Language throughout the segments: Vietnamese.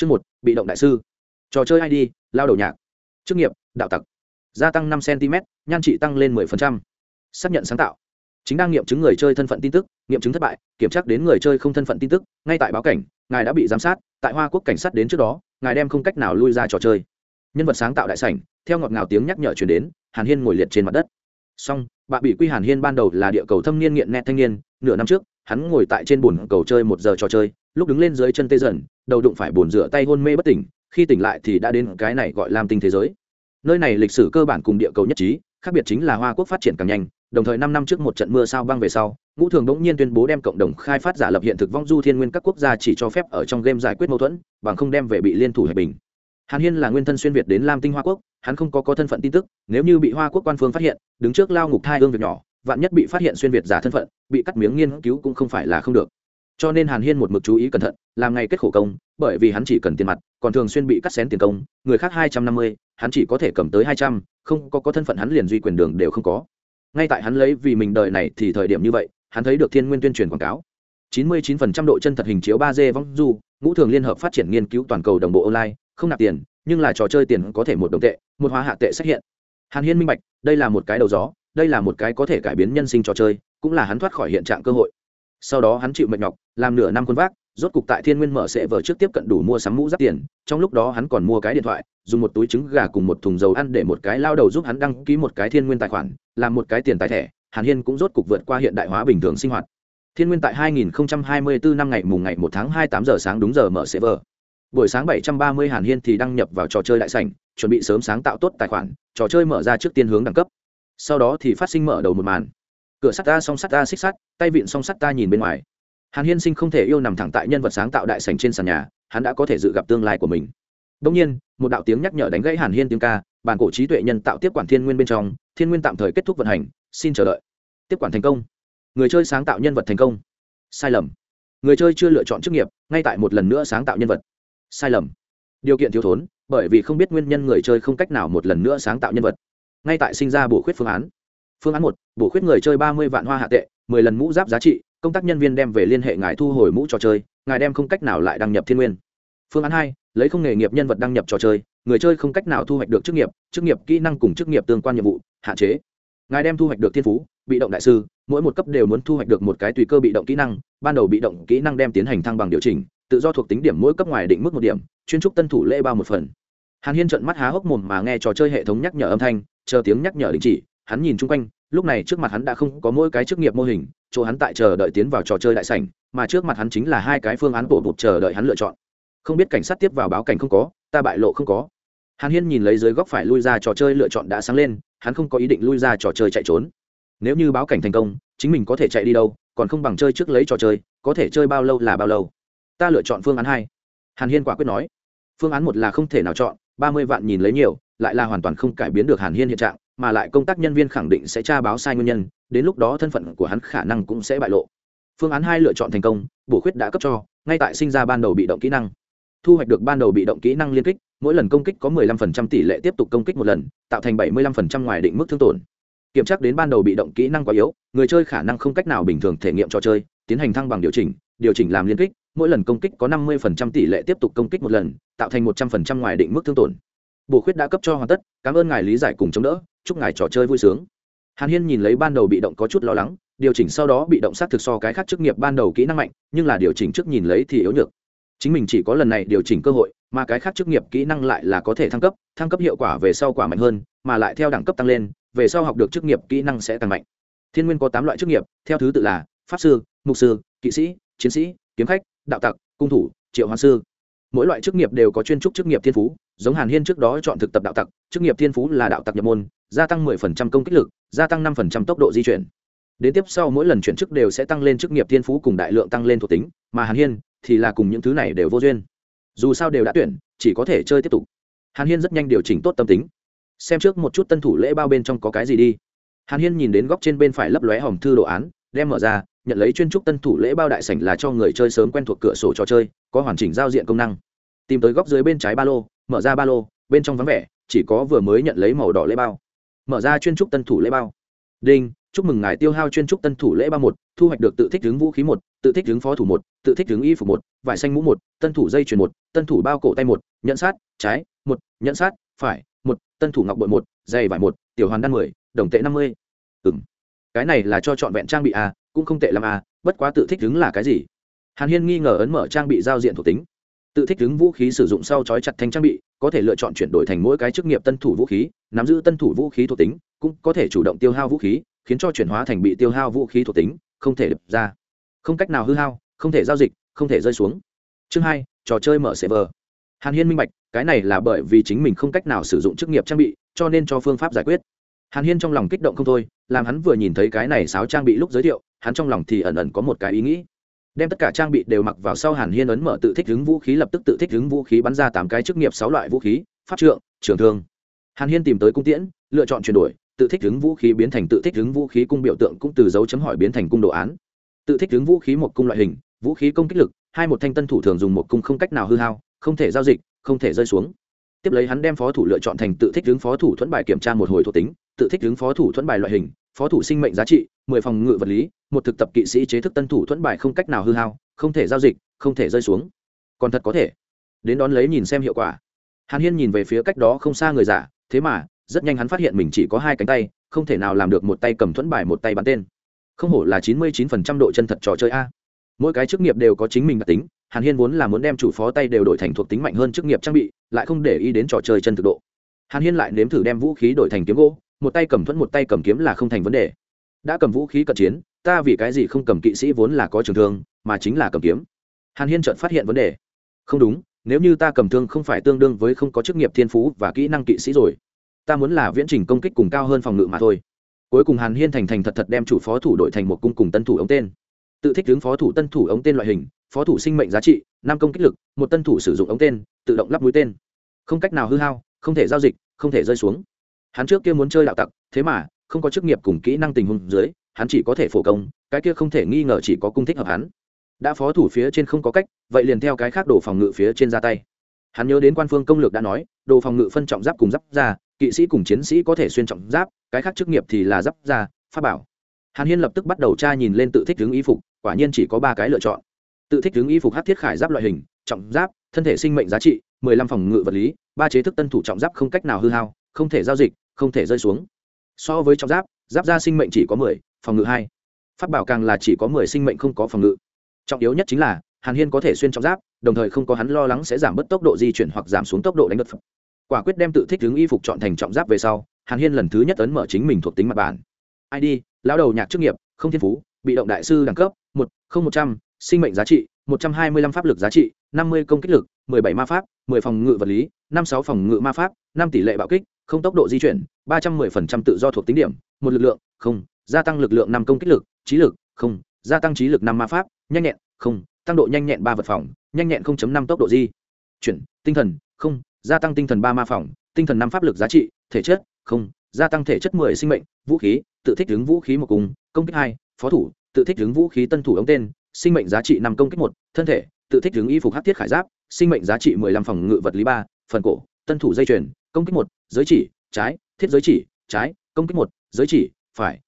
chương một, bị động đại sư. Trò chơi id lao đầu nhạc. Chức nghiệp, đạo tặc. Gia tăng năm cm, nhan trị tăng lên 10%. xác nhận sáng tạo. Chính đang nghiệm chứng người chơi thân phận tin tức, nghiệm chứng thất bại, kiểm tra đến người chơi không thân phận tin tức, ngay tại báo cảnh, ngài đã bị giám sát, tại hoa quốc cảnh sát đến trước đó, ngài đem không cách nào lui ra trò chơi. Nhân vật sáng tạo đại sảnh, theo ngọt ngào tiếng nhắc nhở chuyển đến, hàn hiên ngồi liệt trên mặt đất. Song bà bị quy hàn hiên ban đầu là địa cầu thâm niên nghiện nét thanh niên, nửa năm trước, hắn ngồi tại trên bồn cầu chơi một giờ trò chơi lúc đứng lên dưới chân tê dần, đầu đụng phải bồn rửa tay hôn mê bất tỉnh, khi tỉnh lại thì đã đến cái này gọi lam tinh thế giới. Nơi này lịch sử cơ bản cùng địa cầu nhất trí, khác biệt chính là hoa quốc phát triển càng nhanh, đồng thời năm năm trước một trận mưa sao băng về sau, ngũ thường bỗng nhiên tuyên bố đem cộng đồng khai phát giả lập hiện thực vong du thiên nguyên các quốc gia chỉ cho phép ở trong game giải quyết mâu thuẫn, bằng không đem về bị liên thủ hiệp bình. Hàn hiên là nguyên thân xuyên việt đến lam tinh hoa quốc, hắn không có có thân phận tin tức, nếu như bị hoa quốc quan phương phát hiện, đứng trước lao ngục thai hương việc nhỏ, vạn nhất bị phát hiện xuyên việt giả thân phận, bị cắt miếng nghiên cứu cũng không phải là không được cho nên hàn hiên một mực chú ý cẩn thận, làm ngày kết khổ công, bởi vì hắn chỉ cần tiền mặt, còn thường xuyên bị cắt xén tiền công, người khác hai trăm năm mươi, hắn chỉ có thể cầm tới hai trăm, không có có thân phận hắn liền duy quyền đường đều không có. Ngay tại hắn lấy vì mình đời này thì thời điểm như vậy, hắn thấy được thiên nguyên tuyên truyền quảng cáo. chín mươi 99% độ chân thật hình chiếu ba d vong du, ngũ thường liên hợp phát triển nghiên cứu toàn cầu đồng bộ online, không nạp tiền, nhưng là trò chơi tiền có thể một đồng tệ, một hóa hạ tệ xuất hiện. Hàn hiên minh bạch, đây là một cái đầu gió, đây là một cái có thể cải biến nhân sinh trò chơi, cũng là hắn thoát khỏi hiện trạng cơ hội sau đó hắn chịu mệt nhọc, làm nửa năm quân vác, rốt cục tại thiên nguyên mở sẽ vở trước tiếp cận đủ mua sắm mũ giáp tiền, trong lúc đó hắn còn mua cái điện thoại, dùng một túi trứng gà cùng một thùng dầu ăn để một cái lao đầu giúp hắn đăng ký một cái thiên nguyên tài khoản, làm một cái tiền tài thẻ, hàn hiên cũng rốt cục vượt qua hiện đại hóa bình thường sinh hoạt. Thiên nguyên tại 2024 năm ngày mùng ngày 1 tháng 28 giờ sáng đúng giờ mở sẽ vở. buổi sáng 730 hàn hiên thì đăng nhập vào trò chơi đại sảnh, chuẩn bị sớm sáng tạo tốt tài khoản, trò chơi mở ra trước tiên hướng đẳng cấp. Sau đó thì phát sinh mở đầu một màn cửa sắt ta song sắt ta xích sắt, tay vịn song sắt ta nhìn bên ngoài. Hàn hiên sinh không thể yêu nằm thẳng tại nhân vật sáng tạo đại sảnh trên sàn nhà, hắn đã có thể dự gặp tương lai của mình. Đông nhiên, một đạo tiếng nhắc nhở đánh gãy hàn hiên tiếng ca bản cổ trí tuệ nhân tạo tiếp quản thiên nguyên bên trong, thiên nguyên tạm thời kết thúc vận hành, xin chờ đợi. Tiếp quản thành công. Người chơi sáng tạo nhân vật thành công. Sai lầm. Người chơi chưa lựa chọn chức nghiệp, ngay tại một lần nữa sáng tạo nhân vật. Sai lầm. Điều kiện thiếu thốn, bởi vì không biết nguyên nhân người chơi không cách nào một lần nữa sáng tạo nhân vật. Ngay tại sinh ra bổ khuyết phương án phương án một, bổ khuyết người chơi ba mươi vạn hoa hạ tệ, mười lần mũ giáp giá trị, công tác nhân viên đem về liên hệ ngài thu hồi mũ trò chơi, ngài đem không cách nào lại đăng nhập thiên nguyên. Phương án hai, lấy không nghề nghiệp nhân vật đăng nhập trò chơi, người chơi không cách nào thu hoạch được chức nghiệp chức nghiệp kỹ năng cùng chức nghiệp tương quan nhiệm vụ, hạn chế. Ngài đem thu hoạch được thiên phú, bị động đại sư, mỗi một cấp đều muốn thu hoạch được một cái tùy cơ bị động kỹ năng, ban đầu bị động kỹ năng đem tiến hành thăng bằng điều chỉnh, tự do thuộc tính điểm mỗi cấp ngoài định mức một điểm, chuyên trúc tân thủ lễ bao một phần. Hàn hiên trận mắt há hốc mồm mà nghe trò chơi hệ thống nhắc nhở âm thanh, chờ tiếng nhắc nhở đình chỉ hắn nhìn chung quanh, lúc này trước mặt hắn đã không có mỗi cái chức nghiệp mô hình, chỗ hắn tại chờ đợi tiến vào trò chơi đại sảnh, mà trước mặt hắn chính là hai cái phương án bổ bụt chờ đợi hắn lựa chọn. Không biết cảnh sát tiếp vào báo cảnh không có, ta bại lộ không có. Hàn hiên nhìn lấy dưới góc phải lui ra trò chơi lựa chọn đã sáng lên, hắn không có ý định lui ra trò chơi chạy trốn. Nếu như báo cảnh thành công, chính mình có thể chạy đi đâu, còn không bằng chơi trước lấy trò chơi, có thể chơi bao lâu là bao lâu. Ta lựa chọn phương án hai. Hàn hiên quả quyết nói. Phương án một là không thể nào chọn, ba mươi vạn nhìn lấy nhiều, lại là hoàn toàn không cải biến được hàn hiên hiện trạng mà lại công tác nhân viên khẳng định sẽ tra báo sai nguyên nhân, đến lúc đó thân phận của hắn khả năng cũng sẽ bại lộ. Phương án hai lựa chọn thành công, bổ khuyết đã cấp cho, ngay tại sinh ra ban đầu bị động kỹ năng. Thu hoạch được ban đầu bị động kỹ năng liên kích, mỗi lần công kích có 15% tỷ lệ tiếp tục công kích một lần, tạo thành 75% ngoài định mức thương tổn. Kiểm tra đến ban đầu bị động kỹ năng quá yếu, người chơi khả năng không cách nào bình thường thể nghiệm trò chơi, tiến hành thăng bằng điều chỉnh điều chỉnh làm liên kích, mỗi lần công kích có 50% tỷ lệ tiếp tục công kích một lần, tạo thành 100% ngoài định mức thương tổn. Bổ khuyết đã cấp cho hoàn tất, cảm ơn ngài lý giải cùng chống đỡ chúc ngài trò chơi vui sướng. Hàn hiên nhìn lấy ban đầu bị động có chút lo lắng, điều chỉnh sau đó bị động sát thực so cái khác chức nghiệp ban đầu kỹ năng mạnh, nhưng là điều chỉnh trước nhìn lấy thì yếu nhược. Chính mình chỉ có lần này điều chỉnh cơ hội, mà cái khác chức nghiệp kỹ năng lại là có thể thăng cấp thăng cấp hiệu quả về sau quả mạnh hơn, mà lại theo đẳng cấp tăng lên, về sau học được chức nghiệp kỹ năng sẽ tăng mạnh. Thiên nguyên có tám loại chức nghiệp, theo thứ tự là pháp sư, mục sư, kỵ sĩ, chiến sĩ, kiếm khách, đạo tặc, cung thủ, triệu hoa sư. Mỗi loại chức nghiệp đều có chuyên trúc chức nghiệp thiên phú, giống hàn hiên trước đó chọn thực tập đạo tặc, chức nghiệp thiên phú là đạo tặc nhập môn gia tăng 10% công kích lực, gia tăng 5% tốc độ di chuyển. Đến tiếp sau mỗi lần chuyển chức đều sẽ tăng lên chức nghiệp thiên phú cùng đại lượng tăng lên thuộc tính, mà hàn hiên thì là cùng những thứ này đều vô duyên. Dù sao đều đã tuyển, chỉ có thể chơi tiếp tục. Hàn hiên rất nhanh điều chỉnh tốt tâm tính. Xem trước một chút tân thủ lễ bao bên trong có cái gì đi. Hàn hiên nhìn đến góc trên bên phải lấp lóe hòm thư đồ án, đem mở ra, nhận lấy chuyên trúc tân thủ lễ bao đại sảnh là cho người chơi sớm quen thuộc cửa sổ trò chơi, có hoàn chỉnh giao diện công năng. Tìm tới góc dưới bên trái ba lô, mở ra ba lô, bên trong vắng vẻ, chỉ có vừa mới nhận lấy màu đỏ lễ bao mở ra chuyên trúc tân thủ lễ bao. Đinh, chúc mừng ngài tiêu hao chuyên trúc tân thủ lễ ba một, thu hoạch được tự thích hướng vũ khí một, tự thích hướng phó thủ một, tự thích hướng y phục một, vải xanh mũ một, tân thủ dây chuyền một, tân thủ bao cổ tay một nhận sát, trái, một nhận sát, phải, một, tân thủ ngọc bội một dày vải một, tiểu hoàn đan mười, đồng tệ năm mươi. Ừng cái này là cho trọn vẹn trang bị à cũng không tệ l à bất quá tự thích đứng là cái gì? Hàn hiên nghi ngờ ấn mở trang bị giao diện thuộc tính tự thích ứng vũ khí sử dụng sau trói chặt thành trang bị, có thể lựa chọn chuyển đổi thành mỗi cái chức nghiệp tân thủ vũ khí, nắm giữ tân thủ vũ khí thuộc tính, cũng có thể chủ động tiêu hao vũ khí, khiến cho chuyển hóa thành bị tiêu hao vũ khí thuộc tính, không thể đập ra. Không cách nào hư hao, không thể giao dịch, không thể rơi xuống. Chương hai, trò chơi mở server. Hàn hiên minh bạch, cái này là bởi vì chính mình không cách nào sử dụng chức nghiệp trang bị, cho nên cho phương pháp giải quyết. Hàn hiên trong lòng kích động không thôi, làm hắn vừa nhìn thấy cái này sáo trang bị lúc giới thiệu, hắn trong lòng thì ẩn ẩn có một cái ý nghĩ đem tất cả trang bị đều mặc vào sau hàn hiên ấn mở tự thích hứng vũ khí, lập tức tự thích hứng vũ khí bắn ra tám cái chức nghiệp sáu loại vũ khí, pháp trượng, trường thương. Hàn hiên tìm tới cung tiễn, lựa chọn chuyển đổi, tự thích hứng vũ khí biến thành tự thích hứng vũ khí cung biểu tượng cũng từ dấu chấm hỏi biến thành cung đồ án. Tự thích hứng vũ khí một cung loại hình, vũ khí công kích lực, hai một thanh tân thủ thường dùng một cung không cách nào hư hao, không thể giao dịch, không thể rơi xuống. Tiếp lấy hắn đem phó thủ lựa chọn thành tự thích ứng phó thủ thuẫn bài kiểm tra một hồi thuộc tính, tự thích ứng phó thủ thuẫn bài loại hình, phó thủ sinh mệnh giá trị, mười phòng ngự vật lý một thực tập kỵ sĩ chế thức tân thủ thuẫn bài không cách nào hư hao, không thể giao dịch, không thể rơi xuống. Còn thật có thể. Đến đón lấy nhìn xem hiệu quả. Hàn hiên nhìn về phía cách đó không xa người giả thế mà, rất nhanh hắn phát hiện mình chỉ có hai cánh tay, không thể nào làm được một tay cầm thuẫn bài một tay bắn tên. Không hổ là chín mươi chín phần trăm độ chân thật trò chơi a. Mỗi cái chức nghiệp đều có chính mình đặc tính, hàn hiên vốn là muốn đem chủ phó tay đều đổi thành thuộc tính mạnh hơn chức nghiệp trang bị, lại không để ý đến trò chơi chân thực độ. Hàn hiên lại nếm thử đem vũ khí đổi thành kiếm gỗ, một tay cầm thuẫn một tay cầm kiếm là không thành vấn đề. Đã cầm vũ khí cận chiến ta vì cái gì không cầm kỵ sĩ vốn là có trường thương, mà chính là cầm kiếm. Hàn hiên chợt phát hiện vấn đề. Không đúng, nếu như ta cầm thương không phải tương đương với không có chức nghiệp thiên phú và kỹ năng kỵ sĩ rồi, ta muốn là viễn trình công kích cùng cao hơn phòng ngự mà thôi. Cuối cùng hàn hiên thành thành thật thật đem chủ phó thủ đội thành một cung cùng tân thủ ống tên. Tự thích tướng phó thủ tân thủ ống tên loại hình, phó thủ sinh mệnh giá trị, năm công kích lực, một tân thủ sử dụng ống tên, tự động lắp mũi tên. Không cách nào hư hao, không thể giao dịch, không thể rơi xuống. Hắn trước kia muốn chơi đạo tặc, thế mà, không có chức nghiệp cùng kỹ năng tình huống dưới hắn chỉ có thể phổ công, cái kia không thể nghi ngờ chỉ có cung thích hợp hắn. Đã phó thủ phía trên không có cách, vậy liền theo cái khác đồ phòng ngự phía trên ra tay. Hắn nhớ đến quan phương công lược đã nói, đồ phòng ngự phân trọng giáp cùng giáp ra kỵ sĩ cùng chiến sĩ có thể xuyên trọng giáp, cái khác chức nghiệp thì là giáp ra pháp bảo. Hàn hiên lập tức bắt đầu tra nhìn lên tự thích hướng y phục, quả nhiên chỉ có ba cái lựa chọn. Tự thích hướng y phục hát thiết khải giáp loại hình, trọng giáp, thân thể sinh mệnh giá trị, mười lăm phòng ngự vật lý, ba chế thức tân thủ trọng giáp không cách nào hư hao, không thể giao dịch, không thể rơi xuống. So với trọng giáp giáp ra sinh mệnh chỉ có mười phòng ngự hai. Phát bảo càng là chỉ có mười sinh mệnh không có phòng ngự. Trọng yếu nhất chính là, hàn hiên có thể xuyên trọng giáp, đồng thời không có hắn lo lắng sẽ giảm bớt tốc độ di chuyển hoặc giảm xuống tốc độ đánh đất quả quyết đem tự thích hướng y phục chọn thành trọng giáp về sau, hàn hiên lần thứ nhất ấn mở chính mình thuộc tính mặt bản. Id lão đầu nhạc chức nghiệp, không thiên phú, bị động đại sư đẳng cấp, một, không một trăm, sinh mệnh giá trị, một trăm hai mươi lăm pháp lực giá trị, năm mươi công kích lực, mười bảy ma pháp, mười phòng ngự vật lý, năm sáu phòng ngự ma pháp, năm tỷ lệ bạo kích, không tốc độ di chuyển, ba trăm mười phần trăm tự do thuộc tính điểm, một lực lượng, không gia tăng lực lượng năm công kích lực, trí lực, không, gia tăng trí lực năm ma pháp, nhanh nhẹn, không, tăng độ nhanh nhẹn ba vật phòng, nhanh nhẹn năm tốc độ di. Chuyển, tinh thần, không, gia tăng tinh thần ba ma phòng, tinh thần năm pháp lực giá trị, thể chất, không, gia tăng thể chất mười sinh mệnh, vũ khí, tự thích ứng vũ khí một cùng, công kích hai, phó thủ, tự thích ứng vũ khí tân thủ ống tên, sinh mệnh giá trị năm công kích một, thân thể, tự thích ứng y phục hát thiết khải giáp, sinh mệnh giá trị mười lăm phòng ngự vật lý ba, phần cổ, tân thủ dây chuyền, công kích một, giới chỉ, trái, thiết giới chỉ, trái, công kích một, giới chỉ, phải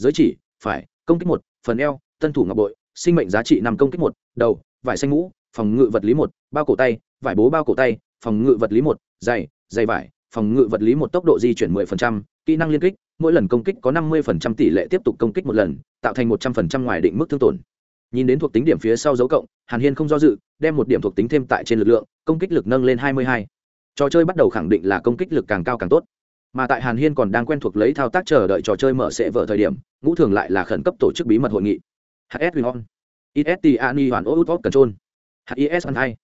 giới chỉ, phải, công kích một, phần eo, tân thủ ngọc bội, sinh mệnh giá trị năm công kích một, đầu, vải xanh ngũ phòng ngự vật lý một, bao cổ tay, vải bố bao cổ tay, phòng ngự vật lý một dày dày vải, phòng ngự vật lý một tốc độ di chuyển mười phần trăm, kỹ năng liên kích, mỗi lần công kích có năm mươi phần trăm tỷ lệ tiếp tục công kích một lần, tạo thành một trăm phần trăm ngoài định mức thương tổn. Nhìn đến thuộc tính điểm phía sau dấu cộng, hàn hiên không do dự, đem một điểm thuộc tính thêm tại trên lực lượng, công kích lực nâng lên hai mươi hai. Trò chơi bắt đầu khẳng định là công kích lực càng cao càng tốt mà tại hàn hiên còn đang quen thuộc lấy thao tác chờ đợi trò chơi mở sẽ vở thời điểm, ngũ thường lại là khẩn cấp tổ chức bí mật hội nghị. Hs win ist ani hoàn ô út control his an hai.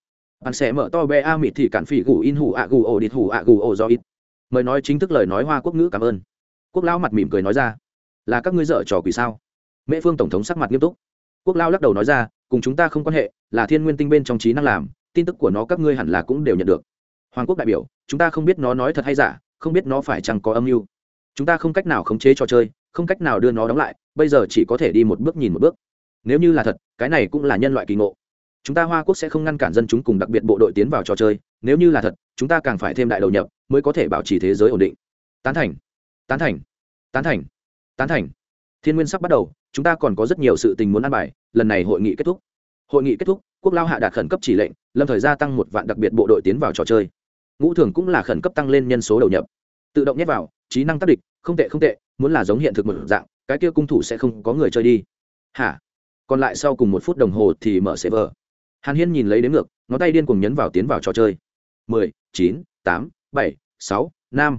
Bạn sẽ mở to be a mịt thì cản phỉ gù in hủ ạ gù ổ địt hủ ạ gù ổ do ít. Mời nói chính thức lời nói hoa quốc ngữ cảm ơn. Quốc lão mặt mỉm cười nói ra, là các ngươi dở trò quỷ sao? Mễ phương tổng thống sắc mặt nghiêm túc. Quốc lao lắc đầu nói ra, cùng chúng ta không quan hệ, là thiên nguyên tinh bên trong trí năng làm, tin tức của nó các ngươi hẳn là cũng đều nhận được. Hoàng quốc đại biểu, chúng ta không biết nó nói thật hay giả không biết nó phải chăng có âm mưu. Chúng ta không cách nào khống chế trò chơi, không cách nào đưa nó đóng lại, bây giờ chỉ có thể đi một bước nhìn một bước. Nếu như là thật, cái này cũng là nhân loại kỳ ngộ. Chúng ta hoa quốc sẽ không ngăn cản dân chúng cùng đặc biệt bộ đội tiến vào trò chơi, nếu như là thật, chúng ta càng phải thêm đại đầu nhập, mới có thể bảo trì thế giới ổn định. Tán thành tán thành tán thành tán thành. Thiên nguyên sắp bắt đầu, chúng ta còn có rất nhiều sự tình muốn ăn bài, lần này hội nghị kết thúc. Hội nghị kết thúc, quốc lao hạ đạt khẩn cấp chỉ lệnh, lâm thời gia tăng một vạn đặc biệt bộ đội tiến vào trò chơi ngũ thường cũng là khẩn cấp tăng lên nhân số đầu nhập. Tự động nhét vào, trí năng tác địch, không tệ không tệ, muốn là giống hiện thực một dạng, cái kia cung thủ sẽ không có người chơi đi. Hả? Còn lại sau cùng một phút đồng hồ thì mở server. Hàn hiên nhìn lấy đến ngược, ngón tay điên cùng nhấn vào tiến vào trò chơi. Mười, chín, tám, bảy, sáu, năm.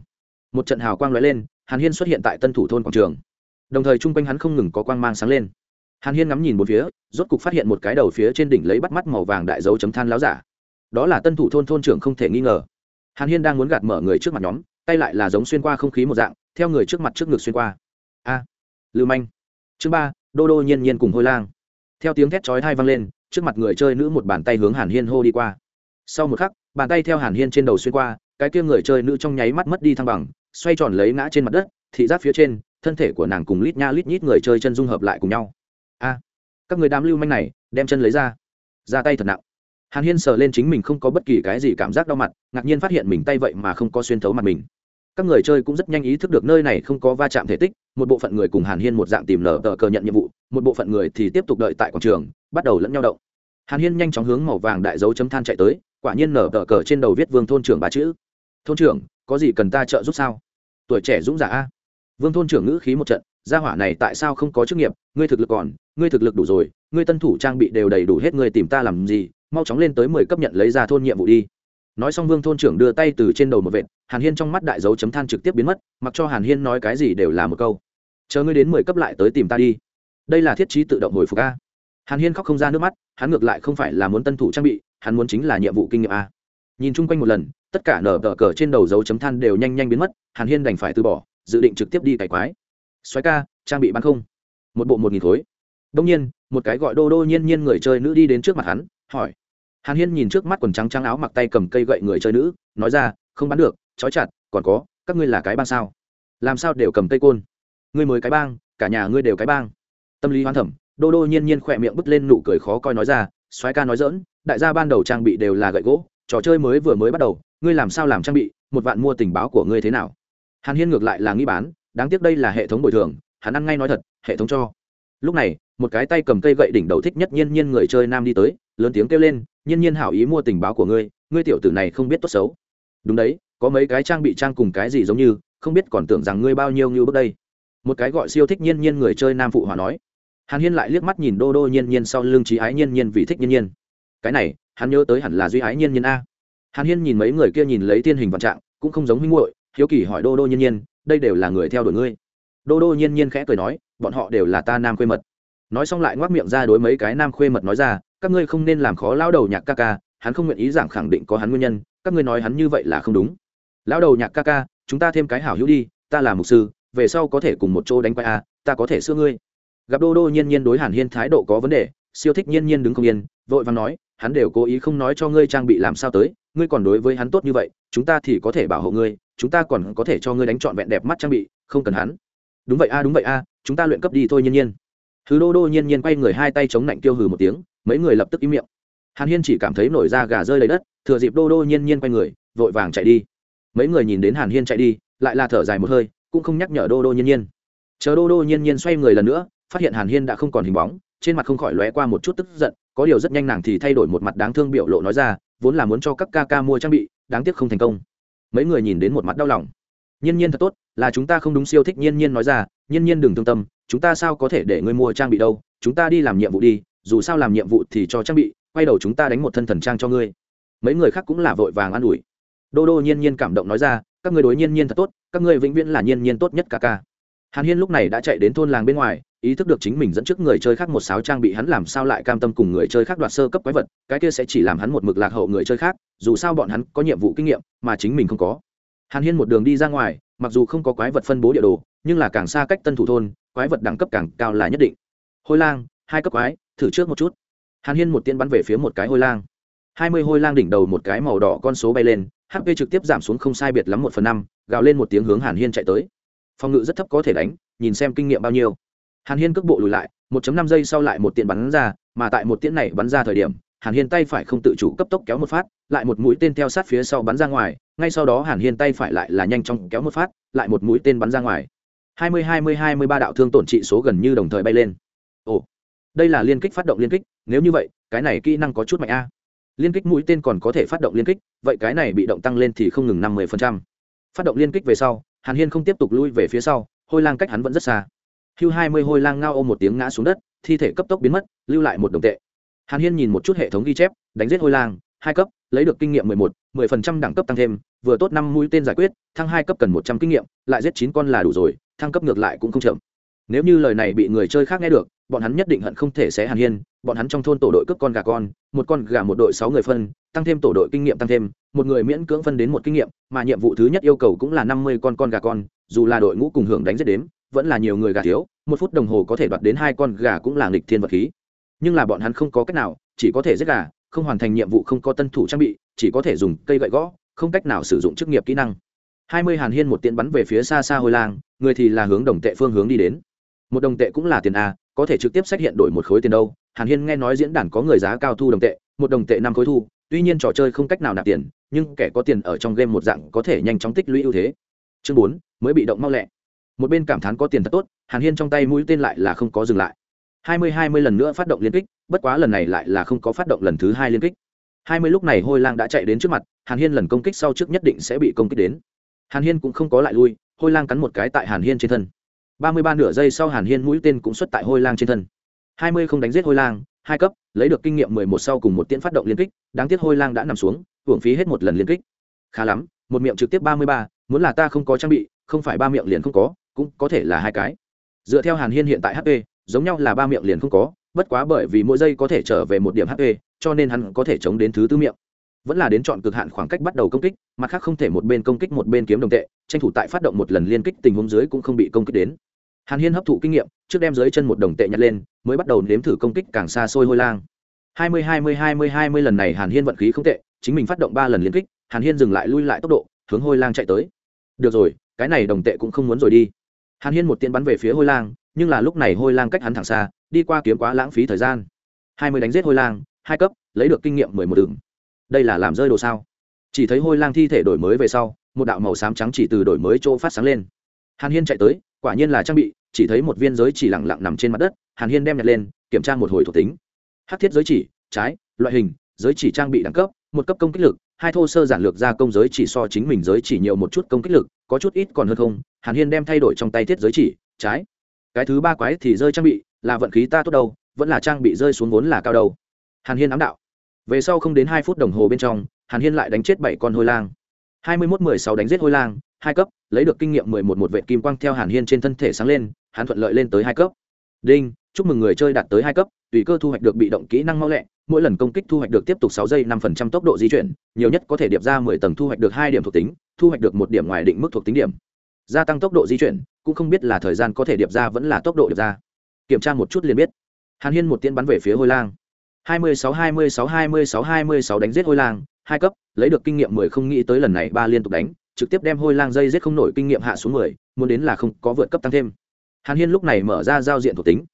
Một trận hào quang lóe lên, hàn hiên xuất hiện tại tân thủ thôn quảng trường. Đồng thời chung quanh hắn không ngừng có quang mang sáng lên. Hàn hiên ngắm nhìn một phía, rốt cục phát hiện một cái đầu phía trên đỉnh lấy bắt mắt màu vàng đại dấu chấm than láo giả. Đó là tân thủ thôn thôn trưởng không thể nghi ngờ hàn hiên đang muốn gạt mở người trước mặt nhóm, tay lại là giống xuyên qua không khí một dạng, theo người trước mặt trước ngực xuyên qua. A, lưu manh. Chương ba, đô đô nhiên nhiên cùng hôi lang. Theo tiếng thét chói thai vang lên, trước mặt người chơi nữ một bàn tay hướng hàn hiên hô đi qua. Sau một khắc, bàn tay theo hàn hiên trên đầu xuyên qua, cái kia người chơi nữ trong nháy mắt mất đi thăng bằng, xoay tròn lấy ngã trên mặt đất, thị giác phía trên, thân thể của nàng cùng lít nha lít nhít người chơi chân dung hợp lại cùng nhau. A, các người đám lưu manh này, đem chân lấy ra. Ra tay thật nặng hàn hiên sờ lên chính mình không có bất kỳ cái gì cảm giác đau mặt, ngạc nhiên phát hiện mình tay vậy mà không có xuyên thấu mặt mình. Các người chơi cũng rất nhanh ý thức được nơi này không có va chạm thể tích, một bộ phận người cùng hàn hiên một dạng tìm lờ tờ cờ nhận nhiệm vụ, một bộ phận người thì tiếp tục đợi tại quảng trường, bắt đầu lẫn nhau động. Hàn hiên nhanh chóng hướng màu vàng đại dấu chấm than chạy tới, quả nhiên nở tờ cờ trên đầu viết vương thôn trưởng ba chữ. Thôn trưởng, có gì cần ta trợ giúp sao? Tuổi trẻ dũng giả a vương thôn trưởng ngữ khí một trận, gia hỏa này tại sao không có chức nghiệp? Ngươi thực lực còn ngươi thực lực đủ rồi, ngươi tân thủ trang bị đều đầy đủ hết, ngươi tìm ta làm gì, mau chóng lên tới mười cấp nhận lấy ra thôn nhiệm vụ đi. Nói xong vương thôn trưởng đưa tay từ trên đầu một vệt, hàn hiên trong mắt đại dấu chấm than trực tiếp biến mất, mặc cho hàn hiên nói cái gì đều là một câu. Chờ ngươi đến mười cấp lại tới tìm ta đi. Đây là thiết trí tự động hồi phục a. Hàn hiên khóc không ra nước mắt, hắn ngược lại không phải là muốn tân thủ trang bị, hắn muốn chính là nhiệm vụ kinh nghiệm a. Nhìn chung quanh một lần, tất cả nở tờ cờ trên đầu dấu chấm than đều nhanh nhanh biến mất, hàn hiên đành phải từ bỏ, dự định trực tiếp đi cải quái. Xoáy ca, trang bị bán không? Một bộ một nghìn khối đông nhiên, một cái gọi đô đô nhiên nhiên người chơi nữ đi đến trước mặt hắn, hỏi. Hàn hiên nhìn trước mắt quần trắng trắng áo mặc tay cầm cây gậy người chơi nữ, nói ra, không bán được, trói chặt, còn có, các ngươi là cái bang sao? Làm sao đều cầm cây côn? Ngươi mới cái bang, cả nhà ngươi đều cái bang. Tâm lý hoan thẩm, đô đô nhiên nhiên khỏe miệng bứt lên nụ cười khó coi nói ra, soái ca nói dỡn đại gia ban đầu trang bị đều là gậy gỗ, trò chơi mới vừa mới bắt đầu, ngươi làm sao làm trang bị, một vạn mua tình báo của ngươi thế nào? Hàn hiên ngược lại là nghĩ bán, đáng tiếc đây là hệ thống bồi thường, hắn ăn ngay nói thật, hệ thống cho. Lúc này một cái tay cầm cây gậy đỉnh đầu thích nhất nhiên nhiên người chơi nam đi tới, lớn tiếng kêu lên, nhiên nhiên hảo ý mua tình báo của ngươi ngươi tiểu tử này không biết tốt xấu. Đúng đấy, có mấy cái trang bị trang cùng cái gì giống như, không biết còn tưởng rằng ngươi bao nhiêu như bước đây. Một cái gọi siêu thích nhiên nhiên người chơi nam phụ hòa nói. Hàn hiên lại liếc mắt nhìn đô đô nhiên nhiên sau lưng trí ái nhiên nhiên vì thích nhiên nhiên. Cái này, hắn nhớ tới hẳn là duy ái nhiên nhiên a. Hàn hiên nhìn mấy người kia nhìn lấy tiên hình vạn trạng, cũng không giống huynh muội, hiếu kỳ hỏi đô đô nhiên nhiên, đây đều là người theo đuổi ngươi? Đô đô nhiên nhiên khẽ cười nói, bọn họ đều là ta nam quê mật nói xong lại ngoác miệng ra đối mấy cái nam khuê mật nói ra, các ngươi không nên làm khó lao đầu nhạc ca ca, hắn không nguyện ý giảng khẳng định có hắn nguyên nhân, các ngươi nói hắn như vậy là không đúng. Lão đầu nhạc ca ca, chúng ta thêm cái hảo hữu đi, ta là mục sư, về sau có thể cùng một chỗ đánh quay a à, ta có thể xưa ngươi. Gặp đô đô nhiên nhiên đối hàn hiên thái độ có vấn đề, siêu thích nhiên nhiên đứng không yên, vội vàng nói, hắn đều cố ý không nói cho ngươi trang bị làm sao tới, ngươi còn đối với hắn tốt như vậy, chúng ta thì có thể bảo hộ ngươi, chúng ta còn có thể cho ngươi đánh trọn vẹn đẹp mắt trang bị, không cần hắn. Đúng vậy a, đúng vậy a, chúng ta luyện cấp đi thôi nhiên nhiên thứ đô đô nhiên nhiên quay người hai tay chống lạnh kêu hừ một tiếng, mấy người lập tức im miệng. Hàn hiên chỉ cảm thấy nổi da gà rơi lấy đất, thừa dịp đô đô nhiên nhiên quay người, vội vàng chạy đi. Mấy người nhìn đến hàn hiên chạy đi, lại là thở dài một hơi, cũng không nhắc nhở đô đô nhiên nhiên. Chờ đô đô nhiên nhiên xoay người lần nữa, phát hiện hàn hiên đã không còn hình bóng, trên mặt không khỏi lóe qua một chút tức giận, có điều rất nhanh nàng thì thay đổi một mặt đáng thương biểu lộ nói ra, vốn là muốn cho các ca ca mua trang bị, đáng tiếc không thành công. Mấy người nhìn đến một mặt đau lòng. Nhiên nhiên thật tốt, là chúng ta không đúng siêu thích nhiên nhiên nói ra, nhiên nhiên đừng thương tâm chúng ta sao có thể để ngươi mua trang bị đâu, chúng ta đi làm nhiệm vụ đi, dù sao làm nhiệm vụ thì cho trang bị, quay đầu chúng ta đánh một thân thần trang cho ngươi. Mấy người khác cũng là vội vàng an ủi. Đô đô nhiên nhiên cảm động nói ra, các ngươi đối nhiên nhiên thật tốt, các ngươi vĩnh viễn là nhiên nhiên tốt nhất ca ca. Hàn hiên lúc này đã chạy đến thôn làng bên ngoài, ý thức được chính mình dẫn trước người chơi khác một sáo trang bị hắn làm sao lại cam tâm cùng người chơi khác đoạt sơ cấp quái vật, cái kia sẽ chỉ làm hắn một mực lạc hậu người chơi khác, dù sao bọn hắn có nhiệm vụ kinh nghiệm mà chính mình không có. Hàn hiên một đường đi ra ngoài, mặc dù không có quái vật phân bố địa đồ nhưng là càng xa cách tân thủ thôn, quái vật đẳng cấp càng cao là nhất định. Hôi lang, hai cấp quái, thử trước một chút. Hàn hiên một tiên bắn về phía một cái hôi lang. Hai mươi hôi lang đỉnh đầu một cái màu đỏ con số bay lên hp trực tiếp giảm xuống không sai biệt lắm một phần năm, gào lên một tiếng hướng hàn hiên chạy tới. Phòng ngự rất thấp có thể đánh, nhìn xem kinh nghiệm bao nhiêu. Hàn hiên cước bộ lùi lại 1 năm giây sau lại một tiện bắn ra, mà tại một tiễn này bắn ra thời điểm, hàn hiên tay phải không tự chủ cấp tốc kéo một phát, lại một mũi tên theo sát phía sau bắn ra ngoài, ngay sau đó hàn hiên tay phải lại là nhanh chóng kéo một phát, lại một mũi tên bắn ra ngoài hai mươi hai mươi hai mươi ba đạo thương tổn trị số gần như đồng thời bay lên. Ồ, đây là liên kích phát động liên kích, nếu như vậy, cái này kỹ năng có chút mạnh a. Liên kích mũi tên còn có thể phát động liên kích, vậy cái này bị động tăng lên thì không ngừng năm mươi phát động liên kích về sau, hàn hiên không tiếp tục lui về phía sau, hôi lang cách hắn vẫn rất xa. Hưu hai mươi hôi lang ngao ôm một tiếng ngã xuống đất, thi thể cấp tốc biến mất, lưu lại một đồng tệ. Hàn hiên nhìn một chút hệ thống ghi chép, đánh giết hôi lang, hai cấp, lấy được kinh nghiệm mười một, mười phần trăm đẳng cấp tăng thêm, vừa tốt năm mũi tên giải quyết, thăng hai cấp cần một trăm kinh nghiệm, lại giết chín con là đủ rồi thăng cấp ngược lại cũng không chậm. Nếu như lời này bị người chơi khác nghe được, bọn hắn nhất định hận không thể xé hàn hiên, bọn hắn trong thôn tổ đội cướp con gà con, một con gà một đội sáu người phân, tăng thêm tổ đội kinh nghiệm tăng thêm, một người miễn cưỡng phân đến một kinh nghiệm, mà nhiệm vụ thứ nhất yêu cầu cũng là năm mươi con con gà con, dù là đội ngũ cùng hưởng đánh giết đếm, vẫn là nhiều người gà thiếu, một phút đồng hồ có thể đoạt đến hai con gà cũng là nghịch thiên vật khí. Nhưng là bọn hắn không có cách nào, chỉ có thể giết gà, không hoàn thành nhiệm vụ không có tân thủ trang bị, chỉ có thể dùng cây gậy gõ, không cách nào sử dụng chức nghiệp kỹ năng hai mươi hàn hiên một tiện bắn về phía xa xa hôi lang, người thì là hướng đồng tệ phương hướng đi đến. Một đồng tệ cũng là tiền a, có thể trực tiếp xét hiện đổi một khối tiền đâu. Hàn hiên nghe nói diễn đàn có người giá cao thu đồng tệ, một đồng tệ năm khối thu. Tuy nhiên trò chơi không cách nào nạp tiền, nhưng kẻ có tiền ở trong game một dạng có thể nhanh chóng tích lũy ưu thế. Chương bốn, mới bị động mau lẹ. Một bên cảm thán có tiền thật tốt, hàn hiên trong tay mũi tên lại là không có dừng lại. Hai mươi hai mươi lần nữa phát động liên kích, bất quá lần này lại là không có phát động lần thứ hai liên kích. Hai mươi lúc này hôi lang đã chạy đến trước mặt, hàn hiên lần công kích sau trước nhất định sẽ bị công kích đến hàn hiên cũng không có lại lui, hôi lang cắn một cái tại hàn hiên trên thân. Ba mươi ba nửa giây sau hàn hiên mũi tên cũng xuất tại hôi lang trên thân. Hai mươi không đánh giết hôi lang, hai cấp, lấy được kinh nghiệm mười một sau cùng một tiễn phát động liên kích, đáng tiếc hôi lang đã nằm xuống, hưởng phí hết một lần liên kích. Khá lắm, một miệng trực tiếp ba mươi ba, muốn là ta không có trang bị, không phải ba miệng liền không có, cũng có thể là hai cái. Dựa theo hàn hiên hiện tại hp giống nhau là ba miệng liền không có, bất quá bởi vì mỗi giây có thể trở về một điểm hp cho nên hắn có thể chống đến thứ tư miệng vẫn là đến chọn cực hạn khoảng cách bắt đầu công kích, mặt khác không thể một bên công kích một bên kiếm đồng tệ, tranh thủ tại phát động một lần liên kích tình huống dưới cũng không bị công kích đến. Hàn hiên hấp thụ kinh nghiệm, trước đem dưới chân một đồng tệ nhặt lên, mới bắt đầu nếm thử công kích càng xa xôi hôi lang. Hai mươi hai mươi hai mươi hai mươi lần này hàn hiên vận khí không tệ, chính mình phát động ba lần liên kích, hàn hiên dừng lại lui lại tốc độ, hướng hôi lang chạy tới. Được rồi, cái này đồng tệ cũng không muốn rồi đi. Hàn hiên một tiên bắn về phía hôi lang, nhưng là lúc này hôi lang cách hắn thẳng xa, đi qua kiếm quá lãng phí thời gian. Hai mươi đánh giết hôi lang, hai cấp, lấy được kinh nghiệm mười một đường đây là làm rơi đồ sao? Chỉ thấy hôi lang thi thể đổi mới về sau, một đạo màu xám trắng chỉ từ đổi mới chỗ phát sáng lên. Hàn hiên chạy tới, quả nhiên là trang bị, chỉ thấy một viên giới chỉ lẳng lặng nằm trên mặt đất, hàn hiên đem nhặt lên, kiểm tra một hồi thuộc tính. Hát thiết giới chỉ, trái, loại hình, giới chỉ trang bị đẳng cấp, một cấp công kích lực, hai thô sơ giản lược ra công giới chỉ so chính mình giới chỉ nhiều một chút công kích lực, có chút ít còn hơn không, hàn hiên đem thay đổi trong tay thiết giới chỉ, trái. Cái thứ ba quái thì rơi trang bị, là vận khí ta tốt đâu, vẫn là trang bị rơi xuống vốn là cao đâu. Hàn hiên ám đạo về sau không đến hai phút đồng hồ bên trong, hàn hiên lại đánh chết bảy con hôi lang. Hai mươi mốt mười sáu đánh giết hôi lang, hai cấp, lấy được kinh nghiệm mười một một vệ kim quang theo hàn hiên trên thân thể sáng lên, hắn thuận lợi lên tới hai cấp. Đinh, chúc mừng người chơi đạt tới hai cấp, tùy cơ thu hoạch được bị động kỹ năng mau lẹ, mỗi lần công kích thu hoạch được tiếp tục sáu giây năm phần trăm tốc độ di chuyển, nhiều nhất có thể điệp ra mười tầng thu hoạch được hai điểm thuộc tính, thu hoạch được một điểm ngoài định mức thuộc tính điểm. Gia tăng tốc độ di chuyển, cũng không biết là thời gian có thể điệp ra vẫn là tốc độ điệp ra. Kiểm tra một chút liền biết. Hàn hiên một tiên bắn về phía hôi lang. 26 26 26 26 đánh giết Hôi Lang, hai cấp, lấy được kinh nghiệm 10 không nghĩ tới lần này ba liên tục đánh, trực tiếp đem Hôi Lang dây giết không nổi kinh nghiệm hạ xuống 10, muốn đến là không có vượt cấp tăng thêm. Hàn Hiên lúc này mở ra giao diện thuộc tính.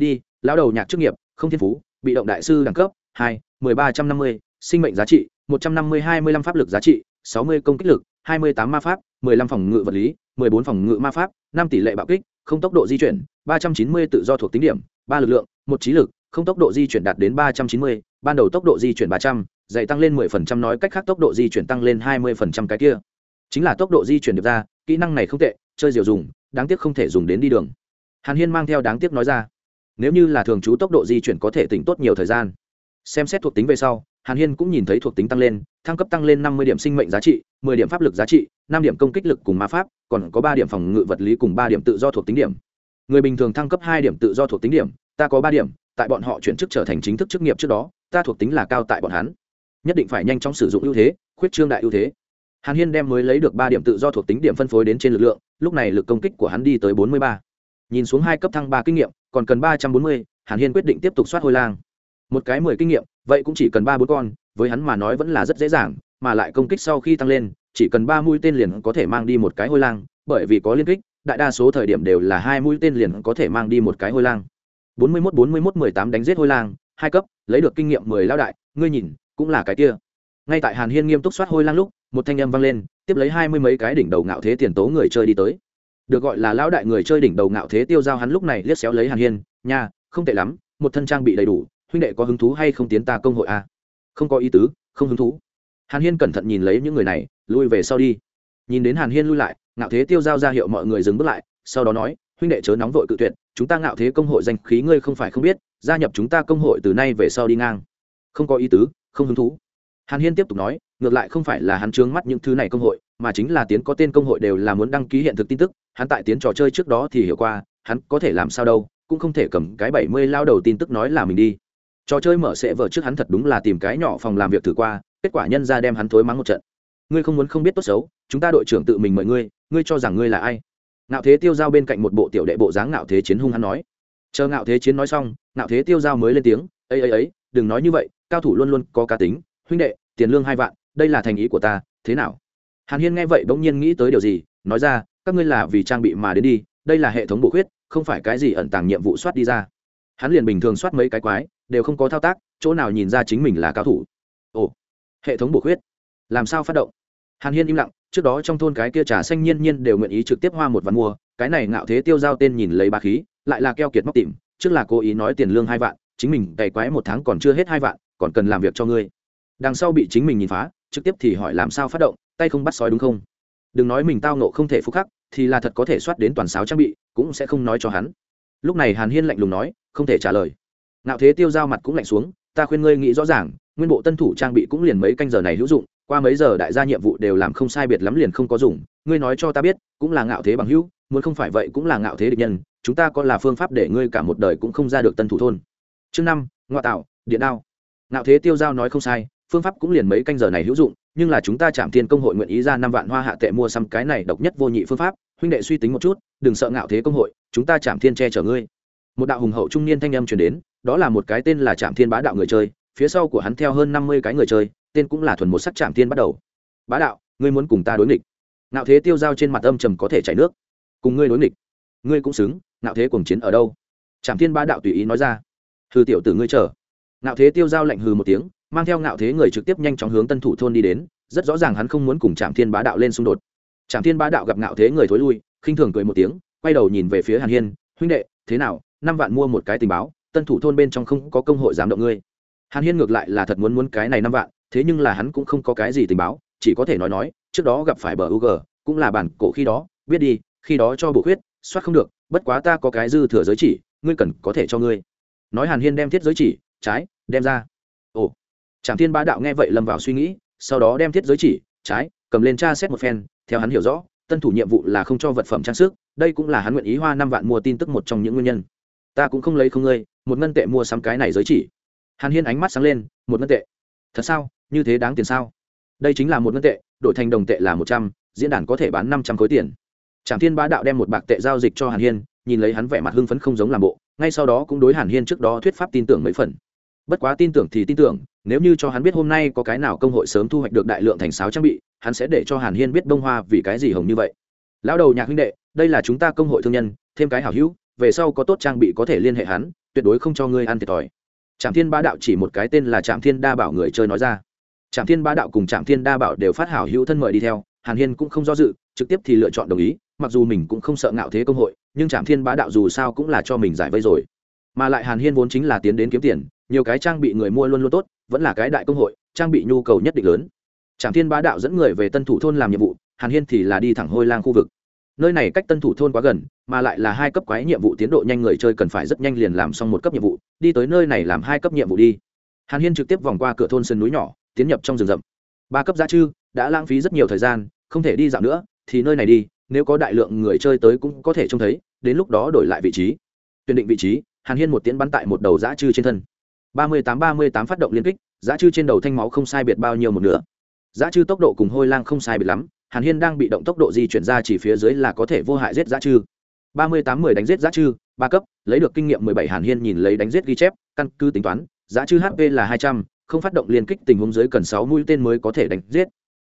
ID: Lão đầu nhạc chức nghiệp, không thiên phú, bị động đại sư đẳng cấp 2, 1350, sinh mệnh giá trị 150 25 pháp lực giá trị, 60 công kích lực, 28 ma pháp, 15 phòng ngự vật lý, 14 phòng ngự ma pháp, 5 tỷ lệ bạo kích, không tốc độ di chuyển, 390 tự do thuộc tính điểm, 3 lực lượng, một trí lực, không tốc độ di chuyển đạt đến ba trăm chín mươi, ban đầu tốc độ di chuyển ba trăm, dạy tăng lên mười phần trăm, nói cách khác tốc độ di chuyển tăng lên hai mươi phần trăm cái kia. Chính là tốc độ di chuyển được ra, kỹ năng này không tệ, chơi diều dùng, đáng tiếc không thể dùng đến đi đường. Hàn hiên mang theo đáng tiếc nói ra, nếu như là thường trú tốc độ di chuyển có thể tỉnh tốt nhiều thời gian. Xem xét thuộc tính về sau, hàn hiên cũng nhìn thấy thuộc tính tăng lên, thăng cấp tăng lên năm mươi điểm sinh mệnh giá trị, mười điểm pháp lực giá trị, năm điểm công kích lực cùng ma pháp, còn có ba điểm phòng ngự vật lý cùng ba điểm tự do thuộc tính điểm. Người bình thường thăng cấp hai điểm tự do thuộc tính điểm, ta có ba điểm tại bọn họ chuyển chức trở thành chính thức chức nghiệp trước đó, ta thuộc tính là cao tại bọn hắn. Nhất định phải nhanh chóng sử dụng ưu thế, khuyết trương đại ưu thế. Hàn hiên đem mới lấy được ba điểm tự do thuộc tính điểm phân phối đến trên lực lượng, lúc này lực công kích của hắn đi tới bốn mươi ba. Nhìn xuống hai cấp thăng ba kinh nghiệm, còn cần ba trăm bốn mươi, hàn hiên quyết định tiếp tục soát hôi lang. Một cái mười kinh nghiệm, vậy cũng chỉ cần ba bốn con, với hắn mà nói vẫn là rất dễ dàng, mà lại công kích sau khi tăng lên, chỉ cần ba mũi tên liền có thể mang đi một cái hôi lang, bởi vì có liên kích, đại đa số thời điểm đều là hai mũi tên liền có thể mang đi một cái hôi lang bốn mươi mốt bốn mươi mốt mười tám đánh giết hôi lang, hai cấp, lấy được kinh nghiệm mười lao đại, ngươi nhìn, cũng là cái kia. Ngay tại hàn hiên nghiêm túc soát hôi lang lúc, một thanh âm vang lên, tiếp lấy hai mươi mấy cái đỉnh đầu ngạo thế tiền tố người chơi đi tới. Được gọi là lão đại người chơi đỉnh đầu ngạo thế tiêu giao hắn lúc này liếc xéo lấy hàn hiên, nha, không tệ lắm, một thân trang bị đầy đủ, huynh đệ có hứng thú hay không tiến ta công hội a? À? không có ý tứ, không hứng thú. Hàn hiên cẩn thận nhìn lấy những người này, lui về sau đi. Nhìn đến hàn hiên lui lại, ngạo thế tiêu giao ra hiệu mọi người dừng bước lại, sau đó nói huynh đệ chớ nóng vội cự tuyệt, chúng ta ngạo thế công hội danh khí ngươi không phải không biết, gia nhập chúng ta công hội từ nay về sau đi ngang. Không có ý tứ, không hứng thú. Hàn hiên tiếp tục nói, ngược lại không phải là hắn trướng mắt những thứ này công hội, mà chính là tiến có tên công hội đều là muốn đăng ký hiện thực tin tức, hắn tại tiến trò chơi trước đó thì hiểu qua, hắn có thể làm sao đâu, cũng không thể cầm cái bảy mươi lao đầu tin tức nói là mình đi. Trò chơi mở sẽ vợ trước hắn thật đúng là tìm cái nhỏ phòng làm việc thử qua, kết quả nhân ra đem hắn thối mắng một trận. Ngươi không muốn không biết tốt xấu, chúng ta đội trưởng tự mình mời ngươi ngươi cho rằng ngươi là ai? Ngạo thế tiêu giao bên cạnh một bộ tiểu đệ bộ dáng ngạo thế chiến hung hắn nói. Chờ ngạo thế chiến nói xong, ngạo thế tiêu giao mới lên tiếng ấy ấy ấy đừng nói như vậy, cao thủ luôn luôn có cá tính, huynh đệ, tiền lương hai vạn, đây là thành ý của ta, thế nào? Hàn hiên nghe vậy bỗng nhiên nghĩ tới điều gì, nói ra, các ngươi là vì trang bị mà đến đi, đây là hệ thống bổ khuyết, không phải cái gì ẩn tàng nhiệm vụ soát đi ra. Hắn liền bình thường soát mấy cái quái, đều không có thao tác, chỗ nào nhìn ra chính mình là cao thủ. Ồ, hệ thống bổ khuyết, làm sao phát động? Hàn hiên im lặng, trước đó trong thôn cái kia trà xanh nhiên nhiên đều nguyện ý trực tiếp hoa một vạn mua, cái này ngạo thế tiêu giao tên nhìn lấy ba khí, lại là keo kiệt móc tìm, trước là cố ý nói tiền lương hai vạn, chính mình cày quái một tháng còn chưa hết hai vạn, còn cần làm việc cho ngươi. Đằng sau bị chính mình nhìn phá, trực tiếp thì hỏi làm sao phát động, tay không bắt sói đúng không? Đừng nói mình tao nộ không thể phúc khắc, thì là thật có thể soát đến toàn sáo trang bị, cũng sẽ không nói cho hắn. Lúc này hàn hiên lạnh lùng nói, không thể trả lời. Ngạo thế tiêu giao mặt cũng lạnh xuống, ta khuyên ngươi nghĩ rõ ràng, nguyên bộ tân thủ trang bị cũng liền mấy canh giờ này hữu dụng qua mấy giờ đại gia nhiệm vụ đều làm không sai biệt lắm liền không có dùng, ngươi nói cho ta biết, cũng là ngạo thế bằng hữu, muốn không phải vậy cũng là ngạo thế địch nhân, chúng ta có là phương pháp để ngươi cả một đời cũng không ra được tân thủ thôn. Chương năm, ngoại tạo, điện đao. Ngạo thế tiêu giao nói không sai, phương pháp cũng liền mấy canh giờ này hữu dụng, nhưng là chúng ta chạm thiên công hội nguyện ý ra năm vạn hoa hạ tệ mua xăm cái này độc nhất vô nhị phương pháp, huynh đệ suy tính một chút, đừng sợ ngạo thế công hội, chúng ta chạm thiên che chở ngươi. Một đạo hùng hậu trung niên thanh âm truyền đến, đó là một cái tên là trạm thiên bá đạo người chơi, phía sau của hắn theo hơn năm mươi cái người chơi tên cũng là thuần một sắc trạm thiên bắt đầu. Bá đạo, ngươi muốn cùng ta đối nghịch. Nạo thế tiêu dao trên mặt âm trầm có thể chảy nước. Cùng ngươi đối nghịch, ngươi cũng xứng nạo thế cùng chiến ở đâu? Trạm thiên bá đạo tùy ý nói ra. Hư tiểu tử ngươi chờ. Nạo thế tiêu dao lạnh hừ một tiếng, mang theo nạo thế người trực tiếp nhanh chóng hướng tân thủ thôn đi đến, rất rõ ràng hắn không muốn cùng trạm thiên bá đạo lên xung đột. Trạm thiên bá đạo gặp nạo thế người thối lui, khinh thường cười một tiếng, quay đầu nhìn về phía hàn hiên, huynh đệ, thế nào? Năm vạn mua một cái tình báo, tân thủ thôn bên trong không có công hội dám động ngươi. Hàn hiên ngược lại là thật muốn muốn cái này năm vạn thế nhưng là hắn cũng không có cái gì tình báo, chỉ có thể nói nói, trước đó gặp phải bờ u g, cũng là bản cổ khi đó, biết đi, khi đó cho bổ khuyết, soát không được, bất quá ta có cái dư thừa giới chỉ, ngươi cần có thể cho ngươi. Nói hàn hiên đem thiết giới chỉ, trái, đem ra. Ồ. Tràng thiên bá đạo nghe vậy lâm vào suy nghĩ, sau đó đem thiết giới chỉ, trái, cầm lên tra xét một phen, theo hắn hiểu rõ, tân thủ nhiệm vụ là không cho vật phẩm trang sức, đây cũng là hắn nguyện ý hoa năm vạn mua tin tức một trong những nguyên nhân. Ta cũng không lấy không ngươi, một ngân tệ mua sắm cái này giới chỉ. Hàn hiên ánh mắt sáng lên, một ngân tệ thật sao? Như thế đáng tiền sao? Đây chính là một ngân tệ, đổi thành đồng tệ là một trăm, diễn đàn có thể bán năm trăm khối tiền. Trạm thiên bá đạo đem một bạc tệ giao dịch cho hàn hiên, nhìn lấy hắn vẻ mặt hưng phấn không giống làm bộ, ngay sau đó cũng đối hàn hiên trước đó thuyết pháp tin tưởng mấy phần. Bất quá tin tưởng thì tin tưởng, nếu như cho hắn biết hôm nay có cái nào công hội sớm thu hoạch được đại lượng thành sáo trang bị, hắn sẽ để cho hàn hiên biết bông hoa vì cái gì hồng như vậy. Lão đầu nhạc huynh đệ, đây là chúng ta công hội thương nhân, thêm cái hảo hữu, về sau có tốt trang bị có thể liên hệ hắn, tuyệt đối không cho ngươi ăn thiệt thòi trạm thiên ba đạo chỉ một cái tên là trạm thiên đa bảo người chơi nói ra. Trạm thiên ba đạo cùng trạm thiên đa bảo đều phát hảo hữu thân mời đi theo, hàn hiên cũng không do dự, trực tiếp thì lựa chọn đồng ý, mặc dù mình cũng không sợ ngạo thế công hội, nhưng trạm thiên bá đạo dù sao cũng là cho mình giải vây rồi. Mà lại hàn hiên vốn chính là tiến đến kiếm tiền, nhiều cái trang bị người mua luôn luôn tốt, vẫn là cái đại công hội, trang bị nhu cầu nhất định lớn. Trạm thiên bá đạo dẫn người về tân thủ thôn làm nhiệm vụ, hàn hiên thì là đi thẳng hôi lang khu vực nơi này cách tân thủ thôn quá gần, mà lại là hai cấp quái nhiệm vụ tiến độ nhanh người chơi cần phải rất nhanh liền làm xong một cấp nhiệm vụ, đi tới nơi này làm hai cấp nhiệm vụ đi. Hàn hiên trực tiếp vòng qua cửa thôn sân núi nhỏ, tiến nhập trong rừng rậm. Ba cấp giá chư, đã lãng phí rất nhiều thời gian, không thể đi dạo nữa, thì nơi này đi, nếu có đại lượng người chơi tới cũng có thể trông thấy, đến lúc đó đổi lại vị trí. Tuyển định vị trí, hàn hiên một tiến bắn tại một đầu giã chư trên thân. ba mươi tám ba mươi tám phát động liên kích giã chư trên đầu thanh máu không sai biệt bao nhiêu một nửa. Giã chư tốc độ cùng hôi lang không sai biệt lắm hàn hiên đang bị động tốc độ di chuyển ra chỉ phía dưới là có thể vô hại giết Giá chư. Ba mươi tám mười đánh giết Giá chư, ba cấp, lấy được kinh nghiệm mười bảy hàn hiên nhìn lấy đánh giết ghi chép, căn cứ tính toán Giá chư hp là hai trăm, không phát động liên kích tình huống dưới cần sáu mũi tên mới có thể đánh giết.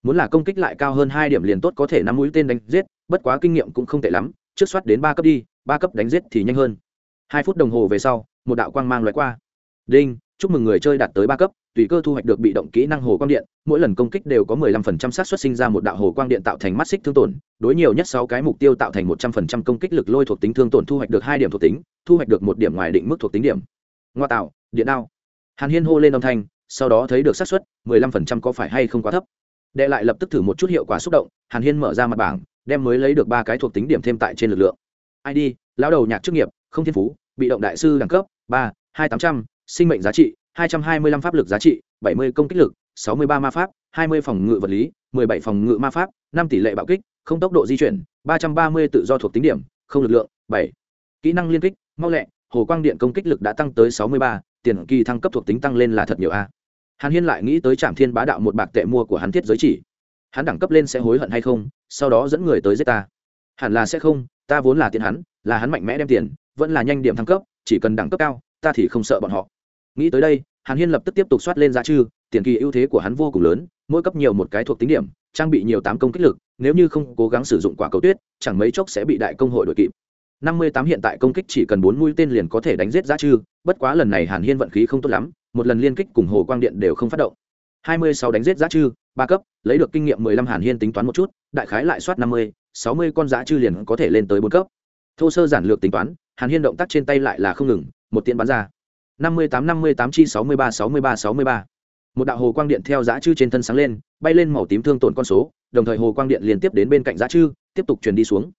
Muốn là công kích lại cao hơn hai điểm liền tốt có thể năm mũi tên đánh giết, bất quá kinh nghiệm cũng không tệ lắm, trước soát đến ba cấp đi, ba cấp đánh giết thì nhanh hơn. Hai phút đồng hồ về sau, một đạo quang mang loại qua. Đinh chúc mừng người chơi đạt tới ba cấp, tùy cơ thu hoạch được bị động kỹ năng hồ quang điện, mỗi lần công kích đều có 15% xác suất sinh ra một đạo hồ quang điện tạo thành mắt xích thương tổn, đối nhiều nhất sáu cái mục tiêu tạo thành 100% công kích lực lôi thuộc tính thương tổn thu hoạch được hai điểm thuộc tính, thu hoạch được một điểm ngoài định mức thuộc tính điểm. Ngoa tạo, điện đao. Hàn hiên hô lên âm thanh, sau đó thấy được xác suất 15% có phải hay không quá thấp. Đệ lại lập tức thử một chút hiệu quả xúc động, hàn hiên mở ra mặt bảng, đem mới lấy được ba cái thuộc tính điểm thêm tại trên lực lượng. Id lão đầu nhạc chức nghiệp, không thiên phú, bị động đại sư đẳng cấp, ba, hai tám trăm sinh mệnh giá trị, hai trăm hai mươi lăm pháp lực giá trị, bảy mươi công kích lực, sáu mươi ba ma pháp, hai mươi phòng ngự vật lý, mười bảy phòng ngự ma pháp, năm tỷ lệ bạo kích, không tốc độ di chuyển, ba trăm ba mươi tự do thuộc tính điểm, không lực lượng, bảy. Kỹ năng liên kích, mau lẹ, hồ quang điện công kích lực đã tăng tới sáu mươi ba, tiền kỳ thăng cấp thuộc tính tăng lên là thật nhiều a. Hàn hiên lại nghĩ tới trạm thiên bá đạo một bạc tệ mua của hắn thiết giới chỉ. Hắn đẳng cấp lên sẽ hối hận hay không, sau đó dẫn người tới giết ta. Hẳn là sẽ không, ta vốn là tiền hắn, là hắn mạnh mẽ đem tiền, vẫn là nhanh điểm thăng cấp, chỉ cần đẳng cấp cao, ta thì không sợ bọn họ nghĩ tới đây, hàn hiên lập tức tiếp tục soát lên giá chư tiền kỳ ưu thế của hắn vô cùng lớn, mỗi cấp nhiều một cái thuộc tính điểm, trang bị nhiều tám công kích lực, nếu như không cố gắng sử dụng quả cầu tuyết, chẳng mấy chốc sẽ bị đại công hội đội kịp. Năm mươi tám hiện tại công kích chỉ cần bốn mũi tên liền có thể đánh giết giá chư bất quá lần này hàn hiên vận khí không tốt lắm, một lần liên kích cùng hồ quang điện đều không phát động. Hai mươi sáu đánh giết giá chư ba cấp, lấy được kinh nghiệm mười lăm hàn hiên tính toán một chút, đại khái lại soát năm mươi, sáu mươi con giá chư liền có thể lên tới bốn cấp. Thô sơ giản lược tính toán, hàn hiên động tác trên tay lại là không ngừng, một tiện bắn ra năm mươi tám, năm mươi tám chi sáu mươi ba, sáu mươi ba, sáu mươi ba. Một đạo hồ quang điện theo giá chư trên thân sáng lên, bay lên màu tím thương tổn con số, đồng thời hồ quang điện liên tiếp đến bên cạnh giá chư, tiếp tục truyền đi xuống.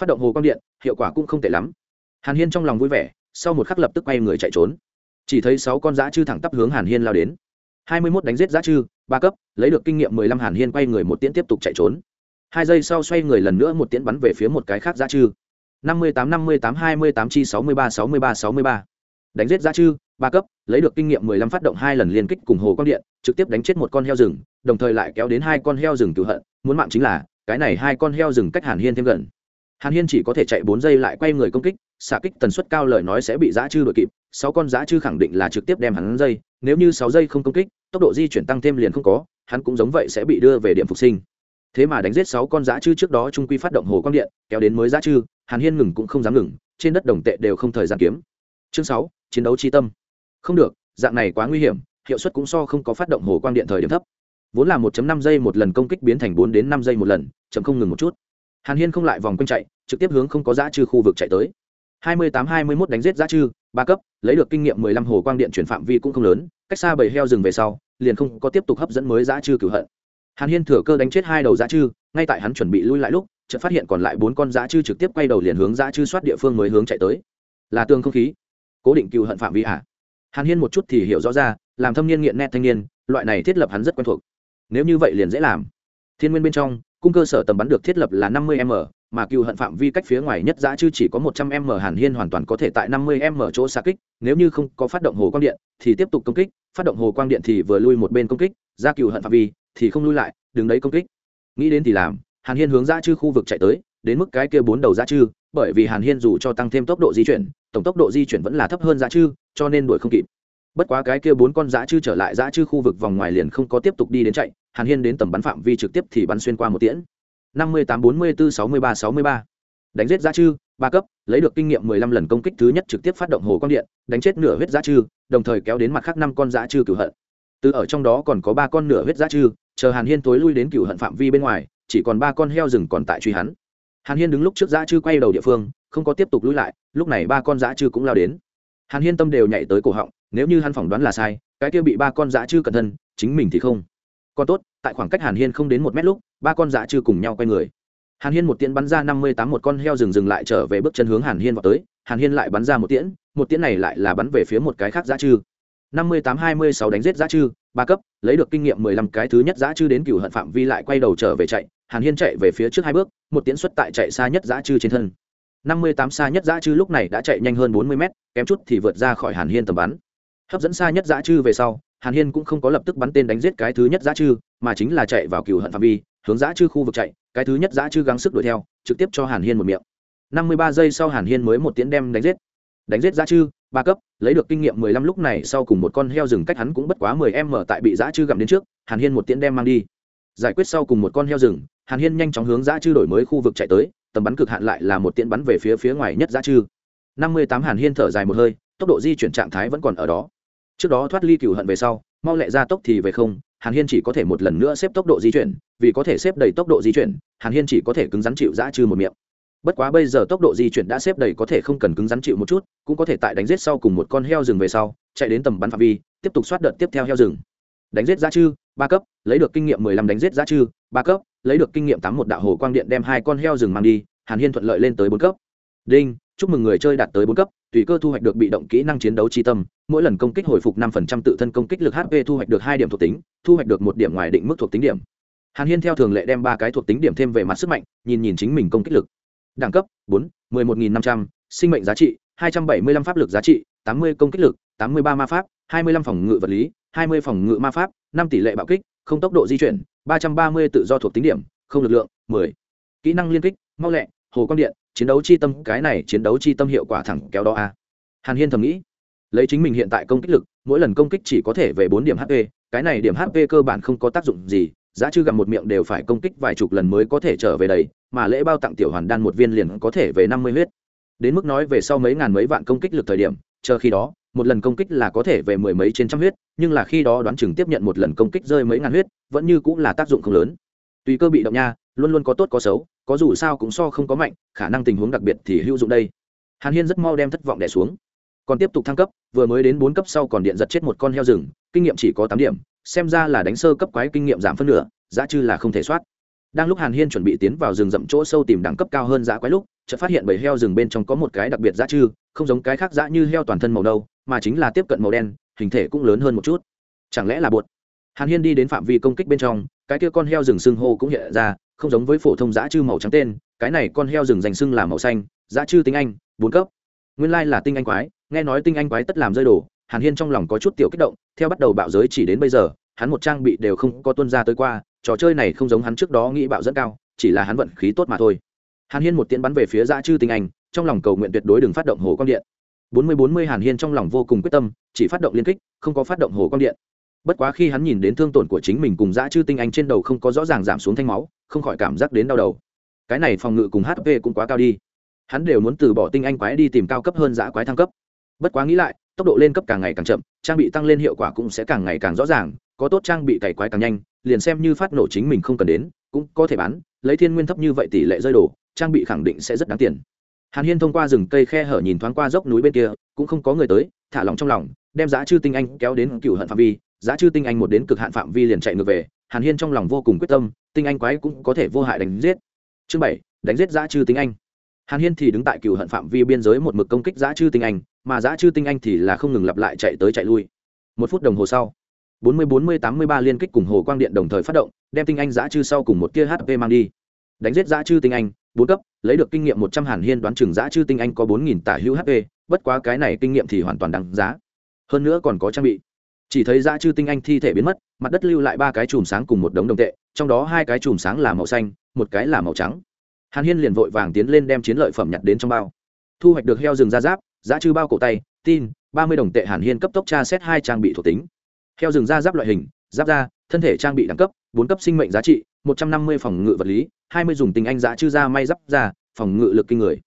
Phát động hồ quang điện, hiệu quả cũng không tệ lắm. Hàn hiên trong lòng vui vẻ, sau một khắc lập tức quay người chạy trốn. Chỉ thấy sáu con giá chư thẳng tắp hướng hàn hiên lao đến. Hai mươi mốt đánh giết giá chư, ba cấp, lấy được kinh nghiệm mười lăm hàn hiên quay người một tiễn tiếp tục chạy trốn. Hai giây sau xoay người lần nữa một tiễn bắn về phía một cái khác giá chư. năm mươi tám, năm mươi tám, hai mươi tám chi sáu mươi ba, sáu mươi ba, sáu mươi ba đánh giết giá chư, ba cấp, lấy được kinh nghiệm mười lăm phát động hai lần liên kích cùng hồ quang điện, trực tiếp đánh chết một con heo rừng, đồng thời lại kéo đến hai con heo rừng cựu hận. Muốn mạng chính là, cái này hai con heo rừng cách hàn hiên thêm gần. Hàn hiên chỉ có thể chạy bốn giây lại quay người công kích, xạ kích tần suất cao lời nói sẽ bị giã chư đội kịp, sáu con giã chư khẳng định là trực tiếp đem hắn dây nếu như sáu giây không công kích, tốc độ di chuyển tăng thêm liền không có, hắn cũng giống vậy sẽ bị đưa về điểm phục sinh. Thế mà đánh giết sáu con giã chư trước đó trung quy phát động hồ quang điện, kéo đến mới giã chư, hàn hiên ngừng cũng không dám ngừng, trên đất đồng tệ đều không thời gian kiếm. Chương sáu chiến đấu chi tâm. Không được, dạng này quá nguy hiểm, hiệu suất cũng so không có phát động hồ quang điện thời điểm thấp. Vốn là 1 năm giây một lần công kích biến thành bốn đến năm giây một lần, chậm không ngừng một chút. Hàn hiên không lại vòng quanh chạy, trực tiếp hướng không có giá trừ khu vực chạy tới. Hai mươi tám hai mươi mốt đánh giết giá trừ, ba cấp, lấy được kinh nghiệm mười lăm hồ quang điện chuyển phạm vi cũng không lớn, cách xa bầy heo rừng về sau, liền không có tiếp tục hấp dẫn mới giá trừ cửu hận. Hàn hiên thừa cơ đánh chết hai đầu giá trừ, ngay tại hắn chuẩn bị lui lại lúc, chợt phát hiện còn lại bốn con Giá Trư trực tiếp quay đầu liền hướng Giá Trư soát địa phương mới hướng chạy tới. Là tường không khí cố định cựu hận phạm vi ạ à. hàn hiên một chút thì hiểu rõ ra, làm thâm niên nghiện nét thanh niên, loại này thiết lập hắn rất quen thuộc. Nếu như vậy liền dễ làm. Thiên nguyên bên trong, cung cơ sở tầm bắn được thiết lập là năm mươi m, mà cựu hận phạm vi cách phía ngoài nhất giã chứ chỉ có một trăm m, hàn hiên hoàn toàn có thể tại năm mươi m chỗ xa kích, nếu như không có phát động hồ quang điện, thì tiếp tục công kích, phát động hồ quang điện thì vừa lui một bên công kích, ra cựu hận phạm vi, thì không lui lại, đứng đấy công kích. Nghĩ đến thì làm, hàn hiên hướng giã chư khu vực chạy tới, đến mức cái kia bốn đầu giã chư bởi vì hàn hiên dù cho tăng thêm tốc độ di chuyển tổng tốc độ di chuyển vẫn là thấp hơn dã chư, cho nên đuổi không kịp. Bất quá cái kia bốn con dã chư trở lại dã chư khu vực vòng ngoài liền không có tiếp tục đi đến chạy, hàn hiên đến tầm bắn phạm vi trực tiếp thì bắn xuyên qua một tiễn. năm mươi tám bốn mươi bốn sáu mươi ba sáu mươi ba. Đánh giết dã chư, ba cấp, lấy được kinh nghiệm mười lăm lần công kích thứ nhất trực tiếp phát động hồ quang điện, đánh chết nửa huyết dã chư, đồng thời kéo đến mặt khác năm con dã chư cửu hận. Từ ở trong đó còn có ba con nửa huyết dã chư, chờ hàn hiên tối lui đến cửu hận phạm vi bên ngoài, chỉ còn ba con heo rừng còn tại truy hắn. Hàn hiên đứng lúc trước dã chư quay đầu địa phương không có tiếp tục lui lại, lúc này ba con dã chư cũng lao đến. Hàn hiên tâm đều nhảy tới cổ họng, nếu như hắn phỏng đoán là sai, cái kia bị ba con dã chư cẩn thân, chính mình thì không. Còn tốt, tại khoảng cách hàn hiên không đến một mét lúc, ba con dã chư cùng nhau quay người. Hàn hiên một tiễn bắn ra năm mươi tám một con heo rừng dừng lại trở về bước chân hướng hàn hiên vào tới, hàn hiên lại bắn ra một tiễn một tiễn này lại là bắn về phía một cái khác dã chư. năm mươi tám hai mươi sáu đánh giết dã chư, ba cấp, lấy được kinh nghiệm mười lăm cái thứ nhất dã chư đến cựu hận phạm vi lại quay đầu trở về chạy, hàn hiên chạy về phía trước hai bước, một tiễn xuất tại chạy xa nhất dã chư trên thân năm mươi tám xa nhất giã chư lúc này đã chạy nhanh hơn bốn mươi mét, kém chút thì vượt ra khỏi hàn hiên tầm bắn. Hấp dẫn xa nhất giã chư về sau, hàn hiên cũng không có lập tức bắn tên đánh giết cái thứ nhất giã chư, mà chính là chạy vào cựu hận phạm vi, hướng giã chư khu vực chạy, cái thứ nhất giã chư gắng sức đuổi theo, trực tiếp cho hàn hiên một miệng. năm mươi ba giây sau hàn hiên mới một tiếng đem đánh giết. Đánh giết giã chư, ba cấp, lấy được kinh nghiệm mười lăm lúc này sau cùng một con heo rừng cách hắn cũng bất quá mười m tại bị giã chư gặm đến trước, hàn hiên một tiếng đem mang đi. Giải quyết sau cùng một con heo rừng, hàn hiên nhanh chóng hướng giã chư đổi mới khu vực chạy tới tầm bắn cực hạn lại là một tiễn bắn về phía phía ngoài nhất giã chư. Năm mươi tám hàn hiên thở dài một hơi, tốc độ di chuyển trạng thái vẫn còn ở đó. Trước đó thoát ly cựu hận về sau, mau lẹ ra tốc thì về không, hàn hiên chỉ có thể một lần nữa xếp tốc độ di chuyển, vì có thể xếp đầy tốc độ di chuyển, hàn hiên chỉ có thể cứng rắn chịu giã trừ một miệng. Bất quá bây giờ tốc độ di chuyển đã xếp đầy có thể không cần cứng rắn chịu một chút, cũng có thể tại đánh giết sau cùng một con heo rừng về sau, chạy đến tầm bắn phạm vi, tiếp tục soát đợt tiếp theo heo rừng. Đánh giết giá chư, ba cấp, lấy được kinh nghiệm mười lăm đánh giết giá chư, ba cấp lấy được kinh nghiệm tám một đạo hồ quang điện đem hai con heo rừng mang đi, hàn hiên thuận lợi lên tới bốn cấp. Đinh, chúc mừng người chơi đạt tới bốn cấp, tùy cơ thu hoạch được bị động kỹ năng chiến đấu tri tâm, mỗi lần công kích hồi phục năm phần trăm tự thân công kích lực hp thu hoạch được hai điểm thuộc tính, thu hoạch được một điểm ngoài định mức thuộc tính điểm. Hàn hiên theo thường lệ đem ba cái thuộc tính điểm thêm về mặt sức mạnh, nhìn nhìn chính mình công kích lực. Đẳng cấp, bốn, mười một nghìn năm trăm, sinh mệnh giá trị, hai trăm bảy mươi lăm pháp lực giá trị, tám mươi công kích lực, tám mươi ba ma pháp, hai mươi lăm phòng ngự vật lý, hai mươi phòng ngự ma pháp, năm tỷ lệ bạo kích, không tốc độ di chuyển ba trăm ba mươi tự do thuộc tính điểm, không lực lượng, mười. Kỹ năng liên kích, mau lẹ, hồ quang điện, chiến đấu chi tâm, cái này chiến đấu chi tâm hiệu quả thẳng kéo đó a. Hàn hiên thầm nghĩ. Lấy chính mình hiện tại công kích lực, mỗi lần công kích chỉ có thể về bốn điểm hp cái này điểm hp cơ bản không có tác dụng gì, giá chư gặp một miệng đều phải công kích vài chục lần mới có thể trở về đầy, mà lễ bao tặng tiểu hoàn đan một viên liền có thể về năm mươi huyết. Đến mức nói về sau mấy ngàn mấy vạn công kích lực thời điểm, chờ khi đó một lần công kích là có thể về mười mấy trên trăm huyết, nhưng là khi đó đoán chừng tiếp nhận một lần công kích rơi mấy ngàn huyết, vẫn như cũng là tác dụng không lớn. Tùy cơ bị động nha, luôn luôn có tốt có xấu, có dù sao cũng so không có mạnh, khả năng tình huống đặc biệt thì hữu dụng đây. Hàn hiên rất mau đem thất vọng đẻ xuống. Còn tiếp tục thăng cấp, vừa mới đến bốn cấp sau còn điện giật chết một con heo rừng, kinh nghiệm chỉ có tám điểm, xem ra là đánh sơ cấp quái kinh nghiệm giảm phân nửa, giá chư là không thể soát đang lúc hàn hiên chuẩn bị tiến vào rừng rậm chỗ sâu tìm đẳng cấp cao hơn giá quái lúc, chợt phát hiện bầy heo rừng bên trong có một cái đặc biệt giá chư không giống cái khác giá như heo toàn thân màu đâu mà chính là tiếp cận màu đen, hình thể cũng lớn hơn một chút. Chẳng lẽ là bột? Hàn hiên đi đến phạm vi công kích bên trong, cái kia con heo rừng xưng hô cũng hiện ra, không giống với phổ thông giá chư màu trắng tên, cái này con heo rừng dành xưng là màu xanh giá chư tinh anh, bốn cấp. Nguyên lai là tinh anh quái, nghe nói tinh anh quái tất làm rơi đồ, hàn hiên trong lòng có chút tiểu kích động, theo bắt đầu bạo giới chỉ đến bây giờ hắn một trang bị đều không có tuân ra tới qua, trò chơi này không giống hắn trước đó nghĩ bạo dẫn cao, chỉ là hắn vận khí tốt mà thôi. Hàn hiên một tiễn bắn về phía dã chư tinh anh, trong lòng cầu nguyện tuyệt đối đừng phát động hồ quang điện. Bốn mươi bốn mươi hàn hiên trong lòng vô cùng quyết tâm, chỉ phát động liên kích, không có phát động hồ quang điện. Bất quá khi hắn nhìn đến thương tổn của chính mình cùng dã chư tinh anh trên đầu không có rõ ràng giảm xuống thanh máu, không khỏi cảm giác đến đau đầu. Cái này phòng ngự cùng hp cũng quá cao đi. Hắn đều muốn từ bỏ tinh anh quái đi tìm cao cấp hơn dã quái thăng cấp. Bất quá nghĩ lại, tốc độ lên cấp càng ngày càng chậm, trang bị tăng lên hiệu quả cũng sẽ càng ngày càng rõ ràng có tốt trang bị cày quái càng nhanh, liền xem như phát nổ chính mình không cần đến, cũng có thể bán, lấy thiên nguyên thấp như vậy tỷ lệ rơi đổ, trang bị khẳng định sẽ rất đáng tiền. Hàn hiên thông qua rừng cây khe hở nhìn thoáng qua dốc núi bên kia, cũng không có người tới, thả lòng trong lòng, đem giá chư tinh anh kéo đến cựu hận phạm vi, giá chư tinh anh một đến cực hạn phạm vi liền chạy ngược về, hàn hiên trong lòng vô cùng quyết tâm, tinh anh quái cũng có thể vô hại đánh giết. Chương bảy, đánh giết giá chư tinh anh. Hàn hiên thì đứng tại cựu hận phạm vi biên giới một mực công kích giá chư tinh anh, mà giá chư tinh anh thì là không ngừng lặp lại chạy tới chạy lui. Một phút đồng hồ sau bốn mươi bốn mươi tám mươi ba liên kích cùng hồ quang điện đồng thời phát động, đem tinh anh giã chư sau cùng một tia hp mang đi. Đánh giết giã chư tinh anh, bốn cấp, lấy được kinh nghiệm một trăm hàn hiên đoán chừng giã chư tinh anh có bốn nghìn tả hữu hp bất quá cái này kinh nghiệm thì hoàn toàn đáng giá. Hơn nữa còn có trang bị. Chỉ thấy giã chư tinh anh thi thể biến mất, mặt đất lưu lại ba cái chùm sáng cùng một đống đồng tệ, trong đó hai cái chùm sáng là màu xanh, một cái là màu trắng. Hàn hiên liền vội vàng tiến lên đem chiến lợi phẩm nhặt đến trong bao. Thu hoạch được heo rừng ra giáp, giã chư bao cổ tay, tin, ba mươi đồng tệ hàn hiên cấp tốc tra xét hai trang bị thuộc tính theo rừng da giáp loại hình, giáp da, thân thể trang bị đẳng cấp, bốn cấp sinh mệnh giá trị, một trăm năm mươi phòng ngự vật lý, hai mươi dùng tình anh giá chư da may giáp da, phòng ngự lực kinh người.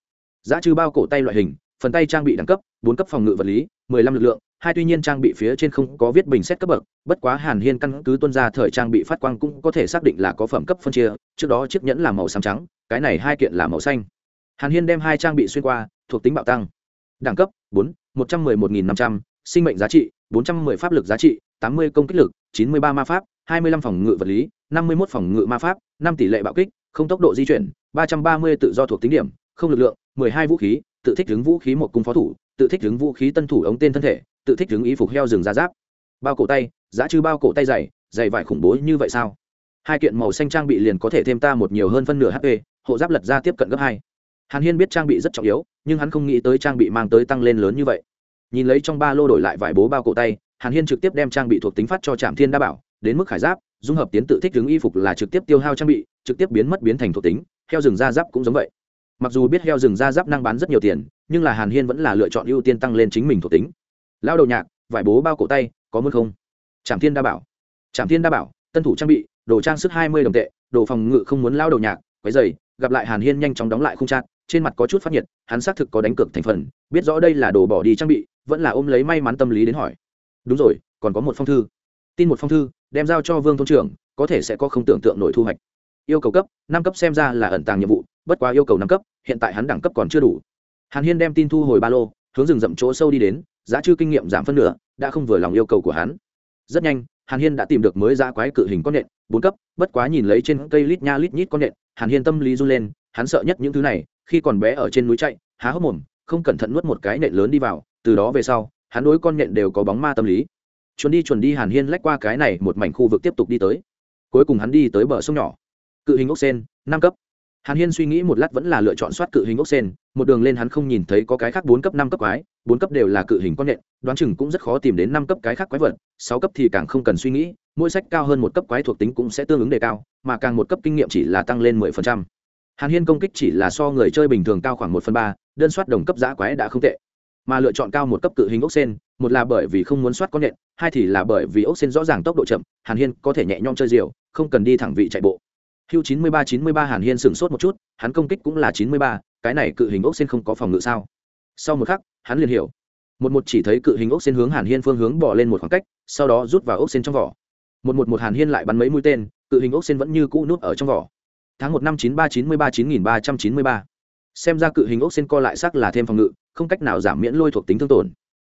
Giá chư bao cổ tay loại hình, phần tay trang bị đẳng cấp, bốn cấp phòng ngự vật lý, mười lăm lực lượng, hai tuy nhiên trang bị phía trên không có viết bình xét cấp bậc, bất quá hàn hiên căn cứ tuân ra thời trang bị phát quang cũng có thể xác định là có phẩm cấp phân chia, trước đó chiếc nhẫn là màu xám trắng, cái này hai kiện là màu xanh. Hàn hiên đem hai trang bị xuyên qua, thuộc tính bạo tăng. Đẳng cấp, bốn, một trăm mười một nghìn năm trăm, sinh mệnh giá trị bốn trăm mười pháp lực giá trị, tám mươi công kích lực, chín mươi ba ma pháp, hai mươi lăm phòng ngự vật lý, năm mươi một phòng ngự ma pháp, năm tỷ lệ bạo kích, không tốc độ di chuyển, ba trăm ba mươi tự do thuộc tính điểm, không lực lượng, mười hai vũ khí, tự thích ứng vũ khí một cung phó thủ, tự thích ứng vũ khí tân thủ ống tên thân thể, tự thích ứng ý phục heo rừng ra giáp. Bao cổ tay, giá trừ bao cổ tay dày dày vải khủng bố như vậy sao? Hai kiện màu xanh trang bị liền có thể thêm ta một nhiều hơn phân nửa hp hộ giáp lật ra tiếp cận gấp hai. Hàn hiên biết trang bị rất trọng yếu, nhưng hắn không nghĩ tới trang bị mang tới tăng lên lớn như vậy nhìn lấy trong ba lô đổi lại vải bố bao cổ tay, hàn hiên trực tiếp đem trang bị thuộc tính phát cho trạm thiên đa bảo, đến mức khải giáp, dung hợp tiến tự thích đứng y phục là trực tiếp tiêu hao trang bị, trực tiếp biến mất biến thành thuộc tính, heo rừng da giáp cũng giống vậy. Mặc dù biết heo rừng da giáp năng bán rất nhiều tiền, nhưng là hàn hiên vẫn là lựa chọn ưu tiên tăng lên chính mình thuộc tính. Lao đầu nhạc, vải bố bao cổ tay, có muốn không? Trạm thiên đa bảo. Trạm thiên đa bảo, tân thủ trang bị, đồ trang sức hai mươi đồng tệ, đồ phòng ngự không muốn lao đầu nhạc, quấy dày gặp lại hàn hiên nhanh chóng đóng lại khung trát trên mặt có chút phát nhiệt, hắn xác thực có đánh cược thành phần, biết rõ đây là đồ bỏ đi trang bị vẫn là ôm lấy may mắn tâm lý đến hỏi. Đúng rồi, còn có một phong thư. Tin một phong thư, đem giao cho vương thôn trưởng, có thể sẽ có không tưởng tượng nổi thu hoạch. Yêu cầu cấp, năm cấp xem ra là ẩn tàng nhiệm vụ, bất quá yêu cầu năm cấp, hiện tại hắn đẳng cấp còn chưa đủ. Hàn hiên đem tin thu hồi ba lô, hướng rừng rậm chỗ sâu đi đến, giá chư kinh nghiệm giảm phân nửa, đã không vừa lòng yêu cầu của hắn. Rất nhanh, hàn hiên đã tìm được mới giá quái cự hình con nện, bốn cấp, bất quá nhìn lấy trên cây lít nha lít nhít con nện, hàn hiên tâm lý run lên, hắn sợ nhất những thứ này, khi còn bé ở trên núi chạy, há hốc mồm, không cẩn thận nuốt một cái nện lớn đi vào từ đó về sau, hắn đối con nhện đều có bóng ma tâm lý. Chuẩn đi chuẩn đi, hàn hiên lách qua cái này một mảnh khu vực tiếp tục đi tới. Cuối cùng hắn đi tới bờ sông nhỏ. Cự hình ốc sen, năm cấp. Hàn hiên suy nghĩ một lát vẫn là lựa chọn soát cự hình ốc sen, một đường lên hắn không nhìn thấy có cái khác bốn cấp, năm cấp quái, bốn cấp đều là cự hình con nện đoán chừng cũng rất khó tìm đến năm cấp cái khác quái vật, sáu cấp thì càng không cần suy nghĩ, mỗi sách cao hơn một cấp quái thuộc tính cũng sẽ tương ứng đề cao, mà càng một cấp kinh nghiệm chỉ là tăng lên mười phần trăm. Hàn hiên công kích chỉ là so người chơi bình thường cao khoảng một phần ba, đơn soát đồng cấp giã quái đã không tệ mà lựa chọn cao một cấp cự hình ốc sen, một là bởi vì không muốn soát con nhện, hai thì là bởi vì ốc sen rõ ràng tốc độ chậm, hàn hiên có thể nhẹ nhõm chơi diều, không cần đi thẳng vị chạy bộ. Hưu chín mươi ba chín mươi ba hàn hiên sửng sốt một chút, hắn công kích cũng là chín mươi ba, cái này cự hình ốc sen không có phòng ngự sao? Sau một khắc, hắn liền hiểu. Một một chỉ thấy cự hình ốc sen hướng hàn hiên phương hướng bỏ lên một khoảng cách, sau đó rút vào ốc sen trong vỏ. Một một một hàn hiên lại bắn mấy mũi tên, cự hình ốc sen vẫn như cũ nút ở trong vỏ. Tháng một năm chín ba chín mươi ba chín nghìn ba trăm chín mươi ba. Xem ra cự hình ốc sen co lại xác là thêm phòng ngự không cách nào giảm miễn lôi thuộc tính thương tổn.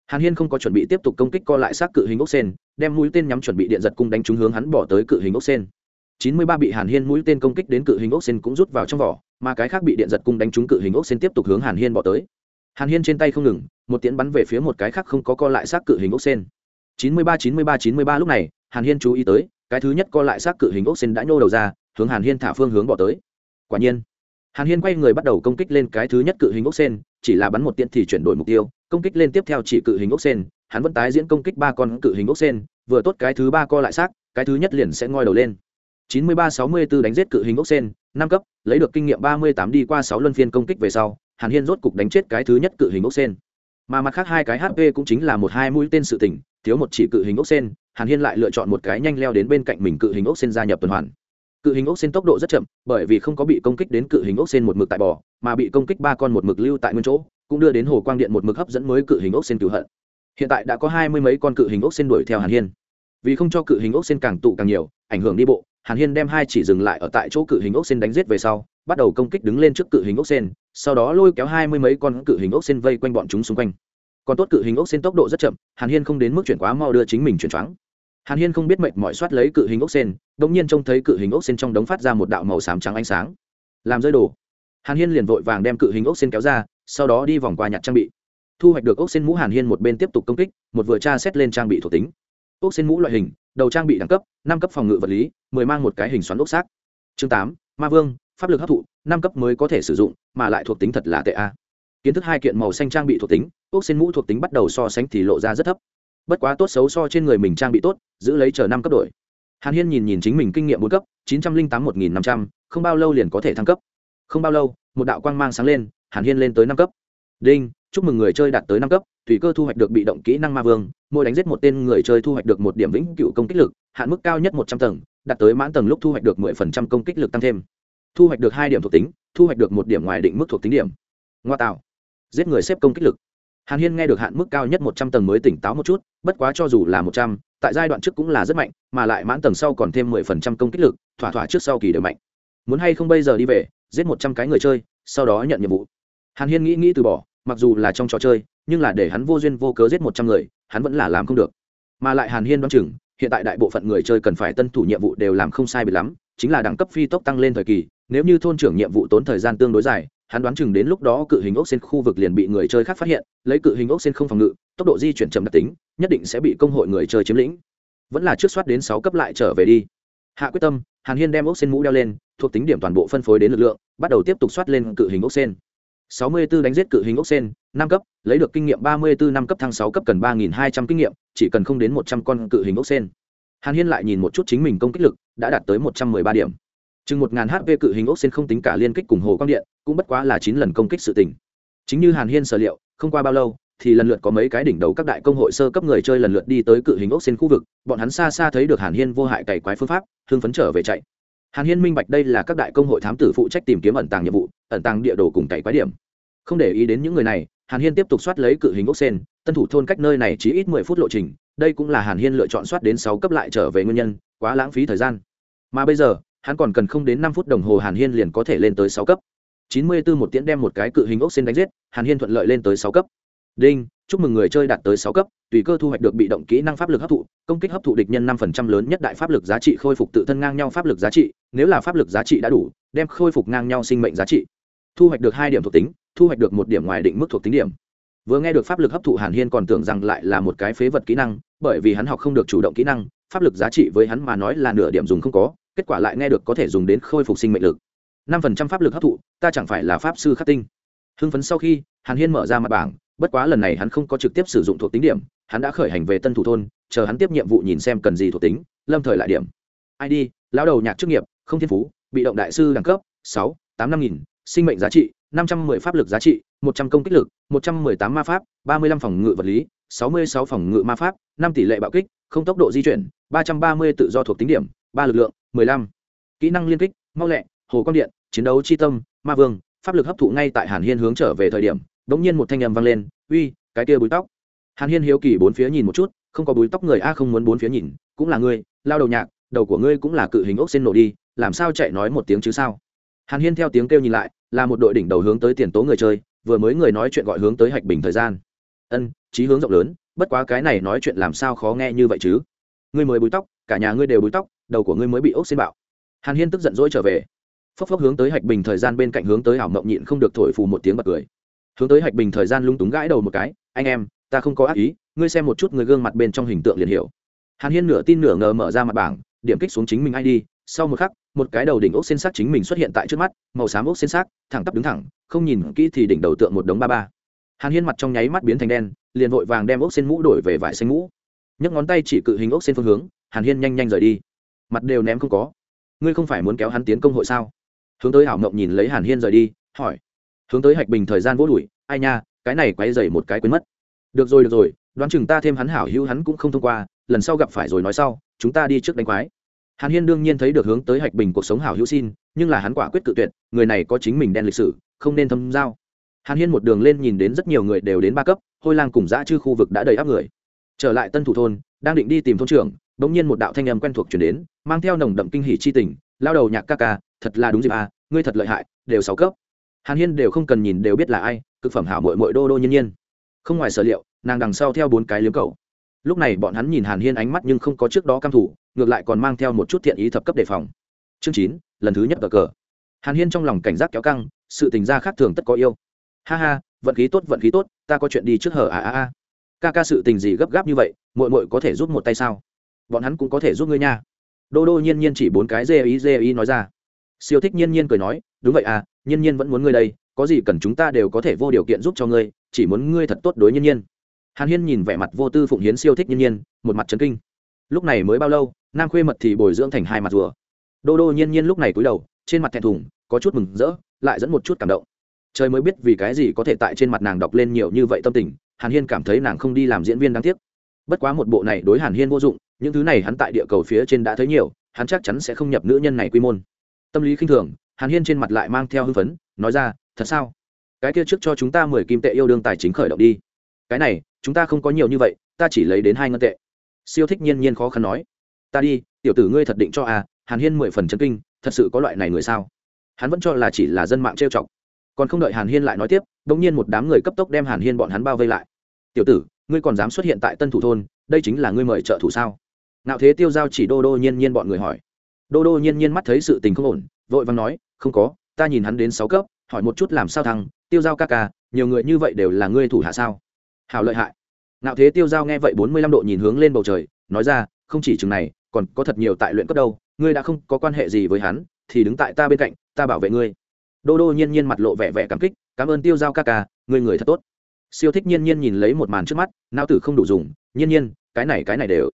Hàn hiên không có chuẩn bị tiếp tục công kích co lại xác cự hình ốc sen, đem mũi tên nhắm chuẩn bị điện giật cung đánh trúng hướng hắn bỏ tới cự hình ốc sen. Chín mươi ba bị hàn hiên mũi tên công kích đến cự hình ốc sen cũng rút vào trong vỏ, mà cái khác bị điện giật cung đánh trúng cự hình ốc sen tiếp tục hướng hàn hiên bỏ tới. Hàn hiên trên tay không ngừng, một tiễn bắn về phía một cái khác không có co lại xác cự hình ốc sen. Chín mươi ba, chín mươi ba, chín mươi ba lúc này, hàn hiên chú ý tới, cái thứ nhất co lại xác cự hình ốc sen đã nhô đầu ra, hướng hàn hiên thả phương hướng bỏ tới. Quả nhiên, hàn hiên quay người bắt đầu công kích lên cái thứ nhất cự hình ốc sen chỉ là bắn một tiễn thì chuyển đổi mục tiêu, công kích lên tiếp theo chỉ cự hình ốc sen, hắn vẫn tái diễn công kích ba con cự hình ốc sen, vừa tốt cái thứ ba co lại xác, cái thứ nhất liền sẽ ngoi đầu lên. 93-64 đánh giết cự hình ốc sen, năm cấp, lấy được kinh nghiệm 38 đi qua sáu luân phiên công kích về sau, hàn hiên rốt cục đánh chết cái thứ nhất cự hình ốc sen. Mà mặt khác hai cái hp cũng chính là một hai mũi tên sự tỉnh, thiếu một chỉ cự hình ốc sen, hàn hiên lại lựa chọn một cái nhanh leo đến bên cạnh mình cự hình ốc sen gia nhập tuần hoàn cự hình ốc sen tốc độ rất chậm, bởi vì không có bị công kích đến cự hình ốc sen một mực tại bò, mà bị công kích ba con một mực lưu tại nguyên chỗ, cũng đưa đến hồ quang điện một mực hấp dẫn mới cự hình ốc sen cửu hận. Hiện tại đã có hai mươi mấy con cự hình ốc sen đuổi theo hàn hiên. Vì không cho cự hình ốc sen càng tụ càng nhiều, ảnh hưởng đi bộ, hàn hiên đem hai chỉ dừng lại ở tại chỗ cự hình ốc sen đánh giết về sau, bắt đầu công kích đứng lên trước cự hình ốc sen, sau đó lôi kéo hai mươi mấy con cự hình ốc sen vây quanh bọn chúng xung quanh. Còn tốt cự hình ốc sen tốc độ rất chậm, hàn hiên không đến mức chuyển quá mau đưa chính mình chuyển choáng hàn hiên không biết mệnh mọi soát lấy cự hình ốc sen đ ỗ n g nhiên trông thấy cự hình ốc sen trong đống phát ra một đạo màu xám trắng ánh sáng. Làm rơi đồ. Hàn hiên liền vội vàng đem cự hình ốc sen kéo ra, sau đó đi vòng qua nhặt trang bị. Thu hoạch được ốc sen mũ hàn hiên một bên tiếp tục công kích, một vừa tra xét lên trang bị thuộc tính. Ốc sen mũ loại hình, đầu trang bị đẳng cấp, năm cấp phòng ngự vật lý, mười mang một cái hình xoắn ốc xác. Chương tám, ma vương, pháp lực hấp thụ, năm cấp mới có thể sử dụng, mà lại thuộc tính thật là tệ a. Kiến thức hai kiện màu xanh trang bị thuộc tính, ốc sen mũ thuộc tính bắt đầu so sánh thì lộ ra rất thấp bất quá tốt xấu so trên người mình trang bị tốt, giữ lấy chờ năm cấp đổi. Hàn hiên nhìn nhìn chính mình kinh nghiệm bốn cấp, chín trăm linh tám, một nghìn năm trăm, không bao lâu liền có thể thăng cấp. Không bao lâu, một đạo quang mang sáng lên, hàn hiên lên tới năm cấp. Đinh, chúc mừng người chơi đạt tới năm cấp thủy cơ thu hoạch được bị động kỹ năng ma vương, mỗi đánh giết một tên người chơi thu hoạch được một điểm vĩnh cựu công kích lực, hạn mức cao nhất một trăm tầng, đạt tới mãn tầng lúc thu hoạch được mười phần trăm công kích lực tăng thêm. Thu hoạch được hai điểm thuộc tính, thu hoạch được một điểm ngoài định mức thuộc tính điểm. Ngoa tạo. Giết người xếp công kích lực hàn hiên nghe được hạn mức cao nhất một trăm tầng mới tỉnh táo một chút, bất quá cho dù là một trăm, tại giai đoạn trước cũng là rất mạnh, mà lại mãn tầng sau còn thêm mười phần trăm công kích lực, thỏa thỏa trước sau kỳ đều mạnh. Muốn hay không bây giờ đi về, giết một trăm cái người chơi, sau đó nhận nhiệm vụ. Hàn hiên nghĩ nghĩ từ bỏ, mặc dù là trong trò chơi, nhưng là để hắn vô duyên vô cớ giết một trăm người, hắn vẫn là làm không được. Mà lại hàn hiên đoán chừng, hiện tại đại bộ phận người chơi cần phải tân thủ nhiệm vụ đều làm không sai bị lắm, chính là đẳng cấp phi tốc tăng lên thời kỳ, nếu như thôn trưởng nhiệm vụ tốn thời gian tương đối dài hắn đoán chừng đến lúc đó cự hình ốc sen khu vực liền bị người chơi khác phát hiện, lấy cự hình ốc sen không phòng ngự, tốc độ di chuyển chậm đặc tính, nhất định sẽ bị công hội người chơi chiếm lĩnh. Vẫn là trước soát đến sáu cấp lại trở về đi. Hạ quyết tâm, hàn hiên đem ốc sen mũ đeo lên, thuộc tính điểm toàn bộ phân phối đến lực lượng, bắt đầu tiếp tục soát lên cự hình ốc sen. Sáu mươi 64 đánh giết cự hình ốc sen, năm cấp, lấy được kinh nghiệm ba mươi 34 năm cấp thăng sáu cấp cần ba nghìn hai trăm kinh nghiệm, chỉ cần không đến một trăm con cự hình ốc sen. Hàn hiên lại nhìn một chút chính mình công kích lực, đã đạt tới một trăm mười ba điểm chừng một ngàn hp cự hình ốc xen không tính cả liên kích cùng hồ quang điện, cũng bất quá là chín lần công kích sự tình. Chính như hàn hiên sở liệu, không qua bao lâu, thì lần lượt có mấy cái đỉnh đầu các đại công hội sơ cấp người chơi lần lượt đi tới cự hình ốc xen khu vực, bọn hắn xa xa thấy được hàn hiên vô hại cày quái phương pháp thương phấn trở về chạy. Hàn hiên minh bạch đây là các đại công hội thám tử phụ trách tìm kiếm ẩn tàng nhiệm vụ, ẩn tàng địa đồ cùng cày quái điểm. Không để ý đến những người này, hàn hiên tiếp tục soát lấy cự hình ốc sen tân thủ thôn cách nơi này chỉ ít mười phút lộ trình, đây cũng là hàn hiên lựa chọn soát đến sáu cấp lại trở về nguyên nhân, quá lãng phí thời gian. Mà bây giờ hắn còn cần không đến năm phút đồng hồ hàn hiên liền có thể lên tới sáu cấp. Chín mươi b ố một tiễn đem một cái cự hình ốc xin đánh giết, hàn hiên thuận lợi lên tới sáu cấp. Đinh, chúc mừng người chơi đạt tới sáu cấp, tùy cơ thu hoạch được bị động kỹ năng pháp lực hấp thụ, công kích hấp thụ địch nhân năm phần trăm lớn nhất đại pháp lực giá trị, khôi phục tự thân ngang nhau pháp lực giá trị, nếu là pháp lực giá trị đã đủ, đem khôi phục ngang nhau sinh mệnh giá trị. Thu hoạch được hai điểm thuộc tính, thu hoạch được một điểm ngoài định mức thuộc tính điểm. Vừa nghe được pháp lực hấp thụ hàn hiên còn tưởng rằng lại là một cái phế vật kỹ năng, bởi vì hắn học không được chủ động kỹ năng, pháp lực giá trị với hắn mà nói là nửa điểm dùng không có kết quả lại nghe được có thể dùng đến khôi phục sinh mệnh lực. Năm phần trăm pháp lực hấp thụ, ta chẳng phải là pháp sư khắc tinh. Hưng phấn sau khi, hàn hiên mở ra mặt bảng, bất quá lần này hắn không có trực tiếp sử dụng thuộc tính điểm, hắn đã khởi hành về tân thủ thôn, chờ hắn tiếp nhiệm vụ nhìn xem cần gì thuộc tính, lâm thời lại điểm. Id lão đầu nhạc chức nghiệp, không thiên phú, bị động đại sư đẳng cấp, sáu, tám năm nghìn, sinh mệnh giá trị, năm trăm mười pháp lực giá trị, một trăm công kích lực, một trăm mười tám ma pháp, ba mươi lăm phòng ngự vật lý, sáu mươi sáu phòng ngự ma pháp, năm tỷ lệ bạo kích, không tốc độ di chuyển, ba trăm ba mươi tự do thuộc tính điểm, ba lực lượng mười lăm. Kỹ năng liên kích, mau lẹ, hồ quang điện, chiến đấu chi tâm, ma vương, pháp lực hấp thụ ngay tại hàn hiên hướng trở về thời điểm, đ ỗ n g nhiên một thanh â m vang lên, uy, cái kia búi tóc. Hàn hiên hiếu kỳ bốn phía nhìn một chút, không có búi tóc người a không muốn bốn phía nhìn, cũng là ngươi, lao đầu nhạc, đầu của ngươi cũng là cự hình ốc xin nổ đi, làm sao chạy nói một tiếng chứ sao? Hàn hiên theo tiếng kêu nhìn lại, là một đội đỉnh đầu hướng tới tiền tố người chơi, vừa mới người nói chuyện gọi hướng tới hạch bình thời gian. Ân trí hướng rộng lớn, bất quá cái này nói chuyện làm sao khó nghe như vậy chứ? Ngươi mới búi tóc, cả nhà ngươi đều búi tóc đầu của ngươi mới bị ốc xin bạo. Hàn hiên tức giận dỗi trở về. Phốc phốc hướng tới hạch bình thời gian bên cạnh hướng tới ảo mộng nhịn không được thổi phù một tiếng bật cười. Hướng tới hạch bình thời gian lung túng gãi đầu một cái, anh em, ta không có ác ý, ngươi xem một chút người gương mặt bên trong hình tượng liền hiểu. Hàn hiên nửa tin nửa ngờ mở ra mặt bảng, điểm kích xuống chính mình id sau một khắc, một cái đầu đỉnh ốc xên xác chính mình xuất hiện tại trước mắt, màu xám ốc xên xác, thẳng tắp đứng thẳng, không nhìn kỹ thì đỉnh đầu tượng một đống ba ba. Hàn hiên mặt trong nháy mắt biến thành đen, liền vội vàng đem ốc xên mũ đổi về vải xanh mũ. Nhấc ngón tay chỉ cự hình ốc xên phương hướng, hàn hiên nhanh nhanh rời đi mặt đều ném không có. Ngươi không phải muốn kéo hắn tiến công hội sao? Hướng tới hảo mộng nhìn lấy hàn hiên rời đi, hỏi. Hướng tới hạch bình thời gian vô đuổi, ai nha, cái này quay dày một cái quên mất. Được rồi được rồi, đoán chừng ta thêm hắn hảo hữu hắn cũng không thông qua, lần sau gặp phải rồi nói sau, chúng ta đi trước đánh quái. Hàn hiên đương nhiên thấy được hướng tới hạch bình cuộc sống hảo hữu xin, nhưng là hắn quả quyết cự tuyệt, người này có chính mình đen lịch sử, không nên thâm giao. Hàn hiên một đường lên nhìn đến rất nhiều người đều đến ba cấp, hôi lang cùng dã chư khu vực đã đầy áp người. Trở lại tân thủ thôn, đang định đi tìm thôn trưởng bỗng nhiên một đạo thanh âm quen thuộc chuyển đến, mang theo nồng đậm kinh hỉ chi tình, lao đầu nhạc ca ca, thật là đúng dịp à ngươi thật lợi hại, đều sáu cấp. Hàn hiên đều không cần nhìn đều biết là ai, cực phẩm hảo mội mội đô đô nhiên nhiên. Không ngoài sở liệu, nàng đằng sau theo bốn cái liếm cầu lúc này bọn hắn nhìn hàn hiên ánh mắt nhưng không có trước đó căm thủ ngược lại còn mang theo một chút thiện ý thập cấp đề phòng. Chương chín, lần thứ nhất cờ cờ. Hàn hiên trong lòng cảnh giác kéo căng, sự tình gia khác thường tất có yêu. Ha ha, vận khí tốt, vận khí tốt, ta có chuyện đi trước hở à à à. Ca ca, sự tình gì gấp gáp như vậy mội mội có thể giúp một tay sao? Bọn hắn cũng có thể giúp ngươi nha. Đô đô nhiên nhiên chỉ bốn cái dê ý dê ý nói ra. Siêu thích nhiên nhiên cười nói, đúng vậy à nhiên nhiên vẫn muốn ngươi đây, có gì cần chúng ta đều có thể vô điều kiện giúp cho ngươi, chỉ muốn ngươi thật tốt đối nhiên nhiên. Hàn hiên nhìn vẻ mặt vô tư phụng hiến siêu thích nhiên nhiên, một mặt trấn kinh. Lúc này mới bao lâu, nam khuê mật thì bồi dưỡng thành hai mặt rùa. Đô đô nhiên nhiên lúc này cúi đầu, trên mặt thẹn thùng, có chút mừng rỡ, lại dẫn một chút cảm động. Trời mới biết vì cái gì có thể tại trên mặt nàng đọc lên nhiều như vậy tâm tình, hàn hiên cảm thấy nàng không đi làm diễn viên đáng tiếc. Bất quá một bộ này đối hàn hiên vô dụng những thứ này hắn tại địa cầu phía trên đã thấy nhiều, hắn chắc chắn sẽ không nhập nữ nhân này quy môn tâm lý khinh thường, hàn hiên trên mặt lại mang theo hưng phấn, nói ra, thật sao? Cái kia trước cho chúng ta mười kim tệ yêu đương tài chính khởi động đi. Cái này, chúng ta không có nhiều như vậy, ta chỉ lấy đến hai ngân tệ. Siêu thích nhiên nhiên khó khăn nói, ta đi, tiểu tử ngươi thật định cho à hàn hiên mười phần chân kinh, thật sự có loại này người sao? Hắn vẫn cho là chỉ là dân mạng trêu chọc. Còn không đợi hàn hiên lại nói tiếp đ ỗ n g nhiên một đám người cấp tốc đem hàn hiên bọn hắn bao vây lại. Tiểu tử, ngươi còn dám xuất hiện tại tân thủ thôn, đây chính là ngươi mời trợ thủ sao? Nạo thế tiêu giao chỉ đô đô nhiên nhiên bọn người hỏi. Đô đô nhiên nhiên mắt thấy sự tình không ổn, vội vàng nói, không có, ta nhìn hắn đến sáu cấp, hỏi một chút làm sao thằng, tiêu giao ca ca, nhiều người như vậy đều là ngươi thủ hạ sao? Hào lợi hại. Nạo thế tiêu giao nghe vậy bốn mươi lăm độ nhìn hướng lên bầu trời, nói ra, không chỉ chừng này, còn có thật nhiều tại luyện cấp đâu, ngươi đã không có quan hệ gì với hắn, thì đứng tại ta bên cạnh, ta bảo vệ ngươi. Đô đô nhiên nhiên mặt lộ vẻ vẻ cảm kích, cảm ơn tiêu giao ca ca, ngươi người thật tốt. Siêu thích nhiên nhiên nhìn lấy một màn trước mắt não tử không đủ dùng, nhiên nhiên, cái này cái này đều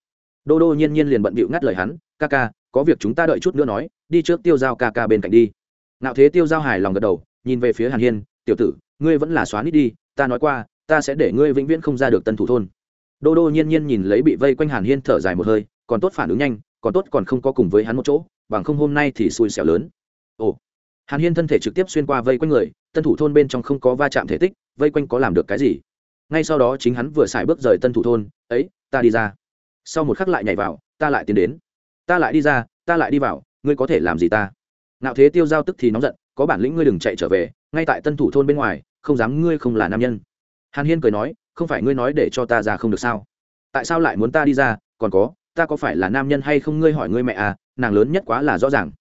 đô đô nhiên nhiên liền bận bịu ngắt lời hắn, ca ca, có việc chúng ta đợi chút nữa nói, đi trước tiêu giao ca ca bên cạnh đi. Nạo thế tiêu giao hài lòng gật đầu, nhìn về phía hàn hiên, tiểu tử, ngươi vẫn là xóa nít đi, ta nói qua, ta sẽ để ngươi vĩnh viễn không ra được tân thủ thôn. Đô đô nhiên nhiên nhìn lấy bị vây quanh hàn hiên thở dài một hơi, còn tốt phản ứng nhanh, còn tốt còn không có cùng với hắn một chỗ, bằng không hôm nay thì xui xẻo lớn. Ồ. Hàn hiên thân thể trực tiếp xuyên qua vây quanh người, tân thủ thôn bên trong không có va chạm thể tích, vây quanh có làm được cái gì? Ngay sau đó chính hắn vừa xài bước rời tân thủ thôn, ấy, ta đi ra sau một khắc lại nhảy vào, ta lại tiến đến. Ta lại đi ra, ta lại đi vào, ngươi có thể làm gì ta? Nạo thế tiêu giao tức thì nóng giận, có bản lĩnh ngươi đừng chạy trở về, ngay tại tân thủ thôn bên ngoài, không dám ngươi không là nam nhân. Hàn hiên cười nói, không phải ngươi nói để cho ta ra không được sao? Tại sao lại muốn ta đi ra? Còn có, ta có phải là nam nhân hay không ngươi hỏi ngươi mẹ à nàng lớn nhất quá là rõ ràng.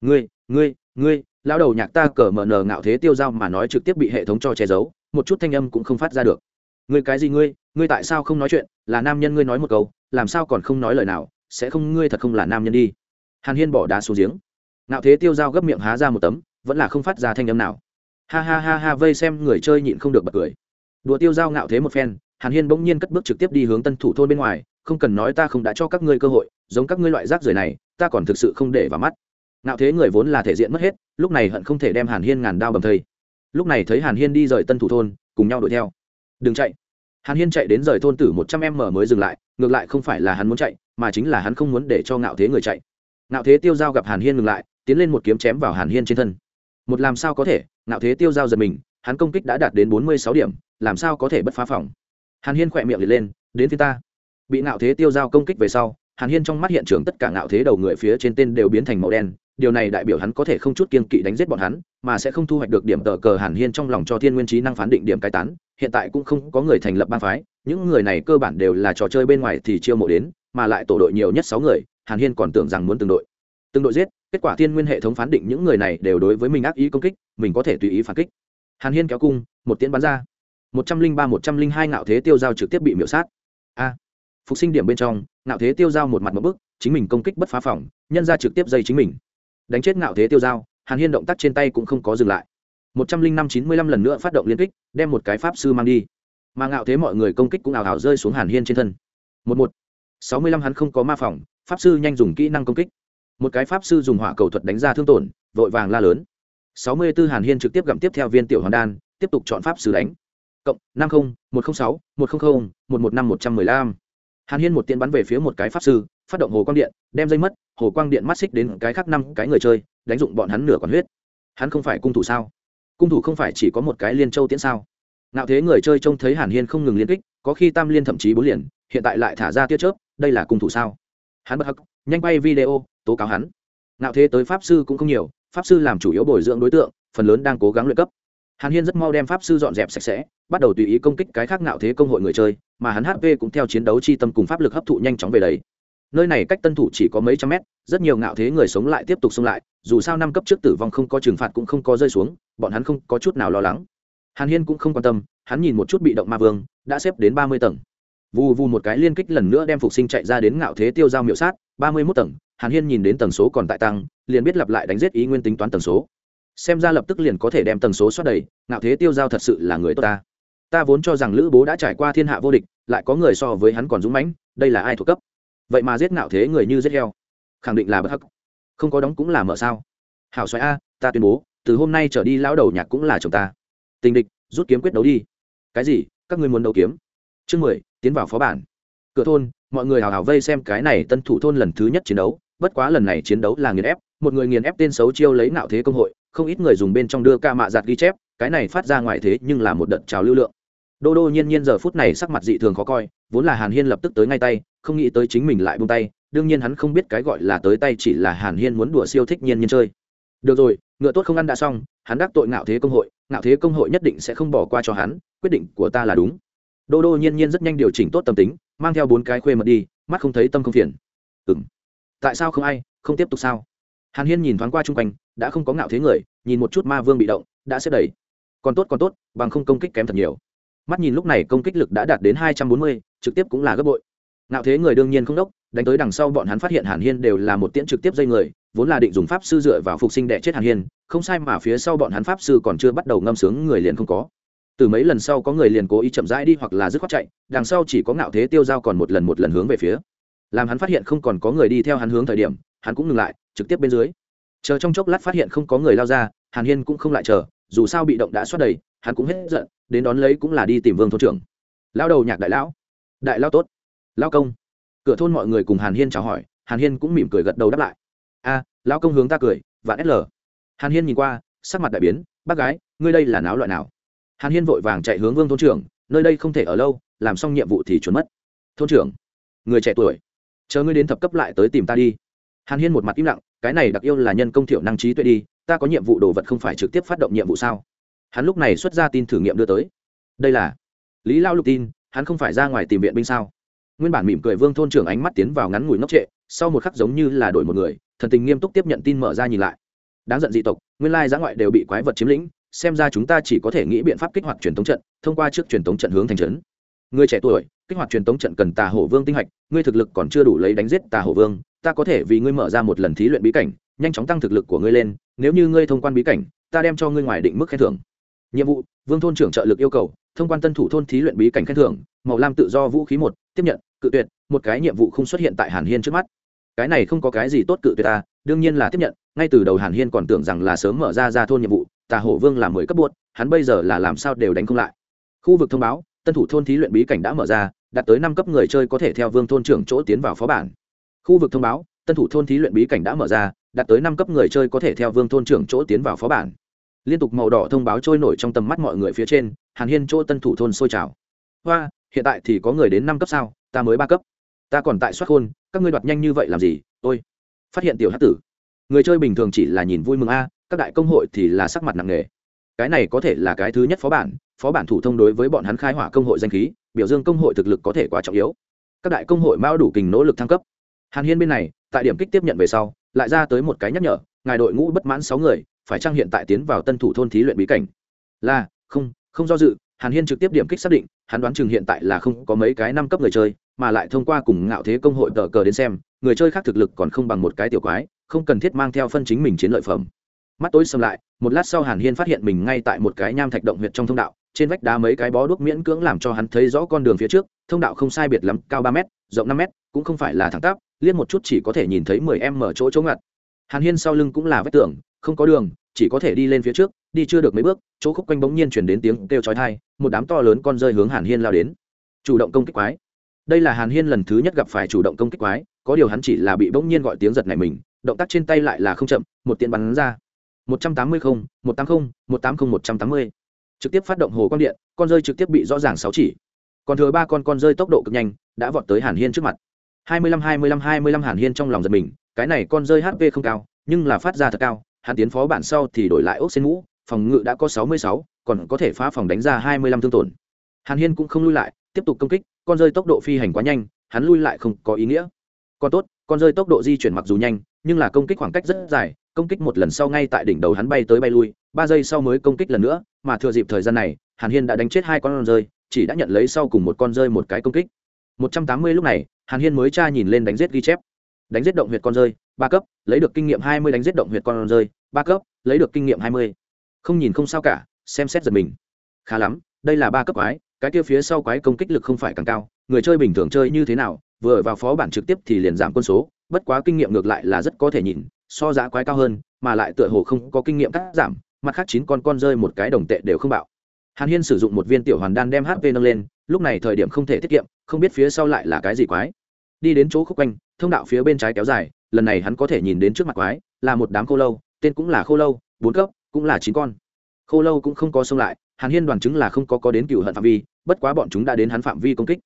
Ngươi ngươi ngươi lao đầu nhạc ta cờ mờ nờ ngạo thế tiêu dao mà nói trực tiếp bị hệ thống cho che giấu, một chút thanh âm cũng không phát ra được. Ngươi cái gì ngươi? Ngươi tại sao không nói chuyện? Là nam nhân ngươi nói một câu làm sao còn không nói lời nào, sẽ không ngươi thật không là nam nhân đi. Hàn hiên bỏ đá xuống giếng. Ngạo thế tiêu dao gấp miệng há ra một tấm, vẫn là không phát ra thanh âm nào. Ha ha ha ha, vây xem người chơi nhịn không được bật cười. Đùa tiêu dao ngạo thế một phen, hàn hiên bỗng nhiên cất bước trực tiếp đi hướng tân thủ thôn bên ngoài, không cần nói ta không đã cho các ngươi cơ hội, giống các ngươi loại rác rưởi này, ta còn thực sự không để vào mắt. Ngạo thế người vốn là thể diện mất hết, lúc này hận không thể đem hàn hiên ngàn đao bầm thây. Lúc này thấy hàn hiên đi rời tân thủ thôn, cùng nhau đuổi theo. Đừng chạy hàn hiên chạy đến rời thôn tử một trăm em mở mới dừng lại, ngược lại không phải là hắn muốn chạy, mà chính là hắn không muốn để cho ngạo thế người chạy. Ngạo thế tiêu dao gặp hàn hiên ngừng lại, tiến lên một kiếm chém vào hàn hiên trên thân. Một làm sao có thể, ngạo thế tiêu dao giật mình, hắn công kích đã đạt đến bốn mươi sáu điểm, làm sao có thể bất phá phòng? Hàn hiên khỏe miệng liệt lên, đến phía ta. Bị ngạo thế tiêu dao công kích về sau, hàn hiên trong mắt hiện trường tất cả ngạo thế đầu người phía trên tên đều biến thành màu đen điều này đại biểu hắn có thể không chút kiên kỵ đánh giết bọn hắn, mà sẽ không thu hoạch được điểm tờ cờ hàn hiên trong lòng cho thiên nguyên trí năng phán định điểm cai tán. Hiện tại cũng không có người thành lập bang phái, những người này cơ bản đều là trò chơi bên ngoài thì chiêu mộ đến, mà lại tổ đội nhiều nhất sáu người, hàn hiên còn tưởng rằng muốn từng đội từng đội giết. Kết quả thiên nguyên hệ thống phán định những người này đều đối với mình ác ý công kích, mình có thể tùy ý phản kích. Hàn hiên kéo cung, một tiễn bắn ra. Một trăm linh ba, một trăm linh hai ngạo thế tiêu giao trực tiếp bị miễu sát. A. Phục sinh điểm bên trong, ngạo thế tiêu giao một mặt một bức, chính mình công kích bất phá phòng, nhân ra trực tiếp dây chính mình đánh chết ngạo thế tiêu dao, hàn hiên động tác trên tay cũng không có dừng lại. Một trăm linh năm chín mươi lăm lần nữa phát động liên kích đem một cái pháp sư mang đi. Mà ngạo thế mọi người công kích cũng ảo ảo rơi xuống hàn hiên trên thân. Một một. Sáu mươi lăm hắn không có ma phòng pháp sư nhanh dùng kỹ năng công kích. Một cái pháp sư dùng hỏa cầu thuật đánh ra thương tổn vội vàng la lớn. Sáu mươi 64 hàn hiên trực tiếp gặm tiếp theo viên tiểu hoàn đan tiếp tục chọn pháp sư đánh. Cộng năm mươi một trăm linh sáu một trăm linh một một năm một trăm mười năm. hàn hiên một tiên bắn về phía một cái pháp sư phát động hồ quang điện, đem dây mất, hồ quang điện mắt xích đến cái khác năm cái người chơi, đánh dụng bọn hắn nửa còn huyết. Hắn không phải cung thủ sao? Cung thủ không phải chỉ có một cái liên châu tiễn sao? Nạo thế người chơi trông thấy hàn hiên không ngừng liên kích, có khi tam liên thậm chí bốn liền, hiện tại lại thả ra tia chớp, đây là cung thủ sao? Hắn bất hắc, nhanh bay video, tố cáo hắn. Nạo thế tới pháp sư cũng không nhiều, pháp sư làm chủ yếu bồi dưỡng đối tượng, phần lớn đang cố gắng luyện cấp. Hàn hiên rất mau đem pháp sư dọn dẹp sạch sẽ, bắt đầu tùy ý công kích cái khác nạo thế công hội người chơi, mà hắn hp cũng theo chiến đấu chi tâm cùng pháp lực hấp thụ nhanh chóng về đấy nơi này cách tân thủ chỉ có mấy trăm mét, rất nhiều ngạo thế người sống lại tiếp tục xông lại, dù sao năm cấp trước tử vong không có trừng phạt cũng không có rơi xuống, bọn hắn không có chút nào lo lắng. Hàn hiên cũng không quan tâm, hắn nhìn một chút bị động ma vương, đã xếp đến ba mươi tầng. Vù vù một cái liên kích lần nữa đem phục sinh chạy ra đến ngạo thế tiêu giao miệu sát, ba mươi mốt tầng, hàn hiên nhìn đến tầng số còn tại tăng, liền biết lặp lại đánh giết ý nguyên tính toán tầng số. Xem ra lập tức liền có thể đem tầng số xoát đầy, ngạo thế tiêu giao thật sự là người tốt ta. Ta vốn cho rằng lữ bố đã trải qua thiên hạ vô địch, lại có người so với hắn còn dũng mãnh, đây là ai thuộc cấp? Vậy mà giết ngạo thế người như giết heo. Khẳng định là bất hắc. Không có đóng cũng là mở sao? Hảo xoáy a, ta tuyên bố, từ hôm nay trở đi lão đầu nhạc cũng là chồng ta. Tình địch, rút kiếm quyết đấu đi. Cái gì? Các ngươi muốn đấu kiếm? Chương mười, tiến vào phó bản. Cửa thôn, mọi người hào hào vây xem cái này tân thủ thôn lần thứ nhất chiến đấu. Bất quá lần này chiến đấu là nghiền ép, một người nghiền ép tên xấu chiêu lấy nạo thế công hội, không ít người dùng bên trong đưa ca mạ giạt ghi chép. Cái này phát ra ngoài thế nhưng là một đợt trào lưu lượng đô đô nhiên nhiên giờ phút này sắc mặt dị thường khó coi, vốn là hàn hiên lập tức tới ngay tay, không nghĩ tới chính mình lại buông tay, đương nhiên hắn không biết cái gọi là tới tay chỉ là hàn hiên muốn đùa siêu thích nhiên nhiên chơi. Được rồi, ngựa tốt không ăn đã xong, hắn đắc tội ngạo thế công hội, ngạo thế công hội nhất định sẽ không bỏ qua cho hắn, quyết định của ta là đúng. Đô đô nhiên nhiên rất nhanh điều chỉnh tốt tâm tính, mang theo bốn cái khuê mật đi, mắt không thấy tâm không phiền. Ừ m tại sao không ai, không tiếp tục sao? Hàn hiên nhìn thoáng qua chung quanh, đã không có ngạo thế người, nhìn một chút ma vương bị động, đã xếp đẩy còn tốt còn tốt, bằng không công kích kém thật nhiều mắt nhìn lúc này công kích lực đã đạt đến hai trăm bốn mươi, trực tiếp cũng là gấp bội. Ngạo thế người đương nhiên không đốc, đánh tới đằng sau bọn hắn phát hiện hàn hiên đều là một tiễn trực tiếp dây người, vốn là định dùng pháp sư dựa vào phục sinh đẻ chết hàn hiên, không sai mà phía sau bọn hắn pháp sư còn chưa bắt đầu ngâm sướng người liền không có. Từ mấy lần sau có người liền cố ý chậm rãi đi hoặc là dứt khoát chạy, đằng sau chỉ có ngạo thế tiêu dao còn một lần một lần hướng về phía. Làm hắn phát hiện không còn có người đi theo hắn hướng thời điểm, hắn cũng ngừng lại, trực tiếp bên dưới. Chờ trong chốc lát phát hiện không có người lao ra, hàn hiên cũng không lại chờ, dù sao bị động đã xoát đầy, hắn cũng hết giận đến đón lấy cũng là đi tìm vương thôn trưởng. Lao đầu nhạc đại lão. Đại lao tốt. Lao công. Cửa thôn mọi người cùng hàn hiên chào hỏi, hàn hiên cũng mỉm cười gật đầu đáp lại. À, A lao công hướng ta cười và sl hàn hiên nhìn qua, sắc mặt đại biến, bác gái, ngươi đây là náo loại nào? Hàn hiên vội vàng chạy hướng vương thôn trưởng, nơi đây không thể ở lâu, làm xong nhiệm vụ thì trốn mất. Thôn trưởng, người trẻ tuổi, chờ ngươi đến thập cấp lại tới tìm ta đi. Hàn hiên một mặt im lặng, cái này đặc yêu là nhân công thiểu năng trí tuệ đi, ta có nhiệm vụ đồ vật không phải trực tiếp phát động nhiệm vụ sao? Hắn lúc này xuất ra tin thử nghiệm đưa tới. Đây là lý lao lục tin, hắn không phải ra ngoài tìm viện binh sao? Nguyên bản mỉm cười vương thôn trưởng ánh mắt tiến vào ngắn ngủi ngốc trệ, sau một khắc giống như là đổi một người, thần tình nghiêm túc tiếp nhận tin mở ra nhìn lại. Đáng giận dị tộc, nguyên lai giã ngoại đều bị quái vật chiếm lĩnh, xem ra chúng ta chỉ có thể nghĩ biện pháp kích hoạt truyền thống trận, thông qua trước truyền thống trận hướng thành trấn. Người trẻ tuổi, kích hoạt truyền thống trận cần tà hổ vương tinh hạch, ngươi thực lực còn chưa đủ lấy đánh giết tà hổ vương, ta có thể vì ngươi mở ra một lần thí luyện bí cảnh, nhanh chóng tăng thực lực của ngươi lên, nếu như ngươi thông quan bí cảnh, ta đem cho ngươi ngoài định mức khen thưởng nhiệm vụ, vương thôn trưởng trợ lực yêu cầu, thông quan tân thủ thôn thí luyện bí cảnh khen thưởng, màu lam tự do vũ khí một, tiếp nhận, cự tuyệt, một cái nhiệm vụ không xuất hiện tại hàn hiên trước mắt. Cái này không có cái gì tốt cự tuyệt ta đương nhiên là tiếp nhận, ngay từ đầu hàn hiên còn tưởng rằng là sớm mở ra ra thôn nhiệm vụ, tà hổ vương là mười cấp buốt hắn bây giờ là làm sao đều đánh không lại. Khu vực thông báo, tân thủ thôn thí luyện bí cảnh đã mở ra, đạt tới năm cấp người chơi có thể theo vương thôn trưởng chỗ tiến vào phó bản. Khu vực thông báo, tân thủ thôn thí luyện bí cảnh đã mở ra, đạt tới năm cấp người chơi có thể theo vương thôn trưởng chỗ tiến vào phó bản liên tục màu đỏ thông báo trôi nổi trong tầm mắt mọi người phía trên, hàn hiên chỗ tân thủ thôn sôi trào. Hoa, hiện tại thì có người đến năm cấp sao? Ta mới ba cấp. Ta còn tại soát khôn, các ngươi đoạt nhanh như vậy làm gì? Ôi, phát hiện tiểu hát tử. Người chơi bình thường chỉ là nhìn vui mừng a, các đại công hội thì là sắc mặt nặng nề. Cái này có thể là cái thứ nhất phó bản phó bản thủ thông đối với bọn hắn khai hỏa công hội danh khí, biểu dương công hội thực lực có thể quá trọng yếu. Các đại công hội mao đủ kình nỗ lực thăng cấp. Hàn hiên bên này, tại điểm kích tiếp nhận về sau, lại ra tới một cái nhắc nhở, ngài đội ngũ bất mãn sáu người phải trang hiện tại tiến vào tân thủ thôn thí luyện bí cảnh? Là, không không do dự, hàn hiên trực tiếp điểm kích xác định, hắn đoán chừng hiện tại là không có mấy cái năm cấp người chơi, mà lại thông qua cùng ngạo thế công hội tờ cờ đến xem, người chơi khác thực lực còn không bằng một cái tiểu quái, không cần thiết mang theo phân chính mình chiến lợi phẩm. Mắt tối xâm lại, một lát sau hàn hiên phát hiện mình ngay tại một cái nham thạch động huyệt trong thông đạo, trên vách đá mấy cái bó đuốc miễn cưỡng làm cho hắn thấy rõ con đường phía trước, thông đạo không sai biệt lắm, cao ba m rộng năm m cũng không phải là thẳng tắp liên một chút chỉ có thể nhìn thấy mười em mở chỗ chỗ ngặt. Hàn hiên sau lưng cũng là vách tường, không có đường chỉ có thể đi lên phía trước, đi chưa được mấy bước, chỗ khúc quanh bỗng nhiên chuyển đến tiếng kêu chói thai một đám to lớn con rơi hướng hàn hiên lao đến. Chủ động công kích quái. Đây là hàn hiên lần thứ nhất gặp phải chủ động công kích quái, có điều hắn chỉ là bị bỗng nhiên gọi tiếng giật này mình, động tác trên tay lại là không chậm, một tiện bắn ra. một trăm tám mươi không, một trăm tám mươi một trăm tám mươi một trăm tám mươi. Trực tiếp phát động hồ quang điện, con rơi trực tiếp bị rõ ràng sáu chỉ. Còn thừa ba con con rơi tốc độ cực nhanh, đã vọt tới hàn hiên trước mặt. Hai mươi lăm, hai mươi lăm, hai mươi lăm hàn hiên trong lòng giật mình, cái này con rơi hp không cao, nhưng là phát ra thật cao hàn tiến phó bản sau thì đổi lại ốc xên mũ phòng ngự đã có sáu mươi sáu, còn có thể phá phòng đánh ra hai mươi lăm thương tổn. Hàn hiên cũng không lui lại, tiếp tục công kích, con rơi tốc độ phi hành quá nhanh, hắn lui lại không có ý nghĩa. Còn tốt, con rơi tốc độ di chuyển mặc dù nhanh, nhưng là công kích khoảng cách rất dài, công kích một lần sau ngay tại đỉnh đầu hắn bay tới bay lui, ba giây sau mới công kích lần nữa, mà thừa dịp thời gian này, hàn hiên đã đánh chết hai con rơi, chỉ đã nhận lấy sau cùng một con rơi một cái công kích. một trăm tám mươi lúc này, hàn hiên mới tra nhìn lên đánh giết ghi chép đánh giết động huyệt con rơi, ba cấp, lấy được kinh nghiệm hai mươi đánh giết động huyệt con rơi, ba cấp, lấy được kinh nghiệm hai mươi. Không nhìn không sao cả, xem xét giật mình. Khá lắm, đây là ba cấp quái, cái kia phía sau quái công kích lực không phải càng cao, người chơi bình thường chơi như thế nào, vừa vào phó bản trực tiếp thì liền giảm quân số, bất quá kinh nghiệm ngược lại là rất có thể nhìn, so giá quái cao hơn, mà lại tựa hồ không có kinh nghiệm cắt giảm, mặt khác chín con con rơi một cái đồng tệ đều không bạo. Hàn hiên sử dụng một viên tiểu hoàn đan đem hp nâng lên, lúc này thời điểm không thể tiết kiệm, không biết phía sau lại là cái gì quái đi đến chỗ khúc quanh, thông đạo phía bên trái kéo dài, lần này hắn có thể nhìn đến trước mặt quái, là một đám khô lâu, tên cũng là khô lâu, bốn cấp, cũng là chín con. Khô lâu cũng không có xông lại, hàn hiên đoàn chứng là không có có đến cựu hận phạm vi, bất quá bọn chúng đã đến hắn phạm vi công kích.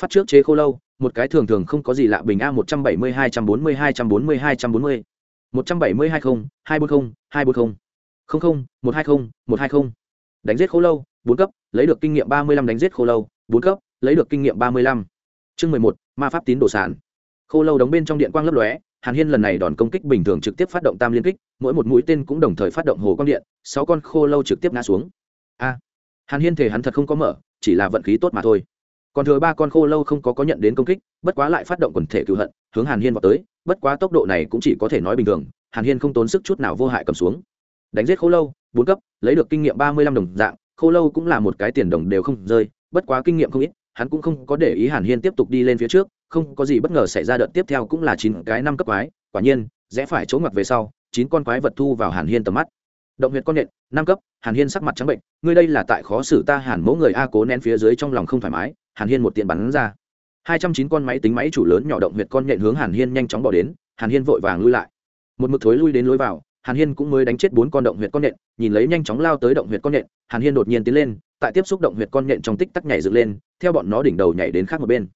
Phát trước chế khô lâu, một cái thường thường không có gì lạ bình a một trăm bảy mươi, hai trăm bốn mươi, hai trăm bốn mươi, hai trăm bốn mươi. Một trăm bảy mươi, hai không, hai bốn không, hai bốn không. Không không, một hai không, một hai không. Đánh giết khô lâu, bốn cấp, lấy được kinh nghiệm ba mươi lăm đánh giết khô lâu, bốn cấp, lấy được kinh nghiệm ba mươi lăm chương mười một, ma pháp tín đồ sản khô lâu đóng bên trong điện quang lấp lóe, hàn hiên lần này đòn công kích bình thường trực tiếp phát động tam liên kích, mỗi một mũi tên cũng đồng thời phát động hồ quang điện, sáu con khô lâu trực tiếp ngã xuống. A! Hàn hiên thể hắn thật không có mở, chỉ là vận khí tốt mà thôi. Còn thừa ba con khô lâu không có có nhận đến công kích, bất quá lại phát động quần thể cựu hận, hướng hàn hiên vào tới, bất quá tốc độ này cũng chỉ có thể nói bình thường, hàn hiên không tốn sức chút nào vô hại cầm xuống. Đánh giết khô lâu, bốn cấp, lấy được kinh nghiệm ba mươi lăm đồng dạng, khô lâu cũng là một cái tiền đồng đều không rơi, bất quá kinh nghiệm không ít hắn cũng không có để ý hàn hiên tiếp tục đi lên phía trước, không có gì bất ngờ xảy ra đợt tiếp theo cũng là chín cái năm cấp quái, quả nhiên, rẽ phải chỗ ngoặt về sau, chín con quái vật thu vào hàn hiên tầm mắt. Động huyệt con nện năm cấp, hàn hiên sắc mặt trắng bệnh, ngươi đây là tại khó xử ta hàn mẫu người a cố nén phía dưới trong lòng không thoải mái, hàn hiên một tiện bắn ra. Hai trăm chín con máy tính máy chủ lớn nhỏ động huyệt con nện hướng hàn hiên nhanh chóng bỏ đến, hàn hiên vội vàng lui lại. Một mực thối lui đến lối vào hàn hiên cũng mới đánh chết bốn con động huyệt con nện, nhìn lấy nhanh chóng lao tới động huyệt con nện. hàn hiên đột nhiên tiến lên tại tiếp xúc động huyệt con nện trong tích tắc nhảy dựng lên theo bọn nó đỉnh đầu nhảy đến khác một bên.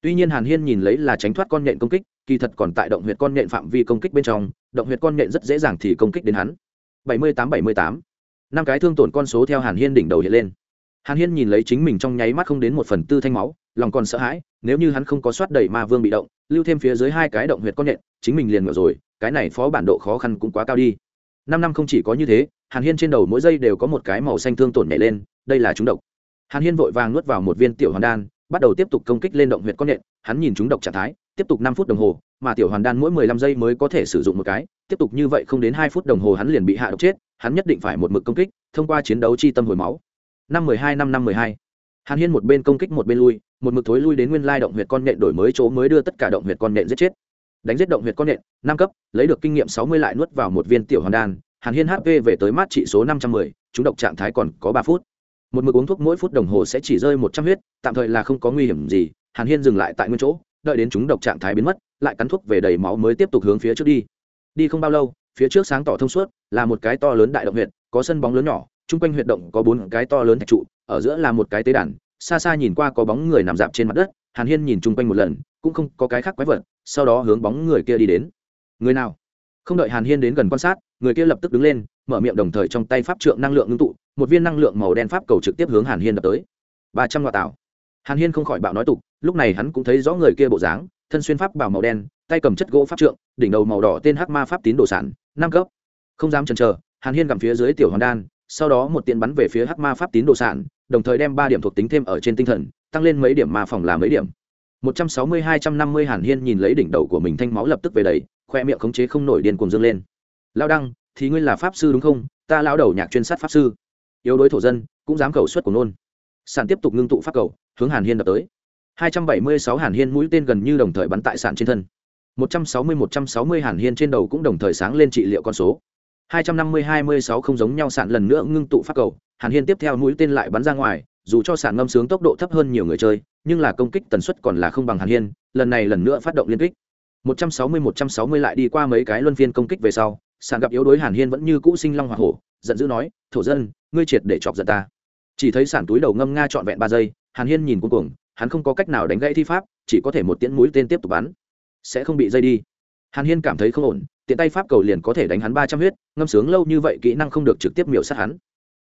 Tuy nhiên hàn hiên nhìn lấy là tránh thoát con nện công kích kỳ thật còn tại động huyệt con nện phạm vi công kích bên trong động huyệt con nện rất dễ dàng thì công kích đến hắn. Bảy mươi tám bảy mươi tám. Năm cái thương tổn con số theo hàn hiên đỉnh đầu hiện lên. Hàn hiên nhìn lấy chính mình trong nháy mắt không đến một phần tư thanh máu lòng còn sợ hãi nếu như hắn không có soát đẩy ma vương bị động lưu thêm phía dưới hai cái động huyệt con nện, chính mình liền ngựa rồi cái này phó bản độ khó khăn cũng quá cao đi. Năm năm không chỉ có như thế, hàn hiên trên đầu mỗi giây đều có một cái màu xanh thương tổn nhảy lên, đây là chúng độc. Hàn hiên vội vàng nuốt vào một viên tiểu hoàn đan, bắt đầu tiếp tục công kích lên động huyệt con nhện, hắn nhìn chúng độc trạng thái, tiếp tục năm phút đồng hồ, mà tiểu hoàn đan mỗi mười lăm giây mới có thể sử dụng một cái, tiếp tục như vậy không đến hai phút đồng hồ hắn liền bị hạ độc chết, hắn nhất định phải một mực công kích, thông qua chiến đấu chi tâm hồi máu. Năm mười hai, năm năm mười hai. Hàn hiên một bên công kích một bên lui, một mực thối lui đến nguyên lai động huyệt con nhện đổi mới chỗ mới đưa tất cả động huyệt con nhện giết chết đánh giết động huyệt con nện năm cấp, lấy được kinh nghiệm sáu mươi lại nuốt vào một viên tiểu hoàn đan, hàn hiên hp về tới mát trị số năm trăm mười, chúng độc trạng thái còn có ba phút. Một mực uống thuốc mỗi phút đồng hồ sẽ chỉ rơi một trăm huyết, tạm thời là không có nguy hiểm gì, hàn hiên dừng lại tại nguyên chỗ, đợi đến chúng độc trạng thái biến mất, lại cắn thuốc về đầy máu mới tiếp tục hướng phía trước đi. Đi không bao lâu, phía trước sáng tỏ thông suốt, là một cái to lớn đại động huyệt, có sân bóng lớn nhỏ, chung quanh huyệt động có bốn cái to lớn thạch trụ, ở giữa là một cái tế đàn, xa xa nhìn qua có bóng người nằm dạp trên mặt đất, hàn hiên nhìn chung quanh một lần, cũng không có cái khác quái vật sau đó hướng bóng người kia đi đến. Người nào? Không đợi hàn hiên đến gần quan sát, người kia lập tức đứng lên, mở miệng đồng thời trong tay pháp trượng năng lượng ngưng tụ, một viên năng lượng màu đen pháp cầu trực tiếp hướng hàn hiên đập tới. Ba trăm ngoại tảo. Hàn hiên không khỏi bạo nói tục, lúc này hắn cũng thấy rõ người kia bộ dáng, thân xuyên pháp bảo màu đen, tay cầm chất gỗ pháp trượng, đỉnh đầu màu đỏ tên hắc ma pháp tín đồ sản, năm cấp. Không dám chần chờ, hàn hiên gặm phía dưới tiểu hoàn đan, sau đó một tiện bắn về phía hắc ma pháp tín đồ sản, đồng thời đem ba điểm thuộc tính thêm ở trên tinh thần, tăng lên mấy điểm ma phòng là mấy điểm một trăm sáu mươi hai trăm năm mươi hàn hiên nhìn lấy đỉnh đầu của mình thanh máu lập tức về đầy, khoe miệng khống chế không nổi điên cuồng dương lên. Lao đăng, thì ngươi là pháp sư đúng không? Ta lão đầu nhạc chuyên sát pháp sư. Yếu đối thổ dân, cũng dám cầu suất của nôn. Sản tiếp tục ngưng tụ pháp cầu, hướng hàn hiên đập tới. 276 hàn hiên mũi tên gần như đồng thời bắn tại sản trên thân. 160-160 hàn hiên trên đầu cũng đồng thời sáng lên trị liệu con số. 250-26 không giống nhau sản lần nữa ngưng tụ pháp cầu, hàn hiên tiếp theo mũi tên lại bắn ra ngoài dù cho sản ngâm sướng tốc độ thấp hơn nhiều người chơi, nhưng là công kích tần suất còn là không bằng hàn hiên, lần này lần nữa phát động liên kích. 160-160 lại đi qua mấy cái luân phiên công kích về sau sản gặp yếu đối hàn hiên vẫn như cũ sinh long hoa hổ, giận dữ nói, thổ dân, ngươi triệt để chọc giận ta. Chỉ thấy sản túi đầu ngâm nga trọn vẹn ba giây, hàn hiên nhìn cuối cùng hắn không có cách nào đánh gãy thi pháp, chỉ có thể một tiễn mũi tên tiếp tục bắn. Sẽ không bị dây đi. Hàn hiên cảm thấy không ổn, tiện tay pháp cầu liền có thể đánh hắn ba trăm huyết, ngâm sướng lâu như vậy kỹ năng không được trực tiếp miểu sát hắn.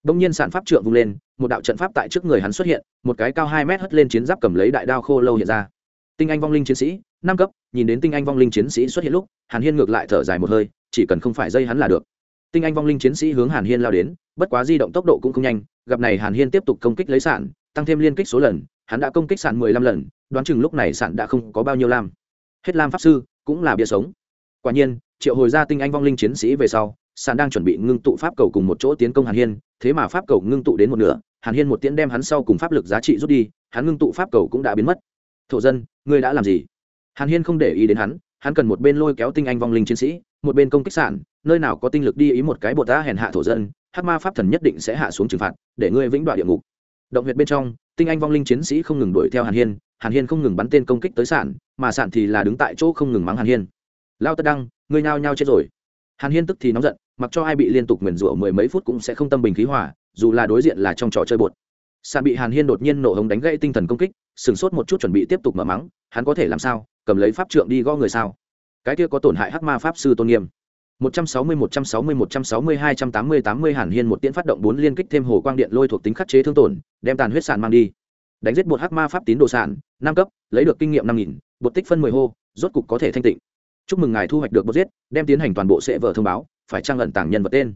Đông nhiên sản pháp trượng vung lên một đạo trận pháp tại trước người hắn xuất hiện, một cái cao hai mét hất lên chiến giáp cầm lấy đại đao khô lâu hiện ra. Tinh anh vong linh chiến sĩ, năm cấp, nhìn đến tinh anh vong linh chiến sĩ xuất hiện lúc, hàn hiên ngược lại thở dài một hơi, chỉ cần không phải dây hắn là được. Tinh anh vong linh chiến sĩ hướng hàn hiên lao đến, bất quá di động tốc độ cũng không nhanh, gặp này hàn hiên tiếp tục công kích lấy sản tăng thêm liên kích số lần, hắn đã công kích sản mười lăm lần, đoán chừng lúc này sản đã không có bao nhiêu lam. Hết lam pháp sư, cũng là bia sống. Quả nhiên, triệu hồi ra tinh anh vong linh chiến sĩ về sau sản đang chuẩn bị ngưng tụ pháp cầu cùng một chỗ tiến công hàn hiên, thế mà pháp cầu ngưng tụ đến một nửa, hàn hiên một tiễn đem hắn sau cùng pháp lực giá trị rút đi, hắn ngưng tụ pháp cầu cũng đã biến mất. Thổ dân, ngươi đã làm gì? Hàn hiên không để ý đến hắn hắn cần một bên lôi kéo tinh anh vong linh chiến sĩ, một bên công kích sản nơi nào có tinh lực đi ý một cái bột ta hèn hạ thổ dân, hắc ma pháp thần nhất định sẽ hạ xuống trừng phạt, để ngươi vĩnh đoạn địa ngục. Động huyệt bên trong, tinh anh vong linh chiến sĩ không ngừng đuổi theo hàn hiên hàn hiên không ngừng bắn tên công kích tới sản mà sản thì là đứng tại chỗ không ngừng mắng hàn hiên. Lao tất đăng, ngươi nhao nhao chết rồi hàn hiên tức thì nóng giận mặc cho ai bị liên tục nguyền rủa mười mấy phút cũng sẽ không tâm bình khí hỏa dù là đối diện là trong trò chơi bột Sàn bị hàn hiên đột nhiên nổ hống đánh gãy tinh thần công kích sửng sốt một chút chuẩn bị tiếp tục mở mắng hắn có thể làm sao cầm lấy pháp trượng đi gõ người sao cái kia có tổn hại hắc ma pháp sư tôn nghiêm 160 160 160 280 80 Hàn Hiên một tiễn phát động bốn liên kích thêm hồ quang điện lôi thuộc tính khắc chế thương tổn, đem tàn huyết sàn mang đi. Đánh giết bột hắc ma pháp tín đồ sản, năm cấp, lấy được kinh nghiệm 5000, bột tích phân 10 hô, rốt cục có thể thanh tịnh. Chúc mừng ngài thu hoạch được bột giết, đem tiến hành toàn bộ sẽ vở thông báo, phải trang ẩn tàng nhân vật tên.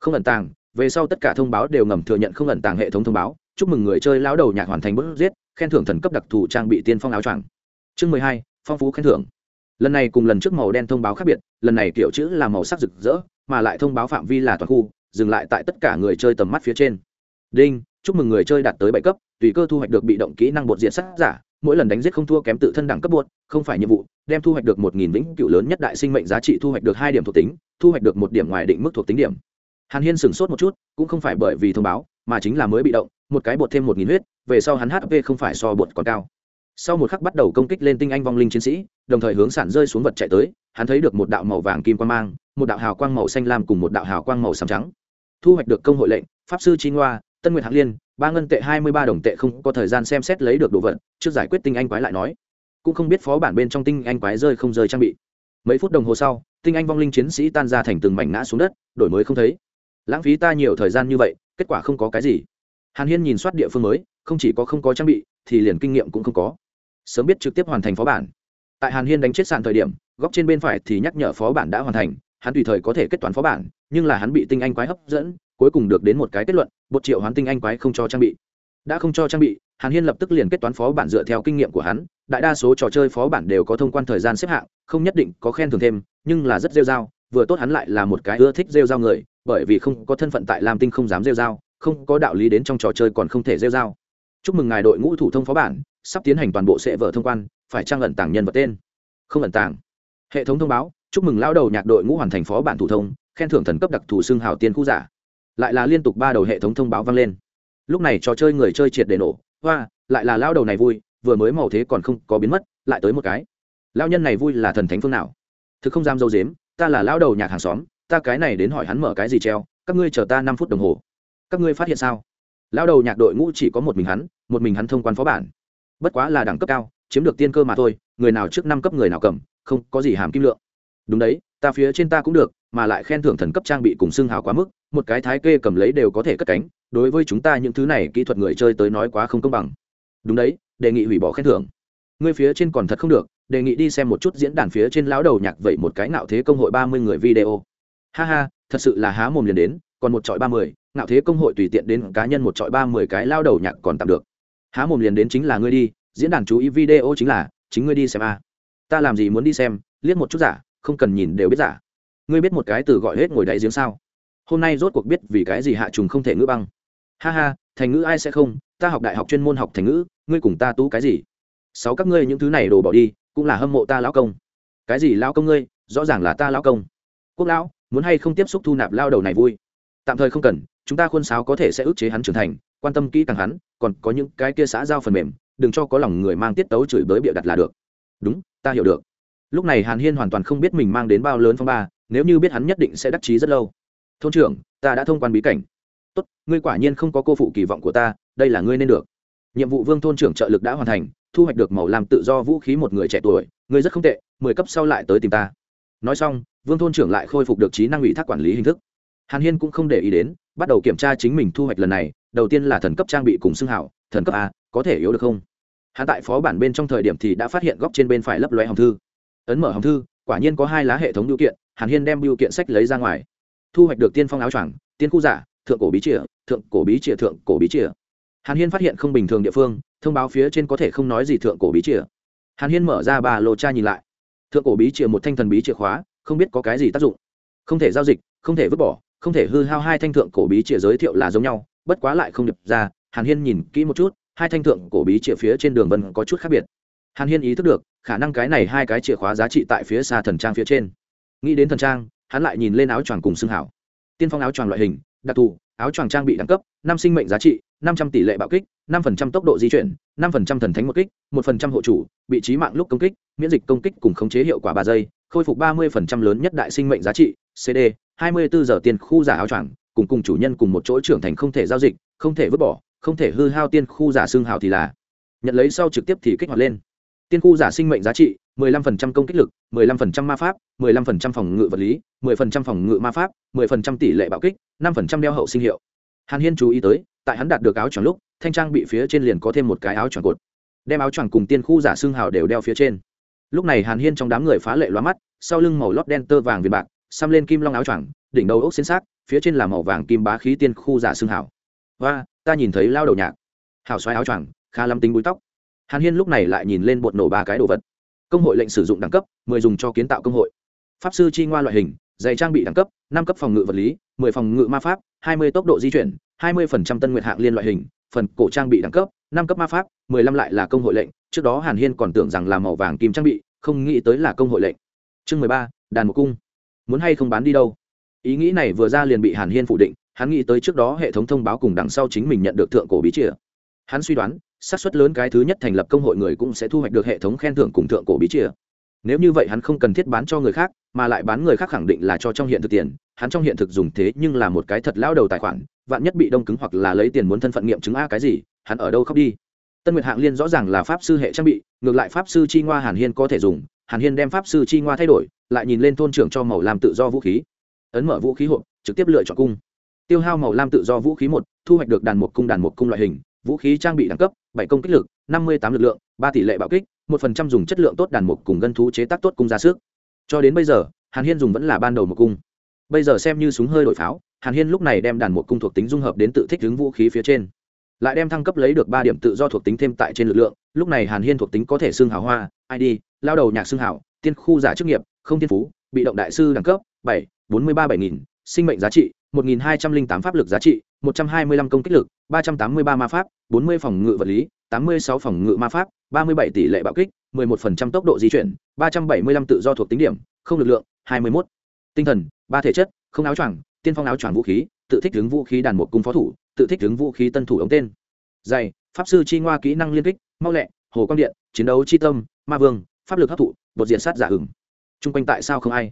Không ẩn tàng, về sau tất cả thông báo đều ngầm thừa nhận không ẩn tàng hệ thống thông báo. Chúc mừng người chơi lão đầu nhạc hoàn thành bột giết, khen thưởng thần cấp đặc thù trang bị tiên phong áo choàng. Chương 12, phong phú khen thưởng lần này cùng lần trước màu đen thông báo khác biệt lần này kiểu chữ là màu sắc rực rỡ mà lại thông báo phạm vi là toàn khu dừng lại tại tất cả người chơi tầm mắt phía trên đinh chúc mừng người chơi đạt tới bảy cấp tùy cơ thu hoạch được bị động kỹ năng bột diện sát giả mỗi lần đánh giết không thua kém tự thân đẳng cấp bột không phải nhiệm vụ, đem thu hoạch được một nghìn vĩnh cựu lớn nhất đại sinh mệnh giá trị thu hoạch được hai điểm thuộc tính, thu hoạch được một điểm ngoài định mức thuộc tính điểm. Hàn hiên sửng sốt một chút, cũng không phải bởi vì thông báo, mà chính là mới bị động, một cái bột thêm một nghìn huyết, về sau hắn hp không phải so bột còn cao. Sau một khắc bắt đầu công kích lên tinh anh vong linh chiến sĩ, đồng thời hướng sản rơi xuống vật chạy tới, hắn thấy được một đạo màu vàng kim quang mang, một đạo hào quang màu xanh lam cùng một đạo hào quang màu xám trắng. Thu hoạch được công hội lệnh, pháp sư chi ngoa tân nguyệt hạng liên, ba ngân tệ hai mươi ba đồng tệ không có thời gian xem xét lấy được đồ vật, trước giải quyết tinh anh quái lại nói. Cũng không biết phó bản bên trong tinh anh quái rơi không rơi trang bị. Mấy phút đồng hồ sau, tinh anh vong linh chiến sĩ tan ra thành từng mảnh ngã xuống đất, đổi mới không thấy. Lãng phí ta nhiều thời gian như vậy, kết quả không có cái gì. Hàn hiên nhìn soát địa phương mới, không chỉ có không có trang bị, thì liền kinh nghiệm cũng không có. Sớm biết trực tiếp hoàn thành phó bản. Tại hàn hiên đánh chết sàn thời điểm, góc trên bên phải thì nhắc nhở phó bản đã hoàn thành, hắn tùy thời có thể kết toán phó bản, nhưng là hắn bị tinh anh quái hấp dẫn cuối cùng được đến một cái kết luận một triệu hoán tinh anh quái không cho trang bị. Đã không cho trang bị, hàn hiên lập tức liền kết toán phó bản dựa theo kinh nghiệm của hắn, đại đa số trò chơi phó bản đều có thông quan thời gian xếp hạng, không nhất định có khen thưởng thêm, nhưng là rất rêu r a o vừa tốt hắn lại là một cái ưa thích rêu r a o người, bởi vì không có thân phận tại lam tinh không dám rêu r a o không có đạo lý đến trong trò chơi còn không thể rêu r a o chúc mừng ngài đội ngũ thủ thông phó bản, sắp tiến hành toàn bộ sẽ vở thông quan, phải trang ẩn tàng nhân vật tên. Không ẩn tàng. Hệ thống thông báo, chúc mừng lao đầu nhạc đội ngũ hoàn thành phó bản thủ thông, khen thưởng thần cấp đặc thù xưng hào tiên khu giả lại là liên tục ba đầu hệ thống thông báo vang lên. Lúc này trò chơi người chơi triệt để nổ, hoa, lại là lao đầu này vui, vừa mới màu thế còn không có biến mất, lại tới một cái. Lao nhân này vui là thần thánh phương nào? Thực không dám dâu dếm, ta là lao đầu nhạc hàng xóm, ta cái này đến hỏi hắn mở cái gì treo, các ngươi chờ ta năm phút đồng hồ. Các ngươi phát hiện sao? Lao đầu nhạc đội ngũ chỉ có một mình hắn, một mình hắn thông quan phó bản. Bất quá là đẳng cấp cao, chiếm được tiên cơ mà thôi, người nào trước năm cấp người nào cầm, không có gì hàm kim lượng. Đúng đấy ta phía trên ta cũng được, mà lại khen thưởng thần cấp trang bị cùng xương hào quá mức, một cái thái kê cầm lấy đều có thể cất cánh, đối với chúng ta những thứ này kỹ thuật người chơi tới nói quá không công bằng. Đúng đấy, đề nghị hủy bỏ khen thưởng. Ngươi phía trên còn thật không được, đề nghị đi xem một chút diễn đàn phía trên lão đầu nhạc vậy một cái ngạo thế công hội ba mươi người video. Ha ha, thật sự là há mồm liền đến, còn một trọi ba mươi, ngạo thế công hội tùy tiện đến cá nhân một trọi ba mươi cái lao đầu nhạc còn tạm được. Há mồm liền đến chính là ngươi đi, diễn đàn chú ý video chính là, chính ngươi đi xem a ta làm gì muốn đi xem, liếc một chút giả không cần nhìn đều biết giả. Ngươi biết một cái từ gọi hết ngồi đáy giếng sao? Hôm nay rốt cuộc biết vì cái gì hạ trùng không thể ngữ băng. Ha ha, thành ngữ ai sẽ không? Ta học đại học chuyên môn học thành ngữ, ngươi cùng ta tú cái gì? Sáu các ngươi những thứ này đồ bỏ đi, cũng là hâm mộ ta lão công. Cái gì lão công ngươi? Rõ ràng là ta lão công. Quốc lão, muốn hay không tiếp xúc thu nạp lao đầu này vui? Tạm thời không cần, chúng ta khuôn sáo có thể sẽ ức chế hắn trưởng thành, quan tâm kỹ càng hắn, còn có những cái kia xã giao phần mềm, đừng cho có lòng người mang tiết tấu chửi bới bịa đặt là được. Đúng, ta hiểu được lúc này hàn hiên hoàn toàn không biết mình mang đến bao lớn phong ba, nếu như biết hắn nhất định sẽ đắc chí rất lâu. Thôn trưởng, ta đã thông quan bí cảnh. Tốt, ngươi quả nhiên không có cô phụ kỳ vọng của ta, đây là ngươi nên được. Nhiệm vụ vương thôn trưởng trợ lực đã hoàn thành, thu hoạch được màu làm tự do vũ khí một người trẻ tuổi, ngươi rất không tệ, mười cấp sau lại tới tìm ta. Nói xong, vương thôn trưởng lại khôi phục được trí năng ủy thác quản lý hình thức. Hàn hiên cũng không để ý đến, bắt đầu kiểm tra chính mình thu hoạch lần này, đầu tiên là thần cấp trang bị cùng xưng hảo, thần cấp a, có thể yếu được không? Hắn tại phó bản bên trong thời điểm thì đã phát hiện góc trên bên phải lấp loe hồng thư ấn mở hồng thư, quả nhiên có hai lá hệ thống biểu kiện, hàn hiên đem biểu kiện sách lấy ra ngoài. Thu hoạch được tiên phong áo choàng, tiên khu giả, thượng cổ bí trịa, thượng cổ bí trịa, thượng cổ bí trịa. Hàn hiên phát hiện không bình thường địa phương, thông báo phía trên có thể không nói gì thượng cổ bí trịa. Hàn hiên mở ra bà lô cha nhìn lại. Thượng cổ bí trịa một thanh thần bí chìa khóa, không biết có cái gì tác dụng. Không thể giao dịch, không thể vứt bỏ, không thể hư hao hai thanh thượng cổ bí trịa giới thiệu là giống nhau, bất quá lại không điệp ra, hàn hiên nhìn kỹ một chút, hai thanh thượng cổ bí trịa phía trên đường vân có chút khác biệt. Hàn hiên ý thức được khả năng cái này hai cái chìa khóa giá trị tại phía xa thần trang phía trên. Nghĩ đến thần trang, hắn lại nhìn lên áo choàng cùng xương hảo. Tiên phong áo choàng loại hình, đặc thù, áo choàng trang bị đẳng cấp, năm sinh mệnh giá trị, năm trăm tỷ lệ bạo kích, năm phần trăm tốc độ di chuyển, năm phần trăm thần thánh một kích, một phần trăm hộ chủ, vị trí mạng lúc công kích, miễn dịch công kích cùng khống chế hiệu quả ba giây, khôi phục ba mươi phần trăm lớn nhất đại sinh mệnh giá trị cd hai mươi bốn giờ tiền khu giả áo choàng, cùng cùng chủ nhân cùng một chỗ trưởng thành không thể giao dịch, không thể vứt bỏ, không thể hư hao tiên khu giả xương hào thì là, nhận lấy sau trực tiếp thì kích hoạt lên tiên khu giả sinh mệnh giá trị 15% công kích lực 15% ma pháp 15% phòng ngự vật lý 10% phòng ngự ma pháp 10% tỷ lệ bạo kích 5% đeo hậu sinh hiệu. Hàn hiên chú ý tới, tại hắn đạt được áo choàng lúc, thanh trang bị phía trên liền có thêm một cái áo choàng cột. Đem áo choàng cùng tiên khu giả xương hào đều đeo phía trên. Lúc này hàn hiên trong đám người phá lệ loa mắt, sau lưng màu lót đen tơ vàng viền bạc, xăm lên kim long áo choàng, đỉnh đầu ốc xến xác, phía trên là màu vàng kim bá khí tiên khu giả xương hào. Và ta nhìn thấy lao đầu nhạc. Hào xoáy áo choàng, khá lắm tính búi tóc hàn hiên lúc này lại nhìn lên bột nổ ba cái đồ vật. Công hội lệnh sử dụng đẳng cấp, mười dùng cho kiến tạo công hội. Pháp sư chi ngoa loại hình, dày trang bị đẳng cấp, năm cấp phòng ngự vật lý, mười phòng ngự ma pháp, hai mươi tốc độ di chuyển, hai mươi phần trăm tân nguyệt hạng liên loại hình, phần cổ trang bị đẳng cấp, năm cấp ma pháp, mười lăm lại là công hội lệnh, trước đó hàn hiên còn tưởng rằng là màu vàng kim trang bị, không nghĩ tới là công hội lệnh. Chương mười ba, đàn một cung. Muốn hay không bán đi đâu? Ý nghĩ này vừa ra liền bị hàn hiên phủ định, hắn nghĩ tới trước đó hệ thống thông báo cùng đằng sau chính mình nhận được thượng cổ bí chìa. Hắn suy đoán xác suất lớn cái thứ nhất thành lập công hội người cũng sẽ thu hoạch được hệ thống khen thưởng cùng thượng cổ bí chia nếu như vậy hắn không cần thiết bán cho người khác, mà lại bán người khác khẳng định là cho trong hiện thực tiền. Hắn trong hiện thực dùng thế nhưng là một cái thật lao đầu tài khoản, vạn nhất bị đông cứng hoặc là lấy tiền muốn thân phận nghiệm chứng a cái gì, hắn ở đâu khóc đi. Tân nguyệt hạng liên rõ ràng là pháp sư hệ trang bị, ngược lại pháp sư chi ngoa hàn hiên có thể dùng. Hàn hiên đem pháp sư chi ngoa thay đổi, lại nhìn lên thôn trưởng cho màu làm tự do vũ khí. Ấn mở vũ khí hộp, trực tiếp lựa chọn cung. Tiêu hao màu lam tự do vũ khí một, thu hoạch được đàn một cung đàn một cung loại hình vũ khí trang bị đẳng cấp, bảy công kích lực, năm mươi tám lực lượng, ba tỷ lệ bạo kích, một phần trăm dùng chất lượng tốt đàn một cùng gân thú chế tác tốt cung ra sức. Cho đến bây giờ, hàn hiên dùng vẫn là ban đầu một cung. Bây giờ xem như súng hơi đổi pháo, hàn hiên lúc này đem đàn một cung thuộc tính dung hợp đến tự thích ứng vũ khí phía trên. Lại đem thăng cấp lấy được ba điểm tự do thuộc tính thêm tại trên lực lượng, lúc này hàn hiên thuộc tính có thể xương hào hoa id lao đầu nhạc xương hảo tiên khu giả chức nghiệp, không tiên phú, bị động đại sư đẳng cấp, bảy, bốn mươi ba bảy nghìn, sinh mệnh giá trị, một nghìn hai trăm linh tám pháp lực giá trị một trăm hai mươi lăm công kích lực, ba trăm tám mươi ba ma pháp, bốn mươi phòng ngự vật lý, tám mươi sáu phòng ngự ma pháp, ba mươi bảy tỷ lệ bạo kích, mười một phần trăm tốc độ di chuyển, ba trăm bảy mươi lăm tự do thuộc tính điểm, không lực lượng, hai mươi mốt. Tinh thần, ba thể chất, không áo choàng, tiên phong áo choàng vũ khí, tự thích hướng vũ khí đàn một cung phó thủ, tự thích hướng vũ khí tân thủ ống tên. Dày pháp sư chi ngoa kỹ năng liên kích, mau lẹ, hồ quang điện, chiến đấu chi tâm, ma vương, pháp lực hấp thụ, bột diện sát giả hừng chung quanh tại sao không ai?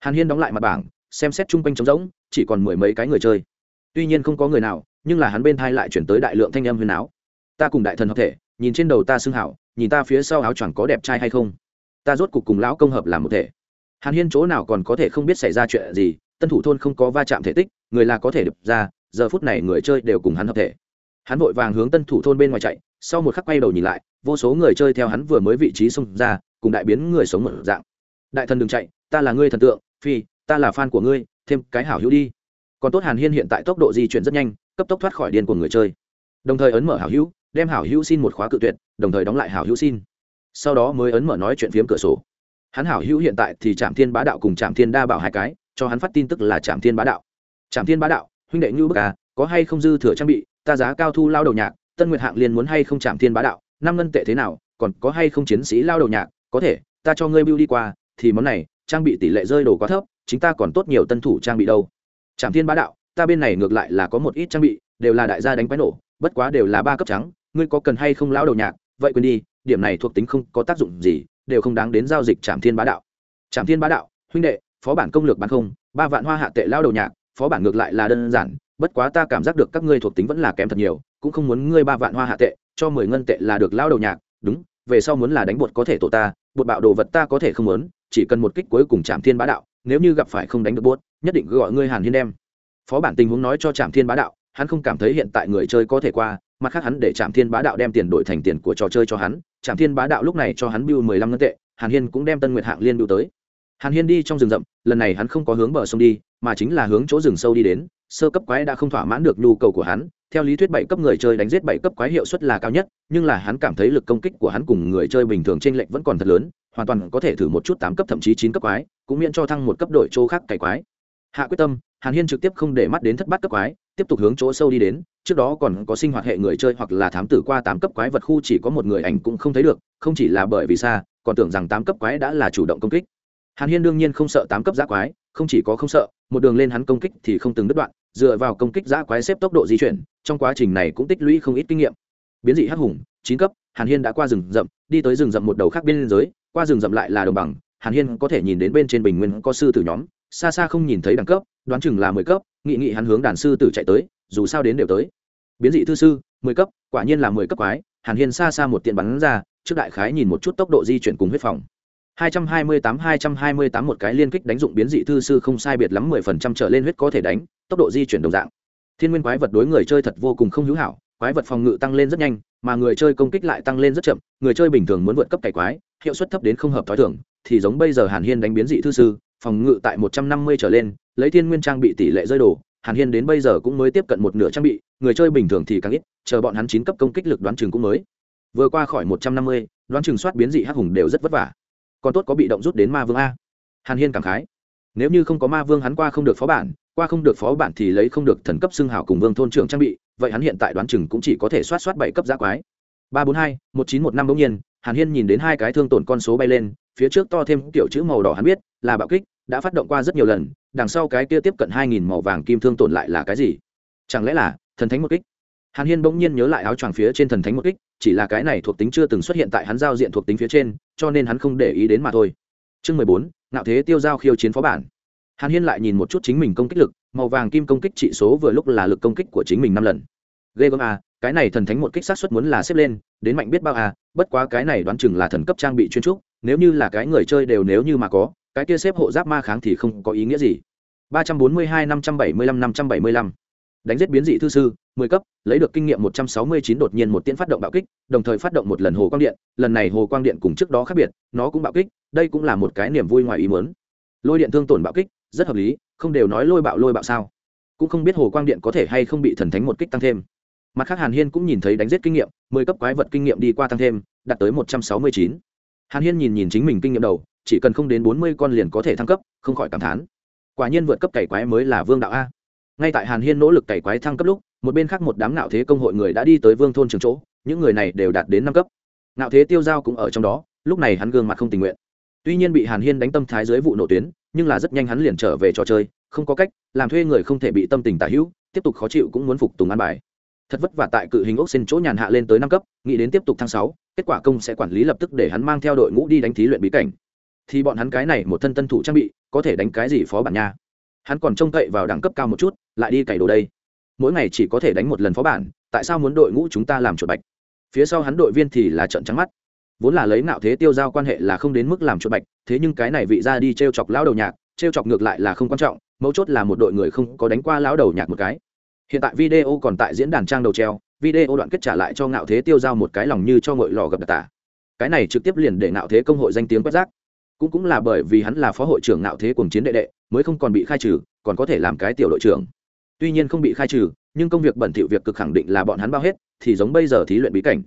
Hàn hiên đóng lại mặt bảng, xem xét chung quanh trống rỗng, chỉ còn mười mấy cái người chơi tuy nhiên không có người nào, nhưng là hắn bên thai lại chuyển tới đại lượng thanh âm huyền áo. Ta cùng đại thần hợp thể, nhìn trên đầu ta xưng hảo, nhìn ta phía sau áo choàng có đẹp trai hay không? Ta rốt cục cùng lão công hợp làm một thể. Hàn hiên chỗ nào còn có thể không biết xảy ra chuyện gì, tân thủ thôn không có va chạm thể tích, người là có thể đập ra, giờ phút này người chơi đều cùng hắn hợp thể. Hắn vội vàng hướng tân thủ thôn bên ngoài chạy, sau một khắc quay đầu nhìn lại, vô số người chơi theo hắn vừa mới vị trí xông ra, cùng đại biến người sống một dạng. Đại thần đừng chạy, ta là ngươi thần tượng, phi, ta là fan của ngươi, thêm cái hảo hữu đi còn tốt hàn hiên hiện tại tốc độ di chuyển rất nhanh, cấp tốc thoát khỏi điên của người chơi. Đồng thời ấn mở hảo hữu, đem hảo hữu xin một khóa cự tuyệt, đồng thời đóng lại hảo hữu xin. Sau đó mới ấn mở nói chuyện phiếm cửa sổ. Hắn hảo hữu hiện tại thì trạm thiên bá đạo cùng trạm thiên đa bảo hai cái, cho hắn phát tin tức là trạm thiên bá đạo. Trạm thiên bá đạo, huynh đệ như bức à có hay không dư thừa trang bị, ta giá cao thu lao đầu nhạc, tân nguyệt hạng liền muốn hay không trạm thiên bá đạo, năm ngân tệ thế nào, còn có hay không chiến sĩ lao đầu nhạc, có thể, ta cho ngươi bưu đi qua, thì món này, trang bị tỷ lệ rơi đồ quá thấp, chính ta còn tốt nhiều tân thủ trang bị đâu trạm thiên bá đạo, ta bên này ngược lại là có một ít trang bị, đều là đại gia đánh quái nổ, bất quá đều là ba cấp trắng, ngươi có cần hay không lao đầu nhạc, vậy quên đi, điểm này thuộc tính không có tác dụng gì, đều không đáng đến giao dịch trạm thiên bá đạo. Trạm thiên bá đạo, huynh đệ, phó bản công lược bán không, ba vạn hoa hạ tệ lao đầu nhạc, phó bản ngược lại là đơn giản, bất quá ta cảm giác được các ngươi thuộc tính vẫn là kém thật nhiều, cũng không muốn ngươi ba vạn hoa hạ tệ, cho mười ngân tệ là được lao đầu nhạc, đúng, về sau muốn là đánh bột có thể tổ ta, bột bạo đồ vật ta có thể không muốn, chỉ cần một kích cuối cùng chạm thiên bá đạo nếu như gặp phải không đánh được bốt nhất định gọi ngươi hàn hiên đem. Phó bản tình huống nói cho trạm thiên bá đạo, hắn không cảm thấy hiện tại người chơi có thể qua, mặt khác hắn để trạm thiên bá đạo đem tiền đổi thành tiền của trò chơi cho hắn, trạm thiên bá đạo lúc này cho hắn biêu mười lăm ngân tệ, hàn hiên cũng đem tân nguyệt hạng liên biêu tới. Hàn hiên đi trong rừng rậm, lần này hắn không có hướng bờ sông đi, mà chính là hướng chỗ rừng sâu đi đến sơ cấp quái đã không thỏa mãn được nhu cầu của hắn, theo lý thuyết bảy cấp người chơi đánh giết bảy cấp quái hiệu suất là cao nhất, nhưng là hắn cảm thấy lực công kích của hắn cùng người chơi bình thường trên lệnh vẫn còn thật lớn, hoàn toàn có thể thử một chút tám cấp thậm chí chín cấp quái, cũng miễn cho thăng một cấp đội chỗ khác cày quái. Hạ quyết tâm, hàn hiên trực tiếp không để mắt đến thất bát cấp quái, tiếp tục hướng chỗ sâu đi đến, trước đó còn có sinh hoạt hệ người chơi hoặc là thám tử qua tám cấp quái vật khu chỉ có một người ảnh cũng không thấy được, không chỉ là bởi vì xa, còn tưởng rằng tám cấp quái đã là chủ động công kích. Hàn hiên đương nhiên không sợ tám cấp giã quái, không chỉ có không sợ, một đường lên hắn công kích thì không từng đứt đoạn dựa vào công kích giã quái xếp tốc độ di chuyển, trong quá trình này cũng tích lũy không ít kinh nghiệm. Biến dị hắc hùng, chín cấp, hàn hiên đã qua rừng rậm, đi tới rừng rậm một đầu khác biên giới, qua rừng rậm lại là đồng bằng. Hàn hiên có thể nhìn đến bên trên bình nguyên có sư tử nhóm, xa xa không nhìn thấy đẳng cấp, đoán chừng là mười cấp, nghị nghị hắn hướng đàn sư tử chạy tới, dù sao đến đều tới. Biến dị thư sư, mười cấp, quả nhiên là mười cấp quái. Hàn hiên xa xa một tiện bắn ra, trước đại khái nhìn một chút tốc độ di chuyển cùng huyết phòng. 228 228 một cái liên kích đánh dụng biến dị thư sư không sai biệt lắm 10% trở lên huyết có thể đánh, tốc độ di chuyển đồng dạng. Thiên nguyên quái vật đối người chơi thật vô cùng không hữu hảo, quái vật phòng ngự tăng lên rất nhanh, mà người chơi công kích lại tăng lên rất chậm, người chơi bình thường muốn vượt cấp cải quái, hiệu suất thấp đến không hợp thói thường, thì giống bây giờ Hàn Hiên đánh biến dị thư sư, phòng ngự tại 150 trở lên, lấy thiên nguyên trang bị tỷ lệ rơi đổ, Hàn Hiên đến bây giờ cũng mới tiếp cận một nửa trang bị, người chơi bình thường thì càng ít, chờ bọn hắn chín cấp công kích lực đoán chừng cũng mới. Vừa qua khỏi 150, đoán chừng soát biến dị hắc hùng đều rất vất vả còn tốt có bị động rút đến ma vương a. Hàn hiên cảm khái. Nếu như không có ma vương hắn qua không được phó bản, qua không được phó bản thì lấy không được thần cấp xưng hào cùng vương thôn trưởng trang bị, vậy hắn hiện tại đoán chừng cũng chỉ có thể soát soát bảy cấp giá quái. Ba bốn hai, một chín một năm bỗng nhiên, hàn hiên nhìn đến hai cái thương tổn con số bay lên, phía trước to thêm kiểu chữ màu đỏ hắn biết, là bạo kích, đã phát động qua rất nhiều lần, đằng sau cái kia tiếp cận hai nghìn màu vàng kim thương tổn lại là cái gì? Chẳng lẽ là thần thánh một kích? hàn hiên bỗng nhiên nhớ lại áo choàng phía trên thần thánh một kích, chỉ là cái này thuộc tính chưa từng xuất hiện tại hắn giao diện thuộc tính phía trên, cho nên hắn không để ý đến mà thôi. Chương mười bốn nạo thế tiêu giao khiêu chiến phó bản. Hàn hiên lại nhìn một chút chính mình công kích lực, màu vàng kim công kích chỉ số vừa lúc là lực công kích của chính mình năm lần. Ghê gớm à cái này thần thánh một kích sát suất muốn là xếp lên, đến mạnh biết bao à bất quá cái này đoán chừng là thần cấp trang bị chuyên trúc, nếu như là cái người chơi đều nếu như mà có, cái kia xếp hộ giáp ma kháng thì không có ý nghĩa gì. 342 575 575 đánh giết biến dị thư sư, mười cấp, lấy được kinh nghiệm một trăm sáu mươi chín đột nhiên một tiễn phát động bạo kích, đồng thời phát động một lần hồ quang điện, lần này hồ quang điện cùng trước đó khác biệt, nó cũng bạo kích, đây cũng là một cái niềm vui ngoài ý muốn. Lôi điện thương tổn bạo kích, rất hợp lý, không đều nói lôi bạo lôi bạo sao. Cũng không biết hồ quang điện có thể hay không bị thần thánh một kích tăng thêm. Mặt khác hàn hiên cũng nhìn thấy đánh giết kinh nghiệm, mười cấp quái vật kinh nghiệm đi qua tăng thêm, đạt tới một trăm sáu mươi chín. Hàn hiên nhìn nhìn chính mình kinh nghiệm đầu, chỉ cần không đến bốn mươi con liền có thể thăng cấp, không khỏi cảm thán. Quả nhiên vượt cấp cày quái mới là vương đạo a ngay tại hàn hiên nỗ lực cày quái thăng cấp lúc, một bên khác một đám nạo thế công hội người đã đi tới vương thôn trường chỗ, những người này đều đạt đến năm cấp. Nạo thế tiêu giao cũng ở trong đó, lúc này hắn gương mặt không tình nguyện. Tuy nhiên bị hàn hiên đánh tâm thái dưới vụ nổ tuyến, nhưng là rất nhanh hắn liền trở về trò chơi, không có cách, làm thuê người không thể bị tâm tình tả hữu, tiếp tục khó chịu cũng muốn phục tùng ăn bài. Thật vất vả tại cự hình ốc xin chỗ nhàn hạ lên tới năm cấp, nghĩ đến tiếp tục tháng sáu, kết quả công sẽ quản lý lập tức để hắn mang theo đội ngũ đi đánh thí luyện bí cảnh. Thì bọn hắn cái này một thân tân thủ trang bị, có thể đánh cái gì phó bản nha? Hắn còn trông cậy vào đẳng cấp cao một chút, lại đi cày đồ đây. Mỗi ngày chỉ có thể đánh một lần phó bản, tại sao muốn đội ngũ chúng ta làm chuột bạch? Phía sau hắn đội viên thì là trận trắng mắt. Vốn là lấy nạo thế tiêu giao quan hệ là không đến mức làm chuột bạch, thế nhưng cái này vị ra đi t r e o chọc lão đầu nhạc t r e o chọc ngược lại là không quan trọng, mấu chốt là một đội người không có đánh qua lão đầu nhạc một cái. Hiện tại video còn tại diễn đàn trang đầu treo, video đoạn kết trả lại cho ngạo thế tiêu giao một cái lòng như cho ngội lò gặp đặc tả. Cái này trực tiếp liền để ngạo thế công hội danh tiếng quét rác cũng cũng là bởi vì hắn là phó hội trưởng ngạo thế cùng chiến đệ đệ, mới không còn bị khai trừ, còn có thể làm cái tiểu đội trưởng. Tuy nhiên không bị khai trừ, nhưng công việc bẩn thỉu việc cực khẳng định là bọn hắn bao hết, thì giống bây giờ thí luyện bí cảnh.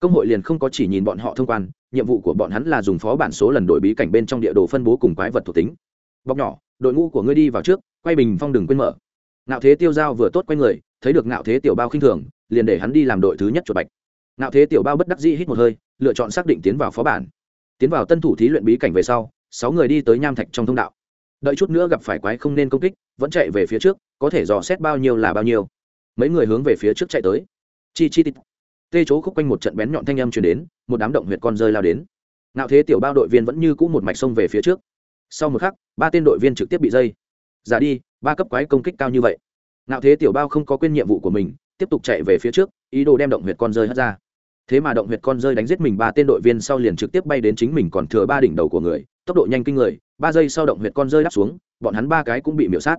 Công hội liền không có chỉ nhìn bọn họ thông quan, nhiệm vụ của bọn hắn là dùng phó bản số lần đổi bí cảnh bên trong địa đồ phân bố cùng quái vật thuộc tính. Bọc nhỏ, đội ngũ của ngươi đi vào trước, quay bình phong đừng quên mở. Ngạo thế tiêu giao vừa tốt quay người, thấy được ngạo thế tiểu bao khinh thường, liền để hắn đi làm đội thứ nhất chuột bạch. Ngạo thế tiểu bao bất đắc dĩ hít một hơi, lựa chọn xác định tiến vào phó bản tiến vào tân thủ thí luyện bí cảnh về sau, sáu người đi tới nham thạch trong thông đạo. Đợi chút nữa gặp phải quái không nên công kích, vẫn chạy về phía trước, có thể dò xét bao nhiêu là bao nhiêu. Mấy người hướng về phía trước chạy tới. Chi chi tít. Tê chỗ khúc quanh một trận bén nhọn thanh âm chuyển đến, một đám động huyệt con rơi lao đến. Ngạo thế tiểu bao đội viên vẫn như cũ một mạch sông về phía trước. Sau một khắc, ba tên đội viên trực tiếp bị dây. Giả đi, ba cấp quái công kích cao như vậy. Ngạo thế tiểu bao không có quên nhiệm vụ của mình, tiếp tục chạy về phía trước, ý đồ đem động huyệt con rơi hất ra thế mà động huyệt con rơi đánh giết mình, ba tên đội viên sau liền trực tiếp bay đến chính mình còn thừa ba đỉnh đầu của người, tốc độ nhanh kinh người, ba giây sau động huyệt con rơi đáp xuống, bọn hắn ba cái cũng bị miễu sát.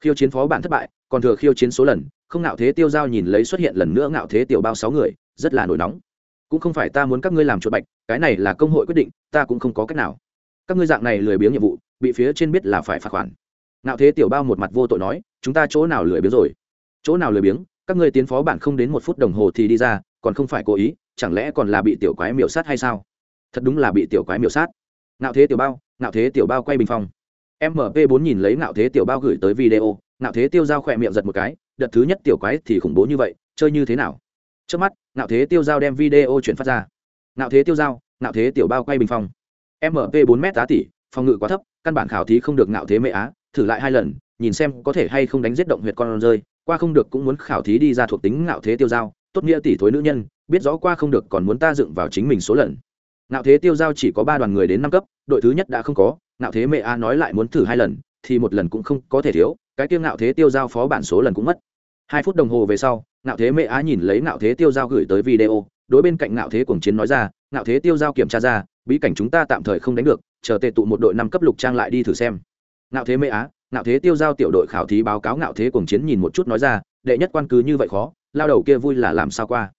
Khiêu chiến phó bản thất bại, còn thừa khiêu chiến số lần, không ngạo thế tiêu giao nhìn lấy xuất hiện lần nữa ngạo thế tiểu bao sáu người, rất là nổi nóng. Cũng không phải ta muốn các ngươi làm chuột bạch, cái này là công hội quyết định, ta cũng không có cách nào. Các ngươi dạng này lười biếng nhiệm vụ, bị phía trên biết là phải phạt khoản. Ngạo thế tiểu bao một mặt vô tội nói, chúng ta chỗ nào lười biếng rồi? Chỗ nào lười biếng? Các ngươi tiến phó bản không đến một phút đồng hồ thì đi ra, còn không phải cố ý chẳng lẽ còn là bị tiểu quái miểu sát hay sao? Thật đúng là bị tiểu quái miểu sát. Ngạo thế tiểu bao, ngạo thế tiểu bao quay bình phong. Mp 4 nhìn lấy ngạo thế tiểu bao gửi tới video, ngạo thế tiêu dao khỏe miệng giật một cái, đợt thứ nhất tiểu quái thì khủng bố như vậy, chơi như thế nào? Trước mắt, ngạo thế tiêu dao đem video chuyển phát ra. Ngạo thế tiêu dao ngạo thế tiểu bao quay bình phong. Mp 4 m tá tỷ phòng ngự quá thấp, căn bản khảo thí không được ngạo thế mẹ á, thử lại hai lần, nhìn xem có thể hay không đánh giết động huyệt con rơi, qua không được cũng muốn khảo thí đi ra thuộc tính ngạo thế tiêu dao tốt nghĩa tỷ thối nữ nhân biết rõ qua không được còn muốn ta dựng vào chính mình số lần. Nạo thế tiêu giao chỉ có ba đoàn người đến năm cấp, đội thứ nhất đã không có nạo thế mẹ a nói lại muốn thử hai lần, thì một lần cũng không có thể thiếu, cái tiêu nạo thế tiêu giao phó bản số lần cũng mất. Hai phút đồng hồ về sau nạo thế mẹ á nhìn lấy nạo thế tiêu giao gửi tới video, đối bên cạnh nạo thế cuồng chiến nói ra nạo thế tiêu giao kiểm tra ra, bí cảnh chúng ta tạm thời không đánh được, chờ tệ tụ một đội năm cấp lục trang lại đi thử xem. Nạo thế mẹ á nạo thế tiêu giao tiểu đội khảo thí báo cáo nạo thế cuồng chiến nhìn một chút nói ra, đệ nhất quan cứ như vậy khó, lao đầu kia vui là làm sao qua?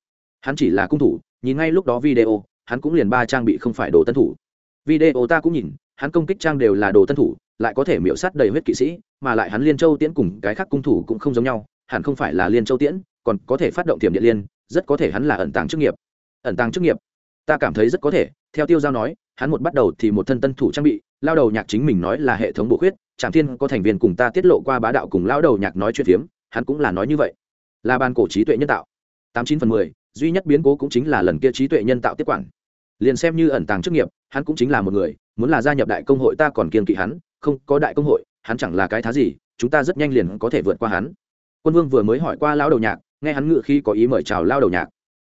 Hắn chỉ là cung thủ, nhìn ngay lúc đó video, hắn cũng liền ba trang bị không phải đồ tân thủ. Video ta cũng nhìn, hắn công kích trang đều là đồ tân thủ, lại có thể miễu sát đầy huyết kỵ sĩ, mà lại hắn liên châu tiễn cùng cái khác cung thủ cũng không giống nhau, hẳn không phải là liên châu tiễn, còn có thể phát động tiềm điện liên, rất có thể hắn là ẩn tàng chức nghiệp. Ẩn tàng chức nghiệp? Ta cảm thấy rất có thể, theo tiêu giao nói, hắn một bắt đầu thì một thân tân thủ trang bị, lao đầu nhạc chính mình nói là hệ thống bổ khuyết trạm thiên có thành viên cùng ta tiết lộ qua bá đạo cùng lao đầu nhạc nói chuyện phiếm, hắn cũng là nói như vậy. Là ban cổ trí tuệ nhân tạo. Tám chín phần mười duy nhất biến cố cũng chính là lần kia trí tuệ nhân tạo tiếp quản. Liền xem như ẩn tàng chức nghiệp, hắn cũng chính là một người, muốn là gia nhập đại công hội ta còn kiên kỵ hắn, không, có đại công hội, hắn chẳng là cái thá gì, chúng ta rất nhanh liền có thể vượt qua hắn. Quân vương vừa mới hỏi qua lao đầu nhạc, nghe hắn ngự khi có ý mời chào lao đầu nhạc.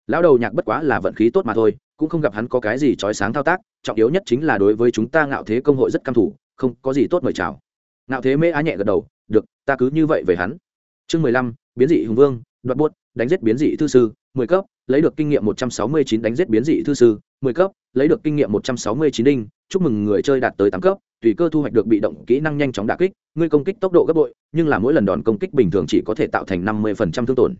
Lao đầu nhạc bất quá là vận khí tốt mà thôi, cũng không gặp hắn có cái gì trói sáng thao tác, trọng yếu nhất chính là đối với chúng ta ngạo thế công hội rất căm thủ không, có gì tốt mời chào. Ngạo thế mễ á nhẹ gật đầu, được, ta cứ như vậy về hắn. Chương mười lăm, biến dị hùng vương, đoạt buốt, đánh giết biến dị thư sư, mười cấp lấy được kinh nghiệm một trăm sáu mươi chín đánh giết biến dị thư sư, mười cấp, lấy được kinh nghiệm một trăm sáu mươi chín đinh, chúc mừng người chơi đạt tới tám cấp, tùy cơ thu hoạch được bị động kỹ năng nhanh chóng đả kích, ngươi công kích tốc độ gấp bội, nhưng là mỗi lần đòn công kích bình thường chỉ có thể tạo thành năm mươi thương tổn.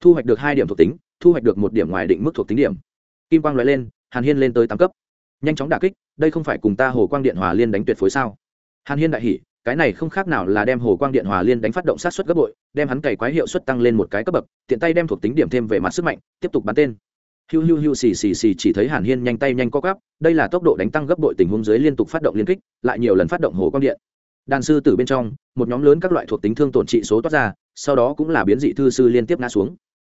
Thu hoạch được hai điểm thuộc tính, thu hoạch được một điểm ngoài định mức thuộc tính điểm. Kim quang lóe lên, hàn hiên lên tới tám cấp. Nhanh chóng đả kích, đây không phải cùng ta hồ quang điện hòa liên đánh tuyệt phối sao? Hàn hiên đại hỉ cái này không khác nào là đem hồ quang điện hòa liên đánh phát động sát xuất gấp bội, đem hắn cày quái hiệu suất tăng lên một cái cấp bậc, tiện tay đem thuộc tính điểm thêm về mặt sức mạnh, tiếp tục bắn tên. Hiu hiu hiu xì xì xì chỉ thấy hàn hiên nhanh tay nhanh co gắp đây là tốc độ đánh tăng gấp bội tình huống dưới liên tục phát động liên kích, lại nhiều lần phát động hồ quang điện. Đàn sư từ bên trong, một nhóm lớn các loại thuộc tính thương tổn trị số toát ra, sau đó cũng là biến dị thư sư liên tiếp ngã xuống.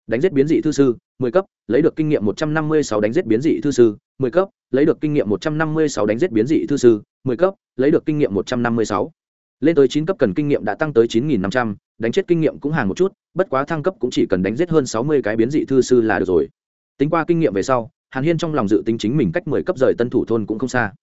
Đánh giết biến dị thư sư 10 cấp, lấy được kinh nghiệm 156 đánh giết biến dị thư sư 10 cấp, lấy được kinh nghiệm 156 đánh giết biến dị thư sư 10 cấp, lấy được kinh nghiệm 156 lên tới chín cấp cần kinh nghiệm đã tăng tới chín nghìn năm trăm, đánh chết kinh nghiệm cũng hàng một chút, bất quá thăng cấp cũng chỉ cần đánh giết hơn sáu mươi cái biến dị thư sư là được rồi. Tính qua kinh nghiệm về sau, hàn hiên trong lòng dự tính chính mình cách mười cấp rời tân thủ thôn cũng không xa.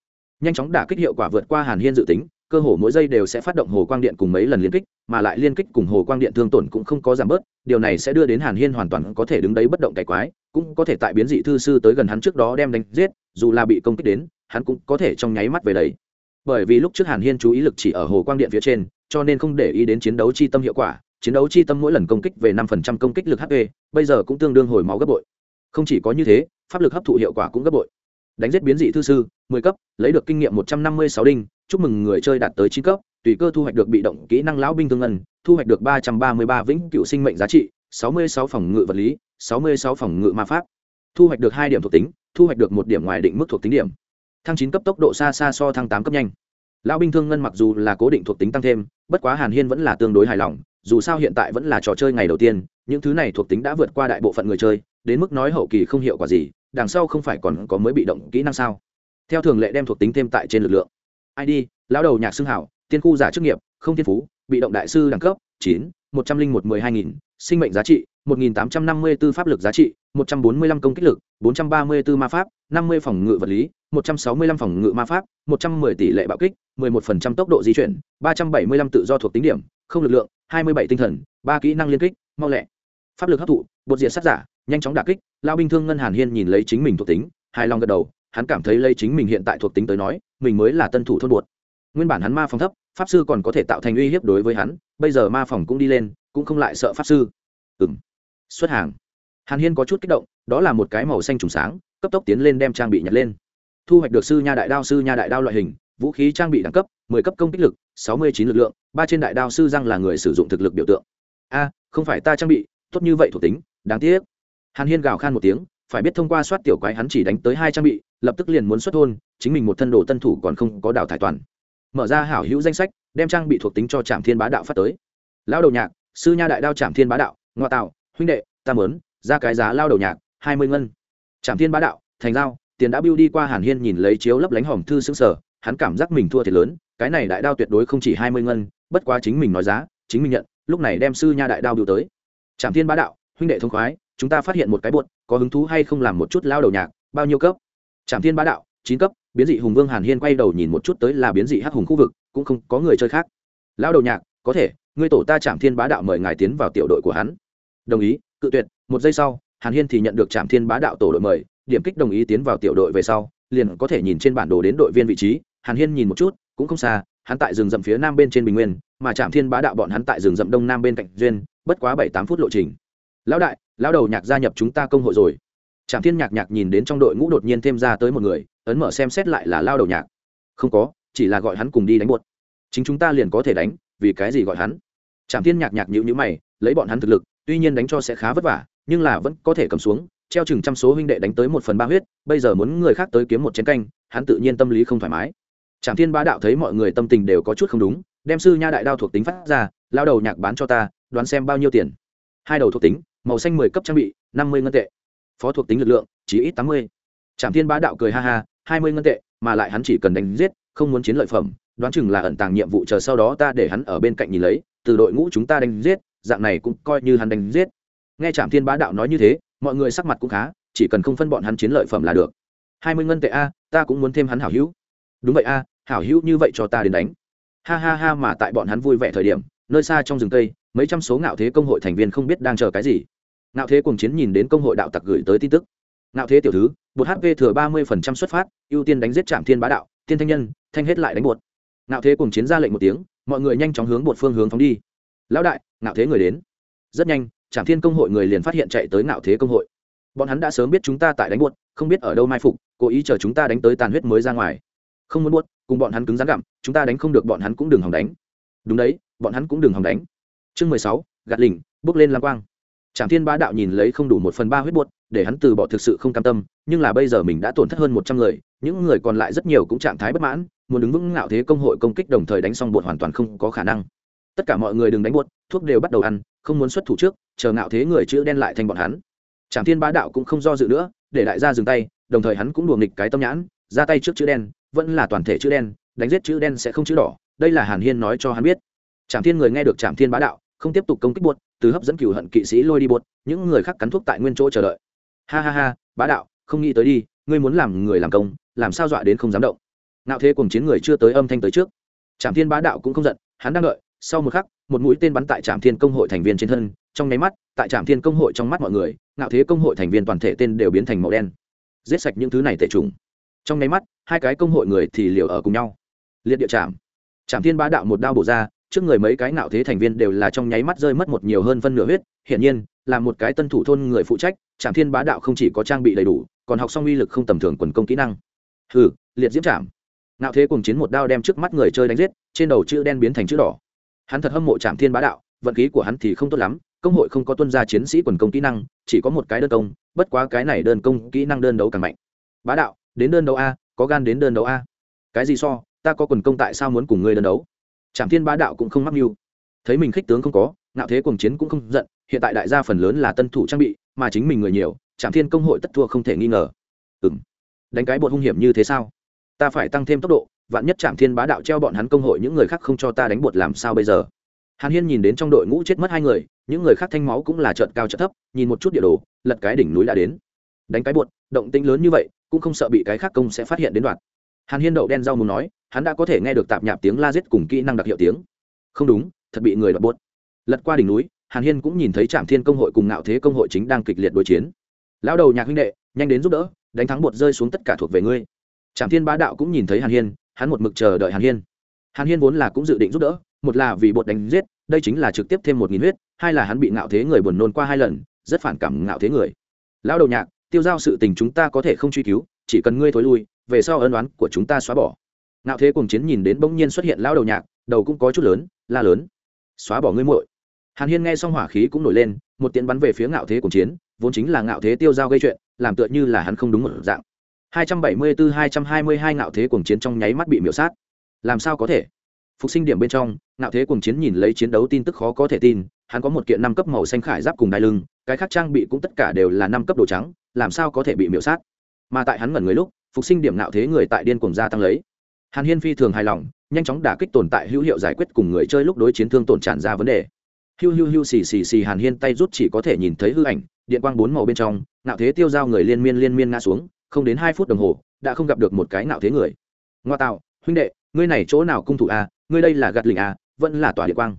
Nhanh chóng đả kích hiệu quả vượt qua hàn hiên dự tính, cơ hồ mỗi giây đều sẽ phát động hồ quang điện cùng mấy lần liên kích, mà lại liên kích cùng hồ quang điện thương tổn cũng không có giảm bớt, điều này sẽ đưa đến hàn hiên hoàn toàn có thể đứng đấy bất động cải quái, cũng có thể tại biến dị thư sư tới gần hắn trước đó đem đánh giết, dù là bị công kích đến, hắn cũng có thể trong nháy mắt về đấy bởi vì lúc trước hàn hiên chú ý lực chỉ ở hồ quang điện phía trên, cho nên không để ý đến chiến đấu chi tâm hiệu quả. Chiến đấu chi tâm mỗi lần công kích về năm phần trăm công kích lực hp bây giờ cũng tương đương hồi máu gấp bội. Không chỉ có như thế, pháp lực hấp thụ hiệu quả cũng gấp bội. Đánh giết biến dị thư sư, mười cấp, lấy được kinh nghiệm một trăm năm mươi sáu đinh, chúc mừng người chơi đạt tới chín cấp, tùy cơ thu hoạch được bị động kỹ năng lão binh thương ngân, thu hoạch được ba trăm ba mươi ba vĩnh cựu sinh mệnh giá trị, sáu mươi sáu phòng ngự vật lý, sáu mươi sáu phòng ngự ma pháp. Thu hoạch được hai điểm thuộc tính, thu hoạch được một điểm ngoài định mức thuộc tính điểm thăng chín cấp tốc độ xa xa so thăng tám cấp nhanh. Lão binh thương ngân mặc dù là cố định thuộc tính tăng thêm, bất quá hàn hiên vẫn là tương đối hài lòng, dù sao hiện tại vẫn là trò chơi ngày đầu tiên, những thứ này thuộc tính đã vượt qua đại bộ phận người chơi, đến mức nói hậu kỳ không hiệu quả gì, đằng sau không phải còn có mới bị động kỹ năng sao? Theo thường lệ đem thuộc tính thêm tại trên lực lượng. Id lão đầu nhạc xưng hảo, tiên khu giả chức nghiệp, không thiên phú, bị động đại sư đẳng cấp, chín, một trăm linh một mười hai nghìn, sinh mệnh giá trị một nghìn tám trăm năm mươi b ố pháp lực giá trị, một trăm bốn mươi lăm công kích lực, bốn trăm ba mươi b ố ma pháp, năm mươi phòng ngự vật lý, một trăm sáu mươi lăm phòng ngự ma pháp, một trăm mười tỷ lệ bạo kích, mười một phần trăm tốc độ di chuyển, ba trăm bảy mươi lăm tự do thuộc tính điểm, không lực lượng, hai mươi bảy tinh thần, ba kỹ năng liên kích, mau lẹ. Pháp lực hấp thụ, bột diệt sát giả, nhanh chóng đả kích, lao binh thương ngân hàn hiên nhìn lấy chính mình thuộc tính, hài lòng gật đầu, hắn cảm thấy lấy chính mình hiện tại thuộc tính tới nói, mình mới là tân thủ thôn buột nguyên bản hắn ma phòng thấp, pháp sư còn có thể tạo thành uy hiếp đối với hắn, bây giờ ma phòng cũng đi lên, cũng không lại sợ pháp sư. Ừng xuất hàng. Hàn hiên có chút kích động, đó là một cái màu xanh trùng sáng, cấp tốc tiến lên đem trang bị nhặt lên. Thu hoạch được sư nha đại đao, sư nha đại đao loại hình, vũ khí trang bị đẳng cấp 10 cấp công kích lực 69 lực lượng, ba trên đại đao sư răng là người sử dụng thực lực biểu tượng. A, không phải ta trang bị, tốt như vậy thuộc tính, đáng tiếc. Hàn hiên gào khan một tiếng, phải biết thông qua soát tiểu quái hắn chỉ đánh tới hai trang bị, lập tức liền muốn xuất thôn, chính mình một thân đồ tân thủ còn không có đào thải toàn. Mở ra hảo hữu danh sách, đem trang bị thuộc tính cho trạm thiên bá đạo phát tới. Lão đầu nhạc, sư nha đại đao trạm thiên bá đạo, ngoa tạo huynh đệ, ta mớn ra cái giá lao đầu nhạc, hai mươi ngân. Trạm thiên bá đạo, thành giao, tiền đã bưu đi qua hàn hiên nhìn lấy chiếu lấp lánh hòm thư xứng sở hắn cảm giác mình thua thiệt lớn, cái này đại đao tuyệt đối không chỉ hai mươi ngân, bất quá chính mình nói giá, chính mình nhận, lúc này đem sư nha đại đao bưu tới. Trạm thiên bá đạo, huynh đệ thông khoái, chúng ta phát hiện một cái bột, có hứng thú hay không làm một chút lao đầu nhạc, bao nhiêu cấp? Trạm thiên bá đạo, chín cấp, biến dị hùng vương hàn hiên quay đầu nhìn một chút tới là biến dị hắc hùng khu vực, cũng không có người chơi khác. Lao đầu nhạc, có thể, ngươi tổ ta trạm thiên bá đạo mời ngài tiến vào tiểu đội của hắn đồng ý, cự tuyệt, một giây sau, hàn hiên thì nhận được trạm thiên bá đạo tổ đội mời, điểm kích đồng ý tiến vào tiểu đội về sau, liền có thể nhìn trên bản đồ đến đội viên vị trí, hàn hiên nhìn một chút, cũng không xa, hắn tại rừng rậm phía nam bên trên bình nguyên, mà trạm thiên bá đạo bọn hắn tại rừng rậm đông nam bên cạnh duyên, bất quá bảy tám phút lộ trình. Lão đại, lão đầu nhạc gia nhập chúng ta công hội rồi. Trạm thiên nhạc nhạc nhìn đến trong đội ngũ đột nhiên thêm ra tới một người, ấn mở xem xét lại là lao đầu nhạc. Không có, chỉ là gọi hắn cùng đi đánh buột. Chính chúng ta liền có thể đánh, vì cái gì gọi hắn? Trạm thiên nhạc nhạc nhữ nhữ mày, lấy bọn hắn thực lực tuy nhiên đánh cho sẽ khá vất vả, nhưng là vẫn có thể cầm xuống, treo chừng trăm số huynh đệ đánh tới một phần ba huyết, bây giờ muốn người khác tới kiếm một chén canh, hắn tự nhiên tâm lý không thoải mái. Trạm thiên bá đạo thấy mọi người tâm tình đều có chút không đúng, đem sư nha đại đao thuộc tính phát ra, lao đầu nhạc bán cho ta, đoán xem bao nhiêu tiền. Hai đầu thuộc tính, màu xanh mười cấp trang bị, năm mươi ngân tệ. Phó thuộc tính lực lượng, chỉ ít tám mươi. Trạm thiên bá đạo cười ha ha, hai mươi ngân tệ, mà lại hắn chỉ cần đánh giết, không muốn chiến lợi phẩm, đoán chừng là ẩn tàng nhiệm vụ chờ sau đó ta để hắn ở bên cạnh nhìn lấy, từ đội ngũ chúng ta đánh giết dạng này cũng coi như hắn đánh giết. Nghe trạm thiên bá đạo nói như thế, mọi người sắc mặt cũng khá, chỉ cần không phân bọn hắn chiến lợi phẩm là được. Hai mươi ngân tệ a, ta cũng muốn thêm hắn hảo hữu. Đúng vậy a, hảo hữu như vậy cho ta đến đánh. Ha ha ha mà tại bọn hắn vui vẻ thời điểm, nơi xa trong rừng cây mấy trăm số ngạo thế công hội thành viên không biết đang chờ cái gì. Ngạo thế cùng chiến nhìn đến công hội đạo tặc gửi tới tin tức. Ngạo thế tiểu thứ bột hp thừa ba mươi phần trăm xuất phát, ưu tiên đánh giết trạm thiên bá đạo, tiên thanh nhân, thanh hết lại đánh bột. Ngạo thế cùng chiến ra lệnh một tiếng, mọi người nhanh chóng hướng bột phương hướng phóng đi lão đại, ngạo thế người đến. Rất nhanh trạm thiên công hội người liền phát hiện chạy tới ngạo thế công hội. Bọn hắn đã sớm biết chúng ta tại đánh buốt, không biết ở đâu mai phục, cố ý chờ chúng ta đánh tới tàn huyết mới ra ngoài. Không muốn buốt, cùng bọn hắn cứng rắn gặm, chúng ta đánh không được, bọn hắn cũng đừng hòng đánh. Đúng đấy, bọn hắn cũng đừng hòng đánh. Chương mười sáu, gạt lỉnh, bước lên lam quang. Trạm thiên bá đạo nhìn lấy không đủ một phần ba huyết buốt, để hắn từ bỏ thực sự không cam tâm, nhưng là bây giờ mình đã tổn thất hơn một trăm người, những người còn lại rất nhiều cũng trạng thái bất mãn, muốn đứng vững ngạo thế công hội công kích đồng thời đánh xong bột hoàn toàn không có khả năng tất cả mọi người đừng đánh buốt, thuốc đều bắt đầu ăn, không muốn xuất thủ trước, chờ ngạo thế người chữ đen lại thành bọn hắn. Trạm thiên bá đạo cũng không do dự nữa, để đại gia dừng tay, đồng thời hắn cũng đùa nghịch cái tâm nhãn, ra tay trước chữ đen, vẫn là toàn thể chữ đen, đánh giết chữ đen sẽ không chữ đỏ, đây là hàn hiên nói cho hắn biết. Trạm thiên người nghe được trạm thiên bá đạo, không tiếp tục công kích buốt, từ hấp dẫn cửu hận kỵ sĩ lôi đi buốt, những người khác cắn thuốc tại nguyên chỗ chờ đợi. Ha ha ha, bá đạo, không nghĩ tới đi, ngươi muốn làm người làm công, làm sao dọa đến không dám động. Nạo thế cùng chiến người chưa tới âm thanh tới trước. Trạm thiên bá đạo cũng không giận, hắn đang đợi sau một khắc, một mũi tên bắn tại trạm thiên công hội thành viên trên thân, trong nháy mắt, tại trạm thiên công hội trong mắt mọi người, ngạo thế công hội thành viên toàn thể tên đều biến thành màu đen. Giết sạch những thứ này tệ trùng. Trong nháy mắt, hai cái công hội người thì liều ở cùng nhau. Liệt địa trạm trạm thiên bá đạo một đao bổ ra, trước người mấy cái ngạo thế thành viên đều là trong nháy mắt rơi mất một nhiều hơn phân nửa huyết. Hiển nhiên, là một cái tân thủ thôn người phụ trách trạm thiên bá đạo không chỉ có trang bị đầy đủ, còn học xong uy lực không tầm thường quần công kỹ năng. Hừ, liệt diễm trạm ngạo thế cùng chiến một đao đem trước mắt người chơi đánh giết, trên đầu chữ đen biến thành chữ đỏ hắn thật hâm mộ trạm thiên bá đạo, vận khí của hắn thì không tốt lắm, công hội không có tuân gia chiến sĩ quần công kỹ năng, chỉ có một cái đơn công, bất quá cái này đơn công kỹ năng đơn đấu càng mạnh. Bá đạo, đến đơn đấu a, có gan đến đơn đấu a. Cái gì so, ta có quần công tại sao muốn cùng ngươi đơn đấu? Trạm thiên bá đạo cũng không mắc mưu. Thấy mình khích tướng không có, ngạo thế cuồng chiến cũng không giận, hiện tại đại gia phần lớn là tân thủ trang bị, mà chính mình người nhiều trạm thiên công hội tất thua không thể nghi ngờ. Ừng đánh cái bột hung hiểm như thế sao? Ta phải tăng thêm tốc độ vạn nhất trạm thiên bá đạo treo bọn hắn công hội, những người khác không cho ta đánh bột làm sao bây giờ? Hàn hiên nhìn đến trong đội ngũ chết mất hai người, những người khác thanh máu cũng là trợt cao trợt thấp, nhìn một chút địa đồ, lật cái đỉnh núi đã đến. Đánh cái bột, động tĩnh lớn như vậy, cũng không sợ bị cái khác công sẽ phát hiện đến đoạn. Hàn hiên đậu đen rau muốn nói, hắn đã có thể nghe được tạp nhạp tiếng la giết cùng kỹ năng đặc hiệu tiếng. Không đúng, thật bị người đập bột. Lật qua đỉnh núi, hàn hiên cũng nhìn thấy trạm thiên công hội cùng ngạo thế công hội chính đang kịch liệt đối chiến. Lão đầu nhạc huynh đệ, nhanh đến giúp đỡ, đánh thắng bột rơi xuống tất cả thuộc về ngươi. Trạm thiên bá đạo cũng nhìn thấy hàn hiên hắn một mực chờ đợi hàn hiên. Hàn hiên vốn là cũng dự định giúp đỡ, một là vì bột đánh giết, đây chính là trực tiếp thêm một nghìn huyết, hai là hắn bị ngạo thế người buồn nôn qua hai lần, rất phản cảm ngạo thế người. Lão đầu nhạc, tiêu giao sự tình chúng ta có thể không truy cứu, chỉ cần ngươi thối lui, về sau ân đoán của chúng ta xóa bỏ. Ngạo thế cùng chiến nhìn đến bỗng nhiên xuất hiện lão đầu nhạc, đầu cũng có chút lớn, la lớn. Xóa bỏ ngươi muội. Hàn hiên nghe xong hỏa khí cũng nổi lên, một tiện bắn về phía ngạo thế cùng chiến, vốn chính là ngạo thế tiêu giao gây chuyện, làm tựa như là hắn không đúng một dạng. 274-222 ngạo thế cuồng chiến trong nháy mắt bị miểu sát. Làm sao có thể? Phục sinh điểm bên trong, ngạo thế cuồng chiến nhìn lấy chiến đấu tin tức khó có thể tin, hắn có một kiện năm cấp màu xanh khải giáp cùng đai lưng, cái khác trang bị cũng tất cả đều là năm cấp đồ trắng, làm sao có thể bị miểu sát? Mà tại hắn ngẩn người lúc, phục sinh điểm ngạo thế người tại điên cuồng gia tăng lấy. Hàn hiên phi thường hài lòng, nhanh chóng đả kích tồn tại hữu hiệu giải quyết cùng người chơi lúc đối chiến thương tổn tràn ra vấn đề. Hiu hiu hiu xì xì xì hàn hiên tay rút chỉ có thể nhìn thấy hư ảnh, điện quang bốn màu bên trong, ngạo thế tiêu dao người liên miên liên miên ngã xuống không đến hai phút đồng hồ, đã không gặp được một cái nạo thế người. Ngoa tạo, huynh đệ, ngươi này chỗ nào cung thủ a ngươi đây là gạt lình a à, vẫn là tòa địa quang.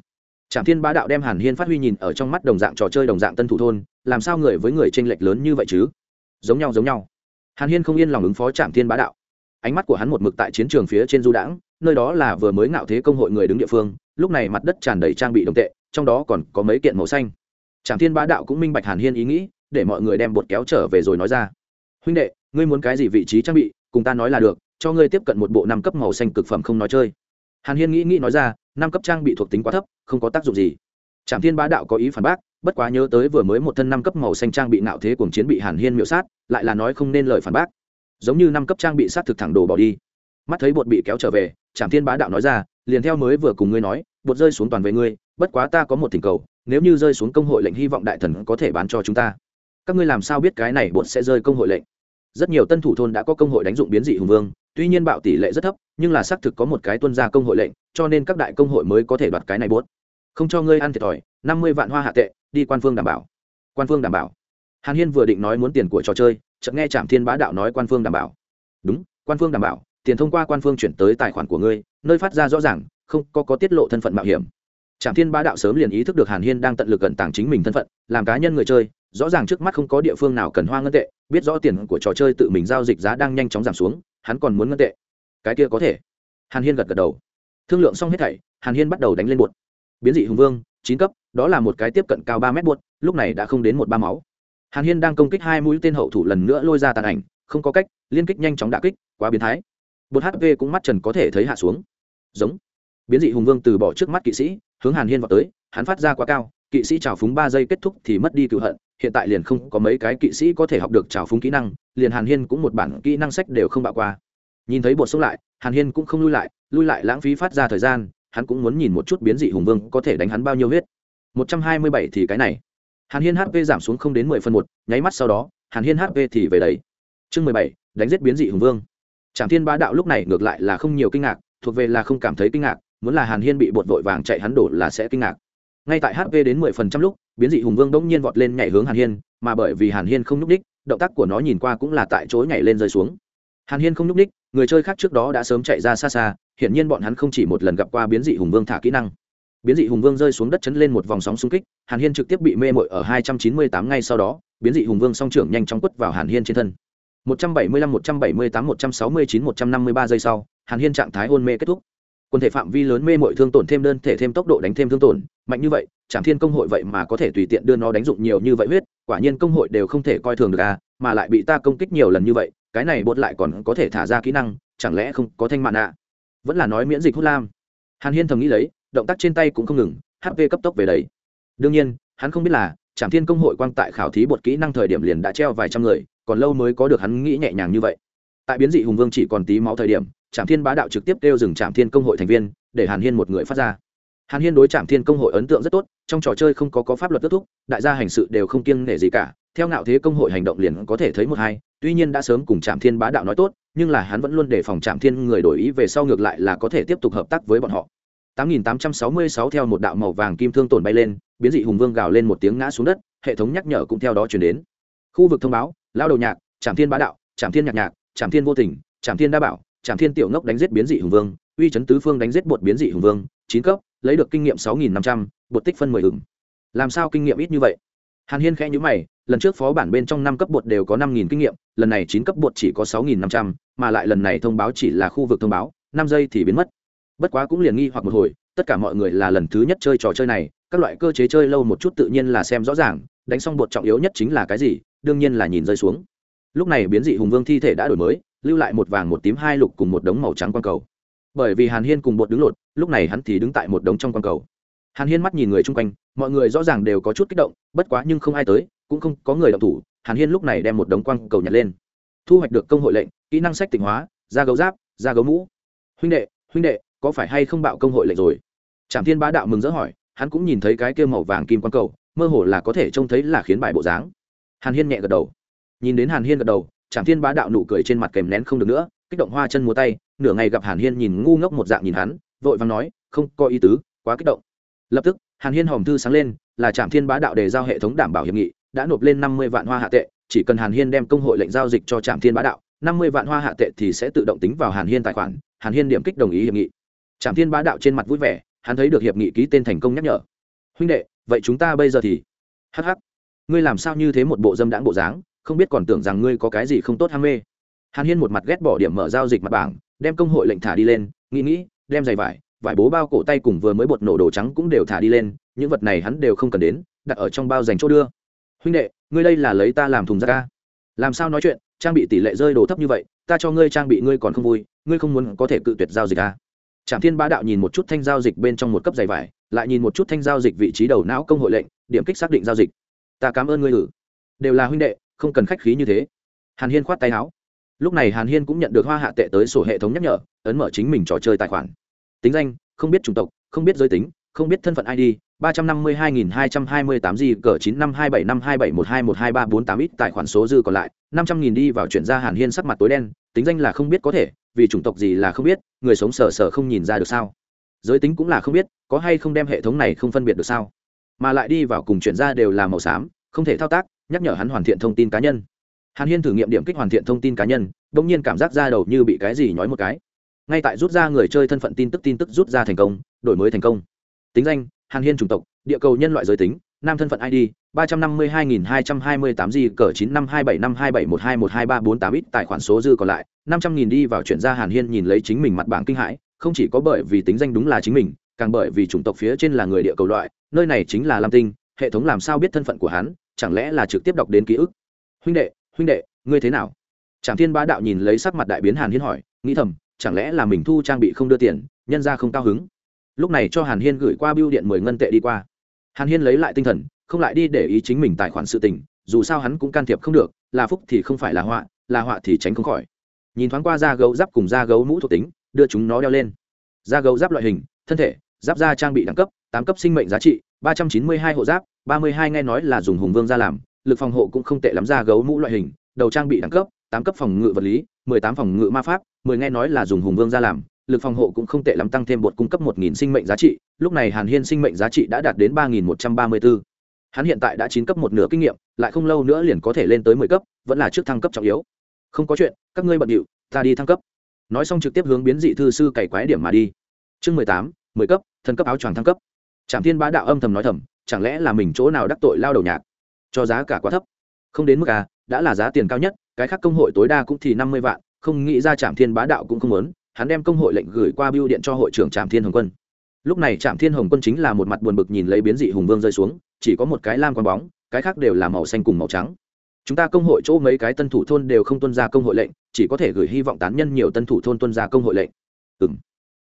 Trạm thiên bá đạo đem hàn hiên phát huy nhìn ở trong mắt đồng dạng trò chơi đồng dạng tân thủ thôn, làm sao người với người tranh lệch lớn như vậy chứ? Giống nhau giống nhau. Hàn hiên không yên lòng ứng phó trạm thiên bá đạo. Ánh mắt của hắn một mực tại chiến trường phía trên du đãng, nơi đó là vừa mới ngạo thế công hội người đứng địa phương, lúc này mặt đất tràn đầy trang bị đồng tệ, trong đó còn có mấy kiện màu xanh. Trạm thiên bá đạo cũng minh bạch hàn hiên ý nghĩ, để mọi người đem bột kéo trở về rồi nói ra. Huynh đệ ngươi muốn cái gì vị trí trang bị, cùng ta nói là được, cho ngươi tiếp cận một bộ năm cấp màu xanh cực phẩm không nói chơi. Hàn hiên nghĩ nghĩ nói ra, năm cấp trang bị thuộc tính quá thấp, không có tác dụng gì. Trạm thiên bá đạo có ý phản bác, bất quá nhớ tới vừa mới một thân năm cấp màu xanh trang bị nạo thế cùng chiến bị hàn hiên miễu sát, lại là nói không nên lời phản bác. Giống như năm cấp trang bị sát thực thẳng đồ bỏ đi. Mắt thấy bột bị kéo trở về trạm thiên bá đạo nói ra, liền theo mới vừa cùng ngươi nói, bột rơi xuống toàn về ngươi, bất quá ta có một thỉnh cầu, nếu như rơi xuống công hội lệnh hy vọng đại thần có thể bán cho chúng ta. Các ngươi làm sao biết cái này bột sẽ rơi công hội lệnh? Rất nhiều tân thủ thôn đã có công hội đánh dụng biến dị hùng vương, tuy nhiên bạo tỷ lệ rất thấp, nhưng là xác thực có một cái tuân ra công hội lệnh, cho nên các đại công hội mới có thể đoạt cái này bốt không cho ngươi ăn thiệt thòi, năm mươi vạn hoa hạ tệ, đi quan phương đảm bảo. Quan phương đảm bảo. Hàn hiên vừa định nói muốn tiền của trò chơi, chợt nghe trạm thiên bá đạo nói quan phương đảm bảo. Đúng, quan phương đảm bảo, tiền thông qua quan phương chuyển tới tài khoản của ngươi, nơi phát ra rõ ràng, không có có tiết lộ thân phận mạo hiểm. Trạm thiên bá đạo sớm liền ý thức được hàn hiên đang tận lực cẩn tàng chính mình thân phận, làm cá nhân người chơi rõ ràng trước mắt không có địa phương nào cần hoa ngân tệ, biết rõ tiền của trò chơi tự mình giao dịch giá đang nhanh chóng giảm xuống, hắn còn muốn ngân tệ. Cái kia có thể. Hàn hiên gật gật đầu. Thương lượng xong hết thảy, hàn hiên bắt đầu đánh lên bột biến dị hùng vương, chín cấp, đó là một cái tiếp cận cao ba mét bột lúc này đã không đến một ba máu. Hàn hiên đang công kích hai mũi tên hậu thủ lần nữa lôi ra tàn ảnh, không có cách, liên kích nhanh chóng đả kích, quá biến thái. Bột hp cũng mắt trần có thể thấy hạ xuống. Giống. Biến dị hùng vương từ bỏ trước mắt kỵ sĩ, hướng hàn hiên vào tới, hắn phát ra quá cao, kỵ sĩ trào phúng ba giây kết thúc thì mất đi cựu hận hiện tại liền không có mấy cái kỵ sĩ có thể học được trào phúng kỹ năng, liền hàn hiên cũng một bản kỹ năng sách đều không bạo qua. Nhìn thấy bột xông lại, hàn hiên cũng không lui lại lui lại lãng phí phát ra thời gian, hắn cũng muốn nhìn một chút biến dị hùng vương có thể đánh hắn bao nhiêu huyết. Một trăm hai mươi bảy thì cái này. Hàn hiên hp giảm xuống không đến mười phần một, nháy mắt sau đó, hàn hiên hp thì về đấy chương mười bảy, đánh giết biến dị hùng vương. Trạm thiên bá đạo lúc này ngược lại là không nhiều kinh ngạc, thuộc về là không cảm thấy kinh ngạc, muốn là hàn hiên bị bột vội vàng chạy hắn đổ là sẽ kinh ngạc. Ngay tại hp đến mười phần trăm lúc biến dị hùng vương bỗng nhiên vọt lên nhảy hướng hàn hiên, mà bởi vì hàn hiên không nhúc đích động tác của nó nhìn qua cũng là tại chỗ nhảy lên rơi xuống. Hàn hiên không nhúc đích người chơi khác trước đó đã sớm chạy ra xa xa, hiển nhiên bọn hắn không chỉ một lần gặp qua biến dị hùng vương thả kỹ năng. Biến dị hùng vương rơi xuống đất chấn lên một vòng sóng xung kích, hàn hiên trực tiếp bị mê mội ở hai trăm chín mươi tám ngay sau đó, biến dị hùng vương song trưởng nhanh chóng quất vào hàn hiên trên thân. một trăm bảy mươi lăm, một trăm bảy mươi tám, một trăm sáu mươi chín, một trăm năm mươi ba giây sau, hàn hiên trạng thái hôn mê kết thúc quần thể phạm vi lớn mê mội thương tổn thêm đơn thể thêm tốc độ đánh thêm thương tổn, mạnh như vậy trạm thiên công hội vậy mà có thể tùy tiện đưa nó đánh dụng nhiều như vậy huyết, quả nhiên công hội đều không thể coi thường được à mà lại bị ta công kích nhiều lần như vậy, cái này bột lại còn có thể thả ra kỹ năng, chẳng lẽ không có thanh mạn ạ? À? vẫn là nói miễn dịch hút lam. Hàn hiên thầm nghĩ lấy, động tác trên tay cũng không ngừng hp cấp tốc về đấy đương nhiên, hắn không biết là trạm thiên công hội quang tại khảo thí bột kỹ năng thời điểm liền đã treo vài trăm người, còn lâu mới có được hắn nghĩ nhẹ nhàng như vậy. Tại biến dị hùng vương chỉ còn tí máu thời điểm trạm thiên bá đạo trực tiếp kêu dừng trạm thiên công hội thành viên, để hàn hiên một người phát ra. Hàn hiên đối trạm thiên công hội ấn tượng rất tốt, trong trò chơi không có có pháp luật kết thúc, đại gia hành sự đều không kiêng nể gì cả. Theo ngạo thế công hội hành động liền có thể thấy một hai, tuy nhiên đã sớm cùng trạm thiên bá đạo nói tốt, nhưng là hắn vẫn luôn đề phòng trạm thiên người đổi ý về sau ngược lại là có thể tiếp tục hợp tác với bọn họ. 8866 theo một đạo màu vàng kim thương tổn bay lên, biến dị hùng vương gào lên một tiếng ngã xuống đất, hệ thống nhắc nhở cũng theo đó chuyển đến. Khu vực thông báo lao đầu nhạc trạm thiên bá đạo trạm thiên nhạc nhạc trạm thiên vô tình trạm thiên đa bảo Trảm thiên tiểu ngốc đánh giết biến dị hùng vương, uy chấn tứ phương đánh giết bột biến dị hùng vương, chín cấp, lấy được kinh nghiệm sáu nghìn năm trăm, bột tích phân mười ửng. Làm sao kinh nghiệm ít như vậy? Hàn hiên khẽ nhíu mày, lần trước phó bản bên trong năm cấp bột đều có năm nghìn kinh nghiệm, lần này chín cấp bột chỉ có sáu nghìn năm trăm, mà lại lần này thông báo chỉ là khu vực thông báo, năm giây thì biến mất. Bất quá cũng liền nghi hoặc một hồi, tất cả mọi người là lần thứ nhất chơi trò chơi này, các loại cơ chế chơi lâu một chút tự nhiên là xem rõ ràng, đánh xong bột trọng yếu nhất chính là cái gì, đương nhiên là nhìn rơi xuống lúc này biến dị hùng vương thi thể đã đổi mới, lưu lại một vàng, một tím, hai lục cùng một đống màu trắng quang cầu. Bởi vì hàn hiên cùng bột đứng lột, lúc này hắn thì đứng tại một đống trong quang cầu. Hàn hiên mắt nhìn người chung quanh, mọi người rõ ràng đều có chút kích động, bất quá nhưng không ai tới, cũng không có người động thủ, hàn hiên lúc này đem một đống quang cầu nhặt lên. Thu hoạch được công hội lệnh, kỹ năng sách tỉnh hóa, da gấu giáp, da gấu mũ. Huynh đệ huynh đệ, có phải hay không bạo công hội lệnh rồi? Trạm thiên bá đạo mừng rỡ hỏi, hắn cũng nhìn thấy cái kia màu vàng kim quang cầu, mơ hồ là có thể trông thấy là khiến bài bộ dáng. Hàn hiên nhẹ gật đầu nhìn đến hàn hiên gật đầu trạm thiên bá đạo nụ cười trên mặt kèm nén không được nữa, kích động hoa chân múa tay, nửa ngày gặp hàn hiên nhìn ngu ngốc một dạng nhìn hắn, vội vàng nói, không có ý tứ, quá kích động. Lập tức, hàn hiên hòm thư sáng lên, là trạm thiên bá đạo đề giao hệ thống đảm bảo hiệp nghị, đã nộp lên năm mươi vạn hoa hạ tệ, chỉ cần hàn hiên đem công hội lệnh giao dịch cho trạm thiên bá đạo, năm mươi vạn hoa hạ tệ thì sẽ tự động tính vào hàn hiên tài khoản, hàn hiên điểm kích đồng ý hiệp nghị. Trạm thiên bá đạo trên mặt vui vẻ, hắn thấy được hiệp nghị ký tên thành công nhắc nhở. Huynh đệ, vậy chúng ta bây giờ thì hh ngươi làm sao như thế một bộ dâm đãng bộ dáng không biết còn tưởng rằng ngươi có cái gì không tốt ham mê. Hàn hiên một mặt ghét bỏ điểm mở giao dịch mặt bảng, đem công hội lệnh thả đi lên, nghĩ nghĩ, đem giày vải vải bố bao cổ tay cùng vừa mới bột nổ đồ trắng cũng đều thả đi lên, những vật này hắn đều không cần đến, đặt ở trong bao dành chỗ đưa. Huynh đệ, ngươi đây là lấy ta làm thùng ra ca làm sao nói chuyện, trang bị tỷ lệ rơi đồ thấp như vậy, ta cho ngươi trang bị ngươi còn không vui, ngươi không muốn có thể cự tuyệt giao dịch à. trạm thiên bá đạo nhìn một chút thanh giao dịch bên trong một cấp giày vải, lại nhìn một chút thanh giao dịch vị trí đầu não công hội lệnh, điểm kích xác định giao dịch. Ta cảm ơn ngươi ử đều là huynh đệ không cần khách khí như thế. Hàn hiên khoát tay áo. Lúc này hàn hiên cũng nhận được hoa hạ tệ tới sổ hệ thống nhắc nhở, ấn mở chính mình trò chơi tài khoản. Tính danh, không biết chủng tộc, không biết giới tính, không biết thân phận id ba trăm năm mươi hai nghìn hai trăm hai mươi tám g cờ chín năm hai bảy năm hai bảy một hai một hai ba bốn tám ít tài khoản số dư còn lại, năm trăm nghìn đi vào chuyển ra hàn hiên sắc mặt tối đen, tính danh là không biết có thể, vì chủng tộc gì là không biết, người sống sờ sờ không nhìn ra được sao. Giới tính cũng là không biết, có hay không đem hệ thống này không phân biệt được sao. Mà lại đi vào cùng chuyển ra đều là màu xám, không thể thao tác nhắc nhở hắn hoàn thiện thông tin cá nhân. Hàn hiên thử nghiệm điểm kích hoàn thiện thông tin cá nhân đ ỗ n g nhiên cảm giác ra đầu như bị cái gì nói một cái. Ngay tại rút ra người chơi thân phận tin tức tin tức rút ra thành công, đổi mới thành công. Tính danh, hàn hiên chủng tộc, địa cầu nhân loại giới tính, nam thân phận id ba trăm năm mươi hai nghìn hai trăm hai mươi tám g, cờ chín năm hai bảy năm hai bảy một hai một hai ba bốn tám ít, tài khoản số dư còn lại, năm trăm nghìn đi vào chuyển ra hàn hiên nhìn lấy chính mình mặt bảng kinh hãi, không chỉ có bởi vì tính danh đúng là chính mình, càng bởi vì chủng tộc phía trên là người địa cầu loại, nơi này chính là lam tinh, hệ thống làm sao biết thân phận của hắn chẳng lẽ là trực tiếp đọc đến ký ức? Huynh đệ huynh đệ, ngươi thế nào? Trạm thiên bá đạo nhìn lấy sắc mặt đại biến hàn hiên hỏi, nghĩ thầm, chẳng lẽ là mình thu trang bị không đưa tiền, nhân ra không cao hứng? Lúc này cho hàn hiên gửi qua biêu điện mười ngân tệ đi qua. Hàn hiên lấy lại tinh thần, không lại đi để ý chính mình tài khoản sự tình, dù sao hắn cũng can thiệp không được, là phúc thì không phải là họa là họa thì tránh không khỏi. Nhìn thoáng qua da gấu giáp cùng da gấu mũ thuộc tính, đưa chúng nó đeo lên. Da gấu giáp loại hình, thân thể, giáp da trang bị đẳng cấp, tám cấp sinh mệnh giá trị, ba trăm chín mươi hai hộ giáp ba mươi hai nghe nói là dùng hùng vương ra làm, lực phòng hộ cũng không tệ lắm ra gấu mũ loại hình, đầu trang bị đẳng cấp, tám cấp phòng ngự vật lý, mười tám phòng ngự ma pháp, mười nghe nói là dùng hùng vương ra làm, lực phòng hộ cũng không tệ lắm tăng thêm bột cung cấp một nghìn sinh mệnh giá trị, lúc này hàn hiên sinh mệnh giá trị đã đạt đến ba nghìn một trăm ba mươi b ố hắn hiện tại đã chín cấp một nửa kinh nghiệm, lại không lâu nữa liền có thể lên tới mười cấp, vẫn là trước thăng cấp trọng yếu. Không có chuyện, các ngươi bận điệu, ta đi thăng cấp. Nói xong trực tiếp hướng biến dị thư sư cày quái điểm mà đi. Chương mười tám, mười cấp, thần cấp áo choàng thăng cấp. Trạm thiên bá đạo âm thầm nói thầm chẳng lẽ là mình chỗ nào đắc tội lao đầu nhạc? Cho giá cả quá thấp. Không đến mức à đã là giá tiền cao nhất, cái khác công hội tối đa cũng thì năm mươi vạn, không nghĩ ra trạm thiên bá đạo cũng không muốn, hắn đem công hội lệnh gửi qua biêu điện cho hội trưởng trạm thiên hồng quân. Lúc này trạm thiên hồng quân chính là một mặt buồn bực nhìn lấy biến dị hùng vương rơi xuống, chỉ có một cái lam quang bóng, cái khác đều là màu xanh cùng màu trắng. Chúng ta công hội chỗ mấy cái tân thủ thôn đều không tuân ra công hội lệnh, chỉ có thể gửi hy vọng tán nhân nhiều tân thủ thôn tuân ra công hội lệnh. Ừ m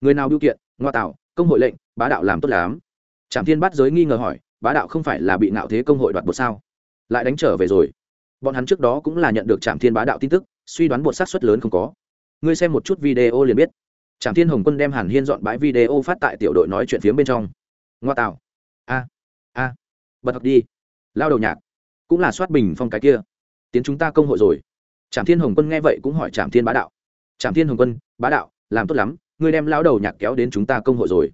người nào biểu kiện? Ngoa tạo, công hội lệnh, bá đạo làm tốt lắm trạm thiên Bát giới nghi ngờ hỏi, bá đạo không phải là bị ngạo thế công hội đoạt bột sao? Lại đánh trở về rồi. Bọn hắn trước đó cũng là nhận được trạm thiên bá đạo tin tức, suy đoán bột sát xuất lớn không có. Ngươi xem một chút video liền biết. Trạm thiên hồng quân đem hàn hiên dọn bãi video phát tại tiểu đội nói chuyện phía bên trong. Ngoa tạo. A a. Bật học đi. Lao đầu nhạc. Cũng là soát bình phong cái kia. Tiến chúng ta công hội rồi. Trạm thiên hồng quân nghe vậy cũng hỏi trạm thiên bá đạo. Trạm thiên hồng quân, bá đạo, làm tốt lắm, ngươi đem lao đầu nhạc kéo đến chúng ta công hội rồi.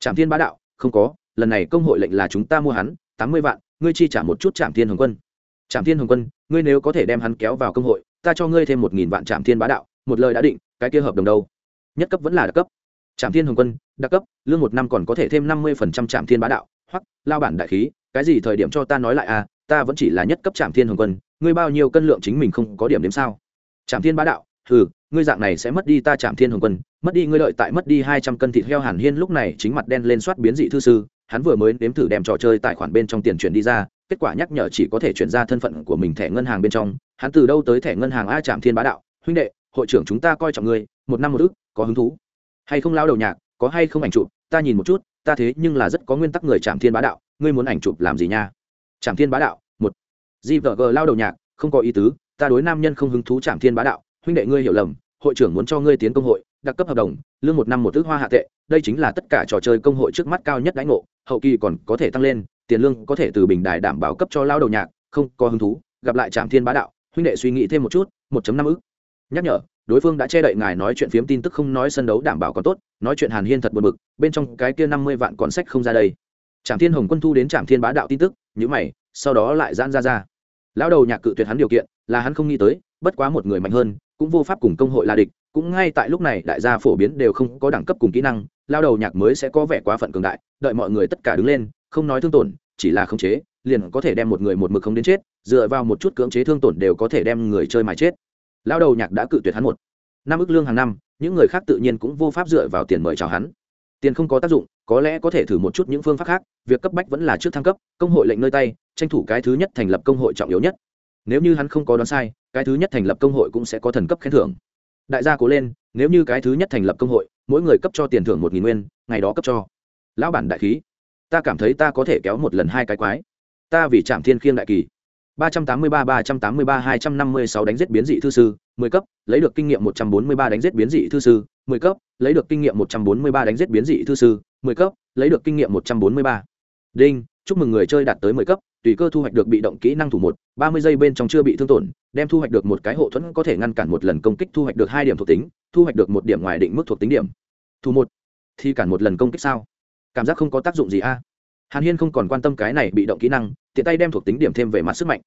Trạm thiên bá đạo, không có lần này công hội lệnh là chúng ta mua hắn, tám mươi vạn, ngươi chi trả một chút trạm thiên hồng quân. Trạm thiên hồng quân, ngươi nếu có thể đem hắn kéo vào công hội, ta cho ngươi thêm một nghìn vạn trạm thiên bá đạo, một lời đã định, cái kia hợp đồng đâu? Nhất cấp vẫn là đặc cấp. Trạm thiên hồng quân, đặc cấp, lương một năm còn có thể thêm năm mươi phần trăm trạm thiên bá đạo. Hoặc, lao bản đại khí, cái gì thời điểm cho ta nói lại à ta vẫn chỉ là nhất cấp trạm thiên hồng quân, ngươi bao nhiêu cân lượng chính mình không có điểm đếm sao? Trạm thiên bá đạo ừ ngươi dạng này sẽ mất đi ta trạm thiên hồng quân, mất đi ngươi lợi tại mất đi hai trăm cân thịt heo hàn hiên lúc này chính mặt đen lên soát biến dị thư sư hắn vừa mới nếm thử đem trò chơi tài khoản bên trong tiền chuyển đi ra, kết quả nhắc nhở chỉ có thể chuyển ra thân phận của mình thẻ ngân hàng bên trong. Hắn từ đâu tới thẻ ngân hàng a trạm thiên bá đạo? Huynh đệ, hội trưởng chúng ta coi trọng ngươi, một năm một ước có hứng thú? Hay không lao đầu nhạc, có hay không ảnh chụp? Ta nhìn một chút, ta thế nhưng là rất có nguyên tắc người trạm thiên bá đạo, ngươi muốn ảnh chụp làm gì nha? Trạm thiên bá đạo, một. Gvg lao đầu nhạc, không có ý tứ, ta đối nam nhân không hứng thú trạm thiên bá đạo. Huynh đệ ngươi hiểu lầm, hội trưởng muốn cho ngươi tiến công hội, đặc cấp hợp đồng, lương một năm một ước hoa hạ tệ đây chính là tất cả trò chơi công hội trước mắt cao nhất đãi ngộ, hậu kỳ còn có thể tăng lên, tiền lương có thể từ bình đài đảm bảo cấp cho lao đầu nhạc, không có hứng thú, gặp lại trạm thiên bá đạo, huynh đệ suy nghĩ thêm một chút, một năm ức. Nhắc nhở, đối phương đã che đậy ngài nói chuyện phiếm tin tức không nói sân đấu đảm bảo còn tốt, nói chuyện hàn hiên thật buồn bực, bên trong cái kia năm mươi vạn còn sách không ra đây. Trạm thiên hồng quân thu đến trạm thiên bá đạo tin tức nhữ mày, sau đó lại giãn ra ra. Lão đầu nhạc cự tuyệt hắn điều kiện, là hắn không nghĩ tới, bất quá một người mạnh hơn, cũng vô pháp cùng công hội là địch cũng ngay tại lúc này, đại gia phổ biến đều không có đẳng cấp cùng kỹ năng, lao đầu nhạc mới sẽ có vẻ quá phận cường đại, đợi mọi người tất cả đứng lên, không nói thương tổn, chỉ là khống chế, liền có thể đem một người một mực không đến chết, dựa vào một chút cưỡng chế thương tổn đều có thể đem người chơi mà chết. Lao đầu nhạc đã cự tuyệt hắn một năm ức lương hàng năm, những người khác tự nhiên cũng vô pháp dựa vào tiền mời chào hắn. Tiền không có tác dụng, có lẽ có thể thử một chút những phương pháp khác, việc cấp bách vẫn là trước thăng cấp, công hội lệnh nơi tay, tranh thủ cái thứ nhất thành lập công hội trọng yếu nhất. Nếu như hắn không có đoán sai, cái thứ nhất thành lập công hội cũng sẽ có thần cấp khen thưởng đại gia cố lên, nếu như cái thứ nhất thành lập công hội, mỗi người cấp cho tiền thưởng một nghìn nguyên, ngày đó cấp cho. Lão bản đại khí, ta cảm thấy ta có thể kéo một lần hai cái quái. Ta vì trạm thiên khiêng đại kỳ. ba trăm tám mươi ba ba trăm tám mươi ba, hai trăm năm mươi sáu đánh giết biến dị thư sư, mười cấp, lấy được kinh nghiệm một trăm bốn mươi ba đánh giết biến dị thư sư, mười cấp, lấy được kinh nghiệm một trăm bốn mươi ba đánh giết biến dị thư sư, mười cấp, lấy được kinh nghiệm một trăm bốn mươi ba. Đinh, chúc mừng người chơi đạt tới mười cấp tùy cơ thu hoạch được bị động kỹ năng thủ một, ba mươi giây bên trong chưa bị thương tổn, đem thu hoạch được một cái hộ thuẫn có thể ngăn cản một lần công kích thu hoạch được hai điểm thuộc tính, thu hoạch được một điểm ngoài định mức thuộc tính điểm. Thủ một thì cản một lần công kích sao? Cảm giác không có tác dụng gì a. Hàn hiên không còn quan tâm cái này bị động kỹ năng, tiện tay đem thuộc tính điểm thêm về mặt sức mạnh.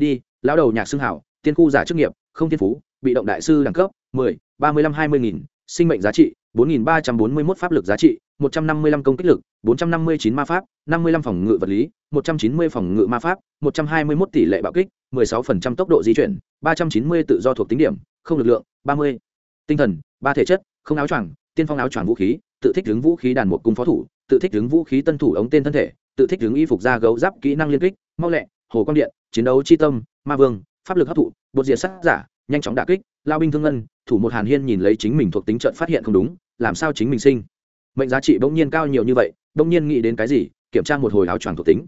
Id lão đầu nhạc xưng hảo, tiên khu giả chức nghiệp, không thiên phú, bị động đại sư đẳng cấp, mười, ba mươi lăm hai mươi nghìn sinh mệnh giá trị 4.341 pháp lực giá trị 155 công kích lực 459 ma pháp 55 phòng ngự vật lý 190 phòng ngự ma pháp 121 tỷ lệ bạo kích 16% tốc độ di chuyển 390 tự do thuộc tính điểm, không lực lượng 30. tinh thần, ba thể chất, không áo choàng, tiên phong áo choàng vũ khí, tự thích hướng vũ khí đàn một cung phó thủ, tự thích hướng vũ khí tân thủ ống tên thân thể, tự thích hướng y phục da gấu giáp kỹ năng liên kích, mau lẹ, hồ quang điện, chiến đấu chi tâm, ma vương, pháp lực hấp thụ, bột diệt sát giả nhanh chóng đả kích, lao binh thương ngân, thủ một hàn hiên nhìn lấy chính mình thuộc tính trận phát hiện không đúng, làm sao chính mình sinh? Mệnh giá trị bỗng nhiên cao nhiều như vậy, bỗng nhiên nghĩ đến cái gì, kiểm tra một hồi áo choàng thuộc tính.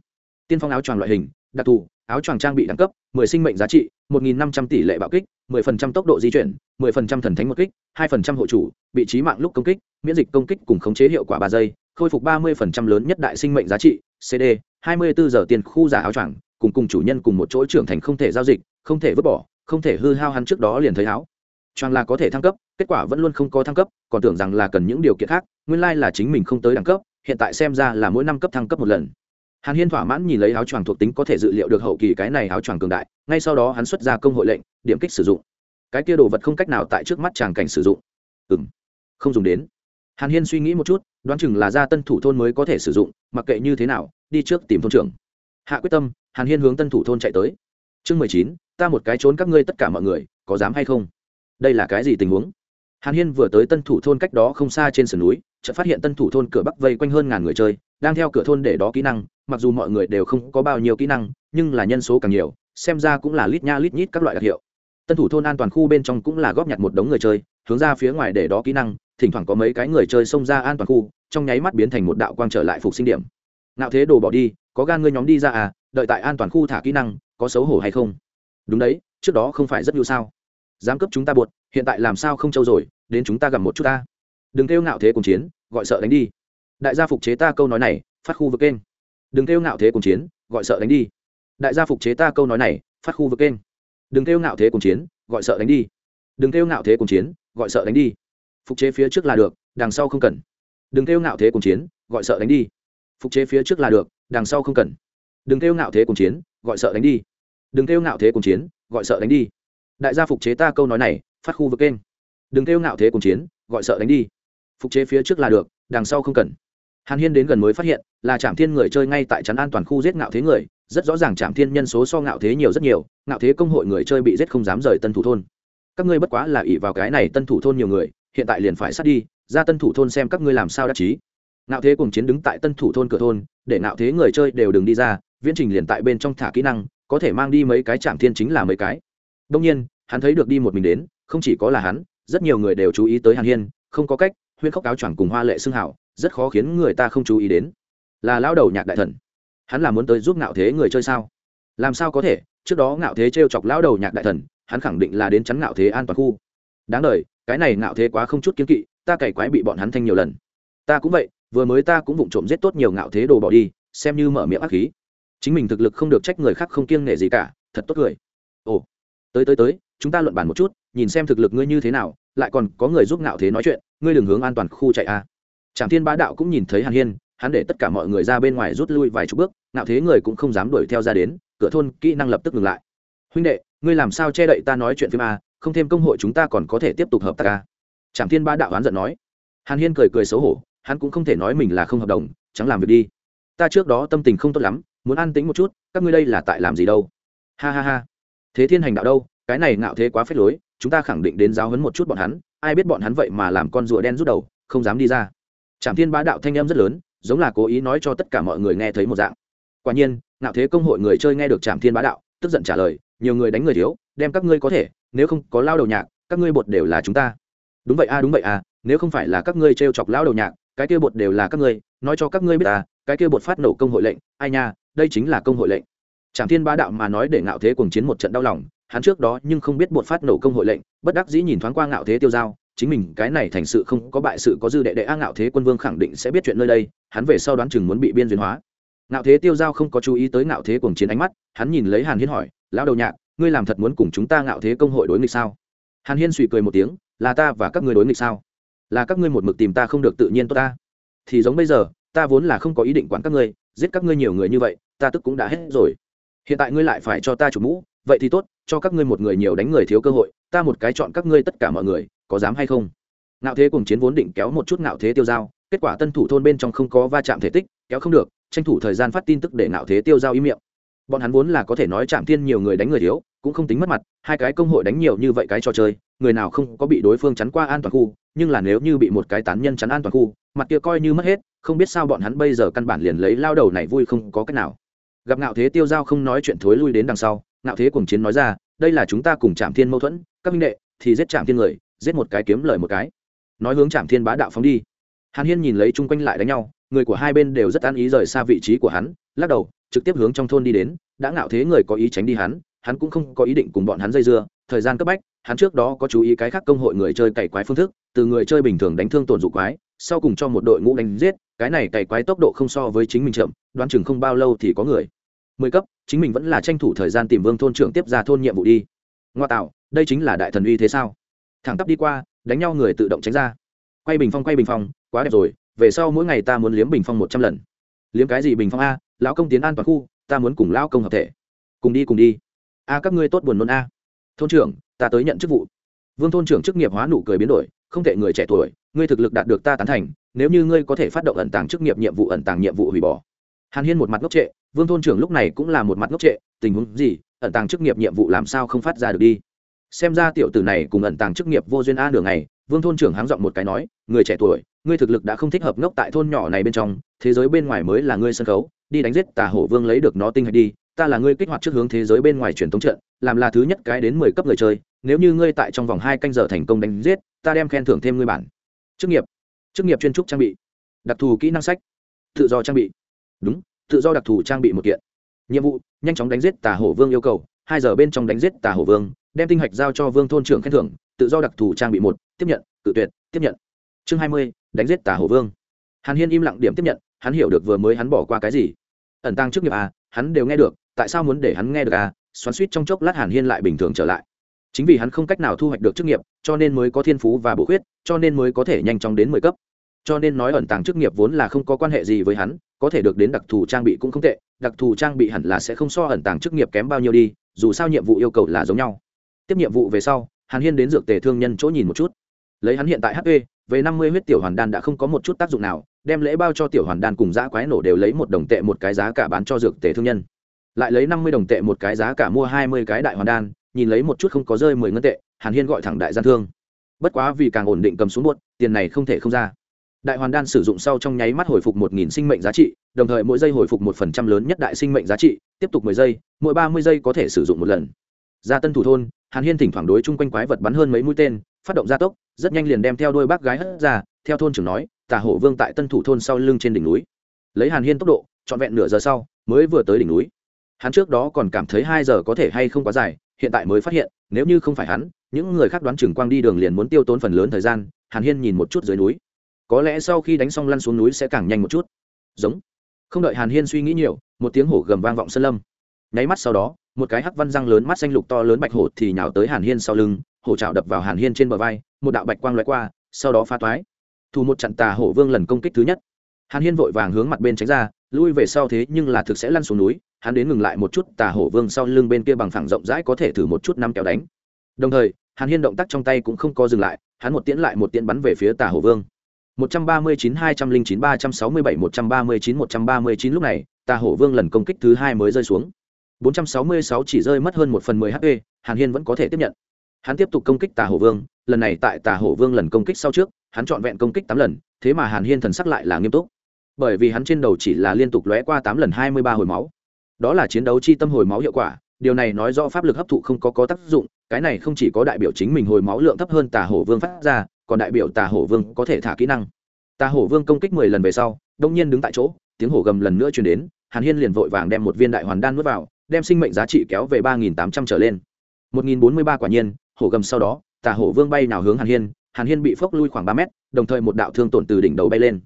Tiên phong áo choàng loại hình, đặc thù, áo choàng trang bị đẳng cấp, mười sinh mệnh giá trị, một nghìn năm trăm tỷ lệ bạo kích, mười phần trăm tốc độ di chuyển, mười phần trăm thần thánh một kích, hai phần trăm hộ chủ, vị trí mạng lúc công kích, miễn dịch công kích cùng khống chế hiệu quả ba giây, khôi phục ba mươi phần trăm lớn nhất đại sinh mệnh giá trị cd hai mươi bốn giờ tiền khu giả áo choàng, cùng cùng chủ nhân cùng một chỗ trưởng thành không thể giao dịch, không thể vứt bỏ không thể hư hao hắn trước đó liền thấy áo. Choàng là có thể thăng cấp, kết quả vẫn luôn không có thăng cấp, còn tưởng rằng là cần những điều kiện khác, nguyên lai là chính mình không tới đẳng cấp, hiện tại xem ra là mỗi năm cấp thăng cấp một lần. Hàn hiên thỏa mãn nhìn lấy áo choàng thuộc tính có thể dự liệu được hậu kỳ cái này áo choàng cường đại, ngay sau đó hắn xuất ra công hội lệnh, điểm kích sử dụng. Cái kia đồ vật không cách nào tại trước mắt chàng cảnh sử dụng. Ừ m không dùng đến. Hàn hiên suy nghĩ một chút, đoán chừng là ra tân thủ thôn mới có thể sử dụng, mặc kệ như thế nào, đi trước tìm thôn trưởng. Hạ quyết tâm, hàn hiên hướng tân thủ thôn chạy tới. Chương mười chín ta một cái trốn các ngươi tất cả mọi người, có dám hay không? Đây là cái gì tình huống? Hàn hiên vừa tới tân thủ thôn cách đó không xa trên sườn núi, chợt phát hiện tân thủ thôn cửa bắc vây quanh hơn ngàn người chơi, đang theo cửa thôn để đó kỹ năng, mặc dù mọi người đều không có bao nhiêu kỹ năng, nhưng là nhân số càng nhiều, xem ra cũng là lít nha lít nhít các loại đặc hiệu. Tân thủ thôn an toàn khu bên trong cũng là góp nhặt một đống người chơi, hướng ra phía ngoài để đó kỹ năng, thỉnh thoảng có mấy cái người chơi xông ra an toàn khu, trong nháy mắt biến thành một đạo quang trở lại phục sinh điểm. Nạo thế đồ bỏ đi, có gan ngươi nhóm đi ra à đợi tại an toàn khu thả kỹ năng, có xấu hổ hay không? Đúng đấy, trước đó không phải rất nhiều sao? Dám cấp chúng ta buột, hiện tại làm sao không trâu rồi, đến chúng ta gặp một chút ta. Đừng kêu ngạo thế cùng chiến, gọi sợ đánh đi. Đại gia phục chế ta câu nói này, phát khu vực kênh. Đừng kêu ngạo thế cùng chiến, gọi sợ đánh đi. Đại gia phục chế ta câu nói này, phát khu vực kênh. Đừng kêu ngạo thế cùng chiến, gọi sợ đánh đi. Đừng kêu ngạo thế cùng chiến, gọi sợ đánh đi. Phục chế phía trước là được, đằng sau không cần. Đừng kêu ngạo thế cùng chiến, gọi sợ đánh đi. Phục chế phía trước là được, đằng sau không cần. Đừng kêu ngạo thế cùng chiến, gọi sợ đánh đi đừng kêu ngạo thế cùng chiến, gọi sợ đánh đi. Đại gia phục chế ta câu nói này, phát khu vực kênh. Đừng kêu ngạo thế cùng chiến, gọi sợ đánh đi. Phục chế phía trước là được, đằng sau không cần. Hàn hiên đến gần mới phát hiện, là trạm thiên người chơi ngay tại chắn an toàn khu giết ngạo thế người, rất rõ ràng trạm thiên nhân số so ngạo thế nhiều rất nhiều, ngạo thế công hội người chơi bị giết không dám rời tân thủ thôn. Các ngươi bất quá là ỷ vào cái này tân thủ thôn nhiều người, hiện tại liền phải sát đi, ra tân thủ thôn xem các ngươi làm sao đắc chí. Ngạo thế cùng chiến đứng tại tân thủ thôn cửa thôn, để ngạo thế người chơi đều đừng đi ra, viễn trình liền tại bên trong thả kỹ năng có thể mang đi mấy cái trạm thiên chính là mấy cái. Đông nhiên, hắn thấy được đi một mình đến, không chỉ có là hắn, rất nhiều người đều chú ý tới hàn hiên, không có cách, huyên khóc áo choàng cùng hoa lệ xưng hảo, rất khó khiến người ta không chú ý đến. Là lão đầu nhạc đại thần. Hắn là muốn tới giúp ngạo thế người chơi sao? Làm sao có thể? Trước đó ngạo thế t r e o chọc lão đầu nhạc đại thần, hắn khẳng định là đến chắn ngạo thế an toàn khu. Đáng đ cái này ngạo thế quá không chút kiếm kỵ, ta cày quái bị bọn hắn thanh nhiều lần. Ta cũng vậy, vừa mới ta cũng vụng trộm giết tốt nhiều ngạo thế đồ bỏ đi, xem như mở miệng ác khí chính mình thực lực không được trách người khác không kiêng nể gì cả, thật tốt cười. Ồ, tới tới tới, chúng ta luận bàn một chút, nhìn xem thực lực ngươi như thế nào, lại còn có người giúp ngạo thế nói chuyện, ngươi đừng hướng an toàn khu chạy a. À. trạm thiên bá đạo cũng nhìn thấy hàn hiên, hắn để tất cả mọi người ra bên ngoài rút lui vài chục bước, ngạo thế người cũng không dám đuổi theo ra đến, cửa thôn kỹ năng lập tức ngừng lại. Huynh đệ, ngươi làm sao che đậy ta nói chuyện phim a, không thêm công hội chúng ta còn có thể tiếp tục hợp tác a. Trạm thiên bá đạo hắn giận nói. Hàn hiên cười cười xấu hổ, hắn cũng không thể nói mình là không hợp đồng, chẳng làm việc đi. Ta trước đó tâm tình không tốt lắm muốn an tĩnh một chút, các ngươi đây là tại làm gì đâu? Ha ha ha. Thế thiên hành đạo đâu? Cái này ngạo thế quá phết lối, chúng ta khẳng định đến giáo hấn một chút bọn hắn, ai biết bọn hắn vậy mà làm con rùa đen rút đầu, không dám đi ra. Trạm thiên bá đạo thanh em rất lớn, giống là cố ý nói cho tất cả mọi người nghe thấy một dạng. Quả nhiên, ngạo thế công hội người chơi nghe được trạm thiên bá đạo, tức giận trả lời, nhiều người đánh người thiếu, đem các ngươi có thể, nếu không có lao đầu nhạc, các ngươi bột đều là chúng ta. Đúng vậy a, đúng vậy a, nếu không phải là các ngươi t chọc lao đầu nhạc cái kia bột đều là các ngươi, nói cho các ngươi biết à cái kia bột phát nổ công hội lệnh, ai nha, đây chính là công hội lệnh. Tràng thiên bá đạo mà nói để ngạo thế cùng chiến một trận đau lòng, hắn trước đó nhưng không biết bột phát nổ công hội lệnh, bất đắc dĩ nhìn thoáng qua ngạo thế tiêu giao, chính mình cái này thành sự không có bại sự có dư đệ đệ a ngạo thế quân vương khẳng định sẽ biết chuyện nơi đây, hắn về sau đoán chừng muốn bị biên duyên hóa. Ngạo thế tiêu giao không có chú ý tới ngạo thế cuồng chiến ánh mắt, hắn nhìn lấy hàn hiên hỏi, lão đầu nhạc, ngươi làm thật muốn cùng chúng ta ngạo thế công hội đối nghịch sao? Hàn hiên suy cười một tiếng, là ta và các ngươi đối nghịch sao? Là các ngươi một mực tìm ta không được tự nhiên tốt ta. Thì giống bây giờ, ta vốn là không có ý định quản các ngươi, giết các ngươi nhiều người như vậy, ta tức cũng đã hết rồi. Hiện tại ngươi lại phải cho ta chủ mũ, vậy thì tốt, cho các ngươi một người nhiều đánh người thiếu cơ hội, ta một cái chọn các ngươi tất cả mọi người, có dám hay không? Ngạo thế cùng chiến vốn định kéo một chút ngạo thế tiêu dao, kết quả tân thủ thôn bên trong không có va chạm thể tích, kéo không được, tranh thủ thời gian phát tin tức để ngạo thế tiêu dao ý miệng bọn hắn vốn là có thể nói chạm thiên nhiều người đánh người thiếu, cũng không tính mất mặt, hai cái công hội đánh nhiều như vậy cái trò chơi, người nào không có bị đối phương chắn qua an toàn khu, nhưng là nếu như bị một cái tán nhân chắn an toàn khu, mặt kia coi như mất hết, không biết sao bọn hắn bây giờ căn bản liền lấy lao đầu này vui không có cách nào. Gặp ngạo thế tiêu giao không nói chuyện thối lui đến đằng sau, ngạo thế cùng chiến nói ra, đây là chúng ta cùng chạm thiên mâu thuẫn, các minh đệ, thì giết chạm thiên người, giết một cái kiếm lời một cái. Nói hướng chạm thiên bá đạo phóng đi. Hàn hiên nhìn lấy chung quanh lại đánh nhau, người của hai bên đều rất an ý rời xa vị trí của hắn, lắc đầu trực tiếp hướng trong thôn đi đến, đã ngạo thế người có ý tránh đi hắn hắn cũng không có ý định cùng bọn hắn dây dưa, thời gian cấp bách, hắn trước đó có chú ý cái khác công hội người chơi cày quái phương thức, từ người chơi bình thường đánh thương tổn dụ quái, sau cùng cho một đội ngũ đánh giết, cái này cày quái tốc độ không so với chính mình chậm, đoán chừng không bao lâu thì có người. Mười cấp, chính mình vẫn là tranh thủ thời gian tìm vương thôn trưởng tiếp ra thôn nhiệm vụ đi. Ngoa tạo, đây chính là đại thần uy thế sao? Thẳng tắp đi qua, đánh nhau người tự động tránh ra. Quay bình phong, quay bình phong, quá đẹp rồi, về sau mỗi ngày ta muốn liếm bình phong một trăm lần. Liếm cái gì bình phong a? Lão công tiến an toàn khu, ta muốn cùng lão công hợp thể. Cùng đi cùng đi. A, các ngươi tốt buồn nôn a. Thôn trưởng, ta tới nhận chức vụ. Vương thôn trưởng chức nghiệp hóa nụ cười biến đổi, không thể người trẻ tuổi, ngươi thực lực đạt được ta tán thành, nếu như ngươi có thể phát động ẩn tàng chức nghiệp nhiệm vụ, ẩn tàng nhiệm vụ hủy bỏ. Hàn hiên một mặt ngốc trệ, vương thôn trưởng lúc này cũng là một mặt ngốc trệ, tình huống gì, ẩn tàng chức nghiệp nhiệm vụ làm sao không phát ra được đi. Xem ra tiểu tử này cùng ẩn tàng chức nghiệp vô duyên a đường này vương thôn trưởng háng giọng một cái nói, người trẻ tuổi, ngươi thực lực đã không thích hợp ngốc tại thôn nhỏ này bên trong, thế giới bên ngoài mới là ngươi sân khấu đi đánh giết tà hổ vương lấy được nó tinh hạch đi, ta là ngươi kích hoạt trước hướng thế giới bên ngoài truyền thống trận, làm là thứ nhất cái đến mười cấp người chơi, nếu như ngươi tại trong vòng hai canh giờ thành công đánh giết, ta đem khen thưởng thêm ngươi bản. Chức nghiệp. Chức nghiệp chuyên trúc trang bị. Đặc thù kỹ năng sách. Tự do trang bị. Đúng, tự do đặc thù trang bị một kiện. Nhiệm vụ, nhanh chóng đánh giết tà hổ vương yêu cầu, hai giờ bên trong đánh giết tà hổ vương, đem tinh hạch giao cho vương thôn trưởng khen thưởng, tự do đặc thù trang bị một, tiếp nhận tự tuyệt, tiếp nhận. Chương hai mươi, đánh giết tà hổ vương. Hàn hiên im lặng điểm tiếp nhận, hắn hiểu được vừa mới hắn bỏ qua cái gì ẩn tăng trước nghiệp à hắn đều nghe được, tại sao muốn để hắn nghe được à? Xoắn suýt trong chốc lát hàn hiên lại bình thường trở lại. Chính vì hắn không cách nào thu hoạch được chức nghiệp, cho nên mới có thiên phú và bổ khuyết, cho nên mới có thể nhanh chóng đến mười cấp. Cho nên nói ẩn tàng chức nghiệp vốn là không có quan hệ gì với hắn, có thể được đến đặc thù trang bị cũng không tệ, đặc thù trang bị hẳn là sẽ không so ẩn tàng chức nghiệp kém bao nhiêu đi, dù sao nhiệm vụ yêu cầu là giống nhau. Tiếp nhiệm vụ về sau, hàn hiên đến dược tề thương nhân chỗ nhìn một chút. Lấy hắn hiện tại hp về năm mươi huyết tiểu hoàn đan đã không có một chút tác dụng nào, đem lễ bao cho tiểu hoàn đan cùng giã quái nổ đều lấy một đồng tệ một cái giá cả bán cho dược tề thương nhân. Lại lấy năm mươi đồng tệ một cái giá cả mua hai mươi cái đại hoàn đan, nhìn lấy một chút không có rơi mười ngân tệ, hàn hiên gọi thẳng đại gian thương. Bất quá vì càng ổn định cầm xuống buốt tiền này không thể không ra. Đại hoàn đan sử dụng sau trong nháy mắt hồi phục một nghìn sinh mệnh giá trị, đồng thời mỗi giây hồi phục một phần trăm lớn nhất đại sinh mệnh giá trị, tiếp tục mười giây, mỗi ba mươi giây có thể sử dụng một lần. Ra tân thủ thôn, hàn hiên thỉnh thoảng đối chung quanh quái vật bắn hơn mấy mũi tên, phát động gia tốc rất nhanh liền đem theo đôi bác gái hất ra, theo thôn trưởng nói tà hổ vương tại tân thủ thôn sau lưng trên đỉnh núi. Lấy hàn hiên tốc độ, trọn vẹn nửa giờ sau, mới vừa tới đỉnh núi. Hắn trước đó còn cảm thấy hai giờ có thể hay không quá dài, hiện tại mới phát hiện, nếu như không phải hắn, những người khác đoán chừng quang đi đường liền muốn tiêu tốn phần lớn thời gian, hàn hiên nhìn một chút dưới núi. Có lẽ sau khi đánh xong lăn xuống núi sẽ càng nhanh một chút. Giống. Không đợi hàn hiên suy nghĩ nhiều, một tiếng hổ gầm vang vọng sân lâm. Nháy mắt sau đó, một cái hắc văn răng lớn mắt xanh lục to lớn bạch hổ thì nhào tới hàn hiên sau lưng hổ trào đập vào hàn hiên trên bờ vai một đạo bạch quang loại qua sau đó phá toái. Thủ một trận tà hổ vương lần công kích thứ nhất. Hàn hiên vội vàng hướng mặt bên tránh ra lui về sau thế nhưng là thực sẽ lăn xuống núi hắn đến ngừng lại một chút tà hổ vương sau lưng bên kia bằng phẳng rộng rãi có thể thử một chút năm kéo đánh. Đồng thời hàn hiên động tác trong tay cũng không co dừng lại hắn một tiễn lại một tiễn bắn về phía tà hổ vương. 139 209 367 139 139 lúc này tà hổ vương lần công kích thứ hai mới rơi xuống. 466 chỉ rơi mất hơn một phần 10 HP, Hàn Hiên vẫn có thể tiếp nhận. Hắn tiếp tục công kích Tà Hổ Vương, lần này tại Tà Hổ Vương lần công kích sau trước, hắn chọn vẹn công kích tám lần, thế mà Hàn Hiên thần sắc lại là nghiêm túc. Bởi vì hắn trên đầu chỉ là liên tục lóe qua tám lần 23 hồi máu. Đó là chiến đấu chi tâm hồi máu hiệu quả, điều này nói rõ pháp lực hấp thụ không có có tác dụng, cái này không chỉ có đại biểu chính mình hồi máu lượng thấp hơn Tà Hổ Vương phát ra, còn đại biểu Tà Hổ Vương có thể thả kỹ năng. Tà Hổ Vương công kích 10 lần về sau, đông nhiên đứng tại chỗ, tiếng hổ gầm lần nữa truyền đến, Hàn Hiên liền vội vàng đem một viên đại hoàn đan nuốt vào, đem sinh mệnh giá trị kéo về ba nghìn tám trăm trở lên một nghìn bốn mươi ba quả nhiên hổ gầm sau đó, tà hổ vương bay nào hướng hàn hiên hàn hiên bị phốc lui khoảng ba mét, đồng thời một đạo thương tổn từ đỉnh đầu bay lên.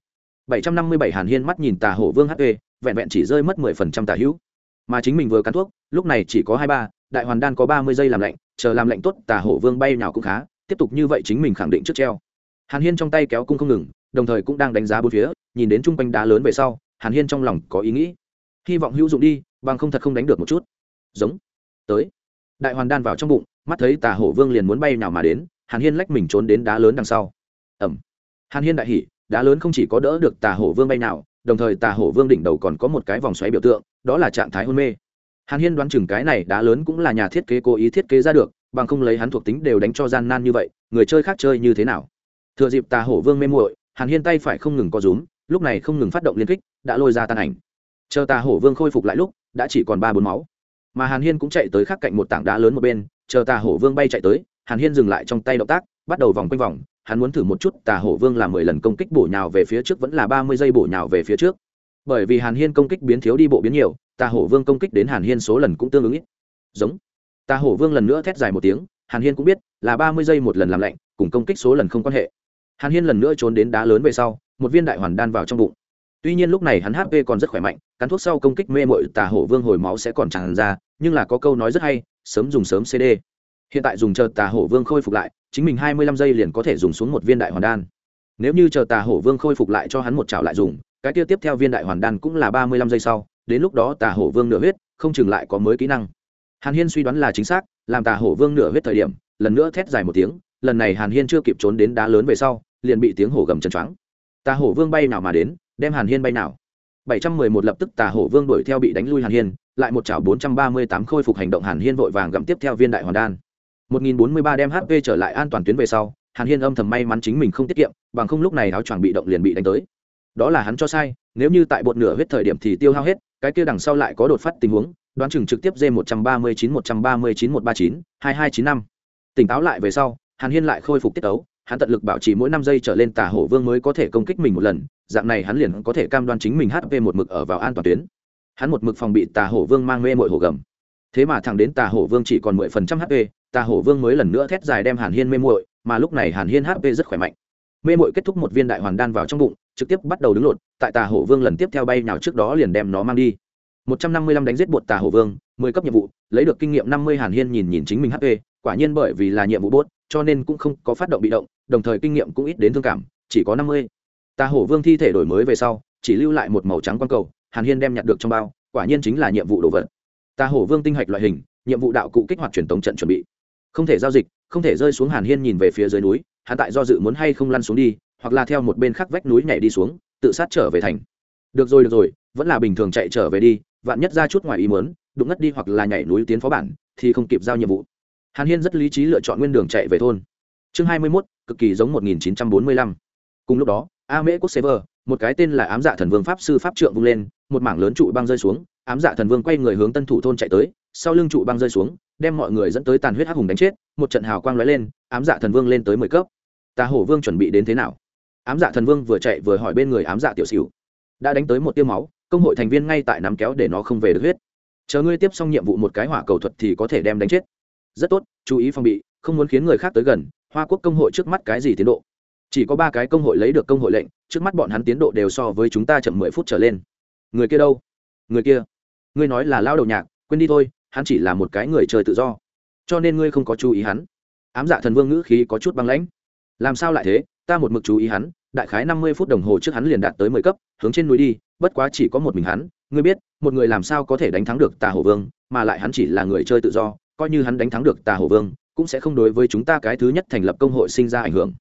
bảy trăm năm mươi bảy hàn hiên mắt nhìn tà hổ vương hp vẹn vẹn chỉ rơi mất mười phần trăm tà hữu. Mà chính mình vừa cắn thuốc, lúc này chỉ có hai ba, đại hoàn đan có ba mươi giây làm lạnh, chờ làm lạnh tốt, tà hổ vương bay nào cũng khá, tiếp tục như vậy chính mình khẳng định trước treo. Hàn hiên trong tay kéo cung không ngừng, đồng thời cũng đang đánh giá bốn phía, nhìn đến chung quanh đá lớn về sau, hàn hiên trong lòng có ý nghĩ. Hy vọng hữu dụng đi, bằng không thật không đánh được một chút. Giống. Tới. Đại hoàn đan vào trong bụng mắt thấy tà hổ vương liền muốn bay nào mà đến, hàn hiên lách mình trốn đến đá lớn đằng sau. Ẩm hàn hiên đại hỉ, đá lớn không chỉ có đỡ được tà hổ vương bay nào đồng thời tà hổ vương đỉnh đầu còn có một cái vòng xoáy biểu tượng, đó là trạng thái hôn mê. Hàn hiên đoán chừng cái này đá lớn cũng là nhà thiết kế cố ý thiết kế ra được, bằng không lấy hắn thuộc tính đều đánh cho gian nan như vậy, người chơi khác chơi như thế nào? Thừa dịp tà hổ vương mê muội, hàn hiên tay phải không ngừng co rúm, lúc này không ngừng phát động liên kích, đã lôi ra tan ảnh. Chờ tà hổ vương khôi phục lại lúc, đã chỉ còn ba bốn máu. Mà hàn hiên cũng chạy tới khắc cạnh một tảng đá lớn một bên chờ tà hổ vương bay chạy tới, hàn hiên dừng lại trong tay động tác, bắt đầu vòng quanh vòng, hắn muốn thử một chút tà hổ vương làm mười lần công kích bổ nhào về phía trước vẫn là ba mươi giây bổ nhào về phía trước. Bởi vì hàn hiên công kích biến thiếu đi bộ biến nhiều, tà hổ vương công kích đến hàn hiên số lần cũng tương ứng ít. Giống. Tà hổ vương lần nữa thét dài một tiếng, hàn hiên cũng biết là ba mươi giây một lần làm lạnh, cùng công kích số lần không quan hệ. Hàn hiên lần nữa trốn đến đá lớn về sau, một viên đại hoàn đan vào trong bụng. Tuy nhiên lúc này hắn hp còn rất khỏe mạnh, cắn thuốc sau công kích mê mội tà hổ vương hồi máu sẽ còn tràn ra, nhưng là có câu nói rất hay sớm dùng sớm cd hiện tại dùng chờ tà hổ vương khôi phục lại, chính mình hai mươi lăm giây liền có thể dùng xuống một viên đại hoàn đan. Nếu như chờ tà hổ vương khôi phục lại cho hắn một chảo lại dùng, cái tiêu tiếp theo viên đại hoàn đan cũng là ba mươi lăm giây sau, đến lúc đó tà hổ vương nửa huyết, không chừng lại có mới kỹ năng. Hàn hiên suy đoán là chính xác, làm tà hổ vương nửa huyết thời điểm, lần nữa thét dài một tiếng, lần này hàn hiên chưa kịp trốn đến đá lớn về sau, liền bị tiếng hổ gầm chân choáng. Tà hổ vương bay nào mà đến, đem hàn hiên bay nào. bảy trăm mười một lập tức tà hổ vương đuổi theo bị đánh lui hàn hiên lại một chảo bốn trăm ba mươi tám khôi phục hành động hàn hiên vội vàng gặm tiếp theo viên đại hoàn đan một nghìn bốn mươi ba đem hp trở lại an toàn tuyến về sau hàn hiên âm thầm may mắn chính mình không tiết kiệm bằng không lúc này áo choàng bị động liền bị đánh tới đó là hắn cho sai nếu như tại bột nửa huyết thời điểm thì tiêu hao hết cái kia đằng sau lại có đột phát tình huống đoán chừng trực tiếp d một trăm ba mươi chín một trăm ba mươi chín một ba chín hai hai chín năm tỉnh táo lại về sau hàn hiên lại khôi phục tiết đấu hắn tận lực bảo trì mỗi năm giây trở lên tà hổ vương mới có thể công kích mình một lần dạng này hắn liền có thể cam đoan chính mình hp một mực ở vào an toàn tuyến hắn một mực phòng bị tà hổ vương mang mê mội hổ gầm. Thế mà thẳng đến tà hổ vương chỉ còn mười phần trăm hp tà hổ vương mới lần nữa thét dài đem hàn hiên mê muội, mà lúc này hàn hiên hp rất khỏe mạnh. Mê muội kết thúc một viên đại hoàn đan vào trong bụng, trực tiếp bắt đầu đứng lột, tại tà hổ vương lần tiếp theo bay nào trước đó liền đem nó mang đi. Một trăm năm mươi lăm đánh giết bột tà hổ vương, mười cấp nhiệm vụ, lấy được kinh nghiệm năm mươi hàn hiên nhìn nhìn chính mình hp quả nhiên bởi vì là nhiệm vụ bốt cho nên cũng không có phát động bị động, đồng thời kinh nghiệm cũng ít đến thương cảm, chỉ có năm mươi. Tà hổ vương thi thể đổi mới về sau, chỉ lưu lại một màu trắng quang cầu hàn hiên đem nhặt được trong bao, quả nhiên chính là nhiệm vụ đồ vật. Tà hổ vương tinh hạch loại hình, nhiệm vụ đạo cụ kích hoạt truyền tống trận chuẩn bị. Không thể giao dịch, không thể rơi xuống hàn hiên nhìn về phía dưới núi, hắn tại do dự muốn hay không lăn xuống đi, hoặc là theo một bên khác vách núi nhảy đi xuống, tự sát trở về thành. Được rồi được rồi, vẫn là bình thường chạy trở về đi, vạn nhất ra chút ngoài ý muốn, đụng ngất đi hoặc là nhảy núi tiến phó bản, thì không kịp giao nhiệm vụ. Hàn hiên rất lý trí lựa chọn nguyên đường chạy về thôn. Chương hai mươi mốt, cực kỳ giống một nghìn chín trăm bốn mươi lăm. Cùng lúc đó a mễ quốc sever một cái tên là ám dạ thần vương pháp sư pháp trượng vung lên, một mảng lớn trụ băng rơi xuống, ám dạ thần vương quay người hướng tân thủ thôn chạy tới, sau lưng trụ băng rơi xuống, đem mọi người dẫn tới tàn huyết hắc hùng đánh chết, một trận hào quang lóe lên, ám dạ thần vương lên tới mười cấp. Tà hổ vương chuẩn bị đến thế nào? Ám dạ thần vương vừa chạy vừa hỏi bên người ám dạ tiểu xỉu đã đánh tới một tiêu máu, công hội thành viên ngay tại nắm kéo để nó không về được huyết. Chờ ngươi tiếp xong nhiệm vụ một cái hỏa cầu thuật thì có thể đem đánh chết. Rất tốt, chú ý phòng bị, không muốn khiến người khác tới gần, hoa quốc công hội trước mắt cái gì tiến độ? Chỉ có ba cái công hội lấy được công hội lệnh, trước mắt bọn hắn tiến độ đều so với chúng ta chậm mười phút trở lên. Người kia đâu? Người kia. Ngươi nói là lao đầu nhạc, quên đi thôi, hắn chỉ là một cái người chơi tự do. Cho nên ngươi không có chú ý hắn. Ám dạ thần vương ngữ khí có chút băng lãnh. Làm sao lại thế? Ta một mực chú ý hắn, đại khái năm mươi phút đồng hồ trước hắn liền đạt tới mười cấp, hướng trên núi đi, bất quá chỉ có một mình hắn. Ngươi biết, một người làm sao có thể đánh thắng được tà hổ vương, mà lại hắn chỉ là người chơi tự do, coi như hắn đánh thắng được tà hổ vương, cũng sẽ không đối với chúng ta cái thứ nhất thành lập công hội sinh ra ảnh hưởng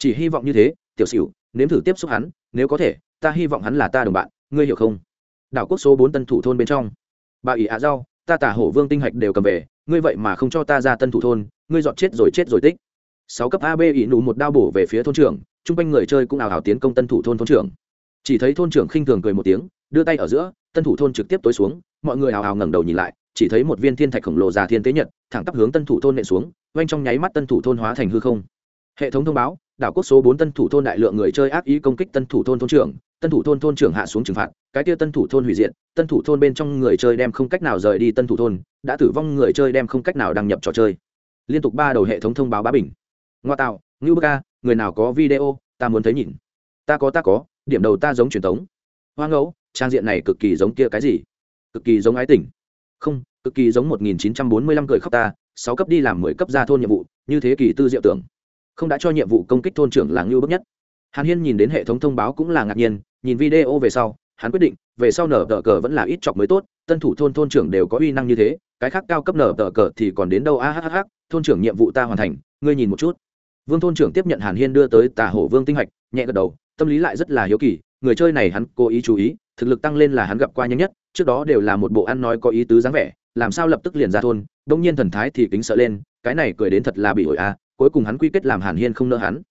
chỉ hy vọng như thế, tiểu xỉu, nếm thử tiếp xúc hắn, nếu có thể, ta hy vọng hắn là ta đồng bạn, ngươi hiểu không? Đảo quốc số bốn tân thủ thôn bên trong. Bà ỷ ạ rau, ta tả hổ vương tinh hạch đều cầm về, ngươi vậy mà không cho ta ra tân thủ thôn, ngươi dọn chết rồi chết rồi tích. Sáu cấp ab ỷ nụ một đao bổ về phía thôn trưởng, chung quanh người chơi cũng ảo ảo tiến công tân thủ thôn thôn trưởng. Chỉ thấy thôn trưởng khinh thường cười một tiếng, đưa tay ở giữa, tân thủ thôn trực tiếp tối xuống, mọi người ảo ảo ngẩng đầu nhìn lại, chỉ thấy một viên thiên thạch khổng lồ già thiên tế nhật, thẳng tắp hướng tân thủ thôn nện xuống, oanh trong nháy mắt tân thủ thôn hóa thành hư không. Hệ thống thông báo đảo quốc số bốn tân thủ thôn đại lượng người chơi ác ý công kích tân thủ thôn thôn trưởng, tân thủ thôn thôn trưởng hạ xuống trừng phạt, cái kia tân thủ thôn hủy diệt, tân thủ thôn bên trong người chơi đem không cách nào rời đi tân thủ thôn, đã tử vong người chơi đem không cách nào đăng nhập trò chơi. Liên tục ba đầu hệ thống thông báo bá bình. Ngoa tạo, ngưu bơ ca, người nào có video, ta muốn thấy nhìn. Ta có ta có, điểm đầu ta giống truyền thống. Hoa ngẫu, trang diện này cực kỳ giống kia cái gì? Cực kỳ giống ái tỉnh không, cực kỳ giống một nghìn chín trăm bốn mươi lăm cười khóc ta, sáu cấp đi làm mười cấp ra thôn nhiệm vụ, như thế kỳ tư diệu tưởng không đã cho nhiệm vụ công kích thôn trưởng là ngưu bức nhất. Hàn hiên nhìn đến hệ thống thông báo cũng là ngạc nhiên, nhìn video về sau, hắn quyết định, về sau nở tờ cờ vẫn là ít chọc mới tốt, tân thủ thôn thôn trưởng đều có uy năng như thế, cái khác cao cấp nở tờ cờ thì còn đến đâu? A h h h thôn trưởng nhiệm vụ ta hoàn thành, ngươi nhìn một chút. Vương thôn trưởng tiếp nhận hàn hiên đưa tới tà hổ vương tinh hạch, nhẹ gật đầu, tâm lý lại rất là hiếu kỳ, người chơi này hắn cố ý chú ý, thực lực tăng lên là hắn gặp qua nhanh nhất, trước đó đều là một bộ ăn nói có ý tứ dáng vẻ, làm sao lập tức liền ra thôn, đông nhiên thần thái thì kính sợ lên, cái này cười đến thật là bị ổi a cuối cùng hắn quy kết làm hàn hiên không nỡ hắn.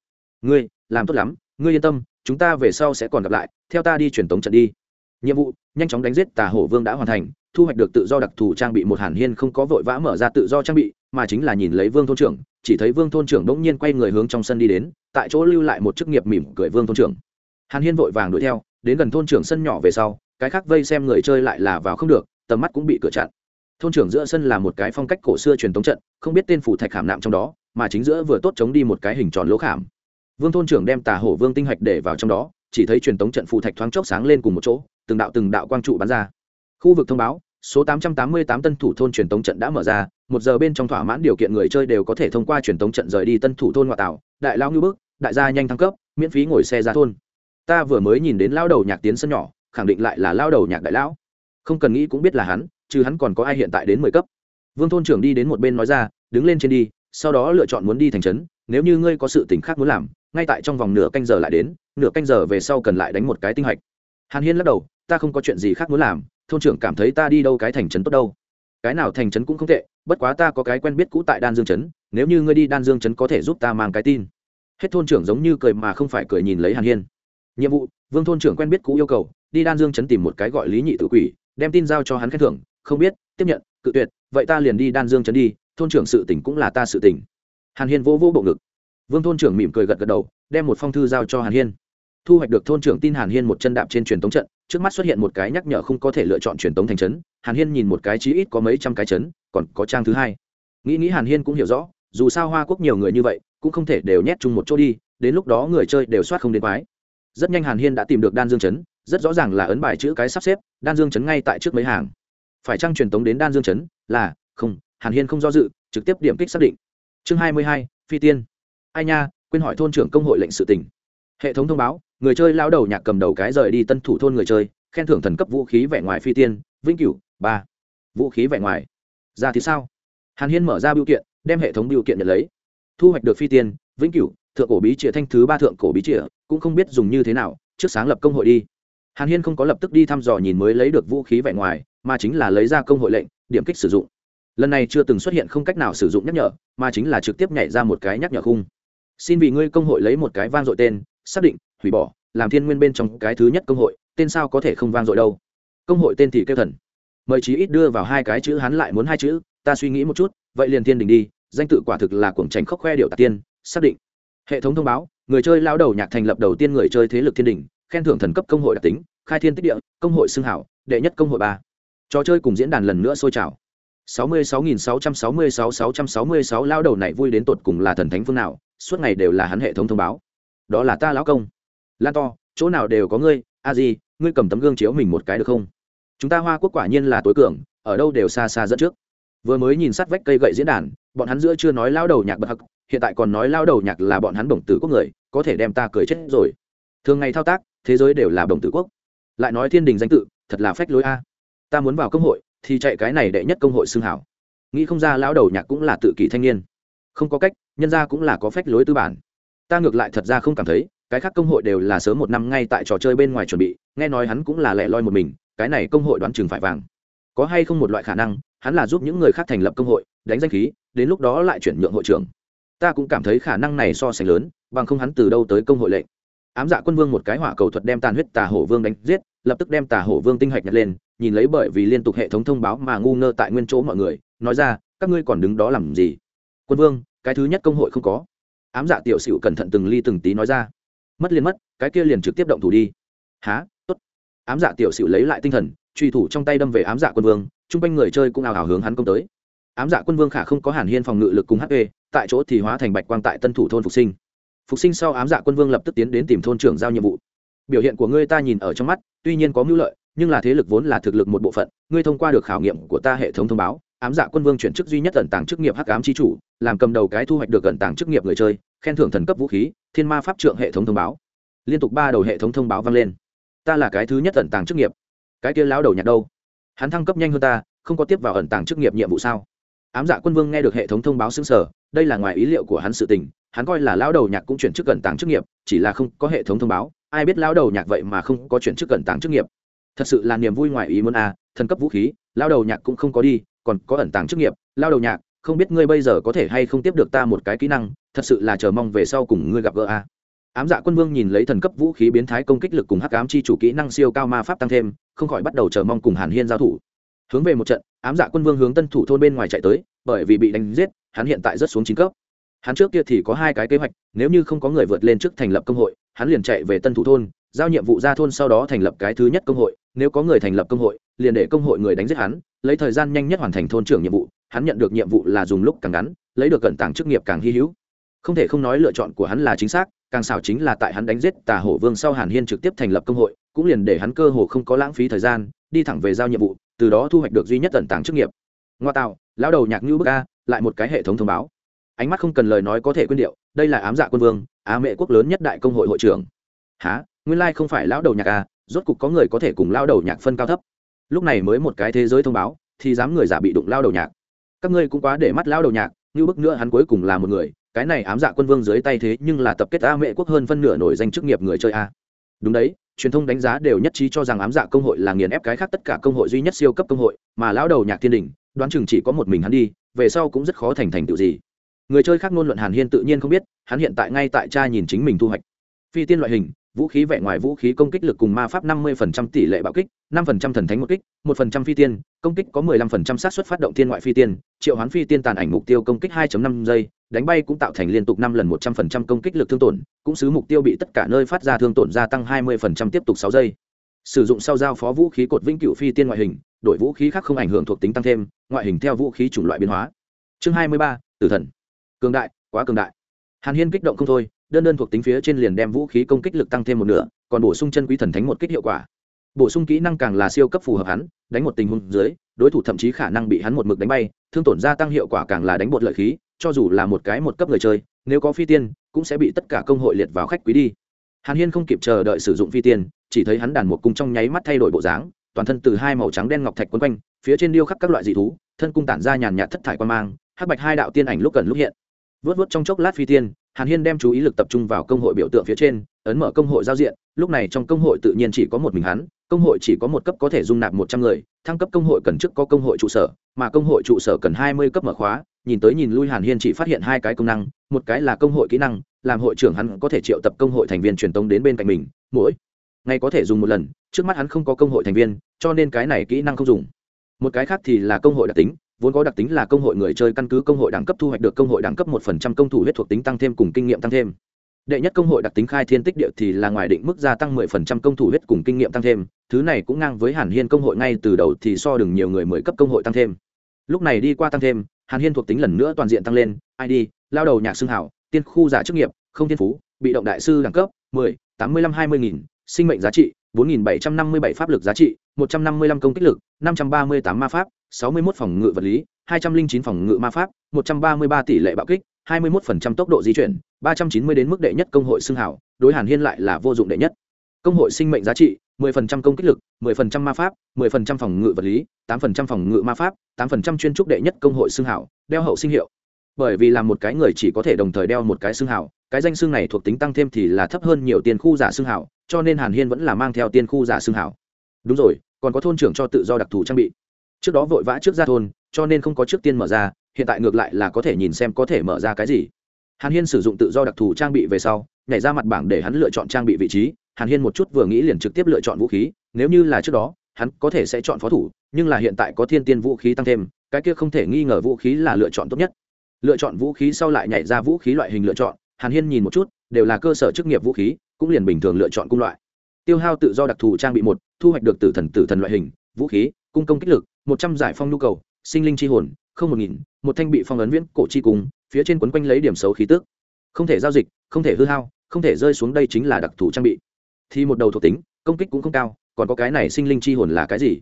Ngươi, làm tốt lắm, ngươi yên tâm, chúng ta về sau sẽ còn gặp lại, theo ta đi truyền tống trận đi. Nhiệm vụ, nhanh chóng đánh giết tà hổ vương đã hoàn thành, thu hoạch được tự do đặc thù trang bị một hàn hiên không có vội vã mở ra tự do trang bị, mà chính là nhìn lấy vương thôn trưởng, chỉ thấy vương thôn trưởng bỗng nhiên quay người hướng trong sân đi đến, tại chỗ lưu lại một chức nghiệp mỉm cười vương thôn trưởng. Hàn hiên vội vàng đuổi theo, đến gần thôn trưởng sân nhỏ về sau, cái khác vây xem người chơi lại là vào không được, tầm mắt cũng bị cửa chặn. Thôn trưởng giữa sân là một cái phong cách cổ xưa truyền thống trận, không biết tên phủ thạch hàm nạm trong đó mà chính giữa vừa tốt chống đi một cái hình tròn lỗ khảm. Vương thôn trưởng đem tà hổ vương tinh hạch để vào trong đó chỉ thấy truyền thống trận phù thạch thoáng chốc sáng lên cùng một chỗ từng đạo từng đạo quang trụ bắn ra. Khu vực thông báo số 888 tân thủ thôn truyền tống trận đã mở ra một giờ bên trong thỏa mãn điều kiện người chơi đều có thể thông qua truyền tống trận rời đi tân thủ thôn ngoại tảo. đại lao ngư bước, đại gia nhanh thăng cấp miễn phí ngồi xe ra thôn. Ta vừa mới nhìn đến lao đầu nhạc tiến sân nhỏ khẳng định lại là lao đầu nhạc đại lão. Không cần nghĩ cũng biết là hắn chứ hắn còn có ai hiện tại đến mười cấp. Vương thôn trưởng đi đến một bên nói ra đứng lên trên đi sau đó lựa chọn muốn đi thành trấn, nếu như ngươi có sự tình khác muốn làm, ngay tại trong vòng nửa canh giờ lại đến, nửa canh giờ về sau cần lại đánh một cái tinh hạch. Hàn hiên lắc đầu, ta không có chuyện gì khác muốn làm, thôn trưởng cảm thấy ta đi đâu cái thành trấn tốt đâu. Cái nào thành trấn cũng không tệ, bất quá ta có cái quen biết cũ tại đan dương trấn, nếu như ngươi đi đan dương trấn có thể giúp ta mang cái tin. Hết thôn trưởng giống như cười mà không phải cười nhìn lấy hàn hiên. Nhiệm vụ, vương thôn trưởng quen biết cũ yêu cầu, đi đan dương trấn tìm một cái gọi lý nhị tự quỷ, đem tin giao cho hắn khen thưởng, không biết, tiếp nhận, cự tuyệt, vậy ta liền đi đan dương trấn đi thôn trưởng sự tỉnh cũng là ta sự tỉnh hàn hiên vô vô bộ ngực. Vương thôn trưởng mỉm cười gật gật đầu đem một phong thư giao cho hàn hiên. Thu hoạch được thôn trưởng tin hàn hiên một chân đạp trên truyền tống trận trước mắt xuất hiện một cái nhắc nhở không có thể lựa chọn truyền tống thành trấn hàn hiên nhìn một cái chí ít có mấy trăm cái trấn còn có trang thứ hai. Nghĩ nghĩ hàn hiên cũng hiểu rõ dù sao hoa quốc nhiều người như vậy cũng không thể đều nhét chung một chỗ đi đến lúc đó người chơi đều soát không đến quái. Rất nhanh hàn hiên đã tìm được đan dương Trấn, rất rõ ràng là ấn bài chữ cái sắp xếp đan dương Trấn ngay tại trước mấy hàng. Phải trăng truyền tống đến đan dương Trấn là không hàn hiên không do dự, trực tiếp điểm kích xác định. Chương hai mươi hai, phi tiên. Ai nha, quên hỏi thôn trưởng công hội lệnh sự tỉnh hệ thống thông báo, người chơi lao đầu nhạc cầm đầu cái rời đi tân thủ thôn người chơi, khen thưởng thần cấp vũ khí vẻ ngoài phi tiên, vĩnh cửu, ba. Vũ khí vẻ ngoài. Ra thì sao? Hàn hiên mở ra biểu kiện, đem hệ thống biểu kiện nhận lấy. Thu hoạch được phi tiên, vĩnh cửu, thượng cổ bí trịa thanh thứ ba thượng cổ bí trịa cũng không biết dùng như thế nào, trước sáng lập công hội đi. Hàn hiên không có lập tức đi thăm dò nhìn mới lấy được vũ khí vẻ ngoài, mà chính là lấy ra công hội lệnh, điểm kích sử dụng lần này chưa từng xuất hiện không cách nào sử dụng nhắc nhở, mà chính là trực tiếp nhảy ra một cái nhắc nhở khung. Xin vì ngươi công hội lấy một cái vang dội tên, xác định, hủy bỏ, làm thiên nguyên bên trong cái thứ nhất công hội, tên sao có thể không vang dội đâu. Công hội tên thì kêu thần. Mời chí ít đưa vào hai cái chữ, hắn lại muốn hai chữ, ta suy nghĩ một chút, vậy liền thiên đình đi, danh tự quả thực là cuồng tránh khóc khoe điệu tạc tiên, xác định. Hệ thống thông báo, người chơi lao đầu nhạc thành lập đầu tiên người chơi thế lực thiên đình, khen thưởng thần cấp công hội đặc tính, khai thiên tích địa, công hội xưng hảo, đệ nhất công hội ba. Trò chơi cùng diễn đàn lần nữa sôi trào sáu mươi sáu nghìn sáu trăm sáu mươi sáu sáu trăm sáu mươi sáu lao đầu này vui đến tột cùng là thần thánh phương nào, suốt ngày đều là hắn hệ thống thông báo. Đó là ta lão công. Lan to, chỗ nào đều có ngươi, a di, ngươi cầm tấm gương chiếu mình một cái được không? Chúng ta hoa quốc quả nhiên là tối cường, ở đâu đều xa xa dẫn trước. Vừa mới nhìn sát vách cây gậy diễn đàn, bọn hắn giữa chưa nói lao đầu nhạc bật hắc hiện tại còn nói lao đầu nhạc là bọn hắn bổng tử quốc người, có thể đem ta cười chết rồi. Thường ngày thao tác, thế giới đều là bổng tử quốc. Lại nói thiên đình danh tự, thật là phách lối a. Ta muốn vào công hội thì chạy cái này đệ nhất công hội xưng hảo. Nghĩ không ra lão đầu nhạc cũng là tự kỷ thanh niên. Không có cách, nhân ra cũng là có phách lối tư bản. Ta ngược lại thật ra không cảm thấy, cái khác công hội đều là sớm một năm ngay tại trò chơi bên ngoài chuẩn bị, nghe nói hắn cũng là lẻ loi một mình, cái này công hội đoán chừng phải vàng. Có hay không một loại khả năng, hắn là giúp những người khác thành lập công hội, đánh danh khí, đến lúc đó lại chuyển nhượng hội trưởng. Ta cũng cảm thấy khả năng này so sánh lớn, bằng không hắn từ đâu tới công hội lệnh. Ám dạ quân vương một cái hỏa cầu thuật đem tàn huyết tà hổ vương đánh giết, lập tức đem tà hổ vương tinh hạch nhặt lên nhìn lấy bởi vì liên tục hệ thống thông báo mà ngu ngơ tại nguyên chỗ mọi người, nói ra, các ngươi còn đứng đó làm gì? Quân vương, cái thứ nhất công hội không có. Ám dạ tiểu sửu cẩn thận từng ly từng tí nói ra. Mất liền mất, cái kia liền trực tiếp động thủ đi. Há tốt. Ám dạ tiểu sửu lấy lại tinh thần, truy thủ trong tay đâm về ám dạ quân vương, chung quanh người chơi cũng ào ào hướng hắn công tới. Ám dạ quân vương khả không có hàn hiên phòng ngự lực cùng hp tại chỗ thì hóa thành bạch quang tại tân thủ thôn phục sinh. Phục sinh sau ám dạ quân vương lập tức tiến đến tìm thôn trưởng giao nhiệm vụ. Biểu hiện của ngươi ta nhìn ở trong mắt, tuy nhiên có mưu lợi nhưng là thế lực vốn là thực lực một bộ phận, ngươi thông qua được khảo nghiệm của ta hệ thống thông báo, ám dạ quân vương chuyển chức duy nhất tận tàng chức nghiệp hắc ám chi chủ, làm cầm đầu cái thu hoạch được ẩn tàng chức nghiệp người chơi, khen thưởng thần cấp vũ khí, thiên ma pháp trượng hệ thống thông báo. Liên tục ba đầu hệ thống thông báo vang lên. Ta là cái thứ nhất ẩn tàng chức nghiệp. Cái kia lão đầu nhặt đâu? Hắn thăng cấp nhanh hơn ta, không có tiếp vào ẩn tàng chức nghiệp nhiệm vụ sao? Ám dạ quân vương nghe được hệ thống thông báo xứng sở đây là ngoài ý liệu của hắn sự tình, hắn coi là lão đầu nhạc cũng chuyển chức cẩn tàng chức nghiệp, chỉ là không có hệ thống thông báo. Ai biết lão đầu nhạc vậy mà không có chuyển chức cẩn tàng chức nghiệp? Thật sự là niềm vui ngoài ý muốn à thần cấp vũ khí, lao đầu nhạc cũng không có đi, còn có ẩn tàng chức nghiệp, lao đầu nhạc, không biết ngươi bây giờ có thể hay không tiếp được ta một cái kỹ năng, thật sự là chờ mong về sau cùng ngươi gặp gỡ à. Ám dạ quân vương nhìn lấy thần cấp vũ khí biến thái công kích lực cùng hắc ám chi chủ kỹ năng siêu cao ma pháp tăng thêm, không khỏi bắt đầu chờ mong cùng hàn hiên giao thủ. Hướng về một trận, ám dạ quân vương hướng tân thủ thôn bên ngoài chạy tới, bởi vì bị đánh giết, hắn hiện tại rất xuống chín cấp. Hắn trước kia thì có hai cái kế hoạch, nếu như không có người vượt lên trước thành lập công hội, hắn liền chạy về tân thủ thôn, giao nhiệm vụ ra thôn sau đó thành lập cái thứ nhất công hội nếu có người thành lập công hội, liền để công hội người đánh giết hắn, lấy thời gian nhanh nhất hoàn thành thôn trưởng nhiệm vụ, hắn nhận được nhiệm vụ là dùng lúc càng ngắn, lấy được cận tảng chức nghiệp càng hy hữu. Không thể không nói lựa chọn của hắn là chính xác, càng xảo chính là tại hắn đánh giết tà hổ vương sau hàn hiên trực tiếp thành lập công hội, cũng liền để hắn cơ hồ không có lãng phí thời gian, đi thẳng về giao nhiệm vụ, từ đó thu hoạch được duy nhất tận tàng chức nghiệp. Ngoa tạo, lão đầu nhạc như bức a, lại một cái hệ thống thông báo. Ánh mắt không cần lời nói có thể quyên điệu, đây là ám dạ quân vương, á mệ quốc lớn nhất đại công hội hội trưởng. Há nguyên lai không phải lão đầu nhạc a rốt cục có người có thể cùng lao đầu nhạc phân cao thấp. Lúc này mới một cái thế giới thông báo, thì dám người giả bị đụng lao đầu nhạc. Các ngươi cũng quá để mắt lao đầu nhạc, như bức nữa hắn cuối cùng là một người, cái này ám dạ quân vương dưới tay thế nhưng là tập kết a mệ quốc hơn phân nửa nổi danh chức nghiệp người chơi a. Đúng đấy, truyền thông đánh giá đều nhất trí cho rằng ám dạ công hội là nghiền ép cái khác tất cả công hội duy nhất siêu cấp công hội, mà lão đầu nhạc thiên đình, đoán chừng chỉ có một mình hắn đi, về sau cũng rất khó thành thành tựu gì. Người chơi khác ngôn luận hàn hiên tự nhiên không biết, hắn hiện tại ngay tại cha nhìn chính mình thu hoạch. Phi tiên loại hình vũ khí vẻ ngoài vũ khí công kích lực cùng ma pháp năm mươi tỷ lệ bạo kích năm thần thánh một kích một phi tiên công kích có 15% xác suất phát động thiên ngoại phi tiên triệu hoán phi tiên tàn ảnh mục tiêu công kích 2.5 giây đánh bay cũng tạo thành liên tục năm lần 100% công kích lực thương tổn cũng xứ mục tiêu bị tất cả nơi phát ra thương tổn gia tăng 20% tiếp tục sáu giây. Sử dụng sau giao phó vũ khí cột vĩnh cửu phi tiên ngoại hình đổi vũ khí khác không ảnh hưởng thuộc tính tăng thêm ngoại hình theo vũ khí chủng loại biến hóa. Chương 23, tử thần. Cường đại quá cường đại. Hàn hiên kích động không thôi đơn đơn thuộc tính phía trên liền đem vũ khí công kích lực tăng thêm một nửa, còn bổ sung chân quý thần thánh một kích hiệu quả. Bổ sung kỹ năng càng là siêu cấp phù hợp hắn, đánh một tình huống dưới, đối thủ thậm chí khả năng bị hắn một mực đánh bay, thương tổn gia tăng hiệu quả càng là đánh bột lợi khí, cho dù là một cái một cấp người chơi, nếu có phi tiên, cũng sẽ bị tất cả công hội liệt vào khách quý đi. Hàn hiên không kịp chờ đợi sử dụng phi tiên, chỉ thấy hắn đàn một cung trong nháy mắt thay đổi bộ dáng, toàn thân từ hai màu trắng đen ngọc thạch quấn quanh, phía trên điêu khắc các loại dị thú, thân cung tản ra nhàn nhạt thất thải quan mang, hắc bạch hai đạo tiên ảnh lúc cần lúc hiện. Vớt vớt trong chốc lát phi tiên hàn hiên đem chú ý lực tập trung vào công hội biểu tượng phía trên ấn mở công hội giao diện lúc này trong công hội tự nhiên chỉ có một mình hắn công hội chỉ có một cấp có thể dung nạp một trăm người thăng cấp công hội cần trước có công hội trụ sở mà công hội trụ sở cần hai mươi cấp mở khóa nhìn tới nhìn lui hàn hiên chỉ phát hiện hai cái công năng một cái là công hội kỹ năng làm hội trưởng hắn có thể triệu tập công hội thành viên truyền tống đến bên cạnh mình mỗi ngày có thể dùng một lần trước mắt hắn không có công hội thành viên cho nên cái này kỹ năng không dùng một cái khác thì là công hội đặc tính vốn có đặc tính là công hội người chơi căn cứ công hội đẳng cấp thu hoạch được công hội đẳng cấp một phần trăm công thủ huyết thuộc tính tăng thêm cùng kinh nghiệm tăng thêm. Đệ nhất công hội đặc tính khai thiên tích địa thì là ngoài định mức gia tăng mười phần trăm công thủ huyết cùng kinh nghiệm tăng thêm, thứ này cũng ngang với hàn hiên công hội ngay từ đầu thì so đừng nhiều người mười cấp công hội tăng thêm. Lúc này đi qua tăng thêm, hàn hiên thuộc tính lần nữa toàn diện tăng lên id lao đầu nhạc xương hảo, tiên khu giả chức nghiệp, không thiên phú, bị động đại sư đẳng cấp, mười, tám mươi lăm hai mươi nghìn, sinh mệnh giá trị, bốn nghìn bảy trăm năm mươi bảy pháp lực giá trị một trăm năm mươi lăm công kích lực, năm trăm ba mươi tám ma pháp, sáu mươi 61 phòng ngự vật lý, hai trăm linh chín phòng ngự ma pháp, một trăm ba mươi ba tỷ lệ bạo kích, hai mươi 21% tốc độ di chuyển, ba trăm chín mươi đến mức đệ nhất công hội xưng hảo đối hàn hiên lại là vô dụng đệ nhất. Công hội sinh mệnh giá trị 10% công kích lực 10% ma pháp 10% phòng ngự vật lý 8% phòng ngự ma pháp 8% chuyên trúc đệ nhất công hội xưng hảo đeo hậu sinh hiệu. Bởi vì là một cái người chỉ có thể đồng thời đeo một cái xưng hảo cái danh xưng này thuộc tính tăng thêm thì là thấp hơn nhiều tiền khu giả xưng hảo cho nên hàn hiên vẫn là mang theo tiền khu giả xưng hảo đúng rồi còn có thôn trưởng cho tự do đặc thù trang bị. Trước đó vội vã trước ra thôn, cho nên không có trước tiên mở ra, hiện tại ngược lại là có thể nhìn xem có thể mở ra cái gì. Hàn hiên sử dụng tự do đặc thù trang bị về sau, nhảy ra mặt bảng để hắn lựa chọn trang bị vị trí, hàn hiên một chút vừa nghĩ liền trực tiếp lựa chọn vũ khí, nếu như là trước đó, hắn có thể sẽ chọn phó thủ, nhưng là hiện tại có thiên tiên vũ khí tăng thêm, cái kia không thể nghi ngờ vũ khí là lựa chọn tốt nhất. Lựa chọn vũ khí sau lại nhảy ra vũ khí loại hình lựa chọn, hàn hiên nhìn một chút, đều là cơ sở chức nghiệp vũ khí, cũng liền bình thường lựa chọn cung loại. Tiêu hao tự do đặc thù trang bị một thu hoạch được tử thần tử thần loại hình, vũ khí, cung công kích lực, một trăm giải phong nhu cầu, sinh linh chi hồn, không một nghìn, một thanh bị phong ấn viễn cổ chi cung, phía trên quấn quanh lấy điểm xấu khí tước không thể giao dịch, không thể hư hao, không thể rơi xuống đây chính là đặc thù trang bị. Thì một đầu thuộc tính, công kích cũng không cao, còn có cái này sinh linh chi hồn là cái gì?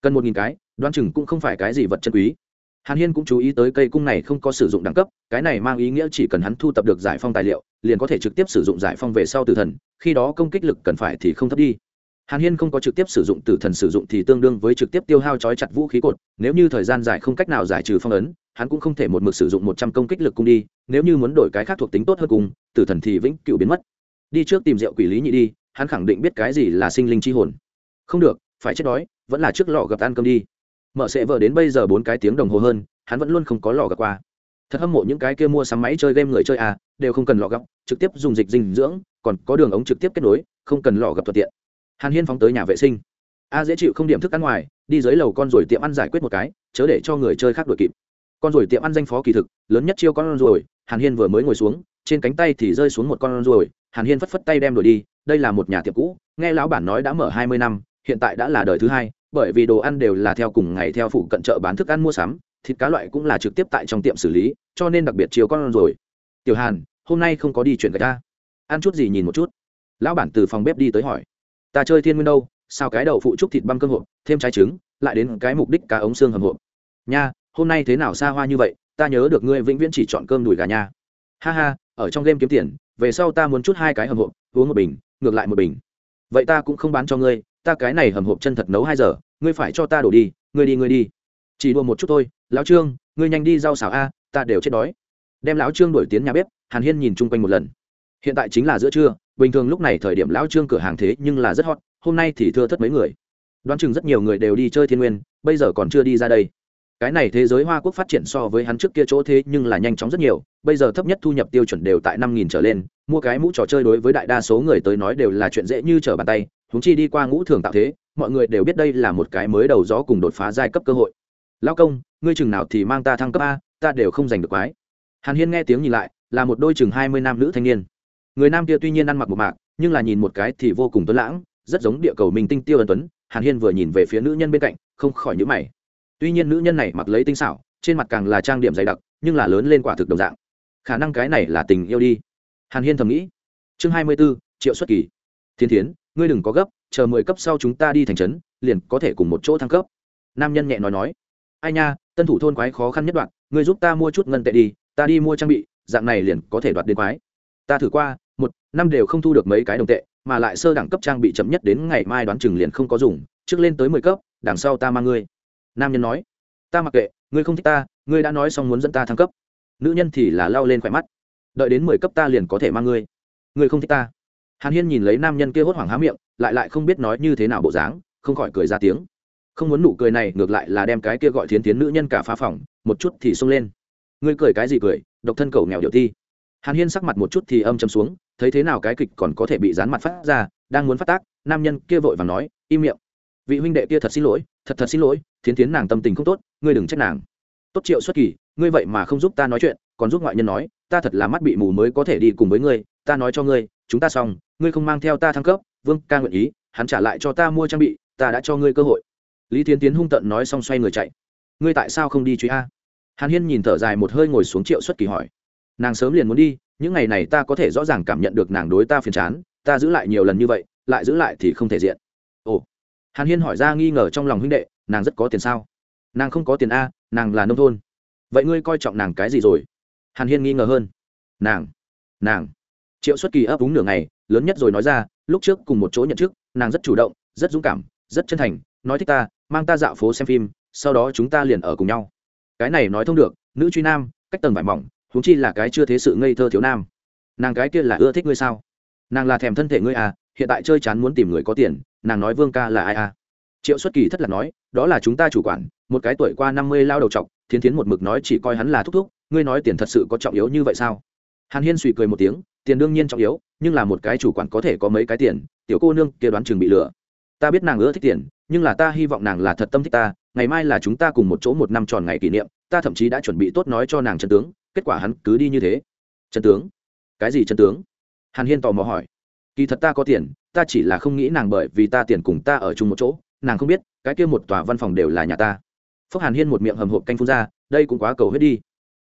Cần một nghìn cái đoan chừng cũng không phải cái gì vật chân quý. Hàn hiên cũng chú ý tới cây cung này không có sử dụng đẳng cấp, cái này mang ý nghĩa chỉ cần hắn thu tập được giải phong tài liệu, liền có thể trực tiếp sử dụng giải phong về sau tử thần, khi đó công kích lực cần phải thì không thấp đi hàn hiên không có trực tiếp sử dụng tử thần sử dụng thì tương đương với trực tiếp tiêu hao trói chặt vũ khí cột, nếu như thời gian dài không cách nào giải trừ phong ấn, hắn cũng không thể một mực sử dụng một trăm công kích lực cung đi, nếu như muốn đổi cái khác thuộc tính tốt hơn cùng, tử thần thì vĩnh cựu biến mất. Đi trước tìm rượu quỷ lý nhị đi, hắn khẳng định biết cái gì là sinh linh chi hồn. Không được, phải chết đói, vẫn là trước lò gặp ăn cơm đi. Mở sẽ vợ đến bây giờ bốn cái tiếng đồng hồ hơn, hắn vẫn luôn không có lò gặp qua. Thật hâm mộ những cái kia mua sắm máy chơi game người chơi à đều không cần lò gặp trực tiếp dùng dịch dinh dưỡng, còn có đường ống trực tiếp kết nối, không cần lò gặp thuận tiện hàn hiên phóng tới nhà vệ sinh. A dễ chịu không điểm thức ăn ngoài, đi dưới lầu con rồi tiệm ăn giải quyết một cái, chớ để cho người chơi khác đuổi kịp. Con rồi tiệm ăn danh phó kỳ thực, lớn nhất chiêu con rồi hàn hiên vừa mới ngồi xuống, trên cánh tay thì rơi xuống một con rồi hàn hiên phất phất tay đem đuổi đi, đây là một nhà tiệm cũ, nghe lão bản nói đã mở hai mươi năm, hiện tại đã là đời thứ hai, bởi vì đồ ăn đều là theo cùng ngày theo phụ cận chợ bán thức ăn mua sắm, thịt cá loại cũng là trực tiếp tại trong tiệm xử lý, cho nên đặc biệt chiều con rồi tiểu hàn, hôm nay không có đi chuyển gạch ta. Ăn chút gì nhìn một chút. Lão bản từ phòng bếp đi tới hỏi ta chơi thiên nguyên đâu, sao cái đậu phụ trúc thịt băm cơm hộp, thêm trái trứng, lại đến cái mục đích cá ống xương hầm hộp. Nha, hôm nay thế nào xa hoa như vậy, ta nhớ được ngươi vĩnh viễn chỉ chọn cơm đùi gà nha. Ha ha, ở trong game kiếm tiền, về sau ta muốn chút hai cái hầm hộp, uống một bình, ngược lại một bình. Vậy ta cũng không bán cho ngươi, ta cái này hầm hộp chân thật nấu hai giờ, ngươi phải cho ta đổ đi, ngươi đi ngươi đi. Chỉ đua một chút thôi, lão trương, ngươi nhanh đi rau xào a, ta đều chết đói. Đem lão trương đổi tiến nhà bếp, hàn hiên nhìn chung quanh một lần. Hiện tại chính là giữa trưa bình thường lúc này thời điểm lão trương cửa hàng thế nhưng là rất hot, hôm nay thì thưa thất mấy người. Đoán chừng rất nhiều người đều đi chơi thiên nguyên, bây giờ còn chưa đi ra đây. Cái này thế giới hoa quốc phát triển so với hắn trước kia chỗ thế nhưng là nhanh chóng rất nhiều, bây giờ thấp nhất thu nhập tiêu chuẩn đều tại năm nghìn trở lên, mua cái mũ trò chơi đối với đại đa số người tới nói đều là chuyện dễ như trở bàn tay húng chi đi qua ngũ thường tạo thế, mọi người đều biết đây là một cái mới đầu gió cùng đột phá giai cấp cơ hội. Lao công, ngươi chừng nào thì mang ta thăng cấp a, ta đều không giành được quái. Hàn hiên nghe tiếng nhìn lại, là một đôi chừng hai mươi nam nữ thanh niên người nam kia tuy nhiên ăn mặc một mạc, nhưng là nhìn một cái thì vô cùng tuấn lãng, rất giống địa cầu mình tinh tiêu ân tuấn, hàn hiên vừa nhìn về phía nữ nhân bên cạnh, không khỏi nhữ mày. Tuy nhiên nữ nhân này mặc lấy tinh xảo, trên mặt càng là trang điểm dày đặc, nhưng là lớn lên quả thực đồng dạng. Khả năng cái này là tình yêu đi. Hàn hiên thầm nghĩ. Chương hai mươi b ố triệu xuất kỳ. Thiên thiến, ngươi đừng có gấp, chờ mười cấp sau chúng ta đi thành trấn, liền có thể cùng một chỗ thăng cấp. Nam nhân nhẹ nói nói. Ai nha, tân thủ thôn quái khó khăn nhất đoạn, ngươi giúp ta mua chút ngân tệ đi, ta đi mua trang bị, dạng này liền có thể đoạt đến quái ta thử qua, một, năm đều không thu được mấy cái đồng tệ, mà lại sơ đẳng cấp trang bị chậm nhất đến ngày mai đoán chừng liền không có dùng, trước lên tới mười cấp, đằng sau ta mang ngươi. Nam nhân nói. Ta mặc kệ, ngươi không thích ta, ngươi đã nói xong muốn dẫn ta thăng cấp. Nữ nhân thì là lao lên khỏe mắt. Đợi đến mười cấp ta liền có thể mang ngươi. Ngươi không thích ta. Hàn hiên nhìn lấy nam nhân kia hốt hoảng há miệng, lại lại không biết nói như thế nào bộ dáng, không khỏi cười ra tiếng. Không muốn nụ cười này, ngược lại là đem cái kia gọi thiến tiến nữ nhân cả phá phòng, một chút thì xông lên. Ngươi cười cái gì cười, độc thân cầu nghèo điệu thi hàn hiên sắc mặt một chút thì âm chấm xuống, thấy thế nào cái kịch còn có thể bị dán mặt phát ra, đang muốn phát tác, nam nhân kia vội và nói, im miệng. Vị huynh đệ kia thật xin lỗi, thật thật xin lỗi, thiến tiến nàng tâm tình không tốt, ngươi đừng trách nàng. Tốt triệu xuất kỳ, ngươi vậy mà không giúp ta nói chuyện, còn giúp ngoại nhân nói, ta thật là mắt bị mù mới có thể đi cùng với ngươi, ta nói cho ngươi, chúng ta xong, ngươi không mang theo ta thăng cấp, vương ca nguyện ý, hắn trả lại cho ta mua trang bị, ta đã cho ngươi cơ hội. Lý Thiến tiến hung tận nói xong xoay người chạy. Ngươi tại sao không đi truy a? Hàn hiên nhìn thở dài một hơi ngồi xuống triệu xuất kỳ hỏi nàng sớm liền muốn đi, những ngày này ta có thể rõ ràng cảm nhận được nàng đối ta phiền chán, ta giữ lại nhiều lần như vậy, lại giữ lại thì không thể diện. Ồ. Hàn hiên hỏi ra nghi ngờ trong lòng huynh đệ, nàng rất có tiền sao? Nàng không có tiền a, nàng là nông thôn. Vậy ngươi coi trọng nàng cái gì rồi? Hàn hiên nghi ngờ hơn. Nàng. Nàng. Triệu xuất kỳ ấp úng nửa ngày, lớn nhất rồi nói ra, lúc trước cùng một chỗ nhận trước nàng rất chủ động, rất dũng cảm, rất chân thành, nói thích ta, mang ta dạo phố xem phim, sau đó chúng ta liền ở cùng nhau. Cái này nói thông được, nữ truy nam, cách tầng vải mỏng huống chi là cái chưa thế sự ngây thơ thiếu nam. Nàng cái kia là ưa thích ngươi sao? Nàng là thèm thân thể ngươi à? Hiện tại chơi chán muốn tìm người có tiền, nàng nói vương ca là ai à? Triệu xuất kỳ thất là nói, đó là chúng ta chủ quản, một cái tuổi qua năm mươi lao đầu t thiến thiến một mực nói chỉ coi hắn là thúc thúc, ngươi nói tiền thật sự có trọng yếu như vậy sao? Hàn hiên suy cười một tiếng, tiền đương nhiên trọng yếu, nhưng là một cái chủ quản có thể có mấy cái tiền, tiểu cô nương kia đoán chừng bị lừa. Ta biết nàng ưa thích tiền, nhưng là ta hy vọng nàng là thật tâm thích ta, ngày mai là chúng ta cùng một chỗ một năm tròn ngày kỷ niệm, ta thậm chí đã chuẩn bị tốt nói cho nàng chân tướng kết quả hắn cứ đi như thế. Trần tướng. Cái gì trần tướng? Hàn hiên tò mò hỏi. Kỳ thật ta có tiền, ta chỉ là không nghĩ nàng bởi vì ta tiền cùng ta ở chung một chỗ, nàng không biết, cái kia một tòa văn phòng đều là nhà ta. Phúc hàn hiên một miệng hầm hộp canh phun ra, đây cũng quá cầu hết đi.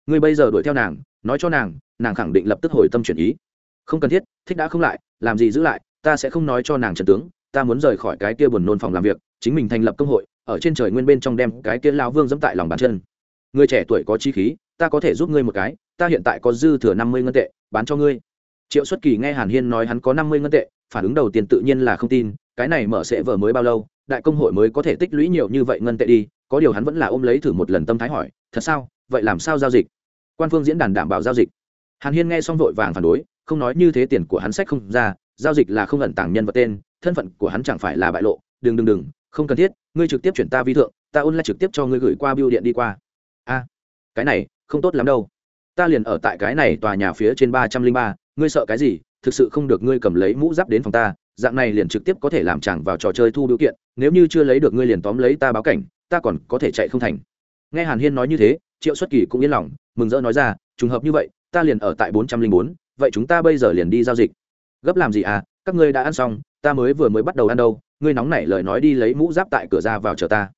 Ngươi bây giờ đuổi theo nàng, nói cho nàng nàng khẳng định lập tức hồi tâm chuyển ý. Không cần thiết, thích đã không lại, làm gì giữ lại, ta sẽ không nói cho nàng trần tướng, ta muốn rời khỏi cái kia buồn nôn phòng làm việc, chính mình thành lập công hội, ở trên trời nguyên bên trong đem cái kia lao vương dẫm tại lòng bàn chân. Người trẻ tuổi có chi khí ta có thể giúp ngươi một cái, ta hiện tại có dư thừa năm mươi ngân tệ, bán cho ngươi. Triệu xuất kỳ nghe hàn hiên nói hắn có năm mươi ngân tệ, phản ứng đầu tiên tự nhiên là không tin, cái này mở sẽ vở mới bao lâu, đại công hội mới có thể tích lũy nhiều như vậy ngân tệ đi, có điều hắn vẫn là ôm lấy thử một lần tâm thái hỏi, thật sao, vậy làm sao giao dịch? Quan phương diễn đàn đảm bảo giao dịch. Hàn hiên nghe xong vội vàng phản đối, không nói như thế tiền của hắn sách không ra, giao dịch là không ẩn tàng nhân vật tên, thân phận của hắn chẳng phải là bại lộ, đừng đừng đừng, không cần thiết, ngươi trực tiếp chuyển ta vi thượng, ta ôn lại trực tiếp cho ngươi gửi qua biêu điện đi qua. A, cái này không tốt lắm đâu. Ta liền ở tại cái này tòa nhà phía trên ba trăm linh ba, ngươi sợ cái gì? Thực sự không được ngươi cầm lấy mũ giáp đến phòng ta, dạng này liền trực tiếp có thể làm chẳng vào trò chơi thu biểu kiện, nếu như chưa lấy được ngươi liền tóm lấy ta báo cảnh, ta còn có thể chạy không thành. Nghe hàn hiên nói như thế, triệu xuất kỳ cũng yên lòng, mừng rỡ nói ra, trùng hợp như vậy, ta liền ở tại bốn trăm linh bốn, vậy chúng ta bây giờ liền đi giao dịch. Gấp làm gì à? Các ngươi đã ăn xong, ta mới vừa mới bắt đầu ăn đâu, ngươi nóng nảy lời nói đi lấy mũ giáp tại cửa ra vào chờ ta.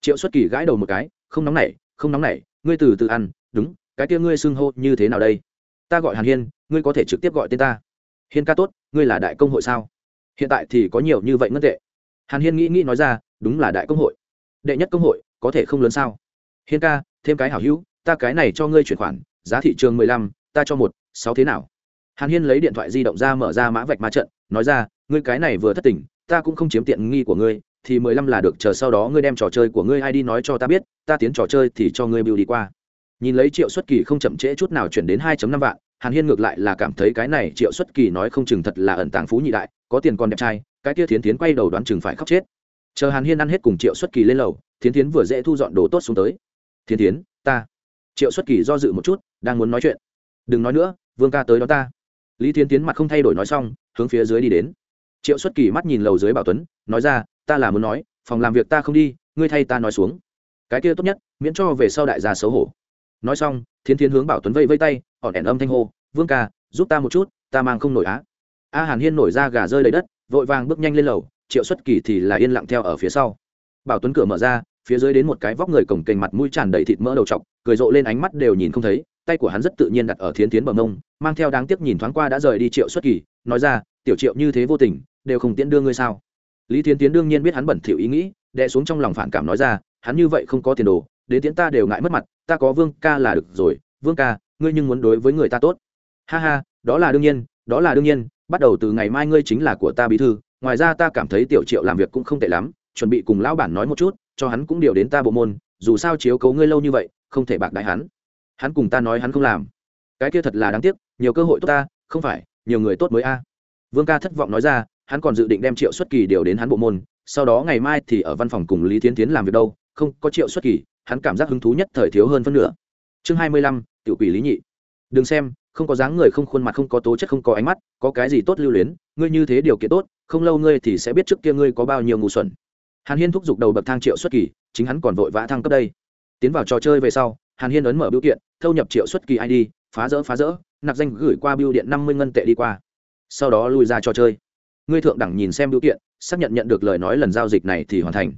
Triệu xuất kỳ gãi đầu một cái, không nóng nảy, không nóng nảy, ngươi từ từ ăn đúng, cái kia ngươi xưng hô như thế nào đây? Ta gọi hàn hiên, ngươi có thể trực tiếp gọi tên ta. Hiên ca tốt, ngươi là đại công hội sao? Hiện tại thì có nhiều như vậy ngân tệ. Hàn hiên nghĩ nghĩ nói ra, đúng là đại công hội. Đệ nhất công hội, có thể không lớn sao? Hiên ca, thêm cái hảo hữu, ta cái này cho ngươi chuyển khoản, giá thị trường mười lăm, ta cho một, sáu thế nào? Hàn hiên lấy điện thoại di động ra mở ra mã vạch ma trận, nói ra, ngươi cái này vừa thất tình, ta cũng không chiếm tiện nghi của ngươi, thì mười lăm là được, chờ sau đó ngươi đem trò chơi của ngươi ai đi nói cho ta biết, ta tiến trò chơi thì cho ngươi bưu đi qua nhìn lấy triệu xuất kỳ không chậm trễ chút nào chuyển đến hai năm vạn, hàn hiên ngược lại là cảm thấy cái này triệu xuất kỳ nói không chừng thật là ẩn tàng phú nhị đại, có tiền còn đẹp trai, cái kia thiến tiến quay đầu đoán chừng phải khóc chết. Chờ hàn hiên ăn hết cùng triệu xuất kỳ lên lầu, thiến tiến vừa dễ thu dọn đồ tốt xuống tới. Thiến tiến ta. Triệu xuất kỳ do dự một chút, đang muốn nói chuyện. Đừng nói nữa, vương ca tới đó ta. Lý thiến tiến mặt không thay đổi nói xong, hướng phía dưới đi đến. Triệu xuất kỳ mắt nhìn lầu dưới bảo tuấn, nói ra, ta là muốn nói, phòng làm việc ta không đi, ngươi thay ta nói xuống. Cái kia tốt nhất, miễn cho về sau đại gia xấu hổ nói xong, thiến thiến hướng bảo tuấn vây vây tay ỏn ẻn âm thanh hô, vương ca, giúp ta một chút, ta mang không nổi á. A hàn hiên nổi ra gà rơi lấy đất, vội vàng bước nhanh lên lầu, triệu xuất kỳ thì là yên lặng theo ở phía sau. Bảo tuấn cửa mở ra, phía dưới đến một cái vóc người cổng kềnh mặt mũi tràn đầy thịt mỡ đầu t cười rộ lên ánh mắt đều nhìn không thấy, tay của hắn rất tự nhiên đặt ở thiến tiến bờ mông, mang theo đáng tiếc nhìn thoáng qua đã rời đi triệu xuất kỳ, nói ra, tiểu triệu như thế vô tình, đều không tiễn đưa ngươi sao? Lý thiến tiến đương nhiên biết hắn bẩn thỉu ý nghĩ, đè xuống trong lòng phản cảm nói ra, hắn như vậy không có tiền đồ đến tiễn ta đều ngại mất mặt, ta có vương ca là được rồi, vương ca, ngươi nhưng muốn đối với người ta tốt. Ha ha, đó là đương nhiên, đó là đương nhiên, bắt đầu từ ngày mai ngươi chính là của ta bí thư, ngoài ra ta cảm thấy tiểu triệu làm việc cũng không tệ lắm, chuẩn bị cùng lão bản nói một chút, cho hắn cũng điều đến ta bộ môn, dù sao chiếu cấu ngươi lâu như vậy, không thể bạc đại hắn. Hắn cùng ta nói hắn không làm. Cái kia thật là đáng tiếc, nhiều cơ hội tốt ta, không phải, nhiều người tốt mới a. Vương ca thất vọng nói ra, hắn còn dự định đem triệu xuất kỳ điều đến hắn bộ môn, sau đó ngày mai thì ở văn phòng cùng lý tiến tiến làm việc đâu, không có triệu xuất kỳ hắn cảm giác hứng thú nhất thời thiếu hơn phân nửa. Chương hai mươi lăm, tiểu quỷ lý nhị. Đừng xem, không có dáng người, không khuôn mặt, không có tố chất, không có ánh mắt, có cái gì tốt lưu luyến, ngươi như thế điều kiện tốt, không lâu ngươi thì sẽ biết trước kia ngươi có bao nhiêu ngu xuẩn. Hàn hiên thúc giục đầu bậc thang triệu xuất kỳ, chính hắn còn vội vã thăng cấp đây. Tiến vào trò chơi về sau, hàn hiên ấn mở biểu kiện, thâu nhập triệu xuất kỳ id phá rỡ phá rỡ, nạp danh gửi qua biêu điện năm mươi ngân tệ đi qua. Sau đó lui ra trò chơi. Ngươi thượng đẳng nhìn xem biểu kiện, xác nhận nhận được lời nói lần giao dịch này thì hoàn thành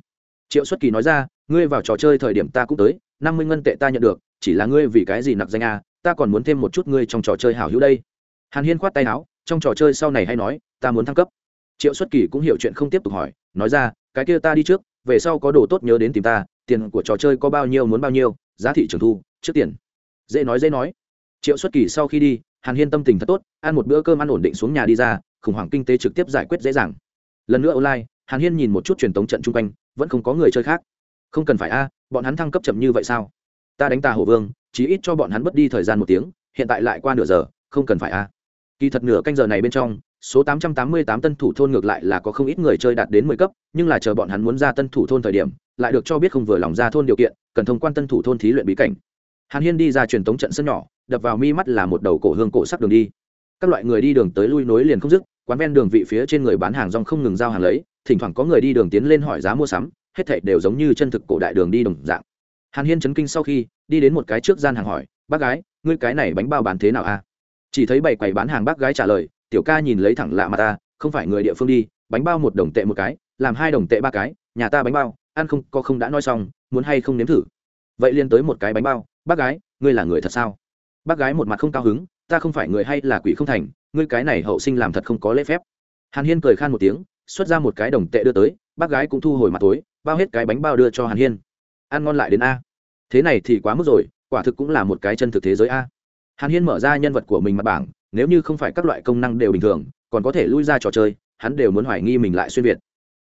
triệu xuất kỳ nói ra, ngươi vào trò chơi thời điểm ta cũng tới, năm mươi ngân tệ ta nhận được, chỉ là ngươi vì cái gì nặc danh à? ta còn muốn thêm một chút ngươi trong trò chơi hảo hữu đây. Hàn hiên khoát tay áo, trong trò chơi sau này hay nói, ta muốn thăng cấp. Triệu xuất kỳ cũng hiểu chuyện không tiếp tục hỏi, nói ra, cái kia ta đi trước, về sau có đồ tốt nhớ đến tìm ta, tiền của trò chơi có bao nhiêu muốn bao nhiêu, giá thị trường thu, trước tiền. Dễ nói dễ nói. Triệu xuất kỳ sau khi đi, hàn hiên tâm tình thật tốt, ăn một bữa cơm ăn ổn định xuống nhà đi ra, khủng hoảng kinh tế trực tiếp giải quyết dễ dàng. Lần nữa online hàn hiên nhìn một chút truyền tống trận chung quanh, vẫn không có người chơi khác. Không cần phải a, bọn hắn thăng cấp chậm như vậy sao? Ta đánh tà hổ vương, chí ít cho bọn hắn mất đi thời gian một tiếng, hiện tại lại qua nửa giờ, không cần phải a. Kỳ thật nửa canh giờ này bên trong, số 888 tân thủ thôn ngược lại là có không ít người chơi đạt đến 10 cấp, nhưng là chờ bọn hắn muốn ra tân thủ thôn thời điểm, lại được cho biết không vừa lòng ra thôn điều kiện, cần thông quan tân thủ thôn thí luyện bí cảnh. Hàn hiên đi ra truyền tống trận sân nhỏ, đập vào mi mắt là một đầu cổ hương cổ sắc đường đi. Các loại người đi đường tới lui nối liền không dứt, quán ven đường vị phía trên người bán hàng rong không ngừng giao hàng lấy thỉnh thoảng có người đi đường tiến lên hỏi giá mua sắm, hết thảy đều giống như chân thực cổ đại đường đi đồng dạng. Hàn hiên chấn kinh sau khi, đi đến một cái trước gian hàng hỏi, bác gái, ngươi cái này bánh bao bán thế nào a? Chỉ thấy bảy quầy bán hàng bác gái trả lời, tiểu ca nhìn lấy thẳng lạ mà ta, không phải người địa phương đi, bánh bao một đồng tệ một cái, làm hai đồng tệ ba cái, nhà ta bánh bao, ăn không, có không đã nói xong, muốn hay không nếm thử? Vậy liên tới một cái bánh bao, bác gái, ngươi là người thật sao? Bác gái một mặt không cao hứng, ta không phải người hay là quỷ không thành, ngươi cái này hậu sinh làm thật không có lễ phép. Hàn hiên cười khan một tiếng xuất ra một cái đồng tệ đưa tới, bác gái cũng thu hồi mặt tối, bao hết cái bánh bao đưa cho hàn hiên. Ăn ngon lại đến a. Thế này thì quá mức rồi, quả thực cũng là một cái chân thực thế giới a. Hàn hiên mở ra nhân vật của mình mặt bảng, nếu như không phải các loại công năng đều bình thường, còn có thể lui ra trò chơi, hắn đều muốn hoài nghi mình lại xuyên việt.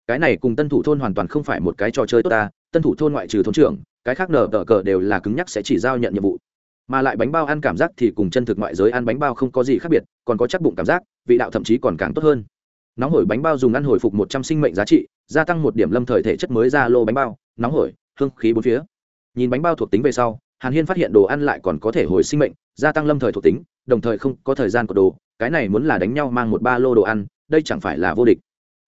Cái này cùng tân thủ thôn hoàn toàn không phải một cái trò chơi tốt ta tân thủ thôn ngoại trừ thôn trưởng, cái khác nở tờ cờ đều là cứng nhắc sẽ chỉ giao nhận nhiệm vụ. Mà lại bánh bao ăn cảm giác thì cùng chân thực ngoại giới ăn bánh bao không có gì khác biệt, còn có chắc bụng cảm giác, vị đạo thậm chí còn càng tốt hơn nóng hổi bánh bao dùng ăn hồi phục một trăm sinh mệnh giá trị, gia tăng một điểm lâm thời thể chất mới ra lô bánh bao, nóng hổi, hương khí bốn phía. Nhìn bánh bao thuộc tính về sau, hàn hiên phát hiện đồ ăn lại còn có thể hồi sinh mệnh, gia tăng lâm thời thuộc tính, đồng thời không có thời gian của đồ, cái này muốn là đánh nhau mang một ba lô đồ ăn, đây chẳng phải là vô địch.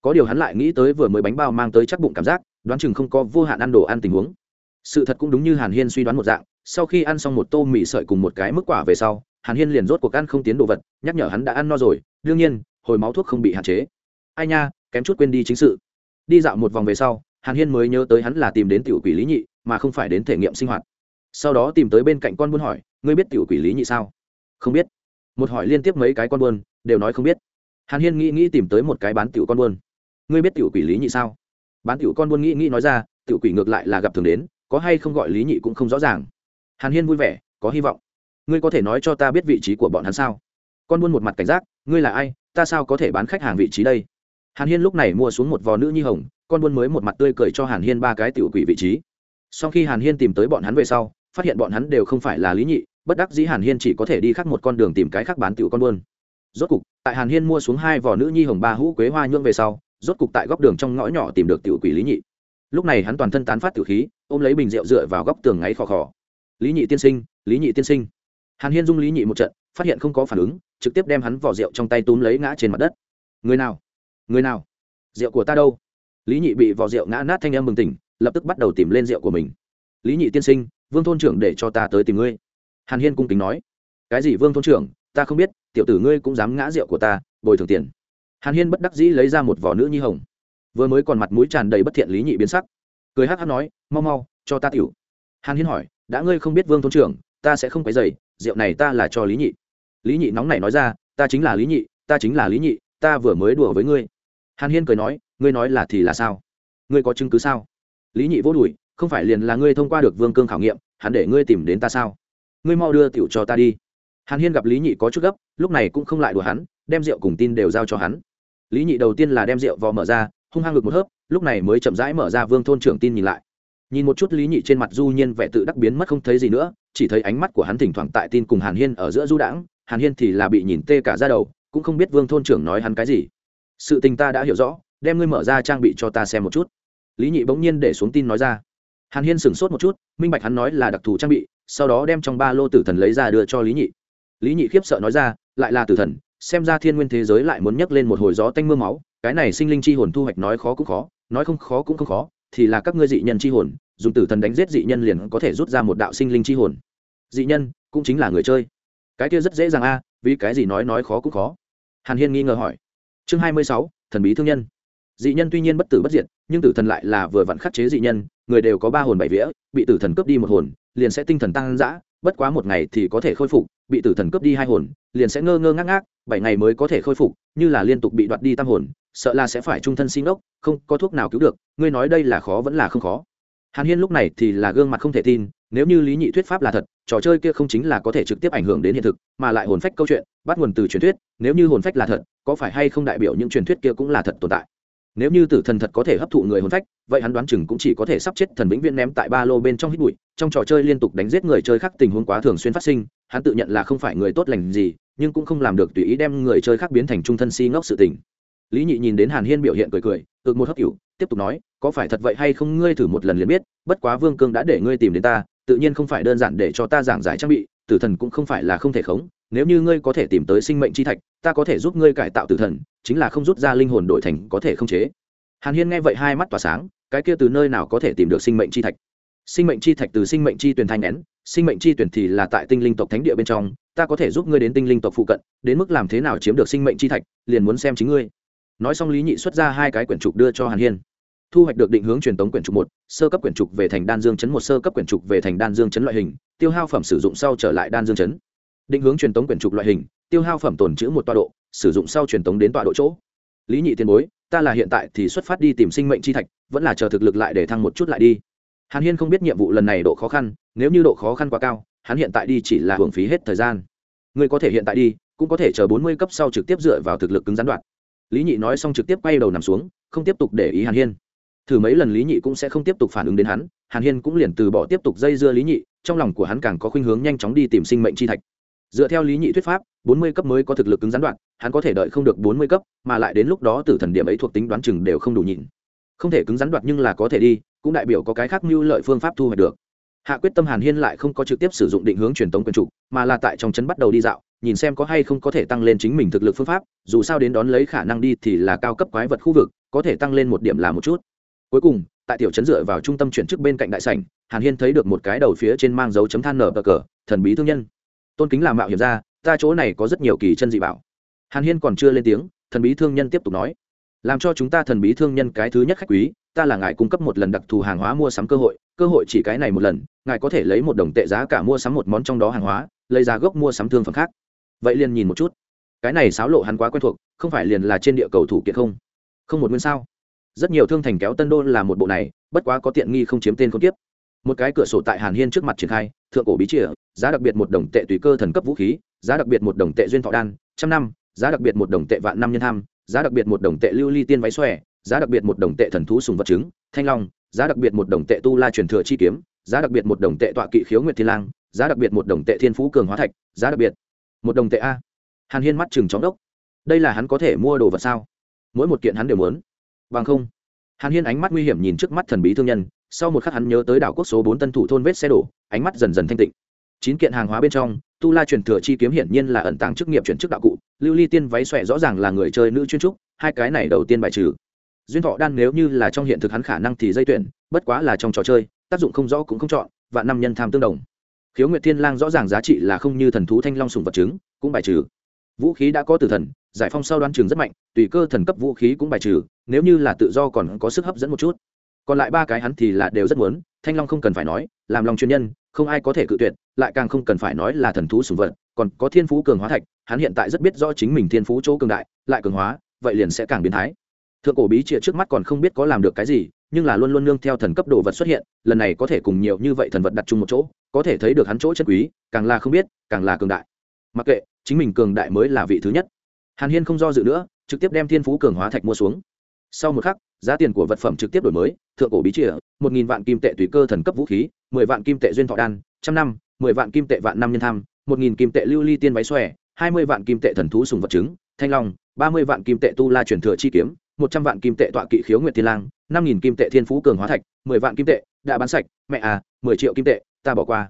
Có điều hắn lại nghĩ tới vừa mới bánh bao mang tới chắc bụng cảm giác, đoán chừng không có vô hạn ăn đồ ăn tình huống. Sự thật cũng đúng như hàn hiên suy đoán một dạng, sau khi ăn xong một tô mì sợi cùng một cái mức quả về sau, hàn hiên liền rốt cuộc ăn không tiến đồ vật, nhắc nhở hắn đã ăn no rồi, đương nhiên, hồi máu thuốc không bị hạn chế ai nha, kém chút quên đi chính sự. Đi dạo một vòng về sau, hàn hiên mới nhớ tới hắn là tìm đến tiểu quỷ lý nhị, mà không phải đến thể nghiệm sinh hoạt. Sau đó tìm tới bên cạnh con buôn hỏi, ngươi biết tiểu quỷ lý nhị sao? Không biết. Một hỏi liên tiếp mấy cái con buôn, đều nói không biết. Hàn hiên nghĩ nghĩ tìm tới một cái bán tiểu con buôn. Ngươi biết tiểu quỷ lý nhị sao? Bán tiểu con buôn nghĩ nghĩ nói ra, tiểu quỷ ngược lại là gặp thường đến, có hay không gọi lý nhị cũng không rõ ràng. Hàn hiên vui vẻ, có hy vọng. Ngươi có thể nói cho ta biết vị trí của bọn hắn sao? Con buôn một mặt cảnh giác, ngươi là ai? Ta sao có thể bán khách hàng vị trí đây? Hàn hiên lúc này mua xuống một vò nữ nhi hồng, con buôn mới một mặt tươi cười cho hàn hiên ba cái tiểu quỷ vị trí. Sau khi hàn hiên tìm tới bọn hắn về sau, phát hiện bọn hắn đều không phải là lý nhị, bất đắc dĩ hàn hiên chỉ có thể đi khác một con đường tìm cái khác bán tiểu con buôn. Rốt cục, tại hàn hiên mua xuống hai vỏ nữ nhi hồng ba hũ quế hoa nhuộm về sau, rốt cục tại góc đường trong ngõ nhỏ tìm được tiểu quỷ lý nhị. Lúc này hắn toàn thân tán phát tiểu khí, ôm lấy bình rượu dựa vào góc tường ngáy khò khò. Lý nhị tiên sinh, lý nhị tiên sinh. Hàn hiên dung lý nhị một trận, phát hiện không có phản ứng, trực tiếp đem hắn vỏ rượu trong tay túm lấy ngã trên mặt đất. Người nào? Người nào? Rượu của ta đâu? Lý nhị bị vò rượu ngã nát thanh em bừng tỉnh, lập tức bắt đầu tìm lên rượu của mình. Lý nhị tiên sinh, vương thôn trưởng để cho ta tới tìm ngươi. Hàn hiên cung kính nói. Cái gì vương thôn trưởng? Ta không biết, tiểu tử ngươi cũng dám ngã rượu của ta, bồi thường tiền. Hàn hiên bất đắc dĩ lấy ra một vỏ nữ nhi hồng. Vừa mới còn mặt mũi tràn đầy bất thiện lý nhị biến sắc. Cười hát hát nói, mau mau, cho ta tiểu. Hàn hiên hỏi, đã ngươi không biết vương thôn trưởng, ta sẽ không quấy dày rượu này ta là cho lý nhị. Lý nhị nóng này nói ra, ta chính là lý nhị, ta chính là lý nhị, ta vừa mới đùa với ngươi hàn hiên cười nói, ngươi nói là thì là sao? Ngươi có chứng cứ sao? Lý nhị vô đùi không phải liền là ngươi thông qua được vương cương khảo nghiệm, hắn để ngươi tìm đến ta sao? Ngươi mau đưa tiểu cho ta đi. Hàn hiên gặp lý nhị có chút gấp, lúc này cũng không lại đùa hắn, đem rượu cùng tin đều giao cho hắn. Lý nhị đầu tiên là đem rượu vò mở ra, hung hăng ngực một hớp, lúc này mới chậm rãi mở ra vương thôn trưởng tin nhìn lại. Nhìn một chút lý nhị trên mặt du nhiên vẻ tự đắc biến mất không thấy gì nữa, chỉ thấy ánh mắt của hắn thỉnh thoảng tại tin cùng hàn hiên ở giữa du đãng, hàn hiên thì là bị nhìn tê cả ra đầu, cũng không biết vương thôn trưởng nói hắn cái gì sự tình ta đã hiểu rõ, đem ngươi mở ra trang bị cho ta xem một chút. Lý nhị bỗng nhiên để xuống tin nói ra. Hàn hiên sửng sốt một chút, minh bạch hắn nói là đặc thù trang bị, sau đó đem trong ba lô tử thần lấy ra đưa cho lý nhị. Lý nhị khiếp sợ nói ra, lại là tử thần, xem ra thiên nguyên thế giới lại muốn nhấc lên một hồi gió tanh m ư a máu, cái này sinh linh c h i hồn thu hoạch nói khó cũng khó, nói không khó cũng không khó, thì là các ngươi dị nhân c h i hồn, dùng tử thần đánh giết dị nhân liền có thể rút ra một đạo sinh linh c h i hồn. Dị nhân cũng chính là người chơi. Cái kia rất dễ dàng a, vì cái gì nói nói khó cũng khó. Hàn hiên nghi ngờ hỏi chương hai mươi sáu, thần bí thương nhân. Dị nhân tuy nhiên bất tử bất diệt, nhưng tử thần lại là vừa vặn khắc chế dị nhân, người đều có ba hồn bảy vía, bị tử thần cướp đi một hồn, liền sẽ tinh thần tăng giã bất quá một ngày thì có thể khôi phục, bị tử thần cướp đi hai hồn, liền sẽ ngơ ngơ ngác ngác, bảy ngày mới có thể khôi phục, như là liên tục bị đoạt đi tam hồn, sợ là sẽ phải trung thân sinh ốc, không có thuốc nào cứu được, ngươi nói đây là khó vẫn là không khó. Hàn hiên lúc này thì là gương mặt không thể tin, nếu như lý nhị thuyết pháp là thật trò chơi kia không chính là có thể trực tiếp ảnh hưởng đến hiện thực, mà lại hồn phách câu chuyện, bắt nguồn từ truyền thuyết, nếu như hồn phách là thật, có phải hay không đại biểu những truyền thuyết kia cũng là thật tồn tại? Nếu như tử thần thật có thể hấp thụ người hồn phách, vậy hắn đoán chừng cũng chỉ có thể sắp chết thần vĩnh viễn ném tại ba lô bên trong hít bụi, trong trò chơi liên tục đánh giết người chơi khác tình huống quá thường xuyên phát sinh, hắn tự nhận là không phải người tốt lành gì, nhưng cũng không làm được tùy ý đem người chơi khác biến thành trung thân si ngốc sự tình. Lý nhị nhìn đến hàn hiên biểu hiện cười cười, ực một hấp cựu tiếp tục nói, có phải thật vậy hay không ngươi thử một lần liền biết bất quá vương cương đã để ngươi tìm đến ta, tự nhiên không phải đơn giản để cho ta giảng giải trang bị, tử thần cũng không phải là không thể khống, nếu như ngươi có thể tìm tới sinh mệnh chi thạch, ta có thể giúp ngươi cải tạo tử thần, chính là không rút ra linh hồn đổi thành có thể không chế. Hàn hiên nghe vậy hai mắt tỏa sáng, cái kia từ nơi nào có thể tìm được sinh mệnh chi thạch? Sinh mệnh chi thạch từ sinh mệnh chi tuyển thanh nén, sinh mệnh chi tuyển thì là tại tinh linh tộc thánh địa bên trong, ta có thể giúp ngươi đến tinh linh tộc phụ cận, đến mức làm thế nào chiếm được sinh mệnh chi thạch, liền muốn xem chính ngươi. Nói xong lý nhị xuất ra hai cái quyển trục đưa cho hàn hiên thu hoạch được định hướng truyền tống quyển trục một, sơ cấp quyển trục về thành đan dương chấn một, sơ cấp quyển trục về thành đan dương chấn loại hình, tiêu hao phẩm sử dụng sau trở lại đan dương chấn. Định hướng truyền tống quyển trục loại hình, tiêu hao phẩm tồn chữ một tọa độ, sử dụng sau truyền tống đến tọa độ chỗ. Lý nhị tiền bối, ta là hiện tại thì xuất phát đi tìm sinh mệnh chi thạch, vẫn là chờ thực lực lại để thăng một chút lại đi. Hàn hiên không biết nhiệm vụ lần này độ khó khăn, nếu như độ khó khăn quá cao, hắn hiện tại đi chỉ là hưởng phí hết thời gian. Người có thể hiện tại đi, cũng có thể chờ bốn mươi cấp sau trực tiếp dựa vào thực lực cứng gián đoạn. Lý nhị nói xong trực tiếp quay đầu nằm xuống, không tiếp tục để ý hàn hiên thử mấy lần lý nhị cũng sẽ không tiếp tục phản ứng đến hắn, hàn hiên cũng liền từ bỏ tiếp tục dây dưa lý nhị, trong lòng của hắn càng có khuynh hướng nhanh chóng đi tìm sinh mệnh chi thạch. Dựa theo lý nhị thuyết pháp, bốn mươi cấp mới có thực lực cứng gián đoạn, hắn có thể đợi không được bốn mươi cấp, mà lại đến lúc đó tử thần điểm ấy thuộc tính đoán chừng đều không đủ nhịn. Không thể cứng rắn đoạt nhưng là có thể đi, cũng đại biểu có cái khác mưu lợi phương pháp thu hoạch được. Hạ quyết tâm hàn hiên lại không có trực tiếp sử dụng định hướng truyền tống quyền trục mà là tại trong trấn bắt đầu đi dạo, nhìn xem có hay không có thể tăng lên chính mình thực lực phương pháp, dù sao đến đón lấy khả năng đi thì là cao cấp quái vật khu vực, có thể tăng lên một điểm là một chút cuối cùng, tại tiểu trấn dựa vào trung tâm chuyển chức bên cạnh đại sảnh, hàn hiên thấy được một cái đầu phía trên mang dấu chấm than nở bờ cờ, thần bí thương nhân. Tôn kính làm mạo hiểm ra, ta chỗ này có rất nhiều kỳ chân dị bảo. Hàn hiên còn chưa lên tiếng, thần bí thương nhân tiếp tục nói, làm cho chúng ta thần bí thương nhân cái thứ nhất khách quý, ta là ngài cung cấp một lần đặc thù hàng hóa mua sắm cơ hội cơ hội chỉ cái này một lần, ngài có thể lấy một đồng tệ giá cả mua sắm một món trong đó hàng hóa, lấy giá gốc mua sắm thương phẩm khác. Vậy liền nhìn một chút. Cái này xáo lộ hắn quá quen thuộc, không phải liền là trên địa cầu thủ kiện không? Không một nguyên sao? Rất nhiều thương thành kéo tân đô là một bộ này, bất quá có tiện nghi không chiếm tên con tiếp một cái cửa sổ tại hàn hiên trước mặt triển khai, thượng cổ bí trịa giá đặc biệt một đồng tệ tùy cơ thần cấp vũ khí, giá đặc biệt một đồng tệ duyên thọ đan, trăm năm, giá đặc biệt một đồng tệ vạn năm nhân tham, giá đặc biệt một đồng tệ lưu ly tiên váy xòe, giá đặc biệt một đồng tệ thần thú sùng vật chứng, thanh long, giá đặc biệt một đồng tệ tu la truyền thừa chi kiếm, giá đặc biệt một đồng tệ tọa kỵ khiếu nguyệt thiên lang, giá đặc biệt một đồng tệ thiên phú cường hóa thạch, giá đặc biệt một đồng tệ a. Hàn hiên mắt chừng chóng đốc. Đây là hắn có thể mua đồ vật sao? Mỗi một kiện hắn đều muốn bằng không, hàn hiên ánh mắt nguy hiểm nhìn trước mắt thần bí thương nhân, sau một khắc hắn nhớ tới đảo quốc số bốn tân thủ thôn vết xe đổ, ánh mắt dần dần thanh tịnh. Chín kiện hàng hóa bên trong, tu la truyền thừa chi kiếm hiển nhiên là ẩn tàng chức nghiệp chuyển chức đạo cụ, lưu ly tiên váy xòe rõ ràng là người chơi nữ chuyên trúc, hai cái này đầu tiên bài trừ. Duyên thọ đan nếu như là trong hiện thực hắn khả năng thì dây tuyển, bất quá là trong trò chơi, tác dụng không rõ cũng không chọn và năm nhân tham tương đồng. Khiếu nguyệt thiên lang rõ ràng giá trị là không như thần thú thanh long sùng vật chứng, cũng bài trừ vũ khí đã có tử thần, giải phong sau đoan trường rất mạnh, tùy cơ thần cấp vũ khí cũng bài trừ, nếu như là tự do còn có sức hấp dẫn một chút. Còn lại ba cái hắn thì là đều rất muốn, thanh long không cần phải nói, làm lòng chuyên nhân, không ai có thể cự tuyệt, lại càng không cần phải nói là thần thú sùng vật, còn có thiên phú cường hóa thạch, hắn hiện tại rất biết rõ chính mình thiên phú chỗ cường đại, lại cường hóa, vậy liền sẽ càng biến thái. Thượng cổ bí trịa trước mắt còn không biết có làm được cái gì, nhưng là luôn luôn nương theo thần cấp đồ vật xuất hiện, lần này có thể cùng nhiều như vậy thần vật đặt chung một chỗ, có thể thấy được hắn chỗ chân quý, càng là không biết, càng là cường đại. Mặc kệ chính mình cường đại mới là vị thứ nhất. Hàn hiên không do dự nữa, trực tiếp đem thiên phú cường hóa thạch mua xuống. Sau một khắc, giá tiền của vật phẩm trực tiếp đổi mới, thượng cổ bí trịa một nghìn vạn kim tệ tùy cơ thần cấp vũ khí, mười vạn kim tệ duyên thọ đan, trăm năm, mười vạn kim tệ vạn năm nhân tham, một nghìn kim tệ lưu ly tiên váy xòe, hai mươi vạn kim tệ thần thú sùng vật chứng thanh long, ba mươi vạn kim tệ tu la truyền thừa chi kiếm, một trăm vạn kim tệ tọa kỵ khiếu nguyệt thiên lang, năm nghìn kim tệ thiên phú cường hóa thạch, mười vạn kim tệ, đã bán sạch, mẹ à mười triệu kim tệ, ta bỏ qua.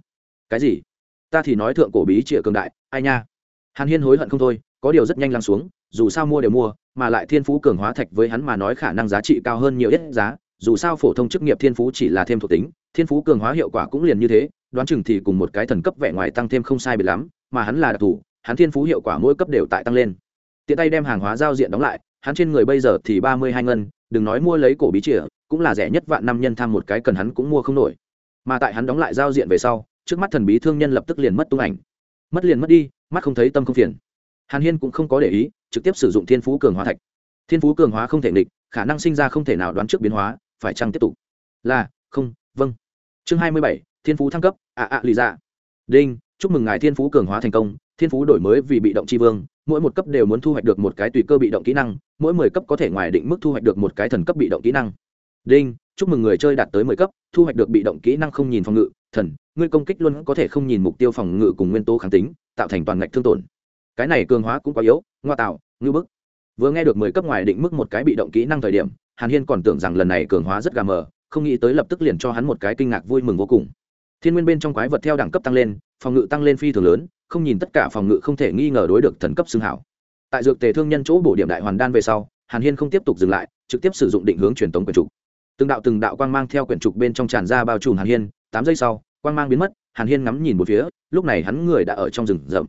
Cái gì? Ta thì nói thượng cổ bí trịa cường đại, ai nha? Hàn hiên hối hận không thôi, có điều rất nhanh lắng xuống, dù sao mua đều mua, mà lại thiên phú cường hóa thạch với hắn mà nói khả năng giá trị cao hơn nhiều ít giá, dù sao phổ thông chức nghiệp thiên phú chỉ là thêm thuộc tính, thiên phú cường hóa hiệu quả cũng liền như thế, đoán chừng thì cùng một cái thần cấp vẻ ngoài tăng thêm không sai biệt lắm, mà hắn là đặc thù, hắn thiên phú hiệu quả mỗi cấp đều tại tăng lên. Tiện tay đem hàng hóa giao diện đóng lại, hắn trên người bây giờ thì ba mươi hai ngân, đừng nói mua lấy cổ bí chìa, cũng là rẻ nhất vạn năm nhân tham một cái cần hắn cũng mua không nổi. Mà tại hắn đóng lại giao diện về sau, trước mắt thần bí thương nhân lập tức liền mất tung ảnh mất liền mất đi, mắt không thấy tâm không phiền. Hàn hiên cũng không có để ý, trực tiếp sử dụng thiên phú cường hóa thạch. Thiên phú cường hóa không thể nghịch, khả năng sinh ra không thể nào đoán trước biến hóa, phải chăng tiếp tục? Là, không vâng. Chương hai mươi bảy, thiên phú thăng cấp, ạ ạ, lì ra đinh, chúc mừng ngài thiên phú cường hóa thành công. Thiên phú đổi mới vì bị động tri vương, mỗi một cấp đều muốn thu hoạch được một cái tùy cơ bị động kỹ năng, mỗi mười cấp có thể ngoài định mức thu hoạch được một cái thần cấp bị động kỹ năng. Đinh, chúc mừng người chơi đạt tới mười cấp, thu hoạch được bị động kỹ năng không nhìn phòng ngự thần, ngươi công kích luôn có thể không nhìn mục tiêu phòng ngự cùng nguyên tố kháng tính, tạo thành toàn ngạch thương tổn. Cái này cường hóa cũng quá yếu, ngoa tạo, ngư bức. Vừa nghe được mười cấp ngoài định mức một cái bị động kỹ năng thời điểm, hàn hiên còn tưởng rằng lần này cường hóa rất gà mờ, không nghĩ tới lập tức liền cho hắn một cái kinh ngạc vui mừng vô cùng. Thiên nguyên bên trong quái vật theo đẳng cấp tăng lên, phòng ngự tăng lên phi thường lớn, không nhìn tất cả phòng ngự không thể nghi ngờ đối được thần cấp xương hảo. Tại dược tề thương nhân chỗ bổ điểm đại hoàn đan về sau, hàn hiên không tiếp tục dừng lại, trực tiếp sử dụng định hướng truyền tống quyển trục. Từng đạo từng đạo quang mang theo quyển trục bên trong tràn ra bao trùm hàn hiên tám giây sau, quang mang biến mất, hàn hiên ngắm nhìn một phía, lúc này hắn người đã ở trong rừng rậm.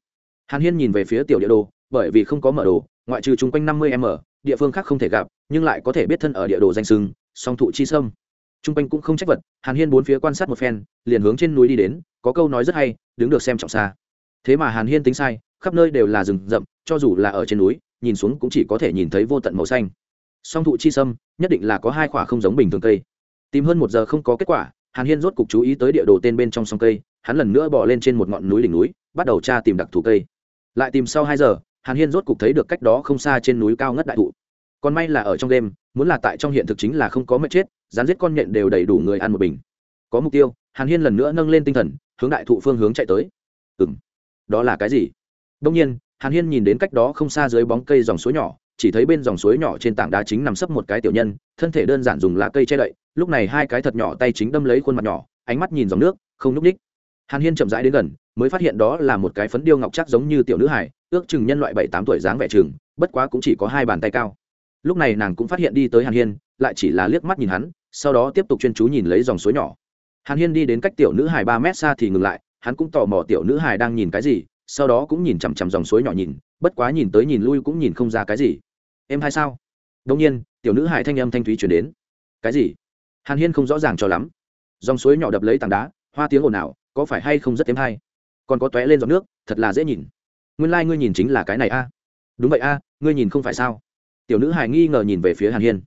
Hàn hiên nhìn về phía tiểu địa đồ, bởi vì không có mở đồ, ngoại trừ chung quanh năm mươi m, địa phương khác không thể gặp, nhưng lại có thể biết thân ở địa đồ danh sưng song thụ chi sâm. Chung quanh cũng không trách vật, hàn hiên bốn phía quan sát một phen, liền hướng trên núi đi đến, có câu nói rất hay, đứng được xem trọng xa. Thế mà hàn hiên tính sai, khắp nơi đều là rừng rậm, cho dù là ở trên núi, nhìn xuống cũng chỉ có thể nhìn thấy vô tận màu xanh. Song thụ chi sâm, nhất định là có hai quả không giống bình thường cây. Tìm hơn một giờ không có kết quả hàn hiên rốt cục chú ý tới địa đồ tên bên trong sông cây, hắn lần nữa bỏ lên trên một ngọn núi đỉnh núi, bắt đầu tra tìm đặc thù cây. Lại tìm sau hai giờ, hàn hiên rốt cục thấy được cách đó không xa trên núi cao ngất đại thụ. Còn may là ở trong đêm, muốn là tại trong hiện thực chính là không có mệt chết rán giết con nhện đều đầy đủ người ăn một bình. Có mục tiêu, hàn hiên lần nữa nâng lên tinh thần, hướng đại thụ phương hướng chạy tới. Ừ m đó là cái gì? Đông nhiên, hàn hiên nhìn đến cách đó không xa dưới bóng cây dòng suối nhỏ chỉ thấy bên dòng suối nhỏ trên tảng đá chính nằm sấp một cái tiểu nhân, thân thể đơn giản dùng lá cây che đậy, lúc này hai cái thật nhỏ tay chính đâm lấy khuôn mặt nhỏ, ánh mắt nhìn dòng nước, không núp ních. Hàn hiên chậm rãi đến gần, mới phát hiện đó là một cái phấn điêu ngọc chắc giống như tiểu nữ hải ước chừng nhân loại bảy tám tuổi dáng vẻ chừng bất quá cũng chỉ có hai bàn tay cao. Lúc này nàng cũng phát hiện đi tới hàn hiên, lại chỉ là liếc mắt nhìn hắn, sau đó tiếp tục chuyên chú nhìn lấy dòng suối nhỏ. Hàn hiên đi đến cách tiểu nữ hải ba mét xa thì ngừng lại, hắn cũng tò mò tiểu nữ hải đang nhìn cái gì sau đó cũng nhìn chằm chằm dòng suối nhỏ nhìn, bất quá nhìn tới nhìn lui cũng nhìn không ra cái gì. Em hay sao? Đông nhiên, tiểu nữ hải thanh âm thanh thúy chuyển đến. Cái gì? Hàn hiên không rõ ràng cho lắm. Dòng suối nhỏ đập lấy tảng đá, hoa tiếng ồn ào, có phải hay không rất êm hay? Còn có tóe lên giọt nước, thật là dễ nhìn. Nguyên lai、like、ngươi nhìn chính là cái này a. Đúng vậy a, ngươi nhìn không phải sao? Tiểu nữ hải nghi ngờ nhìn về phía hàn hiên.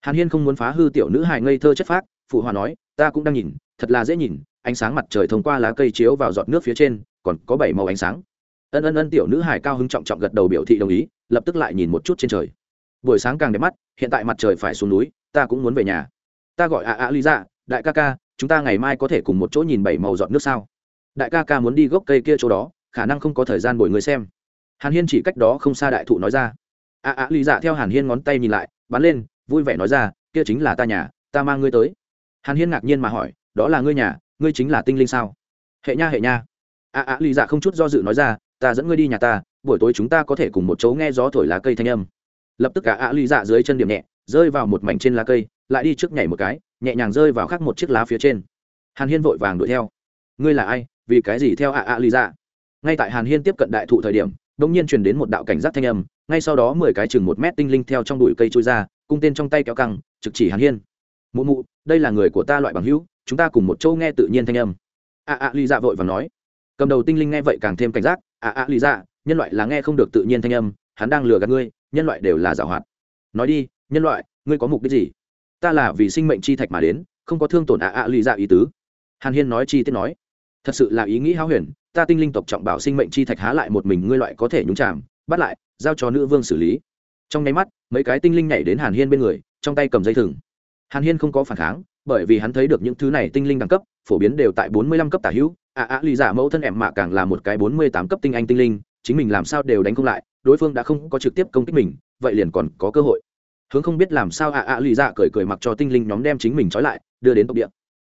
Hàn hiên không muốn phá hư tiểu nữ hải ngây thơ chất phác, phụ hòa nói, ta cũng đang nhìn, thật là dễ nhìn, ánh sáng mặt trời thông qua lá cây chiếu vào giọt nước phía trên, còn có bảy màu ánh sáng ân ân ân tiểu nữ hải cao hứng trọng trọng gật đầu biểu thị đồng ý, lập tức lại nhìn một chút trên trời. Buổi sáng càng đẹp mắt, hiện tại mặt trời phải xuống núi, ta cũng muốn về nhà. Ta gọi ạ ạ lý dạ đại ca ca, chúng ta ngày mai có thể cùng một chỗ nhìn bảy màu giọt nước sao? Đại ca ca muốn đi gốc cây kia chỗ đó, khả năng không có thời gian bồi người xem. Hàn hiên chỉ cách đó không xa đại thụ nói ra. Ạ ạ lý dạ theo hàn hiên ngón tay nhìn lại, bắn lên, vui vẻ nói ra, kia chính là ta nhà, ta mang ngươi tới. Hàn hiên ngạc nhiên mà hỏi, đó là ngươi nhà, ngươi chính là tinh linh sao? Hệ nha hệ nha. Ạ ạ lý dạ không chút do dự nói ra ta dẫn ngươi đi nhà ta, buổi tối chúng ta có thể cùng một chỗ nghe gió thổi lá cây thanh âm. Lập tức cả ạ lì dạ dưới chân điểm nhẹ, rơi vào một mảnh trên lá cây, lại đi trước nhảy một cái, nhẹ nhàng rơi vào khắc một chiếc lá phía trên. Hàn hiên vội vàng đuổi theo. Ngươi là ai? Vì cái gì theo ạ ạ lì dạ? Ngay tại hàn hiên tiếp cận đại thụ thời điểm đ ỗ n g nhiên truyền đến một đạo cảnh giác thanh âm, ngay sau đó mười cái chừng một mét tinh linh theo trong đùi cây trôi ra, cung tên trong tay kéo căng, trực chỉ hàn hiên. Mụ mụ, đây là người của ta loại bằng hữu, chúng ta cùng một châu nghe tự nhiên thanh âm. ạ ạ lì dạ vội và nói cầm đầu tinh linh nghe vậy càng thêm cảnh giác ạ ạ lý dạ nhân loại là nghe không được tự nhiên thanh âm, hắn đang lừa gạt ngươi, nhân loại đều là giảo hoạt. Nói đi, nhân loại, ngươi có mục đích gì? Ta là vì sinh mệnh chi thạch mà đến, không có thương tổn ạ ạ lý dạ ý tứ. Hàn hiên nói chi tiết nói, thật sự là ý nghĩ háo huyền, ta tinh linh tộc trọng bảo sinh mệnh chi thạch há lại một mình ngươi loại có thể nhúng chạm bắt lại, giao cho nữ vương xử lý. Trong nháy mắt, mấy cái tinh linh nhảy đến hàn hiên bên người, trong tay cầm dây thừng. Hàn hiên không có phản kháng, bởi vì hắn thấy được những thứ này tinh linh đẳng cấp, phổ biến đều tại bốn mươi lăm cấp tả hữu ạ ạ lì giả mẫu thân em mạ càng là một cái bốn mươi tám cấp tinh anh tinh linh, chính mình làm sao đều đánh không lại, đối phương đã không có trực tiếp công kích mình, vậy liền còn có cơ hội. Hướng không biết làm sao ạ ạ lì dạ cười cười mặc cho tinh linh nhóm đem chính mình trói lại, đưa đến tộc địa.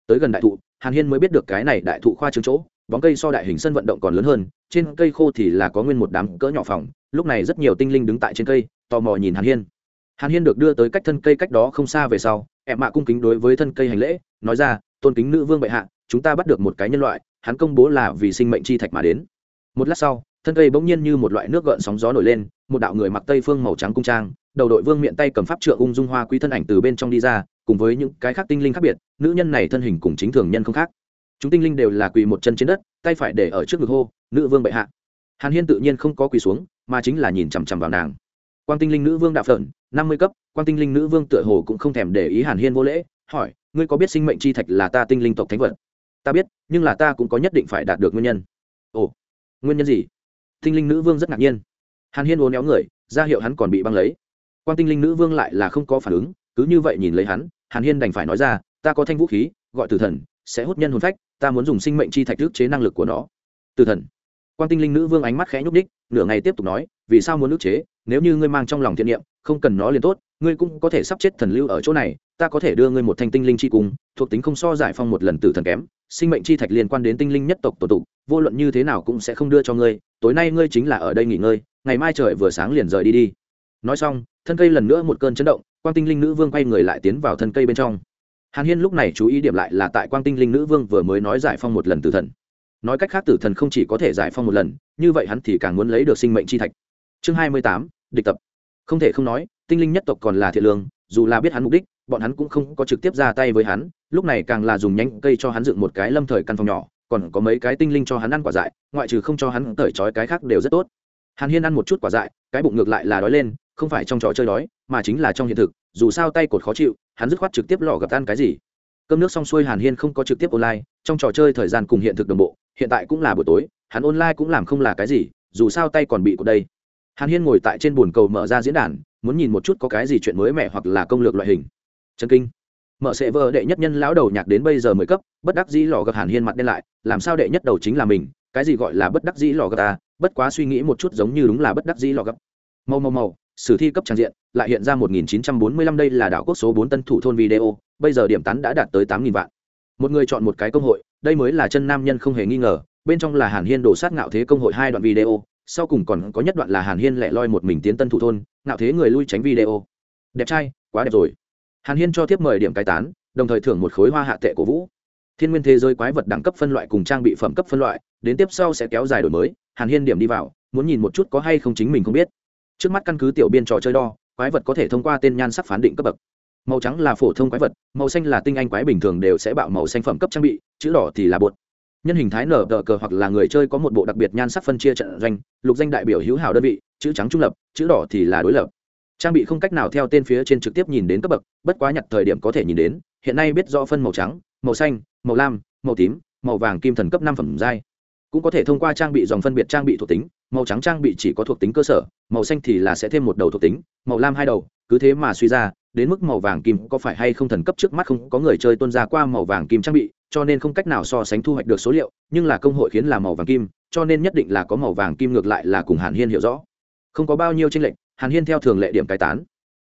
Tới gần đại thụ, hàn hiên mới biết được cái này đại thụ khoa trương chỗ, bóng cây so đại hình sân vận động còn lớn hơn, trên cây khô thì là có nguyên một đám cỡ nhỏ phòng, lúc này rất nhiều tinh linh đứng tại trên cây, tò mò nhìn hàn hiên. Hàn hiên được đưa tới cách thân cây cách đó không xa về sau, em mạ cung kính đối với thân cây hành lễ, nói ra, tôn kính nữ vương bệ hạ, chúng ta bắt được một cái nhân loại hắn công bố là vì sinh mệnh chi thạch mà đến. Một lát sau, thân cây bỗng nhiên như một loại nước gợn sóng gió nổi lên, một đạo người mặc tây phương màu trắng cung trang, đầu đội vương miệng tay cầm pháp trượng ung dung hoa quý thân ảnh từ bên trong đi ra, cùng với những cái khác tinh linh khác biệt, nữ nhân này thân hình cùng chính thường nhân không khác. Chúng tinh linh đều là quỳ một chân trên đất, tay phải để ở trước ngực hô, nữ vương bệ hạ. Hàn hiên tự nhiên không có quỳ xuống, mà chính là nhìn chằm chằm vào nàng. Quang tinh linh nữ vương đạo phởn năm mươi cấp, quang tinh linh nữ vương tựa hồ cũng không thèm để ý hàn hiên vô lễ, hỏi, ngươi có biết sinh mệnh chi thạch là ta tinh linh tộc thánh vật? Ta biết, nhưng là ta cũng có nhất định phải đạt được nguyên nhân. Ồ, nguyên nhân gì? Tinh linh nữ vương rất ngạc nhiên. Hàn hiên uốn éo người, ra hiệu hắn còn bị băng lấy. Quan tinh linh nữ vương lại là không có phản ứng, cứ như vậy nhìn lấy hắn, hàn hiên đành phải nói ra, ta có thanh vũ khí, gọi tử thần, sẽ hút nhân hồn phách, ta muốn dùng sinh mệnh chi thạch ức chế năng lực của nó. Tử thần. Quan tinh linh nữ vương ánh mắt khẽ nhúc đích nửa ngày tiếp tục nói, vì sao muốn ức chế? Nếu như ngươi mang trong lòng thiện niệm không cần nó liền tốt ngươi cũng có thể sắp chết thần lưu ở chỗ này ta có thể đưa ngươi một thanh tinh linh chi cung, thuộc tính không so giải phong một lần tử thần kém sinh mệnh chi thạch liên quan đến tinh linh nhất tộc tổ tụ vô luận như thế nào cũng sẽ không đưa cho ngươi tối nay ngươi chính là ở đây nghỉ ngơi ngày mai trời vừa sáng liền rời đi đi. Nói xong thân cây lần nữa một cơn chấn động quang tinh linh nữ vương quay người lại tiến vào thân cây bên trong. Hàn hiên lúc này chú ý điểm lại là tại quang tinh linh nữ vương vừa mới nói giải phong một lần tử thần. Nói cách khác tử thần không chỉ có thể giải phong một lần như vậy hắn thì càng muốn lấy được sinh mệnh chi thạch. Chương hai mươi tám địch tập. Không thể không nói, tinh linh nhất tộc còn là thiện lương, dù là biết hắn mục đích, bọn hắn cũng không có trực tiếp ra tay với hắn, lúc này càng là dùng nhánh cây cho hắn dựng một cái lâm thời căn phòng nhỏ, còn có mấy cái tinh linh cho hắn ăn quả dại, ngoại trừ không cho hắn tởi trói cái khác đều rất tốt. Hàn hiên ăn một chút quả dại, cái bụng ngược lại là đói lên, không phải trong trò chơi đói, mà chính là trong hiện thực, dù sao tay cột khó chịu, hắn dứt khoát trực tiếp lò gặp ăn cái gì. Cơm nước xong xuôi hàn hiên không có trực tiếp online, trong trò chơi thời gian cùng hiện thực đồng bộ, hiện tại cũng là buổi tối, hắn online cũng làm không là cái gì, dù sao tay còn bị cột đây hàn hiên ngồi tại trên bồn cầu mở ra diễn đàn muốn nhìn một chút có cái gì chuyện mới mẻ hoặc là công lược loại hình. Chân kinh. Mở sệ vợ đệ nhất nhân lão đầu nhạc đến bây giờ mới cấp bất đắc dĩ lò gặp hàn hiên mặt đen lại làm sao đệ nhất đầu chính là mình cái gì gọi là bất đắc dĩ lò gặp ta bất quá suy nghĩ một chút giống như đúng là bất đắc dĩ lò gặp. Mau mau mau, sử thi cấp trang diện lại hiện ra 1945 đây là đảo quốc số 4 tân thủ thôn video bây giờ điểm tán đã đạt tới 8.000 vạn. Một người chọn một cái công hội đây mới là chân nam nhân không hề nghi ngờ bên trong là hàn hiên đổ sát ngạo thế công hội hai đoạn video sau cùng còn có nhất đoạn là hàn hiên lẻ loi một mình tiến tân thủ thôn, ngạo thế người lui tránh video. Đẹp trai, quá đẹp rồi. Hàn hiên cho tiếp mời điểm cai tán, đồng thời thưởng một khối hoa hạ tệ cổ vũ. Thiên nguyên thế giới quái vật đẳng cấp phân loại cùng trang bị phẩm cấp phân loại, đến tiếp sau sẽ kéo dài đổi mới, hàn hiên điểm đi vào, muốn nhìn một chút có hay không chính mình không biết. Trước mắt căn cứ tiểu biên trò chơi đo, quái vật có thể thông qua tên nhan sắc phán định cấp bậc. Màu trắng là phổ thông quái vật, màu xanh là tinh anh quái bình thường đều sẽ bạo màu xanh phẩm cấp trang bị, chữ đỏ thì là bột nhân hình thái nở tờ cờ hoặc là người chơi có một bộ đặc biệt nhan sắc phân chia trận doanh, lục danh đại biểu hữu hảo đơn vị, chữ trắng trung lập, chữ đỏ thì là đối lập. Trang bị không cách nào theo tên phía trên trực tiếp nhìn đến cấp bậc, bất quá nhặt thời điểm có thể nhìn đến, hiện nay biết rõ phân màu trắng, màu xanh, màu lam, màu tím, màu vàng kim thần cấp năm phẩm giai. Cũng có thể thông qua trang bị dòng phân biệt trang bị thuộc tính, màu trắng trang bị chỉ có thuộc tính cơ sở, màu xanh thì là sẽ thêm một đầu thuộc tính, màu lam hai đầu, cứ thế mà suy ra đến mức màu vàng kim có phải hay không thần cấp trước mắt không có người chơi tuân ra qua màu vàng kim trang bị, cho nên không cách nào so sánh thu hoạch được số liệu, nhưng là công hội khiến là màu vàng kim, cho nên nhất định là có màu vàng kim ngược lại là cùng hàn hiên hiểu rõ. Không có bao nhiêu tranh lệch, hàn hiên theo thường lệ điểm cai tán.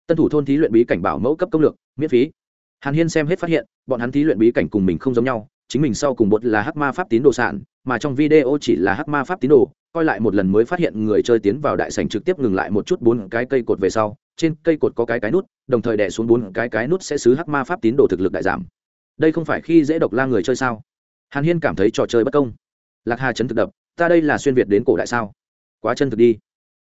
Tân thủ thôn thí luyện bí cảnh bảo mẫu cấp công lược, miễn phí. Hàn hiên xem hết phát hiện, bọn hắn thí luyện bí cảnh cùng mình không giống nhau, chính mình sau cùng bột là hắc ma pháp tín đồ sản mà trong video chỉ là hắc ma pháp tín đồ coi lại một lần mới phát hiện người chơi tiến vào đại sảnh trực tiếp ngừng lại một chút bốn cái cây cột về sau, trên cây cột có cái cái nút, đồng thời đè xuống bốn cái cái nút sẽ xứ hắc ma pháp tín đồ thực lực đại giảm. Đây không phải khi dễ độc la người chơi sao? Hàn hiên cảm thấy trò chơi bất công. Lạc hà chấn thực đập, ta đây là xuyên việt đến cổ đại sao? Quá chân thực đi.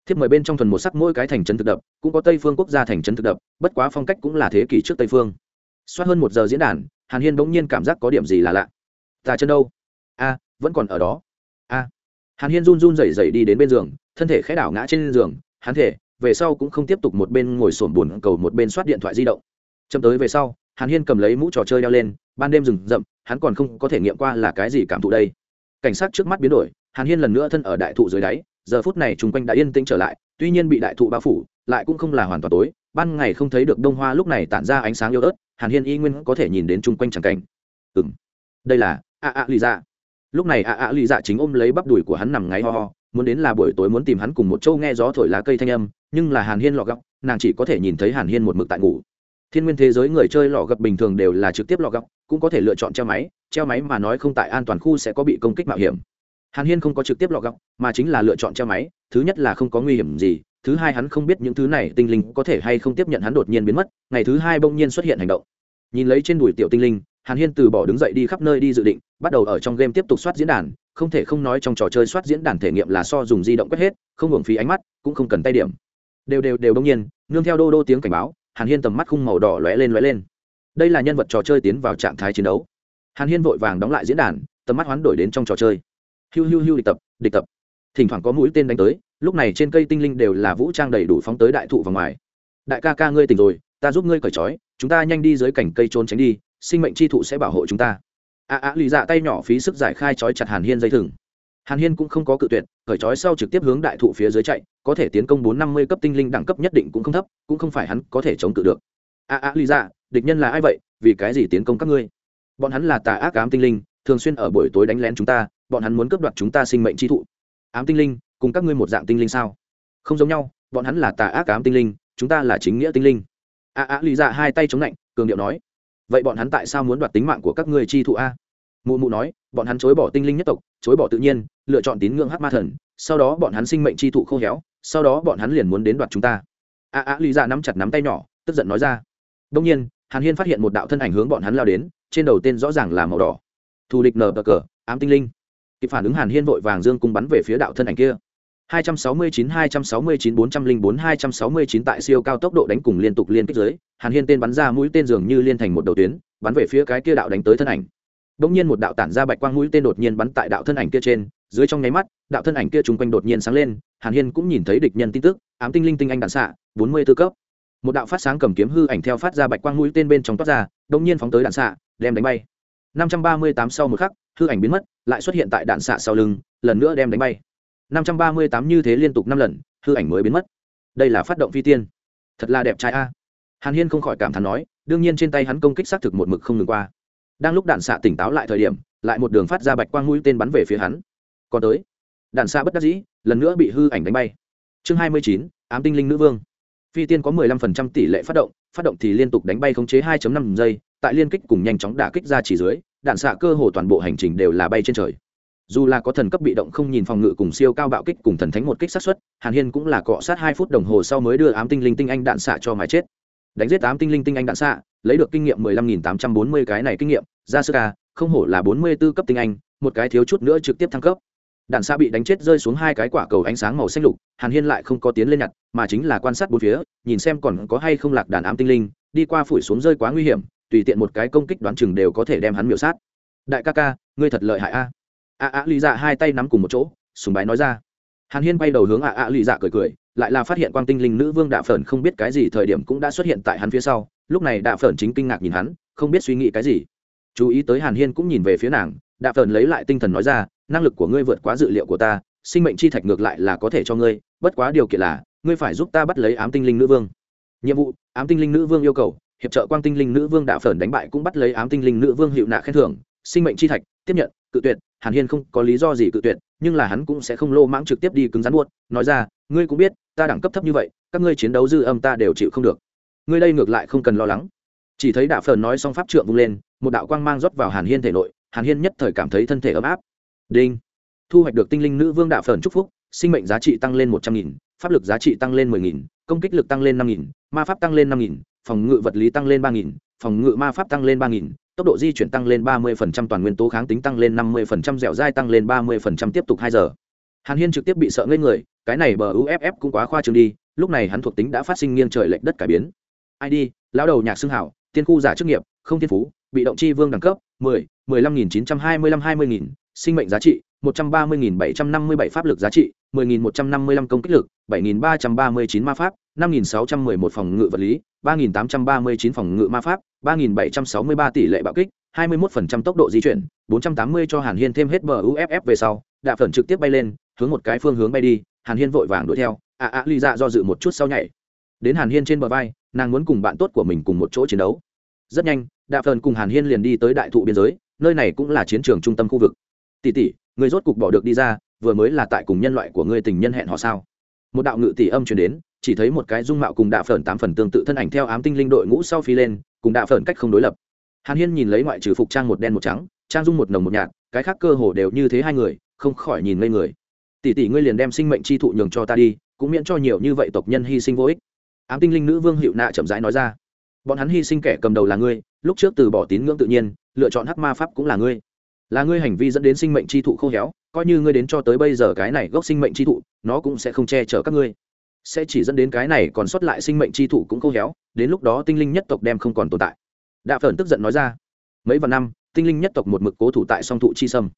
Thiếp mời bên trong thuần một sắc mỗi cái thành trấn thực đập, cũng có tây phương quốc gia thành trấn thực đập, bất quá phong cách cũng là thế kỷ trước tây phương. Xoát hơn một giờ diễn đàn, hàn hiên bỗng nhiên cảm giác có điểm gì là lạ. Ta chân đâu? A, vẫn còn ở đó. A hàn hiên run run rẩy rẩy đi đến bên giường, thân thể khẽ đảo ngã trên giường, hắn thể về sau cũng không tiếp tục một bên ngồi sổn buồn cầu một bên soát điện thoại di động. Chấm tới về sau, hàn hiên cầm lấy mũ trò chơi đeo lên, ban đêm rừng rậm, hắn còn không có thể nghiệm qua là cái gì cảm thụ đây. Cảnh sát trước mắt biến đổi, hàn hiên lần nữa thân ở đại thụ dưới đáy, giờ phút này chung quanh đã yên tĩnh trở lại, tuy nhiên bị đại thụ bao phủ, lại cũng không là hoàn toàn tối, ban ngày không thấy được đông hoa lúc này tản ra ánh sáng yếu ớt, hàn hiên y nguyên có thể nhìn đến chung quanh tràng cảnh. Ừ m đây là, a a lì ra lúc này ạ ạ lì dạ chính ôm lấy bắp đùi của hắn nằm ngáy ho ho, muốn đến là buổi tối muốn tìm hắn cùng một châu nghe gió thổi lá cây thanh âm, nhưng là hàn hiên lọ góc nàng chỉ có thể nhìn thấy hàn hiên một mực tại ngủ. Thiên nguyên thế giới người chơi lọ gập bình thường đều là trực tiếp lọ góc cũng có thể lựa chọn treo máy treo máy mà nói không tại an toàn khu sẽ có bị công kích mạo hiểm. Hàn hiên không có trực tiếp lọ góc mà chính là lựa chọn treo máy, thứ nhất là không có nguy hiểm gì, thứ hai hắn không biết những thứ này tinh linh có thể hay không tiếp nhận hắn đột nhiên biến mất, ngày thứ hai bỗng nhiên xuất hiện hành động. Nhìn lấy trên đùi tiểu tinh linh hàn hiên từ bỏ đứng dậy đi khắp nơi đi dự định, bắt đầu ở trong game tiếp tục soát diễn đàn, không thể không nói trong trò chơi soát diễn đàn thể nghiệm là so dùng di động quét hết, không hưởng phí ánh mắt, cũng không cần tay điểm. Đều đều đều đông nhiên, nương theo đô đô tiếng cảnh báo, hàn hiên tầm mắt khung màu đỏ lóe lên lóe lên. Đây là nhân vật trò chơi tiến vào trạng thái chiến đấu. Hàn hiên vội vàng đóng lại diễn đàn, tầm mắt hoán đổi đến trong trò chơi. Hiu hiu hiu địch tập địch tập. Thỉnh thoảng có mũi tên đánh tới, lúc này trên cây tinh linh đều là vũ trang đầy đủ phóng tới đại thụ và ngoài. Đại ca ca ngươi tỉnh rồi, ta giúp ngươi cởi trói, chúng ta nhanh đi dưới cảnh cây trốn tránh đi sinh mệnh chi thụ sẽ bảo hộ chúng ta. A a, lì dạ tay nhỏ phí sức giải khai trói chặt hàn hiên dây thừng. Hàn hiên cũng không có cự tuyệt, khởi trói sau trực tiếp hướng đại thụ phía dưới chạy, có thể tiến công bốn năm mươi cấp tinh linh đẳng cấp nhất định cũng không thấp, cũng không phải hắn có thể chống cự được. A a, lì dạ địch nhân là ai vậy? Vì cái gì tiến công các ngươi? Bọn hắn là tà ác ám tinh linh, thường xuyên ở buổi tối đánh lén chúng ta, bọn hắn muốn cướp đoạt chúng ta sinh mệnh chi thụ. Ám tinh linh, cùng các ngươi một dạng tinh linh sao? Không giống nhau, bọn hắn là tà ác ám tinh linh, chúng ta là chính nghĩa tinh linh. A a, lì dạ hai tay chống lạnh, cường điệu nói vậy bọn hắn tại sao muốn đoạt tính mạng của các ngươi chi thụ a? Mụ mụ nói, bọn hắn chối bỏ tinh linh nhất tộc, chối bỏ tự nhiên, lựa chọn tín ngưỡng hát ma thần, sau đó bọn hắn sinh mệnh chi thụ khô héo, sau đó bọn hắn liền muốn đến đoạt chúng ta. A a lý ra nắm chặt nắm tay nhỏ, tức giận nói ra. Đông nhiên, hàn hiên phát hiện một đạo thân ảnh hướng bọn hắn lao đến, trên đầu tên rõ ràng là màu đỏ. Thù địch nờ bờ cờ, ám tinh linh. Kịp phản ứng, hàn hiên vội vàng dương cung bắn về phía đạo thân ảnh kia. 269 269 404 269 tại siêu cao tốc độ đánh cùng liên tục liên kích dưới, Hàn Hiên tên bắn ra mũi tên dường như liên thành một đầu tuyến, bắn về phía cái kia đạo đánh tới thân ảnh. Đột nhiên một đạo tản ra bạch quang mũi tên đột nhiên bắn tại đạo thân ảnh kia trên, dưới trong nháy mắt, đạo thân ảnh kia trùng quanh đột nhiên sáng lên, Hàn Hiên cũng nhìn thấy địch nhân tin tức, ám tinh linh tinh anh đạn xạ, 44 cấp. Một đạo phát sáng cầm kiếm hư ảnh theo phát ra bạch quang mũi tên bên trong toát ra, đột nhiên phóng tới đạn xạ, đem đánh bay. 538 sau một khắc, hư ảnh biến mất, lại xuất hiện tại đạn xạ sau lưng, lần nữa đem đánh bay năm trăm ba mươi tám như thế liên tục năm lần, hư ảnh mới biến mất. Đây là phát động phi tiên. Thật là đẹp trai a. Hàn hiên không khỏi cảm thán nói, đương nhiên trên tay hắn công kích xác thực một mực không ngừng qua. Đang lúc đạn xạ tỉnh táo lại thời điểm, lại một đường phát ra bạch quang mũi tên bắn về phía hắn. Còn tới. Đạn xạ bất đắc dĩ, lần nữa bị hư ảnh đánh bay. Chương hai mươi chín, ám tinh linh nữ vương. Phi tiên có 15% tỷ lệ phát động phát động thì liên tục đánh bay khống chế 2.5 giây, tại liên kích cùng nhanh chóng đả kích ra chỉ dưới, đạn xạ cơ hồ toàn bộ hành trình đều là bay trên trời dù là có thần cấp bị động không nhìn phòng ngự cùng siêu cao bạo kích cùng thần thánh một kích sát xuất, hàn hiên cũng là cọ sát hai phút đồng hồ sau mới đưa ám tinh linh tinh anh đạn xạ cho mái chết. Đánh giết ám tinh linh tinh anh đạn xạ, lấy được kinh nghiệm 15.840 cái này kinh nghiệm, ra sơ ca, không hổ là 44 cấp tinh anh, một cái thiếu chút nữa trực tiếp thăng cấp. Đạn xạ bị đánh chết rơi xuống hai cái quả cầu ánh sáng màu xanh lục, hàn hiên lại không có tiến lên nhặt, mà chính là quan sát bốn phía, nhìn xem còn có hay không lạc đàn ám tinh linh, đi qua phủi xuống rơi quá nguy hiểm, tùy tiện một cái công kích đoán chừng đều có thể đem hắn miểu sát. Đại ca ca, ngươi thật lợi hại a a a lý dạ hai tay nắm cùng một chỗ, sùng bái nói ra. Hàn hiên bay đầu hướng a a lý dạ cười cười, lại là phát hiện quang tinh linh nữ vương đạ phởn không biết cái gì thời điểm cũng đã xuất hiện tại hắn phía sau. Lúc này đạ phởn chính kinh ngạc nhìn hắn, không biết suy nghĩ cái gì. Chú ý tới hàn hiên cũng nhìn về phía nàng, đạ phởn lấy lại tinh thần nói ra, năng lực của ngươi vượt quá dự liệu của ta, sinh mệnh chi thạch ngược lại là có thể cho ngươi, bất quá điều kiện là, ngươi phải giúp ta bắt lấy ám tinh linh nữ vương. Nhiệm vụ, ám tinh linh nữ vương yêu cầu, hiệp trợ quang tinh linh nữ vương đạo phởn đánh bại cũng bắt lấy ám tinh linh nữ vương hiệu nạ khen thưởng, sinh mệnh chi thạch, tiếp nhận, cự tuyệt hàn hiên không có lý do gì cự tuyệt, nhưng là hắn cũng sẽ không lô mãng trực tiếp đi cứng rắn buốt, nói ra, ngươi cũng biết, ta đẳng cấp thấp như vậy, các ngươi chiến đấu dư âm ta đều chịu không được. Ngươi đây ngược lại không cần lo lắng. Chỉ thấy đạo phờn nói xong pháp trượng vung lên, một đạo quang mang rót vào hàn hiên thể nội, hàn hiên nhất thời cảm thấy thân thể ấm áp. Đinh! Thu hoạch được tinh linh nữ vương đạo phờn chúc phúc, sinh mệnh giá trị tăng lên một trăm nghìn, pháp lực giá trị tăng lên mười nghìn, công kích lực tăng lên năm nghìn, ma pháp tăng lên năm nghìn, phòng ngự vật lý tăng lên ba nghìn, phòng ngự ma pháp tăng lên ba nghìn tốc độ di chuyển tăng lên ba mươi phần trăm, toàn nguyên tố kháng tính tăng lên năm mươi phần trăm, dẻo dai tăng lên ba mươi phần trăm tiếp tục hai giờ. Hàn hiên trực tiếp bị sợ ngây người, cái này bờ uff cũng quá khoa trương đi, lúc này hắn thuộc tính đã phát sinh nghiêng trời lệch đất cải biến. Id lão đầu nhạc xưng hảo, tiên khu giả chức nghiệp, không thiên phú, bị động chi vương đẳng cấp, mười mười lăm nghìn chín trăm hai mươi lăm, hai mươi nghìn, sinh mệnh giá trị, một trăm ba mươi nghìn bảy trăm năm mươi bảy pháp lực giá trị, mười nghìn một trăm năm mươi lăm công kích lực, bảy nghìn ba trăm ba mươi chín ma pháp năm nghìn sáu trăm mười một phòng ngự vật lý, ba nghìn tám trăm ba mươi chín phòng ngự ma pháp, ba nghìn bảy trăm sáu mươi ba tỷ lệ bạo kích, hai mươi một phần trăm tốc độ di chuyển, bốn trăm tám mươi cho hàn hiên thêm hết bờ uff về sau, đạp phần trực tiếp bay lên, hướng một cái phương hướng bay đi, hàn hiên vội vàng đuổi theo a a ly dạ do dự một chút sau nhảy. Đến hàn hiên trên bờ vai, nàng muốn cùng bạn tốt của mình cùng một chỗ chiến đấu. Rất nhanh, Đạp phần cùng hàn hiên liền đi tới đại thụ biên giới, nơi này cũng là chiến trường trung tâm khu vực. Tỷ tỷ, người rốt cục bỏ được đi ra, vừa mới là tại cùng nhân loại của ngươi tình nhân hẹn họ sao? Một đạo ngự tỷ âm truyền đến, chỉ thấy một cái dung mạo cùng đạ phởn tám phần tương tự thân ảnh theo ám tinh linh đội ngũ sau phi lên, cùng đạ phởn cách không đối lập. Hàn hiên nhìn lấy ngoại trừ phục trang một đen một trắng, trang dung một nồng một nhạt, cái khác cơ hồ đều như thế hai người, không khỏi nhìn ngây người. Tỷ tỷ ngươi liền đem sinh mệnh chi thụ nhường cho ta đi, cũng miễn cho nhiều như vậy tộc nhân hy sinh vô ích. Ám tinh linh nữ vương hiệu nạ chậm rãi nói ra. Bọn hắn hy sinh kẻ cầm đầu là ngươi, lúc trước từ bỏ tín ngưỡng tự nhiên, lựa chọn hắc ma pháp cũng là ngươi. Là ngươi hành vi dẫn đến sinh mệnh chi thụ khô héo coi như ngươi đến cho tới bây giờ cái này gốc sinh mệnh chi thụ, nó cũng sẽ không che chở các ngươi. Sẽ chỉ dẫn đến cái này còn sót lại sinh mệnh chi thụ cũng khô héo đến lúc đó tinh linh nhất tộc đem không còn tồn tại. Đạ phởn tức giận nói ra. Mấy vạn năm, tinh linh nhất tộc một mực cố thủ tại song thụ chi sâm.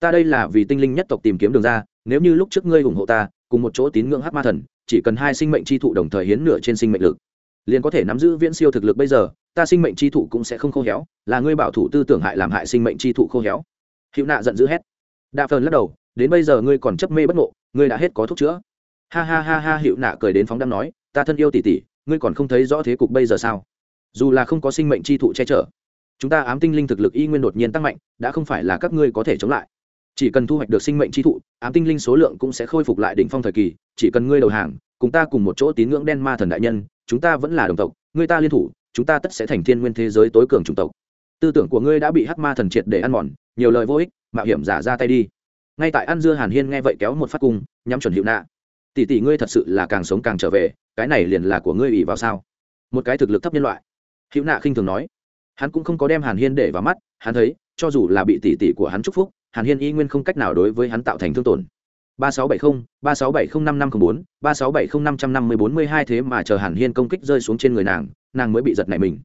Ta đây là vì tinh linh nhất tộc tìm kiếm đường ra, nếu như lúc trước ngươi ủng hộ ta, cùng một chỗ tín ngưỡng hát ma thần, chỉ cần hai sinh mệnh chi thụ đồng thời hiến nửa trên sinh mệnh lực, liền có thể nắm giữ viễn siêu thực lực bây giờ, ta sinh mệnh chi thụ cũng sẽ không khô héo, là ngươi bảo thủ tư tưởng hại làm hại sinh mệnh chi thụ khô héo. Hữu nạ giận dữ hét đạ phờn lắc đầu, đến bây giờ ngươi còn chấp mê bất ngộ, ngươi đã hết có thuốc chữa. Ha ha ha ha hiệu nạ cười đến phóng đam nói, ta thân yêu tỷ tỷ, ngươi còn không thấy rõ thế cục bây giờ sao? Dù là không có sinh mệnh chi thụ che chở, chúng ta ám tinh linh thực lực y nguyên đột nhiên tăng mạnh, đã không phải là các ngươi có thể chống lại. Chỉ cần thu hoạch được sinh mệnh chi thụ, ám tinh linh số lượng cũng sẽ khôi phục lại đỉnh phong thời kỳ, chỉ cần ngươi đầu hàng, cùng ta cùng một chỗ tín ngưỡng đen ma thần đại nhân, chúng ta vẫn là đồng tộc, ngươi ta liên thủ, chúng ta tất sẽ thành thiên nguyên thế giới tối cường chủng tộc. Tư tưởng của ngươi đã bị hắc ma thần triệt để ăn mòn, nhiều lời vô ích mạo hiểm giả ra tay đi. Ngay tại ăn dưa hàn hiên nghe vậy kéo một phát cung, nhắm chuẩn hiệu nạ tỷ tỷ ngươi thật sự là càng sống càng trở về, cái này liền là của ngươi ủy vào sao? Một cái thực lực thấp nhân loại. Hiệu nạ khinh thường nói. Hắn cũng không có đem hàn hiên để vào mắt, hắn thấy, cho dù là bị tỷ tỷ của hắn chúc phúc, hàn hiên y nguyên không cách nào đối với hắn tạo thành thương tổn. Ba sáu bảy không, ba sáu bảy không năm năm không bốn, ba sáu bảy không năm trăm năm mươi bốn mươi hai thế mà chờ hàn hiên công kích rơi xuống trên người nàng nàng mới bị giật này mình.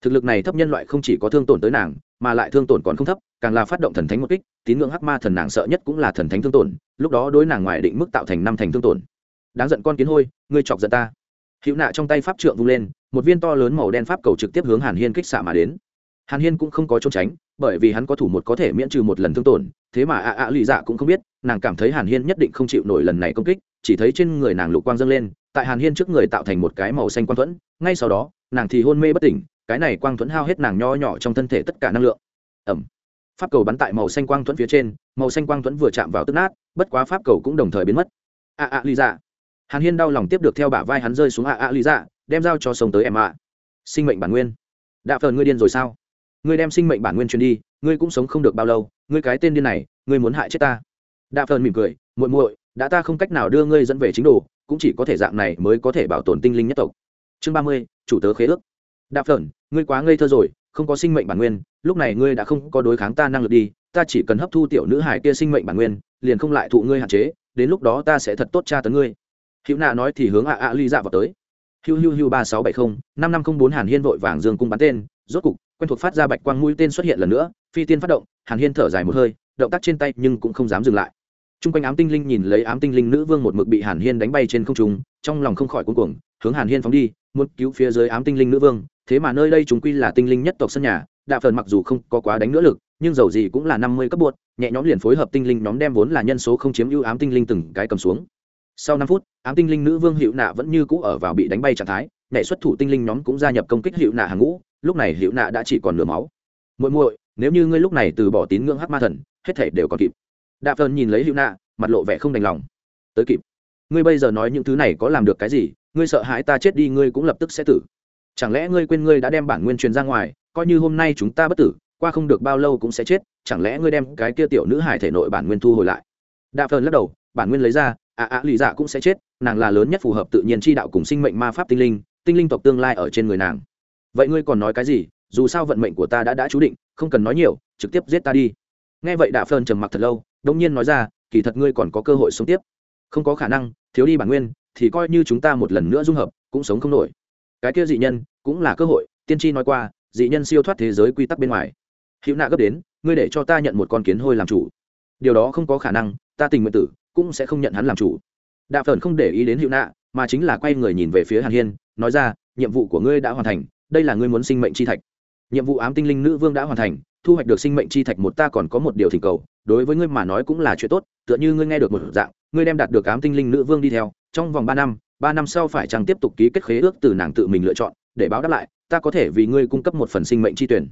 Thực lực này thấp nhân loại không chỉ có thương tổn tới nàng, mà lại thương tổn còn không thấp càng là phát động thần thánh một kích, tín ngưỡng hắc ma thần nàng sợ nhất cũng là thần thánh thương tổn, lúc đó đối nàng ngoài định mức tạo thành năm thành thương tổn. Đáng giận con kiến hôi, ngươi chọc giận ta. Hữu nạ trong tay pháp trượng vung lên, một viên to lớn màu đen pháp cầu trực tiếp hướng hàn hiên kích xạ mà đến. Hàn hiên cũng không có trốn tránh, bởi vì hắn có thủ một có thể miễn trừ một lần thương tổn, thế mà ạ ạ lì dạ cũng không biết, nàng cảm thấy hàn hiên nhất định không chịu nổi lần này công kích, chỉ thấy trên người nàng lục quang dâng lên, tại hàn hiên trước người tạo thành một cái màu xanh quang thuẫn, ngay sau đó, nàng thì hôn mê bất tỉnh, cái này quang thuẫn hao hết nàng nho nhỏ trong thân thể tất cả năng lượng. Ẩm pháp cầu bắn tại màu xanh quang thuẫn phía trên, màu xanh quang thuẫn vừa chạm vào tức nát, bất quá pháp cầu cũng đồng thời biến mất. A a lý dạ. Hàn hiên đau lòng tiếp được theo bả vai hắn rơi xuống a a lý dạ đem giao cho sông tới em ạ sinh mệnh bản nguyên. Đạ phờn ngươi điên rồi sao? Ngươi đem sinh mệnh bản nguyên truyền đi, ngươi cũng sống không được bao lâu, ngươi cái tên điên này, ngươi muốn hại chết ta. Đạ phờn mỉm cười, muội muội, đã ta không cách nào đưa ngươi dẫn về chính đồ, cũng chỉ có thể dạng này mới có thể bảo tồn tinh linh nhất tộc. Chương ba mươi, chủ tớ khế ước. Đạ phờn ngươi quá ngây thơ rồi không có sinh mệnh bản nguyên, lúc này ngươi đã không có đối kháng ta năng lực đi, ta chỉ cần hấp thu tiểu nữ hải kia sinh mệnh bản nguyên, liền không lại thụ ngươi hạn chế, đến lúc đó ta sẽ thật tốt tra tấn ngươi. Hữu nạ nói thì hướng ạ ạ ly dạ vào tới. Hiu hiu hiu ba sáu bảy không, năm năm không bốn hàn hiên vội vàng dương cung bắn tên, rốt cục, quen thuộc phát ra bạch quang mũi tên xuất hiện lần nữa, phi tiên phát động, hàn hiên thở dài một hơi, động tác trên tay nhưng cũng không dám dừng lại. T r u n g quanh ám tinh linh nhìn lấy ám tinh linh nữ vương một mực bị hàn hiên đánh bay trên không trung, trong lòng không khỏi cuống cuồng, hướng hàn hiên phóng đi, muốn cứu phía dưới ám tinh linh nữ vương thế mà nơi đây chúng quy là tinh linh nhất tộc sân nhà, đạ phần mặc dù không có quá đánh nữa lực, nhưng dầu gì cũng là năm mươi cấp bột nhẹ nhóm liền phối hợp tinh linh nhóm đem vốn là nhân số không chiếm ưu ám tinh linh từng cái cầm xuống. Sau năm phút, ám tinh linh nữ vương hiệu nạ vẫn như cũ ở vào bị đánh bay trạng thái, nhảy xuất thủ tinh linh nhóm cũng gia nhập công kích hiệu nạ hàng ngũ, lúc này hiệu nạ đã chỉ còn nửa máu. Muội muội, nếu như ngươi lúc này từ bỏ tín ngưỡng hắc ma thần, hết thể đều còn kịp. Đạ phần nhìn lấy hiệu nạ, mặt lộ vẻ không đành lòng. Tới kịp. Ngươi bây giờ nói những thứ này có làm được cái gì? Ngươi sợ hãi ta chết đi, ngươi cũng lập tức sẽ tử chẳng lẽ ngươi quên ngươi đã đem bản nguyên truyền ra ngoài, coi như hôm nay chúng ta bất tử, qua không được bao lâu cũng sẽ chết, chẳng lẽ ngươi đem cái kia tiểu nữ hải thể nội bản nguyên thu hồi lại? Đạ phơn lắc đầu, bản nguyên lấy ra ạ ạ lì dạ cũng sẽ chết, nàng là lớn nhất phù hợp tự nhiên chi đạo cùng sinh mệnh ma pháp tinh linh tinh linh tộc tương lai ở trên người nàng. Vậy ngươi còn nói cái gì? Dù sao vận mệnh của ta đã đã chú định, không cần nói nhiều, trực tiếp giết ta đi. Nghe vậy đạ phơn trầm mặc thật lâu đông nhiên nói ra, kỳ thật ngươi còn có cơ hội sống tiếp. Không có khả năng, thiếu đi bản nguyên, thì coi như chúng ta một lần nữa dung hợp, cũng sống không nổi cái kia dị nhân, cũng là cơ hội, tiên tri nói qua, dị nhân siêu thoát thế giới quy tắc bên ngoài. Hữu nạ gấp đến, ngươi để cho ta nhận một con kiến hôi làm chủ. Điều đó không có khả năng, ta tình nguyện tử, cũng sẽ không nhận hắn làm chủ. Đạ phởn không để ý đến hữu nạ, mà chính là quay người nhìn về phía hàn hiên, nói ra, nhiệm vụ của ngươi đã hoàn thành, đây là ngươi muốn sinh mệnh chi thạch. Nhiệm vụ ám tinh linh nữ vương đã hoàn thành, thu hoạch được sinh mệnh chi thạch một ta còn có một điều thỉnh cầu, đối với ngươi mà nói cũng là chuyện tốt, tựa như ngươi nghe được một dạng, ngươi đem đạt được ám tinh linh nữ vương đi theo, trong vòng ba năm ba năm sau phải chăng tiếp tục ký kết khế ước từ nàng tự mình lựa chọn, để báo đáp lại, ta có thể vì ngươi cung cấp một phần sinh mệnh chi tuyển.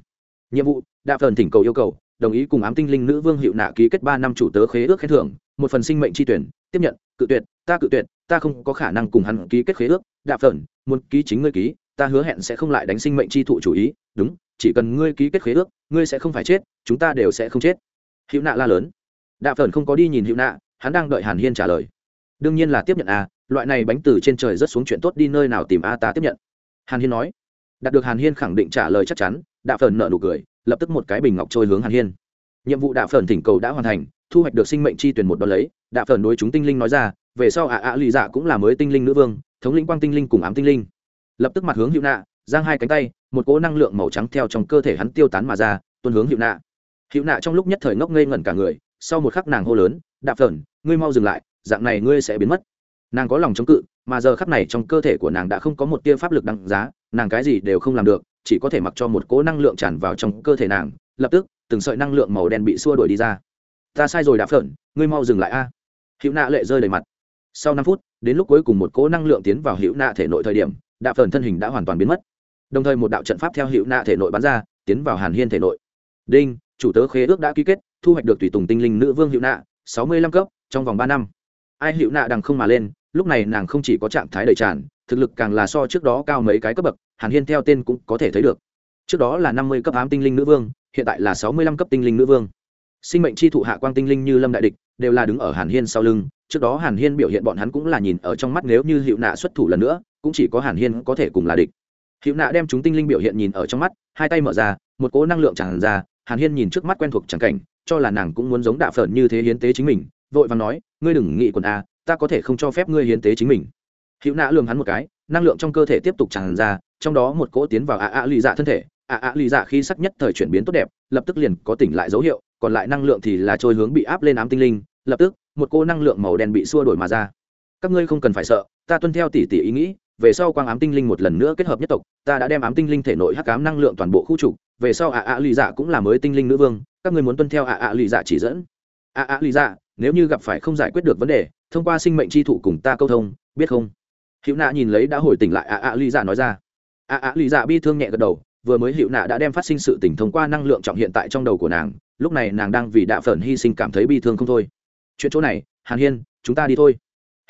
Nhiệm vụ đạp phần thỉnh cầu yêu cầu, đồng ý cùng ám tinh linh nữ vương hiệu nạ ký kết ba năm chủ tớ khế ước khen thưởng, một phần sinh mệnh chi tuyển, tiếp nhận, cự tuyệt, ta cự tuyệt, ta không có khả năng cùng hắn ký kết khế ước đạp phần, muốn ký chính ngươi ký, ta hứa hẹn sẽ không lại đánh sinh mệnh chi thụ chủ ý, đúng, chỉ cần ngươi ký kết khế ước, ngươi sẽ không phải chết, chúng ta đều sẽ không chết. Hữu nạ la lớn. Đạp phần không có đi nhìn hữu nạ, hắn đang đợi hàn hiên trả lời đương nhiên là tiếp nhận a loại này bánh từ trên trời rất xuống chuyện tốt đi nơi nào tìm a ta tiếp nhận. Hàn hiên nói. Đạt được hàn hiên khẳng định trả lời chắc chắn, đạ phần nợ nụ cười, lập tức một cái bình ngọc trôi hướng hàn hiên. Nhiệm vụ đạ phần thỉnh cầu đã hoàn thành, thu hoạch được sinh mệnh chi tuyển một đ ó lấy, đạ phần đối chúng tinh linh nói ra, về sau ạ ạ lì dạ cũng là mới tinh linh nữ vương, thống lĩnh quang tinh linh cùng ám tinh linh. Lập tức mặt hướng hữu nạ, giang hai cánh tay, một cỗ năng lượng màu trắng theo trong cơ thể hắn tiêu tán mà ra tuân hướng hữu nạ. Hữu nạ trong lúc nhất thời ngốc ngây ngẩn cả người, sau một khắc nàng hô lớn, đạ phần ngươi mau dừng lại dạng này ngươi sẽ biến mất. Nàng có lòng chống cự, mà giờ khắc này trong cơ thể của nàng đã không có một tia pháp lực đăng giá, nàng cái gì đều không làm được, chỉ có thể mặc cho một cỗ năng lượng tràn vào trong cơ thể nàng, lập tức, từng sợi năng lượng màu đen bị xua đuổi đi ra. Ta sai rồi đã phởn ngươi mau dừng lại a. Hữu nạ lệ rơi đầy mặt. Sau năm phút, đến lúc cuối cùng một cỗ năng lượng tiến vào hữu nạ thể nội thời điểm đạ phởn thân hình đã hoàn toàn biến mất. Đồng thời một đạo trận pháp theo hữu nạ thể nội bắn ra, tiến vào hàn hiên thể nội. Đinh, chủ tớ khế ước đã ký kết, thu hoạch được tùy tùng tinh linh nữ vương hữu nạ, sáu mươi lăm cấp, trong vòng ba năm ai hữu nạ đằng không mà lên, lúc này nàng không chỉ có trạng thái đầy tràn, thực lực càng là so trước đó cao mấy cái cấp bậc, hàn hiên theo tên cũng có thể thấy được. Trước đó là năm mươi cấp ám tinh linh nữ vương, hiện tại là sáu mươi lăm cấp tinh linh nữ vương. Sinh mệnh chi thụ hạ quang tinh linh như lâm đại địch, đều là đứng ở hàn hiên sau lưng, trước đó hàn hiên biểu hiện bọn hắn cũng là nhìn ở trong mắt nếu như hiệu nạ xuất thủ lần nữa, cũng chỉ có hàn hiên có thể cùng là địch. Hiệu nạ đem chúng tinh linh biểu hiện nhìn ở trong mắt, hai tay mở ra, một cỗ năng lượng tràn ra, hàn hiên nhìn trước mắt quen thuộc chẳng cảnh, cho là nàng cũng muốn giống đạ phởn như thế hiến tế chính mình, vội và nói ngươi đừng nghĩ quần a, ta có thể không cho phép ngươi hiến tế chính mình. Hữu nạ lường hắn một cái, năng lượng trong cơ thể tiếp tục tràn ra, trong đó một cỗ tiến vào ạ ạ lì dạ thân thể. Ạ ạ lì dạ khi sắc nhất thời chuyển biến tốt đẹp, lập tức liền có tỉnh lại dấu hiệu, còn lại năng lượng thì là trôi hướng bị áp lên ám tinh linh, lập tức, một cô năng lượng màu đen bị xua đổi mà ra. Các ngươi không cần phải sợ, ta tuân theo tỉ tỉ ý nghĩ, về sau quang ám tinh linh một lần nữa kết hợp nhất tộc, ta đã đem ám tinh linh thể nội hắc ám năng lượng toàn bộ khu trục, về sau ạ ạ lì dạ cũng là mới tinh linh nữ vương, các ngươi muốn tuân theo ạ ạ lì dạ chỉ dẫn. Ạ ạ lì dạ nếu như gặp phải không giải quyết được vấn đề, thông qua sinh mệnh chi thụ cùng ta câu thông, biết không? Hiệu nạ nhìn lấy đã hồi tỉnh lại ạ ạ lý dạ nói ra. Ạ ạ lý dạ bi thương nhẹ gật đầu, vừa mới hiệu nạ đã đem phát sinh sự tỉnh thông qua năng lượng trọng hiện tại trong đầu của nàng, lúc này nàng đang vì đạ phởn hy sinh cảm thấy bi thương không thôi. Chuyện chỗ này, hàn hiên, chúng ta đi thôi.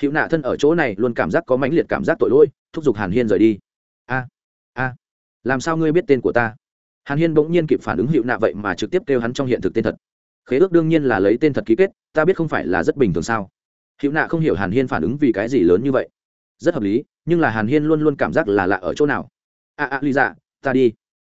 Hiệu nạ thân ở chỗ này luôn cảm giác có mãnh liệt cảm giác tội lỗi, thúc giục hàn hiên rời đi. A a, làm sao ngươi biết tên của ta? Hàn hiên bỗng nhiên kịp phản ứng hiệu nạ vậy mà trực tiếp kêu hắn trong hiện thực tên thật khế ước đương nhiên là lấy tên thật ký kết, ta biết không phải là rất bình thường sao? Hữu nạ không hiểu hàn hiên phản ứng vì cái gì lớn như vậy. Rất hợp lý, nhưng là hàn hiên luôn luôn cảm giác là lạ ở chỗ nào? A a ly dạ ta đi.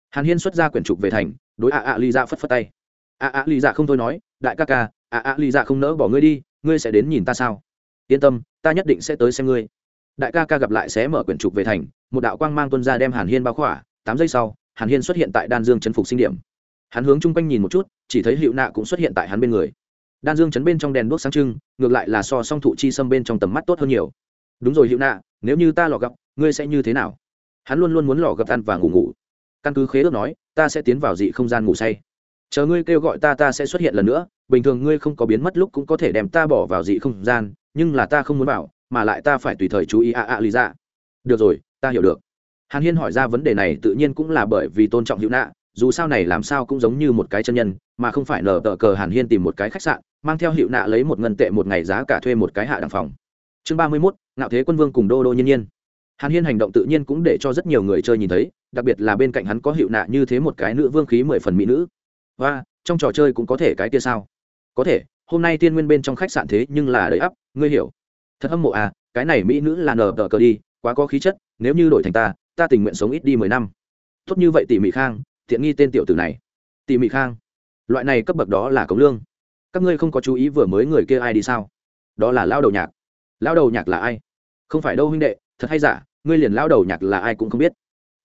Hàn hiên xuất ra quyển trục về thành, đối a a ly dạ phất phất tay. A a ly dạ không thôi nói, đại ca ca a a ly dạ không nỡ bỏ ngươi đi, ngươi sẽ đến nhìn ta sao? Yên tâm, ta nhất định sẽ tới xem ngươi. Đại ca ca gặp lại sẽ mở quyển trục về thành, một đạo quang mang tuân ra đem hàn hiên bao khỏa. Tám giây sau, hàn hiên xuất hiện tại đan dương chấn phục sinh điểm hắn hướng chung quanh nhìn một chút, chỉ thấy hiệu nạ cũng xuất hiện tại hắn bên người. Đan dương chấn bên trong đèn đuốc sáng trưng, ngược lại là so song thụ chi xâm bên trong tầm mắt tốt hơn nhiều. Đúng rồi hiệu nạ, nếu như ta lò gặp, ngươi sẽ như thế nào? Hắn luôn luôn muốn lò gặp ăn và ngủ ngủ. Căn cứ khế ước nói, ta sẽ tiến vào dị không gian ngủ say. Chờ ngươi kêu gọi ta ta sẽ xuất hiện lần nữa. Bình thường ngươi không có biến mất lúc cũng có thể đem ta bỏ vào dị không gian, nhưng là ta không muốn bảo mà lại ta phải tùy thời chú ý a a lý ra được rồi, ta hiểu được. Hàn hiên hỏi ra vấn đề này tự nhiên cũng là bởi vì tôn trọng hữu nạ dù sao này làm sao cũng giống như một cái chân nhân, mà không phải nở tờ cờ hàn hiên tìm một cái khách sạn, mang theo hiệu nạ lấy một ngân tệ một ngày giá cả thuê một cái hạ đàng phòng. Chương ba mươi mốt, ngạo thế quân vương cùng đô đô nhiên nhiên. Hàn hiên hành động tự nhiên cũng để cho rất nhiều người chơi nhìn thấy, đặc biệt là bên cạnh hắn có hiệu nạ như thế một cái nữ vương khí mười phần mỹ nữ. Và trong trò chơi cũng có thể cái kia sao? Có thể, hôm nay tiên nguyên bên trong khách sạn thế nhưng là đầy ắp, ngươi hiểu. Thật hâm mộ à cái này mỹ nữ là nở tờ cờ đi, quá có khí chất, nếu như đổi thành ta ta tình nguyện sống ít đi mười năm. Tốt như vậy tỉ mỉ khang thiện nghi tên tiểu tử này. Tỉ mỉ khang, loại này cấp bậc đó là cống lương. Các ngươi không có chú ý vừa mới người kia ai đi sao? Đó là lao đầu nhạc. Lao đầu nhạc là ai? Không phải đâu huynh đệ, thật hay giả, ngươi liền lao đầu nhạc là ai cũng không biết.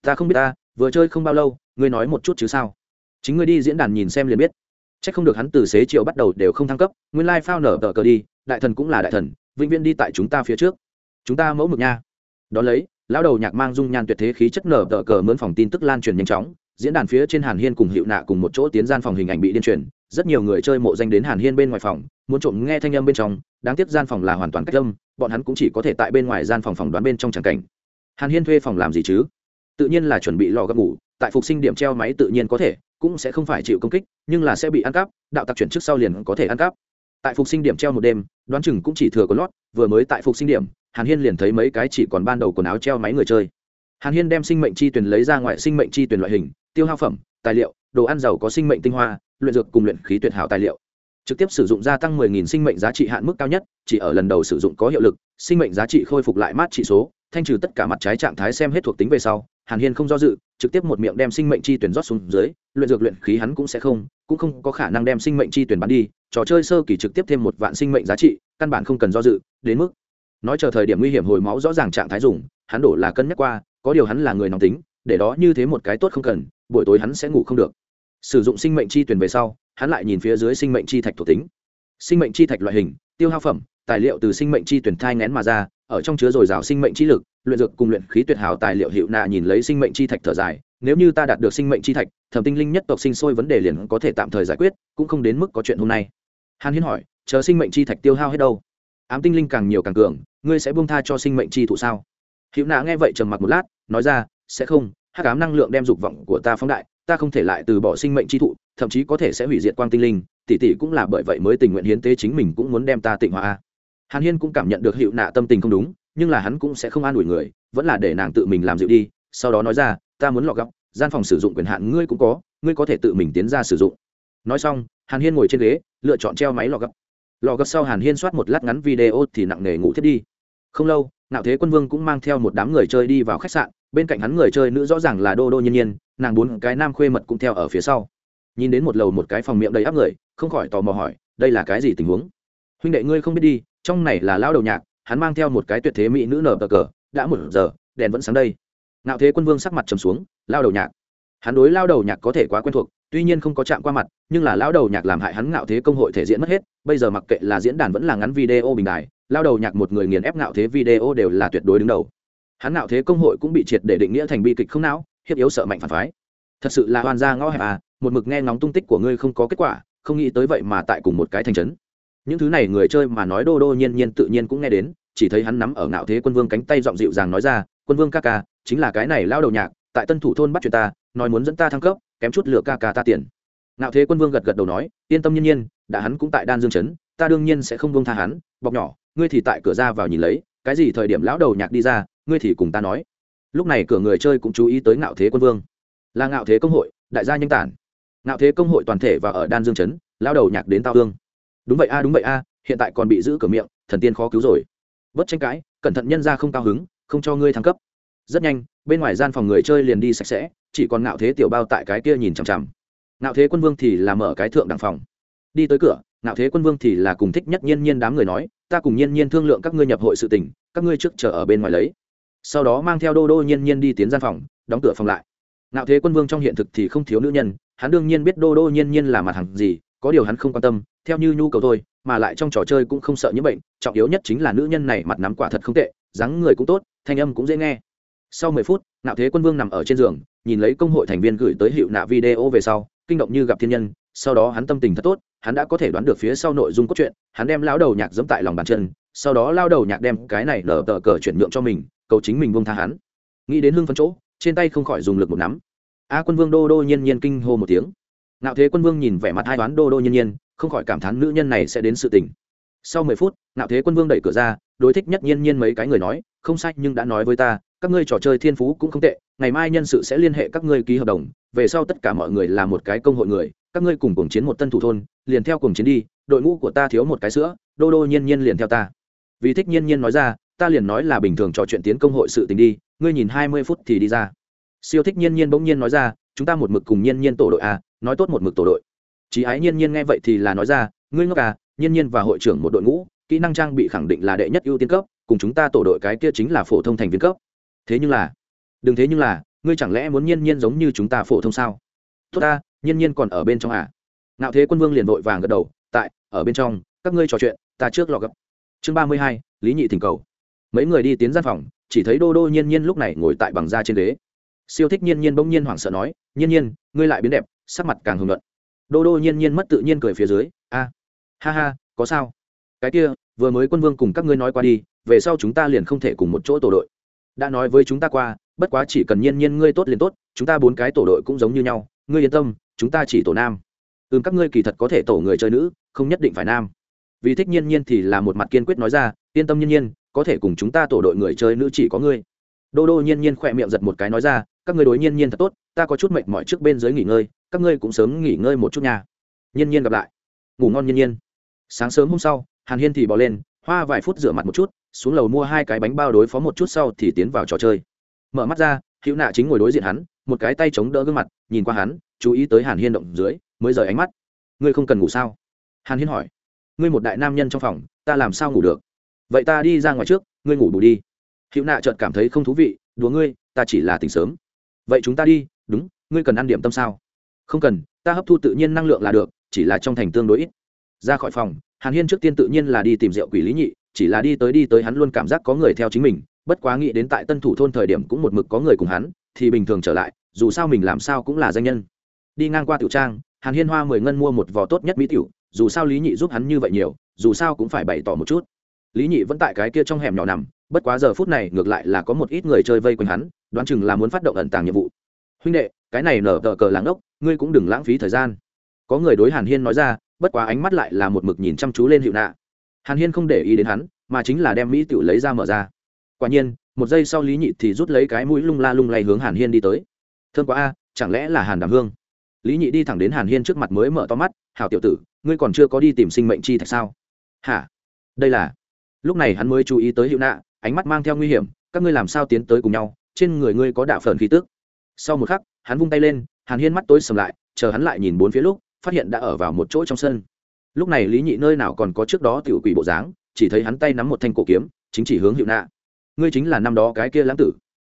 Ta không biết ta, vừa chơi không bao lâu, ngươi nói một chút chứ sao? Chính ngươi đi diễn đàn nhìn xem liền biết. C h ắ c không được hắn từ xế chiều bắt đầu đều không thăng cấp, nguyên lai phao nở tờ cờ đi, đại thần cũng là đại thần, vĩnh viễn đi tại chúng ta phía trước. Chúng ta mẫu mực nha. Đón lấy lão đầu nhạc mang dung nhan tuyệt thế khí chất nở tờ cờ mướn phòng tin tức lan truyền nhanh chóng diễn đàn phía trên hàn hiên cùng hiệu nạ cùng một chỗ tiến gian phòng hình ảnh bị điên truyền. Rất nhiều người chơi mộ danh đến hàn hiên bên ngoài phòng, muốn trộm nghe thanh âm bên trong. Đáng tiếc gian phòng là hoàn toàn cách âm, bọn hắn cũng chỉ có thể tại bên ngoài gian phòng phòng đoán bên trong tràng cảnh. Hàn hiên thuê phòng làm gì chứ? Tự nhiên là chuẩn bị lò gấp ngủ, tại phục sinh điểm treo máy tự nhiên có thể, cũng sẽ không phải chịu công kích, nhưng là sẽ bị ăn cắp, đạo tặc chuyển trước sau liền có thể ăn cắp. Tại phục sinh điểm treo một đêm, đoán chừng cũng chỉ thừa có lót, vừa mới tại phục sinh điểm, hàn hiên liền thấy mấy cái chỉ còn ban đầu quần áo treo máy người chơi hàn hiên đem sinh mệnh chi tuyển lấy ra ngoài sinh mệnh chi tuyển loại hình, tiêu hao phẩm, tài liệu, đồ ăn giàu có sinh mệnh tinh hoa, luyện dược cùng luyện khí tuyệt hảo tài liệu. Trực tiếp sử dụng gia tăng 10.000 sinh mệnh giá trị hạn mức cao nhất, chỉ ở lần đầu sử dụng có hiệu lực, sinh mệnh giá trị khôi phục lại mát trị số, thanh trừ tất cả mặt trái trạng thái xem hết thuộc tính về sau, hàn hiên không do dự, trực tiếp một miệng đem sinh mệnh chi tuyển rót xuống dưới, luyện dược luyện khí hắn cũng sẽ không, cũng không có khả năng đem sinh mệnh chi tuyển bán đi, trò chơi sơ kỳ trực tiếp thêm một vạn sinh mệnh giá trị, căn bản không cần do dự, đến mức, nói chờ thời điểm nguy hiểm hồi máu rõ ràng trạng thái dùng, hắn đổ là cân nhắc qua có điều hắn là người nóng tính, để đó như thế một cái tốt không cần, buổi tối hắn sẽ ngủ không được. Sử dụng sinh mệnh chi tuyển về sau, hắn lại nhìn phía dưới sinh mệnh chi thạch thuộc tính. Sinh mệnh chi thạch loại hình, tiêu hao phẩm, tài liệu từ sinh mệnh chi tuyển thai ngén mà ra, ở trong chứa dồi dào sinh mệnh chi lực, luyện dược cùng luyện khí tuyệt hảo tài liệu hiệu nạ nhìn lấy sinh mệnh chi thạch thở dài, nếu như ta đạt được sinh mệnh chi thạch, thẩm tinh linh nhất tộc sinh sôi vấn đề liền có thể tạm thời giải quyết, cũng không đến mức có chuyện hôm nay. Hàn hiến hỏi, chờ sinh mệnh chi thạch tiêu hao hết đâu? Ám tinh linh càng nhiều càng cường, ngươi sẽ buông tha cho sinh mệnh chi thụ sao? Hữu nạ nghe vậy trầm mặc một lát, nói ra, sẽ không, hắc ám năng lượng đem dục vọng của ta phóng đại, ta không thể lại từ bỏ sinh mệnh chi thụ, thậm chí có thể sẽ hủy diệt quang tinh linh tỷ tỷ cũng là bởi vậy mới tình nguyện hiến tế chính mình cũng muốn đem ta tịnh hóa. Hàn hiên cũng cảm nhận được hiệu nạ tâm tình không đúng, nhưng là hắn cũng sẽ không an ủi người, vẫn là để nàng tự mình làm dịu đi, sau đó nói ra, ta muốn lọ gọc gian phòng sử dụng quyền hạn ngươi cũng có, ngươi có thể tự mình tiến ra sử dụng. Nói xong, hàn hiên ngồi trên ghế, lựa chọn treo máy lọ gấp lò gấp sau hàn hiên soát một lát ngắn video thì nặng nề ngủ thiết đi. Không lâu nạo thế quân vương cũng mang theo một đám người chơi đi vào khách sạn, bên cạnh hắn người chơi nữ rõ ràng là đô đô nhiên nhiên, nàng bốn cái nam khuê mật cũng theo ở phía sau. Nhìn đến một lầu một cái phòng miệng đầy áp người, không khỏi tò mò hỏi, đây là cái gì tình huống? Huynh đệ ngươi không biết đi, trong này là lao đầu nhạc, hắn mang theo một cái tuyệt thế mỹ nữ nở bờ cờ, đã một giờ, đèn vẫn sáng đây. Nạo thế quân vương sắc mặt trầm xuống, lao đầu nhạc. Hắn đối lao đầu nhạc có thể quá quen thuộc, tuy nhiên không có chạm qua mặt, nhưng là lao đầu nhạc làm hại hắn ngạo thế công hội thể diễn mất hết, bây giờ mặc kệ là diễn đàn vẫn là ngắn video bình đài lao đầu nhạc một người nghiền ép ngạo thế video đều là tuyệt đối đứng đầu. Hắn ngạo thế công hội cũng bị triệt để định nghĩa thành bi kịch không não hiếp yếu sợ mạnh phản phái. Thật sự là hoàn gia ngõ hẹp à một mực nghe ngóng tung tích của ngươi không có kết quả không nghĩ tới vậy mà tại cùng một cái thành trấn. Những thứ này người chơi mà nói đô đô nhiên nhiên tự nhiên cũng nghe đến chỉ thấy hắn nắm ở ngạo thế quân vương cánh tay giọng dịu dàng nói ra quân vương ca ca chính là cái này lao đầu nhạc tại tân thủ thôn bắt chuyện ta nói muốn dẫn ta thăng cấp kém chút lửa ca ca ta tiền. Ngạo thế quân vương gật gật đầu nói yên tâm nhiên nhiên đã hắn cũng tại đan dương trấn, ta đương nhiên sẽ không vương tha hắn bọc nhỏ ngươi thì tại cửa ra vào nhìn lấy, cái gì thời điểm lão đầu nhạc đi ra, ngươi thì cùng ta nói. Lúc này cửa người chơi cũng chú ý tới ngạo thế quân vương. Là ngạo thế công hội, đại gia nhanh tản. Ngạo thế công hội toàn thể và ở đan dương chấn, lão đầu nhạc đến tao hương. Đúng vậy a, đúng vậy a, hiện tại còn bị giữ cửa miệng, thần tiên khó cứu rồi. Bất tranh cãi, cẩn thận nhân ra không cao hứng, không cho ngươi thăng cấp. Rất nhanh, bên ngoài gian phòng người chơi liền đi sạch sẽ, chỉ còn ngạo thế tiểu bao tại cái kia nhìn chằm chằm. Ngạo thế quân vương thì là mở cái thượng đẳng phòng. Đi tới cửa, ngạo thế quân vương thì là cùng thích nhất nhiên nhiên đám người nói ta cùng nhiên nhiên thương lượng các ngươi nhập hội sự tình, các ngươi trước chờ ở bên ngoài lấy. Sau đó mang theo đô đô nhiên nhiên đi tiến gian phòng, đóng cửa phòng lại. Nạo thế quân vương trong hiện thực thì không thiếu nữ nhân, hắn đương nhiên biết đô đô nhiên nhiên là mặt hàng gì, có điều hắn không quan tâm, theo như nhu cầu thôi, mà lại trong trò chơi cũng không sợ những bệnh, trọng yếu nhất chính là nữ nhân này mặt nắm quả thật không tệ, dáng người cũng tốt, thanh âm cũng dễ nghe. Sau mười phút nạo thế quân vương nằm ở trên giường, nhìn lấy công hội thành viên gửi tới hiệu nạ video về sau, kinh động như gặp thiên nhân, sau đó hắn tâm tình thật tốt hắn đã có thể đoán được phía sau nội dung cốt truyện, hắn đem lao đầu nhạc dẫm tại lòng bàn chân, sau đó lao đầu nhạc đem cái này lờ tờ cờ chuyển nhượng cho mình, cầu chính mình vung tha hắn. Nghĩ đến hưng phấn chỗ, trên tay không khỏi dùng lực một nắm. A quân vương đô đô nhiên nhiên kinh hô một tiếng. Ngạo thế quân vương nhìn vẻ mặt hai toán đô đô nhiên nhiên, không khỏi cảm thán nữ nhân này sẽ đến sự tình. Sau mười phút, ngạo thế quân vương đẩy cửa ra, đối thích nhất nhiên nhiên mấy cái người nói, không sai, nhưng đã nói với ta, các ngươi trò chơi thiên phú cũng không tệ, ngày mai nhân sự sẽ liên hệ các ngươi ký hợp đồng, về sau tất cả mọi người là một cái công hội người các ngươi cùng cùng chiến một tân thủ thôn, liền theo cùng chiến đi, đội ngũ của ta thiếu một cái sữa, đô đô nhiên nhiên liền theo ta. Vì thích nhiên nhiên nói ra, ta liền nói là bình thường trò chuyện tiến công hội sự tình đi, ngươi nhìn hai mươi phút thì đi ra. Siêu thích nhiên nhiên bỗng nhiên nói ra, chúng ta một mực cùng nhiên nhiên tổ đội à nói tốt một mực tổ đội. Chí ái nhiên nhiên nghe vậy thì là nói ra, ngươi ngốc à nhiên nhiên và hội trưởng một đội ngũ, kỹ năng trang bị khẳng định là đệ nhất ưu tiên cấp, cùng chúng ta tổ đội cái kia chính là phổ thông thành viên cấp. Thế nhưng là, đừng thế nhưng là, ngươi chẳng lẽ muốn nhiên nhiên giống như chúng ta phổ thông sao? Tốt ta nhiên nhiên còn ở bên trong à. Ngạo thế quân vương liền vội vàng gật đầu, tại, ở bên trong, các ngươi trò chuyện, ta trước lò gấp chương ba mươi hai, lý nhị thỉnh cầu. Mấy người đi tiến gian phòng, chỉ thấy đô đô nhiên nhiên lúc này ngồi tại bằng da trên ghế. Siêu thích nhiên nhiên bỗng nhiên hoảng sợ nói, nhiên nhiên, ngươi lại biến đẹp, sắc mặt càng hưởng luận đô đô nhiên nhiên mất tự nhiên cười phía dưới, a, ha ha, có sao? Cái kia, vừa mới quân vương cùng các ngươi nói qua đi, về sau chúng ta liền không thể cùng một chỗ tổ đội. Đã nói với chúng ta qua, bất quá chỉ cần nhiên nhiên ngươi tốt liền tốt, chúng ta bốn cái tổ đội cũng giống như nhau, ngươi yên tâm chúng ta chỉ tổ nam. Ừm, các ngươi kỳ thật có thể tổ người chơi nữ, không nhất định phải nam. Vì thích nhiên nhiên thì là một mặt kiên quyết nói ra, yên tâm nhiên nhiên, có thể cùng chúng ta tổ đội người chơi nữ chỉ có ngươi. Đô đô nhiên nhiên khỏe miệng giật một cái nói ra, các ngươi đối nhiên nhiên thật tốt, ta có chút mệt mỏi trước bên dưới nghỉ ngơi, các ngươi cũng sớm nghỉ ngơi một chút nha. Nhiên nhiên gặp lại. Ngủ ngon nhiên nhiên. Sáng sớm hôm sau, hàn hiên thì bỏ lên, hoa vài phút rửa mặt một chút, xuống lầu mua hai cái bánh bao đối phó một chút sau thì tiến vào trò chơi. Mở mắt ra, hữu nạ chính ngồi đối diện hắn một cái tay chống đỡ gương mặt, nhìn qua hắn, chú ý tới hàn hiên động dưới, mới rời ánh mắt. Ngươi không cần ngủ sao? Hàn hiên hỏi. Ngươi một đại nam nhân trong phòng, ta làm sao ngủ được? Vậy ta đi ra ngoài trước, ngươi ngủ bù đi. Hữu nạ trợt cảm thấy không thú vị, đùa ngươi, ta chỉ là tỉnh sớm. Vậy chúng ta đi, đúng, ngươi cần ăn điểm tâm sao? Không cần, ta hấp thu tự nhiên năng lượng là được, chỉ là trong thành tương đối ít. Ra khỏi phòng, hàn hiên trước tiên tự nhiên là đi tìm rượu quỷ lý nhị, chỉ là đi tới đi tới hắn luôn cảm giác có người theo chính mình, bất quá nghĩ đến tại tân thủ thôn thời điểm cũng một mực có người cùng hắn, thì bình thường trở lại dù sao mình làm sao cũng là danh nhân. Đi ngang qua tiểu trang, hàn hiên hoa mười ngân mua một vò tốt nhất mỹ tiểu, dù sao lý nhị giúp hắn như vậy nhiều, dù sao cũng phải bày tỏ một chút. Lý nhị vẫn tại cái kia trong hẻm nhỏ nằm, bất quá giờ phút này ngược lại là có một ít người chơi vây quanh hắn, đoán chừng là muốn phát động ẩn tàng nhiệm vụ. Huynh đệ, cái này nở tờ cờ lãng ốc, ngươi cũng đừng lãng phí thời gian. Có người đối hàn hiên nói ra, bất quá ánh mắt lại là một mực nhìn chăm chú lên hiệu nạ. Hàn hiên không để ý đến hắn, mà chính là đem mỹ tiểu lấy ra mở ra. Quả nhiên, một giây sau lý nhị thì rút lấy cái mũi lung la lung lay hướng hàn hiên đi tới thương quá a, chẳng lẽ là hàn đàm hương? Lý nhị đi thẳng đến hàn hiên trước mặt mới mở to mắt hào tiểu tử, ngươi còn chưa có đi tìm sinh mệnh chi thạch sao? Hả? Đây là lúc này hắn mới chú ý tới hiệu nạ, ánh mắt mang theo nguy hiểm, các ngươi làm sao tiến tới cùng nhau? Trên người ngươi có đạo phởn khí tức. Sau một khắc, hắn vung tay lên, hàn hiên mắt tối sầm lại, chờ hắn lại nhìn bốn phía lúc, phát hiện đã ở vào một chỗ trong sân. Lúc này lý nhị nơi nào còn có trước đó tiểu quỷ bộ dáng, chỉ thấy hắn tay nắm một thanh cổ kiếm, chính chỉ hướng hiệu nạ. Ngươi chính là năm đó cái kia lãng tử.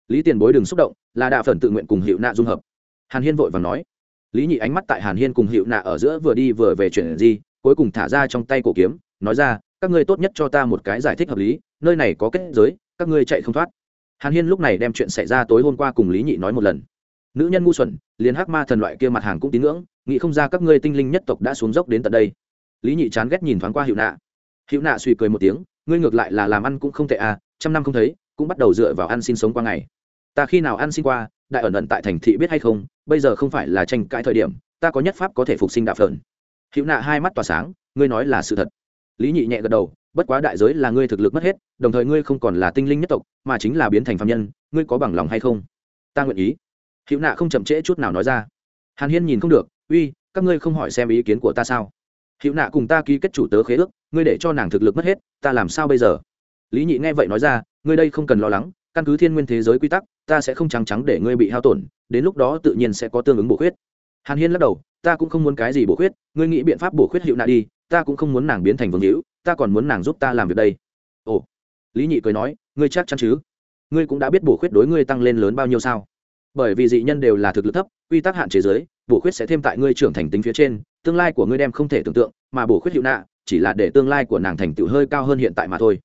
Lý tiền bối đừng xúc động là đạ phần tự nguyện cùng hiệu nạ dung hợp. Hàn hiên vội và nói, lý nhị ánh mắt tại hàn hiên cùng hiệu nạ ở giữa vừa đi vừa về chuyển gì, cuối cùng thả ra trong tay cổ kiếm, nói ra, các ngươi tốt nhất cho ta một cái giải thích hợp lý, nơi này có kết giới, các ngươi chạy không thoát. Hàn hiên lúc này đem chuyện xảy ra tối hôm qua cùng lý nhị nói một lần. Nữ nhân ngu xuẩn, liền hắc ma thần loại kia mặt hàng cũng tín ngưỡng, nghĩ không ra các ngươi tinh linh nhất tộc đã xuống dốc đến tận đây. Lý nhị chán ghét nhìn thoáng qua hiệu nạ. Hiệu nạ suy cười một tiếng, ngươi ngược lại là làm ăn cũng không tệ à trăm năm không thấy, cũng bắt đầu dựa vào ăn xin sống qua ngày ta khi nào ăn xin qua, đại ẩn ẩn tại thành thị biết hay không, bây giờ không phải là tranh cãi thời điểm, ta có nhất pháp có thể phục sinh đạp phởn hữu nạ hai mắt tỏa sáng, ngươi nói là sự thật. Lý nhị nhẹ gật đầu, bất quá đại giới là ngươi thực lực mất hết, đồng thời ngươi không còn là tinh linh nhất tộc, mà chính là biến thành phạm nhân, ngươi có bằng lòng hay không? Ta nguyện ý. Hữu nạ không chậm trễ chút nào nói ra. Hàn hiên nhìn không được, uy, các ngươi không hỏi xem ý kiến của ta sao? Hữu nạ cùng ta ký kết chủ tớ khế ước, ngươi để cho nàng thực lực mất hết, ta làm sao bây giờ? Lý nhị nghe vậy nói ra, ngươi đây không cần lo lắng căn cứ thiên nguyên thế giới quy tắc, ta sẽ không trắng trắng để ngươi bị hao tổn, đến lúc đó tự nhiên sẽ có tương ứng bổ khuyết. Hàn hiên lắc đầu, ta cũng không muốn cái gì bổ khuyết, ngươi nghĩ biện pháp bổ khuyết hiệu nạ đi, ta cũng không muốn nàng biến thành vương hữu, ta còn muốn nàng giúp ta làm việc đây. Ồ. Lý nhị cười nói, ngươi chắc chắn chứ? Ngươi cũng đã biết bổ khuyết đối ngươi tăng lên lớn bao nhiêu sao? Bởi vì dị nhân đều là thực lực thấp, quy tắc hạn chế giới, bổ khuyết sẽ thêm tại ngươi trưởng thành tính phía trên, tương lai của ngươi đem không thể tưởng tượng, mà bổ khuyết hiệu nạ chỉ là để tương lai của nàng thành tựu hơi cao hơn hiện tại mà thôi.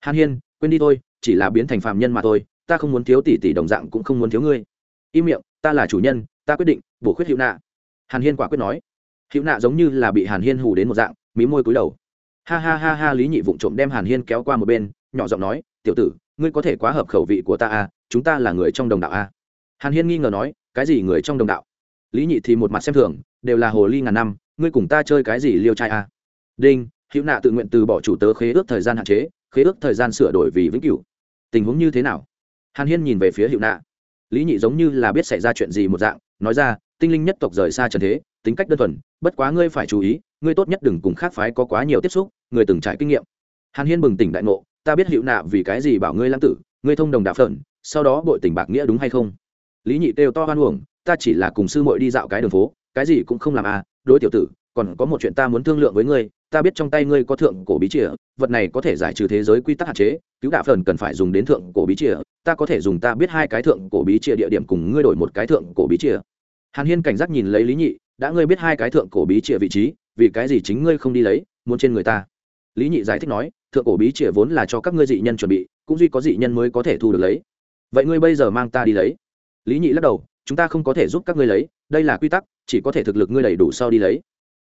Hàn hiên, quên đi thôi chỉ là biến thành phạm nhân mà thôi, ta không muốn thiếu tỷ tỷ đồng dạng cũng không muốn thiếu ngươi. Im miệng, ta là chủ nhân, ta quyết định, bổ khuyết hữu nạ. Hàn hiên quả quyết nói. Hữu nạ giống như là bị hàn hiên hù đến một dạng, mí môi cúi đầu. Ha ha ha ha, lý nhị vụng trộm đem hàn hiên kéo qua một bên, nhỏ giọng nói, tiểu tử, ngươi có thể quá hợp khẩu vị của ta à chúng ta là người trong đồng đạo à. Hàn hiên nghi ngờ nói, cái gì người trong đồng đạo? Lý nhị thì một mặt xem thường, đều là hồ ly ngàn năm, ngươi cùng ta chơi cái gì liêu trai à? Đinh, hữu nạ tự nguyện từ bỏ chủ tớ khế ước thời gian hạn chế, khế ước thời gian sửa đổi vì vĩnh cửu tình huống như thế nào? Hàn hiên nhìn về phía hiệu nạ. Lý nhị giống như là biết xảy ra chuyện gì một dạng, nói ra, tinh linh nhất tộc rời xa trần thế, tính cách đơn thuần, bất quá ngươi phải chú ý, ngươi tốt nhất đừng cùng khác phái có quá nhiều tiếp xúc, người từng trải kinh nghiệm. Hàn hiên bừng tỉnh đại ngộ, ta biết hiệu nạ vì cái gì bảo ngươi lãng tử, ngươi thông đồng đạp phận, sau đó bội tình bạc nghĩa đúng hay không? Lý nhị đều to hoan uổng, ta chỉ là cùng sư muội đi dạo cái đường phố, cái gì cũng không làm à đối tiểu tử, còn có một chuyện ta muốn thương lượng với ngươi ta biết trong tay ngươi có thượng cổ bí chìa, vật này có thể giải trừ thế giới quy tắc hạn chế, cứu đạ phần cần phải dùng đến thượng cổ bí chìa, ta có thể dùng ta biết hai cái thượng cổ bí chìa địa điểm cùng ngươi đổi một cái thượng cổ bí chìa. Hàn hiên cảnh giác nhìn lấy lý nhị, đã ngươi biết hai cái thượng cổ bí chìa vị trí, vì cái gì chính ngươi không đi lấy, muốn trên người ta? Lý nhị giải thích nói, thượng cổ bí chìa vốn là cho các ngươi dị nhân chuẩn bị, cũng duy có dị nhân mới có thể thu được lấy. Vậy ngươi bây giờ mang ta đi lấy? Lý nhị lắc đầu, chúng ta không có thể giúp các ngươi lấy, đây là quy tắc, chỉ có thể thực lực ngươi đầy đủ sau đi lấy.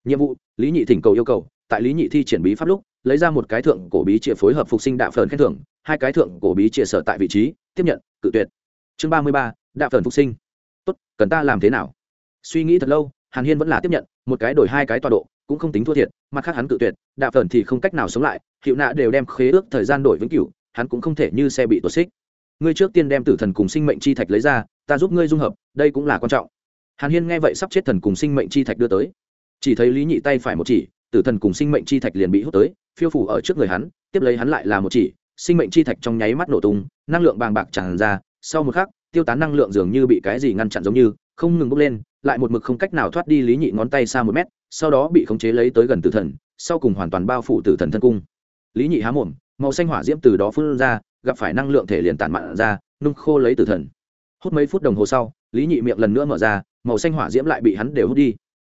Nhiệm vụ, lý nhị thỉnh cầu yêu cầu tại lý nhị thi triển bí pháp lúc, lấy ra một cái thượng cổ bí chìa phối hợp phục sinh đạ phờn khen thưởng, hai cái thượng cổ bí chìa sở tại vị trí, tiếp nhận, cự tuyệt. Chương ba mươi ba đạ phờn phục sinh. Tốt, cần ta làm thế nào? Suy nghĩ thật lâu, hàn hiên vẫn là tiếp nhận, một cái đổi hai cái tọa độ, cũng không tính thua thiệt, mặt khác hắn cự tuyệt đạ phờn thì không cách nào sống lại, hiệu nạ đều đem khế ước thời gian đổi vĩnh cửu, hắn cũng không thể như xe bị tuột xích. Ngươi trước tiên đem tử thần cùng sinh mệnh chi thạch lấy ra, ta giúp ngươi dung hợp, đây cũng là quan trọng. Hàn hiên nghe vậy sắp chết thần cùng sinh mệnh chi thạch đưa tới. Chỉ thấy lý nhị tay phải một chỉ tử thần cùng sinh mệnh chi thạch liền bị hút tới, phiêu phủ ở trước người hắn, tiếp lấy hắn lại là một chỉ, sinh mệnh chi thạch trong nháy mắt nổ tung, năng lượng bàng bạc tràn ra, sau một khắc, tiêu tán năng lượng dường như bị cái gì ngăn chặn giống như, không ngừng bốc lên, lại một mực không cách nào thoát đi lý nhị ngón tay xa một mét, sau đó bị khống chế lấy tới gần tử thần, sau cùng hoàn toàn bao phủ tử thần thân cung. Lý nhị há mồm, màu xanh hỏa diễm từ đó phun ra, gặp phải năng lượng thể liền tản mạn ra, nung khô lấy tử thần. Hút mấy phút đồng hồ sau, lý nhị miệng lần nữa mở ra, màu xanh hỏa diễm lại bị hắn đều hút đi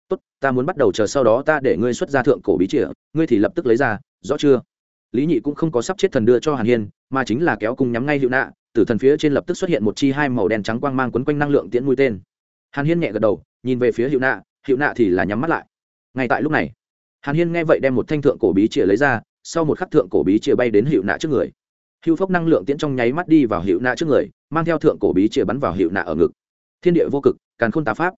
tốt, ta muốn bắt đầu chờ sau đó ta để ngươi xuất ra thượng cổ bí chìa, ngươi thì lập tức lấy ra, rõ chưa? Lý nhị cũng không có sắp chết thần đưa cho hàn hiên, mà chính là kéo cung nhắm ngay hiệu nạ tử thần phía trên lập tức xuất hiện một chi hai màu đen trắng quang mang quấn quanh năng lượng tiễn mũi tên. Hàn hiên nhẹ gật đầu, nhìn về phía hiệu nạ hiệu nạ thì là nhắm mắt lại. Ngay tại lúc này, hàn hiên nghe vậy đem một thanh thượng cổ bí chìa lấy ra, sau một khắc thượng cổ bí chìa bay đến hiệu nạ trước người. Hưu phốc năng lượng tiễn trong nháy mắt đi vào hiệu nạ trước người, mang theo thượng cổ bí chìa bắn vào hiệu nạ ở ngực. Thiên địa vô cực, càn khôn tá pháp.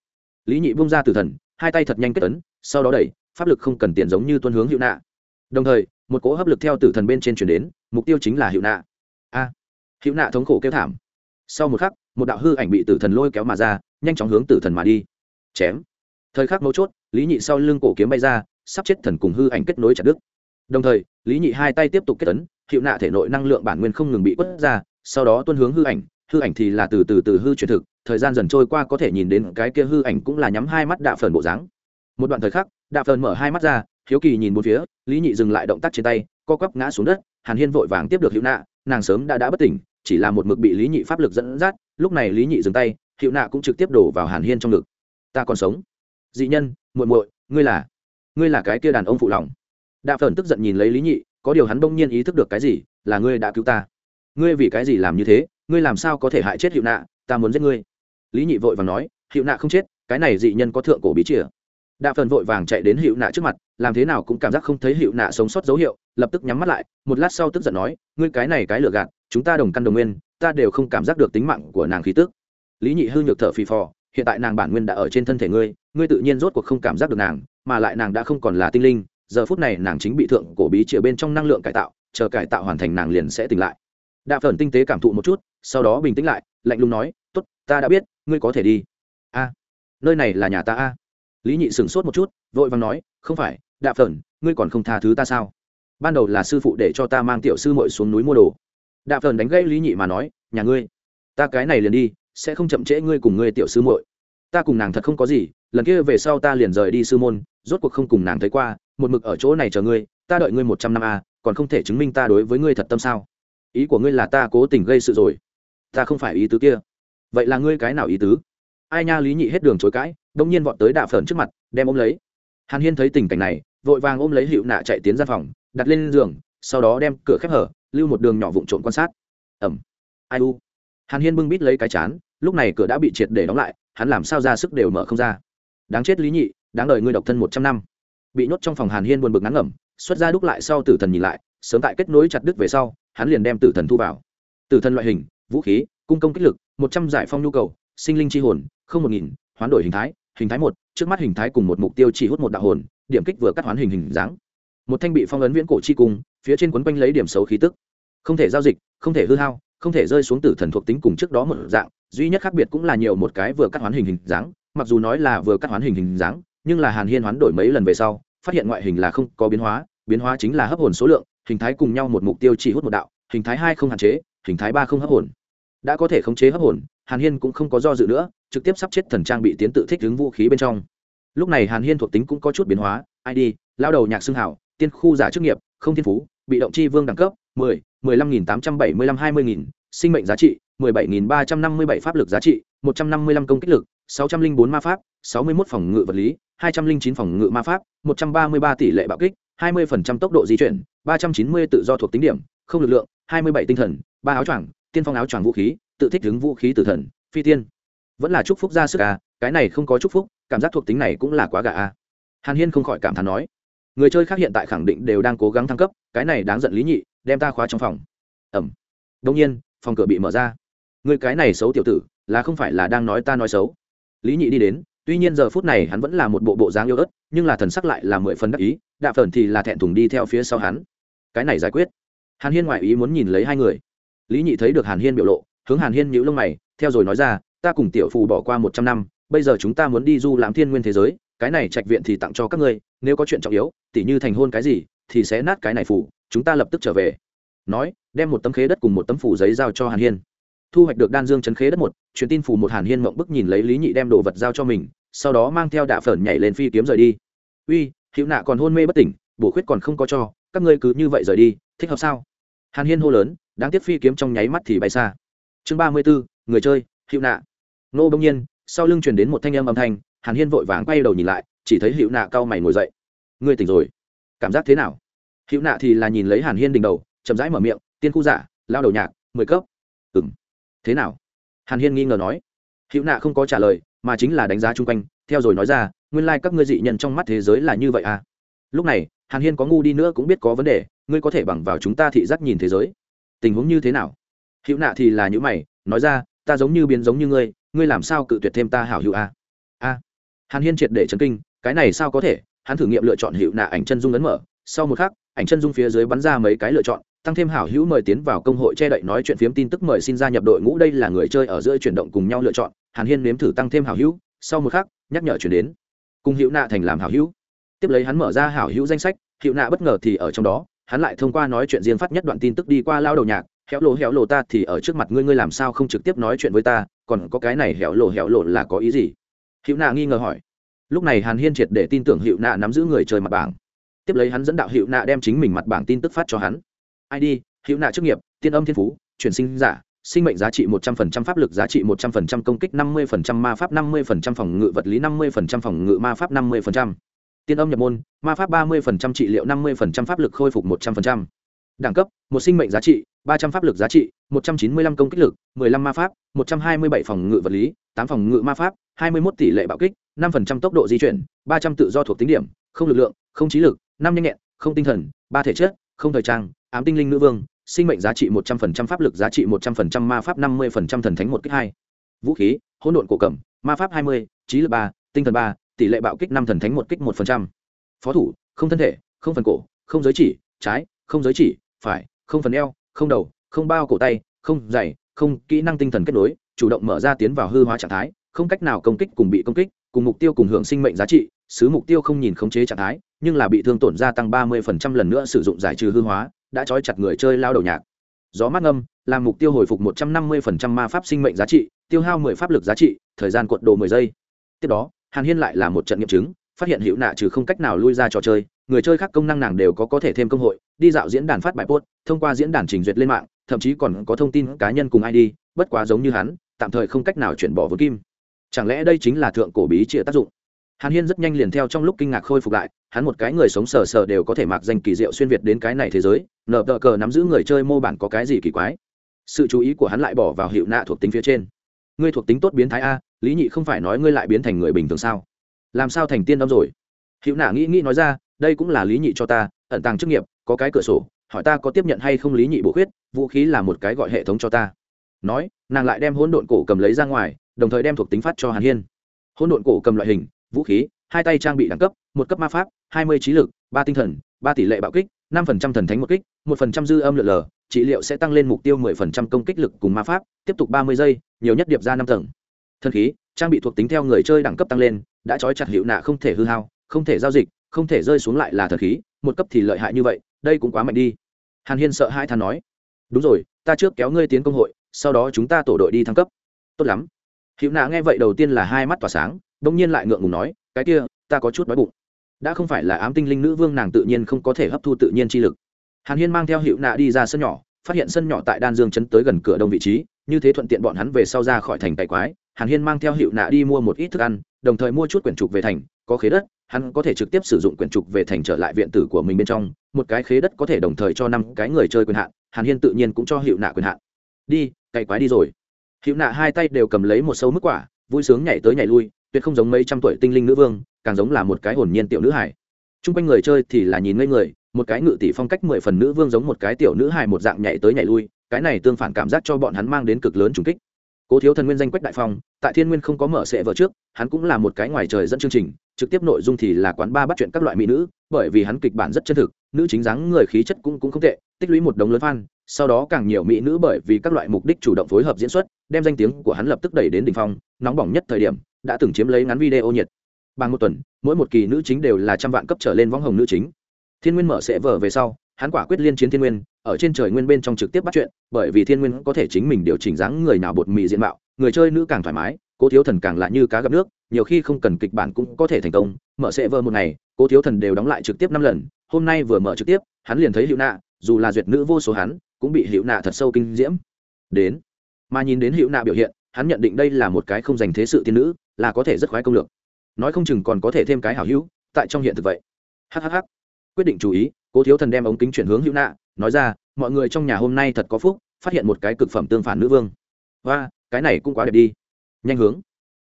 Lý nhị bung ra tử thần hai tay thật nhanh kết ấn sau đó đẩy pháp lực không cần tiền giống như tuân hướng hiệu nạ. Đồng thời một cỗ hấp lực theo tử thần bên trên chuyển đến mục tiêu chính là hiệu nạ. A! À, hiệu nạ thống khổ kêu thảm. Sau một khắc một đạo hư ảnh bị tử thần lôi kéo mà ra nhanh chóng hướng tử thần mà đi. Chém. Thời khắc mấu chốt lý nhị sau lưng cổ kiếm bay ra sắp chết thần cùng hư ảnh kết nối chặt đứt. Đồng thời lý nhị hai tay tiếp tục kết tấn hiệu nạ thể nội năng lượng bản nguyên không ngừng bị quất ra sau đó tuân hướng hư ảnh hư ảnh thì là từ từ từ hư chuyển thực, thời gian dần trôi qua có thể nhìn đến cái kia hư ảnh cũng là nhắm hai mắt đạ phần bộ dáng. Một đoạn thời khắc, đạ phần mở hai mắt ra, hiếu kỳ nhìn một phía, lý nhị dừng lại động tác trên tay, co quắp ngã xuống đất, hàn hiên vội vàng tiếp được hiệu nạ, nàng sớm đã đã bất tỉnh, chỉ là một mực bị lý nhị pháp lực dẫn dắt, lúc này lý nhị dừng tay hiệu nạ cũng trực tiếp đổ vào hàn hiên trong ngực. Ta còn sống. Dị nhân, muội muội, ngươi là ngươi là cái kia đàn ông phụ lòng. Đạ phần tức giận nhìn lấy lý nhị, có điều hắn bỗng nhiên ý thức được cái gì, là ngươi đã cứu ta. Ngươi vì cái gì làm như thế? Ngươi làm sao có thể hại chết hiệu nạ, ta muốn giết ngươi. Lý nhị vội vàng nói, hiệu nạ không chết, cái này dị nhân có thượng cổ bí chìa. Đạ phần vội vàng chạy đến hiệu nạ trước mặt, làm thế nào cũng cảm giác không thấy hiệu nạ sống sót dấu hiệu, lập tức nhắm mắt lại, một lát sau tức giận nói, ngươi cái này cái lừa gạt, chúng ta đồng căn đồng nguyên, ta đều không cảm giác được tính mạng của nàng khí tức. Lý nhị hư nhược thở phì phò, hiện tại nàng bản nguyên đã ở trên thân thể ngươi ngươi tự nhiên rốt cuộc không cảm giác được nàng, mà lại nàng đã không còn là tinh linh, giờ phút này nàng chính bị thượng cổ bí chìa bên trong năng lượng cải tạo, chờ cải tạo hoàn thành nàng liền sẽ tỉnh lại. Đạ phần tinh tế cảm thụ một chút sau đó bình tĩnh lại, lạnh lùng nói, tốt, ta đã biết, ngươi có thể đi. A, nơi này là nhà ta a? Lý nhị sửng sốt một chút, vội vàng nói, không phải, đạp phần ngươi còn không tha thứ ta sao? Ban đầu là sư phụ để cho ta mang tiểu sư muội xuống núi mua đồ. Đạp phần đánh gây lý nhị mà nói, nhà ngươi, ta cái này liền đi, sẽ không chậm trễ ngươi cùng ngươi tiểu sư muội. Ta cùng nàng thật không có gì, lần kia về sau ta liền rời đi sư môn, rốt cuộc không cùng nàng thấy qua, một mực ở chỗ này chờ ngươi, ta đợi ngươi một trăm năm a, còn không thể chứng minh ta đối với ngươi thật tâm sao? Ý của ngươi là ta cố tình gây sự rồi ta không phải ý tứ kia. Vậy là ngươi cái nào ý tứ? Ai nha lý nhị hết đường chối cãi đông nhiên vọt tới đạ phởn trước mặt, đem ôm lấy. Hàn hiên thấy tình cảnh này, vội vàng ôm lấy hiệu nạ chạy tiến ra phòng, đặt lên giường, sau đó đem cửa khép hở, lưu một đường nhỏ vụn trộn quan sát. Ẩm. Ai u. Hàn hiên bưng bít lấy cái chán, lúc này cửa đã bị triệt để đóng lại, hắn làm sao ra sức đều mở không ra. Đáng chết lý nhị, đáng đợi ngươi độc thân một trăm năm. Bị nhốt trong phòng hàn hiên buồn bực ngắn ngẩm, xuất ra đúc lại sau tử thần nhìn lại, sớm tại kết nối chặt đứt về sau, hắn liền đem tử thần thu vào. Tử thần loại hình vũ khí, cung công kích lực, một trăm giải phong nhu cầu, sinh linh chi hồn, không một nghìn, hoán đổi hình thái hình thái một, trước mắt hình thái cùng một mục tiêu chỉ hút một đạo hồn, điểm kích vừa cắt hoán hình hình dáng. Một thanh bị phong ấn viễn cổ chi cung, phía trên quấn quanh lấy điểm xấu khí tức. Không thể giao dịch, không thể hư hao, không thể rơi xuống tử thần thuộc tính cùng trước đó một dạng, duy nhất khác biệt cũng là nhiều một cái vừa cắt hoán hình hình dáng, mặc dù nói là vừa cắt hoán hình hình dáng, nhưng là hàn hiên hoán đổi mấy lần về sau, phát hiện ngoại hình là không có biến hóa biến hóa chính là hấp hồn số lượng, hình thái cùng nhau một mục tiêu chỉ hút một đạo, hình thái hai không hạn chế, hình thái ba không hấp hồn đã có thể khống chế hấp hồn, hàn hiên cũng không có do dự nữa, trực tiếp sắp chết thần trang bị tiến tự thích ứng vũ khí bên trong. Lúc này hàn hiên thuộc tính cũng có chút biến hóa id lao đầu nhạc xương hảo, tiên khu giả chức nghiệp, không thiên phú, bị động chi vương đẳng cấp, mười mười lăm nghìn tám trăm bảy mươi lăm hai mươi nghìn, sinh mệnh giá trị, mười bảy nghìn ba trăm năm mươi bảy pháp lực giá trị, một trăm năm mươi lăm công kích lực, sáu trăm linh bốn ma pháp, sáu mươi mốt phòng ngự vật lý, hai trăm linh chín phòng ngự ma pháp, một trăm ba mươi ba tỷ lệ bạo kích, hai mươi phần trăm tốc độ di chuyển, ba trăm chín mươi tự do thuộc tính điểm, không lực lượng, hai mươi bảy tinh thần, ba áo choàng tiên phong áo choàng vũ khí, tự thích đứng vũ khí tử thần, phi tiên. Vẫn là chúc phúc ra sức à cái này không có chúc phúc, cảm giác thuộc tính này cũng là quá gà à. Hàn hiên không khỏi cảm thán nói, người chơi khác hiện tại khẳng định đều đang cố gắng thăng cấp, cái này đáng giận lý nhị, đem ta khóa trong phòng. Ẩm đông nhiên, phòng cửa bị mở ra. Người cái này xấu tiểu tử, là không phải là đang nói ta nói xấu. Lý nhị đi đến, tuy nhiên giờ phút này hắn vẫn là một bộ bộ dáng yêu ớt, nhưng là thần sắc lại là mười phần đắc ý đạ phần thì là thẹn thùng đi theo phía sau hắn. Cái này giải quyết. Hàn hiên ngoại ý muốn nhìn lấy hai người lý nhị thấy được hàn hiên biểu lộ, hướng hàn hiên nhíu lông mày, theo rồi nói ra, ta cùng tiểu phù bỏ qua một trăm năm, bây giờ chúng ta muốn đi du lãm thiên nguyên thế giới, cái này trạch viện thì tặng cho các ngươi, nếu có chuyện trọng yếu, tỉ như thành hôn cái gì, thì sẽ nát cái này phủ chúng ta lập tức trở về. Nói, đem một tấm khế đất cùng một tấm phủ giấy giao cho hàn hiên. Thu hoạch được đan dương chấn khế đất một, truyền tin phủ một hàn hiên mộng bức nhìn lấy lý nhị đem đồ vật giao cho mình, sau đó mang theo đạ phởn nhảy lên phi kiếm rời đi. Uy, hữu nạ còn hôn mê bất tỉnh, bổ khuyết còn không có cho, các ngươi cứ như vậy rời đi, thích hợp sao? Hàn hiên hô lớn, đáng tiếc phi kiếm trong nháy mắt thì bay xa. Chương ba mươi bốn người chơi hiệu nạ. Nô bỗng nhiên, sau lưng truyền đến một thanh âm âm thanh, hàn hiên vội vàng quay đầu nhìn lại, chỉ thấy hiệu nạ cau mày ngồi dậy. Ngươi tỉnh rồi. Cảm giác thế nào? Hiệu nạ thì là nhìn lấy hàn hiên đỉnh đầu, chậm rãi mở miệng, tiên khu giả, lao đầu nhạc, mười cấp. Ừng thế nào? Hàn hiên nghi ngờ nói. Hiệu nạ không có trả lời, mà chính là đánh giá chung quanh, theo rồi nói ra, nguyên lai、like、các ngươi dị nhân trong mắt thế giới là như vậy à? Lúc này, hàn hiên có ngu đi nữa cũng biết có vấn đề ngươi có thể bằng vào chúng ta thị giác nhìn thế giới. Tình huống như thế nào? Hữu nạ thì là những mày, nói ra, ta giống như biến giống như ngươi ngươi làm sao cự tuyệt thêm ta hảo hữu a? A. Hàn hiên triệt để chấn kinh, cái này sao có thể? Hắn thử nghiệm lựa chọn hữu nạ ảnh chân dung ấn mở, sau một khắc, ảnh chân dung phía dưới bắn ra mấy cái lựa chọn, tăng thêm hảo hữu mời tiến vào công hội che đậy nói chuyện phiếm tin tức mời xin gia nhập đội ngũ, đây là người chơi ở giữa chuyển động cùng nhau lựa chọn, hàn hiên nếm thử tăng thêm hảo hữu, sau một khắc, nhắc nhở chuyển đến. Cùng hữu nạ thành làm hảo hữu. Tiếp lấy hắn mở ra hảo hữu danh sách, hữu nạ bất ngờ thì ở trong đó hắn lại thông qua nói chuyện riêng phát nhất đoạn tin tức đi qua lao đầu nhạc héo lộ héo lộ ta thì ở trước mặt ngươi ngươi làm sao không trực tiếp nói chuyện với ta, còn có cái này héo lộ héo lộ là có ý gì? Hữu nạ nghi ngờ hỏi. Lúc này hàn hiên triệt để tin tưởng hữu nạ nắm giữ người chơi mặt bảng. Tiếp lấy hắn dẫn đạo hữu nạ đem chính mình mặt bảng tin tức phát cho hắn. Id hữu nạ chức nghiệp, tiên âm thiên phú, chuyển sinh giả, sinh mệnh giá trị một trăm phần trăm, pháp lực giá trị một trăm phần trăm, công kích năm mươi phần trăm, ma pháp năm mươi phần trăm, phòng ngự vật lý năm mươi phần trăm, phòng ngự ma pháp năm mươi phần trăm tiên âm nhập môn, ma pháp ba mươi phần trăm trị liệu, năm mươi phần trăm pháp lực khôi phục một trăm phần trăm. Đẳng cấp, một sinh mệnh giá trị, ba trăm pháp lực giá trị, một trăm chín mươi lăm công kích lực, mười lăm ma pháp, một trăm hai mươi bảy phòng ngự vật lý, tám phòng ngự ma pháp, hai mươi mốt tỷ lệ bạo kích, năm phần trăm tốc độ di chuyển, ba trăm tự do thuộc tính điểm, không lực lượng, không trí lực, năm nhanh nhẹn, không tinh thần, ba thể chất, không thời trang, ám tinh linh nữ vương, sinh mệnh giá trị một trăm phần trăm, pháp lực giá trị một trăm phần trăm, ma pháp năm mươi phần trăm, thần thánh một kích hai. Vũ khí, hỗn độn cổ cầm, ma pháp hai mươi, trí lực ba, tinh thần ba tỷ lệ bạo kích năm thần thánh một kích một phần trăm. Phó thủ, không thân thể, không phần cổ, không giới chỉ, trái, không giới chỉ, phải, không phần eo, không đầu, không bao cổ tay, không dày không kỹ năng tinh thần kết nối, chủ động mở ra tiến vào hư hóa trạng thái, không cách nào công kích cùng bị công kích, cùng mục tiêu cùng hưởng sinh mệnh giá trị xứ mục tiêu không nhìn khống chế trạng thái, nhưng là bị thương tổn gia tăng ba mươi phần trăm lần nữa sử dụng giải trừ hư hóa, đã trói chặt người chơi lao đầu nhạc. Gió mát ngâm, làm mục tiêu hồi phục một trăm năm mươi phần trăm ma pháp sinh mệnh giá trị, tiêu hao mười pháp lực giá trị, thời gian cuộn đồ mười giây. Tiếp đó hàn hiên lại là một trận nghiệm chứng, phát hiện hữu nạ trừ không cách nào lui ra trò chơi, người chơi khác công năng nàng đều có có thể thêm công hội, đi dạo diễn đàn phát bài post, thông qua diễn đàn trình duyệt lên mạng, thậm chí còn có thông tin cá nhân cùng id bất quá giống như hắn, tạm thời không cách nào chuyển bỏ vốn kim. Chẳng lẽ đây chính là thượng cổ bí chia tác dụng? Hàn hiên rất nhanh liền theo trong lúc kinh ngạc khôi phục lại, hắn một cái người sống sờ sờ đều có thể mặc danh kỳ diệu xuyên việt đến cái này thế giới nợ tờ cờ nắm giữ người chơi mô bản có cái gì kỳ quái? Sự chú ý của hắn lại bỏ vào hiệu nạ thuộc tính phía trên. Ngươi thuộc tính tốt biến thái a lý nhị không phải nói ngươi lại biến thành người bình thường sao? Làm sao thành tiên đ rồi? Hữu nạ nghĩ nghĩ nói ra, đây cũng là lý nhị cho ta, ẩn tàng chức nghiệp, có cái cửa sổ, hỏi ta có tiếp nhận hay không lý nhị bổ khuyết, vũ khí là một cái gọi hệ thống cho ta. Nói, nàng lại đem hỗn độn cổ cầm lấy ra ngoài, đồng thời đem thuộc tính phát cho hàn hiên. Hỗn độn cổ cầm loại hình, vũ khí, hai tay trang bị đẳng cấp, một cấp ma pháp, hai mươi trí lực, ba tinh thần, ba tỷ lệ bạo kích, năm phần trăm thần thánh một kích, một phần trăm dư âm lượn lờ, trị liệu sẽ tăng lên mục tiêu mười phần trăm công kích lực cùng ma pháp, tiếp tục ba mươi giây, nhiều nhất điệp ra năm tầng thần khí, trang bị thuộc tính theo người chơi đẳng cấp tăng lên, đã trói chặt hiệu nạ không thể hư hao, không thể giao dịch, không thể rơi xuống lại là thần khí, một cấp thì lợi hại như vậy, đây cũng quá mạnh đi. Hàn hiên sợ hai than nói. Đúng rồi, ta trước kéo ngươi tiến công hội, sau đó chúng ta tổ đội đi thăng cấp. Tốt lắm. Hiệu nạ nghe vậy đầu tiên là hai mắt tỏa sáng đ ỗ n g nhiên lại ngượng ngùng nói, cái kia, ta có chút đói bụng. Đã không phải là ám tinh linh nữ vương nàng tự nhiên không có thể hấp thu tự nhiên chi lực. Hàn hiên mang theo hiệu nạ đi ra sân nhỏ, phát hiện sân nhỏ tại đan dương chấn tới gần cửa đông vị trí như thế thuận tiện bọn hắn về sau ra khỏi thành tài quái, hàn hiên mang theo hiệu nạ đi mua một ít thức ăn, đồng thời mua chút quyển trục về thành, có khế đất, hắn có thể trực tiếp sử dụng quyển trục về thành trở lại viện tử của mình bên trong, một cái khế đất có thể đồng thời cho năm cái người chơi quyền hạn, hàn hiên tự nhiên cũng cho hiệu nạ quyền hạn. Đi, cày quái đi rồi. Hiệu nạ hai tay đều cầm lấy một sâu mức quả, vui sướng nhảy tới nhảy lui, tuyệt không giống mấy trăm tuổi tinh linh nữ vương, càng giống là một cái hồn nhiên tiểu nữ hải t r u n g quanh người chơi thì là nhìn ngây người, một cái ngự tỷ phong cách mười phần nữ vương giống một cái tiểu nữ hải một dạng nhảy tới nhảy lui cái này tương phản cảm giác cho bọn hắn mang đến cực lớn trùng kích. Cố thiếu thần nguyên danh quách đại phong, tại thiên nguyên không có mở sệ vợ trước, hắn cũng là một cái ngoài trời dẫn chương trình, trực tiếp nội dung thì là quán ba bắt chuyện các loại mỹ nữ, bởi vì hắn kịch bản rất chân thực, nữ chính dáng người khí chất cũng cũng không tệ, tích lũy một đống lớn fan, sau đó càng nhiều mỹ nữ bởi vì các loại mục đích chủ động phối hợp diễn xuất, đem danh tiếng của hắn lập tức đẩy đến đỉnh phong, nóng bỏng nhất thời điểm, đã từng chiếm lấy ngắn video nhiệt. Bằng một tuần, mỗi một kỳ nữ chính đều là trăm vạn cấp trở lên võng hồng nữ chính. Thiên nguyên mở sẽ vở về sau hắn quả quyết liên chiến thiên nguyên, ở trên trời nguyên bên trong trực tiếp bắt chuyện, bởi vì thiên nguyên có thể chính mình điều chỉnh dáng người nào bột mì diện mạo, người chơi nữ càng thoải mái, cố thiếu thần càng lại như cá gặp nước, nhiều khi không cần kịch bản cũng có thể thành công, mở sẽ vơ một ngày, cố thiếu thần đều đóng lại trực tiếp năm lần, hôm nay vừa mở trực tiếp, hắn liền thấy hiệu nạ, dù là duyệt nữ vô số hắn, cũng bị hiệu nạ thật sâu kinh diễm. Đến, mà nhìn đến hiệu nạ biểu hiện, hắn nhận định đây là một cái không dành thế sự tiên nữ, là có thể rất khoái công lược. Nói không chừng còn có thể thêm cái hảo hữu, tại trong hiện thực vậy. Hhh quyết định chú ý cố thiếu thần đem ống kính chuyển hướng hữu nạ, nói ra, mọi người trong nhà hôm nay thật có phúc, phát hiện một cái cực phẩm tương phản nữ vương. Và cái này cũng quá đẹp đi. Nhanh hướng,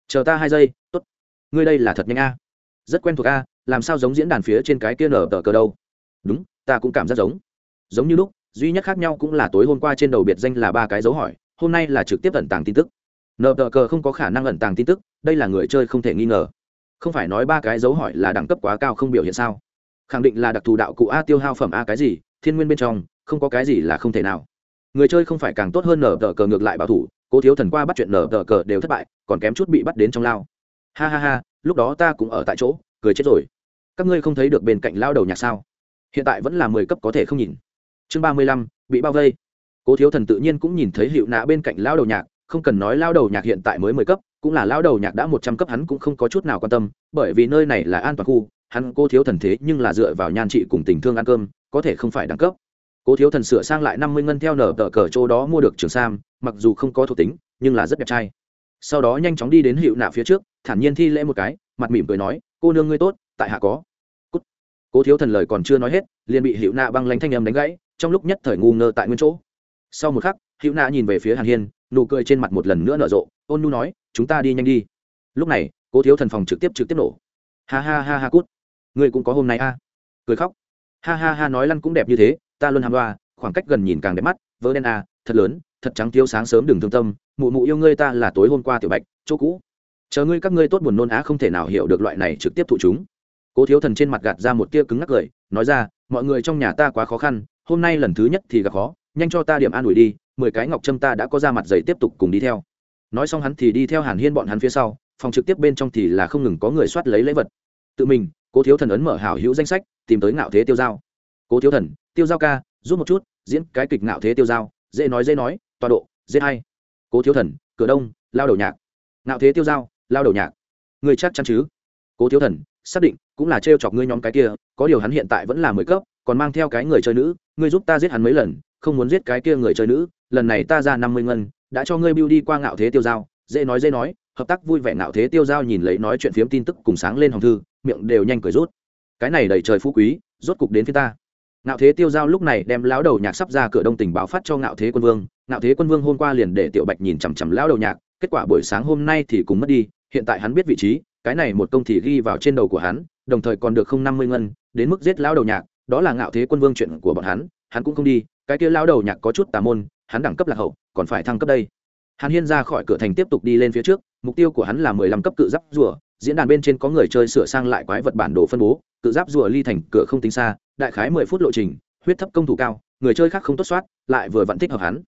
chờ ta hai giây, tốt. Ngươi đây là thật nhanh a. Rất quen thuộc a, làm sao giống diễn đàn phía trên cái kia nở tờ cờ đâu? Đúng, ta cũng cảm giác giống. Giống như lúc, duy nhất khác nhau cũng là tối hôm qua trên đầu biệt danh là ba cái dấu hỏi, hôm nay là trực tiếp ẩn tàng tin tức. Nở tờ cờ không có khả năng ẩn tàng tin tức, đây là người chơi không thể nghi ngờ. Không phải nói ba cái dấu hỏi là đẳng cấp quá cao không biểu hiện sao? Khẳng định là đặc thù đạo cụ a tiêu hao phẩm a cái gì, thiên nguyên bên trong, không có cái gì là không thể nào. Người chơi không phải càng tốt hơn nở tờ cờ ngược lại bảo thủ, cố thiếu thần qua bắt chuyện nở tờ cờ đều thất bại, còn kém chút bị bắt đến trong lao. Ha ha ha, lúc đó ta cũng ở tại chỗ, cười chết rồi. Các ngươi không thấy được bên cạnh lao đầu nhạc sao? Hiện tại vẫn là mười cấp có thể không nhìn. Chương ba mươi lăm, bị bao vây. Cố thiếu thần tự nhiên cũng nhìn thấy hiệu nạ bên cạnh lao đầu nhạc, không cần nói lao đầu nhạc hiện tại mới mười cấp, cũng là lao đầu nhạc đã một trăm cấp hắn cũng không có chút nào quan tâm, bởi vì nơi này là an toàn khu hắn cô thiếu thần thế nhưng là dựa vào nhan trị cùng tình thương ăn cơm, có thể không phải đẳng cấp. Cố thiếu thần sửa sang lại năm mươi ngân theo nở tờ cờ chỗ đó mua được trường sam, mặc dù không có thuộc tính, nhưng là rất đẹp trai. Sau đó nhanh chóng đi đến hiệu nạ phía trước, thản nhiên thi lễ một cái, mặt mỉm cười nói, cô nương ngươi tốt, tại hạ có. Cút. cố thiếu thần lời còn chưa nói hết, liền bị hiệu nạ băng lanh thanh âm đánh gãy, trong lúc nhất thời ngu ngơ tại nguyên chỗ. Sau một khắc, hiệu nạ nhìn về phía hàn hiên, nụ cười trên mặt một lần nữa nở rộ, ôn nu nói, chúng ta đi nhanh đi. Lúc này, cố thiếu thần phòng trực tiếp trực tiếp nổ. Ha ha ha ha cút ngươi cũng có hôm nay a. Cười khóc. Ha ha ha, nói lăn cũng đẹp như thế, ta luôn hàm đoa khoảng cách gần nhìn càng đẹp mắt vỡ đen a, thật lớn, thật trắng thiếu sáng sớm đừng thương tâm, mụ mụ yêu ngươi ta là tối hôm qua tiểu bạch, chỗ cũ. Chờ ngươi các ngươi tốt buồn nôn á, không thể nào hiểu được loại này trực tiếp thụ chúng. Cố thiếu thần trên mặt gạt ra một tia cứng ngắc cười, nói ra, mọi người trong nhà ta quá khó khăn, hôm nay lần thứ nhất thì gặp khó, nhanh cho ta điểm an ủi đi, mười cái ngọc trâm ta đã có ra mặt giày tiếp tục cùng đi theo. Nói xong hắn thì đi theo hàn hiên bọn hắn phía sau, phòng trực tiếp bên trong thì là không ngừng có người soát lấy lễ vật. Tự mình cố thiếu thần ấn mở hảo hữu danh sách, tìm tới ngạo thế tiêu giao. Cố thiếu thần, tiêu giao ca, giúp một chút, diễn cái kịch ngạo thế tiêu giao, dễ nói dễ nói, tọa độ, dễ hay. Cố thiếu thần, cửa đông, lao đầu nhạc. Ngạo thế tiêu giao, lao đầu nhạc. Người chắc chắn chứ? Cố thiếu thần, xác định, cũng là trêu chọc ngươi nhóm cái kia, có điều hắn hiện tại vẫn là mười cấp, còn mang theo cái người chơi nữ, ngươi giúp ta giết hắn mấy lần, không muốn giết cái kia người chơi nữ, lần này ta ra năm mươi ngân, đã cho ngươi bưu đi qua ngạo thế tiêu giao, dễ nói dễ nói hợp tác vui vẻ nạo thế tiêu giao nhìn lấy nói chuyện phiếm tin tức cùng sáng lên hồng thư, miệng đều nhanh cười rút. Cái này đầy trời phú quý, rốt cục đến phía ta. Ngạo thế tiêu giao lúc này đem lão đầu nhạc sắp ra cửa đông tình báo phát cho ngạo thế quân vương. Ngạo thế quân vương hôm qua liền để tiểu bạch nhìn chằm chằm lão đầu nhạc, kết quả buổi sáng hôm nay thì cùng mất đi, hiện tại hắn biết vị trí, cái này một công thì ghi vào trên đầu của hắn, đồng thời còn được không năm mươi ngân, đến mức giết lão đầu nhạc, đó là ngạo thế quân vương chuyện của bọn hắn hắn cũng không đi, cái kia lão đầu nhạc có chút tà môn, hắn đẳng cấp lạc hậu, còn phải thăng cấp đây. Hắn hiên ra khỏi cửa thành tiếp tục đi lên phía trước mục tiêu của hắn là mười lăm cấp cự giáp rùa, diễn đàn bên trên có người chơi sửa sang lại quái vật bản đồ phân bố, cự giáp rùa ly thành cửa không tính xa, đại khái mười phút lộ trình, huyết thấp công thủ cao, người chơi khác không tốt soát, lại vừa vẫn thích hợp hắn.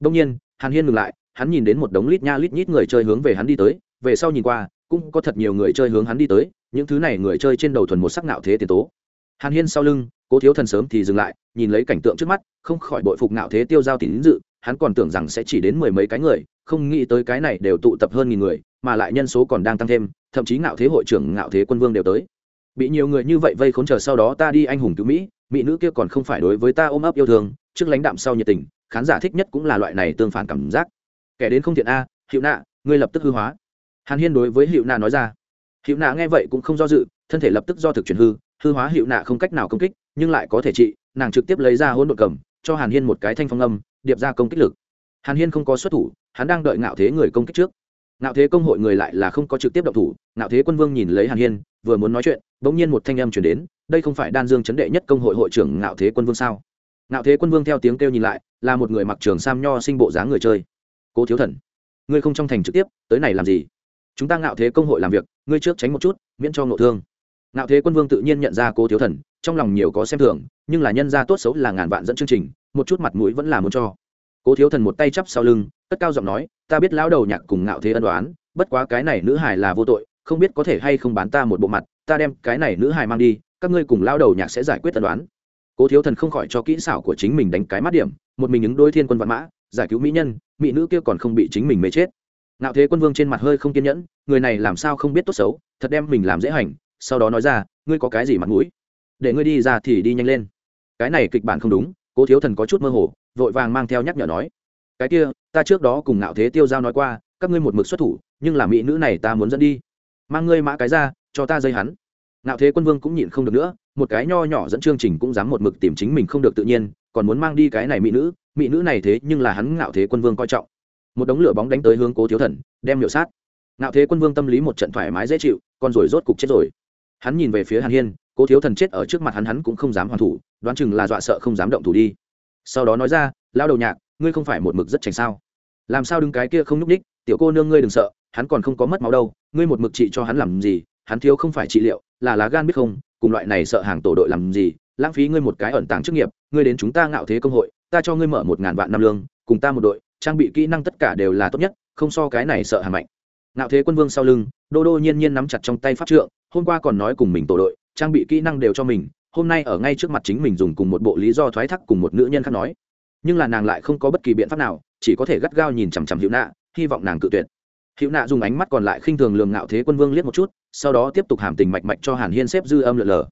Đông nhiên, hàn hiên ngừng lại, hắn nhìn đến một đống lít nha lít nhít người chơi hướng về hắn đi tới, về sau nhìn qua, cũng có thật nhiều người chơi hướng hắn đi tới, những thứ này người chơi trên đầu thuần một sắc nạo thế tiền tố. Hàn hiên sau lưng, cố thiếu thần sớm thì dừng lại, nhìn lấy cảnh tượng trước mắt, không khỏi bội phục nạo thế tiêu giao tín dự, hắn còn tưởng rằng sẽ chỉ đến mười mấy cái người không nghĩ tới cái này đều tụ tập hơn nghìn người, mà lại nhân số còn đang tăng thêm, thậm chí ngạo thế hội trưởng, ngạo thế quân vương đều tới. Bị nhiều người như vậy vây khốn chờ sau đó ta đi anh hùng cứu mỹ mỹ nữ kia còn không phải đối với ta ôm ấp yêu thương, trước lãnh đạm sau nhiệt tình, khán giả thích nhất cũng là loại này tương phản cảm giác. Kẻ đến không thiện a, hiệu nạ, ngươi lập tức hư hóa. Hàn hiên đối với hiệu nạ nói ra. Hiệu nạ nghe vậy cũng không do dự, thân thể lập tức do thực chuyển hư hư hóa hiệu nạ không cách nào công kích, nhưng lại có thể trị, nàng trực tiếp lấy ra hỗn đột cầm, cho hàn hiên một cái thanh phong âm, điệp ra công kích lực. Hàn hiên không có xuất thủ hắn đang đợi ngạo thế người công kích trước. Ngạo thế công hội người lại là không có trực tiếp động thủ, ngạo thế quân vương nhìn lấy hàn hiên, vừa muốn nói chuyện, bỗng nhiên một thanh âm chuyển đến, đây không phải đan dương chấn đệ nhất công hội hội trưởng ngạo thế quân vương sao? Ngạo thế quân vương theo tiếng kêu nhìn lại, là một người mặc trường sam nho sinh bộ dáng người chơi. Cố thiếu thần, ngươi không trong thành trực tiếp, tới này làm gì? Chúng ta ngạo thế công hội làm việc, ngươi trước tránh một chút, miễn cho ngộ thương. Ngạo thế quân vương tự nhiên nhận ra cố thiếu thần, trong lòng nhiều có xem thường, nhưng là nhân gia tốt xấu là ngàn vạn dẫn chương trình, một chút mặt mũi vẫn là muốn cho cố thiếu thần một tay chắp sau lưng, cất cao giọng nói, ta biết lão đầu nhạc cùng ngạo thế ân đoán bất quá cái này nữ hài là vô tội, không biết có thể hay không bán ta một bộ mặt, ta đem cái này nữ hài mang đi, các ngươi cùng lão đầu nhạc sẽ giải quyết ân đoán cố thiếu thần không khỏi cho kỹ xảo của chính mình đánh cái mắt điểm, một mình ứng đôi thiên quân văn mã, giải cứu mỹ nhân, mỹ nữ kia còn không bị chính mình mê chết. Ngạo thế quân vương trên mặt hơi không kiên nhẫn, người này làm sao không biết tốt xấu, thật đem mình làm dễ hành, sau đó nói ra, ngươi có cái gì mặt mũi? Để ngươi đi ra thì đi nhanh lên. Cái này kịch bản không đúng, cố thiếu thần có chút mơ hồ vội vàng mang theo nhắc nhở nói, cái kia, ta trước đó cùng ngạo thế tiêu giao nói qua, các ngươi một mực xuất thủ, nhưng là mỹ nữ này ta muốn dẫn đi. Mang ngươi mã cái ra, cho ta dây hắn. Ngạo thế quân vương cũng nhịn không được nữa, một cái nho nhỏ dẫn chương trình cũng dám một mực tìm chính mình không được tự nhiên, còn muốn mang đi cái này mỹ nữ mỹ nữ này thế nhưng là hắn ngạo thế quân vương coi trọng. Một đống lửa bóng đánh tới hướng cố thiếu thần, đem miểu sát. Ngạo thế quân vương tâm lý một trận thoải mái dễ chịu, con rồi rốt cục chết rồi. Hắn nhìn về phía hàn hiên, cố thiếu thần chết ở trước mặt hắn hắn cũng không dám hoàn thủ, đoán chừng là dọa sợ không dám động thủ đi sau đó nói ra lao đầu nhạc, ngươi không phải một mực rất chảnh sao? Làm sao đứng cái kia không nhúc ních tiểu cô nương ngươi đừng sợ, hắn còn không có mất máu đâu, ngươi một mực trị cho hắn làm gì, hắn thiếu không phải trị liệu, là lá gan biết không, cùng loại này sợ hàng tổ đội làm gì, lãng phí ngươi một cái ẩn tàng chức nghiệp, ngươi đến chúng ta ngạo thế công hội, ta cho ngươi mở một ngàn vạn năm lương, cùng ta một đội, trang bị kỹ năng tất cả đều là tốt nhất, không so cái này sợ hàng mạnh. Ngạo thế quân vương sau lưng, đô đô nhiên nhiên nắm chặt trong tay pháp trượng, hôm qua còn nói cùng mình tổ đội, trang bị kỹ năng đều cho mình hôm nay ở ngay trước mặt chính mình dùng cùng một bộ lý do thoái thác cùng một nữ nhân khác nói. Nhưng là nàng lại không có bất kỳ biện pháp nào, chỉ có thể gắt gao nhìn chằm chằm hữu nạ, hy vọng nàng cự tuyệt. Hữu nạ dùng ánh mắt còn lại khinh thường lường ngạo thế quân vương liếc một chút, sau đó tiếp tục hàm tình mạch mạch cho hàn hiên xếp dư âm lượn lờ.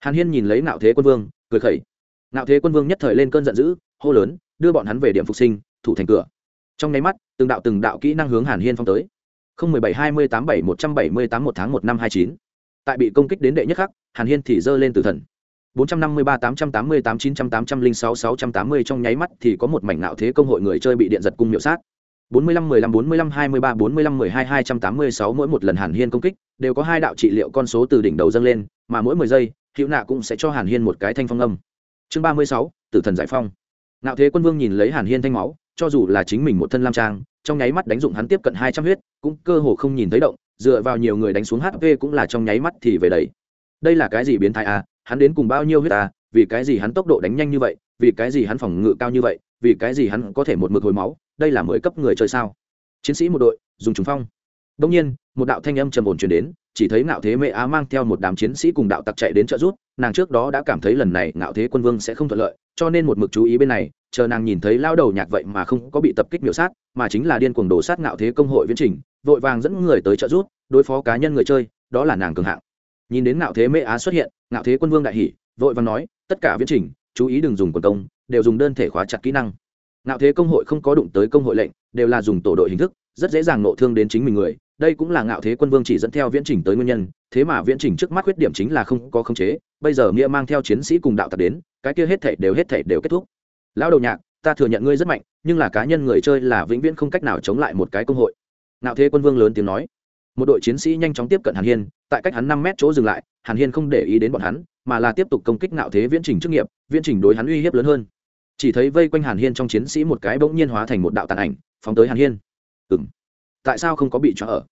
Hàn hiên nhìn lấy ngạo thế quân vương, cười khẩy. Ngạo thế quân vương nhất thời lên cơn giận dữ, hô lớn, đưa bọn hắn về điểm phục sinh, thủ thành cửa. Trong nháy mắt, từng đạo từng đạo kỹ năng hướng hàn hiên phong tới. Không mười bảy hai mươi tám bảy một trăm bảy mươi tám một tháng một năm hai chín. Tại bị công kích đến đệ nhất khắc, hàn hiên thì giơ lên từ thần. 453 888 900 806 680 trong nháy mắt thì có một mảnh ngạo thế công hội người chơi bị điện giật cung miệu sát 45 15 45 23 45 12 286 mỗi một lần Hàn Hiên công kích đều có hai đạo trị liệu con số từ đỉnh đầu dâng lên, mà mỗi 10 giây, Hữu Nạ cũng sẽ cho Hàn Hiên một cái thanh phong âm. Chương 36, Tử thần giải phong. Ngạo Thế Quân Vương nhìn lấy Hàn Hiên thanh máu, cho dù là chính mình một thân lam trang, trong nháy mắt đánh dụng hắn tiếp cận 200 huyết, cũng cơ hồ không nhìn thấy động, dựa vào nhiều người đánh xuống HP cũng là trong nháy mắt thì về đấy. Đây là cái gì biến thái à, hắn đến cùng bao nhiêu huyết à, vì cái gì hắn tốc độ đánh nhanh như vậy, vì cái gì hắn phòng ngự cao như vậy, vì cái gì hắn có thể một mực hồi máu, đây là mới cấp người chơi sao? Chiến sĩ một đội dùng trùng phong. Đông nhiên một đạo thanh âm trầm ổn chuyển đến chỉ thấy ngạo thế mẹ á mang theo một đám chiến sĩ cùng đạo tặc chạy đến trợ rút nàng trước đó đã cảm thấy lần này ngạo thế quân vương sẽ không thuận lợi cho nên một mực chú ý bên này chờ nàng nhìn thấy lao đầu nhạc vậy mà không có bị tập kích miểu sát mà chính là điên cuồng đổ sát ngạo thế công hội viễn trình vội vàng dẫn người tới trợ rút đối phó cá nhân người chơi đó là nàng cường hạng nhìn đến ngạo thế mẹ á xuất hiện, ngạo thế quân vương đại hỉ, vội và nói, tất cả viễn trình, chú ý đừng dùng quần công, đều dùng đơn thể khóa chặt kỹ năng. Ngạo thế công hội không có đụng tới công hội lệnh, đều là dùng tổ đội hình thức, rất dễ dàng nộ thương đến chính mình người. Đây cũng là ngạo thế quân vương chỉ dẫn theo viễn trình tới nguyên nhân, thế mà viễn trình trước mắt khuyết điểm chính là không có khống chế. Bây giờ nghĩa mang theo chiến sĩ cùng đạo tặc đến, cái kia hết thể đều hết thể đều kết thúc. Lão đầu nhạc, ta thừa nhận ngươi rất mạnh, nhưng là cá nhân người chơi là vĩnh viễn không cách nào chống lại một cái công hội. Ngạo thế quân vương lớn tiếng nói. Một đội chiến sĩ nhanh chóng tiếp cận hàn hiên tại cách hắn năm mét chỗ dừng lại, hàn hiên không để ý đến bọn hắn, mà là tiếp tục công kích ngạo thế viễn trình chức nghiệp, viễn trình đối hắn uy hiếp lớn hơn. Chỉ thấy vây quanh hàn hiên trong chiến sĩ một cái bỗng nhiên hóa thành một đạo tàn ảnh, phóng tới hàn hiên. Ừ m tại sao không có bị cho ở?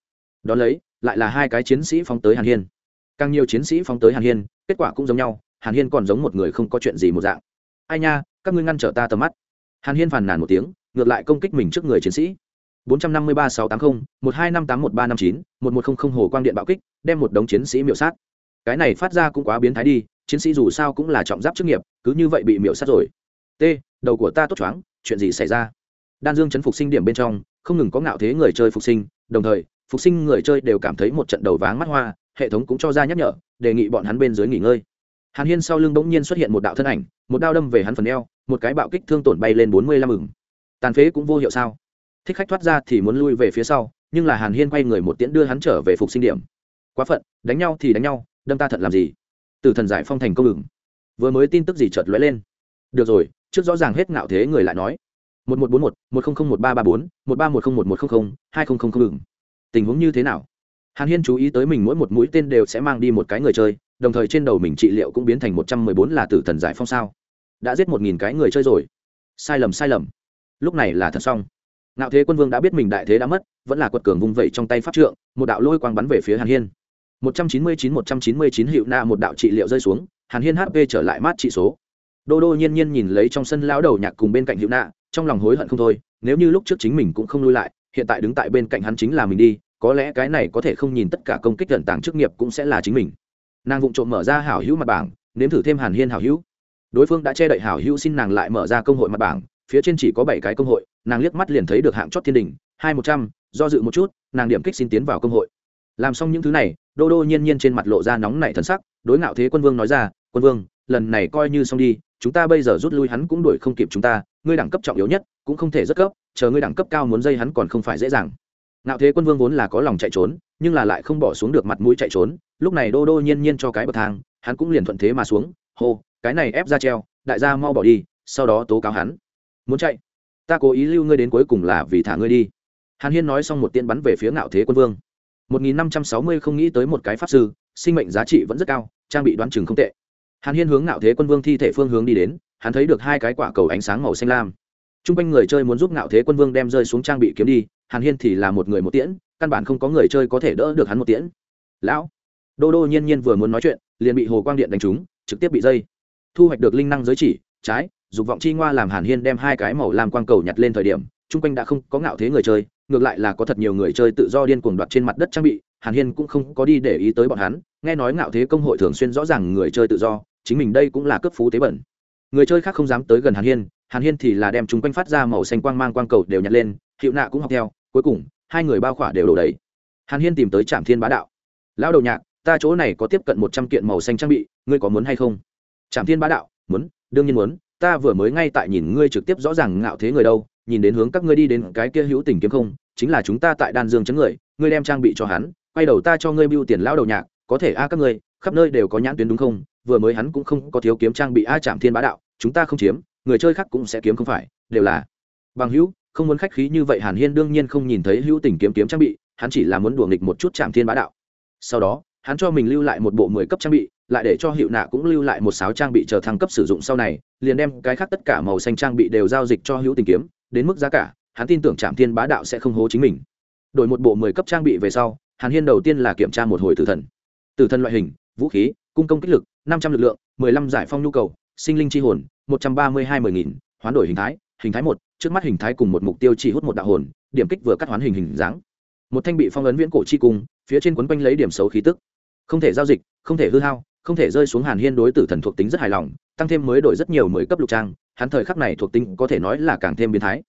Đón lấy, lại là hai cái chiến sĩ phóng tới hàn hiên. Càng nhiều chiến sĩ phóng tới hàn hiên, kết quả cũng giống nhau, hàn hiên còn giống một người không có chuyện gì một dạng. Ai nha, các ngươi ngăn trở ta tầm mắt. Hàn hiên phàn nàn một tiếng, ngược lại công kích mình trước người chiến sĩ. 453-680, 1258139, 1100 hồ quang điện bạo kích, đem một đống chiến sĩ miểu sát. Cái này phát ra cũng quá biến thái đi, chiến sĩ dù sao cũng là trọng giáp chức nghiệp, cứ như vậy bị miểu sát rồi. T đầu của ta tốt choáng chuyện gì xảy ra? Đan dương chấn phục sinh điểm bên trong không ngừng có ngạo thế người chơi phục sinh đồng thời phục sinh người chơi đều cảm thấy một trận đầu váng mắt hoa hệ thống cũng cho ra nhắc nhở đề nghị bọn hắn bên dưới nghỉ ngơi. Hàn hiên sau lưng bỗng nhiên xuất hiện một đạo thân ảnh một đao đâm về hắn phần eo một cái bạo kích thương tổn bay lên bốn mươi tàn phế cũng vô hiệu sao? Thích khách thoát ra thì muốn lui về phía sau, nhưng là hàn hiên quay người một tiễn đưa hắn trở về phục sinh điểm. Quá phận, đánh nhau thì đánh nhau, đâm ta thật làm gì? Từ thần giải phong thành công ngừng vừa mới tin tức gì chợt lóe lên. Được rồi, trước rõ ràng hết ngạo thế người lại nói. Một một bốn một một không không một ba ba bốn, một ba một không một một không không, hai không không không ngừng tình huống như thế nào? Hàn hiên chú ý tới mình mỗi một mũi tên đều sẽ mang đi một cái người chơi, đồng thời trên đầu mình trị liệu cũng biến thành một trăm mười bốn là tử thần giải phong sao? Đã giết một nghìn cái người chơi rồi. Sai lầm sai lầm. Lúc này là thật xong ngạo thế quân vương đã biết mình đại thế đã mất, vẫn là quật cường vung vẩy trong tay pháp trượng, một đạo lôi quang bắn về phía hàn hiên. Một trăm chín mươi chín, một trăm chín mươi chín hiệu na một đạo trị liệu rơi xuống, hàn hiên hp trở lại mát trị số. Đô đô nhiên nhiên nhìn lấy trong sân lão đầu nhạc cùng bên cạnh hiệu nạ trong lòng hối hận không thôi, nếu như lúc trước chính mình cũng không lui lại, hiện tại đứng tại bên cạnh hắn chính là mình đi, có lẽ cái này có thể không nhìn tất cả công kích gần tàng chức nghiệp cũng sẽ là chính mình. Nàng vụng trộm mở ra hảo hữu mặt bảng, nếm thử thêm hàn hiên hảo hữu. Đối phương đã che đậy hảo hữu xin nàng lại mở ra công hội mặt bảng, phía trên chỉ có bảy cái công hội nàng liếc mắt liền thấy được hạng chót thiên đình, hai một trăm, do dự một chút, nàng điểm kích xin tiến vào công hội. Làm xong những thứ này, đô đô nhiên nhiên trên mặt lộ ra nóng nảy thân sắc, đối ngạo thế quân vương nói ra, quân vương, lần này coi như xong đi, chúng ta bây giờ rút lui hắn cũng đuổi không kịp chúng ta, ngươi đẳng cấp trọng yếu nhất, cũng không thể rất cấp chờ ngươi đẳng cấp cao muốn dây hắn còn không phải dễ dàng. Ngạo thế quân vương vốn là có lòng chạy trốn, nhưng là lại không bỏ xuống được mặt mũi chạy trốn, lúc này đô đô nhiên nhiên cho cái bậc thang, hắn cũng liền thuận thế mà xuống, hô, cái này ép ra treo, đại gia mau bỏ đi, sau đó tố cáo hắn. Muốn chạy? Ta cố ý lưu ngươi đến cuối cùng là vì thả ngươi đi. Hàn hiên nói xong một tiên bắn về phía ngạo thế quân vương. 1560 không nghĩ tới một cái pháp sư, sinh mệnh giá trị vẫn rất cao, trang bị đoán chừng không tệ. Hàn hiên hướng ngạo thế quân vương thi thể phương hướng đi đến, hắn thấy được hai cái quả cầu ánh sáng màu xanh lam. T r u n g quanh người chơi muốn giúp ngạo thế quân vương đem rơi xuống trang bị kiếm đi, hàn hiên thì là một người một tiễn, căn bản không có người chơi có thể đỡ được hắn một tiễn. Lão, đô đô nhiên nhiên vừa muốn nói chuyện, liền bị hồ quang điện đánh trúng, trực tiếp bị dây. Thu hoạch được linh năng giới chỉ, trái dục vọng chi ngoa làm hàn hiên đem hai cái màu lam quang cầu nhặt lên thời điểm, chung quanh đã không có ngạo thế người chơi, ngược lại là có thật nhiều người chơi tự do điên cuồng đoạt trên mặt đất trang bị, hàn hiên cũng không có đi để ý tới bọn hắn, nghe nói ngạo thế công hội thường xuyên rõ ràng người chơi tự do, chính mình đây cũng là cấp phú tế bẩn. Người chơi khác không dám tới gần hàn hiên hàn hiên thì là đem chúng quanh phát ra màu xanh quang mang quang cầu đều nhặt lên, hiệu nạ cũng học theo, cuối cùng, hai người bao khỏa đều đổ đầy. Hàn hiên tìm tới trạm thiên bá đạo. Lão đầu nhạc, ta chỗ này có tiếp cận một trăm kiện màu xanh trang bị, ngươi có muốn hay không? Trạm thiên bá đạo, muốn, đương nhiên muốn ta vừa mới ngay tại nhìn ngươi trực tiếp rõ ràng ngạo thế người đâu, nhìn đến hướng các ngươi đi đến cái kia hữu tình kiếm không, chính là chúng ta tại đan dương chấn người, ngươi đem trang bị cho hắn, quay đầu ta cho ngươi bưu tiền lão đầu nhạc, có thể a các ngươi, khắp nơi đều có nhãn tuyến đúng không? Vừa mới hắn cũng không có thiếu kiếm trang bị a chạm thiên bá đạo, chúng ta không chiếm, người chơi khác cũng sẽ kiếm không phải, đều là bằng hữu, không muốn khách khí như vậy hàn hiên đương nhiên không nhìn thấy hữu tình kiếm kiếm trang bị, hắn chỉ là muốn đùa nghịch một chút chạm thiên bá đạo. Sau đó, hắn cho mình lưu lại một bộ mười cấp trang bị lại để cho hiệu nạ cũng lưu lại một sáu trang bị chờ thăng cấp sử dụng sau này, liền đem cái khác tất cả màu xanh trang bị đều giao dịch cho hữu tình kiếm, đến mức giá cả, hắn tin tưởng trạm thiên bá đạo sẽ không hố chính mình. Đổi một bộ mười cấp trang bị về sau, hàn hiên đầu tiên là kiểm tra một hồi tử thần. Tử thần loại hình, vũ khí, cung công kích lực, năm trăm l ự c lượng, mười lăm giải phong nhu cầu, sinh linh c h i hồn, một trăm ba mươi hai mười nghìn, hoán đổi hình thái hình thái một, trước mắt hình thái cùng một mục tiêu chỉ hút một đạo hồn, điểm kích vừa cắt hoán hình hình dáng. Một thanh bị phong ấn viễn cổ chi cung, phía trên quấn quanh lấy điểm xấu khí tức. Không thể giao dịch, không thể hư hao không thể rơi xuống hàn hiên đối tử thần thuộc tính rất hài lòng, tăng thêm mới đổi rất nhiều mới cấp lục trang, hắn thời khắc này thuộc tính có thể nói là càng thêm biến thái.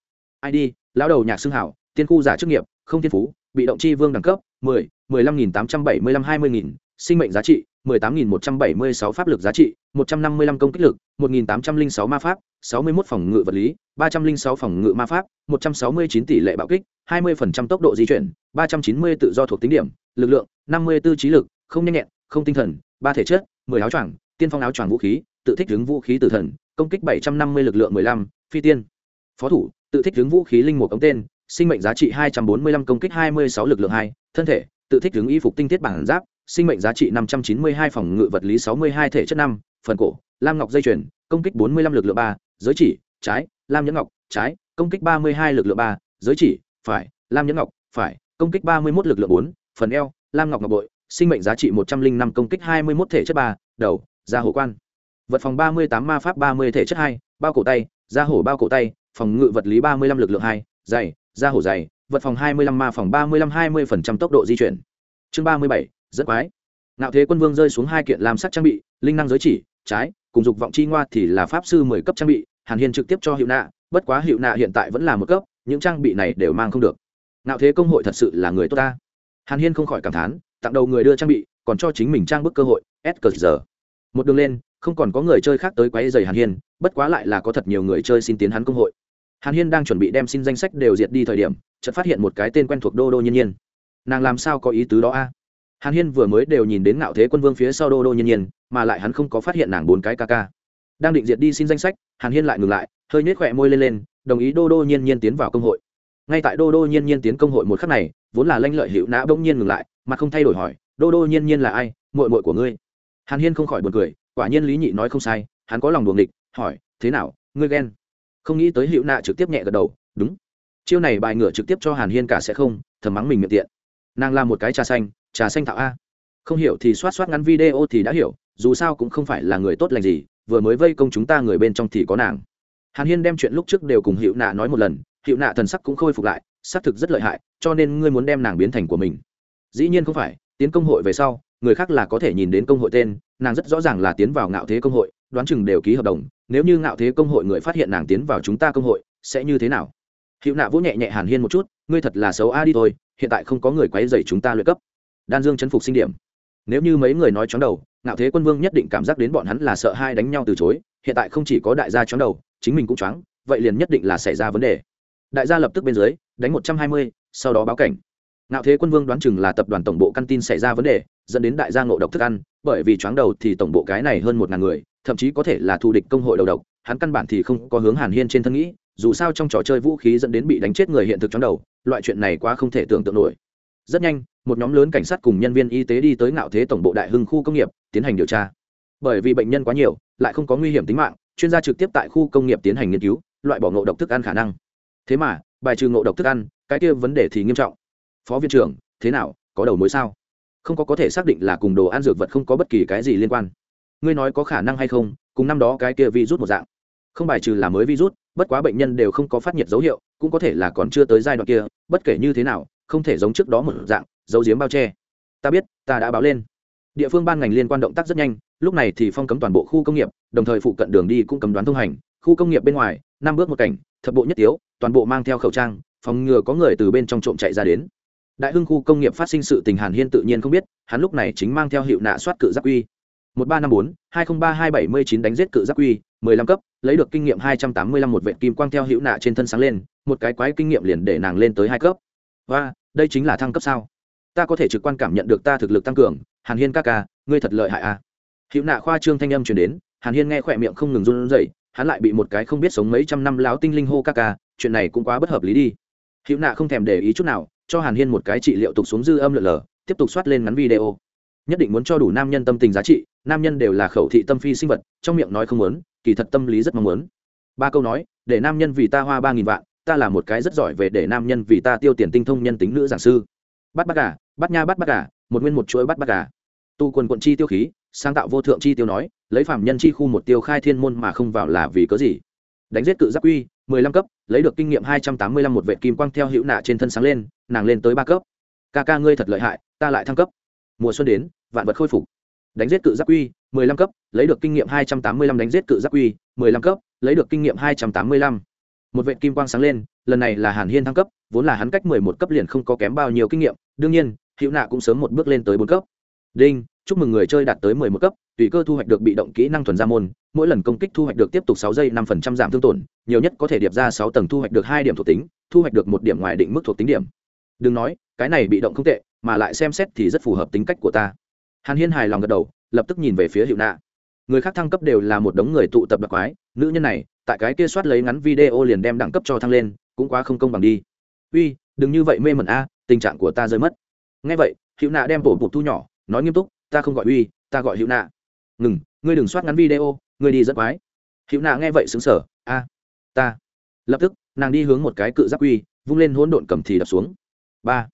Id lão đầu nhạc xưng hảo, tiên khu giả chức nghiệp, không thiên phú, bị động chi vương đẳng cấp, mười mười lăm nghìn tám trăm bảy mươi lăm, hai mươi nghìn, sinh mệnh giá trị, mười tám nghìn một trăm bảy mươi sáu pháp lực giá trị, một trăm năm mươi lăm công kích lực, một nghìn tám trăm linh sáu ma pháp, sáu mươi mốt phòng ngự vật lý, ba trăm linh sáu phòng ngự ma pháp, một trăm sáu mươi chín tỷ lệ bạo kích, hai mươi phần trăm tốc độ di chuyển, ba trăm chín mươi tự do thuộc tính điểm, lực lượng, năm mươi b ố trí lực, không nhanh nhẹn, không tinh thần ba thể chất, mười áo choàng, tiên phong áo choàng vũ khí, tự thích ứng vũ khí tử thần, công kích bảy trăm năm mươi lực lượng mười lăm, phi tiên. Phó thủ, tự thích ứng vũ khí linh mục ống tên, sinh mệnh giá trị hai trăm bốn mươi lăm, công kích hai mươi sáu lực lượng hai, thân thể, tự thích ứng y phục tinh thiết bản giáp, sinh mệnh giá trị năm trăm chín mươi hai, phòng ngự vật lý sáu mươi hai, thể chất năm, phần cổ, lam ngọc dây chuyền, công kích bốn mươi lăm lực lượng ba, giới chỉ, trái, lam nhẫn ngọc, trái, công kích ba mươi hai lực lượng ba, giới chỉ, phải, lam nhẫn ngọc, phải, công kích ba mươi một lực lượng bốn, phần eo, lam ngọc ngọc bội sinh mệnh giá trị một trăm linh năm công kích hai mươi một thể chất ba, đầu, da hổ quan. Vật phòng ba mươi tám ma pháp ba mươi thể chất hai, bao cổ tay, da hổ bao cổ tay, phòng ngự vật lý ba mươi lăm lực lượng hai dày da hổ dày vật phòng hai mươi lăm ma phòng ba mươi lăm hai mươi phần trăm tốc độ di chuyển. Chương ba mươi bảy, rất quái. Ngạo thế quân vương rơi xuống hai kiện làm sắc trang bị, linh năng giới chỉ, trái, cùng dục vọng chi ngoa thì là pháp sư mười cấp trang bị, hàn hiên trực tiếp cho hiệu nạ, bất quá hiệu nạ hiện tại vẫn là một cấp, những trang bị này đều mang không được. Ngạo thế công hội thật sự là người tốt ta. Hàn hiên không khỏi cảm thán tặng đầu người đưa trang bị, còn cho chính mình trang bức cơ hội, s cờ giờ. Một đường lên, không còn có người chơi khác tới quấy giày hàn hiên, bất quá lại là có thật nhiều người chơi xin tiến hắn công hội. Hàn hiên đang chuẩn bị đem xin danh sách đều diệt đi thời điểm, chợt phát hiện một cái tên quen thuộc đô đô nhiên nhiên. Nàng làm sao có ý tứ đó a? Hàn hiên vừa mới đều nhìn đến ngạo thế quân vương phía sau đô đô nhiên nhiên, mà lại hắn không có phát hiện nàng bốn cái ca ca. Đang định diệt đi xin danh sách, hàn hiên lại ngừng lại, hơi nhếch khỏe môi lên lên, đồng ý đô đô nhiên nhiên tiến vào công hội. Ngay tại đô đô nhiên nhiên tiến công hội một khắc này vốn là lanh lợi hữu nã bỗng nhiên ngừng lại, mà không thay đổi hỏi, đô đô nhiên nhiên là ai? Muội muội của ngươi? Hàn hiên không khỏi buồn cười, quả nhiên lý nhị nói không sai, hắn có lòng đuồng địch hỏi, thế nào, ngươi ghen? Không nghĩ tới hữu nạ trực tiếp nhẹ gật đầu, đúng. Chiêu này bài ngửa trực tiếp cho hàn hiên cả sẽ không, thầm mắng mình miệng tiện. Nàng làm một cái trà xanh trà xanh thạo a. Không hiểu thì soát soát ngắn video thì đã hiểu, dù sao cũng không phải là người tốt lành gì, vừa mới vây công chúng ta người bên trong thì có nàng. Hàn hiên đem chuyện lúc trước đều cùng hiệu nạ nói một lần hiệu nạ thần sắc cũng khôi phục lại xác thực rất lợi hại, cho nên ngươi muốn đem nàng biến thành của mình. Dĩ nhiên không phải, tiến công hội về sau, người khác là có thể nhìn đến công hội tên, nàng rất rõ ràng là tiến vào ngạo thế công hội, đoán chừng đều ký hợp đồng, nếu như ngạo thế công hội người phát hiện nàng tiến vào chúng ta công hội, sẽ như thế nào? Hiệu nạ vỗ nhẹ nhẹ hàn hiên một chút, ngươi thật là xấu a đi thôi, hiện tại không có người quấy dày chúng ta luyện cấp. Đan dương chấn phục sinh điểm. Nếu như mấy người nói chóng đầu, ngạo thế quân vương nhất định cảm giác đến bọn hắn là sợ hai đánh nhau từ chối, hiện tại không chỉ có đại gia chóng đầu, chính mình cũng choáng, vậy liền nhất định là xảy ra vấn đề. Đại gia lập tức bên dưới đánh một trăm hai mươi, sau đó báo cảnh. Ngạo thế quân vương đoán chừng là tập đoàn tổng bộ căn tin xảy ra vấn đề, dẫn đến đại gia ngộ độc thức ăn, bởi vì choáng đầu thì tổng bộ cái này hơn một ngàn người, thậm chí có thể là thù địch công hội đầu độc, hắn căn bản thì không có hướng hàn hiên trên thân nghĩ, dù sao trong trò chơi vũ khí dẫn đến bị đánh chết người hiện thực choáng đầu, loại chuyện này quá không thể tưởng tượng nổi. Rất nhanh, một nhóm lớn cảnh sát cùng nhân viên y tế đi tới ngạo thế tổng bộ đại hưng khu công nghiệp, tiến hành điều tra. Bởi vì bệnh nhân quá nhiều, lại không có nguy hiểm tính mạng, chuyên gia trực tiếp tại khu công nghiệp tiến hành nghiên cứu, loại bỏ ngộ độc thức ăn khả năng. Thế mà bài trừ ngộ độc thức ăn, cái kia vấn đề thì nghiêm trọng. Phó viện trưởng, thế nào, có đầu mối sao? Không có có thể xác định là cùng đồ ăn dược vật không có bất kỳ cái gì liên quan. Ngươi nói có khả năng hay không, cùng năm đó cái kia virus một dạng. Không bài trừ là mới virus, bất quá bệnh nhân đều không có phát nhiệt dấu hiệu, cũng có thể là còn chưa tới giai đoạn kia, bất kể như thế nào, không thể giống trước đó một dạng dấu diếm bao che. Ta biết, ta đã báo lên. Địa phương ban ngành liên quan động tác rất nhanh, lúc này thì phong cấm toàn bộ khu công nghiệp, đồng thời phụ cận đường đi cũng cấm đoán thông hành, khu công nghiệp bên ngoài, năm bước một cảnh thập bộ nhất tiếu, toàn bộ mang theo khẩu trang, phòng ngừa có người từ bên trong trộm chạy ra đến. Đại hưng khu công nghiệp phát sinh sự tình hàn hiên tự nhiên không biết, hắn lúc này chính mang theo hiệu nạ soát cự giác quy một ba năm bốn, hai nghìn ba hai bảy mươi chín đánh giết cự giác quy mười lăm cấp, lấy được kinh nghiệm hai trăm tám mươi lăm một vệ kim quang theo hiệu nạ trên thân sáng lên, một cái quái kinh nghiệm liền để nàng lên tới hai cấp. Và đây chính là thăng cấp sao? Ta có thể trực quan cảm nhận được ta thực lực tăng cường, hàn hiên ca ca, ngươi thật lợi hại a à. nạ khoa trương thanh âm truyền đến, hàn hiên nghe khỏe miệng không ngừng run rẩy hắn lại bị một cái không biết sống mấy trăm năm láo tinh linh hô ca ca, chuyện này cũng quá bất hợp lý đi. Hữu nạ không thèm để ý chút nào, cho hàn hiên một cái trị liệu tục xuống dư âm lượn lờ, tiếp tục soát lên ngắn video. Nhất định muốn cho đủ nam nhân tâm tình giá trị, nam nhân đều là khẩu thị tâm phi sinh vật, trong miệng nói không muốn, kỳ thật tâm lý rất mong muốn. Ba câu nói, để nam nhân vì ta hoa ba nghìn vạn, ta là một cái rất giỏi về để nam nhân vì ta tiêu tiền tinh thông nhân tính nữ giảng sư. Bắt bắt gà, bắt nha bắt bắt gà, một nguyên một chuỗi bắt bắt gà. Tu quần quận chi tiêu khí sáng tạo vô thượng chi tiêu nói, lấy phạm nhân chi khu một tiêu khai thiên môn mà không vào là vì cớ gì? Đánh giết cự giáp quy, mười lăm cấp, lấy được kinh nghiệm hai trăm tám mươi lăm một vệ kim quang theo hữu nạ trên thân sáng lên, nàng lên tới ba cấp. Ca ca ngươi thật lợi hại, ta lại thăng cấp. Mùa xuân đến, vạn vật khôi phục. Đánh giết cự giáp quy, mười lăm cấp, lấy được kinh nghiệm hai trăm tám mươi lăm đánh giết cự giáp quy, mười lăm cấp, lấy được kinh nghiệm hai trăm tám mươi lăm. Một vệ kim quang sáng lên, lần này là hàn hiên thăng cấp, vốn là hắn cách mười một cấp liền không có kém bao nhiêu kinh nghiệm, đương nhiên, hữu nạ cũng sớm một bước lên tới bốn cấp. Đinh chúc mừng người chơi đạt tới mười một cấp, tùy cơ thu hoạch được bị động kỹ năng thuần gia môn, mỗi lần công kích thu hoạch được tiếp tục sáu giây năm phần trăm giảm thương tổn, nhiều nhất có thể điệp ra sáu tầng thu hoạch được hai điểm thuộc tính, thu hoạch được một điểm ngoài định mức thuộc tính điểm. Đừng nói, cái này bị động không tệ, mà lại xem xét thì rất phù hợp tính cách của ta. Hàn hiên hài lòng gật đầu, lập tức nhìn về phía hiệu nạ. Người khác thăng cấp đều là một đống người tụ tập đặc quái, nữ nhân này, tại cái kia soát lấy ngắn video liền đem đẳng cấp cho thăng lên, cũng quá không công bằng đi. Uy, đừng như vậy mê mẩn a, tình trạng của ta rơi mất. Ngay vậy, hiệu nạ đem bộ bụt thu nhỏ, nói nghiêm túc ta không gọi uy, ta gọi hữu nạ. Ngừng, ngươi đừng soát ngắn video, ngươi đi rất quái. Hữu nạ nghe vậy xứng sở a, ta. Lập tức, nàng đi hướng một cái cự giáp uy, vung lên hỗn độn cầm thì đập xuống. Ba.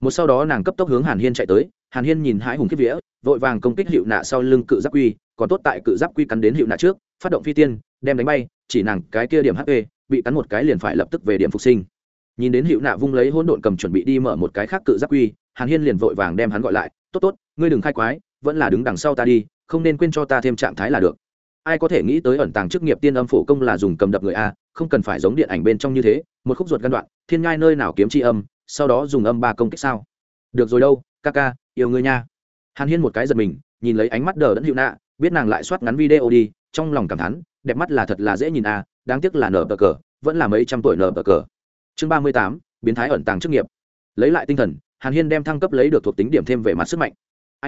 Một sau đó nàng cấp tốc hướng hàn hiên chạy tới, hàn hiên nhìn hãi hùng kiếp vía, vội vàng công kích hiệu nạ sau lưng cự giáp quy còn tốt tại cự giáp quy cắn đến hiệu nạ trước, phát động phi tiên, đem đánh bay, chỉ nàng cái kia điểm hp bị cắn một cái liền phải lập tức về điểm phục sinh nhìn đến hiệu nạ vung lấy hỗn độn cầm chuẩn bị đi mở một cái khác cự giáp quy, hàn hiên liền vội vàng đem hắn gọi lại, tốt tốt, ngươi đừng khai quái, vẫn là đứng đằng sau ta đi, không nên quên cho ta thêm trạng thái là được. Ai có thể nghĩ tới ẩn tàng chức nghiệp tiên âm phổ công là dùng cầm đập người a, không cần phải giống điện ảnh bên trong như thế, một khúc ruột gan đoạn, thiên ngai nơi nào kiếm tri âm, sau đó dùng âm ba công kích sao. Được rồi đâu, ca ca, yêu ngươi nha. Hàn hiên một cái giật mình, nhìn lấy ánh mắt đờ đẫn hiệu nạ, biết nàng lại soát ngắn video đi, trong lòng cảm thán, đẹp mắt là thật là dễ nhìn à đáng tiếc là nở bờ cờ, vẫn là mấy trăm tuổi nở bờ cờ chương ba mươi tám, biến thái ẩn tàng chức nghiệp. Lấy lại tinh thần, hàn hiên đem thăng cấp lấy được thuộc tính điểm thêm về mặt sức mạnh.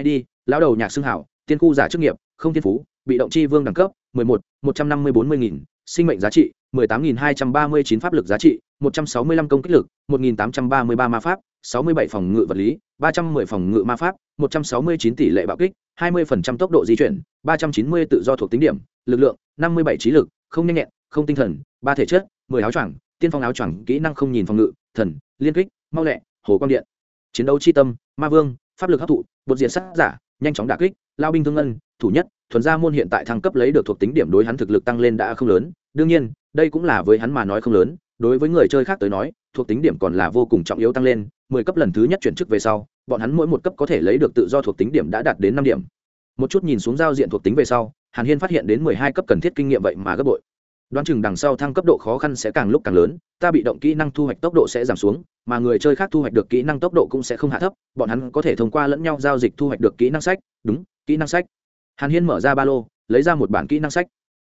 Id lão đầu nhạc xưng hảo, tiên khu giả chức nghiệp, không thiên phú, bị động chi vương đẳng cấp, mười một một trăm năm mươi bốn mươi nghìn, sinh mệnh giá trị, mười tám nghìn hai trăm ba mươi chín pháp lực giá trị, một trăm sáu mươi lăm công kích lực, một nghìn tám trăm ba mươi ba ma pháp, sáu mươi bảy phòng ngự vật lý, ba trăm mười phòng ngự ma pháp, một trăm sáu mươi chín tỷ lệ bạo kích, hai mươi phần trăm tốc độ di chuyển, ba trăm chín mươi tự do thuộc tính điểm, lực lượng, năm mươi bảy trí lực, không nhanh nhẹn, không tinh thần, ba thể chất, mười áo choàng tiên phong áo choàng kỹ năng không nhìn phòng ngự, thần, liên kích, mau lẹ, hồ quang điện. Chiến đấu chi tâm, ma vương, pháp lực hấp thụ, bột diện sát giả, nhanh chóng đả kích, lao binh thương ngân, thủ nhất, thuần gia môn hiện tại thăng cấp lấy được thuộc tính điểm đối hắn thực lực tăng lên đã không lớn. Đương nhiên, đây cũng là với hắn mà nói không lớn, đối với người chơi khác tới nói, thuộc tính điểm còn là vô cùng trọng yếu tăng lên. Mười cấp lần thứ nhất chuyển chức về sau, bọn hắn mỗi một cấp có thể lấy được tự do thuộc tính điểm đã đạt đến năm điểm. Một chút nhìn xuống giao diện thuộc tính về sau, hàn hiên phát hiện đến mười hai cấp cần thiết kinh nghiệm vậy mà gấp bội đoán chừng đằng sau thăng cấp độ khó khăn sẽ càng lúc càng lớn, ta bị động kỹ năng thu hoạch tốc độ sẽ giảm xuống, mà người chơi khác thu hoạch được kỹ năng tốc độ cũng sẽ không hạ thấp, bọn hắn có thể thông qua lẫn nhau giao dịch thu hoạch được kỹ năng sách. Đúng, kỹ năng sách. Hàn hiên mở ra ba lô, lấy ra một bản kỹ năng sách.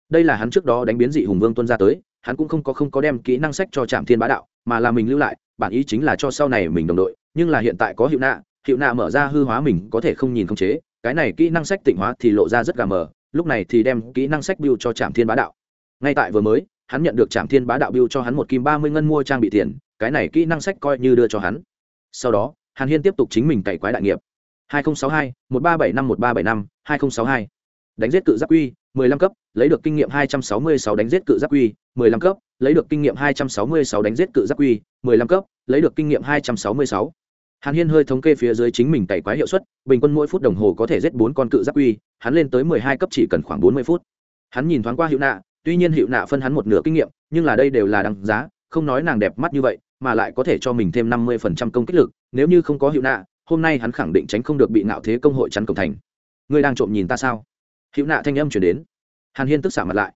Đây là hắn trước đó đánh biến dị hùng vương tuân ra tới, hắn cũng không có không có đem kỹ năng sách cho trạm thiên bá đạo, mà là mình lưu lại, bản ý chính là cho sau này mình đồng đội, nhưng là hiện tại có hiệu nạ hiệu nạ mở ra hư hóa mình có thể không nhìn không chế, cái này kỹ năng sách tịnh hóa thì lộ ra rất gà mờ, lúc này thì đem kỹ năng sách biêu cho trạm thiên bá đạo ngay tại vừa mới hắn nhận được trạm thiên bá đạo biêu cho hắn một kim ba mươi ngân mua trang bị tiền cái này kỹ năng sách coi như đưa cho hắn sau đó hàn hiên tiếp tục chính mình cày quái đại nghiệp 2062, 1375 1375, 2062. đánh giết cự giáp quy 15 cấp lấy được kinh nghiệm 266 đánh giết cự giáp quy 15 cấp lấy được kinh nghiệm 266 đánh giết cự giáp quy 15 cấp lấy được kinh nghiệm 266. hàn hiên hơi thống kê phía dưới chính mình cày quái hiệu suất bình quân mỗi phút đồng hồ có thể giết bốn con cự giáp quy hắn lên tới 12 cấp chỉ cần khoảng 40 phút hắn nhìn thoáng qua hiệu nạ tuy nhiên hiệu nạ phân hắn một nửa kinh nghiệm, nhưng là đây đều là đăng giá, không nói nàng đẹp mắt như vậy, mà lại có thể cho mình thêm 50% công kích lực, nếu như không có hiệu nạ, hôm nay hắn khẳng định tránh không được bị nạo thế công hội chắn cổng thành. Ngươi đang trộm nhìn ta sao? Hiệu nạ thanh âm chuyển đến. Hàn hiên tức xả mặt lại.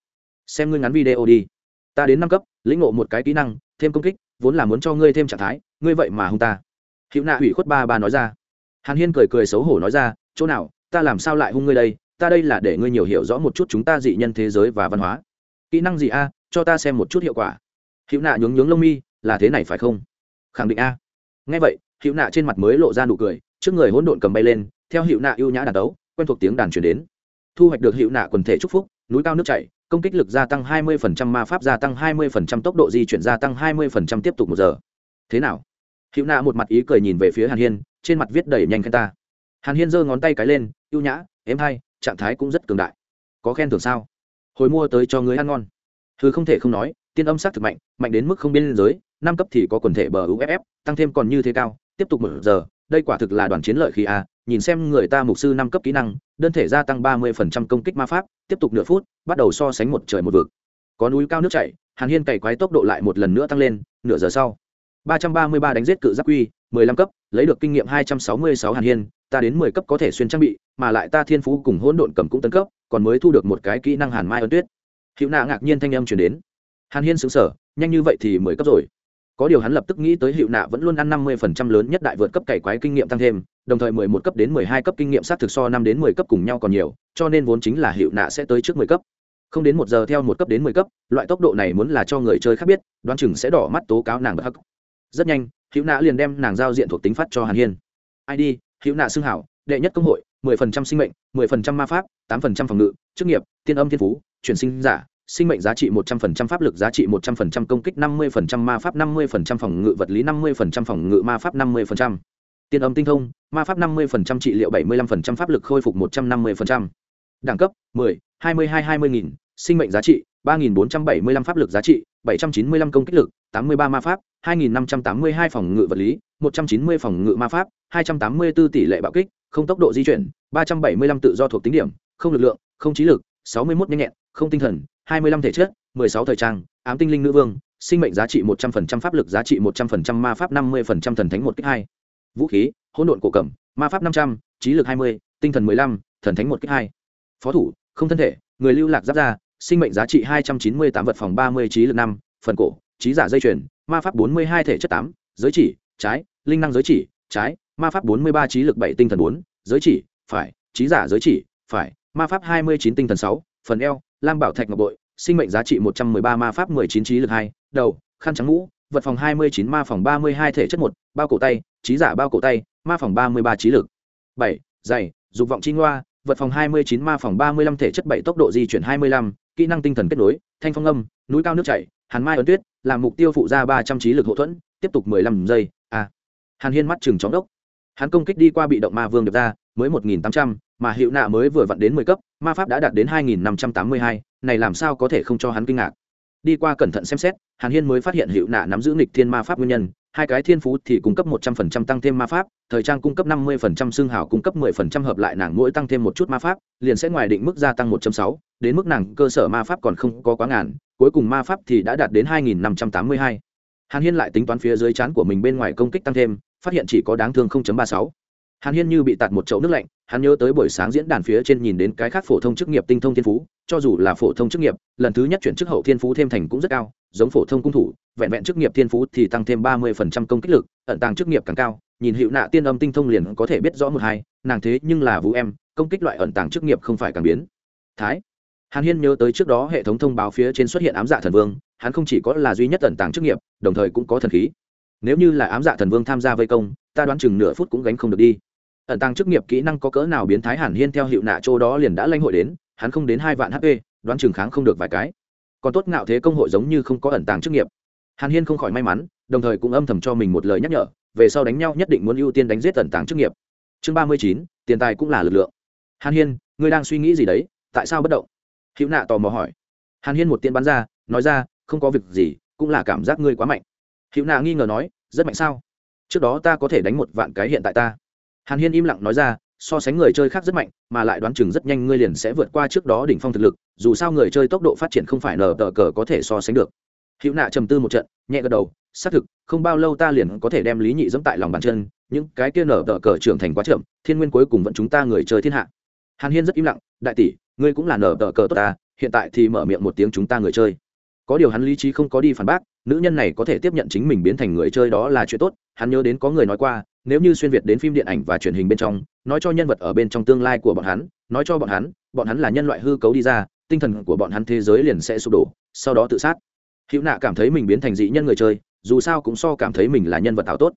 Xem ngươi ngắn video đi. Ta đến năm cấp, lĩnh ngộ một cái kỹ năng, thêm công kích, vốn là muốn cho ngươi thêm trạng thái, ngươi vậy mà hung ta. Hiệu nạ hủy khuất ba ba nói ra. Hàn hiên cười cười xấu hổ nói ra, chỗ nào, ta làm sao lại hung ngươi đây? Ta đây là để ngươi nhiều hiểu rõ một chút chúng ta dị nhân thế giới và văn hóa kỹ năng gì a? Cho ta xem một chút hiệu quả. Hữu nạ nhướng nhướng lông mi là thế này phải không? Khẳng định a. Nghe vậy hữu nạ trên mặt mới lộ ra nụ cười trước người hỗn độn cầm bay lên theo hữu nạ ưu nhã đàn đấu quen thuộc tiếng đàn truyền đến. Thu hoạch được hữu nạ quần thể chúc phúc núi cao nước chảy công kích lực gia tăng 20%, ma pháp gia tăng 20%, tốc độ di chuyển gia tăng 20%, tiếp tục một giờ. Thế nào? Hữu nạ một mặt ý cười nhìn về phía hàn hiên trên mặt viết đầy nhanh khen ta. Hàn hiên giơ ngón tay cái lên ưu nhã em hay trạng thái cũng rất cường đại. Có khen thưởng sao? Hồi mua tới cho người ăn ngon. Thứ không thể không nói, tiên âm sát thực mạnh mạnh đến mức không biên giới, năm cấp thì có quần thể bờ uff tăng thêm còn như thế cao, tiếp tục một giờ, đây quả thực là đoàn chiến lợi khi a, nhìn xem người ta mục sư năm cấp kỹ năng, đơn thể gia tăng ba mươi phần trăm công kích ma pháp, tiếp tục nửa phút, bắt đầu so sánh một trời một vực. Có núi cao nước chảy, hàn hiên cày quái tốc độ lại một lần nữa tăng lên, nửa giờ sau. ba trăm ba mươi ba đánh giết cự giáp quy, mười lăm cấp, lấy được kinh nghiệm hai trăm sáu mươi sáu hàn hiên, ta đến mười cấp có thể xuyên trang bị, mà lại ta thiên phú cùng hỗn độn cầm cũng tấn cấp còn mới thu được một cái kỹ năng hàn mai ơn tuyết. Hữu nạ ngạc nhiên thanh âm chuyển đến. Hàn hiên xứng sở nhanh như vậy thì mới cấp rồi. Có điều hắn lập tức nghĩ tới hiệu nạ vẫn luôn ăn năm mươi phần trăm lớn nhất đại vượt cấp cày quái kinh nghiệm tăng thêm, đồng thời mười một cấp đến mười hai cấp kinh nghiệm sát thực so năm đến mười cấp cùng nhau còn nhiều, cho nên vốn chính là hiệu nạ sẽ tới trước mười cấp. Không đến một giờ theo một cấp đến mười cấp, loại tốc độ này muốn là cho người chơi khác biết, đoán chừng sẽ đỏ mắt tố cáo nàng bất hắc. Rất nhanh hiệu nạ liền đem nàng giao diện thuộc tính phát cho hàn hiên. Id hiệu nạ xưng hảo, đệ nhất công hội 10% sinh mệnh, 10% ma pháp, 8% phòng ngự, chức nghiệp, tiên âm thiên phú, chuyển sinh giả, sinh mệnh giá trị 100%, pháp lực giá trị 100%, công kích 50%, ma pháp 50%, phòng ngự vật lý 50%, phòng ngự ma pháp 50%. Tiên âm tinh thông, ma pháp 50%, trị liệu 75%, pháp lực khôi phục 150%. Đẳng cấp: 10, 22 20000, sinh mệnh giá trị 3475 pháp lực giá trị, 795 công kích lực, 83 ma pháp, 2582 phòng ngự vật lý, 190 phòng ngự ma pháp, 284 tỷ lệ bạo kích, không tốc độ di chuyển, ba trăm bảy mươi lăm tự do thuộc tính điểm, không lực lượng, không trí lực, sáu mươi 61 nhanh nhẹn, không tinh thần, hai mươi lăm thể chất, mười sáu thời trang, ám tinh linh nữ vương, sinh mệnh giá trị một trăm phần trăm, pháp lực giá trị một trăm phần trăm, ma pháp năm mươi phần trăm, thần thánh một kích hai. Vũ khí, hỗn độn cổ cầm, ma pháp năm trăm, trí lực hai mươi, tinh thần mười lăm, thần thánh một kích hai. Phó thủ, không thân thể, người lưu lạc giáp ra sinh mệnh giá trị hai trăm chín mươi tám vật phòng ba mươi, trí lực năm, phần cổ, trí giả dây chuyền, ma pháp bốn mươi hai thể chất tám, giới chỉ, trái, linh năng giới chỉ, trái ma pháp bốn mươi ba trí lực bảy tinh thần bốn, giới chỉ, phải, trí giả giới chỉ, phải, ma pháp hai mươi chín tinh thần sáu, phần eo, lam bảo thạch ngọc bội, sinh mệnh giá trị một trăm mười ba, ma pháp mười chín trí lực hai, đầu, khăn trắng mũ, vật phòng hai mươi chín, ma phòng ba mươi hai thể chất một, bao cổ tay, trí giả bao cổ tay, ma phòng ba mươi ba trí lực. Bảy dày dục vọng chi ngoa, vật phòng hai mươi chín, ma phòng ba mươi lăm thể chất bảy, tốc độ di chuyển hai mươi lăm, kỹ năng tinh thần kết nối, thanh phong âm, núi cao nước chảy, hàn mai ấn tuyết, làm mục tiêu phụ ra ba trăm trí lực hậu thuẫn, tiếp tục mười lăm giây a hàn hiên mắt chừng chóng đốc hắn công kích đi qua bị động ma vương được ra, mới một nghìn tám trăm, mà hiệu nạ mới vừa vặn đến mười cấp, ma pháp đã đạt đến hai nghìn năm trăm tám mươi hai, này làm sao có thể không cho hắn kinh ngạc? Đi qua cẩn thận xem xét, hàn hiên mới phát hiện hiệu nạ nắm giữ nghịch thiên ma pháp nguyên nhân, hai cái thiên phú thì cung cấp một trăm phần trăm tăng thêm ma pháp, thời trang cung cấp năm mươi phần trăm, xương hảo cung cấp mười phần trăm, hợp lại nàng mỗi tăng thêm một chút ma pháp, liền sẽ ngoài định mức gia tăng một trăm sáu, đến mức nàng cơ sở ma pháp còn không có quá ngàn, cuối cùng ma pháp thì đã đạt đến hai nghìn năm trăm tám mươi hai. Hàn hiên lại tính toán phía dưới chán của mình bên ngoài công kích tăng thêm phát hiện chỉ có đáng thương ba sáu. Hàn hiên như bị tạt một chậu nước lạnh, hắn nhớ tới buổi sáng diễn đàn phía trên nhìn đến cái khác phổ thông chức nghiệp tinh thông thiên phú, cho dù là phổ thông chức nghiệp, lần thứ nhất chuyển chức hậu thiên phú thêm thành cũng rất cao, giống phổ thông cung thủ, vẹn vẹn chức nghiệp thiên phú thì tăng thêm ba mươi phần trăm công kích lực, ẩn tàng chức nghiệp càng cao, nhìn hiệu nạ tiên âm tinh thông liền có thể biết rõ một hai, nàng thế nhưng là vũ em, công kích loại ẩn tàng chức nghiệp không phải càng biến. Thái. Hàn hiên nhớ tới trước đó hệ thống thông báo phía trên xuất hiện ám dạ thần vương, hắn không chỉ có là duy nhất ẩn tàng chức nghiệp, đồng thời cũng có thần khí nếu như là ám dạ thần vương tham gia vây công, ta đoán chừng nửa phút cũng gánh không được đi. Ẩn tăng chức nghiệp kỹ năng có cỡ nào biến thái hẳn hiên theo hiệu nạ chỗ đó liền đã lanh hội đến, hắn không đến hai vạn hp đoán chừng kháng không được vài cái. Còn tốt ngạo thế công hội giống như không có ẩn tàng chức nghiệp. Hàn hiên không khỏi may mắn, đồng thời cũng âm thầm cho mình một lời nhắc nhở, về sau đánh nhau nhất định muốn ưu tiên đánh giết ẩn tàng chức nghiệp. Chương ba mươi chín, tiền tài cũng là lực lượng. Hàn hiên, ngươi đang suy nghĩ gì đấy? Tại sao bất động? Hữu nạ tò mò hỏi. Hàn hiên một tiên bắn ra, nói ra, không có việc gì, cũng là cảm giác ngươi quá mạnh hữu nạ nghi ngờ nói, rất mạnh sao? Trước đó ta có thể đánh một vạn cái hiện tại ta. Hàn hiên im lặng nói ra, so sánh người chơi khác rất mạnh, mà lại đoán chừng rất nhanh ngươi liền sẽ vượt qua trước đó đỉnh phong thực lực, dù sao người chơi tốc độ phát triển không phải nở tờ cờ có thể so sánh được. Hữu nạ trầm tư một trận, nhẹ gật đầu, xác thực, không bao lâu ta liền có thể đem lý nhị dẫm tại lòng bàn chân, những cái kia nở tờ cờ trưởng thành quá chậm, thiên nguyên cuối cùng vẫn chúng ta người chơi thiên hạ. Hàn hiên rất im lặng, đại tỷ, ngươi cũng là nở tờ cờ tốt ta, hiện tại thì mở miệng một tiếng chúng ta người chơi. Có điều hắn lý trí không có đi phản bác nữ nhân này có thể tiếp nhận chính mình biến thành người chơi đó là chuyện tốt, hắn nhớ đến có người nói qua, nếu như xuyên việt đến phim điện ảnh và truyền hình bên trong, nói cho nhân vật ở bên trong tương lai của bọn hắn, nói cho bọn hắn bọn hắn là nhân loại hư cấu đi ra, tinh thần của bọn hắn thế giới liền sẽ sụp đổ, sau đó tự sát hữu nạ cảm thấy mình biến thành dị nhân người chơi, dù sao cũng so cảm thấy mình là nhân vật tạo tốt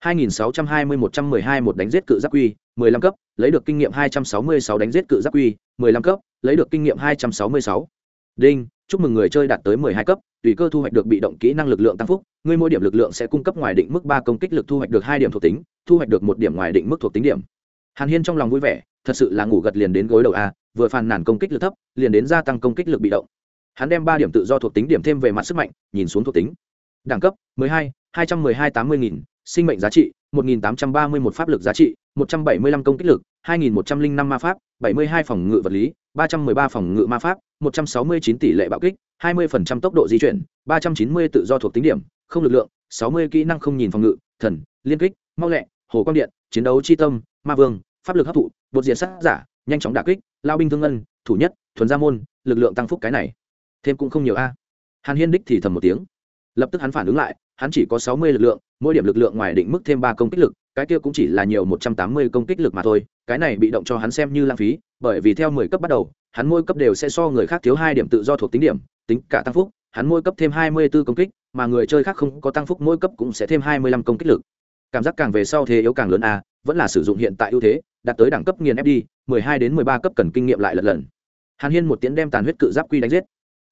2620 112 một đánh giết cự giáp quy 15 cấp, lấy được kinh nghiệm 266 đánh giết cự giáp quy 15 cấp, lấy được kinh nghiệm 266. đinh chúc mừng người chơi đạt tới 12 cấp tùy cơ thu hoạch được bị động kỹ năng lực lượng tăng phúc ngươi mỗi điểm lực lượng sẽ cung cấp ngoài định mức ba công kích lực thu hoạch được hai điểm thuộc tính thu hoạch được một điểm ngoài định mức thuộc tính điểm. Hàn hiên trong lòng vui vẻ thật sự là ngủ gật liền đến gối đầu a vừa phàn nàn công kích lực thấp liền đến gia tăng công kích lực bị động. Hắn đem ba điểm tự do thuộc tính điểm thêm về mặt sức mạnh nhìn xuống thuộc tính. Đẳng cấp 12, 212 80 nghìn sinh mệnh giá trị 1831 pháp lực giá trị 175 công kích lực 2105 ma pháp 72 phòng ngự vật lý 313 phòng ngự ma pháp 169 tỷ lệ bạo kích 20% tốc độ di chuyển 390 tự do thuộc tính điểm, không lực lượng 60 kỹ năng không nhìn phòng ngự, thần, liên kích, mau lẹ, hồ quang điện, chiến đấu chi tâm, ma vương, pháp lực hấp thụ, bột diện sát giả, nhanh chóng đả kích, lao binh thương ngân, thủ nhất, thuần gia môn, lực lượng tăng phúc cái này. Thêm cũng không nhiều a. Hàn hiên đích thì thầm một tiếng. Lập tức hắn phản ứng lại, hắn chỉ có sáu mươi lực lượng, mỗi điểm lực lượng ngoài định mức thêm ba công kích lực cái kia cũng chỉ là nhiều một trăm tám mươi công kích lực mà thôi, cái này bị động cho hắn xem như lãng phí, bởi vì theo mười cấp bắt đầu, hắn mỗi cấp đều sẽ so người khác thiếu hai điểm tự do thuộc tính điểm, tính cả tăng phúc, hắn mỗi cấp thêm hai mươi 24 công kích, mà người chơi khác không có tăng phúc mỗi cấp cũng sẽ thêm hai mươi lăm công kích lực. Cảm giác càng về sau thế yếu càng lớn a, vẫn là sử dụng hiện tại ưu thế, đạt tới đẳng cấp nghiền ép đi, mười hai đến mười ba cấp cần kinh nghiệm lại lần lần. Hàn hiên một tiếng đem tàn huyết cự giáp quy đánh giết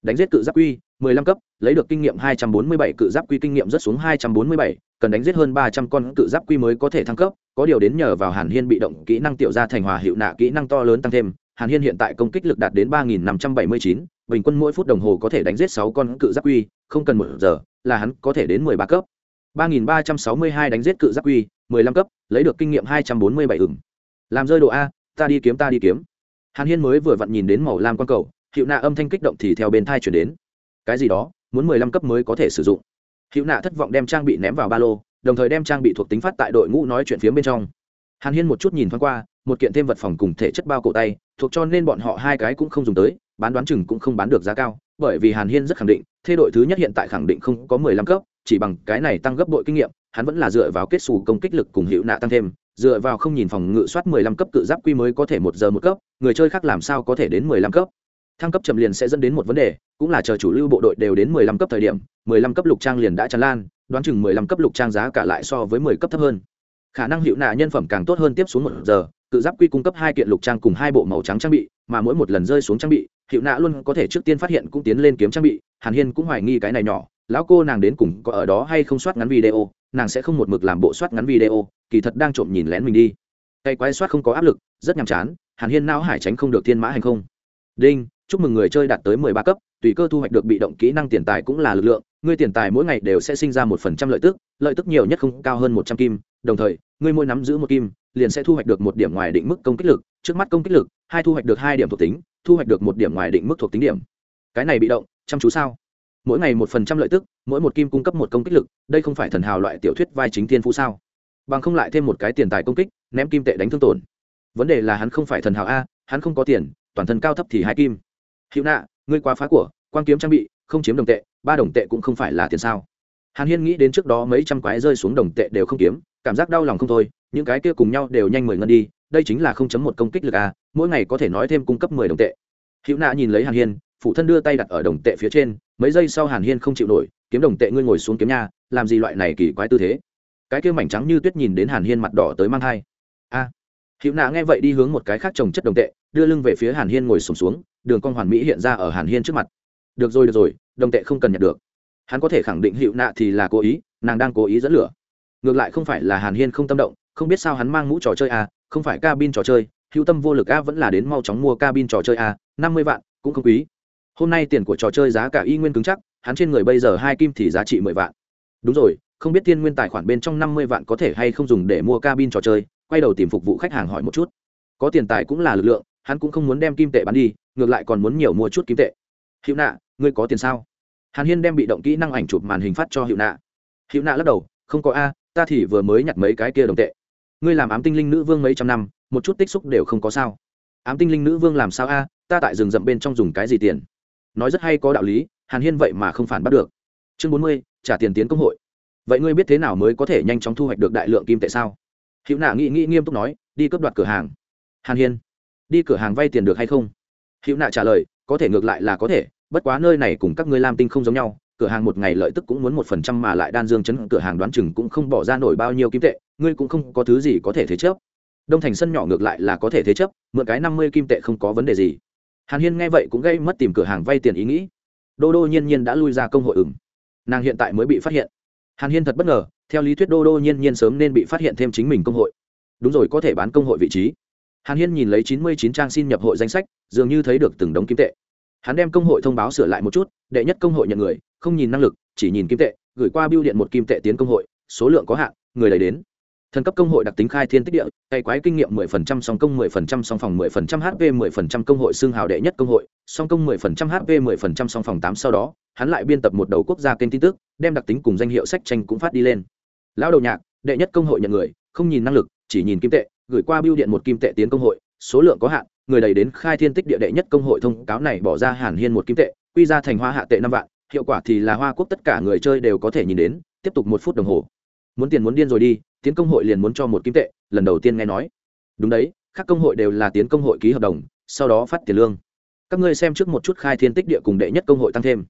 đánh giết cự giáp quy 15 cấp lấy được kinh nghiệm 247 cự giáp quy kinh nghiệm rất xuống 247, cần đánh giết hơn 300 con cự giáp quy mới có thể thăng cấp có điều đến nhờ vào hàn hiên bị động kỹ năng tiểu gia thành hòa hiệu nạ kỹ năng to lớn tăng thêm hàn hiên hiện tại công kích lực đạt đến 3.579, bình quân mỗi phút đồng hồ có thể đánh giết 6 con cự giáp quy không cần một giờ là hắn có thể đến 13 cấp. 3.362 đánh giết cự giáp quy 15 cấp lấy được kinh nghiệm 247 ửng làm rơi độ a ta đi kiếm ta đi kiếm. Hàn hiên mới vừa vặn nhìn đến màu lam quan cầu hiệu nạ âm thanh kích động thì theo bên thai chuyển đến. Cái gì đó? Muốn mười lăm cấp mới có thể sử dụng. Hiệu nạ thất vọng đem trang bị ném vào ba lô, đồng thời đem trang bị thuộc tính phát tại đội ngũ nói chuyện phía bên trong. Hàn hiên một chút nhìn thoáng qua, một kiện thêm vật phòng cùng thể chất bao cổ tay, thuộc cho nên bọn họ hai cái cũng không dùng tới, bán đoán chừng cũng không bán được giá cao, bởi vì hàn hiên rất khẳng định, thế đội thứ nhất hiện tại khẳng định không có mười lăm cấp, chỉ bằng cái này tăng gấp bội kinh nghiệm, hắn vẫn là dựa vào kết xù công kích lực cùng hiệu nạ tăng thêm, dựa vào không nhìn phòng ngự soát mười lăm cấp cự giáp quy mới có thể một giờ một cấp, người chơi khác làm sao có thể đến mười lăm cấp? Thăng cấp chậm liền sẽ dẫn đến một vấn đề, cũng là chờ chủ lưu bộ đội đều đến mười lăm cấp thời điểm, mười lăm cấp lục trang liền đã tràn lan, đoán chừng mười lăm cấp lục trang giá cả lại so với mười cấp thấp hơn. Khả năng hiệu nạ nhân phẩm càng tốt hơn tiếp xuống một giờ cự giáp quy cung cấp hai kiện lục trang cùng hai bộ màu trắng trang bị, mà mỗi một lần rơi xuống trang bị, hiệu nạ luôn có thể trước tiên phát hiện cũng tiến lên kiếm trang bị, hàn hiên cũng hoài nghi cái này nhỏ, lão cô nàng đến cùng có ở đó hay không soát ngắn video, nàng sẽ không một mực làm bộ soát ngắn video, kỳ thật đang trộm nhìn lén mình đi. Cây quái soát không có áp lực, rất nhàm chán, hàn hiên não hải tránh không được thiên mã hành không. Đinh chúc mừng người chơi đạt tới mười ba cấp, tùy cơ thu hoạch được bị động kỹ năng tiền tài cũng là lực lượng, ngươi tiền tài mỗi ngày đều sẽ sinh ra một phần trăm lợi tức lợi tức nhiều nhất không cao hơn một trăm kim, đồng thời, ngươi mỗi nắm giữ một kim, liền sẽ thu hoạch được một điểm ngoài định mức công kích lực, trước mắt công kích lực, hai thu hoạch được hai điểm thuộc tính, thu hoạch được một điểm ngoài định mức thuộc tính điểm. Cái này bị động, chăm chú sao? Mỗi ngày một phần trăm lợi tức, mỗi một kim cung cấp một công kích lực, đây không phải thần hào loại tiểu thuyết vai chính thiên phú sao? Bằng không lại thêm một cái tiền tài công kích, ném kim tệ đánh thương tổn. Vấn đề là hắn không phải thần hào a, hắn không có tiền, toàn thân cao thấp thì hai kim hữu nạ, ngươi quá phá của quan kiếm trang bị, không chiếm đồng tệ, ba đồng tệ cũng không phải là tiền sao? Hàn hiên nghĩ đến trước đó mấy trăm quái rơi xuống đồng tệ đều không kiếm, cảm giác đau lòng không thôi, những cái kia cùng nhau đều nhanh mười ngân đi, đây chính là không chấm một công kích lực a mỗi ngày có thể nói thêm cung cấp mười đồng tệ. Hữu nạ nhìn lấy hàn hiên, phụ thân đưa tay đặt ở đồng tệ phía trên, mấy giây sau hàn hiên không chịu nổi, kiếm đồng tệ ngươi ngồi xuống kiếm nha, làm gì loại này kỳ quái tư thế? Cái kia mảnh trắng như tuyết nhìn đến hàn hiên mặt đỏ tới mang hai a. À. hữu nạ nghe vậy đi hướng một cái khác trồng chất đồng tệ đưa lưng về phía hàn hiên ngồi sùng xuống, xuống đường cong hoàn mỹ hiện ra ở hàn hiên trước mặt. Được rồi được rồi đồng tệ không cần nhận được. Hắn có thể khẳng định hiệu nạ thì là cố ý nàng đang cố ý dẫn lửa. Ngược lại không phải là hàn hiên không tâm động không biết sao hắn mang mũ trò chơi a không phải cabin trò chơi hữu tâm vô lực a vẫn là đến mau chóng mua cabin trò chơi a năm mươi vạn cũng không quý. Hôm nay tiền của trò chơi giá cả y nguyên cứng chắc hắn trên người bây giờ hai kim thì giá trị mười vạn. Đúng rồi không biết tiên nguyên tài khoản bên trong năm mươi vạn có thể hay không dùng để mua cabin trò chơi quay đầu tìm phục vụ khách hàng hỏi một chút. Có tiền tài cũng là lực lượng hắn cũng không muốn đem kim tệ bán đi, ngược lại còn muốn nhiều mua chút kim tệ. Hữu nạ, ngươi có tiền sao? Hàn hiên đem bị động kỹ năng ảnh chụp màn hình phát cho hữu nạ. Hữu nạ lắc đầu, không có a, ta thì vừa mới nhặt mấy cái kia đồng tệ. Ngươi làm ám tinh linh nữ vương mấy trăm năm, một chút tích xúc đều không có sao. Ám tinh linh nữ vương làm sao a, ta tại rừng rậm bên trong dùng cái gì tiền? Nói rất hay có đạo lý, hàn hiên vậy mà không phản bắt được. Chương bốn mươi, trả tiền tiến công hội. Vậy ngươi biết thế nào mới có thể nhanh chóng thu hoạch được đại lượng kim tệ sao? Hữu nạ nghĩ nghĩ nghiêm túc nói, đi cướp đoạt cửa hàng. Hàn hiên đi cửa hàng vay tiền được hay không? Hữu nạ trả lời, có thể ngược lại là có thể, bất quá nơi này cùng các ngươi lam tinh không giống nhau, cửa hàng một ngày lợi tức cũng muốn một phần trăm mà lại đan dương chấn cửa hàng đoán chừng cũng không bỏ ra nổi bao nhiêu kim tệ, ngươi cũng không có thứ gì có thể thế chấp. Đông thành sân nhỏ ngược lại là có thể thế chấp, mượn cái năm mươi kim tệ không có vấn đề gì. Hàn hiên nghe vậy cũng gây mất tìm cửa hàng vay tiền ý nghĩ. Đô đô nhiên nhiên đã lui ra công hội ửng. Nàng hiện tại mới bị phát hiện. Hàn hiên thật bất ngờ, theo lý thuyết đô đô nhiên nhiên sớm nên bị phát hiện thêm chính mình công hội. Đúng rồi, có thể bán công hội vị trí hàn hiên nhìn lấy chín mươi chín trang xin nhập hội danh sách, dường như thấy được từng đống kim tệ. Hắn đem công hội thông báo sửa lại một chút, đệ nhất công hội nhận người, không nhìn năng lực, chỉ nhìn kim tệ, gửi qua biêu điện một kim tệ tiến công hội, số lượng có hạn, người lấy đến. Thần cấp công hội đặc tính khai thiên tích địa cày quái kinh nghiệm 10% song công 10% song phòng 10% hp 10% công hội xương hào đệ nhất công hội, song công 10% hp 10% song phòng tám sau đó, hắn lại biên tập một đầu quốc gia kênh tin tức, đem đặc tính cùng danh hiệu sách tranh cũng phát đi lên. Lão đầu nhạc, đệ nhất công hội nhận người, không nhìn năng lực, chỉ nhìn kim tệ gửi qua biêu điện một kim tệ tiến công hội, số lượng có hạn, người đầy đến khai thiên tích địa đệ nhất công hội thông cáo này bỏ ra hàn hiên một kim tệ, quy ra thành hoa hạ tệ năm vạn, hiệu quả thì là hoa quốc tất cả người chơi đều có thể nhìn đến, tiếp tục một phút đồng hồ. Muốn tiền muốn điên rồi đi, tiến công hội liền muốn cho một kim tệ, lần đầu tiên nghe nói. Đúng đấy, các công hội đều là tiến công hội ký hợp đồng, sau đó phát tiền lương. Các ngươi xem trước một chút khai thiên tích địa cùng đệ nhất công hội tăng thêm.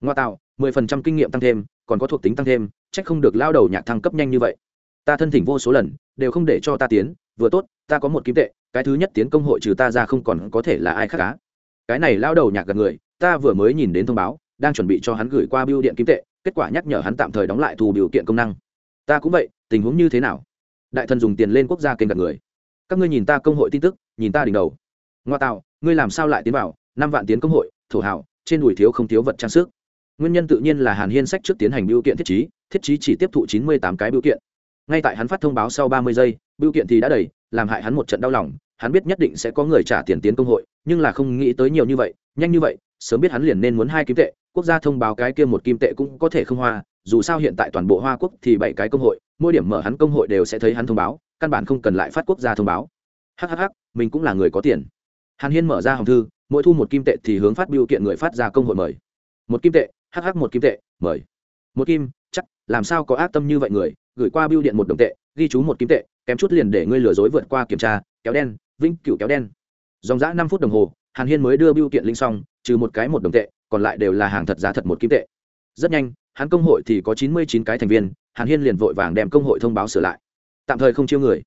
Ngoa tạo, mười phần trăm kinh nghiệm tăng thêm, còn có thuộc tính tăng thêm c h ắ c không được lao đầu nhạc thăng cấp nhanh như vậy. Ta thân thỉnh vô số lần, đều không để cho ta tiến vừa tốt, ta có một kim tệ, cái thứ nhất tiến công hội trừ ta ra không còn có thể là ai khác cá cái này lao đầu nhạc gần người, ta vừa mới nhìn đến thông báo, đang chuẩn bị cho hắn gửi qua biêu điện kim tệ, kết quả nhắc nhở hắn tạm thời đóng lại thù biểu kiện công năng. Ta cũng vậy, tình huống như thế nào? Đại thần dùng tiền lên quốc gia kênh gặp người. Các ngươi nhìn ta công hội tin tức, nhìn ta đỉnh đầu. Ngoa tạo, ngươi làm sao lại tiến vào? Năm vạn tiến công hội, thổ hảo trên đùi thiếu không thiếu vật trang sức. Nguyên nhân tự nhiên là hàn hiên sách trước tiến hành biểu kiện thiết trí thiết trí chỉ tiếp thụ chín mươi tám cái biểu kiện ngay tại hắn phát thông báo sau ba mươi giây biểu kiện thì đã đầy, làm hại hắn một trận đau lòng, hắn biết nhất định sẽ có người trả tiền tiến công hội, nhưng là không nghĩ tới nhiều như vậy, nhanh như vậy, sớm biết hắn liền nên muốn hai kim tệ, quốc gia thông báo cái kia một kim tệ cũng có thể không hoa, dù sao hiện tại toàn bộ hoa quốc thì bảy cái công hội, mỗi điểm mở hắn công hội đều sẽ thấy hắn thông báo, căn bản không cần lại phát quốc gia thông báo. Hhh mình cũng là người có tiền. Hàn hiên mở ra hòm thư, mỗi thu một kim tệ thì hướng phát biểu kiện người phát ra công hội mời. Một kim tệ hh một kim tệ, mời. Một kim, chắc, làm sao có ác tâm như vậy người? Gửi qua bưu điện một đồng tệ, ghi chú một kim tệ, kém chút liền để ngươi lừa dối vượt qua kiểm tra, kéo đen, vĩnh cựu kéo đen. Dòng dã năm phút đồng hồ, hàn hiên mới đưa bưu kiện linh xong, trừ một cái một đồng tệ, còn lại đều là hàng thật giá thật một kim tệ. Rất nhanh, hắn công hội thì có chín mươi chín cái thành viên, hàn hiên liền vội vàng đem công hội thông báo sửa lại. Tạm thời không chiêu người,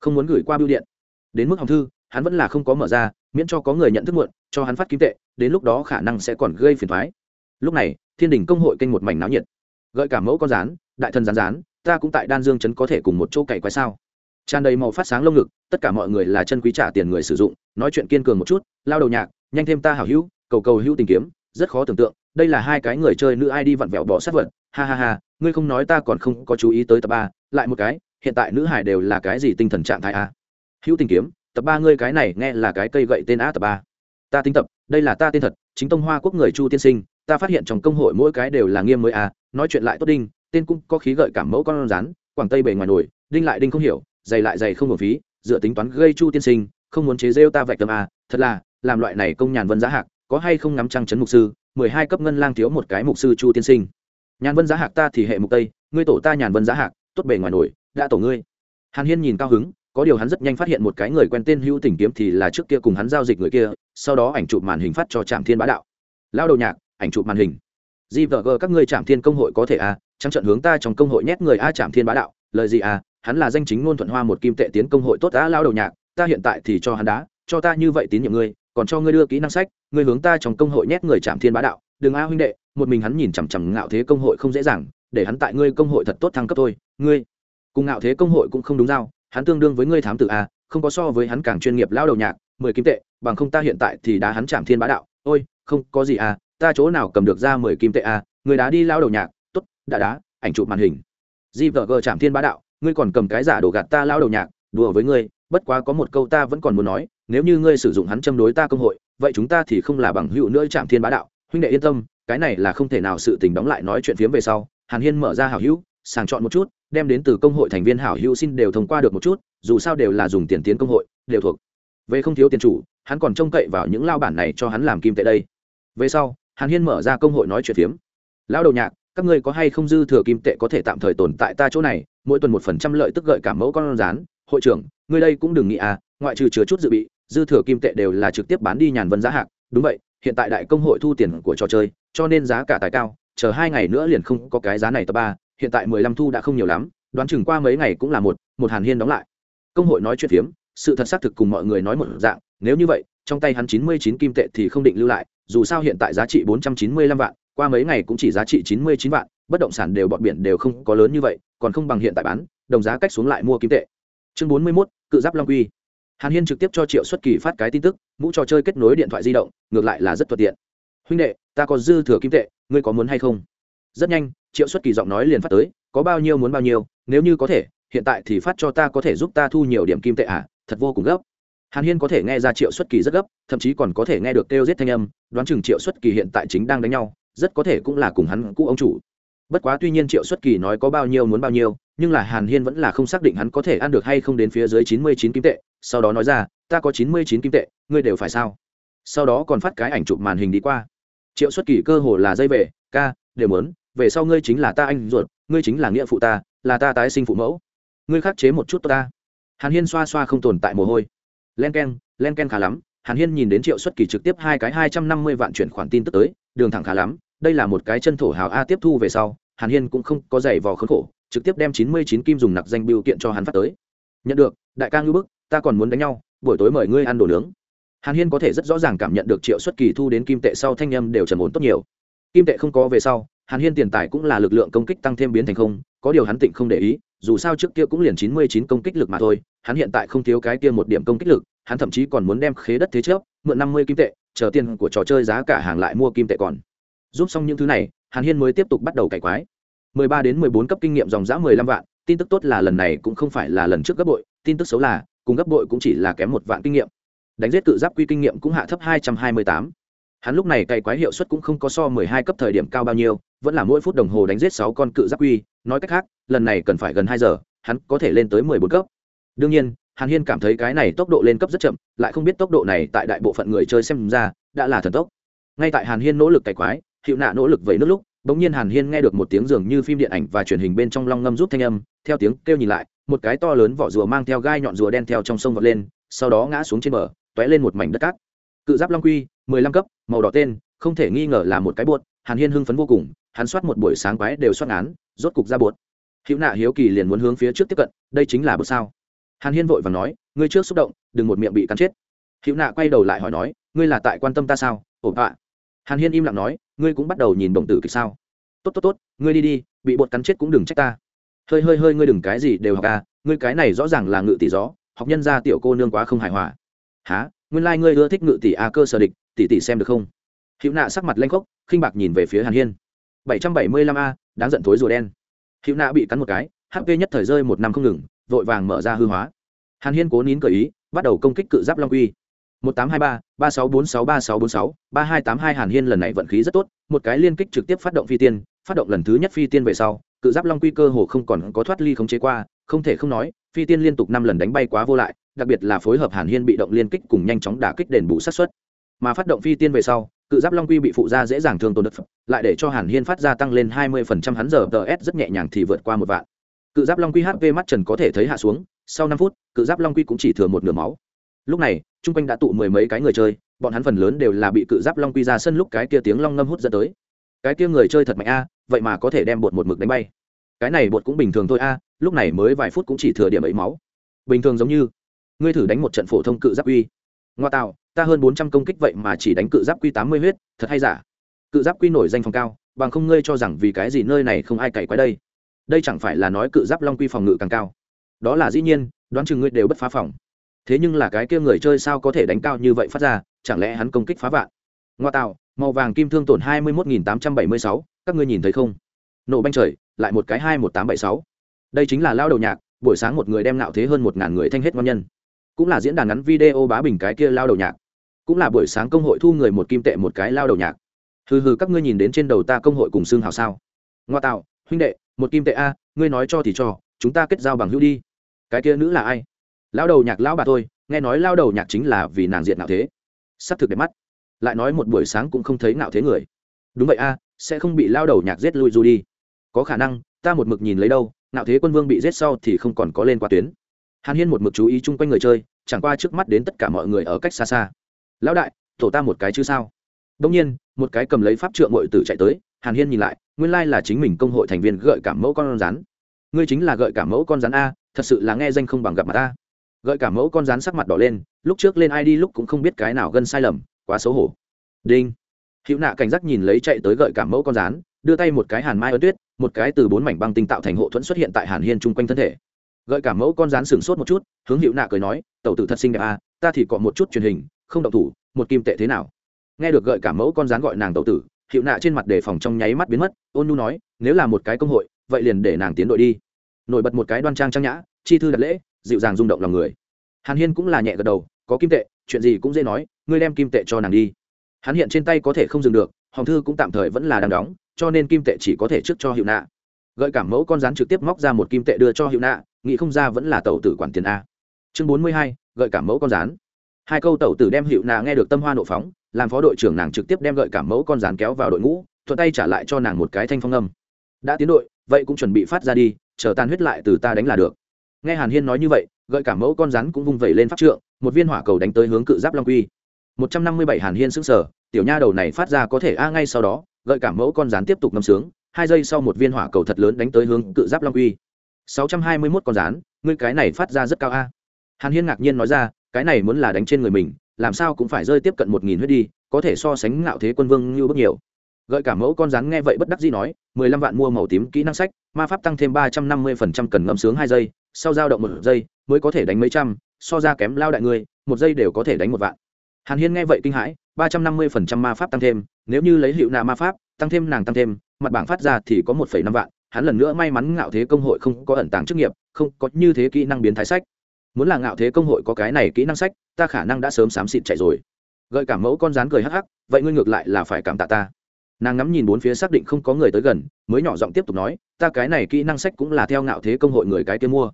không muốn gửi qua bưu điện. Đến mức hòng thư, hắn vẫn là không có mở ra, miễn cho có người nhận thức muộn, cho hắn phát kim tệ, đến lúc đó khả năng sẽ còn gây phiền thoái. Lúc này, thiên đình công hội kênh một mảnh náo nhiệt. Gợi cả mẫu con rán, đại thần rán rán ta cũng tại đan dương chấn có thể cùng một chỗ cày quái sao? Tràn đầy màu phát sáng lông ngực, tất cả mọi người là chân quý trả tiền người sử dụng, nói chuyện kiên cường một chút, lao đầu nhạc, nhanh thêm ta hảo hữu, cầu cầu hữu tình kiếm, rất khó tưởng tượng, đây là hai cái người chơi nữ ai đi vặn vẹo bỏ sát vật, ha ha ha, ngươi không nói ta còn không có chú ý tới tập ba, lại một cái, hiện tại nữ hải đều là cái gì tinh thần trạng thái a? Hữu tình kiếm, tập ba ngươi cái này nghe là cái cây gậy tên a tập ba. Ta tính tập, đây là ta tên thật, chính tông hoa quốc người chu tiên sinh, ta phát hiện trong công hội mỗi cái đều là nghiêm mới a, nói chuyện lại tốt đinh tên cũng có khí gợi cảm mẫu con rắn, quảng tây bề ngoài nổi, đinh lại đinh không hiểu, dày lại dày không hợp phí, dựa tính toán gây chu tiên sinh, không muốn chế rêu ta vạch tâm a thật là, làm loại này công nhàn vân giá hạc, có hay không ngắm trăng chấn mục sư, mười hai cấp ngân lang thiếu một cái mục sư chu tiên sinh. Nhàn vân giá hạc ta thì hệ mục tây, ngươi tổ ta nhàn vân giá hạc, tốt bề ngoài nổi, đã tổ ngươi. Hàn hiên nhìn cao hứng, có điều hắn rất nhanh phát hiện một cái người quen tên hữu tình kiếm thì là trước kia cùng hắn giao dịch người kia, sau đó ảnh chụp màn hình phát cho trạm thiên bá đạo. Lao đầu nhạc, ảnh chụp màn hình. Gvg các ngươi trạm thiên công hội có thể à trắng trận hướng ta trong công hội nhét người a trạm thiên bá đạo, lời gì à hắn là danh chính ngôn thuận hoa một kim tệ tiến công hội tốt đã lao đầu nhạc, ta hiện tại thì cho hắn đá, cho ta như vậy tín nhiệm ngươi, còn cho ngươi đưa kỹ năng sách, ngươi hướng ta trong công hội nhét người trạm thiên bá đạo, đừng a huynh đệ, một mình hắn nhìn chằm chằm ngạo thế công hội không dễ dàng, để hắn tại ngươi công hội thật tốt thăng cấp thôi, ngươi, cùng ngạo thế công hội cũng không đúng giao, hắn tương đương với ngươi thám tử a, không có so với hắn càng chuyên nghiệp lao đầu nhạc, mười kim tệ, bằng không ta hiện tại thì đá hắn chạm thiên bá đạo, ôi, không có gì à ta chỗ nào cầm được ra mười kim tệ à người đá đi lao đầu nhạc đã đá, ảnh chụp màn hình. Gvg chạm thiên bá đạo, ngươi còn cầm cái giả đồ gạt ta lao đầu nhạc, đùa với ngươi, bất quá có một câu ta vẫn còn muốn nói, nếu như ngươi sử dụng hắn châm đối ta công hội, vậy chúng ta thì không là bằng hữu nữa chạm thiên bá đạo. Huynh đệ yên tâm, cái này là không thể nào sự tình đóng lại nói chuyện phiếm về sau. Hàn hiên mở ra hảo hữu, sàng chọn một chút, đem đến từ công hội thành viên hảo hữu xin đều thông qua được một chút, dù sao đều là dùng tiền tiến công hội, đều thuộc. Về không thiếu tiền chủ, hắn còn trông cậy vào những lao bản này cho hắn làm kim tệ đây. Về sau, hàn hiên mở ra công hội nói chuyện phiếm. Lão đầu nhạc các ngươi có hay không dư thừa kim tệ có thể tạm thời tồn tại ta chỗ này, mỗi tuần một phần trăm lợi tức gợi cả mẫu con rán. Hội trưởng, ngươi đây cũng đừng nghĩ à ngoại trừ chứa chút dự bị, dư thừa kim tệ đều là trực tiếp bán đi nhàn vân giá hạc. Đúng vậy, hiện tại đại công hội thu tiền của trò chơi, cho nên giá cả tài cao, chờ hai ngày nữa liền không có cái giá này tập ba, hiện tại mười lăm thu đã không nhiều lắm, đoán chừng qua mấy ngày cũng là một một hàn hiên đóng lại. Công hội nói chuyện phiếm, sự thật xác thực cùng mọi người nói một dạng, nếu như vậy, trong tay hắn chín mươi chín kim tệ thì không định lưu lại, dù sao hiện tại giá trị bốn trăm chín mươi lăm vạn qua mấy ngày cũng chỉ giá trị chín mươi chín vạn, bất động sản đều bọn biển đều không có lớn như vậy, còn không bằng hiện tại bán, đồng giá cách xuống lại mua kim tệ. Chương bốn mươi mốt, cự giáp long quy. Hàn hiên trực tiếp cho triệu xuất kỳ phát cái tin tức, mũ trò chơi kết nối điện thoại di động, ngược lại là rất thuận tiện. Huynh đệ, ta có dư thừa kim tệ, ngươi có muốn hay không? Rất nhanh, triệu xuất kỳ giọng nói liền phát tới, có bao nhiêu muốn bao nhiêu, nếu như có thể, hiện tại thì phát cho ta có thể giúp ta thu nhiều điểm kim tệ à thật vô cùng gấp. Hàn hiên có thể nghe ra triệu xuất kỳ rất gấp, thậm chí còn có thể nghe được kêu giết thanh âm, đoán chừng triệu xuất kỳ hiện tại chính đang đánh nhau rất có thể cũng là cùng hắn cũ ông chủ. Bất quá tuy nhiên triệu xuất kỳ nói có bao nhiêu muốn bao nhiêu, nhưng là hàn hiên vẫn là không xác định hắn có thể ăn được hay không đến phía dưới chín mươi chín kim tệ. Sau đó nói ra, ta có chín mươi chín kim tệ, ngươi đều phải sao? Sau đó còn phát cái ảnh chụp màn hình đi qua. Triệu xuất kỳ cơ hồ là dây về, ca, đều mớn về sau ngươi chính là ta anh ruột, ngươi chính là nghĩa phụ ta, là ta tái sinh phụ mẫu. Ngươi khắc chế một chút ta. Hàn hiên xoa xoa không tồn tại mồ hôi. Len k e n len k e n khá lắm hàn hiên nhìn đến triệu xuất kỳ trực tiếp hai cái hai trăm năm mươi vạn chuyển khoản tin tức tới, đường thẳng khá lắm, đây là một cái chân thổ hào a tiếp thu về sau, hàn hiên cũng không có giày vò khốn khổ, trực tiếp đem chín mươi chín kim dùng nặc danh biểu kiện cho hắn phát tới. Nhận được, đại ca ngư bức, ta còn muốn đánh nhau, buổi tối mời ngươi ăn đồ nướng. Hàn hiên có thể rất rõ ràng cảm nhận được triệu xuất kỳ thu đến kim tệ sau thanh â đều trần ổn tốt nhiều. Kim tệ không có về sau, hàn hiên tiền tài cũng là lực lượng công kích tăng thêm biến thành không, có điều hắn tịnh không để ý dù sao trước kia cũng liền chín mươi chín công kích lực mà thôi hắn hiện tại không thiếu cái kia một điểm công kích lực hắn thậm chí còn muốn đem khế đất thế chấp, mượn năm mươi kim tệ chờ tiền của trò chơi giá cả hàng lại mua kim tệ còn. Giúp xong những thứ này hàn hiên mới tiếp tục bắt đầu cải quái. mười ba đến mười bốn cấp kinh nghiệm dòng giã mười lăm vạn tin tức tốt là lần này cũng không phải là lần trước gấp bội tin tức xấu là cùng gấp bội cũng chỉ là kém một vạn kinh nghiệm. Đánh giết cự giáp quy kinh nghiệm cũng hạ thấp hai trăm hai mươi tám hắn lúc này cày quái hiệu suất cũng không có so mười hai cấp thời điểm cao bao nhiêu, vẫn là mỗi phút đồng hồ đánh giết sáu con cự giáp quy. Nói cách khác, lần này cần phải gần hai giờ, hắn có thể lên tới mười bốn cấp. Đương nhiên, hàn hiên cảm thấy cái này tốc độ lên cấp rất chậm, lại không biết tốc độ này tại đại bộ phận người chơi xem ra đã là thần tốc. Ngay tại hàn hiên nỗ lực cày quái hiệu nạ nỗ lực vẩy nước lúc, bỗng nhiên hàn hiên nghe được một tiếng dường như phim điện ảnh và truyền hình bên trong long ngâm rút thanh âm, theo tiếng kêu nhìn lại, một cái to lớn vỏ rùa mang theo gai nhọn rùa đen theo trong sông vọt lên, sau đó ngã xuống trên bờ t ó é lên một mảnh đất cát cự giáp long quy, mười lăm cấp, màu đỏ tên, không thể nghi ngờ là một cái buột, hàn hiên hưng phấn vô cùng, hắn soát một buổi sáng quái đều soát án, rốt cục ra buột. Hữu nạ hiếu kỳ liền muốn hướng phía trước tiếp cận, đây chính là bột sao? Hàn hiên vội và nói, ngươi trước xúc động, đừng một miệng bị cắn chết. Hữu nạ quay đầu lại hỏi nói, ngươi là tại quan tâm ta sao? Ổn ạ. Hàn hiên im lặng nói, ngươi cũng bắt đầu nhìn động tử kịch sao? Tốt tốt tốt, ngươi đi đi, bị bột cắn chết cũng đừng trách ta. Hơi hơi hơi, ngươi đừng cái gì đều học à ngươi cái này rõ ràng là ngự tỷ gió, học nhân ra tiểu cô nương quá không hài hòa. Há nguyên lai、like、ngươi ưa thích ngự tỷ a cơ sở địch, tỷ tỷ xem được không? Hữu nạ sắc mặt lanh khốc, khinh bạc nhìn về phía hàn hiên. bảy trăm bảy mươi lăm a, đáng giận thối rùa đen. Hữu nạ bị cắn một cái hp nhất thời rơi một năm không ngừng, vội vàng mở ra hư hóa. Hàn hiên cố nín cờ ý, bắt đầu công kích cự giáp long uy. một tám hai ba ba sáu bốn sáu, ba sáu bốn sáu, ba hai tám hai hàn hiên lần này vận khí rất tốt, một cái liên kích trực tiếp phát động phi tiên, phát động lần thứ nhất phi tiên về sau, cự giáp long quy cơ hồ không còn có thoát ly khống chế qua, không thể không nói, phi tiên liên tục năm lần đánh bay quá vô lại đặc biệt là phối hợp hàn hiên bị động liên kích cùng nhanh chóng đả kích đền bù sát xuất mà phát động phi tiên về sau, cự giáp long quy bị phụ ra dễ dàng thương tổn đất lại để cho hàn hiên phát ra tăng lên hai mươi phần trăm hắn giờ ts rất nhẹ nhàng thì vượt qua một vạn. Cự giáp long quy hp mắt trần có thể thấy hạ xuống, sau năm phút, cự giáp long quy cũng chỉ thừa một nửa máu. Lúc này, chung quanh đã tụ mười mấy cái người chơi, bọn hắn phần lớn đều là bị cự giáp long quy ra sân lúc cái kia tiếng long ngâm hút dẫn tới. Cái kia người chơi thật mạnh a, vậy mà có thể đem bột một mực đánh bay. Cái này bột cũng bình thường thôi a, lúc này mới vài phút cũng chỉ thừa điểm ấy máu. Bình thường giống như ngươi thử đánh một trận phổ thông cự giáp quy ngoa tạo, ta hơn bốn trăm công kích vậy mà chỉ đánh cự giáp quy tám mươi huyết, thật hay giả? Cự giáp quy nổi danh phòng cao, bằng không ngươi cho rằng vì cái gì nơi này không ai cày quái đây? Đây chẳng phải là nói cự giáp long quy phòng ngự càng cao. Đó là dĩ nhiên, đoán chừng ngươi đều bất phá phòng. Thế nhưng là cái kia người chơi sao có thể đánh cao như vậy phát ra, chẳng lẽ hắn công kích phá vạn? Ngoa tạo, màu vàng kim thương tổn hai mươi một tám trăm bảy mươi sáu, các ngươi nhìn thấy không? Nổ banh trời, lại một cái hai một tám bảy sáu. Đây chính là lao đầu nhạc, buổi sáng một người đem nạo thế hơn một ngàn người thanh hết ngon nhân cũng là diễn đàn ngắn video bá bình cái kia lao đầu nhạc, cũng là buổi sáng công hội thu người một kim tệ một cái lao đầu nhạc. Hừ hừ, các ngươi nhìn đến trên đầu ta công hội cùng xương hào sao? Ngoa tạo, huynh đệ, một kim tệ a, ngươi nói cho thì cho, chúng ta kết giao bằng hữu đi. Cái kia nữ là ai? Lao đầu nhạc lão bà thôi nghe nói lao đầu nhạc chính là vì nàng diện nào thế. S ắ c thực đẹp mắt. Lại nói một buổi sáng cũng không thấy nào thế người. Đúng vậy a, sẽ không bị lao đầu nhạc giết lui du đi. Có khả năng, ta một mực nhìn lấy đâu nào thế quân vương bị giết sau thì không còn có lên qua tuyến hàn hiên một mực chú ý chung quanh người chơi, chẳng qua trước mắt đến tất cả mọi người ở cách xa xa. Lão đại, tổ ta một cái chứ sao? Đông nhiên, một cái cầm lấy pháp trượng ngội tử chạy tới, hàn hiên nhìn lại, nguyên lai là chính mình công hội thành viên gợi cảm mẫu con rắn. Ngươi chính là gợi cảm mẫu con rắn a, thật sự là nghe danh không bằng gặp mặt ta. Gợi cảm mẫu con rắn sắc mặt đỏ lên, lúc trước lên ai đi lúc cũng không biết cái nào gân sai lầm, quá xấu hổ. Đinh. Hữu nạ cảnh giác nhìn lấy chạy tới gợi cảm mẫu con rắn, đưa tay một cái hàn mai ấn tuyết, một cái từ bốn mảnh băng tinh tạo thành hộ thuẫn xuất hiện tại hàn hiên chung quanh thân thể gợi cảm mẫu con rán sừng sốt một chút hướng hiệu nạ cười nói tẩu tử thật xinh đẹp à, ta thì có một chút truyền hình không động thủ một kim tệ thế nào? Nghe được gợi cảm mẫu con rán gọi nàng tẩu tử hiệu nạ trên mặt đề phòng trong nháy mắt biến mất ôn nu nói nếu là một cái công hội vậy liền để nàng tiến đội đi. Nổi bật một cái đoan trang trang nhã chi thư đặt lễ dịu dàng rung động lòng người. Hàn hiên cũng là nhẹ gật đầu có kim tệ chuyện gì cũng dễ nói ngươi đem kim tệ cho nàng đi. Hắn hiện trên tay có thể không dừng được hòng thư cũng tạm thời vẫn là đang đóng cho nên kim tệ chỉ có thể trước cho hiệu nạ gợi cảm mẫu con rắn trực tiếp móc ra một kim tệ đưa cho hiệu nạ, nghĩ không ra vẫn là tàu tử quản tiền a. Chương bốn mươi hai, gợi cảm mẫu con rắn. Hai câu tàu tử đem hiệu nạ nghe được tâm hoa nộ phóng, làm phó đội trưởng nàng trực tiếp đem gợi cảm mẫu con rắn kéo vào đội ngũ, thuận tay trả lại cho nàng một cái thanh phong âm. Đã tiến đội, vậy cũng chuẩn bị phát ra đi, chờ tan huyết lại từ ta đánh là được. Nghe hàn hiên nói như vậy, gợi cảm mẫu con rắn cũng vung vẩy lên pháp trượng, một viên hỏa cầu đánh tới hướng cự giáp long quy. Một trăm năm mươi bảy hàn hiên sững sờ, tiểu nha đầu này phát ra có thể a ngay sau đó, gợi cảm mẫu con rắn tiếp tục ngâm sướng hai giây sau một viên hỏa cầu thật lớn đánh tới hướng cự giáp long uy. Sáu trăm hai mươi mốt con rắn, ngươi cái này phát ra rất cao a. Hàn hiên ngạc nhiên nói ra, cái này muốn là đánh trên người mình, làm sao cũng phải rơi tiếp cận một nghìn huyết đi, có thể so sánh ngạo thế quân vương như bước nhiều. Gợi cả mẫu con rắn nghe vậy bất đắc dĩ nói, mười lăm vạn mua màu tím kỹ năng sách, ma pháp tăng thêm ba trăm năm mươi phần trăm cần ngâm sướng hai giây, sau dao động một giây, mới có thể đánh mấy trăm, so ra kém lao đại người một giây đều có thể đánh một vạn. Hàn hiên nghe vậy kinh hãi, ba trăm năm mươi phần trăm ma pháp tăng thêm, nếu như lấy hiệu nạ ma pháp, tăng thêm nàng tăng thêm mặt bảng phát ra thì có một phẩy năm vạn. Hắn lần nữa may mắn ngạo thế công hội không có ẩn tàng chức nghiệp, không có như thế kỹ năng biến thái sách. Muốn là ngạo thế công hội có cái này kỹ năng sách, ta khả năng đã sớm xám xịt chạy rồi. Gợi cảm mẫu con rán cười hắc hắc, vậy ngươi ngược lại là phải cảm tạ ta. Nàng ngắm nhìn bốn phía xác định không có người tới gần, mới nhỏ giọng tiếp tục nói, ta cái này kỹ năng sách cũng là theo ngạo thế công hội người cái kia mua.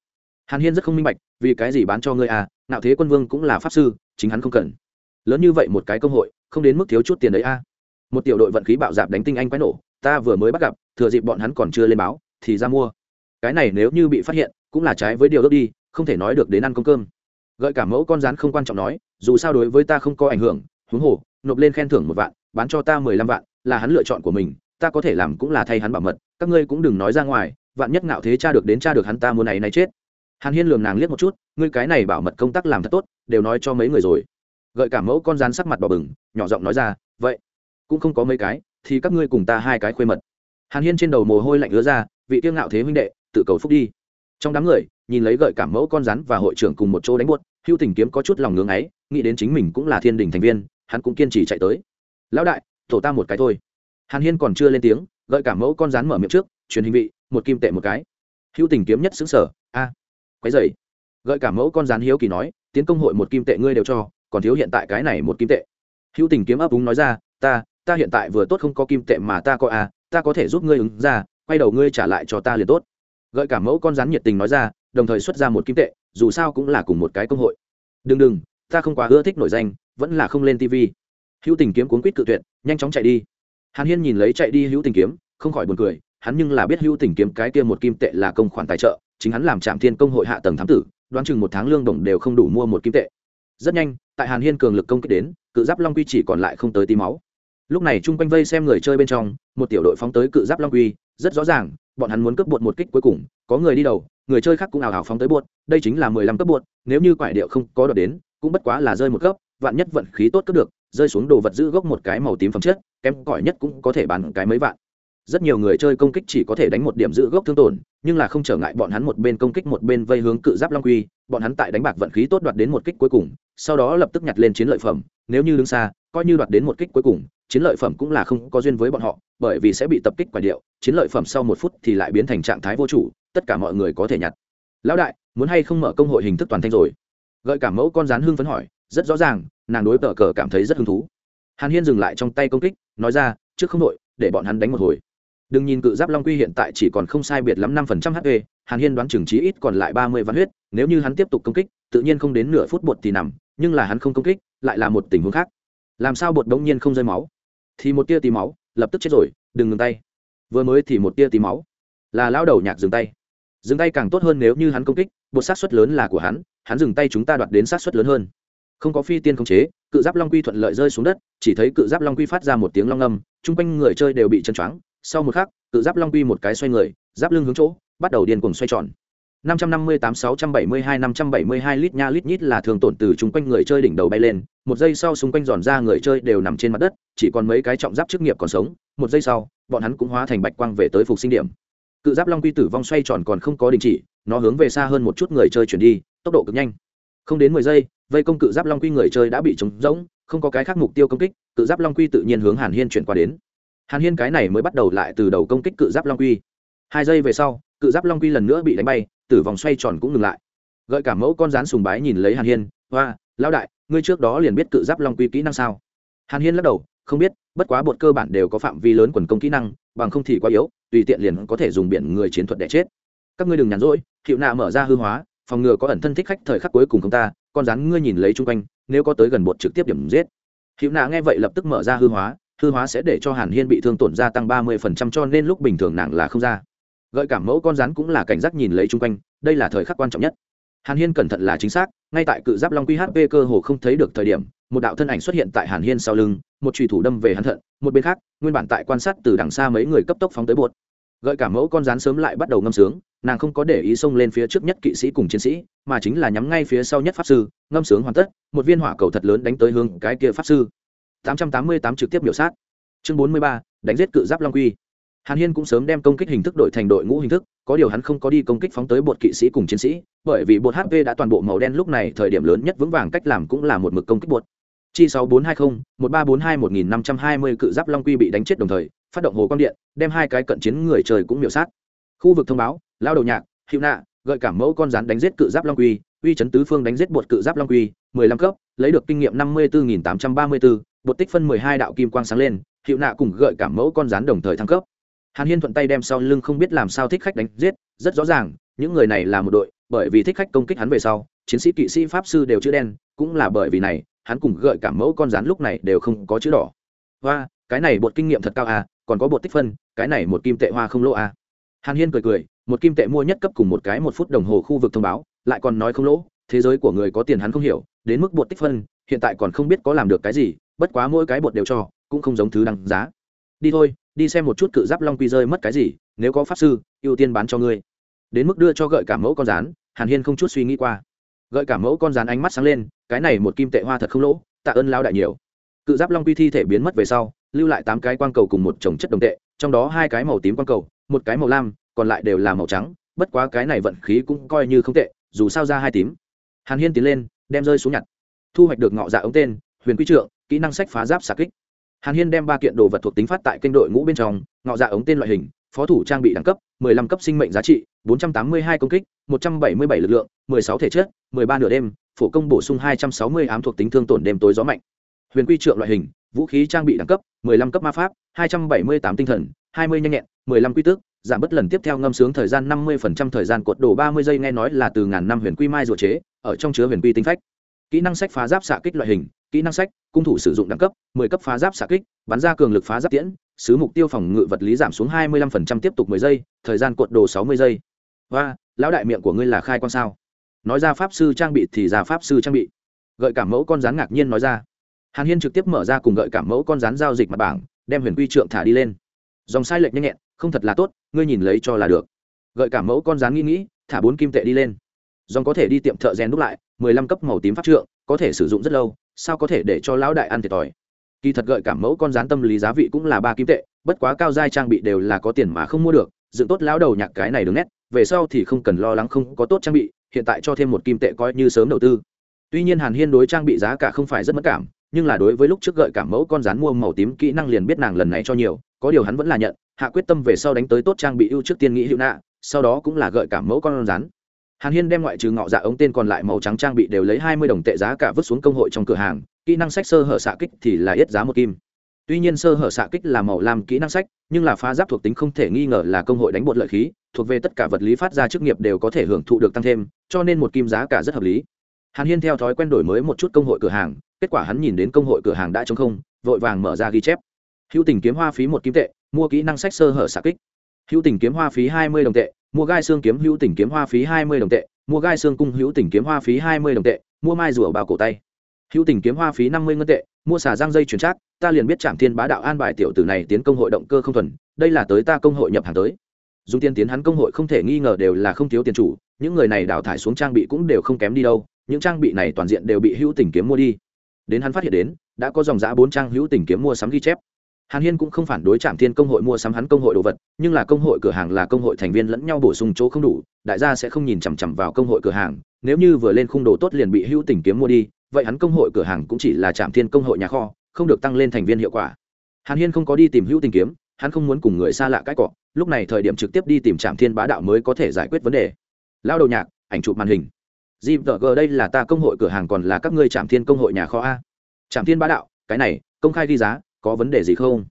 Hàn hiên rất không minh bạch, vì cái gì bán cho ngươi à ngạo thế quân vương cũng là pháp sư, chính hắn không cần. Lớn như vậy một cái công hội, không đến mức thiếu chút tiền đấy a à. một tiểu đội vận khí bạo dạp đánh tinh anh quái nổ ta vừa mới bắt gặp, thừa dịp bọn hắn còn chưa lên báo, thì ra mua. Cái này nếu như bị phát hiện, cũng là trái với điều ước đi, không thể nói được đến ăn công cơm. Gợi cả mẫu con rắn không quan trọng nói, dù sao đối với ta không có ảnh hưởng, huống hồ, nộp lên khen thưởng một vạn, bán cho ta mười lăm vạn, là hắn lựa chọn của mình, ta có thể làm cũng là thay hắn bảo mật, các ngươi cũng đừng nói ra ngoài, vạn nhất ngạo thế cha được đến cha được hắn ta muốn này này chết. Hàn hiên lường nàng liếc một chút, ngươi cái này bảo mật công tác làm thật tốt, đều nói cho mấy người rồi. Gợi cả mẫu con rắn sắc mặt bỏ bừng, nhỏ giọng nói ra, vậy, cũng không có mấy cái thì các ngươi cùng ta hai cái khuê mật. Hàn hiên trên đầu mồ hôi lạnh ứa ra vị tiêu ngạo thế huynh đệ tự cầu phúc đi. Trong đám người nhìn lấy gợi cảm mẫu con rắn và hội trưởng cùng một chỗ đánh buốt hưu tình kiếm có chút lòng ngưng ấy nghĩ đến chính mình cũng là thiên đình thành viên hắn cũng kiên trì chạy tới. Lão đại tổ ta một cái thôi. Hàn hiên còn chưa lên tiếng gợi cảm mẫu con rắn mở miệng trước truyền hình vị một kim tệ một cái. Hưu tình kiếm nhất xứng sở a à, quái dày. Gợi cảm mẫu con rắn hiếu kỳ nói tiến công hội một kim tệ ngươi đều cho còn thiếu hiện tại cái này một kim tệ. Hữu tình kiếm ấp úng nói ra ta ta hiện tại vừa tốt không có kim tệ mà ta có à ta có thể giúp ngươi ứng ra, quay đầu ngươi trả lại cho ta liền tốt. Gợi cả mẫu con rắn nhiệt tình nói ra, đồng thời xuất ra một kim tệ, dù sao cũng là cùng một cái công hội. Đừng đừng, ta không quá ưa thích nổi danh, vẫn là không lên tv hữu tình kiếm cuốn quýt cự tuyệt, nhanh chóng chạy đi. Hàn hiên nhìn lấy chạy đi hữu tình kiếm, không khỏi buồn cười, hắn nhưng là biết hữu tình kiếm cái kia một kim tệ là công khoản tài trợ, chính hắn làm trạm thiên công hội hạ tầng thám tử, đoán chừng một tháng lương đồng đều không đủ mua một kim tệ. Rất nhanh, tại hàn hiên cường lực công kích đến, cự giáp long quy chỉ còn lại không tới tí máu lúc này chung quanh vây xem người chơi bên trong, một tiểu đội phóng tới cự giáp long quy, rất rõ ràng, bọn hắn muốn cướp bột một kích cuối cùng, có người đi đầu, người chơi khác cũng ảo ảo phóng tới bột, đây chính là mười lăm cấp bột, nếu như quải điệu không có đợt đến, cũng bất quá là rơi một cấp, vạn nhất vận khí tốt cướp được, rơi xuống đồ vật giữ gốc một cái màu tím phẩm chất, kém cỏi nhất cũng có thể bán cái mấy vạn. Rất nhiều người chơi công kích chỉ có thể đánh một điểm giữ gốc thương tổn, nhưng là không trở ngại bọn hắn một bên công kích một bên vây hướng cự giáp long quy, bọn hắn tại đánh bạc vận khí tốt đoạt đến một kích cuối cùng, sau đó lập tức nhặt lên chiến lợi phẩm, nếu như đứng xa coi như đoạt đến một kích cuối cùng, chiến lợi phẩm cũng là không có duyên với bọn họ, bởi vì sẽ bị tập kích quả điệu, chiến lợi phẩm sau một phút thì lại biến thành trạng thái vô chủ, tất cả mọi người có thể nhặt. Lão đại, muốn hay không mở công hội hình thức toàn thanh rồi? Gợi cảm mẫu con rán hưng phấn hỏi, rất rõ ràng, nàng đối tờ cờ cảm thấy rất hứng thú. Hàn hiên dừng lại trong tay công kích, nói ra, trước không đội để bọn hắn đánh một hồi. Đừng nhìn cự giáp long quy hiện tại chỉ còn không sai biệt lắm năm phần trăm hp hàn hiên đoán chừng trí ít còn lại ba mươi văn huyết, nếu như hắn tiếp tục công kích, tự nhiên không đến nửa phút bột thì nằm, nhưng là hắn không công kích, lại là một tình huống khác làm sao bột đống nhiên không rơi máu? Thì một tia tí máu, lập tức chết rồi, đừng ngừng tay. Vừa mới thì một tia tí máu. Là lao đầu nhạc dừng tay. Dừng tay càng tốt hơn nếu như hắn công kích, bột sát xuất lớn là của hắn hắn dừng tay chúng ta đoạt đến sát xuất lớn hơn. Không có phi tiên khống chế, cự giáp long quy thuận lợi rơi xuống đất, chỉ thấy cự giáp long quy phát ra một tiếng long âm, chung quanh người chơi đều bị chân choáng. Sau một khắc, cự giáp long quy một cái xoay người, giáp lưng hướng chỗ, bắt đầu điên cuồng xoay tròn. 558-672-572 lít nha lít nhít là thường tổn từ chung quanh người chơi đỉnh đầu bay lên. Một giây sau xung quanh giòn ra người chơi đều nằm trên mặt đất, chỉ còn mấy cái trọng giáp chức nghiệp còn sống. Một giây sau, bọn hắn cũng hóa thành bạch quang về tới phục sinh điểm. Cự giáp long quy tử vong xoay tròn còn không có đình chỉ, nó hướng về xa hơn một chút người chơi chuyển đi, tốc độ cực nhanh. Không đến mười giây, vây công cự giáp long quy người chơi đã bị trống rỗng, không có cái khác mục tiêu công kích, cự giáp long quy tự nhiên hướng hàn hiên chuyển qua đến. Hàn hiên cái này mới bắt đầu lại từ đầu công kích cự giáp long quy. Hai giây về sau, cự giáp long quy lần nữa bị đánh bay tử vòng xoay tròn cũng ngừng lại. Gợi cả mẫu con rán sùng bái nhìn lấy hàn hiên, hoa, lão đại, ngươi trước đó liền biết cự giáp long quy kỹ năng sao? Hàn hiên lắc đầu, không biết, bất quá bột cơ bản đều có phạm vi lớn quần công kỹ năng, bằng không thì quá yếu, tùy tiện liền có thể dùng biển người chiến thuật để chết. Các ngươi đừng nhàn rỗi hiệu nạ mở ra hư hóa, phòng ngừa có ẩn thân thích khách thời khắc cuối cùng không ta, con rắn ngươi nhìn lấy chung quanh, nếu có tới gần bột trực tiếp điểm giết. Hiệu nạ nghe vậy lập tức mở ra hư hóa hư hóa sẽ để cho hàn hiên bị thương tổn gia tăng ba mươi phần trăm cho nên lúc bình thường nàng là không ra gợi cảm mẫu con rắn cũng là cảnh giác nhìn lấy chung quanh đây là thời khắc quan trọng nhất. Hàn hiên cẩn thận là chính xác ngay tại cự giáp long quy cơ hồ không thấy được thời điểm một đạo thân ảnh xuất hiện tại hàn hiên sau lưng một trùy thủ đâm về hắn thận một bên khác nguyên bản tại quan sát từ đằng xa mấy người cấp tốc phóng tới bột. Gợi cảm mẫu con rắn sớm lại bắt đầu ngâm sướng nàng không có để ý xông lên phía trước nhất kỵ sĩ cùng chiến sĩ mà chính là nhắm ngay phía sau nhất pháp sư ngâm sướng hoàn tất một viên hỏa cầu thật lớn đánh tới hướng cái kia pháp sư. 888 trực tiếp biểu sát. Chương 43, đánh giết cự giáp long quy hàn hiên cũng sớm đem công kích hình thức đổi thành đội ngũ hình thức có điều hắn không có đi công kích phóng tới bột kỵ sĩ cùng chiến sĩ bởi vì bột hp đã toàn bộ màu đen lúc này thời điểm lớn nhất vững vàng cách làm cũng là một mực công kích bột. Chi 6420, 1342 1520 cự giáp long quy bị đánh chết đồng thời phát động hồ quang điện đem hai cái cận chiến người trời cũng miểu sát. Khu vực thông báo lao đầu nhạc hiệu nạ gợi cảm mẫu con rắn đánh giết cự giáp long quy uy chấn tứ phương đánh giết bột cự giáp long quy 15 cấp lấy được kinh nghiệm 54834, bột tích phân 12 đạo kim quang sáng lên hiệu nạ cùng gợi cảm mẫu con rắn đồng thời thăng cấp hàn hiên thuận tay đem sau lưng không biết làm sao thích khách đánh giết, rất rõ ràng, những người này là một đội, bởi vì thích khách công kích hắn về sau, chiến sĩ kỵ sĩ pháp sư đều chữ đen, cũng là bởi vì này, hắn cùng gợi cảm mẫu con rắn lúc này đều không có chữ đỏ. Hoa, cái này bột kinh nghiệm thật cao à còn có bột tích phân, cái này một kim tệ hoa không lỗ à. Hàn hiên cười cười, một kim tệ mua nhất cấp cùng một cái một phút đồng hồ khu vực thông báo, lại còn nói không lỗ, thế giới của người có tiền hắn không hiểu, đến mức bột tích phân, hiện tại còn không biết có làm được cái gì, bất quá mỗi cái bột đều cho, cũng không giống thứ đăng giá. Đi thôi đi xem một chút cự giáp long quy rơi mất cái gì, nếu có pháp sư, ưu tiên bán cho ngươi. Đến mức đưa cho gợi cảm mẫu con rán, hàn hiên không chút suy nghĩ qua. Gợi cảm mẫu con rán ánh mắt sáng lên, cái này một kim tệ hoa thật không lỗ, tạ ơn lao đại nhiều. Cự giáp long quy thi thể biến mất về sau, lưu lại tám cái quang cầu cùng một chồng chất đồng tệ, trong đó hai cái màu tím quang cầu, một cái màu lam, còn lại đều là màu trắng, bất quá cái này vận khí cũng coi như không tệ, dù sao ra hai tím. Hàn hiên tiến lên, đem rơi xuống nhặt. Thu hoạch được ngọ dạ ống tên, huyền quy trượng, kỹ năng sách phá giáp xà kích hàn hiên đem ba kiện đồ vật thuộc tính phát tại kênh đội ngũ bên trong, ngọ dạ ống tên loại hình, phó thủ trang bị đẳng cấp 15 cấp sinh mệnh giá trị 482 công kích 177 lực lượng 16 thể chất 13 nửa đêm, phổ công bổ sung 260 ám thuộc tính thương tổn đêm tối gió mạnh. Huyền quy trượng loại hình, vũ khí trang bị đẳng cấp 15 cấp ma pháp 278 tinh thần 20 nhanh nhẹn 15 quy tước, giảm bất lần tiếp theo ngâm sướng thời gian 50% thời gian cột đổ 30 giây nghe nói là từ ngàn năm huyền quy mai rùa chế, ở trong chứa huyền quy tinh phách. Kỹ năng sách phá giáp xạ kích loại hình kỹ năng sách, cung thủ sử dụng đẳng cấp 10 cấp phá giáp xạ kích, bắn ra cường lực phá giáp tiễn, sứ mục tiêu phòng ngự vật lý giảm xuống 25% tiếp tục 10 giây, thời gian cuộn đồ 60 giây. Và lão đại miệng của ngươi là khai quan sao? Nói ra pháp sư trang bị thì ra pháp sư trang bị. Gợi cảm mẫu con rắn ngạc nhiên nói ra. Hàn hiên trực tiếp mở ra cùng gợi cảm mẫu con rắn giao dịch mặt bảng, đem huyền quy trượng thả đi lên. Dòng sai lệch nhanh nhẹn, không thật là tốt, ngươi nhìn lấy cho là được. Gợi cảm mẫu con rắn nghĩ nghĩ, thả bốn kim tệ đi lên. Dòng có thể đi tiệm thợ rèn đúc lại, mười lăm cấp màu tím pháp trượng, có thể sử dụng rất lâu sao có thể để cho lão đại ăn thiệt thòi? Kỳ thật gợi cảm mẫu con rán tâm lý giá vị cũng là ba kim tệ, bất quá cao giai trang bị đều là có tiền mà không mua được, dựng tốt lão đầu nhạc cái này đứng nét, về sau thì không cần lo lắng không có tốt trang bị, hiện tại cho thêm một kim tệ coi như sớm đầu tư. Tuy nhiên hàn hiên đối trang bị giá cả không phải rất mất cảm, nhưng là đối với lúc trước gợi cảm mẫu con rán mua màu tím kỹ năng liền biết nàng lần này cho nhiều, có điều hắn vẫn là nhận, hạ quyết tâm về sau đánh tới tốt trang bị ưu trước tiên nghĩ hữu nạ, sau đó cũng là gợi cảm mẫu con rán hàn hiên đem ngoại trừ ngọ dạ ống tên còn lại màu trắng trang bị đều lấy hai mươi đồng tệ giá cả vứt xuống công hội trong cửa hàng, kỹ năng sách sơ hở xạ kích thì là ít giá một kim. Tuy nhiên sơ hở xạ kích là màu làm kỹ năng sách, nhưng là phá giáp thuộc tính không thể nghi ngờ là công hội đánh bột lợi khí, thuộc về tất cả vật lý phát ra chức nghiệp đều có thể hưởng thụ được tăng thêm, cho nên một kim giá cả rất hợp lý. Hàn hiên theo thói quen đổi mới một chút công hội cửa hàng, kết quả hắn nhìn đến công hội cửa hàng đã t không, vội vàng mở ra ghi chép. Hữu tình kiếm hoa phí một kim tệ, mua kỹ năng sách sơ hở xạ kích. Hữu tình kiếm hoa phí hai mươi đồng tệ mua gai xương kiếm hữu tỉnh kiếm hoa phí hai mươi đồng tệ, mua gai xương cung hữu tỉnh kiếm hoa phí hai mươi đồng tệ, mua mai rùa bao cổ tay. Hữu tỉnh kiếm hoa phí năm mươi ngân tệ, mua xà giang dây chuyển trác, ta liền biết trạm thiên bá đạo an bài tiểu tử này tiến công hội động cơ không thuần, đây là tới ta công hội nhập hàng tới. Dùng tiền tiến hắn công hội không thể nghi ngờ đều là không thiếu tiền chủ, những người này đào thải xuống trang bị cũng đều không kém đi đâu, những trang bị này toàn diện đều bị hữu tình kiếm mua đi. Đến hắn phát hiện đến, đã có dòng giã bốn trang hữu tình kiếm mua sắm ghi chép hàn hiên cũng không phản đối trạm thiên công hội mua sắm hắn công hội đồ vật, nhưng là công hội cửa hàng là công hội thành viên lẫn nhau bổ sung chỗ không đủ, đại gia sẽ không nhìn chằm chằm vào công hội cửa hàng. Nếu như vừa lên khung đồ tốt liền bị hữu tình kiếm mua đi, vậy hắn công hội cửa hàng cũng chỉ là trạm thiên công hội nhà kho, không được tăng lên thành viên hiệu quả. Hàn hiên không có đi tìm hữu tình kiếm, hắn không muốn cùng người xa lạ cãi cọ, lúc này thời điểm trực tiếp đi tìm trạm thiên bá đạo mới có thể giải quyết vấn đề. Lao đầu nhạc, ảnh chụp màn hình. Gvg đây là ta công hội cửa hàng còn là các ngươi trạm thiên công hội nhà kho a. Trạm thiên bá đạo, cái này, công khai ghi giá có vấn đề gì không?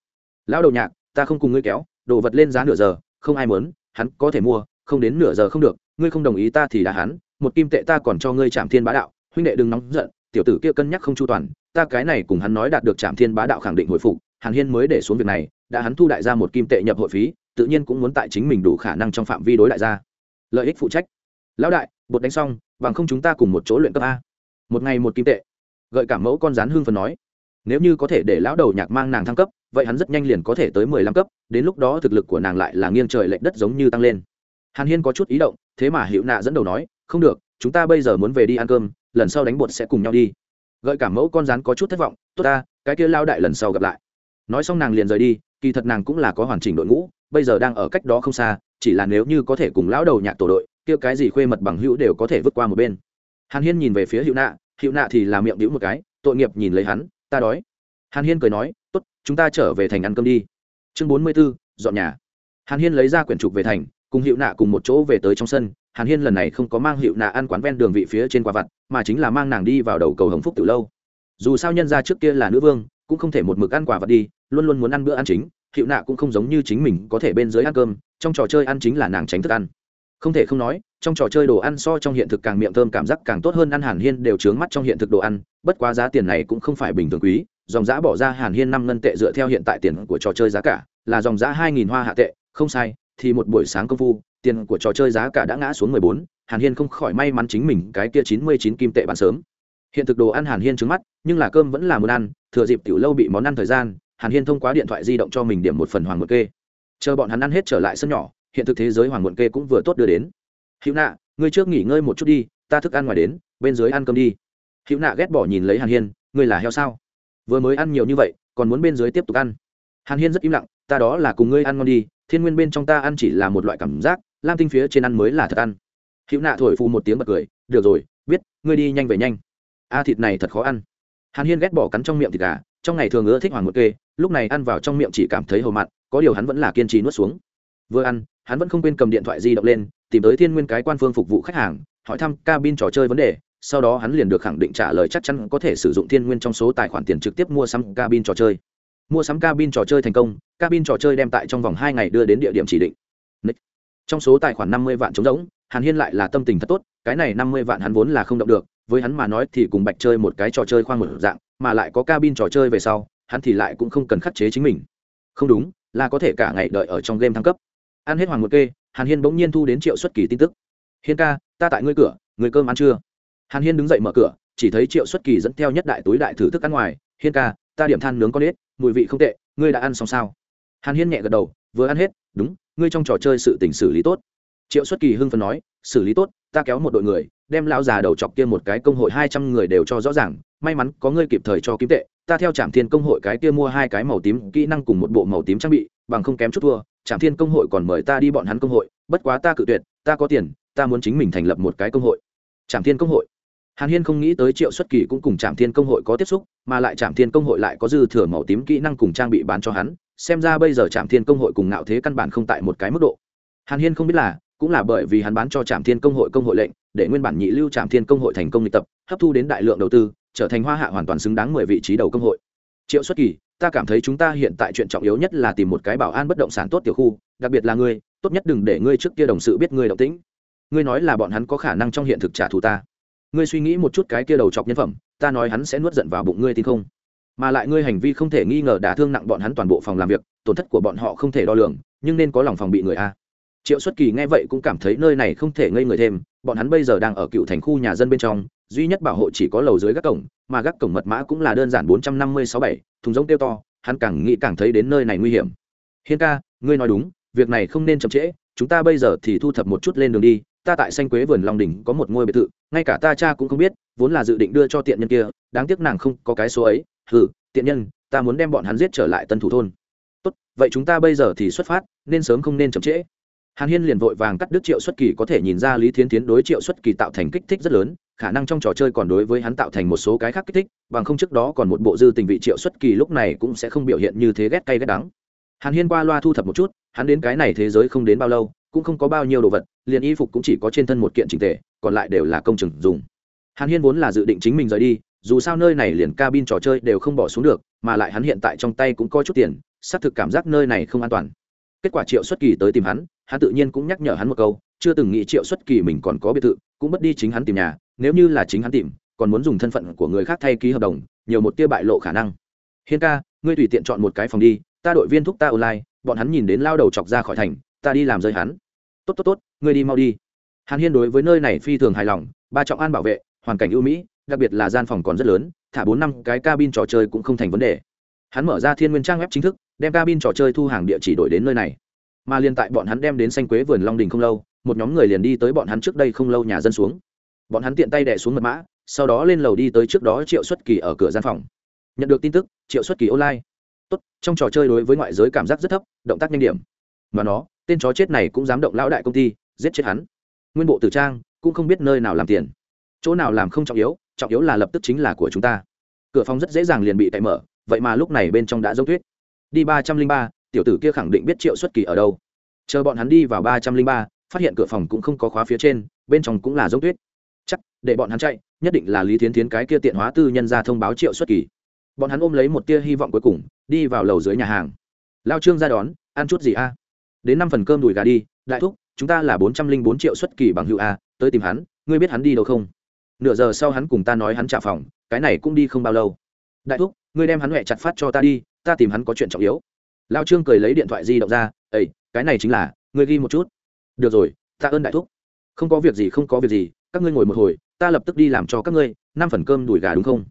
Lão đầu nhạc, ta không cùng ngươi kéo, đồ vật lên giá nửa giờ, không ai muốn, hắn có thể mua, không đến nửa giờ không được, ngươi không đồng ý ta thì đã hắn, một kim tệ ta còn cho ngươi chạm thiên bá đạo, huynh đệ đừng nóng giận, tiểu tử kia cân nhắc không chu toàn, ta cái này cùng hắn nói đạt được chạm thiên bá đạo khẳng định hồi phục hàn hiên mới để xuống việc này, đã hắn thu đại ra một kim tệ nhập hội phí, tự nhiên cũng muốn tại chính mình đủ khả năng trong phạm vi đối đại gia. Lợi ích phụ trách. Lão đại, bột đánh xong, bằng không chúng ta cùng một chỗ luyện cấp a. Một ngày một kim tệ. Gợi cảm mẫu con rán hương phần nói nếu như có thể để lão đầu nhạc mang nàng thăng cấp, vậy hắn rất nhanh liền có thể tới mười lăm cấp, đến lúc đó thực lực của nàng lại là nghiêng trời lệch đất giống như tăng lên. Hàn hiên có chút ý động, thế mà hiệu nạ dẫn đầu nói, không được, chúng ta bây giờ muốn về đi ăn cơm, lần sau đánh bột sẽ cùng nhau đi. Gợi cảm mẫu con rắn có chút thất vọng, tốt ta, cái kia lao đại lần sau gặp lại. Nói xong nàng liền rời đi, kỳ thật nàng cũng là có hoàn chỉnh đội ngũ, bây giờ đang ở cách đó không xa, chỉ là nếu như có thể cùng lão đầu nhạc tổ đội, kia cái gì khuê mật bằng hữu đều có thể vượt qua một bên. Hàn hiên nhìn về phía hiệu nạ hiệu nạ thì làm miệng đĩu một cái, tội nghiệp nhìn lấy hắn ta đói. Hàn hiên cười nói, tốt, chúng ta trở về thành ăn cơm đi. Chương bốn mươi b ố dọn nhà. Hàn hiên lấy ra quyển trục về thành, cùng hiệu nạ cùng một chỗ về tới trong sân. Hàn hiên lần này không có mang hiệu nạ ăn quán ven đường vị phía trên quả vặt, mà chính là mang nàng đi vào đầu cầu hồng phúc từ lâu. Dù sao nhân ra trước kia là nữ vương, cũng không thể một mực ăn quả vặt đi, luôn luôn muốn ăn bữa ăn chính. Hiệu nạ cũng không giống như chính mình có thể bên dưới ăn cơm, trong trò chơi ăn chính là nàng tránh thức ăn không thể không nói, trong trò chơi đồ ăn so trong hiện thực càng miệng thơm cảm giác càng tốt hơn ăn hàn hiên đều trướng mắt trong hiện thực đồ ăn, bất quá giá tiền này cũng không phải bình thường quý, dòng giã bỏ ra hàn hiên năm ngân tệ dựa theo hiện tại tiền của trò chơi giá cả, là dòng giã hai nghìn hoa hạ tệ, không sai, thì một buổi sáng công phu, tiền của trò chơi giá cả đã ngã xuống mười bốn, hàn hiên không khỏi may mắn chính mình cái kia chín mươi chín kim tệ bán sớm. Hiện thực đồ ăn hàn hiên trứng mắt, nhưng là cơm vẫn là muốn ăn, thừa dịp tiểu lâu bị món ăn thời gian, hàn hiên thông qua điện thoại di động cho mình điểm một phần hoàng một kê. Chờ bọn hắn ăn hết trở lại sân nhỏ hiện thực thế giới hoàng muộn kê cũng vừa tốt đưa đến. Hữu nạ, ngươi trước nghỉ ngơi một chút đi, ta thức ăn ngoài đến, bên dưới ăn cơm đi. Hữu nạ ghét bỏ nhìn lấy hàn hiên, ngươi là heo sao? Vừa mới ăn nhiều như vậy, còn muốn bên dưới tiếp tục ăn. Hàn hiên rất im lặng, ta đó là cùng ngươi ăn ngon đi, thiên nguyên bên trong ta ăn chỉ là một loại cảm giác, lam tinh phía trên ăn mới là thật ăn. Hữu nạ thổi phù một tiếng bật cười, được rồi, biết, ngươi đi nhanh về nhanh. A à, thịt này thật khó ăn. Hàn hiên ghét bỏ cắn trong miệng thịt gà, trong ngày thường ưa thích hoàng một kê, lúc này ăn vào trong miệng chỉ cảm thấy hầu mặn, có điều hắn vẫn là kiên trì nuốt xuống vừa ăn, hắn vẫn không quên cầm điện thoại di động lên, tìm tới thiên nguyên cái quan phương phục vụ khách hàng, hỏi thăm cabin trò chơi vấn đề, sau đó hắn liền được khẳng định trả lời chắc chắn có thể sử dụng thiên nguyên trong số tài khoản tiền trực tiếp mua sắm cabin trò chơi. Mua sắm cabin trò chơi thành công, cabin trò chơi đem tại trong vòng hai ngày đưa đến địa điểm chỉ định. Trong số tài khoản năm mươi vạn trống rỗng, hàn hiên lại là tâm tình thật tốt, cái này năm mươi vạn hắn vốn là không động được, với hắn mà nói thì cùng bạch chơi một cái trò chơi khoang một dạng, mà lại có cabin trò chơi về sau, hắn thì lại cũng không cần khắc chế chính mình. Không đúng, là có thể cả ngày đợi ở trong game thăng cấp ăn hết hoàng một kê, hàn hiên bỗng nhiên thu đến triệu xuất kỳ tin tức. Hiên ca, ta tại ngươi cửa, người cơm ăn chưa? Hàn hiên đứng dậy mở cửa, chỉ thấy triệu xuất kỳ dẫn theo nhất đại túi đại thử thức ăn ngoài. Hiên ca, ta điểm than nướng con ếch mùi vị không tệ, ngươi đã ăn xong sao? Hàn hiên nhẹ gật đầu, vừa ăn hết, đúng, ngươi trong trò chơi sự tình xử lý tốt. Triệu xuất kỳ hưng phần nói, xử lý tốt, ta kéo một đội người, đem lão già đầu chọc kia một cái công hội hai trăm người đều cho rõ ràng, may mắn có ngươi kịp thời cho kiếm tệ, ta theo trạm thiên công hội cái kia mua hai cái màu tím kỹ năng cùng một bộ màu tím trang bị bằng không kém chút thua trạm thiên công hội còn mời ta đi bọn hắn công hội, bất quá ta cự tuyệt, ta có tiền, ta muốn chính mình thành lập một cái công hội. Trạm thiên công hội. Hàn hiên không nghĩ tới triệu xuất kỳ cũng cùng trạm thiên công hội có tiếp xúc, mà lại trạm thiên công hội lại có dư thừa màu tím kỹ năng cùng trang bị bán cho hắn, xem ra bây giờ trạm thiên công hội cùng ngạo thế căn bản không tại một cái mức độ. Hàn hiên không biết là, cũng là bởi vì hắn bán cho trạm thiên công hội công hội lệnh, để nguyên bản nhị lưu trạm thiên công hội thành công luyện tập, hấp thu đến đại lượng đầu tư, trở thành hoa hạ hoàn toàn xứng đáng mười vị trí đầu công hội. Triệu xuất kỳ ta cảm thấy chúng ta hiện tại chuyện trọng yếu nhất là tìm một cái bảo an bất động sản tốt tiểu khu, đặc biệt là ngươi, tốt nhất đừng để ngươi trước kia đồng sự biết ngươi động tĩnh. Ngươi nói là bọn hắn có khả năng trong hiện thực trả thù ta. Ngươi suy nghĩ một chút cái kia đầu chọc nhân phẩm, ta nói hắn sẽ nuốt giận vào bụng ngươi tin không? Mà lại ngươi hành vi không thể nghi ngờ đả thương nặng bọn hắn toàn bộ phòng làm việc, tổn thất của bọn họ không thể đo lường, nhưng nên có lòng phòng bị người a. Triệu xuất kỳ nghe vậy cũng cảm thấy nơi này không thể ngây người thêm, bọn hắn bây giờ đang ở cựu thành khu nhà dân bên trong duy nhất bảo hộ chỉ có lầu dưới gác cổng, mà gác cổng mật mã cũng là đơn giản bốn trăm năm mươi sáu bảy, thùng giống tiêu to, hắn càng nghĩ càng thấy đến nơi này nguy hiểm. Hiên ca, ngươi nói đúng, việc này không nên chậm trễ, chúng ta bây giờ thì thu thập một chút lên đường đi, ta tại xanh quế vườn long đỉnh có một ngôi biệt thự, ngay cả ta cha cũng không biết, vốn là dự định đưa cho tiện nhân kia, đáng tiếc nàng không có cái số ấy. Hừ, tiện nhân, ta muốn đem bọn hắn giết trở lại tân thủ thôn. Tốt, vậy chúng ta bây giờ thì xuất phát, nên sớm không nên chậm trễ. Hàn hiên liền vội vàng cắt đứt triệu xuất kỳ có thể nhìn ra lý thiến tiến đối triệu xuất kỳ tạo thành kích thích rất lớn khả năng trong trò chơi còn đối với hắn tạo thành một số cái khác kích thích, bằng không trước đó còn một bộ dư tình vị triệu xuất kỳ lúc này cũng sẽ không biểu hiện như thế ghét cay ghét đắng. Hàn hiên qua loa thu thập một chút, hắn đến cái này thế giới không đến bao lâu, cũng không có bao nhiêu đồ vật, liền y phục cũng chỉ có trên thân một kiện trình tề, còn lại đều là công trình dùng. Hàn hiên vốn là dự định chính mình rời đi, dù sao nơi này liền cabin trò chơi đều không bỏ xuống được, mà lại hắn hiện tại trong tay cũng có chút tiền, xác thực cảm giác nơi này không an toàn. Kết quả triệu xuất kỳ tới tìm hắn hắn tự nhiên cũng nhắc nhở hắn một câu, chưa từng nghĩ triệu xuất kỳ mình còn có biệt thự, cũng mất đi chính hắn tìm nhà nếu như là chính hắn tìm, còn muốn dùng thân phận của người khác thay ký hợp đồng, nhiều một tia bại lộ khả năng. Hiên ca, ngươi tùy tiện chọn một cái phòng đi, ta đội viên thúc ta online, bọn hắn nhìn đến lao đầu chọc ra khỏi thành, ta đi làm rơi hắn. Tốt tốt tốt, ngươi đi mau đi. Hàn hiên đối với nơi này phi thường hài lòng, ba trọng an bảo vệ, hoàn cảnh ưu mỹ, đặc biệt là gian phòng còn rất lớn, thả bốn năm cái cabin trò chơi cũng không thành vấn đề. Hắn mở ra thiên nguyên trang web chính thức, đem cabin trò chơi thu hàng địa chỉ đổi đến nơi này. Mà liên tại bọn hắn đem đến xanh quế vườn long đình không lâu, một nhóm người liền đi tới bọn hắn trước đây không lâu nhà dân xuống bọn hắn tiện tay đẻ xuống mật mã, sau đó lên lầu đi tới trước đó triệu xuất kỳ ở cửa gian phòng. Nhận được tin tức, triệu xuất kỳ online. Tốt, trong trò chơi đối với ngoại giới cảm giác rất thấp, động tác nhanh điểm. Mà nó, tên chó chết này cũng dám động lão đại công ty, giết chết hắn. Nguyên bộ tử trang, cũng không biết nơi nào làm tiền. Chỗ nào làm không trọng yếu trọng yếu là lập tức chính là của chúng ta. Cửa phòng rất dễ dàng liền bị cậy mở, vậy mà lúc này bên trong đã dốc thuyết đi ba trăm linh ba, tiểu tử kia khẳng định biết triệu xuất kỳ ở đâu. Chờ bọn hắn đi vào ba trăm linh ba, phát hiện cửa phòng cũng không có khóa phía trên, bên trong cũng là dốc tuyết để bọn hắn chạy, nhất định là lý thiến tiến cái kia tiện hóa tư nhân ra thông báo triệu xuất kỳ. Bọn hắn ôm lấy một tia hy vọng cuối cùng, đi vào lầu dưới nhà hàng. Lao trương ra đón, ăn chút gì a? Đến năm phần cơm đùi gà đi, đại thúc, chúng ta là bốn trăm linh bốn triệu xuất kỳ bằng hữu a, tới tìm hắn, ngươi biết hắn đi đâu không? Nửa giờ sau hắn cùng ta nói hắn trả phòng, cái này cũng đi không bao lâu. Đại thúc, ngươi đem hắn huệ chặt phát cho ta đi, ta tìm hắn có chuyện trọng yếu. Lao trương cười lấy điện thoại di động ra ây cái này chính là, ngươi ghi một chút. Được rồi ta ơn đại thúc. Không có việc gì, không có việc gì các ngươi ngồi một hồi, ta lập tức đi làm cho các ngươi, năm phần cơm đùi gà đúng không?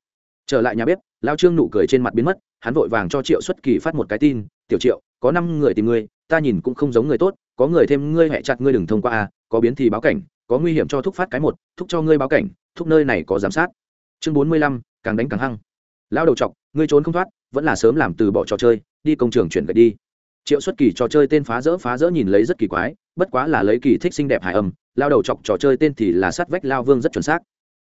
Trở lại nhà bếp, lao trương nụ cười trên mặt biến mất, hắn vội vàng cho triệu xuất kỳ phát một cái tin, tiểu triệu, có năm người tìm ngươi, ta nhìn cũng không giống người tốt, có người thêm ngươi hẹ chặt ngươi đừng thông qua a, có biến thì báo cảnh, có nguy hiểm cho thúc phát cái một, thúc cho ngươi báo cảnh, thúc nơi này có giám sát. Chương bốn mươi lăm, càng đánh càng hăng. Lao đầu chọc, ngươi trốn không thoát, vẫn là sớm làm từ bỏ trò chơi, đi công trường chuyển gạch đi. Triệu xuất kỳ trò chơi tên phá rỡ phá rỡ nhìn lấy rất kỳ quái, bất quá là lấy kỳ thích xinh đẹp hài âm lao đầu chọc trò chơi tên thì là sát vách lao vương rất chuẩn xác.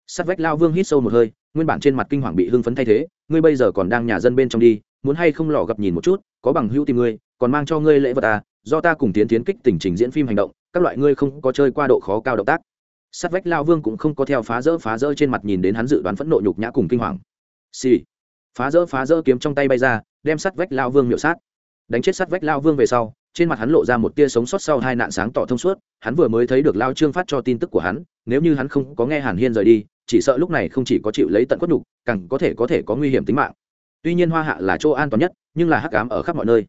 Sát vách lao vương hít sâu một hơi, nguyên bản trên mặt kinh hoàng bị hưng phấn thay thế, ngươi bây giờ còn đang nhà dân bên trong đi, muốn hay không lò gặp nhìn một chút, có bằng hữu tìm ngươi, còn mang cho ngươi lễ vật à do ta cùng tiến tiến kích tình trình diễn phim hành động, các loại ngươi không có chơi qua độ khó cao động tác. Sát vách lao vương cũng không có theo phá rỡ phá rỡ trên mặt nhìn đến hắn dự đoán phẫn nộ nhục nhã cùng kinh hoàng. Xì、sì. phá rỡ phá rỡ kiếm trong tay bay ra, đem sát vách lao vương miệu sát. Đánh chết sát vách lao vương về sau trên mặt hắn lộ ra một tia sống sót sau hai nạn sáng tỏ thông suốt, hắn vừa mới thấy được lao trương phát cho tin tức của hắn, nếu như hắn không có nghe hàn hiên rời đi, chỉ sợ lúc này không chỉ có chịu lấy tận quất nhục, càng có thể có thể có nguy hiểm tính mạng. Tuy nhiên hoa hạ là chỗ an toàn nhất, nhưng là hắc ám ở khắp mọi nơi.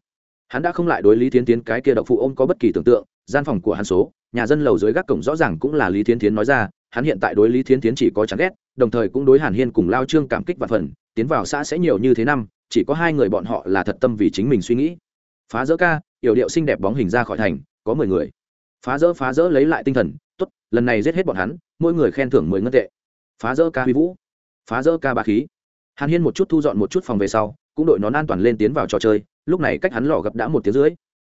Hắn đã không lại đối lý tiến tiến cái kia độc phụ ôm có bất kỳ tưởng tượng, gian phòng của hắn số, nhà dân lầu dưới gác cổng rõ ràng cũng là lý tiến tiến nói ra, hắn hiện tại đối lý tiến tiến chỉ có chán ghét, đồng thời cũng đối hàn hiên cùng lao trương cảm kích và phần, tiến vào xã sẽ nhiều như thế năm, chỉ có hai người bọn họ là thật tâm vì chính mình suy nghĩ. Phá dỡ ca yểu điệu xinh đẹp bóng hình ra khỏi thành có mười người. Phá rỡ, phá rỡ lấy lại tinh thần tốt lần này giết hết bọn hắn mỗi người khen thưởng mười ngân tệ. Phá rỡ ca huy vũ phá rỡ ca ba khí. Hàn hiên một chút thu dọn một chút phòng về sau cũng đội nón an toàn lên tiến vào trò chơi lúc này cách hắn lò gặp đã một tiếng rưỡi.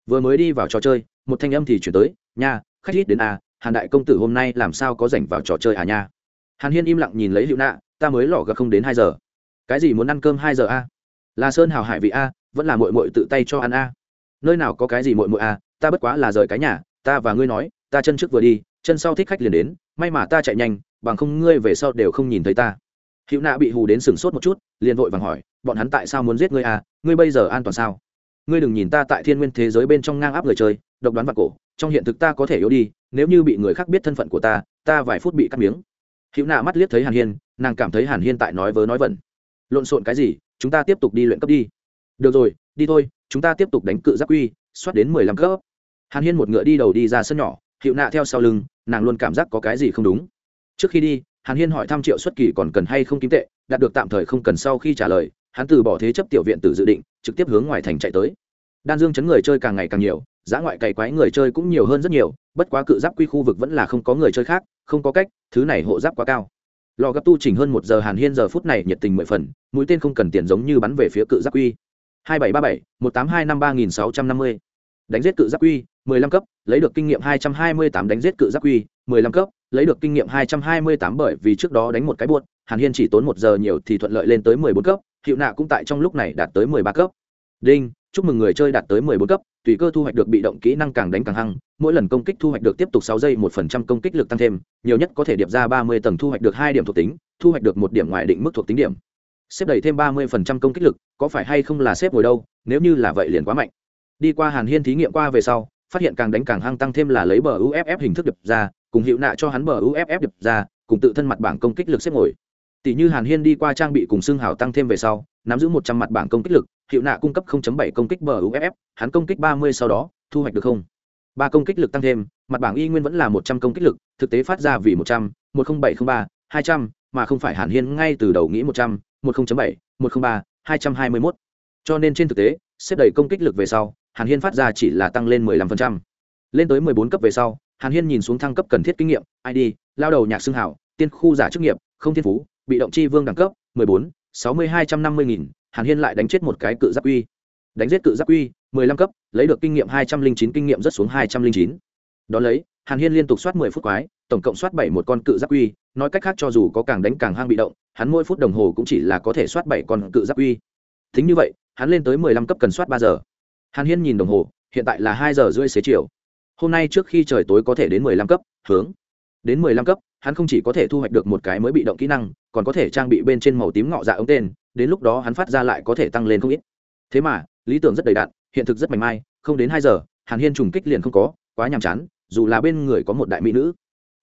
Vừa mới đi vào trò chơi một thanh âm thì chuyển tới nha khách hít đến à hàn đại công tử hôm nay làm sao có rảnh vào trò chơi à nha? Hàn hiên im lặng nhìn lấy lựu nạ ta mới lò gặp không đến hai giờ. Cái gì muốn ăn cơm hai giờ a à? là sơn hào hải vị a vẫn là mội mội tự tay cho ăn a nơi nào có cái gì mội mội à, ta bất quá là rời cái nhà ta và ngươi nói ta chân trước vừa đi chân sau thích khách liền đến may mà ta chạy nhanh bằng không ngươi về sau đều không nhìn thấy ta. Hữu nạ bị hù đến sừng sốt một chút liền vội vàng hỏi bọn hắn tại sao muốn giết ngươi à ngươi bây giờ an toàn sao? Ngươi đừng nhìn ta tại thiên nguyên thế giới bên trong ngang áp người chơi độc đoán vạn cổ trong hiện thực ta có thể yếu đi nếu như bị người khác biết thân phận của ta ta vài phút bị cắt miếng. Hữu nạ mắt liếc thấy hàn hiên nàng cảm thấy hàn hiên tại nói vớ nói vẩn. Lộn xộn cái gì chúng ta tiếp tục đi luyện cấp đi. Được rồi đi thôi chúng ta tiếp tục đánh cự giáp quy xoát đến mười lăm cấp. Hàn hiên một ngựa đi đầu đi ra sân nhỏ, hiệu nạ theo sau lưng, nàng luôn cảm giác có cái gì không đúng. Trước khi đi, hàn hiên hỏi thăm triệu xuất kỳ còn cần hay không kim tệ, đạt được tạm thời không cần sau khi trả lời, hắn từ bỏ thế chấp tiểu viện từ dự định, trực tiếp hướng ngoài thành chạy tới. Đan dương chấn người chơi càng ngày càng nhiều giá ngoại cày quái người chơi cũng nhiều hơn rất nhiều, bất quá cự giáp quy khu vực vẫn là không có người chơi khác, không có cách, thứ này hộ giáp quá cao. Lò gấp tu chỉnh hơn một giờ hàn hiên giờ phút này nhiệt tình mười phần, mũi tên không cần tiền giống như bắn về phía cự giáp quy hai bảy ba bảy, một tám hai năm ba nghìn sáu trăm năm mươi. Đánh giết cự giáp quy, mười lăm cấp, lấy được kinh nghiệm hai trăm hai mươi tám đánh giết cự giáp quy, mười lăm cấp, lấy được kinh nghiệm hai trăm hai mươi tám bởi vì trước đó đánh một cái buốt hàn hiên chỉ tốn một giờ nhiều thì thuận lợi lên tới mười bốn cấp, hiệu nạ cũng tại trong lúc này đạt tới mười ba cấp. Đinh, chúc mừng người chơi đạt tới mười bốn cấp, tùy cơ thu hoạch được bị động kỹ năng càng đánh càng hăng, mỗi lần công kích thu hoạch được tiếp tục sáu giây một phần trăm công kích lực tăng thêm, nhiều nhất có thể điệp ra ba mươi tầng thu hoạch được hai điểm thuộc tính, thu hoạch được một điểm ngoài định mức thuộc tính điểm xếp đẩy thêm ba mươi phần trăm công kích lực, có phải hay không là xếp ngồi đâu, nếu như là vậy liền quá mạnh. Đi qua hàn hiên thí nghiệm qua về sau, phát hiện càng đánh càng hăng tăng thêm là lấy bờ uff hình thức đập ra, cùng hiệu nạ cho hắn bờ uff đập ra, cùng tự thân mặt bảng công kích lực xếp ngồi. Tỷ như hàn hiên đi qua trang bị cùng xương hào tăng thêm về sau, nắm giữ một trăm mặt bảng công kích lực hiệu nạ cung cấp 0.7 công kích bờ uff hắn công kích 30 sau đó, thu hoạch được không? Ba công kích lực tăng thêm, mặt bảng y nguyên vẫn là một trăm công kích lực, thực tế phát ra vì một trăm, một nghìn bảy trăm ba, hai trăm, mà không phải hàn hiên ngay từ đầu nghĩ một trăm một nghìn bảy một trăm ba hai trăm hai mươi mốt cho nên trên thực tế xếp đầy công kích lực về sau hàn hiên phát ra chỉ là tăng lên 15%. lên tới 14 cấp về sau hàn hiên nhìn xuống thăng cấp cần thiết kinh nghiệm id lao đầu nhạc xương hảo tiên khu giả chức nghiệp không thiên phú bị động chi vương đẳng cấp 14, 60 250 nghìn hàn hiên lại đánh chết một cái cự giáp uy đánh giết cự giáp uy 15 cấp lấy được kinh nghiệm 209 kinh nghiệm rất xuống 209. đó lấy hàn hiên liên tục soát 10 phút quái, tổng cộng soát bảy một con cự giáp uy, nói cách khác cho dù có càng đánh càng hang bị động, hắn mỗi phút đồng hồ cũng chỉ là có thể soát bảy con cự giáp uy. Thính như vậy, hắn lên tới 15 cấp cần soát ba giờ. Hàn hiên nhìn đồng hồ, hiện tại là hai giờ rưỡi xế chiều. Hôm nay trước khi trời tối có thể đến 15 cấp, hướng. Đến 15 cấp, hắn không chỉ có thể thu hoạch được một cái mới bị động kỹ năng, còn có thể trang bị bên trên màu tím ngọ dạ ống tên, đến lúc đó hắn phát ra lại có thể tăng lên không ít. Thế mà, lý tưởng rất đầy đạn hiện thực rất mảnh mai, không đến hai giờ, hàn hiên trùng kích liền không có, quá nhàm chán dù là bên người có một đại mỹ nữ.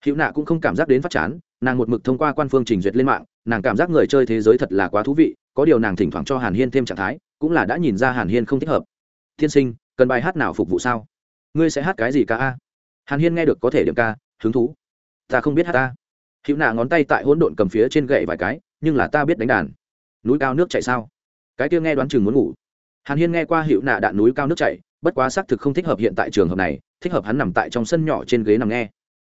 Hữu nạ cũng không cảm giác đến phát chán, nàng một mực thông qua quan phương trình duyệt lên mạng, nàng cảm giác người chơi thế giới thật là quá thú vị, có điều nàng thỉnh thoảng cho hàn hiên thêm trạng thái, cũng là đã nhìn ra hàn hiên không thích hợp. Tiên sinh, cần bài hát nào phục vụ sao? Ngươi sẽ hát cái gì ca a? Hàn hiên nghe được có thể điểm ca, hứng thú. Ta không biết hát ta. Hữu nạ ngón tay tại hỗn độn cầm phía trên gậy vài cái, nhưng là ta biết đánh đàn. Núi cao nước chạy sao? Cái kia nghe đoán chừng muốn ngủ. Hàn hiên nghe qua hữu nạ đạn núi cao nước chạy bất quá xác thực không thích hợp hiện tại trường hợp này thích hợp hắn nằm tại trong sân nhỏ trên ghế nằm nghe.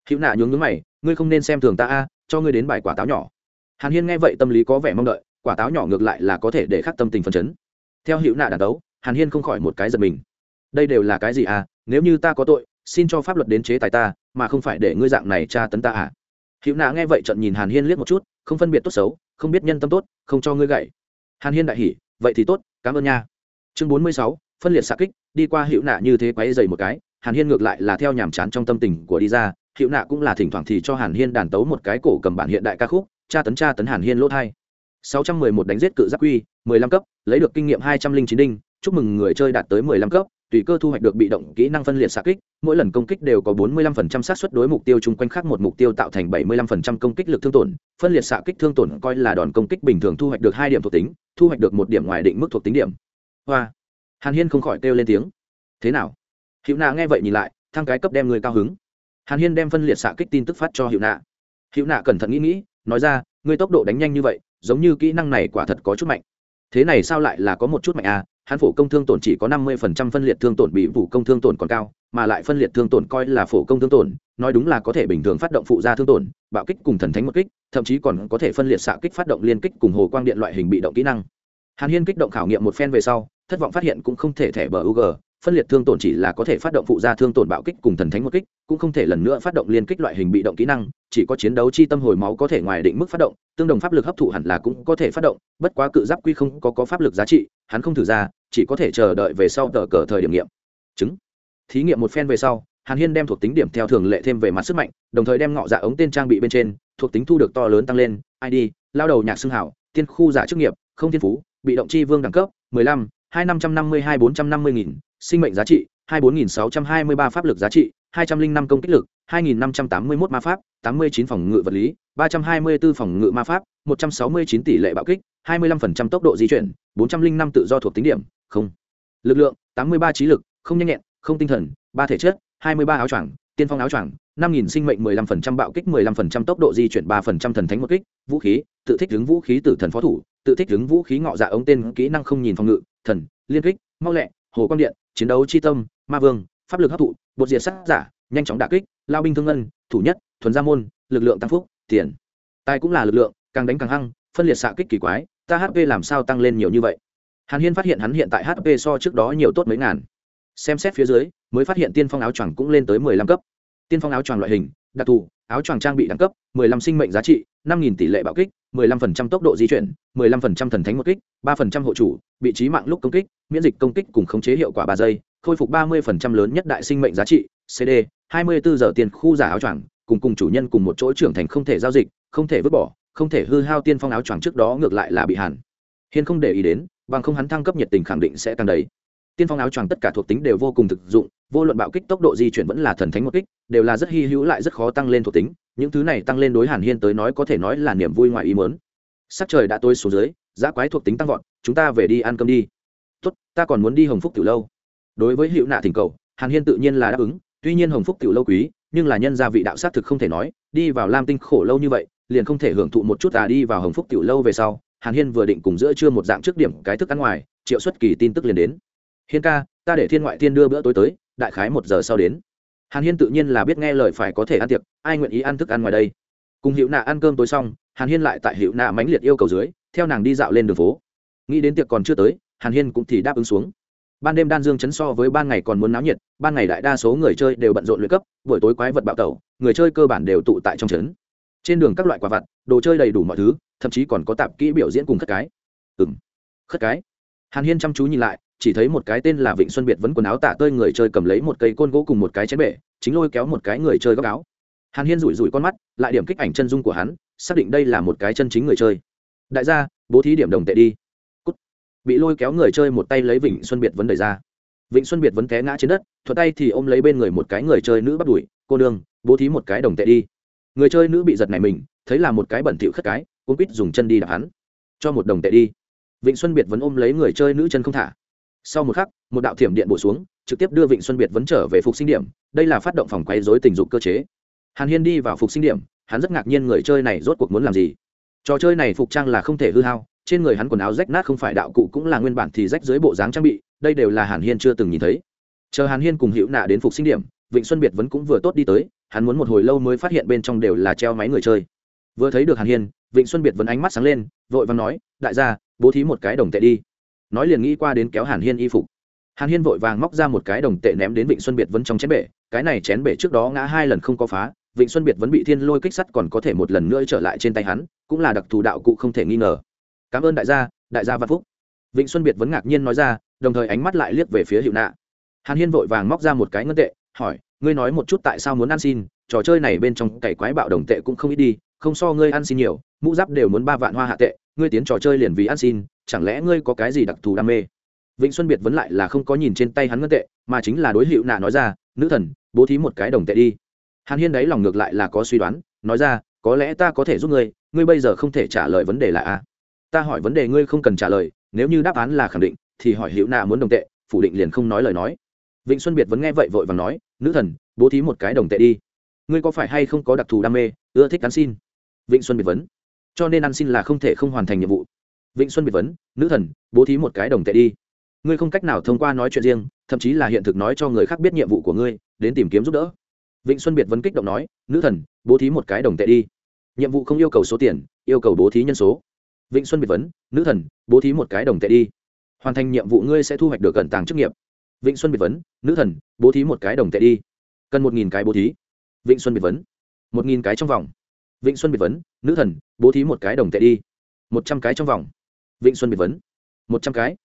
Hữu nạ nhướng nhướng mày, ngươi không nên xem thường ta a, cho ngươi đến bài quả táo nhỏ. Hàn hiên nghe vậy tâm lý có vẻ mong đợi, quả táo nhỏ ngược lại là có thể để khắc tâm tình phấn chấn. Theo Hữu nạ đàn đấu hàn hiên không khỏi một cái giật mình. Đây đều là cái gì à nếu như ta có tội, xin cho pháp luật đến chế tài ta, mà không phải để ngươi dạng này tra tấn ta à? Hữu nạ nghe vậy trận nhìn hàn hiên liếc một chút, không phân biệt tốt xấu, không biết nhân tâm tốt, không cho ngươi gậy. Hàn hiên đại hỉ, vậy thì tốt, cảm ơn nha. Chương bốn mươi sáu, phân liệt xạ kích, đi qua Hữu nạ như thế quáy dày một cái hàn hiên ngược lại là theo nhàm chán trong tâm tình của đi ra hiệu nạ cũng là thỉnh thoảng thì cho hàn hiên đàn tấu một cái cổ cầm bản hiện đại ca khúc, tra tấn tra tấn hàn hiên lỗ thai. Sáu trăm mười một đánh giết cự giáp quy, mười lăm cấp, lấy được kinh nghiệm hai trăm linh chín đinh, chúc mừng người chơi đạt tới mười lăm cấp, tùy cơ thu hoạch được bị động kỹ năng phân liệt xạ kích, mỗi lần công kích đều có 45% xác suất đối mục tiêu chung quanh khác một mục tiêu tạo thành 75% công kích lực thương tổn, phân liệt xạ kích thương tổn coi là đòn công kích bình thường thu hoạch được hai điểm thuộc tính, thu hoạch được một điểm ngoài định mức thuộc tính điểm. Hoa. Hàn hiên không khỏi kêu lên tiếng. Thế nào? Hiệu nạ nghe vậy nhìn lại thang cái cấp đem người cao hứng. Hàn hiên đem phân liệt xạ kích tin tức phát cho hiệu nạ hiệu nạ cẩn thận nghĩ nghĩ, nói ra, ngươi tốc độ đánh nhanh như vậy, giống như kỹ năng này quả thật có chút mạnh. Thế này sao lại là có một chút mạnh à? Hắn phổ công thương tổn chỉ có năm mươi phần trăm phân liệt thương tổn bị phủ công thương tổn còn cao, mà lại phân liệt thương tổn coi là phổ công thương tổn, nói đúng là có thể bình thường phát động phụ gia thương tổn, bạo kích cùng thần thánh một kích, thậm chí còn có thể phân liệt xạ kích phát động liên kích cùng hồ quang điện loại hình bị động kỹ năng. Hàn hiên kích động khảo nghiệm một phen về sau, thất vọng phát hiện cũng không thể thẻ bờ u g phân liệt thương tổn chỉ là có thể phát động phụ gia thương tổn bạo kích cùng thần thánh một kích cũng không thể lần nữa phát động liên kích loại hình bị động kỹ năng chỉ có chiến đấu chi tâm hồi máu có thể ngoài định mức phát động tương đồng pháp lực hấp thụ hẳn là cũng có thể phát động bất quá cự giáp quy không có, có pháp lực giá trị hắn không thử ra chỉ có thể chờ đợi về sau tờ cờ thời điểm nghiệm. Chứng. Thí nghiệm một phen về sau hàn hiên đem thuộc tính điểm theo thường lệ thêm về mặt sức mạnh đồng thời đem ngọ dạ ống tên trang bị bên trên thuộc tính thu được to lớn tăng lên id lao đầu nhạc xương hảo tiên khu giả chức nghiệp không thiên phú bị động chi vương đẳng cấp 15, hai năm trăm năm mươi hai bốn trăm năm mươi nghìn sinh mệnh giá trị 24.623 pháp lực giá trị 205 công kích lực 2581 ma pháp 89 phòng ngự vật lý 324 phòng ngự ma pháp 169 tỷ lệ bạo kích 25% tốc độ di chuyển 405 tự do thuộc tính điểm, không. Lực lượng 83 trí lực, không nhanh nhẹn, không tinh thần, ba thể chất 23 áo choàng, tiên phong áo choàng 5.000 sinh mệnh 15% bạo kích 15% tốc độ di chuyển 3% thần thánh một kích, vũ khí, tự thích hướng vũ khí tử thần phó thủ, tự thích hướng vũ khí ngọ dạ ống tên kỹ năng không nhìn phòng ngự, thần, liên kích, mau lẹ hồ quang điện, chiến đấu chi tâm, ma vương, pháp lực hấp thụ, bột diệt sát giả, nhanh chóng đả kích, lao binh thương ngân, thủ nhất, thuần gia môn, lực lượng tăng phúc, tiền. Tài cũng là lực lượng, càng đánh càng hăng, phân liệt xạ kích kỳ quái, ta hp làm sao tăng lên nhiều như vậy? Hàn hiên phát hiện hắn hiện tại hp so trước đó nhiều tốt mấy ngàn. Xem xét phía dưới, mới phát hiện tiên phong áo choàng cũng lên tới mười lăm cấp. Tiên phong áo choàng loại hình, đặc thù áo choàng trang bị đẳng cấp, mười lăm sinh mệnh giá trị, năm nghìn tỷ lệ bạo kích, mười lăm phần trăm tốc độ di chuyển, mười lăm phần trăm thần thánh một kích 3% hộ chủ, vị trí mạng lúc công kích, miễn dịch công kích cùng khống chế hiệu quả ba giây, khôi phục ba mươi phần trăm lớn nhất đại sinh mệnh giá trị cd hai mươi bốn giờ tiền khu giả áo choàng, cùng cùng chủ nhân cùng một chỗ trưởng thành không thể giao dịch, không thể vứt bỏ, không thể hư hao tiên phong áo choàng trước đó ngược lại là bị hàn hiên không để ý đến, bằng không hắn thăng cấp nhiệt tình khẳng định sẽ tăng đầy tiên phong áo choàng tất cả thuộc tính đều vô cùng thực dụng vô luận bạo kích tốc độ di chuyển vẫn là thần thánh một kích, đều là rất hy hữu lại rất khó tăng lên thuộc tính, những thứ này tăng lên đối hàn hiên tới nói có thể nói là niềm vui ngoài ý mớn sắc trời đã tối xuống dưới, giá quái thuộc tính tăng vọt, chúng ta về đi ăn cơm đi. Tốt, ta còn muốn đi hồng phúc từ lâu. Đối với hữu nạ thỉnh cầu, hàn hiên tự nhiên là đáp ứng, tuy nhiên hồng phúc tiểu lâu quý, nhưng là nhân gia vị đạo sát thực không thể nói, đi vào lam tinh khổ lâu như vậy, liền không thể hưởng thụ một chút à đi vào hồng phúc tiểu lâu về sau, hàn hiên vừa định cùng giữa trưa một dạng trước điểm cái thức ăn ngoài, triệu xuất kỳ tin tức liền đến. Hiên ca, ta để thiên ngoại thiên đưa bữa tối tới đại khái một giờ sau đến. Hàn hiên tự nhiên là biết nghe lời phải có thể ăn tiệc, ai nguyện ý ăn thức ăn ngoài đây? Cùng hiệu nạ ăn cơm tối xong, hàn hiên lại tại hiệu nạ mãnh liệt yêu cầu dưới, theo nàng đi dạo lên đường phố. Nghĩ đến tiệc còn chưa tới, hàn hiên cũng thì đáp ứng xuống. Ban đêm đan dương chấn so với ban ngày còn muốn náo nhiệt, ban ngày đại đa số người chơi đều bận rộn luyện cấp, buổi tối quái vật bạo tẩu, người chơi cơ bản đều tụ tại trong trấn trên đường các loại quả vặt, đồ chơi đầy đủ mọi thứ, thậm chí còn có tạp kỹ biểu diễn cùng khất cái. Ừng khất cái. Hàn hiên chăm chú nhìn lại chỉ thấy một cái tên là vịnh xuân biệt vẫn quần áo tả tơi người chơi cầm lấy một cây côn gỗ cùng một cái chén bể, chính lôi kéo một cái người chơi góc áo. Hàn hiên rủi rủi con mắt, lại điểm kích ảnh chân dung của hắn, xác định đây là một cái chân chính người chơi. Đại gia, bố thí điểm đồng tệ đi. Cút. bị lôi kéo người chơi một tay lấy vịnh xuân biệt vấn đề ra. Vịnh xuân biệt vấn té ngã trên đất thuật tay thì ôm lấy bên người một cái người chơi nữ bắt đuổi, cô đương bố thí một cái đồng tệ đi. Người chơi nữ bị giật này mình, thấy là một cái bẩn thỉu khất cái cũng quýt dùng chân đi đạp hắn. Cho một đồng tệ đi. Vịnh xuân biệt vẫn ôm lấy người chơi nữ chân không thả sau một khắc, một đạo thiểm điện bổ xuống, trực tiếp đưa vịnh xuân biệt vẫn trở về phục sinh điểm, đây là phát động phòng quay dối tình dục cơ chế. Hàn hiên đi vào phục sinh điểm, hắn rất ngạc nhiên người chơi này rốt cuộc muốn làm gì. Trò chơi này phục trang là không thể hư hao, trên người hắn quần áo rách nát không phải đạo cụ cũng là nguyên bản thì rách dưới bộ dáng trang bị, đây đều là hàn hiên chưa từng nhìn thấy. Chờ hàn hiên cùng hữu nạ đến phục sinh điểm, vịnh xuân biệt vẫn cũng vừa tốt đi tới, hắn muốn một hồi lâu mới phát hiện bên trong đều là treo máy người chơi. Vừa thấy được hàn hiên, vịnh xuân biệt vẫn ánh mắt sáng lên, vội và nói, đại gia, bố thí một cái đồng tệ đi nói liền nghĩ qua đến kéo hàn hiên y phục. Hàn hiên vội vàng móc ra một cái đồng tệ ném đến vịnh xuân biệt vẫn trong chén bể, cái này chén bể trước đó ngã hai lần không có phá, vịnh xuân biệt vẫn bị thiên lôi kích sắt còn có thể một lần nữa trở lại trên tay hắn, cũng là đặc thù đạo cụ không thể nghi ngờ. Cảm ơn đại gia đại gia văn phúc. Vịnh xuân biệt vẫn ngạc nhiên nói ra, đồng thời ánh mắt lại liếc về phía hiệu nạ. Hàn hiên vội vàng móc ra một cái ngân tệ, hỏi, ngươi nói một chút tại sao muốn ăn xin? Trò chơi này bên trong cày quái bạo đồng tệ cũng không ít đi không so ngươi ăn xin nhiều, mũ giáp đều muốn ba vạn hoa hạ tệ, ngươi tiến trò chơi liền vì ăn xin, chẳng lẽ ngươi có cái gì đặc thù đam mê? Vịnh xuân biệt vấn lại là không có nhìn trên tay hắn ngân tệ, mà chính là đối hiệu nạ nói ra, nữ thần, bố thí một cái đồng tệ đi. Hàn hiên đấy lòng ngược lại là có suy đoán, nói ra, có lẽ ta có thể giúp ngươi ngươi bây giờ không thể trả lời vấn đề là a. Ta hỏi vấn đề ngươi không cần trả lời, nếu như đáp án là khẳng định, thì hỏi hiệu nạ muốn đồng tệ, phủ định liền không nói lời nói. Vịnh xuân biệt vẫn nghe vậy vội và nói, nữ thần, bố thí một cái đồng tệ đi. Ngươi có phải hay không có đặc thù đam mê, ưa thích ăn xin? Vịnh xuân biệt vấn. Cho nên ăn xin là không thể không hoàn thành nhiệm vụ. Vịnh xuân biệt vấn, nữ thần, bố thí một cái đồng tệ đi. Ngươi không cách nào thông qua nói chuyện riêng, thậm chí là hiện thực nói cho người khác biết nhiệm vụ của ngươi, đến tìm kiếm giúp đỡ. Vịnh xuân biệt vấn kích động nói, nữ thần, bố thí một cái đồng tệ đi. Nhiệm vụ không yêu cầu số tiền, yêu cầu bố thí nhân số. Vịnh xuân biệt vấn, nữ thần, bố thí một cái đồng tệ đi. Hoàn thành nhiệm vụ ngươi sẽ thu hoạch được cẩn tàng chức nghiệp. Vịnh xuân biệt vấn, nữ thần, bố thí một cái đồng tệ đi. Cần một nghìn cái bố thí. Vịnh xuân biệt vấn, một nghìn cái trong vòng vịnh xuân biệt vấn, nữ thần, bố thí một cái đồng tệ đi. Một trăm cái trong vòng. Vịnh xuân biệt vấn. Một trăm cái.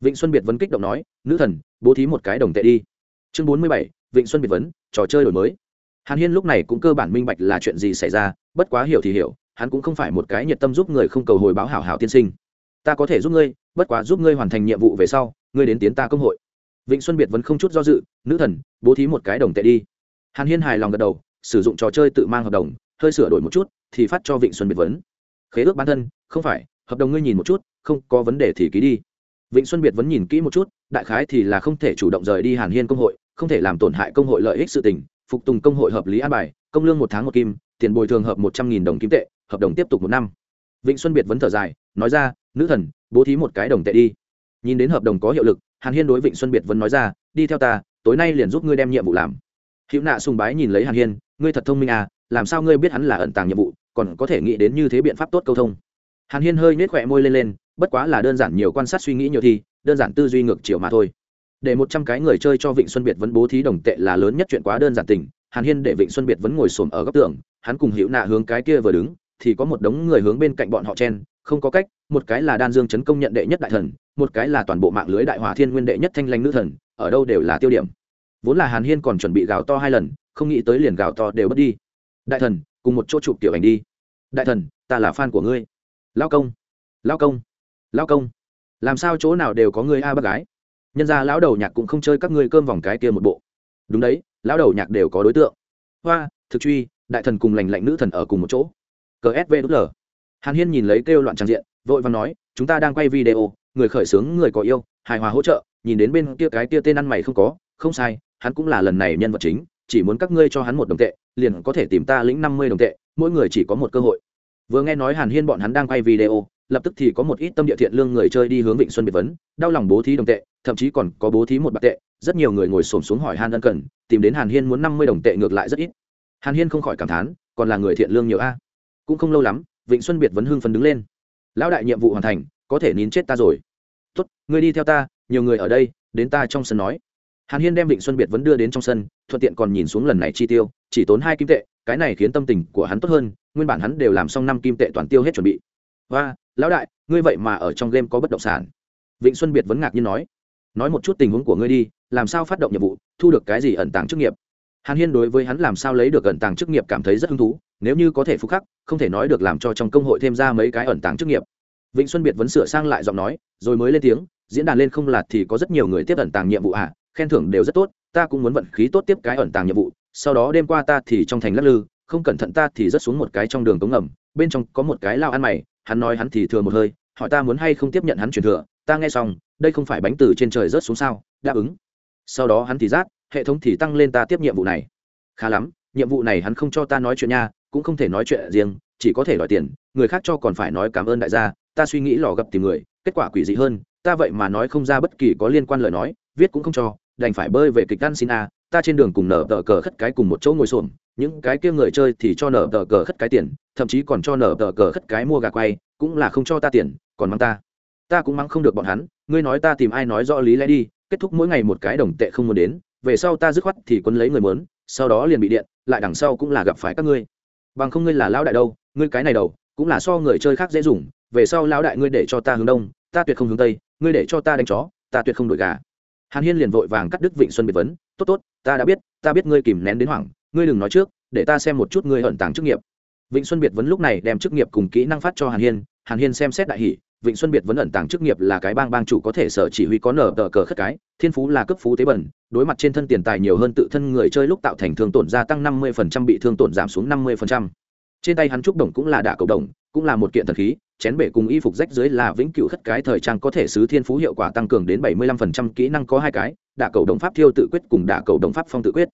Vịnh xuân biệt vấn kích động nói, nữ thần, bố thí một cái đồng tệ đi. Chương bốn mươi bảy, vịnh xuân biệt vấn, trò chơi đổi mới. Hàn hiên lúc này cũng cơ bản minh bạch là chuyện gì xảy ra, bất quá hiểu thì hiểu, hắn cũng không phải một cái nhiệt tâm giúp người không cầu hồi báo hảo hảo tiên sinh. Ta có thể giúp ngươi, bất quá giúp ngươi hoàn thành nhiệm vụ về sau, ngươi đến tiến ta công hội. Vịnh xuân biệt vẫn không chút do dự, nữ thần, bố thí một cái đồng tệ đi. Hàn hiên hài lòng gật đầu, sử dụng trò chơi tự mang hợp đồng hơi sửa đổi một chút, thì phát cho vịnh xuân biệt vấn. Khế ước bản thân, không phải, hợp đồng ngươi nhìn một chút, không có vấn đề thì ký đi. Vịnh xuân biệt vẫn nhìn kỹ một chút, đại khái thì là không thể chủ động rời đi hàn hiên công hội, không thể làm tổn hại công hội lợi ích sự tình, phục tùng công hội hợp lý an bài, công lương một tháng một kim, tiền bồi thường hợp một trăm nghìn đồng kim tệ, hợp đồng tiếp tục một năm. Vịnh xuân biệt vẫn thở dài, nói ra, nữ thần, bố thí một cái đồng tệ đi. Nhìn đến hợp đồng có hiệu lực, hàn hiên đối vịnh xuân biệt vẫn nói ra, đi theo ta, tối nay liền giúp ngươi đem nhiệm vụ làm. Hữu nạ sùng bái nhìn lấy hàn hiên, ngươi thật thông minh à làm sao ngươi biết hắn là ẩn tàng nhiệm vụ, còn có thể nghĩ đến như thế biện pháp tốt câu thông? Hàn hiên hơi nết khỏe môi lên lên, bất quá là đơn giản nhiều quan sát suy nghĩ nhiều thi đơn giản tư duy ngược chiều mà thôi. Để một trăm cái người chơi cho vịnh xuân biệt vẫn bố thí đồng tệ là lớn nhất chuyện quá đơn giản tình, hàn hiên để vịnh xuân biệt vẫn ngồi xổm ở góc tường, hắn cùng hữu nạ hướng cái kia vừa đứng, thì có một đống người hướng bên cạnh bọn họ chen, không có cách, một cái là đan dương chấn công nhận đệ nhất đại thần, một cái là toàn bộ mạng lưới đại hỏa thiên nguyên đệ nhất thanh lanh nữ thần, ở đâu đều là tiêu điểm. Vốn là hàn hiên còn chuẩn bị gào to hai lần, không nghĩ tới liền gào to đều mất đi đại thần, cùng một chỗ chụp tiểu ảnh đi. Đại thần, ta là fan của ngươi. Lao công lao công lao công. Làm sao chỗ nào đều có người a bác gái? Nhân ra lão đầu nhạc cũng không chơi các ngươi cơm vòng cái kia một bộ. Đúng đấy, lão đầu nhạc đều có đối tượng. Hoa, thực truy, đại thần cùng lành lạnh nữ thần ở cùng một chỗ. Gsv l. Hàn hiên nhìn lấy kêu loạn trang diện, vội và nói, chúng ta đang quay video, người khởi xướng người có yêu, hài hòa hỗ trợ, nhìn đến bên kia cái kia tên ăn mày không có, không sai, hắn cũng là lần này nhân vật chính, chỉ muốn các ngươi cho hắn một đồng tệ liền có thể tìm ta lĩnh năm mươi đồng tệ, mỗi người chỉ có một cơ hội. Vừa nghe nói hàn hiên bọn hắn đang quay video, lập tức thì có một ít tâm địa thiện lương người chơi đi hướng vịnh xuân biệt vấn, đau lòng bố thí đồng tệ, thậm chí còn có bố thí một bạc tệ. Rất nhiều người ngồi xổm xuống hỏi hàn ân cần, tìm đến hàn hiên muốn năm mươi đồng tệ ngược lại rất ít. Hàn hiên không khỏi cảm thán, còn là người thiện lương nhiều a. Cũng không lâu lắm, vịnh xuân biệt vấn hưng phấn đứng lên. Lão đại nhiệm vụ hoàn thành, có thể nín chết ta rồi. Tốt, ngươi đi theo ta, nhiều người ở đây, đến ta trong sân nói hàn hiên đem vịnh xuân biệt vấn đưa đến trong sân, thuận tiện còn nhìn xuống lần này chi tiêu, chỉ tốn hai kim tệ, cái này khiến tâm tình của hắn tốt hơn, nguyên bản hắn đều làm xong năm kim tệ toàn tiêu hết chuẩn bị. Và lão đại, ngươi vậy mà ở trong game có bất động sản. Vịnh xuân biệt vẫn ngạc nhiên nói. Nói một chút tình huống của ngươi đi, làm sao phát động nhiệm vụ, thu được cái gì ẩn tàng chức nghiệp? Hàn hiên đối với hắn làm sao lấy được ẩn tàng chức nghiệp cảm thấy rất hứng thú, nếu như có thể phục khắc, không thể nói được làm cho trong công hội thêm ra mấy cái ẩn tàng chức nghiệp. Vịnh xuân biệt vẫn sửa sang lại giọng nói, rồi mới lên tiếng, diễn đàn lên không lạt thì có rất nhiều người tiếp ẩn tàng nhiệm vụ à khen thưởng đều rất tốt, ta cũng muốn vận khí tốt tiếp cái ẩn tàng nhiệm vụ, sau đó đêm qua ta thì trong thành lắc lư, không cẩn thận ta thì rớt xuống một cái trong đường cống ngầm, bên trong có một cái lao ăn mày, hắn nói hắn thì thừa một hơi, hỏi ta muốn hay không tiếp nhận hắn truyền thừa, ta nghe xong, đây không phải bánh từ trên trời rớt xuống sao, đáp ứng. Sau đó hắn thì rát, hệ thống thì tăng lên ta tiếp nhiệm vụ này. Khá lắm, nhiệm vụ này hắn không cho ta nói chuyện nha, cũng không thể nói chuyện riêng, chỉ có thể đòi tiền, người khác cho còn phải nói cảm ơn đại gia, ta suy nghĩ lò gặp tìm người, kết quả quỷ dị hơn, ta vậy mà nói không ra bất kỳ có liên quan lời nói, viết cũng không cho đành phải bơi về kịch ăn xin a, ta trên đường cùng nở tờ cờ khất cái cùng một chỗ ngồi xổm, những cái kia người chơi thì cho nở tờ cờ khất cái tiền, thậm chí còn cho nở tờ cờ khất cái mua gà quay, cũng là không cho ta tiền, còn mắng ta. Ta cũng mắng không được bọn hắn, ngươi nói ta tìm ai nói rõ lý lẽ đi, kết thúc mỗi ngày một cái đồng tệ không muốn đến, về sau ta dứt khoát thì quân lấy người mớn sau đó liền bị điện, lại đằng sau cũng là gặp phải các ngươi. Bằng không ngươi là lão đại đâu, ngươi cái này đầu, cũng là so người chơi khác dễ dùng, về sau lão đại ngươi để cho ta hướng đông, ta tuyệt không hướng tây, ngươi để cho ta đánh chó, ta tuyệt không đổi gà hàn hiên liền vội vàng cắt đứt vịnh xuân biệt vấn, tốt tốt, ta đã biết, ta biết ngươi kìm nén đến hoảng, ngươi đừng nói trước, để ta xem một chút ngươi ẩn tàng chức nghiệp. Vịnh xuân biệt vấn lúc này đem chức nghiệp cùng kỹ năng phát cho hàn hiên hàn hiên xem xét đại hỷ, vịnh xuân biệt vấn ẩn tàng chức nghiệp là cái bang bang chủ có thể sở chỉ huy có nở tờ cờ khất cái, thiên phú là cấp phú tế bẩn, đối mặt trên thân tiền tài nhiều hơn tự thân người chơi lúc tạo thành thương tổn gia tăng năm mươi bị thương tổn giảm xuống năm mươi trên tay hắn trúc đồng cũng là đả cầu đồng, cũng là một kiện thần khí, chén bể cùng y phục rách dưới là vĩnh cửu khất cái thời trang có thể sứ thiên phú hiệu quả tăng cường đến bảy mươi lăm phần trăm, kỹ năng có hai cái, đả cầu đồng pháp thiêu tự quyết cùng đả cầu đồng pháp phong tự quyết.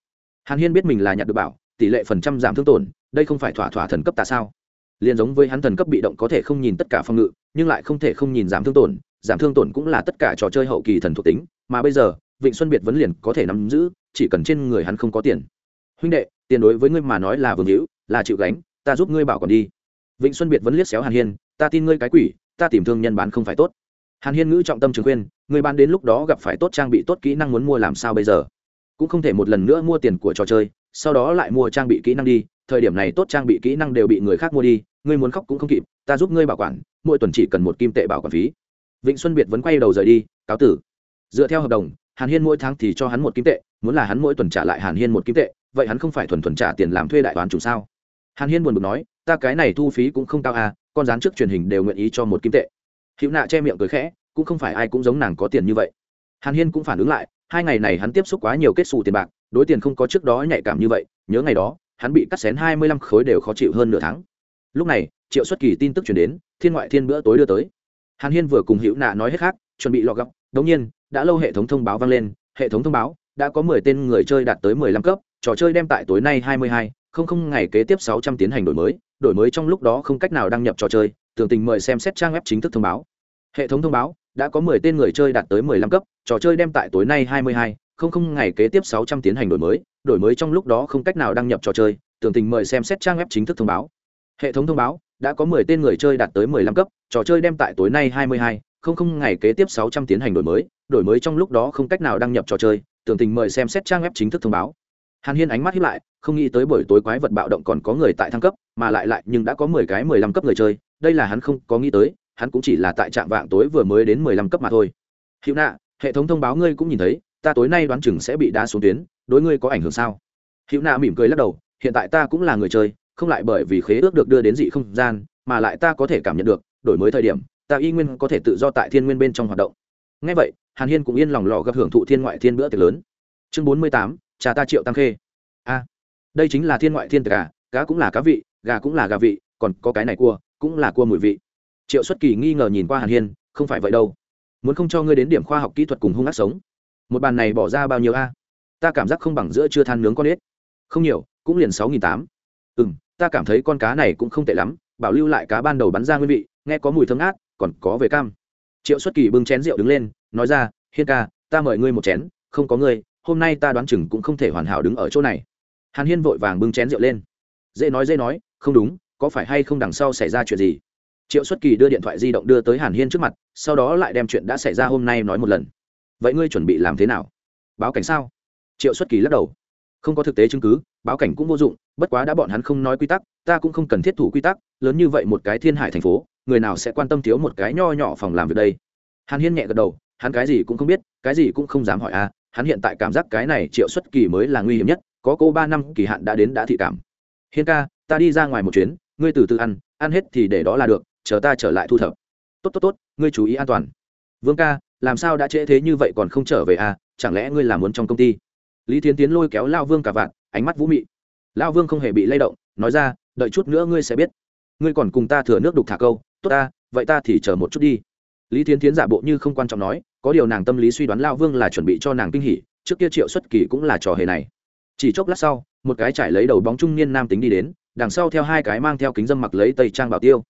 Hàn hiên biết mình là nhặt được bảo, tỷ lệ phần trăm giảm thương tổn, đây không phải thỏa thỏa thần cấp tại sao? Liền giống với hắn thần cấp bị động có thể không nhìn tất cả phong ngự, nhưng lại không thể không nhìn giảm thương tổn, giảm thương tổn cũng là tất cả trò chơi hậu kỳ thần thuộc tính, mà bây giờ, vịnh xuân biệt vấn liền có thể nắm giữ, chỉ cần trên người hắn không có tiền. Huynh đệ, tiền đối với ngươi mà nói là vương hữu, là chịu gánh ta giúp ngươi bảo còn đi. Vịnh xuân biệt vẫn liếc xéo hàn hiên, ta tin ngươi cái quỷ, ta tìm thương nhân bán không phải tốt. Hàn hiên ngữ trọng tâm trường khuyên, người bán đến lúc đó gặp phải tốt trang bị tốt kỹ năng muốn mua làm sao bây giờ? Cũng không thể một lần nữa mua tiền của trò chơi, sau đó lại mua trang bị kỹ năng đi, thời điểm này tốt trang bị kỹ năng đều bị người khác mua đi, ngươi muốn khóc cũng không kịp, ta giúp ngươi bảo quản, mỗi tuần chỉ cần một kim tệ bảo quản phí. Vịnh xuân biệt vẫn quay đầu rời đi, cáo tử. Dựa theo hợp đồng, hàn hiên mỗi tháng thì cho hắn một kim tệ, muốn là hắn mỗi tuần trả lại hàn hiên một kim tệ, vậy hắn không phải thuần thuần trả tiền làm thuê đại toán chủ sao? Hàn hiên buồn bực nói ta cái này thu phí cũng không cao à con rán trước truyền hình đều nguyện ý cho một kim tệ. Hữu nạ che miệng cười khẽ cũng không phải ai cũng giống nàng có tiền như vậy. Hàn hiên cũng phản ứng lại hai ngày này hắn tiếp xúc quá nhiều kết xù tiền bạc đối tiền không có trước đó nhạy cảm như vậy nhớ ngày đó hắn bị cắt xén hai mươi lăm khối đều khó chịu hơn nửa tháng. Lúc này triệu xuất kỳ tin tức chuyển đến thiên ngoại thiên bữa tối đưa tới. Hàn hiên vừa cùng hữu nạ nói hết khác chuẩn bị lọ gọc đống nhiên đã lâu hệ thống thông báo vang lên hệ thống thông báo đã có mười tên người chơi đạt tới mười lăm cấp trò chơi đem tại tối nay 22, không không ngày kế tiếp 600 tiến hành đổi mới đổi mới trong lúc đó không cách nào đăng nhập trò chơi tưởng tình mời xem xét trang web chính thức thông báo. Hệ thống thông báo đã có 10 tên người chơi đạt tới 15 cấp trò chơi đem tại tối nay 22, không không ngày kế tiếp 600 tiến hành đổi mới đổi mới trong lúc đó không cách nào đăng nhập trò chơi tưởng tình mời xem xét trang web chính thức thông báo. Hệ thống thông báo đã có 10 tên người chơi đạt tới 15 cấp trò chơi đem tại tối nay 22, không không ngày kế tiếp 600 tiến hành đổi mới đổi mới trong lúc đó không cách nào đăng nhập trò chơi tưởng tình mời xem xét trang web chính thức thông báo hàn hiên ánh mắt hiếp lại, không nghĩ tới buổi tối quái vật bạo động còn có người tại thăng cấp, mà lại lại nhưng đã có mười cái mười lăm cấp người chơi, đây là hắn không có nghĩ tới, hắn cũng chỉ là tại trạm vạng tối vừa mới đến mười lăm cấp mà thôi. Hữu nạ, hệ thống thông báo ngươi cũng nhìn thấy, ta tối nay đoán chừng sẽ bị đá xuống tuyến, đối ngươi có ảnh hưởng sao? Hữu nạ mỉm cười lắc đầu, hiện tại ta cũng là người chơi, không lại bởi vì khế ước được đưa đến dị không gian, mà lại ta có thể cảm nhận được, đổi mới thời điểm, ta y nguyên có thể tự do tại thiên nguyên bên trong hoạt động. Ngay vậy, hàn hiên cũng yên lòng lò gặp hưởng thụ thiên ngoại thiên bữa tiệc lớn. Chương bốn mươi tám cha ta triệu tăng khê. A, đây chính là thiên ngoại thiên gà cá cũng là cá vị, gà cũng là gà vị, còn có cái này cua, cũng là cua mùi vị. Triệu xuất kỳ nghi ngờ nhìn qua hàn hiên, không phải vậy đâu. Muốn không cho ngươi đến điểm khoa học kỹ thuật cùng hung ác sống. Một bàn này bỏ ra bao nhiêu a? Ta cảm giác không bằng giữa chưa than nướng con ếch. Không nhiều, cũng liền sáu nghìn tám. Ừ m ta cảm thấy con cá này cũng không tệ lắm, bảo lưu lại cá ban đầu bắn ra nguyên vị, nghe có mùi thơm ngát, còn có về cam. Triệu xuất kỳ bưng chén rượu đứng lên, nói ra, hiên ca, ta mời ngươi một chén, không có ngươi hôm nay ta đoán chừng cũng không thể hoàn hảo đứng ở chỗ này. Hàn hiên vội vàng bưng chén rượu lên. Dễ nói dễ nói, không đúng, có phải hay không đằng sau xảy ra chuyện gì? Triệu xuất kỳ đưa điện thoại di động đưa tới hàn hiên trước mặt, sau đó lại đem chuyện đã xảy ra hôm nay nói một lần. Vậy ngươi chuẩn bị làm thế nào? Báo cảnh sao? Triệu xuất kỳ lắc đầu. Không có thực tế chứng cứ, báo cảnh cũng vô dụng, bất quá đã bọn hắn không nói quy tắc, ta cũng không cần thiết thủ quy tắc, lớn như vậy một cái thiên hải thành phố, người nào sẽ quan tâm thiếu một cái nho nhỏ phòng làm việc đây? Hàn hiên nhẹ gật đầu, hắn cái gì cũng không biết, cái gì cũng không dám hỏi a hắn hiện tại cảm giác cái này triệu xuất kỳ mới là nguy hiểm nhất, có cô ba năm kỳ hạn đã đến đã thị cảm. Hiên ca, ta đi ra ngoài một chuyến, ngươi từ từ ăn ăn hết thì để đó là được, chờ ta trở lại thu thập. Tốt tốt tốt, ngươi chú ý an toàn. Vương ca, làm sao đã trễ thế như vậy còn không trở về à chẳng lẽ ngươi làm muốn trong công ty? Lý tiến tiến lôi kéo lao vương cả vạn, ánh mắt vũ mị. Lao vương không hề bị lay động, nói ra, đợi chút nữa ngươi sẽ biết. Ngươi còn cùng ta thừa nước đục thả câu, tốt ta, vậy ta thì chờ một chút đi. Lý tiến tiến giả bộ như không quan trọng nói có điều nàng tâm lý suy đoán lao vương là chuẩn bị cho nàng kinh hỉ, trước kia triệu xuất kỳ cũng là trò hề này. Chỉ chốc lát sau, một cái trải lấy đầu bóng trung niên nam tính đi đến, đằng sau theo hai cái mang theo kính dâm mặc lấy tây trang bảo tiêu.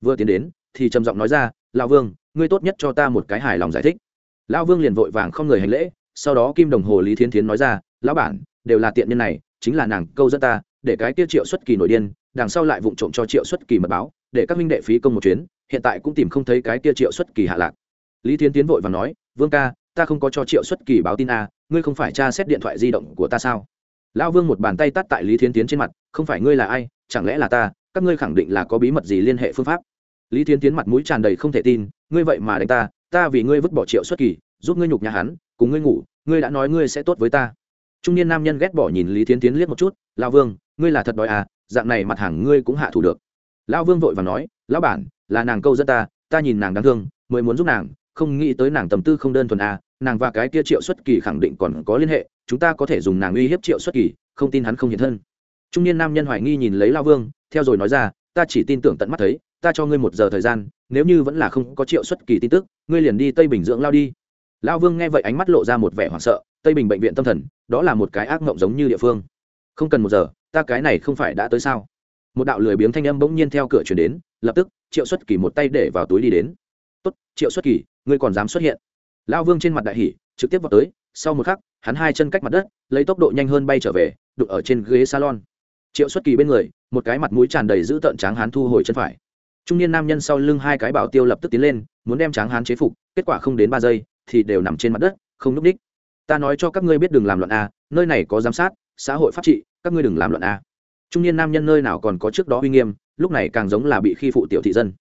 Vừa tiến đến, thì trầm giọng nói ra lão vương, ngươi tốt nhất cho ta một cái hài lòng giải thích. Lão vương liền vội vàng không người hành lễ, sau đó kim đồng hồ lý thiên thiến nói ra, lão bản, đều là tiện nhân này, chính là nàng câu dẫn ta, để cái kia triệu xuất kỳ nổi điên, đằng sau lại vụng trộm cho triệu xuất kỳ mật báo, để các minh đệ phí công một chuyến, hiện tại cũng tìm không thấy cái kia triệu xuất kỳ hạ lạc. Lý thiên tiến vội và nói vương ca, ta không có cho triệu xuất kỳ báo tin a, ngươi không phải tra xét điện thoại di động của ta sao? Lão vương một bàn tay tắt tại lý thiên tiến trên mặt, không phải ngươi là ai, chẳng lẽ là ta, các ngươi khẳng định là có bí mật gì liên hệ phương pháp? Lý thiên tiến mặt mũi tràn đầy không thể tin, ngươi vậy mà đánh ta ta vì ngươi vứt bỏ triệu xuất kỳ, giúp ngươi nhục nhà hắn, cùng ngươi ngủ, ngươi đã nói ngươi sẽ tốt với ta. Trung niên nam nhân ghét bỏ nhìn lý thiên tiến liếc một chút, lão vương, ngươi là thật đòi à dạng này mặt hàng ngươi cũng hạ thủ được. Lão vương vội và nói, lão bản, là nàng câu dẫn ta ta nhìn nàng đáng thương, mới muốn giúp nàng không nghĩ tới nàng tầm tư không đơn thuần à nàng và cái kia triệu xuất kỳ khẳng định còn có liên hệ, chúng ta có thể dùng nàng uy hiếp triệu xuất kỳ, không tin hắn không hiện thân. Trung niên nam nhân hoài nghi nhìn lấy lao vương, theo rồi nói ra, ta chỉ tin tưởng tận mắt thấy, ta cho ngươi một giờ thời gian, nếu như vẫn là không có triệu xuất kỳ tin tức, ngươi liền đi tây bình dưỡng lao đi. Lao vương nghe vậy ánh mắt lộ ra một vẻ hoảng sợ, tây bình bệnh viện tâm thần, đó là một cái ác mộng giống như địa phương. Không cần một giờ, ta cái này không phải đã tới sao? Một đạo lười biếng thanh âm bỗng nhiên theo cửa chuyển đến, lập tức, triệu xuất kỳ một tay để vào túi đi đến triệu xuất kỳ, ngươi còn dám xuất hiện. Lao vương trên mặt đại hỷ trực tiếp vào tới, sau một khắc, hắn hai chân cách mặt đất, lấy tốc độ nhanh hơn bay trở về, đụng ở trên ghế salon. Triệu xuất kỳ bên người, một cái mặt mũi tràn đầy giữ tợn tráng hán thu hồi chân phải. Trung niên nam nhân sau lưng hai cái bảo tiêu lập tức tiến lên, muốn đem tráng hán chế phục, kết quả không đến ba giây, thì đều nằm trên mặt đất, không núp đích ta nói cho các ngươi biết đừng làm loạn a, nơi này có giám sát, xã hội pháp trị, các ngươi đừng làm loạn a. Trung niên nam nhân nơi nào còn có trước đó uy nghiêm, lúc này càng giống là bị khi phụ tiểu thị dân.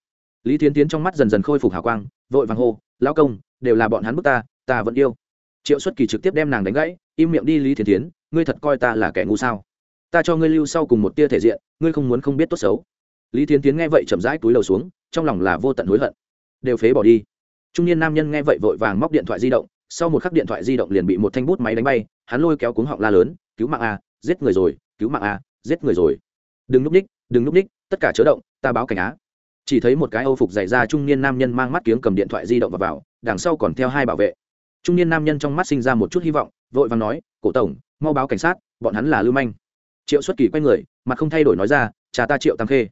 Lý tiến tiến trong mắt dần dần khôi phục hào quang vội vàng hô, lão công, đều là bọn hắn bức ta ta vẫn yêu. Triệu xuất kỳ trực tiếp đem nàng đánh gãy, im miệng đi lý Thiên tiến ngươi thật coi ta là kẻ ngu sao? Ta cho ngươi lưu sau cùng một tia thể diện, ngươi không muốn không biết tốt xấu. Lý Thiên tiến nghe vậy chậm rãi túi đầu xuống, trong lòng là vô tận hối hận. Đều phế bỏ đi. Trung niên nam nhân nghe vậy vội vàng móc điện thoại di động, sau một khắc điện thoại di động liền bị một thanh bút máy đánh bay, hắn lôi kéo cuống họng la lớn, cứu mạng a, giết người rồi, cứu mạng a, giết người rồi. Đừng núp ních, đừng núp ních, tất cả chớ động, ta báo cảnh á chỉ thấy một cái âu phục dày ra trung niên nam nhân mang mắt kiếng cầm điện thoại di động vào, vào đằng sau còn theo hai bảo vệ. Trung niên nam nhân trong mắt sinh ra một chút hy vọng vội vàng nói cổ tổng mau báo cảnh sát bọn hắn là lưu manh. Triệu xuất kỳ quay người mặt không thay đổi nói ra cha ta triệu tam khê.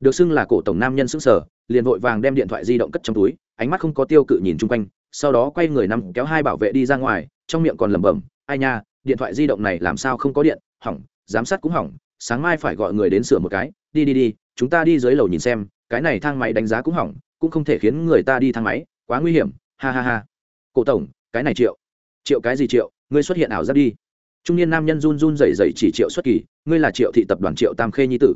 Được xưng là cổ tổng nam nhân xứng sở liền vội vàng đem điện thoại di động cất trong túi ánh mắt không có tiêu cự nhìn chung quanh sau đó quay người nằm kéo hai bảo vệ đi ra ngoài trong miệng còn lẩm bẩm ai nha điện thoại di động này làm sao không có điện hỏng giám sát cũng hỏng sáng mai phải gọi người đến sửa một cái đi đi đi chúng ta đi dưới lầu nhìn xem cái này thang máy đánh giá cũng hỏng, cũng không thể khiến người ta đi thang máy, quá nguy hiểm, ha ha ha. Cổ tổng, cái này triệu. Triệu cái gì triệu? Ngươi xuất hiện ảo giác đi. Trung niên nam nhân run run rẩy rẩy chỉ triệu xuất kỳ, ngươi là triệu thị tập đoàn triệu tam khê nhi tử.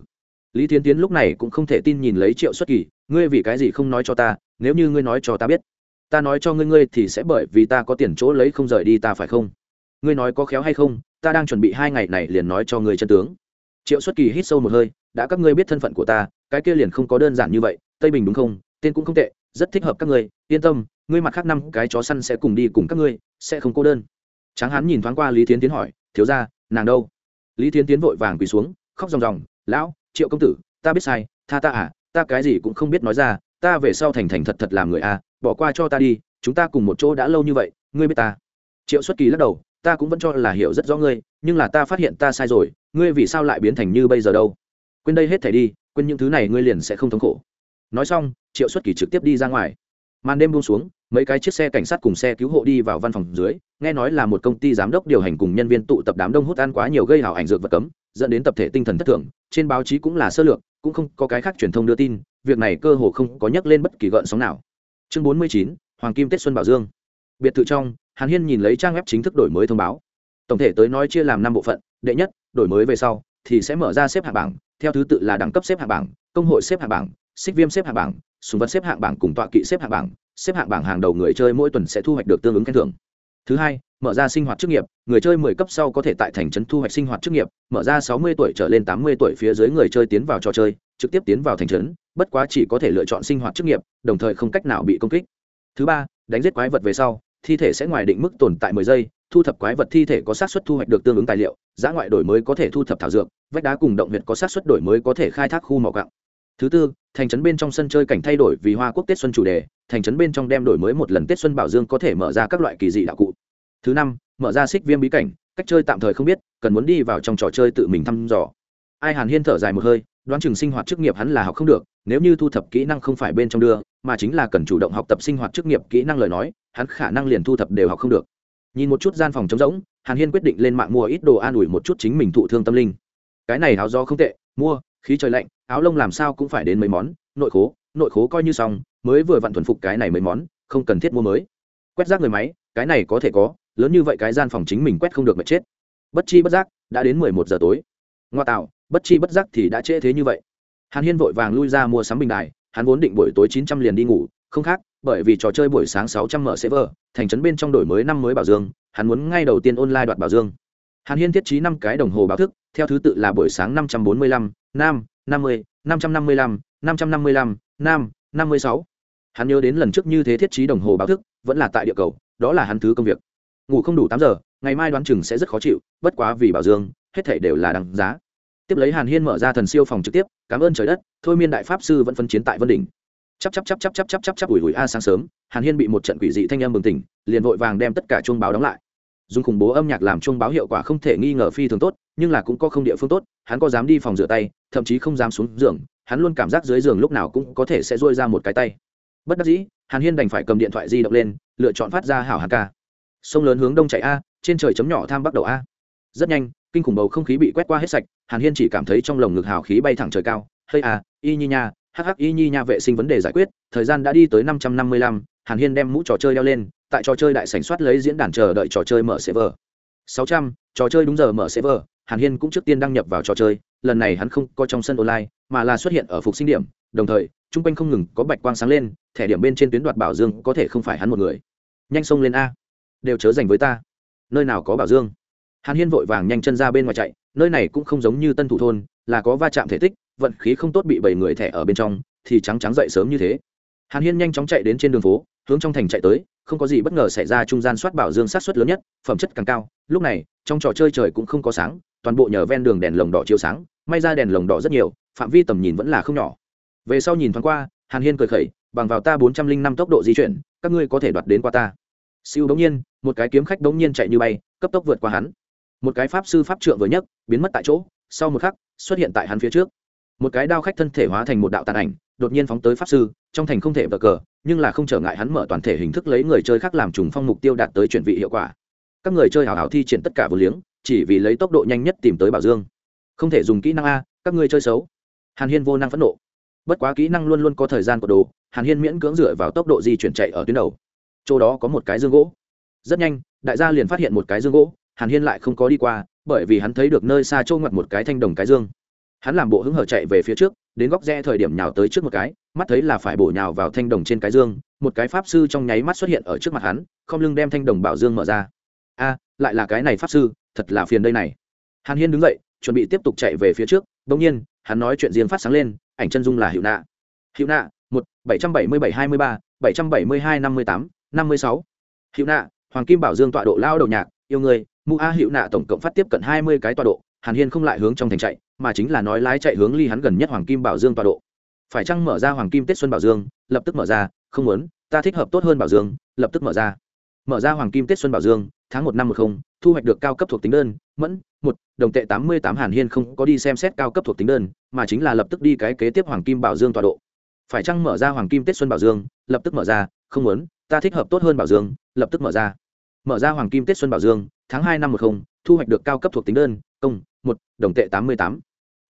Lý tiến tiến lúc này cũng không thể tin nhìn lấy triệu xuất kỳ, ngươi vì cái gì không nói cho ta, nếu như ngươi nói cho ta biết, ta nói cho ngươi ngươi thì sẽ bởi vì ta có tiền chỗ lấy không rời đi ta phải không? Ngươi nói có khéo hay không, ta đang chuẩn bị hai ngày này liền nói cho ngươi chân tướng. Triệu xuất kỳ hít sâu một hơi, đã các ngươi biết thân phận của ta cái kia liền không có đơn giản như vậy, tây bình đúng không? Tên cũng không tệ, rất thích hợp các ngươi, yên tâm, ngươi mặt khác năm cái chó săn sẽ cùng đi cùng các ngươi, sẽ không cô đơn. Tráng hán nhìn thoáng qua lý tiến tiến hỏi, thiếu ra nàng đâu? Lý tiến tiến vội vàng quỳ xuống, khóc ròng ròng, lão, triệu công tử, ta biết sai, tha ta à ta cái gì cũng không biết nói ra, ta về sau thành thành thật thật làm người à bỏ qua cho ta đi, chúng ta cùng một chỗ đã lâu như vậy, ngươi biết ta. Triệu xuất kỳ lắc đầu, ta cũng vẫn cho là hiểu rất rõ ngươi, nhưng là ta phát hiện ta sai rồi, ngươi vì sao lại biến thành như bây giờ đâu? Quên đây hết thảy đi quên những thứ này ngươi liền sẽ không thống khổ. Nói xong, triệu xuất kỳ trực tiếp đi ra ngoài. Màn đêm buông xuống, mấy cái chiếc xe cảnh sát cùng xe cứu hộ đi vào văn phòng dưới, nghe nói là một công ty giám đốc điều hành cùng nhân viên tụ tập đám đông hút ăn quá nhiều gây hảo ảnh dược vật cấm, dẫn đến tập thể tinh thần thất thường, trên báo chí cũng là sơ lược, cũng không có cái khác truyền thông đưa tin, việc này cơ hồ không có nhắc lên bất kỳ gợn sóng nào. Chương bốn mươi chín, hoàng kim tết xuân bảo dương. Biệt thự trong, hàn hiên nhìn lấy trang web chính thức đổi mới thông báo. Tổng thể tới nói chia làm năm bộ phận, đệ nhất, đổi mới về sau thì sẽ mở ra xếp hạng bảng, theo thứ tự là đẳng cấp xếp hạng bảng, công hội xếp hạng bảng, xích viêm xếp hạng bảng, súng vật xếp hạng bảng cùng tọa kỵ xếp hạng bảng. Xếp hạng bảng hàng đầu người chơi mỗi tuần sẽ thu hoạch được tương ứng khen thưởng. Thứ hai, mở ra sinh hoạt chức nghiệp, người chơi mười cấp sau có thể tại thành trấn thu hoạch sinh hoạt chức nghiệp, mở ra sáu mươi tuổi trở lên tám mươi tuổi phía dưới người chơi tiến vào trò chơi, trực tiếp tiến vào thành trấn, bất quá chỉ có thể lựa chọn sinh hoạt chức nghiệp, đồng thời không cách nào bị công kích. Thứ ba, đánh giết quái vật về sau, thi thể sẽ ngoài định mức tồn tại mười giây thu thập quái vật thi thể có xác suất thu hoạch được tương ứng tài liệu, giá ngoại đổi mới có thể thu thập thảo dược, vách đá cùng động huyệt có xác suất đổi mới có thể khai thác khu mỏ gạo thứ tư, thành trấn bên trong sân chơi cảnh thay đổi vì hoa quốc tết xuân chủ đề, thành trấn bên trong đem đổi mới một lần tết xuân bảo dương có thể mở ra các loại kỳ dị đạo cụ. Thứ năm, mở ra xích viêm bí cảnh, cách chơi tạm thời không biết, cần muốn đi vào trong trò chơi tự mình thăm dò. Ai hàn hiên thở dài một hơi, đoán chừng sinh hoạt chức nghiệp hắn là học không được, nếu như thu thập kỹ năng không phải bên trong đưa, mà chính là cần chủ động học tập sinh hoạt chức nghiệp kỹ năng lời nói, hắn khả năng liền thu thập đều học không được nhìn một chút gian phòng trống rỗng, hàn hiên quyết định lên mạng mua ít đồ an ủi một chút chính mình thụ thương tâm linh. Cái này áo do không tệ, mua, khí trời lạnh, áo lông làm sao cũng phải đến mấy món, nội khố nội khố coi như xong, mới vừa vặn thuần phục cái này mấy món, không cần thiết mua mới. Quét rác người máy, cái này có thể có, lớn như vậy cái gian phòng chính mình quét không được mà chết. Bất chi bất giác, đã đến mười một giờ tối. Ngoa tạo, bất chi bất giác thì đã trễ thế như vậy. Hàn hiên vội vàng lui ra mua sắm bình đài, hắn vốn định buổi tối chín trăm liền đi ngủ, không khác bởi vì trò chơi buổi sáng sáu trăm mở server, thành trấn bên trong đổi mới năm mới bảo dương, hắn muốn ngay đầu tiên online đoạt bảo dương. Hàn hiên thiết trí năm cái đồng hồ báo thức, theo thứ tự là buổi sáng năm trăm bốn mươi lăm, nam, năm mươi, năm trăm năm mươi lăm, năm trăm năm mươi lăm, nam, năm mươi sáu. Hắn nhớ đến lần trước như thế thiết trí đồng hồ báo thức, vẫn là tại địa cầu, đó là hắn thứ công việc. Ngủ không đủ tám giờ, ngày mai đoán chừng sẽ rất khó chịu, bất quá vì bảo dương, hết thảy đều là đằng giá. Tiếp lấy hàn hiên mở ra thần siêu phòng trực tiếp, cảm ơn trời đất, thôi miên đại pháp sư vẫn phân chiến tại vân đỉnh chắp chắp chắp chắp chắp chắp chắp chắp ủi ủi a sáng sớm, hàn hiên bị một trận quỷ dị thanh âm bừng tỉnh, liền vội vàng đem tất cả chuông báo đóng lại. Dùng khủng bố âm nhạc làm chuông báo hiệu quả không thể nghi ngờ phi thường tốt, nhưng là cũng có không địa phương tốt, hắn có dám đi phòng rửa tay, thậm chí không dám xuống giường, hắn luôn cảm giác dưới giường lúc nào cũng có thể sẽ dôi ra một cái tay. Bất đắc dĩ, hàn hiên đành phải cầm điện thoại di động lên, lựa chọn phát ra hảo hàn ca. Sông lớn hướng đông chạy a, trên trời chấm nhỏ tham bắt đầu a. Rất nhanh, kinh khủng bầu không khí bị quét qua hết sạch, hàn hiên chỉ cảm thấy trong lồng ngực hào khí bay thẳng trời cao. Hơi à y nhi nha hắc y nhi nha vệ sinh vấn đề giải quyết, thời gian đã đi tới năm trăm năm mươi lăm, hàn hiên đem mũ trò chơi đeo lên, tại trò chơi đại sảnh soát lấy diễn đàn chờ đợi trò chơi mở server. Sáu trăm, trò chơi đúng giờ mở server, hàn hiên cũng trước tiên đăng nhập vào trò chơi, lần này hắn không có trong sân online, mà là xuất hiện ở phục sinh điểm, đồng thời, chung quanh không ngừng có bạch quang sáng lên, thẻ điểm bên trên tuyến đoạt bảo dương có thể không phải hắn một người. Nhanh xông lên a. Đều chớ dành với ta. Nơi nào có bảo dương? Hàn hiên vội vàng nhanh chân ra bên ngoài chạy, nơi này cũng không giống như tân thủ thôn là có va chạm thể tích, vận khí không tốt bị bảy người thẻ ở bên trong, thì trắng trắng dậy sớm như thế. Hàn hiên nhanh chóng chạy đến trên đường phố, hướng trong thành chạy tới, không có gì bất ngờ xảy ra trung gian soát bảo dương sát xuất lớn nhất, phẩm chất càng cao. Lúc này, trong trò chơi trời cũng không có sáng, toàn bộ nhờ ven đường đèn lồng đỏ chiếu sáng, may ra đèn lồng đỏ rất nhiều, phạm vi tầm nhìn vẫn là không nhỏ. Về sau nhìn thoáng qua, hàn hiên cười khẩy, bằng vào ta bốn trăm linh năm tốc độ di chuyển, các ngươi có thể đoạt đến qua ta. Siêu đống nhiên, một cái kiếm khách đống nhiên chạy như bay, cấp tốc vượt qua hắn. Một cái pháp sư pháp trượng vừa nhấc, biến mất tại chỗ sau một khắc, xuất hiện tại hắn phía trước. Một cái đao khách thân thể hóa thành một đạo tàn ảnh, đột nhiên phóng tới pháp sư, trong thành không thể vờ cờ, nhưng là không trở ngại hắn mở toàn thể hình thức lấy người chơi khác làm trùng phong mục tiêu đạt tới chuyển vị hiệu quả. Các người chơi hào hào thi triển tất cả vô liếng, chỉ vì lấy tốc độ nhanh nhất tìm tới bảo dương. Không thể dùng kỹ năng a, các người chơi xấu. Hàn hiên vô năng phẫn nộ. Bất quá kỹ năng luôn luôn có thời gian của đồ, hàn hiên miễn cưỡng dựa vào tốc độ di chuyển chạy ở tuyến đầu. Chỗ đó có một cái dương gỗ. Rất nhanh, đại gia liền phát hiện một cái dương gỗ, hàn hiên lại không có đi qua bởi vì hắn thấy được nơi xa trôi ngoặt một cái thanh đồng cái dương. Hắn làm bộ hứng hở chạy về phía trước, đến góc rẽ thời điểm nhào tới trước một cái, mắt thấy là phải bổ nhào vào thanh đồng trên cái dương, một cái pháp sư trong nháy mắt xuất hiện ở trước mặt hắn, không lưng đem thanh đồng bảo dương mở ra. A, lại là cái này pháp sư, thật là phiền đây này. Hàn hiên đứng dậy, chuẩn bị tiếp tục chạy về phía trước bỗng nhiên, hắn nói chuyện riêng phát sáng lên, ảnh chân dung là hiệu nạ. Hiệu nạ, một, bảy trăm bảy mươi bảy hai mươi ba, bảy trăm bảy mươi hai năm mươi tám, năm mươi sáu. Hiệu nạ, hoàng kim bảo dương tọa độ lao đầu nhạc, yêu người mu a hiệu nạ tổng cộng phát tiếp cận hai mươi cái tọa độ, hàn hiên không lại hướng trong thành chạy, mà chính là nói lái chạy hướng ly hắn gần nhất hoàng kim bảo dương tọa độ. Phải chăng mở ra hoàng kim tết xuân bảo dương, lập tức mở ra, không muốn, ta thích hợp tốt hơn bảo dương, lập tức mở ra. Mở ra hoàng kim tết xuân bảo dương, tháng một năm một không, thu hoạch được cao cấp thuộc tính đơn, mẫn, một, đồng tệ tám mươi tám hàn hiên không có đi xem xét cao cấp thuộc tính đơn, mà chính là lập tức đi cái kế tiếp hoàng kim bảo dương tọa độ. Phải chăng mở ra hoàng kim tết xuân bảo dương, lập tức mở ra, không muốn, ta thích hợp tốt hơn bảo dương, lập tức mở ra. Mở ra hoàng kim tết xuân bảo dương tháng hai năm một không, thu hoạch được cao cấp thuộc tính đơn, công, một, đồng tệ tám mươi tám.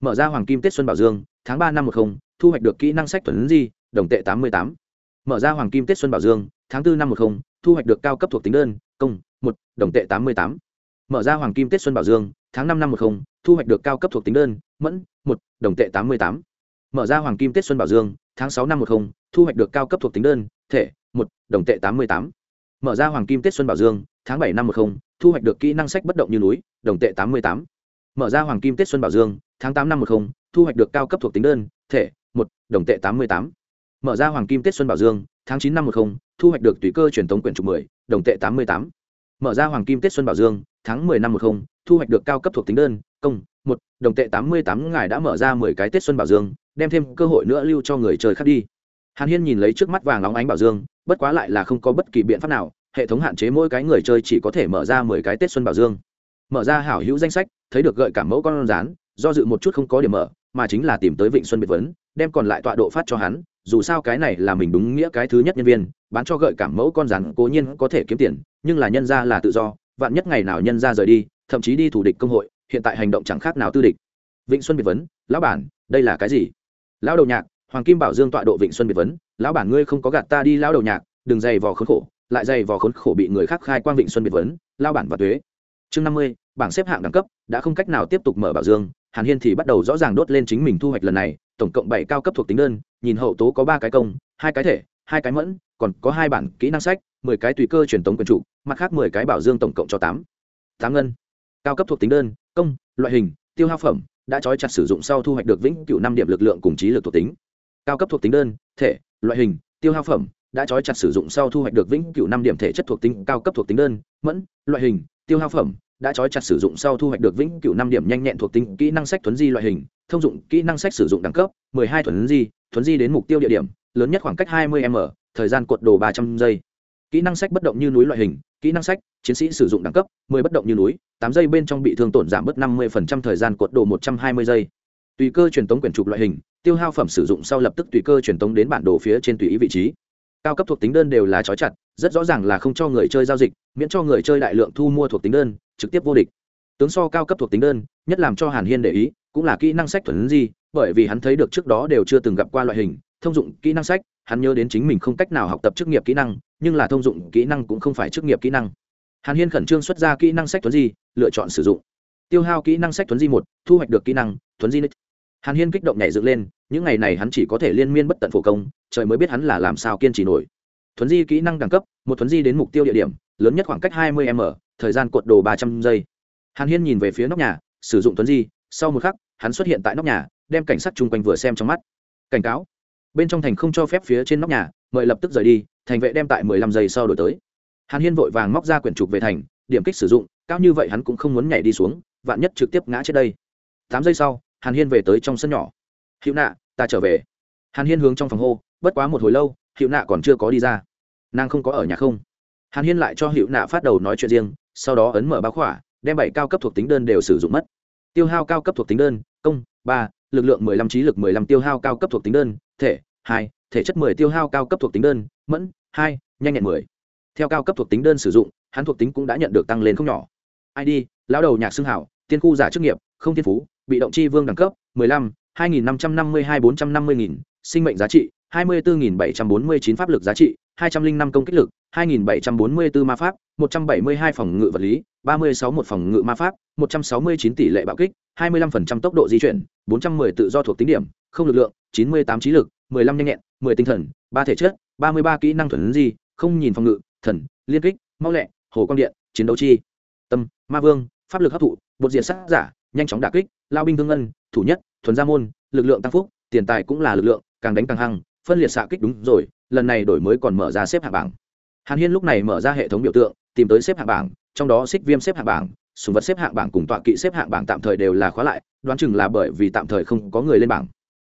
Mở ra hoàng kim tết xuân bảo dương, tháng ba năm một không, thu hoạch được kỹ năng sách thuần di, đồng tệ tám mươi tám. Mở ra hoàng kim tết xuân bảo dương, tháng bốn năm một không, thu hoạch được cao cấp thuộc tính đơn, công, một, đồng tệ tám mươi tám. Mở ra hoàng kim tết xuân bảo dương, tháng năm năm một không, thu hoạch được cao cấp thuộc tính đơn, mẫn, một, đồng tệ tám mươi tám. Mở ra hoàng kim tết xuân bảo dương, tháng sáu năm một không, thu hoạch được cao cấp thuộc tính đơn, thể, một, đồng tệ tám mươi tám mở ra hoàng kim tết xuân bảo dương, tháng bảy năm một không, thu hoạch được kỹ năng sách bất động như núi, đồng tệ tám mươi tám. Mở ra hoàng kim tết xuân bảo dương, tháng tám năm một không, thu hoạch được cao cấp thuộc tính đơn, thể, một, đồng tệ tám mươi tám. Mở ra hoàng kim tết xuân bảo dương, tháng chín năm một không, thu hoạch được tùy cơ truyền thống quyển trục mười, đồng tệ tám mươi tám. Mở ra hoàng kim tết xuân bảo dương, tháng mười năm một không, thu hoạch được cao cấp thuộc tính đơn, công, một, đồng tệ tám mươi tám. Ngài đã mở ra mười cái tết xuân bảo dương, đem thêm cơ hội nữa lưu cho người chơi khác đi hàn hiên nhìn lấy trước mắt vàng óng ánh bảo dương, bất quá lại là không có bất kỳ biện pháp nào, hệ thống hạn chế mỗi cái người chơi chỉ có thể mở ra mười cái tết xuân bảo dương. Mở ra hảo hữu danh sách, thấy được gợi cảm mẫu con rán, do dự một chút không có điểm mở, mà chính là tìm tới vịnh xuân biệt vấn, đem còn lại tọa độ phát cho hắn, dù sao cái này là mình đúng nghĩa cái thứ nhất nhân viên, bán cho gợi cảm mẫu con rắn cố nhiên có thể kiếm tiền, nhưng là nhân ra là tự do, vạn nhất ngày nào nhân ra rời đi, thậm chí đi thủ địch công hội, hiện tại hành động chẳng khác nào tư địch. Vịnh xuân biệt vấn, lão bản, đây là cái gì? Lão đầu nhạc hoàng kim bảo dương tọa độ vịnh xuân biệt vấn, lão bản ngươi không có gạt ta đi lão đầu nhạc, đừng dày vò khốn khổ, lại dày vò khốn khổ bị người khác khai quang vịnh xuân biệt vấn lao bản và thuế chương năm mươi, bảng xếp hạng đẳng cấp, đã không cách nào tiếp tục mở bảo dương, hàn hiên thì bắt đầu rõ ràng đốt lên chính mình thu hoạch lần này, tổng cộng bảy cao cấp thuộc tính đơn, nhìn hậu tố có ba cái công, hai cái thể, hai cái mẫn, còn có hai bản kỹ năng sách, mười cái tùy cơ truyền tống quyền trụ mặt khác mười cái bảo dương tổng cộng cho tám. Tám ngân. Cao cấp thuộc tính đơn, công, loại hình, tiêu hao phẩm, đã trói chặt sử dụng sau thu hoạch được vĩnh cửu năm điểm lực lượng cùng trí lực thuộc tính cao cấp thuộc tính đơn, thể, loại hình, tiêu hao phẩm, đã trói chặt sử dụng sau thu hoạch được vĩnh cửu năm điểm thể chất thuộc tính cao cấp thuộc tính đơn, mẫn, loại hình, tiêu hao phẩm, đã trói chặt sử dụng sau thu hoạch được vĩnh cửu năm điểm nhanh nhẹn thuộc tính kỹ năng sách thuấn di loại hình, thông dụng kỹ năng sách sử dụng đẳng cấp 12 thuấn di thuấn di đến mục tiêu địa điểm, lớn nhất khoảng cách 20 m, thời gian cuộn đồ 300 giây. Kỹ năng sách bất động như núi loại hình, kỹ năng sách, chiến sĩ sử dụng đẳng cấp 10 bất động như núi 8 giây bên trong bị thương tổn giảm bớt 50% thời gian cuộn đồ 120 giây tùy cơ truyền tống quyển trục loại hình, tiêu hao phẩm sử dụng sau lập tức tùy cơ truyền tống đến bản đồ phía trên tùy ý vị trí. Cao cấp thuộc tính đơn đều là trói chặt, rất rõ ràng là không cho người chơi giao dịch, miễn cho người chơi đại lượng thu mua thuộc tính đơn, trực tiếp vô địch. Tướng so cao cấp thuộc tính đơn, nhất làm cho hàn hiên để ý, cũng là kỹ năng sách thuần di, bởi vì hắn thấy được trước đó đều chưa từng gặp qua loại hình, thông dụng kỹ năng sách, hắn nhớ đến chính mình không cách nào học tập chức nghiệp kỹ năng, nhưng là thông dụng kỹ năng cũng không phải chức nghiệp kỹ năng. Hàn hiên khẩn trương xuất ra kỹ năng sách thuấn di, lựa chọn sử dụng. Tiêu hao kỹ năng sách thuấn di một, thu hoạch được kỹ năng thuấn di nít hàn hiên kích động nhảy dựng lên, những ngày này hắn chỉ có thể liên miên bất tận phổ công, trời mới biết hắn là làm sao kiên trì nổi. Thuấn di kỹ năng đẳng cấp, một thuấn di đến mục tiêu địa điểm, lớn nhất khoảng cách 20 m, thời gian cuộn đồ 300 giây. Hàn hiên nhìn về phía nóc nhà, sử dụng thuấn di, sau một khắc, hắn xuất hiện tại nóc nhà, đem cảnh sát chung quanh vừa xem trong mắt. Cảnh cáo. Bên trong thành không cho phép phía trên nóc nhà, mời lập tức rời đi, thành vệ đem tại 15 giây sau đổi tới. Hàn hiên vội vàng móc ra quyển trục về thành, điểm kích sử dụng, cao như vậy hắn cũng không muốn nhảy đi xuống, vạn nhất trực tiếp ngã chết đây. Tám giây sau hàn hiên về tới trong sân nhỏ. Hữu nạ, ta trở về. Hàn hiên hướng trong phòng hô, bất quá một hồi lâu, hữu nạ còn chưa có đi ra. Nàng không có ở nhà không? Hàn hiên lại cho hữu nạ phát đầu nói chuyện riêng, sau đó ấn mở báo khỏa, đem bảy cao cấp thuộc tính đơn đều sử dụng mất. Tiêu hao cao cấp thuộc tính đơn, công, ba, lực lượng mười lăm trí lực mười lăm tiêu hao cao cấp thuộc tính đơn, thể, hai, thể chất mười tiêu hao cao cấp thuộc tính đơn, mẫn, hai, nhanh nhẹn mười. Theo cao cấp thuộc tính đơn sử dụng, hắn thuộc tính cũng đã nhận được tăng lên không nhỏ. Id lão đầu nhạc xưng hảo, tiên khu giả chức nghiệp, không thiên phú bị động chi vương đẳng cấp 15, 2552 450.000, sinh mệnh giá trị 24.749 pháp lực giá trị 205 công kích lực 2.744 ma pháp 172 phòng ngự vật lý 36 một phòng ngự ma pháp 169 tỷ lệ bạo kích 25% tốc độ di chuyển 410 tự do thuộc tính điểm không lực lượng 98 trí lực 15 nhanh nhẹn 10 tinh thần 3 thể chất 33 kỹ năng thuần di không nhìn phòng ngự thần liên kích mau lẹ hồ quang điện chiến đấu chi. Tâm ma vương pháp lực hấp thụ bột diệt sát giả nhanh chóng đả kích lao binh thương ngân, thủ nhất, thuần gia môn, lực lượng tăng phúc, tiền tài cũng là lực lượng, càng đánh càng hăng, phân liệt xạ kích đúng rồi, lần này đổi mới còn mở ra xếp hạng bảng. Hàn hiên lúc này mở ra hệ thống biểu tượng, tìm tới xếp hạng bảng, trong đó xích viêm xếp hạng bảng, sùng vật xếp hạng bảng cùng tọa kỵ xếp hạng bảng tạm thời đều là khóa lại, đoán chừng là bởi vì tạm thời không có người lên bảng.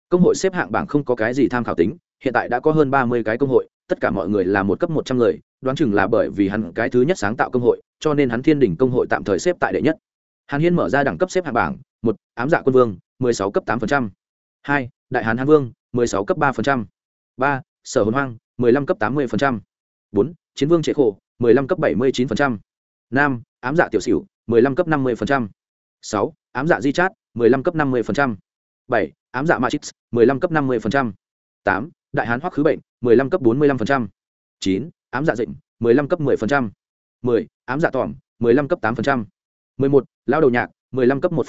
Công hội xếp hạng bảng không có cái gì tham khảo tính, hiện tại đã có hơn ba mươi cái công hội, tất cả mọi người là một cấp một trăm người, đoán chừng là bởi vì hắn cái thứ nhất sáng tạo công hội, cho nên hắn thiên đỉnh công hội tạm thời xếp tại đệ nhất. Hàn hiên mở ra đẳng cấp xếp hạng bảng một ám dạ quân vương mười sáu cấp tám hai đại hán hán vương mười sáu cấp ba ba sở hồn hoang mười lăm cấp tám mươi bốn chiến vương trệ khổ mười lăm cấp bảy mươi chín năm ám dạ tiểu xỉu mười lăm cấp năm mươi sáu ám dạ di chát mười lăm cấp năm mươi bảy ám dạ matrix mười lăm cấp năm mươi tám đại hán hoắc khứ bệnh mười lăm cấp bốn mươi lăm chín ám dạ dịnh mười lăm cấp mười mười ám dạ tỏm mười lăm cấp tám mười một lao đầu nhạc mười lăm cấp một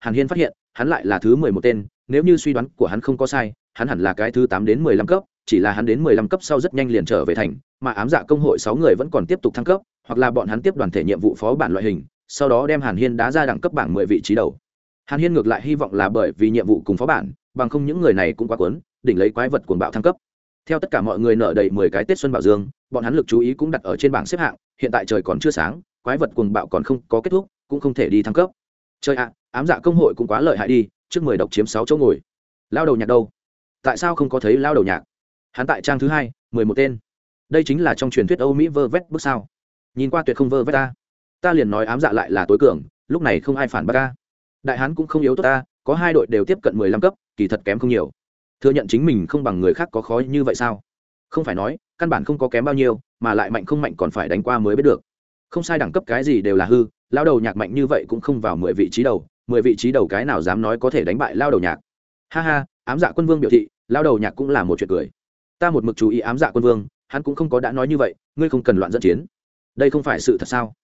hàn hiên phát hiện hắn lại là thứ mười một tên nếu như suy đoán của hắn không có sai hắn hẳn là cái thứ tám đến mười lăm cấp chỉ là hắn đến mười lăm cấp sau rất nhanh liền trở về thành mà ám dạ công hội sáu người vẫn còn tiếp tục thăng cấp hoặc là bọn hắn tiếp đoàn thể nhiệm vụ phó bản loại hình sau đó đem hàn hiên đá ra đẳng cấp bảng mười vị trí đầu. Hàn hiên ngược lại hy vọng là bởi vì nhiệm vụ cùng phó bản bằng không những người này cũng quá cuốn, đỉnh lấy quái vật cuồng bạo thăng cấp. Theo tất cả mọi người nợ đầy mười cái tết xuân bảo dương bọn hắn lực chú ý cũng đặt ở trên bảng xếp hạng hiện tại trời còn chưa sáng quái vật cuồng bạo còn không có kết thúc cũng không thể đi thăng cấp chơi ạ, ám dạ công hội cũng quá lợi hại đi, trước mười độc chiếm sáu chỗ ngồi. Lao đầu nhạc đâu? Tại sao không có thấy lao đầu nhạc? Hắn tại trang thứ hai, mười một tên. Đây chính là trong truyền thuyết âu mỹ vơ vét bước sao? Nhìn qua tuyệt không vơ vét ta. Ta liền nói ám dạ lại là tối cường, lúc này không ai phản bác ta. Đại hán cũng không yếu tốt ta, có hai đội đều tiếp cận mười lăm cấp, kỳ thật kém không nhiều. Thừa nhận chính mình không bằng người khác có khó như vậy sao? Không phải nói, căn bản không có kém bao nhiêu, mà lại mạnh không mạnh còn phải đánh qua mới biết được. Không sai đẳng cấp cái gì đều là hư lao đầu nhạc mạnh như vậy cũng không vào mười vị trí đầu, mười vị trí đầu cái nào dám nói có thể đánh bại lao đầu nhạc. Ha ha, ám dạ quân vương biểu thị, lao đầu nhạc cũng là một chuyện cười. Ta một mực chú ý ám dạ quân vương, hắn cũng không có đã nói như vậy, ngươi không cần loạn dẫn chiến. Đây không phải sự thật sao?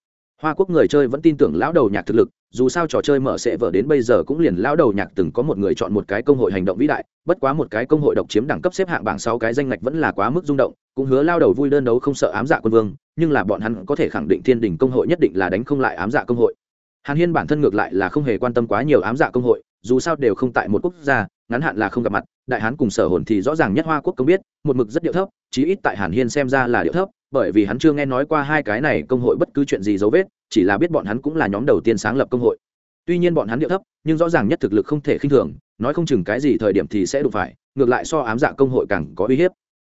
Hoa quốc người chơi vẫn tin tưởng lão đầu nhạc thực lực dù sao trò chơi mở sẽ vở đến bây giờ cũng liền lão đầu nhạc từng có một người chọn một cái công hội hành động vĩ đại, bất quá một cái công hội độc chiếm đẳng cấp xếp hạng bảng sáu cái danh ngạch vẫn là quá mức rung động, cũng hứa lao đầu vui đơn đấu không sợ ám dạ quân vương, nhưng là bọn hắn có thể khẳng định thiên đình công hội nhất định là đánh không lại ám dạ công hội. Hàn hiên bản thân ngược lại là không hề quan tâm quá nhiều ám dạ công hội, dù sao đều không tại một quốc gia, ngắn hạn là không gặp mặt, đại hán cùng sở hồn thì rõ ràng nhất hoa quốc công biết, một mực rất điệu thấp, chí ít tại hàn hiên xem ra là điệu thấp bởi vì hắn chưa nghe nói qua hai cái này công hội bất cứ chuyện gì dấu vết, chỉ là biết bọn hắn cũng là nhóm đầu tiên sáng lập công hội. Tuy nhiên bọn hắn điệu thấp, nhưng rõ ràng nhất thực lực không thể khinh thường, nói không chừng cái gì thời điểm thì sẽ đụng phải, ngược lại so ám dạ công hội càng có uy hiếp.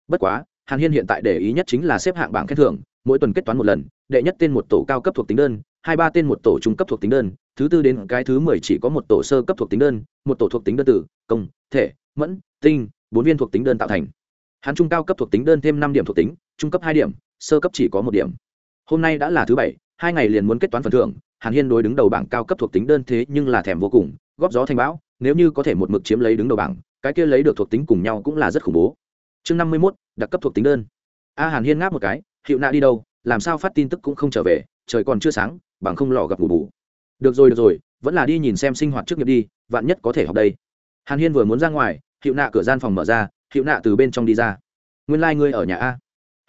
Bất quá, hàn hiên hiện tại để ý nhất chính là xếp hạng bảng khen thưởng, mỗi tuần kết toán một lần, đệ nhất tên một tổ cao cấp thuộc tính đơn, hai ba tên một tổ trung cấp thuộc tính đơn, thứ tư đến cái thứ mười chỉ có một tổ sơ cấp thuộc tính đơn, một tổ thuộc tính đơn tử, công, thể, mẫn, tinh, bốn viên thuộc tính đơn tạo thành. Hắn trung cao cấp thuộc tính đơn thêm năm điểm thuộc tính, trung cấp hai điểm sơ cấp chỉ có một điểm. Hôm nay đã là thứ bảy, hai ngày liền muốn kết toán phần thưởng, hàn hiên đối đứng đầu bảng cao cấp thuộc tính đơn thế nhưng là thèm vô cùng, góp gió thành bão, nếu như có thể một mực chiếm lấy đứng đầu bảng, cái kia lấy được thuộc tính cùng nhau cũng là rất khủng bố. Chương năm mươi mốt, đặc cấp thuộc tính đơn. A hàn hiên ngáp một cái, hiệu nạ đi đâu, làm sao phát tin tức cũng không trở về, trời còn chưa sáng, bằng không lò gặp ngủ bù. Được rồi được rồi, vẫn là đi nhìn xem sinh hoạt trước nghiệp đi, vạn nhất có thể học đây. Hàn hiên vừa muốn ra ngoài, hiệu nạ cửa gian phòng mở ra, hiệu nạ từ bên trong đi ra. Nguyên lai、like、ngươi ở nhà a.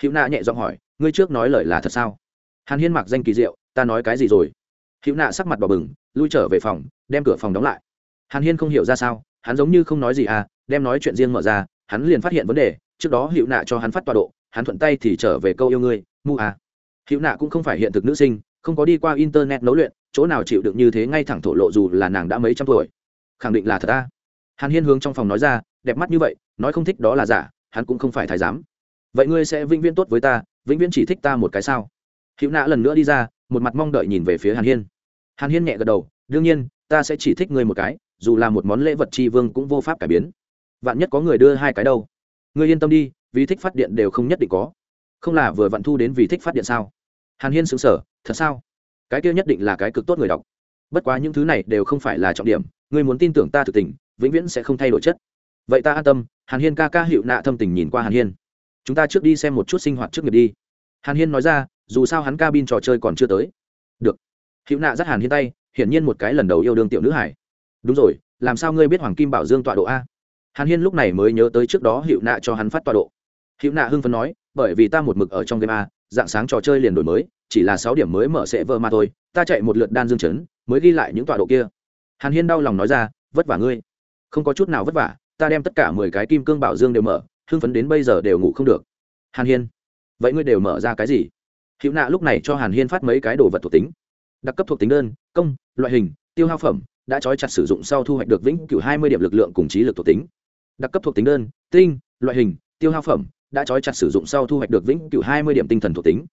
Hữu nạ nhẹ giọng hỏi, ngươi trước nói lời là thật sao? Hàn hiên mặc danh kỳ diệu, ta nói cái gì rồi? Hữu nạ sắc mặt bỏ bừng, lui trở về phòng, đem cửa phòng đóng lại. Hàn hiên không hiểu ra sao, hắn giống như không nói gì à đem nói chuyện riêng mở ra, hắn liền phát hiện vấn đề, trước đó Hữu nạ cho hắn phát tọa độ, hắn thuận tay thì trở về câu yêu ngươi, mu à. Hữu nạ cũng không phải hiện thực nữ sinh, không có đi qua internet nấu luyện, chỗ nào chịu được như thế ngay thẳng thổ lộ dù là nàng đã mấy trăm tuổi. Khẳng định là thật ta hàn hiên hướng trong phòng nói ra, đẹp mắt như vậy, nói không thích đó là giả, hắn cũng không phải thái giám vậy ngươi sẽ vĩnh viễn tốt với ta, vĩnh viễn chỉ thích ta một cái sao? Hữu nạ lần nữa đi ra, một mặt mong đợi nhìn về phía hàn hiên. Hàn hiên nhẹ gật đầu, đương nhiên, ta sẽ chỉ thích ngươi một cái, dù là một món lễ vật tri vương cũng vô pháp cải biến. Vạn nhất có người đưa hai cái đâu? Ngươi yên tâm đi, vì thích phát điện đều không nhất định có. Không là vừa vặn thu đến vì thích phát điện sao? Hàn hiên xứng sở thật sao? Cái kia nhất định là cái cực tốt người đọc. Bất quá những thứ này đều không phải là trọng điểm, ngươi muốn tin tưởng ta thực tình, vĩnh viễn sẽ không thay đổi chất. Vậy ta an tâm, hàn hiên ca ca hiệu nạ thâm tình nhìn qua hàn hiên chúng ta trước đi xem một chút sinh hoạt trước nghiệp đi. Hàn hiên nói ra, dù sao hắn cabin trò chơi còn chưa tới. Được. Hữu nạ dắt hàn hiên tay, hiển nhiên một cái lần đầu yêu đương tiểu nữ hải. Đúng rồi, làm sao ngươi biết hoàng kim bảo dương tọa độ a? Hàn hiên lúc này mới nhớ tới trước đó hiệu nạ cho hắn phát tọa độ. Hiệu nạ hưng phấn nói, bởi vì ta một mực ở trong game a, dạng sáng trò chơi liền đổi mới, chỉ là sáu điểm mới mở sẽ vơ mà thôi, ta chạy một lượt đan dương chấn, mới ghi lại những tọa độ kia. Hàn hiên đau lòng nói ra, vất vả ngươi. Không có chút nào vất vả, ta đem tất cả mười cái kim cương bảo dương đều mở hưng phấn đến bây giờ đều ngủ không được. Hàn hiên, vậy ngươi đều mở ra cái gì? Hữu nạ lúc này cho hàn hiên phát mấy cái đồ vật thuộc tính. Đặc cấp thuộc tính đơn, công, loại hình, tiêu hao phẩm, đã trói chặt sử dụng sau thu hoạch được vĩnh cửu hai mươi điểm lực lượng cùng trí lực thuộc tính. Đặc cấp thuộc tính đơn, tinh, loại hình, tiêu hao phẩm, đã trói chặt sử dụng sau thu hoạch được vĩnh cửu hai mươi điểm tinh thần thuộc tính.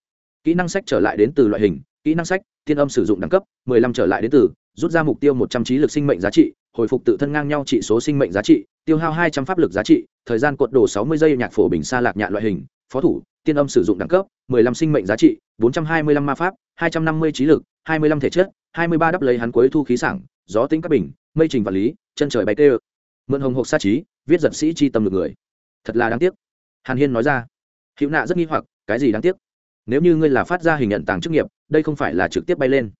Kỹ năng sách trở lại đến từ loại hình, kỹ năng sách thiên âm sử dụng đẳng cấp, mười lăm trở lại đến từ, rút ra mục tiêu một trăm trí lực sinh mệnh giá trị hồi phục tự thân ngang nhau trị số sinh mệnh giá trị, tiêu hao hai trăm pháp lực giá trị, thời gian cột đồ sáu mươi giây nhạc phổ bình xa lạc nhạ loại hình, phó thủ, tiên âm sử dụng đẳng cấp, mười lăm sinh mệnh giá trị, bốn trăm hai mươi lăm ma pháp, hai trăm năm mươi trí lực, hai mươi lăm thể chất, hai mươi ba đắp lấy hắn cuối thu khí sảng, gió tính các bình, mây trình vật lý, chân trời bay tê mượn hồng hộc sát trí, viết giật sĩ chi tâm được người. Thật là đáng tiếc. Hàn hiên nói ra. Hữu nạ rất nghi hoặc, cái gì đáng tiếc? Nếu như ngươi là phát ra hình nhận tàng chức nghiệp, đây không phải là trực tiếp bay lên.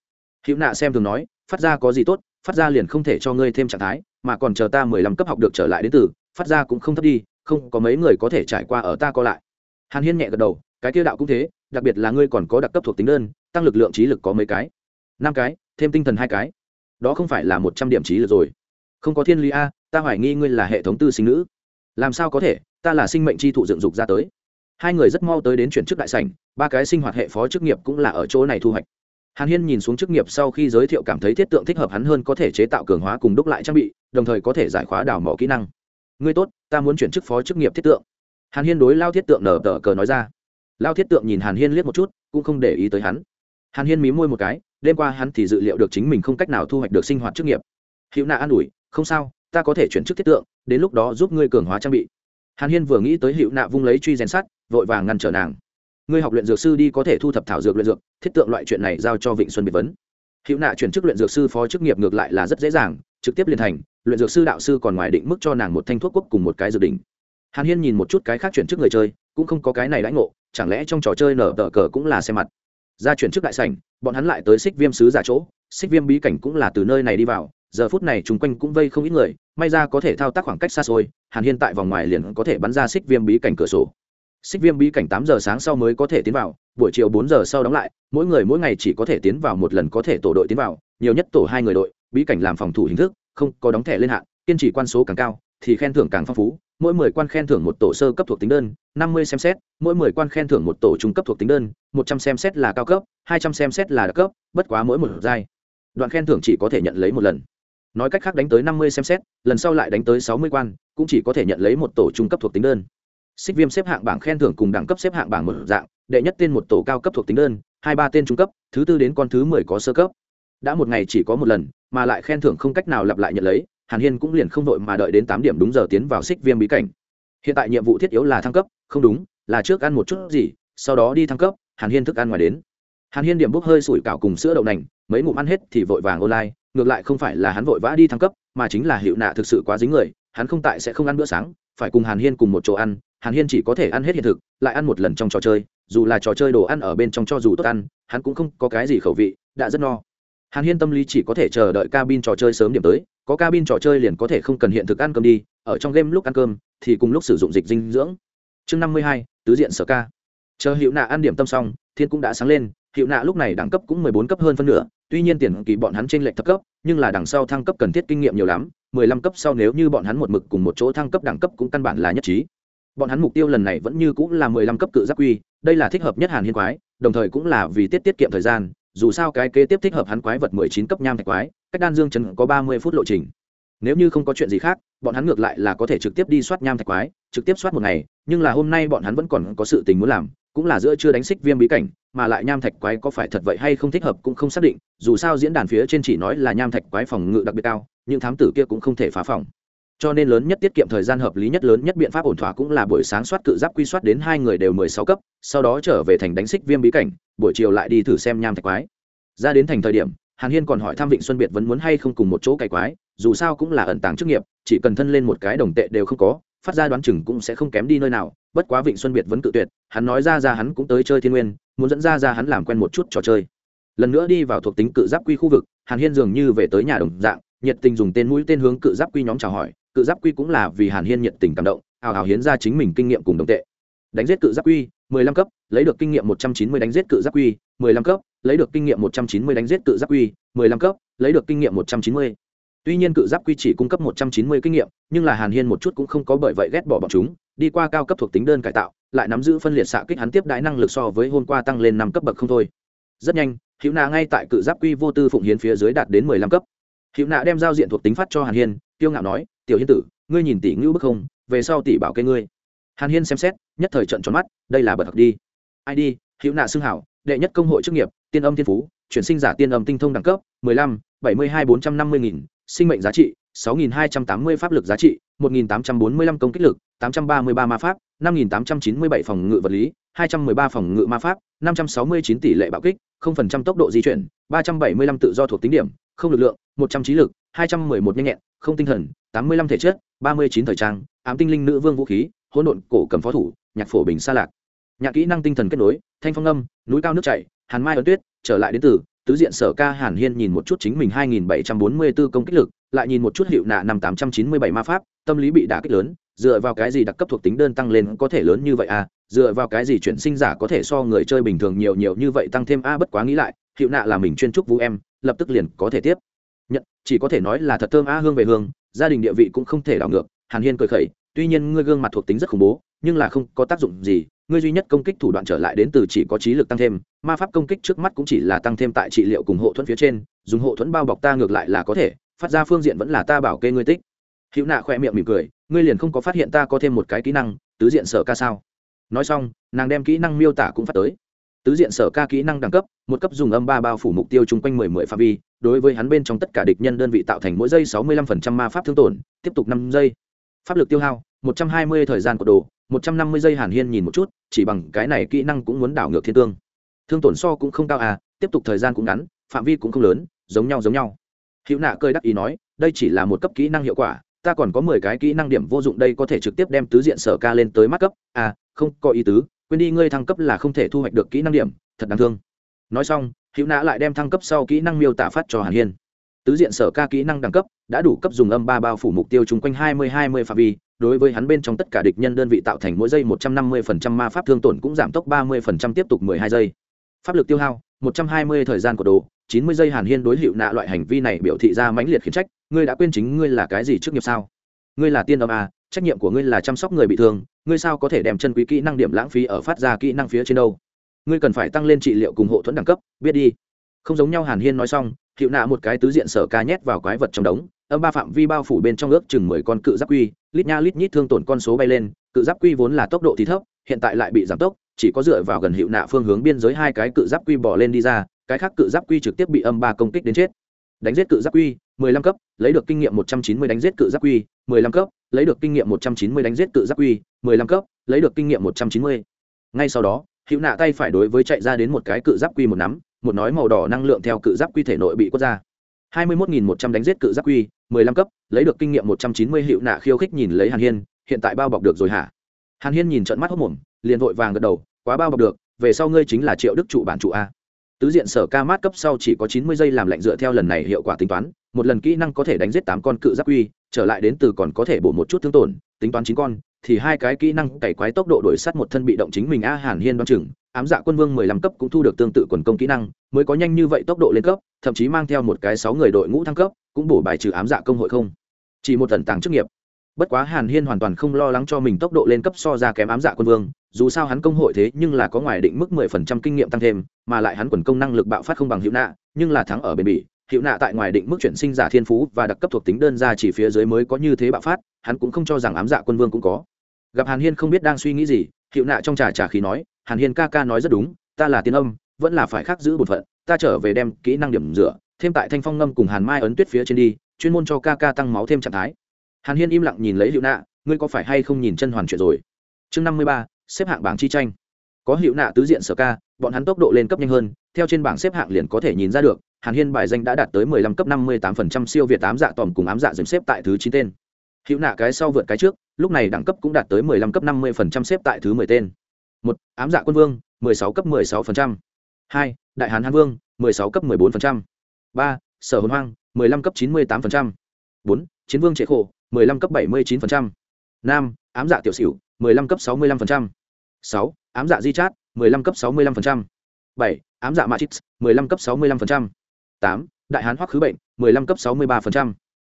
Hữu nạ xem thường nói, phát ra có gì tốt phát ra liền không thể cho ngươi thêm trạng thái, mà còn chờ ta mười lăm cấp học được trở lại đến từ, phát ra cũng không thấp đi, không có mấy người có thể trải qua ở ta co lại. Hàn hiên nhẹ gật đầu, cái kia đạo cũng thế, đặc biệt là ngươi còn có đặc cấp thuộc tính đơn, tăng lực lượng trí lực có mấy cái? Năm cái, thêm tinh thần hai cái. Đó không phải là một trăm điểm trí lực rồi. Không có thiên lý a, ta hoài nghi ngươi là hệ thống tư sinh nữ. Làm sao có thể, ta là sinh mệnh chi thụ dựng dục ra tới. Hai người rất mau tới đến chuyển chức đại sảnh, ba cái sinh hoạt hệ phó chức nghiệp cũng là ở chỗ này thu hoạch hàn hiên nhìn xuống chức nghiệp sau khi giới thiệu cảm thấy thiết tượng thích hợp hắn hơn có thể chế tạo cường hóa cùng đúc lại trang bị, đồng thời có thể giải khóa đào mỏ kỹ năng. Ngươi tốt, ta muốn chuyển chức phó chức nghiệp thiết tượng. Hàn hiên đối lao thiết tượng nở tờ cờ nói ra. Lao thiết tượng nhìn hàn hiên liếc một chút, cũng không để ý tới hắn. Hàn hiên mí môi một cái, đêm qua hắn thì dự liệu được chính mình không cách nào thu hoạch được sinh hoạt chức nghiệp. Hữu nạ an ủi, không sao, ta có thể chuyển chức thiết tượng, đến lúc đó giúp ngươi cường hóa trang bị. Hàn hiên vừa nghĩ tới hữu nạ vung lấy truy rèn sắt, vội vàng ngăn trở nàng ngươi học luyện dược sư đi có thể thu thập thảo dược luyện dược, thiết tượng loại chuyện này giao cho vịnh xuân biệt vấn. Hữu nạ chuyển chức luyện dược sư phó chức nghiệp ngược lại là rất dễ dàng, trực tiếp liền thành, luyện dược sư đạo sư còn ngoài định mức cho nàng một thanh thuốc quốc cùng một cái dự định hàn hiên nhìn một chút cái khác chuyển chức người chơi, cũng không có cái này đãi ngộ, chẳng lẽ trong trò chơi nở tờ cờ cũng là xem mặt. Ra chuyển chức đại sảnh, bọn hắn lại tới xích viêm sứ giả chỗ, xích viêm bí cảnh cũng là từ nơi này đi vào, giờ phút này chung quanh cũng vây không ít người, may ra có thể thao tác khoảng cách xa xôi, hàn hiên tại vòng ngoài liền có thể bắn ra xích viêm bí cảnh cửa sổ xích viêm bí cảnh tám giờ sáng sau mới có thể tiến vào, buổi chiều bốn giờ sau đóng lại, mỗi người mỗi ngày chỉ có thể tiến vào một lần có thể tổ đội tiến vào, nhiều nhất tổ hai người đội, bí cảnh làm phòng thủ hình thức, không có đóng thẻ lên hạn, kiên trì quan số càng cao thì khen thưởng càng phong phú, mỗi mười quan khen thưởng một tổ sơ cấp thuộc tính đơn, năm mươi xem xét, mỗi mười quan khen thưởng một tổ trung cấp thuộc tính đơn, một trăm xem xét là cao cấp, hai trăm xem xét là đặc cấp, bất quá mỗi một giai, đoạn khen thưởng chỉ có thể nhận lấy một lần. Nói cách khác đánh tới năm mươi xem xét, lần sau lại đánh tới sáu mươi quan, cũng chỉ có thể nhận lấy một tổ trung cấp thuộc tính đơn xích viêm xếp hạng bảng khen thưởng cùng đẳng cấp xếp hạng bảng một dạng, đệ nhất tên một tổ cao cấp thuộc tính đơn, hai ba tên trung cấp, thứ tư đến con thứ mười có sơ cấp. Đã một ngày chỉ có một lần, mà lại khen thưởng không cách nào lặp lại nhận lấy, hàn hiên cũng liền không đội mà đợi đến tám điểm đúng giờ tiến vào xích viêm bí cảnh. Hiện tại nhiệm vụ thiết yếu là thăng cấp, không đúng, là trước ăn một chút gì, sau đó đi thăng cấp, hàn hiên thức ăn ngoài đến. Hàn hiên điểm bốc hơi sủi cảo cùng sữa đậu nành, mấy ngụm ăn hết thì vội vàng online, ngược lại không phải là hắn vội vã đi thăng cấp, mà chính là hiệu nạ thực sự quá dính người, hắn không tại sẽ không ăn bữa sáng, phải cùng hàn hiên cùng một chỗ ăn hàn hiên chỉ có thể ăn hết hiện thực, lại ăn một lần trong trò chơi, dù là trò chơi đồ ăn ở bên trong cho dù tốt ăn, hắn cũng không có cái gì khẩu vị, đã rất no. Hàn hiên tâm lý chỉ có thể chờ đợi cabin trò chơi sớm điểm tới, có cabin trò chơi liền có thể không cần hiện thực ăn cơm đi, ở trong game lúc ăn cơm, thì cùng lúc sử dụng dịch dinh dưỡng. Chương năm mươi hai, tứ diện sở ca. Chờ hiệu nạ ăn điểm tâm xong, thiên cũng đã sáng lên hiệu nạ lúc này đẳng cấp cũng mười bốn cấp hơn phân nửa, tuy nhiên tiền kỳ bọn hắn trên lệch thấp cấp, nhưng là đằng sau thăng cấp cần thiết kinh nghiệm nhiều lắm, mười lăm cấp sau nếu như bọn hắn một mực cùng một chỗ thăng cấp đẳng cấp cũng căn bản là nhất trí bọn hắn mục tiêu lần này vẫn như cũng là mười lăm cấp cự giáp quy, đây là thích hợp nhất hàn hiên quái, đồng thời cũng là vì tiết tiết kiệm thời gian, dù sao cái kế tiếp thích hợp hắn quái vật mười chín cấp nham thạch quái, cách đan dương Trấn có ba mươi phút lộ trình. Nếu như không có chuyện gì khác, bọn hắn ngược lại là có thể trực tiếp đi soát nham thạch quái, trực tiếp soát một ngày, nhưng là hôm nay bọn hắn vẫn còn có sự tình muốn làm, cũng là giữa chưa đánh xích viêm bí cảnh, mà lại nham thạch quái có phải thật vậy hay không thích hợp cũng không xác định, dù sao diễn đàn phía trên chỉ nói là nham thạch quái phòng ngự đặc biệt cao nhưng thám tử kia cũng không thể phá phòng cho nên lớn nhất tiết kiệm thời gian hợp lý nhất lớn nhất biện pháp ổn thỏa cũng là buổi sáng soát cự giáp quy soát đến hai người đều mười sáu cấp, sau đó trở về thành đánh xích viêm bí cảnh, buổi chiều lại đi thử xem nham thạch quái. Ra đến thành thời điểm, hàn hiên còn hỏi thăm vịnh xuân biệt vẫn muốn hay không cùng một chỗ cày quái, dù sao cũng là ẩn tàng chức nghiệp, chỉ cần thân lên một cái đồng tệ đều không có, phát ra đoán chừng cũng sẽ không kém đi nơi nào, bất quá vịnh xuân biệt vẫn cự tuyệt, hắn nói ra ra hắn cũng tới chơi thiên nguyên, muốn dẫn ra ra hắn làm quen một chút trò chơi. Lần nữa đi vào thuộc tính cự giáp quy khu vực, hàn hiên dường như về tới nhà đồng dạng, nhiệt tình dùng tên mũi tên hướng cự giáp quy nhóm chào hỏi cự giáp quy cũng là vì hàn hiên nhiệt tình cảm động, hào hào hiến ra chính mình kinh nghiệm cùng đồng tệ. Đánh giết cự giáp quy, mười lăm cấp, lấy được kinh nghiệm một trăm chín mươi đánh giết cự giáp quy, mười lăm cấp, lấy được kinh nghiệm một trăm chín mươi đánh giết cự giáp quy, mười lăm cấp, lấy được kinh nghiệm một trăm chín mươi. Tuy nhiên cự giáp quy chỉ cung cấp một trăm chín mươi kinh nghiệm, nhưng là hàn hiên một chút cũng không có bởi vậy ghét bỏ bọn chúng, đi qua cao cấp thuộc tính đơn cải tạo, lại nắm giữ phân liệt xạ kích hắn tiếp đãi năng lực so với hôm qua tăng lên năm cấp bậc không thôi. Rất nhanh, hữu nạ ngay tại cự giáp quy vô tư phụng hiến phía dưới đạt đến mười lăm cấp. Hữu nạ đem giao diện thuộc tính phát cho hàn hiên tiêu ngạo nói tiểu hiên tử, ngươi nhìn tỷ ngưu bức không, về sau tỷ bảo kê ngươi. Hàn hiên xem xét, nhất thời trận tròn mắt, đây là bật thật đi. Id hữu nạ xưng hảo, đệ nhất công hội chức nghiệp, tiên âm thiên phú, chuyển sinh giả tiên âm tinh thông đẳng cấp, mười lăm, bảy mươi hai, bốn trăm năm mươi nghìn, sinh mệnh giá trị, sáu nghìn hai trăm tám mươi pháp lực giá trị, một nghìn tám trăm bốn mươi lăm công kích lực, tám trăm ba mươi ba ma pháp, năm nghìn tám trăm chín mươi bảy phòng ngự vật lý, hai trăm mười ba phòng ngự ma pháp, năm trăm sáu mươi chín tỷ lệ bạo kích, không phần trăm tốc độ di chuyển, ba trăm bảy mươi lăm tự do thuộc tính điểm, không lực lượng, một trăm trí lực hai trăm mười một nhanh nhẹn, không tinh thần, tám mươi lăm thể chất, ba mươi chín thời trang, ám tinh linh nữ vương vũ khí, hỗn độn cổ cầm phó thủ, nhạc phổ bình xa lạc. Nhạc kỹ năng tinh thần kết nối, thanh phong âm, núi cao nước chảy, hàn mai ấn tuyết, trở lại đến từ, tứ diện sở ca hàn hiên nhìn một chút chính mình hai nghìn bảy trăm bốn mươi 2744 công kích lực, lại nhìn một chút hiệu nạ năm tám trăm chín mươi bảy ma pháp, tâm lý bị đả kích lớn, dựa vào cái gì đặc cấp thuộc tính đơn tăng lên có thể lớn như vậy à? Dựa vào cái gì chuyển sinh giả có thể so người chơi bình thường nhiều nhiều như vậy tăng thêm a bất quá nghĩ lại, hiệu nạ là mình chuyên trúc vũ em, lập tức liền có thể tiếp chỉ có thể nói là thật thơm a hương về hương, gia đình địa vị cũng không thể đảo ngược, hàn hiên cười khẩy, tuy nhiên ngươi gương mặt thuộc tính rất khủng bố, nhưng là không có tác dụng gì, ngươi duy nhất công kích thủ đoạn trở lại đến từ chỉ có trí lực tăng thêm, ma pháp công kích trước mắt cũng chỉ là tăng thêm tại trị liệu cùng hộ thuẫn phía trên, dùng hộ thuẫn bao bọc ta ngược lại là có thể, phát ra phương diện vẫn là ta bảo kê ngươi tích. Hữu nạ khoe miệng mỉm cười, ngươi liền không có phát hiện ta có thêm một cái kỹ năng, tứ diện sở ca sao? Nói xong, nàng đem kỹ năng miêu tả cũng phát tới tứ diện sở ca kỹ năng đẳng cấp, một cấp dùng âm ba bao phủ mục tiêu chung quanh mười mười phạm vi, đối với hắn bên trong tất cả địch nhân đơn vị tạo thành mỗi giây sáu mươi lăm phần trăm ma pháp thương tổn, tiếp tục năm giây. Pháp lực tiêu hao, một trăm hai mươi thời gian của đồ, một trăm năm mươi giây hàn hiên nhìn một chút, chỉ bằng cái này kỹ năng cũng muốn đảo ngược thiên tương. Thương tổn so cũng không cao à tiếp tục thời gian cũng ngắn, phạm vi cũng không lớn, giống nhau giống nhau. Hữu nạ cơi đắc ý nói, đây chỉ là một cấp kỹ năng hiệu quả, ta còn có mười cái kỹ năng điểm vô dụng đây có thể trực tiếp đem tứ diện sở ca lên tới mắt cấp. À không, có ý tứ quên đi ngươi thăng cấp là không thể thu hoạch được kỹ năng điểm thật đáng thương. Nói xong hữu nã lại đem thăng cấp sau kỹ năng miêu tả phát cho hàn hiên. Tứ diện sở ca kỹ năng đẳng cấp đã đủ cấp dùng âm ba bao phủ mục tiêu chung quanh hai mươi hai mươi phạm vi đối với hắn bên trong tất cả địch nhân đơn vị tạo thành mỗi giây một trăm năm mươi phần trăm ma pháp thương tổn cũng giảm tốc ba mươi phần trăm tiếp tục mười hai giây. Pháp lực tiêu hao một trăm hai mươi thời gian của đồ chín mươi giây hàn hiên đối hiệu nạ loại hành vi này biểu thị ra mãnh liệt khiển trách ngươi đã quên chính ngươi là cái gì trước nghiệp sao? Ngươi là tiên âm à, trách nhiệm của ngươi là chăm sóc người bị thương ngươi sao có thể đem chân quý kỹ năng điểm lãng phí ở phát ra kỹ năng phía trên đâu? Ngươi cần phải tăng lên trị liệu cùng hộ thuẫn đẳng cấp, biết đi. Không giống nhau hàn hiên nói xong hiệu nạ một cái tứ diện sở ca nhét vào quái vật trong đống, âm ba phạm vi bao phủ bên trong ước chừng mười con cự giáp quy, lít nha lít nhít thương tổn con số bay lên, cự giáp quy vốn là tốc độ thì thấp, hiện tại lại bị giảm tốc, chỉ có dựa vào gần hiệu nạ phương hướng biên giới hai cái cự giáp quy bỏ lên đi ra, cái khác cự giáp quy trực tiếp bị âm ba công kích đến chết. Đánh giết cự giáp quy, mười lăm cấp, lấy được kinh nghiệm một trăm chín mươi đánh giết cự giáp quy mười lăm cấp, lấy được kinh nghiệm một trăm chín mươi đánh giết cự giác quy mười lăm cấp, lấy được kinh nghiệm một trăm chín mươi. Ngay sau đó, hữu nạ tay phải đối với chạy ra đến một cái cự giáp quy một nắm, một nói màu đỏ năng lượng theo cự giáp quy thể nội bị quất ra. hai mươi mốt nghìn một trăm đánh giết cự giáp quy, mười lăm cấp, lấy được kinh nghiệm một trăm chín mươi hiệu nạ khiêu khích nhìn lấy hàn hiên, hiện tại bao bọc được rồi hả? Hàn hiên nhìn trận mắt hốt mồm, liền vội vàng gật đầu, quá bao bọc được, về sau ngươi chính là triệu đức trụ bản trụ a. Tứ diện sở ca mát cấp sau chỉ có chín mươi giây làm lạnh dựa theo lần này hiệu quả tính toán, một lần kỹ năng có thể đánh giết tám con cự giáp quy trở lại đến từ còn có thể bổ một chút thương tổn, tính toán chín con, thì hai cái kỹ năng cày quái tốc độ đổi sắt một thân bị động chính mình a hàn hiên đoán chừng, ám dạ quân vương mười lăm cấp cũng thu được tương tự quần công kỹ năng, mới có nhanh như vậy tốc độ lên cấp, thậm chí mang theo một cái sáu người đội ngũ thăng cấp, cũng bổ bài trừ ám dạ công hội không. Chỉ một tần tàng chức nghiệp. Bất quá hàn hiên hoàn toàn không lo lắng cho mình tốc độ lên cấp so ra kém ám dạ quân vương, dù sao hắn công hội thế nhưng là có ngoài định mức mười phần trăm kinh nghiệm tăng thêm, mà lại hắn quần công năng lực bạo phát không bằng hữu nạ nhưng là thắng ở bền bỉ hiệu nạ tại ngoài định mức chuyển sinh giả thiên phú và đặc cấp thuộc tính đơn ra chỉ phía dưới mới có như thế bạo phát, hắn cũng không cho rằng ám dạ quân vương cũng có. Gặp hàn hiên không biết đang suy nghĩ gì hiệu nạ trong trà trà khí nói, hàn hiên ca ca nói rất đúng, ta là tiên âm, vẫn là phải khác giữ bổn phận, ta trở về đem kỹ năng điểm rửa, thêm tại thanh phong ngâm cùng hàn mai ấn tuyết phía trên đi, chuyên môn cho ca ca tăng máu thêm trạng thái. Hàn hiên im lặng nhìn lấy hiệu nạ, ngươi có phải hay không nhìn chân hoàn chuyện rồi? Chương năm mươi ba, xếp hạng bảng chi tranh. Có hiệu nạ tứ diện sở ca, bọn hắn tốc độ lên cấp nhanh hơn, theo trên bảng xếp hạng liền có thể nhìn ra được hàn hiên bài danh đã đạt tới 15 cấp 58% siêu việt ám dạ tòm cùng ám dạ dừng xếp tại thứ 9 tên hữu nạ cái sau vượt cái trước lúc này đẳng cấp cũng đạt tới 15 cấp 50% xếp tại thứ mười tên 1. ám dạ quân vương 16 cấp 16%. 2. đại hán hán vương 16 cấp 14%. 3. sở hồn hoang 15 cấp 98%. 4. chiến vương trệ khổ 15 cấp 79%. 5. ám dạ tiểu sửu 15 cấp 65%. 6. ám dạ di chát 15 cấp 65%. 7. Ám dạ Matrix, 15 cấp 65% tám, đại hán hoắc khứ bệnh, mười lăm cấp sáu mươi ba phần trăm.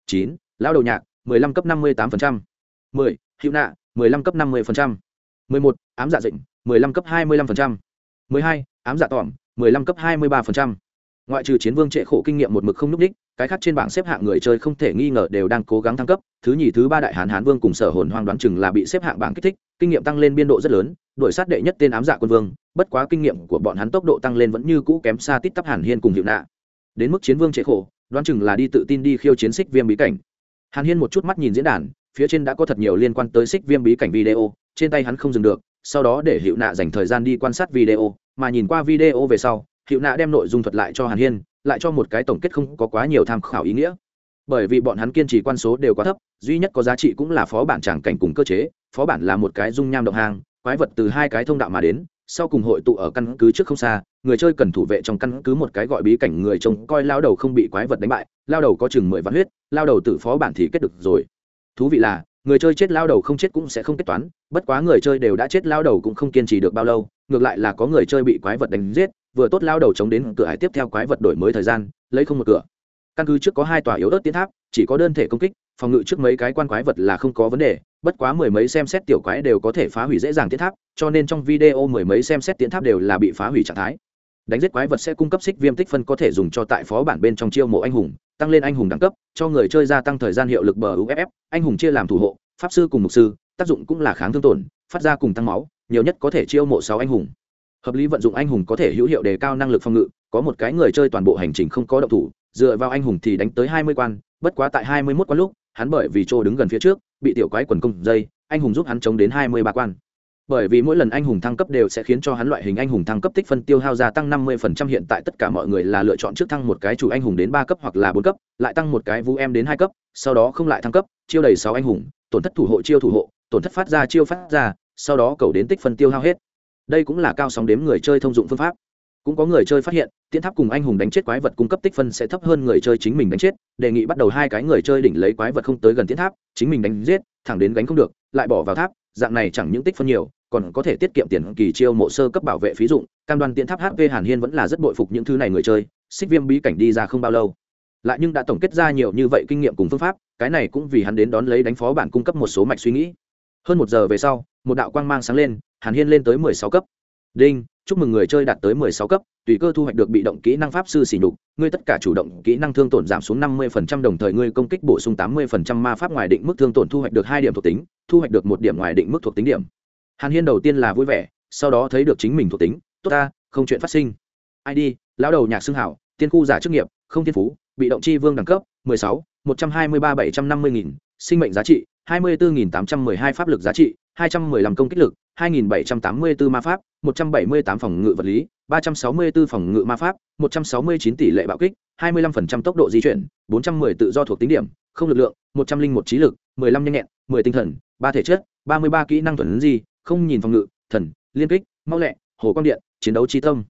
chín đầu nhạc, mười lăm cấp năm mươi tám phần trăm. mười, hữu nạ, mười lăm cấp năm mươi phần trăm. mười một, ám dạ dịnh, mười lăm cấp hai mươi lăm phần trăm. mười hai, ám dạ tỏm, mười lăm cấp hai mươi ba phần trăm. ngoại trừ chiến vương trệ khổ kinh nghiệm một mực không n đích, cái khác trên bảng xếp hạng người chơi không thể nghi ngờ đều đang cố gắng thăng cấp. thứ nhì, thứ ba đại hán hán vương cùng sở hồn hoang đoán chừng là bị xếp hạng bảng kích thích, kinh nghiệm tăng lên biên độ rất lớn đổi sát đệ nhất tên ám dạ quân vương. bất quá kinh nghiệm của bọn hắn tốc độ tăng lên vẫn như cũ kém xa tít tắp hàn hiên cùng hiệu nạ đến mức chiến vương trệ khổ, đoán chừng là đi tự tin đi khiêu chiến xích viêm bí cảnh. Hàn hiên một chút mắt nhìn diễn đàn, phía trên đã có thật nhiều liên quan tới xích viêm bí cảnh video, trên tay hắn không dừng được, sau đó để hiệu nạ dành thời gian đi quan sát video, mà nhìn qua video về sau hiệu nạ đem nội dung thuật lại cho hàn hiên, lại cho một cái tổng kết không có quá nhiều tham khảo ý nghĩa. Bởi vì bọn hắn kiên trì quan số đều quá thấp, duy nhất có giá trị cũng là phó bản tràng cảnh cùng cơ chế, phó bản là một cái dung nham động hang, quái vật từ hai cái thông đạo mà đến sau cùng hội tụ ở căn cứ trước không xa, người chơi cần thủ vệ trong căn cứ một cái gọi bí cảnh người trông coi lao đầu không bị quái vật đánh bại, lao đầu có chừng mười vạn huyết, lao đầu tự phó bản thì kết được rồi. Thú vị là, người chơi chết lao đầu không chết cũng sẽ không kết toán, bất quá người chơi đều đã chết lao đầu cũng không kiên trì được bao lâu, ngược lại là có người chơi bị quái vật đánh giết, vừa tốt lao đầu chống đến cửa hải tiếp theo quái vật đổi mới thời gian, lấy không một cửa. Căn cứ trước có hai tòa yếu ớt tiến tháp, chỉ có đơn thể công kích, phòng ngự trước mấy cái quan quái vật là không có vấn đề bất quá mười mấy xem xét tiểu quái đều có thể phá hủy dễ dàng tiến tháp, cho nên trong video mười mấy xem xét tiến tháp đều là bị phá hủy trạng thái. Đánh giết quái vật sẽ cung cấp xích viêm tích phân có thể dùng cho tại phó bản bên trong chiêu mộ anh hùng, tăng lên anh hùng đẳng cấp, cho người chơi gia tăng thời gian hiệu lực bờ uff anh hùng chia làm thủ hộ, pháp sư cùng mục sư, tác dụng cũng là kháng thương tổn, phát ra cùng tăng máu, nhiều nhất có thể chiêu mộ sáu anh hùng. Hợp lý vận dụng anh hùng có thể hữu hiệu đề cao năng lực phòng ngự, có một cái người chơi toàn bộ hành trình không có động thủ, dựa vào anh hùng thì đánh tới hai mươi quan, bất quá tại hai mươi mốt quan lúc, hắn bởi vì chỗ đứng gần phía trước bị tiểu quái quần công dây, anh hùng giúp hắn chống đến hai mươi ba quan. Bởi vì mỗi lần anh hùng thăng cấp đều sẽ khiến cho hắn loại hình anh hùng thăng cấp tích phân tiêu hao gia tăng năm mươi phần trăm hiện tại tất cả mọi người là lựa chọn trước thăng một cái chủ anh hùng đến ba cấp hoặc là bốn cấp, lại tăng một cái vũ em đến hai cấp, sau đó không lại thăng cấp, chiêu đầy sáu anh hùng, tổn thất thủ hộ chiêu thủ hộ, tổn thất phát ra chiêu phát ra, sau đó cầu đến tích phân tiêu hao hết. Đây cũng là cao sóng đếm người chơi thông dụng phương pháp cũng có người chơi phát hiện tiến tháp cùng anh hùng đánh chết quái vật cung cấp tích phân sẽ thấp hơn người chơi chính mình đánh chết, đề nghị bắt đầu hai cái người chơi đỉnh lấy quái vật không tới gần tiến tháp, chính mình đánh giết, thẳng đến gánh không được, lại bỏ vào tháp, dạng này chẳng những tích phân nhiều, còn có thể tiết kiệm tiền kỳ chiêu mộ sơ cấp bảo vệ phí dụng, cam đoan tiến tháp hp hàn hiên vẫn là rất bội phục những thứ này người chơi, xích viêm bí cảnh đi ra không bao lâu. Lại nhưng đã tổng kết ra nhiều như vậy kinh nghiệm cùng phương pháp, cái này cũng vì hắn đến đón lấy đánh phó bản cung cấp một số mạch suy nghĩ. Hơn một giờ về sau, một đạo quang mang sáng lên, hàn hiên lên tới mười sáu cấp. Đinh! Chúc mừng người chơi đạt tới mười sáu cấp, tùy cơ thu hoạch được bị động kỹ năng pháp sư xỉ nhục, ngươi tất cả chủ động kỹ năng thương tổn giảm xuống năm mươi phần trăm đồng thời ngươi công kích bổ sung tám mươi phần trăm ma pháp ngoài định mức thương tổn thu hoạch được hai điểm thuộc tính, thu hoạch được một điểm ngoài định mức thuộc tính điểm. Hàn hiên đầu tiên là vui vẻ, sau đó thấy được chính mình thuộc tính, tốt ta, không chuyện phát sinh. Id lão đầu nhạc xưng hảo, tiên khu giả chức nghiệp, không thiên phú, bị động chi vương đẳng cấp, mười sáu, một trăm hai mươi ba bảy trăm năm mươi nghìn, sinh mệnh giá trị hai mươi bốn nghìn tám trăm mười hai pháp lực giá trị hai trăm mười lăm công kích lực hai nghìn bảy trăm tám mươi bốn ma pháp một trăm bảy mươi tám phòng ngự vật lý ba trăm sáu mươi bốn phòng ngự ma pháp một trăm sáu mươi chín tỷ lệ bạo kích hai mươi lăm phần trăm tốc độ di chuyển bốn trăm mười tự do thuộc tính điểm không lực lượng một trăm linh một trí lực mười lăm nhanh nhẹn mười tinh thần ba thể chất ba mươi ba kỹ năng thuần gì, không nhìn phòng ngự thần liên kích mau lẹ hồ quang điện chiến đấu trí tâm.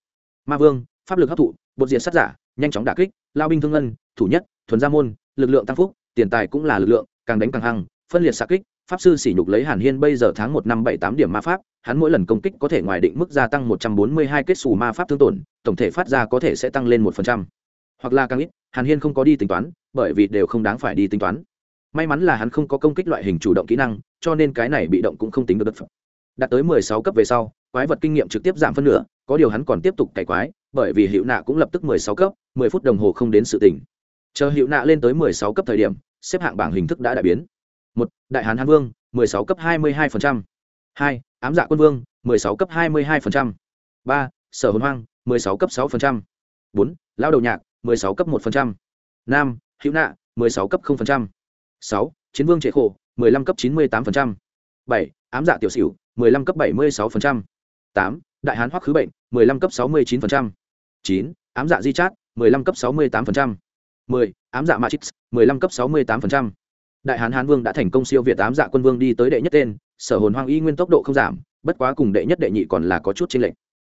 Ma vương pháp lực hấp thụ bột diệt sát giả nhanh chóng đả kích lao binh thương ngân thủ nhất thuần gia môn lực lượng tăng phúc tiền tài cũng là lực lượng càng đánh càng hăng phân liệt xạ kích, pháp sư sỉ nhục lấy hàn hiên bây giờ tháng một năm bảy tám điểm ma pháp, hắn mỗi lần công kích có thể ngoài định mức gia tăng một trăm bốn mươi hai kết xù ma pháp thương tổn, tổng thể phát ra có thể sẽ tăng lên một phần trăm. Hoặc là càng ít, hàn hiên không có đi tính toán, bởi vì đều không đáng phải đi tính toán. May mắn là hắn không có công kích loại hình chủ động kỹ năng, cho nên cái này bị động cũng không tính được đất phẩm đạt tới mười sáu cấp về sau, quái vật kinh nghiệm trực tiếp giảm phân nửa, có điều hắn còn tiếp tục cày quái, bởi vì hiệu nạ cũng lập tức mười sáu cấp, mười phút đồng hồ không đến sự tỉnh. Chờ hiệu nạ lên tới mười sáu cấp thời điểm, xếp hạng bảng hình thức đã đại biến một đại hán hán vương mười sáu cấp hai mươi hai hai ám dạ quân vương mười sáu cấp hai mươi hai ba sở hồn hoang 16 cấp 6%. 4. lao đầu nhạc 16 cấp 1%. năm hữu nạ 16 cấp 0%. 6. chiến vương trệ khổ 15 cấp 98%. 7. ám dạ tiểu xỉu 15 cấp 76%. 8. đại hán hoắc khứ bệnh 15 cấp 69%. 9. ám dạ di chát 15 cấp 68%. 10. ám dạ matrix 15 cấp 68% đại hán hán vương đã thành công siêu việt ám dạ quân vương đi tới đệ nhất tên, sở hồn hoang y nguyên tốc độ không giảm, bất quá cùng đệ nhất đệ nhị còn là có chút chênh lệch.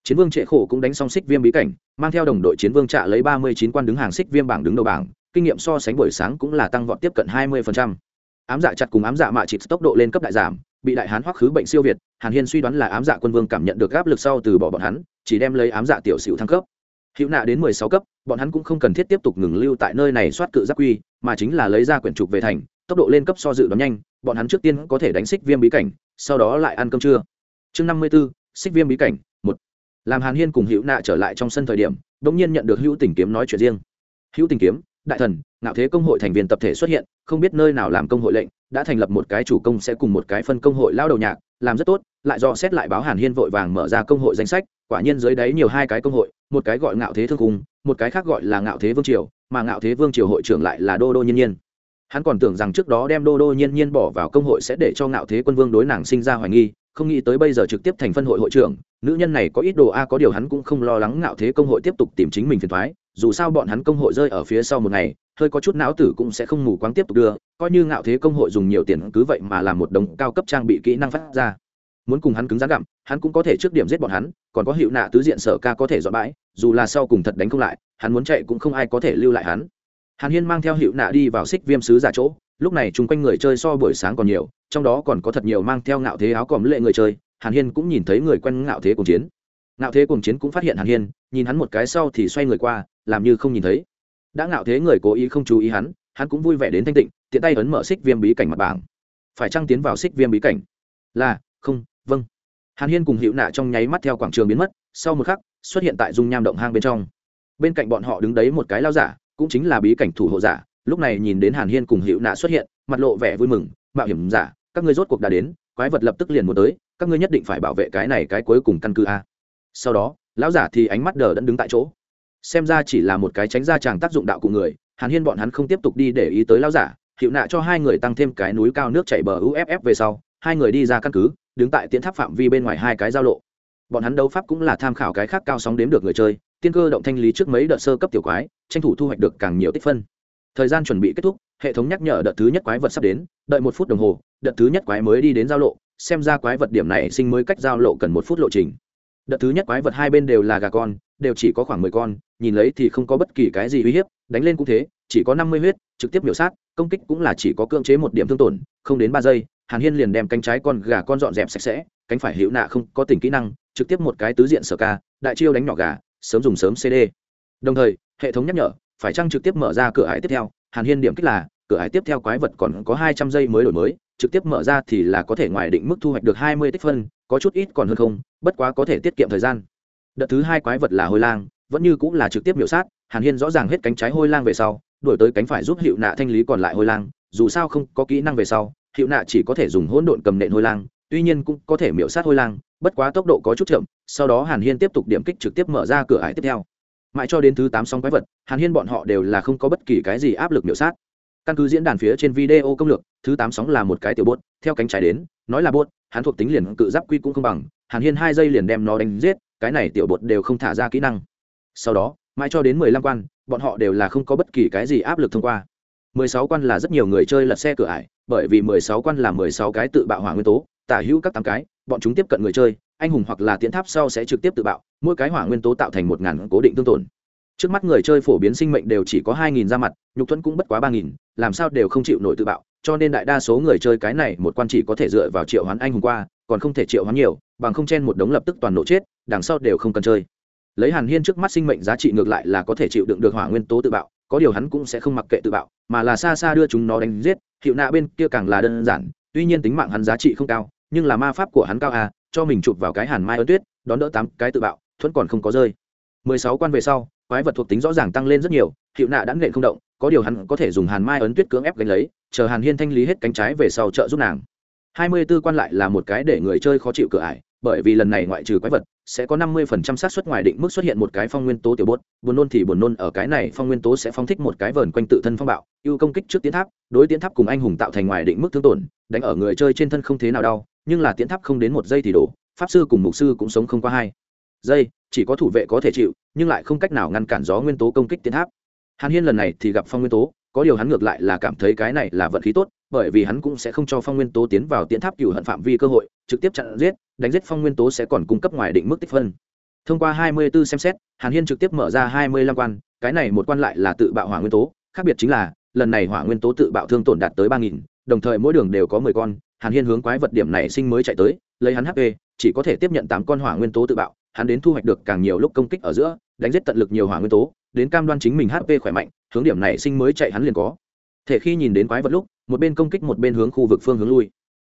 Chiến vương trệ khổ cũng đánh xong xích viêm bí cảnh, mang theo đồng đội chiến vương trạ lấy ba mươi chín quan đứng hàng xích viêm bảng đứng đầu bảng, kinh nghiệm so sánh buổi sáng cũng là tăng vọt tiếp cận hai mươi ám dạ chặt cùng ám dạ mạ chịt tốc độ lên cấp đại giảm, bị đại hán hoắc khứ bệnh siêu việt, hàn hiên suy đoán là ám dạ quân vương cảm nhận được áp lực sau từ bỏ bọn hắn, chỉ đem lấy ám dạ tiểu sửu thăng cấp. Hữu nạ đến mười sáu cấp, bọn hắn cũng không cần thiết tiếp tục ngừng lưu tại nơi này soát cự giác quy mà chính là lấy ra quyển trục về thành, tốc độ lên cấp so dự đoán nhanh, bọn hắn trước tiên có thể đánh xích viêm bí cảnh, sau đó lại ăn cơm trưa. Chương năm mươi b ố xích viêm bí cảnh, một. Làm hàn hiên cùng hữu nạ trở lại trong sân thời điểm đ ỗ n g nhiên nhận được hữu tình kiếm nói chuyện riêng. Hữu tình kiếm, đại thần, ngạo thế công hội thành viên tập thể xuất hiện, không biết nơi nào làm công hội lệnh, đã thành lập một cái chủ công sẽ cùng một cái phân công hội lao đầu nhạc, làm rất tốt, lại do xét lại báo hàn hiên vội vàng mở ra công hội danh sách, quả nhiên dưới đáy nhiều hai cái công hội, một cái gọi ngạo thế thương cung một cái khác gọi là ngạo thế vương triều, mà ngạo thế vương triều hội trưởng lại là đô đô nhiên nhiên. Hắn còn tưởng rằng trước đó đem đô đô nhiên nhiên bỏ vào công hội sẽ để cho ngạo thế quân vương đối nàng sinh ra hoài nghi, không nghĩ tới bây giờ trực tiếp thành phân hội hội trưởng, nữ nhân này có ít đồ a, có điều hắn cũng không lo lắng ngạo thế công hội tiếp tục tìm chính mình phiền thoái dù sao bọn hắn công hội rơi ở phía sau một ngày, hơi có chút não tử cũng sẽ không mù quáng tiếp tục đưa, coi như ngạo thế công hội dùng nhiều tiền cứ vậy mà làm một đồng cao cấp trang bị kỹ năng phát ra. Muốn cùng hắn cứng rắn gặm, hắn cũng có thể trước điểm giết bọn hắn còn có hiệu nạ tứ diện sở ca có thể dọn bãi, dù là sau cùng thật đánh không lại, hắn muốn chạy cũng không ai có thể lưu lại hắn. Hàn hiên mang theo hiệu nạ đi vào xích viêm sứ giả chỗ, lúc này chung quanh người chơi so buổi sáng còn nhiều, trong đó còn có thật nhiều mang theo ngạo thế áo còm lệ người chơi, hàn hiên cũng nhìn thấy người quen ngạo thế cùng chiến. Ngạo thế cùng chiến cũng phát hiện hàn hiên, nhìn hắn một cái sau thì xoay người qua, làm như không nhìn thấy. Đã ngạo thế người cố ý không chú ý hắn hắn cũng vui vẻ đến thanh tịnh, tiện tay ấn mở xích viêm bí cảnh mặt bảng. Phải trăng tiến vào xích viêm bí cảnh? Là, không vâng hàn hiên cùng hữu nạ trong nháy mắt theo quảng trường biến mất, sau một khắc, xuất hiện tại dung nham động hang bên trong. Bên cạnh bọn họ đứng đấy một cái lao giả, cũng chính là bí cảnh thủ hộ giả, lúc này nhìn đến hàn hiên cùng hữu nạ xuất hiện, mặt lộ vẻ vui mừng, mạo hiểm giả, các ngươi rốt cuộc đã đến, quái vật lập tức liền muốn tới, các ngươi nhất định phải bảo vệ cái này cái cuối cùng căn cứ a. Sau đó, lão giả thì ánh mắt đờ đẫn đứng tại chỗ. Xem ra chỉ là một cái tránh ra chàng tác dụng đạo cụ người, hàn hiên bọn hắn không tiếp tục đi để ý tới lão giả hiệu nạ cho hai người tăng thêm cái núi cao nước chảy bờ uff về sau, hai người đi ra căn cứ đứng tại tiến tháp phạm vi bên ngoài hai cái giao lộ. Bọn hắn đấu pháp cũng là tham khảo cái khác cao sóng đếm được người chơi, tiên cơ động thanh lý trước mấy đợt sơ cấp tiểu quái, tranh thủ thu hoạch được càng nhiều tích phân. Thời gian chuẩn bị kết thúc, hệ thống nhắc nhở đợt thứ nhất quái vật sắp đến, đợi một phút đồng hồ, đợt thứ nhất quái mới đi đến giao lộ, xem ra quái vật điểm này sinh mới cách giao lộ cần một phút lộ trình. Đợt thứ nhất quái vật hai bên đều là gà con, đều chỉ có khoảng mười con, nhìn lấy thì không có bất kỳ cái gì uy hiếp, đánh lên cũng thế, chỉ có năm mươi huyết, trực tiếp miểu sát, công kích cũng là chỉ có cưỡng chế một điểm thương tổn, không đến ba giây hàn hiên liền đem cánh trái con gà con dọn dẹp sạch sẽ, cánh phải hữu nạ không có tình kỹ năng, trực tiếp một cái tứ diện sở ca, đại chiêu đánh nhỏ gà, sớm dùng sớm cd đồng thời, hệ thống nhắc nhở, phải chăng trực tiếp mở ra cửa hải tiếp theo? Hàn hiên điểm kích là, cửa hải tiếp theo quái vật còn có hai trăm giây mới đổi mới, trực tiếp mở ra thì là có thể ngoài định mức thu hoạch được hai mươi tích phân, có chút ít còn hơn không, bất quá có thể tiết kiệm thời gian. Đợt thứ hai quái vật là hôi lang, vẫn như cũng là trực tiếp miểu sát, hàn hiên rõ ràng hết cánh trái hôi lang về sau, đổi tới cánh phải giúp hiệu nạ thanh lý còn lại hôi lang, dù sao không có kỹ năng về sau hiệu nạ chỉ có thể dùng hỗn độn cầm nện hôi lang, tuy nhiên cũng có thể miễu sát hôi lang, bất quá tốc độ có chút chậm, sau đó hàn hiên tiếp tục điểm kích trực tiếp mở ra cửa ải tiếp theo. Mãi cho đến thứ tám xong quái vật, hàn hiên bọn họ đều là không có bất kỳ cái gì áp lực miễu sát. Căn cứ diễn đàn phía trên video công lược, thứ tám sóng là một cái tiểu bốt theo cánh trái đến, nói là bốt hắn thuộc tính liền cự giáp quy cũng không bằng, hàn hiên hai giây liền đem nó đánh giết, cái này tiểu bột đều không thả ra kỹ năng. Sau đó, mãi cho đến mười lăm quan, bọn họ đều là không có bất kỳ cái gì áp lực thông qua. Mười sáu quan là rất nhiều người chơi lật xe cửa ải bởi vì mười sáu quan là mười sáu cái tự bạo hỏa nguyên tố, tả hữu các tám cái, bọn chúng tiếp cận người chơi, anh hùng hoặc là tiến tháp sau sẽ trực tiếp tự bạo, mỗi cái hỏa nguyên tố tạo thành một ngàn cố định tương tổn. Trước mắt người chơi phổ biến sinh mệnh đều chỉ có hai nghìn ra mặt, nhục thuẫn cũng bất quá ba nghìn, làm sao đều không chịu nổi tự bạo, cho nên đại đa số người chơi cái này một quan chỉ có thể dựa vào triệu hoán anh hùng qua, còn không thể triệu hoán nhiều, bằng không chen một đống lập tức toàn nổ chết, đằng sau đều không cần chơi. Lấy hàn hiên trước mắt sinh mệnh giá trị ngược lại là có thể chịu đựng được hỏa nguyên tố tự bạo có điều hắn cũng sẽ không mặc kệ tự bạo, mà là xa xa đưa chúng nó đánh giết, hiệu nạ bên kia càng là đơn giản, tuy nhiên tính mạng hắn giá trị không cao, nhưng là ma pháp của hắn cao à cho mình chụp vào cái hàn mai ấn tuyết, đón đỡ tám cái tự bạo, thuẫn còn không có rơi. Mười sáu quan về sau, quái vật thuộc tính rõ ràng tăng lên rất nhiều, hiệu nạ đã nện không động, có điều hắn có thể dùng hàn mai ấn tuyết cưỡng ép gánh lấy, chờ hàn hiên thanh lý hết cánh trái về sau trợ giúp nàng. Hai mươi 24 quan lại là một cái để người chơi khó chịu cửa ải bởi vì lần này ngoại trừ quái vật, sẽ có năm mươi phần trăm xác suất ngoài định mức xuất hiện một cái phong nguyên tố tiểu bốt buồn nôn thì buồn nôn, ở cái này phong nguyên tố sẽ phóng thích một cái vờn quanh tự thân phong bạo, ưu công kích trước tiến tháp, đối tiến tháp cùng anh hùng tạo thành ngoài định mức thương tổn, đánh ở người chơi trên thân không thế nào đau, nhưng là tiến tháp không đến một giây thì đổ, pháp sư cùng mục sư cũng sống không qua hai giây, chỉ có thủ vệ có thể chịu, nhưng lại không cách nào ngăn cản gió nguyên tố công kích tiến tháp. Hàn hiên lần này thì gặp phong nguyên tố, có điều hắn ngược lại là cảm thấy cái này là vận khí tốt bởi vì hắn cũng sẽ không cho phong nguyên tố tiến vào tiến tháp cựu hận phạm vi cơ hội, trực tiếp chặn giết, đánh giết phong nguyên tố sẽ còn cung cấp ngoài định mức tích phân. Thông qua 24 xem xét, hàn hiên trực tiếp mở ra 25 quan, cái này một quan lại là tự bạo hỏa nguyên tố, khác biệt chính là, lần này hỏa nguyên tố tự bạo thương tổn đạt tới ba nghìn, đồng thời mỗi đường đều có 10 con, hàn hiên hướng quái vật điểm này sinh mới chạy tới, lấy hắn hp chỉ có thể tiếp nhận tám con hỏa nguyên tố tự bạo, hắn đến thu hoạch được càng nhiều lúc công kích ở giữa, đánh giết tận lực nhiều hỏa nguyên tố, đến cam đoan chính mình hp khỏe mạnh, hướng điểm này sinh mới chạy hắn liền có thể khi nhìn đến quái vật lúc, một bên công kích một bên hướng khu vực phương hướng lui.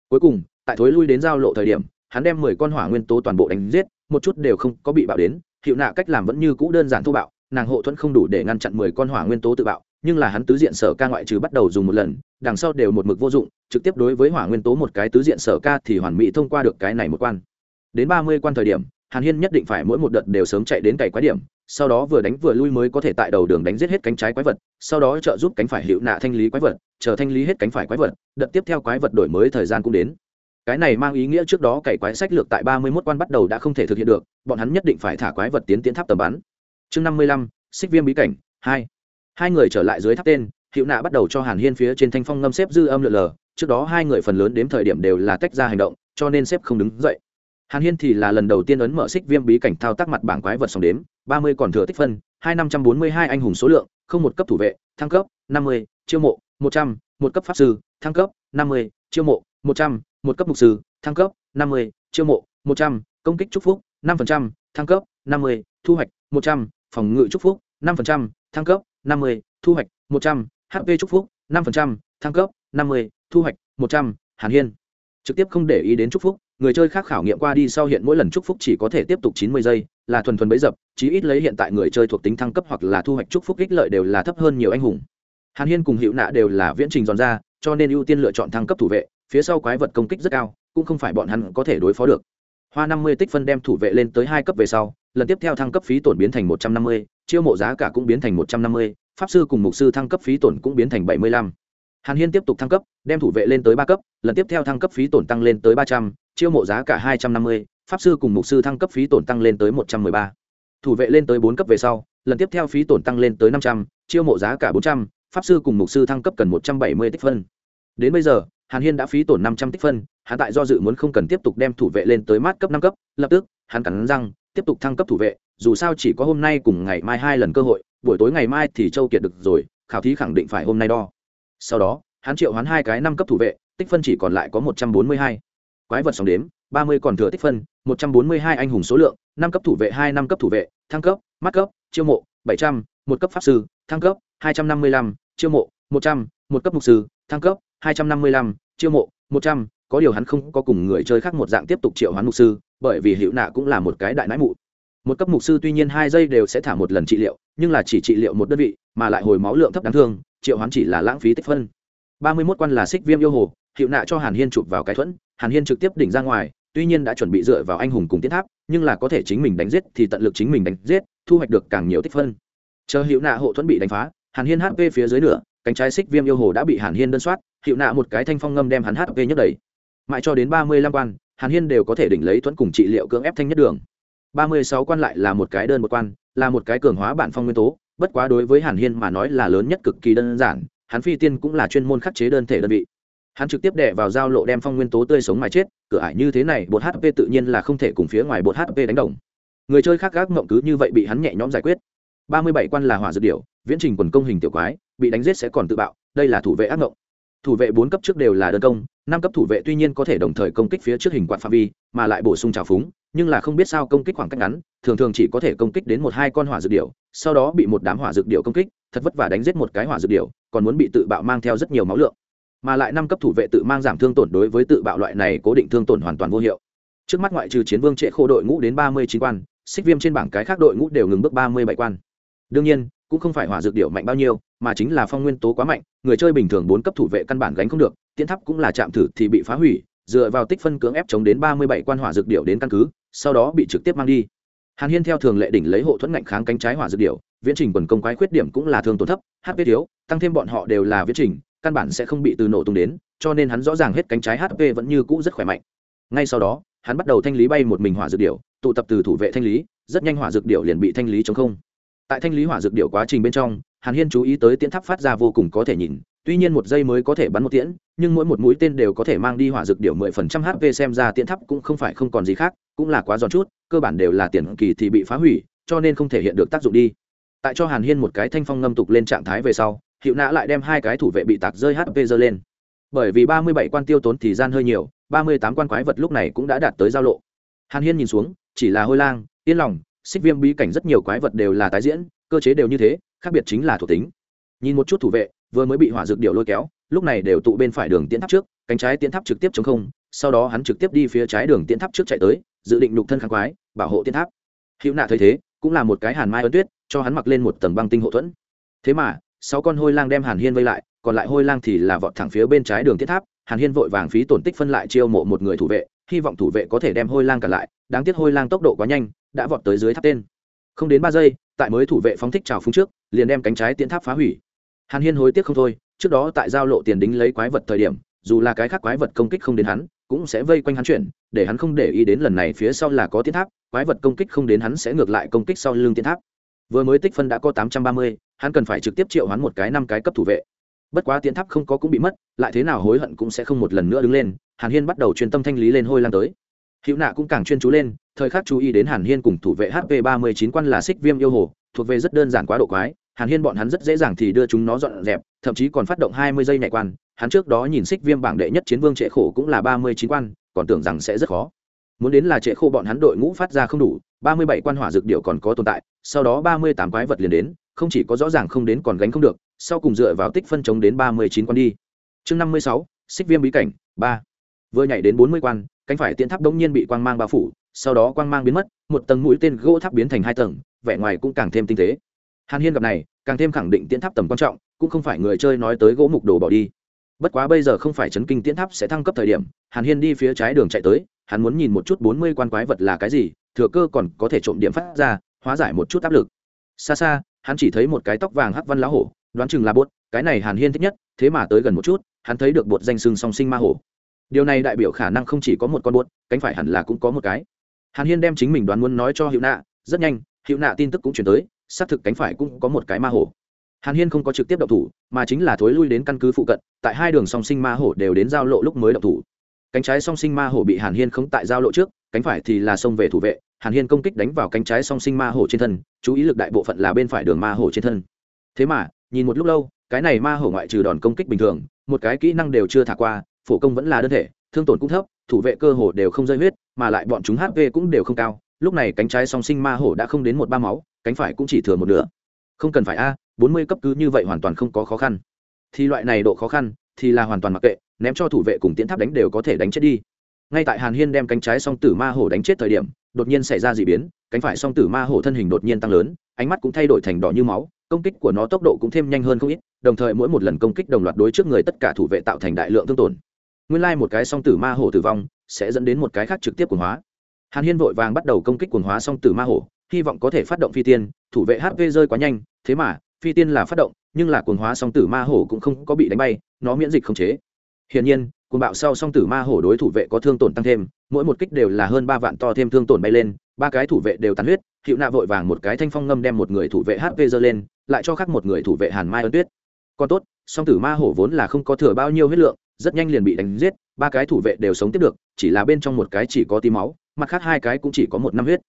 Cuối cùng, tại thối lui đến giao lộ thời điểm, hắn đem mười con hỏa nguyên tố toàn bộ đánh giết, một chút đều không có bị bạo đến, hiệu nạ cách làm vẫn như cũ đơn giản thô bạo, nàng hộ thuẫn không đủ để ngăn chặn mười con hỏa nguyên tố tự bạo, nhưng là hắn tứ diện sở ca ngoại trừ bắt đầu dùng một lần, đằng sau đều một mực vô dụng, trực tiếp đối với hỏa nguyên tố một cái tứ diện sở ca thì hoàn mỹ thông qua được cái này một quan. Đến ba mươi quan thời điểm, hàn hiên nhất định phải mỗi một đợt đều sớm chạy đến cày quái điểm sau đó vừa đánh vừa lui mới có thể tại đầu đường đánh giết hết cánh trái quái vật, sau đó trợ giúp cánh phải hiệu nạ thanh lý quái vật, chờ thanh lý hết cánh phải quái vật, đợt tiếp theo quái vật đổi mới thời gian cũng đến. Cái này mang ý nghĩa trước đó cày quái sách lược tại ba mươi 31 quan bắt đầu đã không thể thực hiện được, bọn hắn nhất định phải thả quái vật tiến tiến tháp tầm bắn. Chương năm mươi lăm, xích viêm bí cảnh, hai. Hai người trở lại dưới tháp tên, hiệu nạ bắt đầu cho hàn hiên phía trên thanh phong ngâm xếp dư âm lượn lờ, trước đó hai người phần lớn đếm thời điểm đều là tách ra hành động, cho nên xếp không đứng dậy hàn hiên thì là lần đầu tiên ấn mở xích viêm bí cảnh thao tác mặt bảng quái vật sòng đếm, ba mươi còn thừa tích phân, hai năm trăm bốn mươi hai anh hùng số lượng, không một cấp thủ vệ, thăng cấp, năm mươi, chiêu mộ, một trăm, một cấp pháp sư, thăng cấp, năm mươi, chiêu mộ, một trăm, một cấp mục sư, thăng cấp, năm mươi, chiêu mộ, một trăm, công kích chúc phúc, năm phần trăm, thăng cấp, năm mươi, thu hoạch, một trăm, phòng ngự chúc phúc, năm phần trăm, thăng cấp, năm mươi, thu hoạch, một trăm hp chúc phúc, năm phần trăm, thăng cấp, năm mươi, thu hoạch, một trăm, hàn hiên. Trực tiếp không để ý đến chúc phúc người chơi khác khảo nghiệm qua đi sau hiện mỗi lần chúc phúc chỉ có thể tiếp tục chín mươi giây, là thuần thuần bấy dập, chí ít lấy hiện tại người chơi thuộc tính thăng cấp hoặc là thu hoạch chúc phúc ích lợi đều là thấp hơn nhiều anh hùng. Hàn hiên cùng hiệu nạ đều là viễn trình giòn ra, cho nên ưu tiên lựa chọn thăng cấp thủ vệ, phía sau quái vật công kích rất cao, cũng không phải bọn hắn có thể đối phó được. Hoa năm mươi tích phân đem thủ vệ lên tới hai cấp về sau, lần tiếp theo thăng cấp phí tổn biến thành một trăm năm mươi, chiêu mộ giá cả cũng biến thành một trăm năm mươi, pháp sư cùng mục sư thăng cấp phí tổn cũng biến thành bảy mươi lăm. Hàn hiên tiếp tục thăng cấp, đem thủ vệ lên tới ba cấp, lần tiếp theo thăng cấp phí tổn tăng lên tới ba trăm chiêu mộ giá cả hai trăm năm mươi, pháp sư cùng mục sư thăng cấp phí tổn tăng lên tới một trăm m ư ơ i ba. Thủ vệ lên tới bốn cấp về sau, lần tiếp theo phí tổn tăng lên tới năm trăm, chiêu mộ giá cả bốn trăm, pháp sư cùng mục sư thăng cấp cần một trăm bảy mươi tích phân. Đến bây giờ, hàn hiên đã phí tổn năm trăm tích phân, hắn tại do dự muốn không cần tiếp tục đem thủ vệ lên tới mát cấp năm cấp, lập tức, hắn cắn răng, tiếp tục thăng cấp thủ vệ, dù sao chỉ có hôm nay cùng ngày mai hai lần cơ hội, buổi tối ngày mai thì châu kiệt được rồi, khảo thí khẳng định phải hôm nay đo. Sau đó, hắn triệu hoán hai cái năm cấp thủ vệ, tích phân chỉ còn lại có một trăm bốn mươi hai quái vật sóng đếm, ba mươi còn thừa tích phân, một trăm bốn mươi hai anh hùng số lượng, năm cấp thủ vệ hai, năm cấp thủ vệ, thăng cấp, mắt cấp, chiêu mộ, bảy trăm, một cấp pháp sư, thăng cấp, hai trăm năm mươi lăm, chiêu mộ, một trăm, một cấp mục sư, thăng cấp, hai trăm năm mươi lăm, chiêu mộ, một trăm. Có điều hắn không có cùng người chơi khác một dạng tiếp tục triệu hoán mục sư, bởi vì hiệu nạ cũng là một cái đại nãi mụ. Một cấp mục sư tuy nhiên hai giây đều sẽ thả một lần trị liệu, nhưng là chỉ trị liệu một đơn vị, mà lại hồi máu lượng thấp đáng thương, triệu hoán chỉ là lãng phí tích phân. ba mươi mốt quan là xích viêm yêu hồ hiệu nạ cho hàn hiên chụp vào cái thuẫn hàn hiên trực tiếp đỉnh ra ngoài, tuy nhiên đã chuẩn bị dựa vào anh hùng cùng tiến tháp, nhưng là có thể chính mình đánh giết thì tận lực chính mình đánh giết, thu hoạch được càng nhiều tích phân. Chờ hiệu nạ hộ thuẫn bị đánh phá, hàn hiên hp phía dưới nửa, cánh trái xích viêm yêu hồ đã bị hàn hiên đơn soát hiệu nạ một cái thanh phong ngâm đem hắn hp nhất đầy mãi cho đến ba mươi lăm quan, hàn hiên đều có thể đỉnh lấy thuẫn cùng trị liệu cưỡng ép thanh nhất đường. ba mươi sáu quan lại là một cái đơn một quan, là một cái cường hóa bản phong nguyên tố, bất quá đối với hàn hiên mà nói là lớn nhất cực kỳ đơn giản, hắn phi tiên cũng là chuyên môn khắc chế đơn thể đơn vị hắn trực tiếp đè vào giao lộ đem phong nguyên tố tươi sống mà chết cửa ải như thế này bột hp tự nhiên là không thể cùng phía ngoài bột hp đánh đồng. Người chơi khác gác mộng cứ như vậy bị hắn nhẹ nhõm giải quyết. Ba mươi bảy quan là hỏa dược điểu, viễn trình quần công hình tiểu quái bị đánh giết sẽ còn tự bạo đây là thủ vệ ác mộng. Thủ vệ bốn cấp trước đều là đơn công năm cấp thủ vệ tuy nhiên có thể đồng thời công kích phía trước hình quạt phạm vi mà lại bổ sung trào phúng nhưng là không biết sao công kích khoảng cách ngắn thường thường chỉ có thể công kích đến một hai con hỏa dược điểu, sau đó bị một đám hỏa dược điểu công kích thật vất vả đánh giết một cái hỏa dược điểu, còn muốn bị tự bạo mang theo rất nhiều máu lượng mà lại năm cấp thủ vệ tự mang giảm thương tổn đối với tự bạo loại này cố định thương tổn hoàn toàn vô hiệu. Trước mắt ngoại trừ chiến vương trệ khô đội ngũ đến ba mươi chín quan, xích viêm trên bảng cái khác đội ngũ đều ngừng bước ba mươi bảy quan. Đương nhiên, cũng không phải hỏa dược điệu mạnh bao nhiêu, mà chính là phong nguyên tố quá mạnh, người chơi bình thường bốn cấp thủ vệ căn bản gánh không được, tiến thắp cũng là chạm thử thì bị phá hủy, dựa vào tích phân cưỡng ép chống đến ba mươi bảy quan hỏa dược điệu đến căn cứ, sau đó bị trực tiếp mang đi. Hàn hiên theo thường lệ đỉnh lấy hộ thuẫn ngạnh kháng cánh trái hỏa dược điệu viễn trình quần công quái khuyết điểm cũng là thương tổn thấp hp thiếu tăng thêm bọn họ đều là viễn trình căn bản sẽ không bị từ nổ tung đến, cho nên hắn rõ ràng hết cánh trái hp vẫn như cũ rất khỏe mạnh. Ngay sau đó, hắn bắt đầu thanh lý bay một mình hỏa dược điệu tụ tập từ thủ vệ thanh lý, rất nhanh hỏa dược điệu liền bị thanh lý chống không. Tại thanh lý hỏa dược điệu quá trình bên trong, hàn hiên chú ý tới tiễn tháp phát ra vô cùng có thể nhìn, tuy nhiên một giây mới có thể bắn một tiễn, nhưng mỗi một mũi tên đều có thể mang đi hỏa dược điệu mười phần trăm hp xem ra tiễn tháp cũng không phải không còn gì khác, cũng là quá giòn chút, cơ bản đều là tiền kỳ thì bị phá hủy, cho nên không thể hiện được tác dụng đi. Tại cho hàn hiên một cái thanh phong ngâm tục lên trạng thái về sau hiệu nã lại đem hai cái thủ vệ bị tạc rơi hp dơ lên. Bởi vì ba mươi bảy quan tiêu tốn thì gian hơi nhiều, ba mươi tám quan quái vật lúc này cũng đã đạt tới giao lộ. Hàn hiên nhìn xuống, chỉ là hôi lang, yên lòng, xích viêm bí cảnh rất nhiều quái vật đều là tái diễn, cơ chế đều như thế, khác biệt chính là thuộc tính. Nhìn một chút thủ vệ, vừa mới bị hỏa dược điệu lôi kéo, lúc này đều tụ bên phải đường tiến tháp trước, cánh trái tiến tháp trực tiếp chống không, sau đó hắn trực tiếp đi phía trái đường tiến tháp trước chạy tới, dự định nhục thân kháng quái, bảo hộ tiến tháp. Hữu nạ thấy thế, cũng là một cái hàn mai ấn tuyết, cho hắn mặc lên một tầng băng tinh hộ thuẫn. Thế mà sáu con hôi lang đem hàn hiên vây lại, còn lại hôi lang thì là vọt thẳng phía bên trái đường thiết tháp. Hàn hiên vội vàng phí tổn tích phân lại chiêu mộ một người thủ vệ, hy vọng thủ vệ có thể đem hôi lang cả lại. Đáng tiếc hôi lang tốc độ quá nhanh, đã vọt tới dưới tháp tên. Không đến ba giây, tại mới thủ vệ phóng thích trào phúng trước, liền đem cánh trái tiến tháp phá hủy. Hàn hiên hối tiếc không thôi, trước đó tại giao lộ tiền đính lấy quái vật thời điểm, dù là cái khác quái vật công kích không đến hắn, cũng sẽ vây quanh hắn chuyển, để hắn không để ý đến lần này phía sau là có tiến tháp, quái vật công kích không đến hắn sẽ ngược lại công kích sau lưng tiến tháp vừa mới tích phân đã có tám trăm ba mươi, hắn cần phải trực tiếp triệu hắn một cái năm cái cấp thủ vệ. Bất quá tiến tháp không có cũng bị mất, lại thế nào hối hận cũng sẽ không một lần nữa đứng lên, hàn hiên bắt đầu chuyên tâm thanh lý lên hôi lan tới. Hữu nạ cũng càng chuyên chú lên, thời khắc chú ý đến hàn hiên cùng thủ vệ hp ba mươi chín quan là xích viêm yêu hồ, thuộc về rất đơn giản quá độ quái, hàn hiên bọn hắn rất dễ dàng thì đưa chúng nó dọn dẹp, thậm chí còn phát động hai mươi giây nhạy quan, hắn trước đó nhìn xích viêm bảng đệ nhất chiến vương trệ khổ cũng là ba mươi chín quan, còn tưởng rằng sẽ rất khó muốn đến là trệ khô bọn hắn đội ngũ phát ra không đủ, ba mươi bảy quan hỏa dược điệu còn có tồn tại, sau đó ba mươi tám quái vật liền đến, không chỉ có rõ ràng không đến còn gánh không được, sau cùng dựa vào tích phân chống đến ba mươi chín quan đi. Chương năm mươi sáu, xích viêm bí cảnh, ba. Vừa nhảy đến bốn mươi quan, cánh phải tiễn tháp đống nhiên bị quang mang bao phủ, sau đó quang mang biến mất, một tầng mũi tên gỗ tháp biến thành hai tầng, vẻ ngoài cũng càng thêm tinh tế. Hàn hiên gặp này, càng thêm khẳng định tiễn tháp tầm quan trọng, cũng không phải người chơi nói tới gỗ mục đồ bỏ đi. Bất quá bây giờ không phải chấn kinh tiễn tháp sẽ thăng cấp thời điểm, hàn hiên đi phía trái đường chạy tới hắn muốn nhìn một chút bốn mươi quan quái vật là cái gì thừa cơ còn có thể trộm điểm phát ra hóa giải một chút áp lực. Xa xa hắn chỉ thấy một cái tóc vàng hắc văn lá hổ đoán chừng là bột, cái này hàn hiên thích nhất thế mà tới gần một chút hắn thấy được bột danh sưng song sinh ma hổ. Điều này đại biểu khả năng không chỉ có một con bột cánh phải hẳn là cũng có một cái. Hàn hiên đem chính mình đoán muốn nói cho hữu nạ rất nhanh hữu nạ tin tức cũng chuyển tới xác thực cánh phải cũng có một cái ma hổ. Hàn hiên không có trực tiếp động thủ mà chính là thối lui đến căn cứ phụ cận tại hai đường song sinh ma hổ đều đến giao lộ lúc mới động thủ cánh trái song sinh ma hổ bị hàn hiên không tại giao lộ trước, cánh phải thì là xông về thủ vệ. Hàn hiên công kích đánh vào cánh trái song sinh ma hổ trên thân, chú ý lực đại bộ phận là bên phải đường ma hổ trên thân. Thế mà, nhìn một lúc lâu, cái này ma hổ ngoại trừ đòn công kích bình thường, một cái kỹ năng đều chưa thả qua, phổ công vẫn là đơn thể, thương tổn cũng thấp, thủ vệ cơ hồ đều không rơi huyết, mà lại bọn chúng hp cũng đều không cao. Lúc này cánh trái song sinh ma hổ đã không đến một ba máu, cánh phải cũng chỉ thừa một nửa. Không cần phải a, bốn mươi cấp cứ như vậy hoàn toàn không có khó khăn. Thì loại này độ khó khăn thì là hoàn toàn mặc kệ ném cho thủ vệ cùng tiến tháp đánh đều có thể đánh chết đi. Ngay tại hàn hiên đem cánh trái song tử ma hổ đánh chết thời điểm, đột nhiên xảy ra d ị biến, cánh phải song tử ma hổ thân hình đột nhiên tăng lớn, ánh mắt cũng thay đổi thành đỏ như máu, công kích của nó tốc độ cũng thêm nhanh hơn không ít, đồng thời mỗi một lần công kích đồng loạt đối trước người tất cả thủ vệ tạo thành đại lượng thương tổn. Nguyên lai、like、một cái song tử ma hổ tử vong sẽ dẫn đến một cái khác trực tiếp quần hóa. Hàn hiên vội vàng bắt đầu công kích quần hóa song tử ma hổ, hy vọng có thể phát động phi tiên, thủ vệ hp rơi quá nhanh, thế mà, phi tiên là phát động, nhưng là quần hóa song tử ma hổ cũng không có bị đánh bay, nó miễn dịch không chế hiển nhiên, cuồng bạo sau song tử ma hổ đối thủ vệ có thương tổn tăng thêm, mỗi một kích đều là hơn ba vạn to thêm thương tổn bay lên, ba cái thủ vệ đều tàn huyết hiệu nạ vội vàng một cái thanh phong ngâm đem một người thủ vệ hp dơ lên, lại cho khác một người thủ vệ hàn mai ấn tuyết. Còn tốt, song tử ma hổ vốn là không có thừa bao nhiêu huyết lượng, rất nhanh liền bị đánh giết, ba cái thủ vệ đều sống tiếp được, chỉ là bên trong một cái chỉ có tí máu, mặt khác hai cái cũng chỉ có một năm huyết.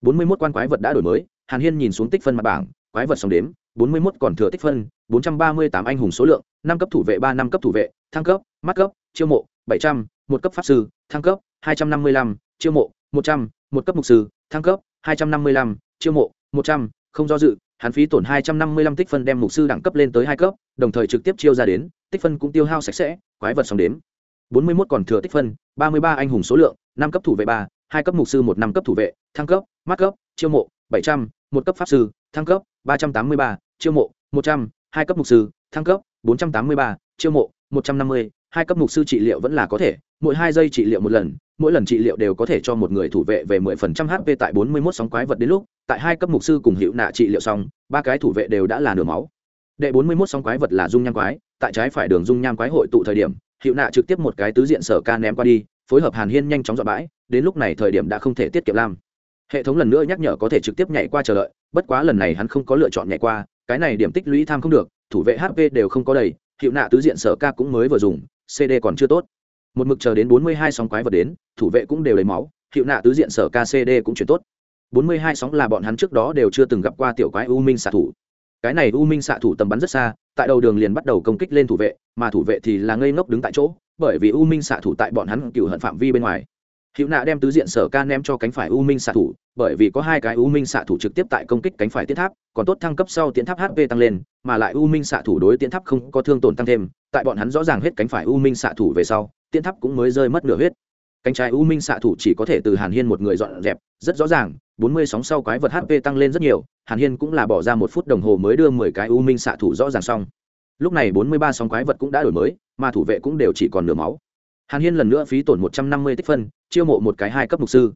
Bốn mươi mốt quan quái vật đã đổi mới, hàn hiên nhìn xuống tích phân mặt bảng quái vật song đếm, bốn mươi mốt còn thừa tích phân, bốn trăm ba mươi tám anh hùng số lượng, năm cấp thủ vệ, ba năm cấp thủ vệ, thăng cấp, mắt cấp, chiêu mộ, bảy trăm, một cấp pháp sư, thăng cấp, hai trăm năm mươi lăm, chiêu mộ, một trăm, một cấp mục sư, thăng cấp, hai trăm năm mươi lăm, chiêu mộ, một trăm, không do dự, hắn phí tổn hai trăm năm mươi lăm tích phân đem mục sư đẳng cấp lên tới hai cấp, đồng thời trực tiếp chiêu ra đến, tích phân cũng tiêu hao sạch sẽ, quái vật song đếm. bốn mươi mốt còn thừa tích phân, ba mươi ba anh hùng số lượng, năm cấp thủ vệ ba, hai cấp mục sư một, năm cấp thủ vệ, thăng cấp, mắt cấp, chiêu mộ, bảy trăm, một cấp pháp sư thăng cấp, ba trăm tám mươi ba, chiêu mộ, một trăm, hai cấp mục sư, thăng cấp, bốn trăm tám mươi ba, chiêu mộ, một trăm năm mươi, hai cấp mục sư trị liệu vẫn là có thể, mỗi hai giây trị liệu một lần, mỗi lần trị liệu đều có thể cho một người thủ vệ về mười phần trăm hp tại bốn mươi mốt sóng quái vật đến lúc, tại hai cấp mục sư cùng hiệu nạ trị liệu xong, ba cái thủ vệ đều đã là nửa máu đệ bốn mươi mốt sóng quái vật là dung nham quái, tại trái phải đường dung nham quái hội tụ thời điểm hiệu nạ trực tiếp một cái tứ diện sở ca ném qua đi, phối hợp hàn hiên nhanh chóng dọn bãi, đến lúc này thời điểm đã không thể tiết kiệm làm hệ thống lần nữa nhắc nhở có thể trực tiếp nhảy qua chờ đợi, bất quá lần này hắn không có lựa chọn nhảy qua, cái này điểm tích lũy tham không được, thủ vệ hp đều không có đầy, hiệu nạ tứ diện sở ca cũng mới vừa dùng cd còn chưa tốt. Một mực chờ đến bốn mươi hai sóng quái vật đến, thủ vệ cũng đều lấy máu, hiệu nạ tứ diện sở ca cd cũng chuyển tốt. bốn mươi hai sóng là bọn hắn trước đó đều chưa từng gặp qua tiểu quái u minh xạ thủ. Cái này u minh xạ thủ tầm bắn rất xa, tại đầu đường liền bắt đầu công kích lên thủ vệ, mà thủ vệ thì là ngây ngốc đứng tại chỗ, bởi vì u minh xạ thủ tại bọn hắn cựu hận phạm vi bên ngoài hữu nạ đem tứ diện sở ca ném cho cánh phải u minh xạ thủ, bởi vì có hai cái u minh xạ thủ trực tiếp tại công kích cánh phải tiến tháp, còn tốt thăng cấp sau tiến tháp hp tăng lên, mà lại u minh xạ thủ đối tiến tháp không có thương tổn tăng thêm, tại bọn hắn rõ ràng hết cánh phải u minh xạ thủ về sau, tiến tháp cũng mới rơi mất nửa huyết. Cánh trái u minh xạ thủ chỉ có thể từ hàn hiên một người dọn dẹp, rất rõ ràng, bốn mươi sóng sau quái vật hp tăng lên rất nhiều, hàn hiên cũng là bỏ ra một phút đồng hồ mới đưa mười cái u minh xạ thủ rõ ràng xong. Lúc này bốn mươi ba sóng quái vật cũng đã đổi mới, mà thủ vệ cũng đều chỉ còn nửa máu hàn hiên lần nữa phí tổn một trăm năm mươi tích phân, chiêu mộ một cái hai cấp mục sư.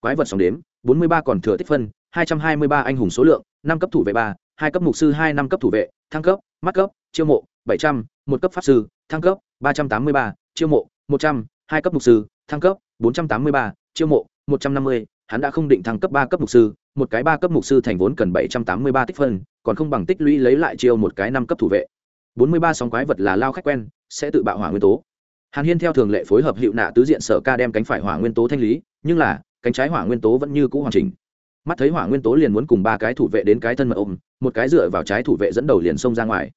Quái vật sóng đếm, bốn mươi ba còn thừa tích phân, hai trăm hai mươi ba anh hùng số lượng, năm cấp thủ vệ ba, hai cấp mục sư hai, năm cấp thủ vệ, thăng cấp, mắt cấp, chiêu mộ, bảy trăm, một cấp pháp sư, thăng cấp, ba trăm tám mươi ba, chiêu mộ, một trăm, hai cấp mục sư, thăng cấp, bốn trăm tám mươi ba, chiêu mộ, một trăm năm mươi. Hắn đã không định thăng cấp ba cấp mục sư, một cái ba cấp mục sư thành vốn cần bảy trăm tám mươi ba tích phân, còn không bằng tích lũy lấy lại chiêu một cái năm cấp thủ vệ. bốn mươi ba sóng quái vật là lao khách quen, sẽ tự bạo hỏa nguyên tố hàn hiên theo thường lệ phối hợp hiệu nạ tứ diện sở ca đem cánh phải hỏa nguyên tố thanh lý, nhưng là, cánh trái hỏa nguyên tố vẫn như cũ hoàn chỉnh. Mắt thấy hỏa nguyên tố liền muốn cùng ba cái thủ vệ đến cái thân mật ôm, một cái dựa vào trái thủ vệ dẫn đầu liền xông ra ngoài.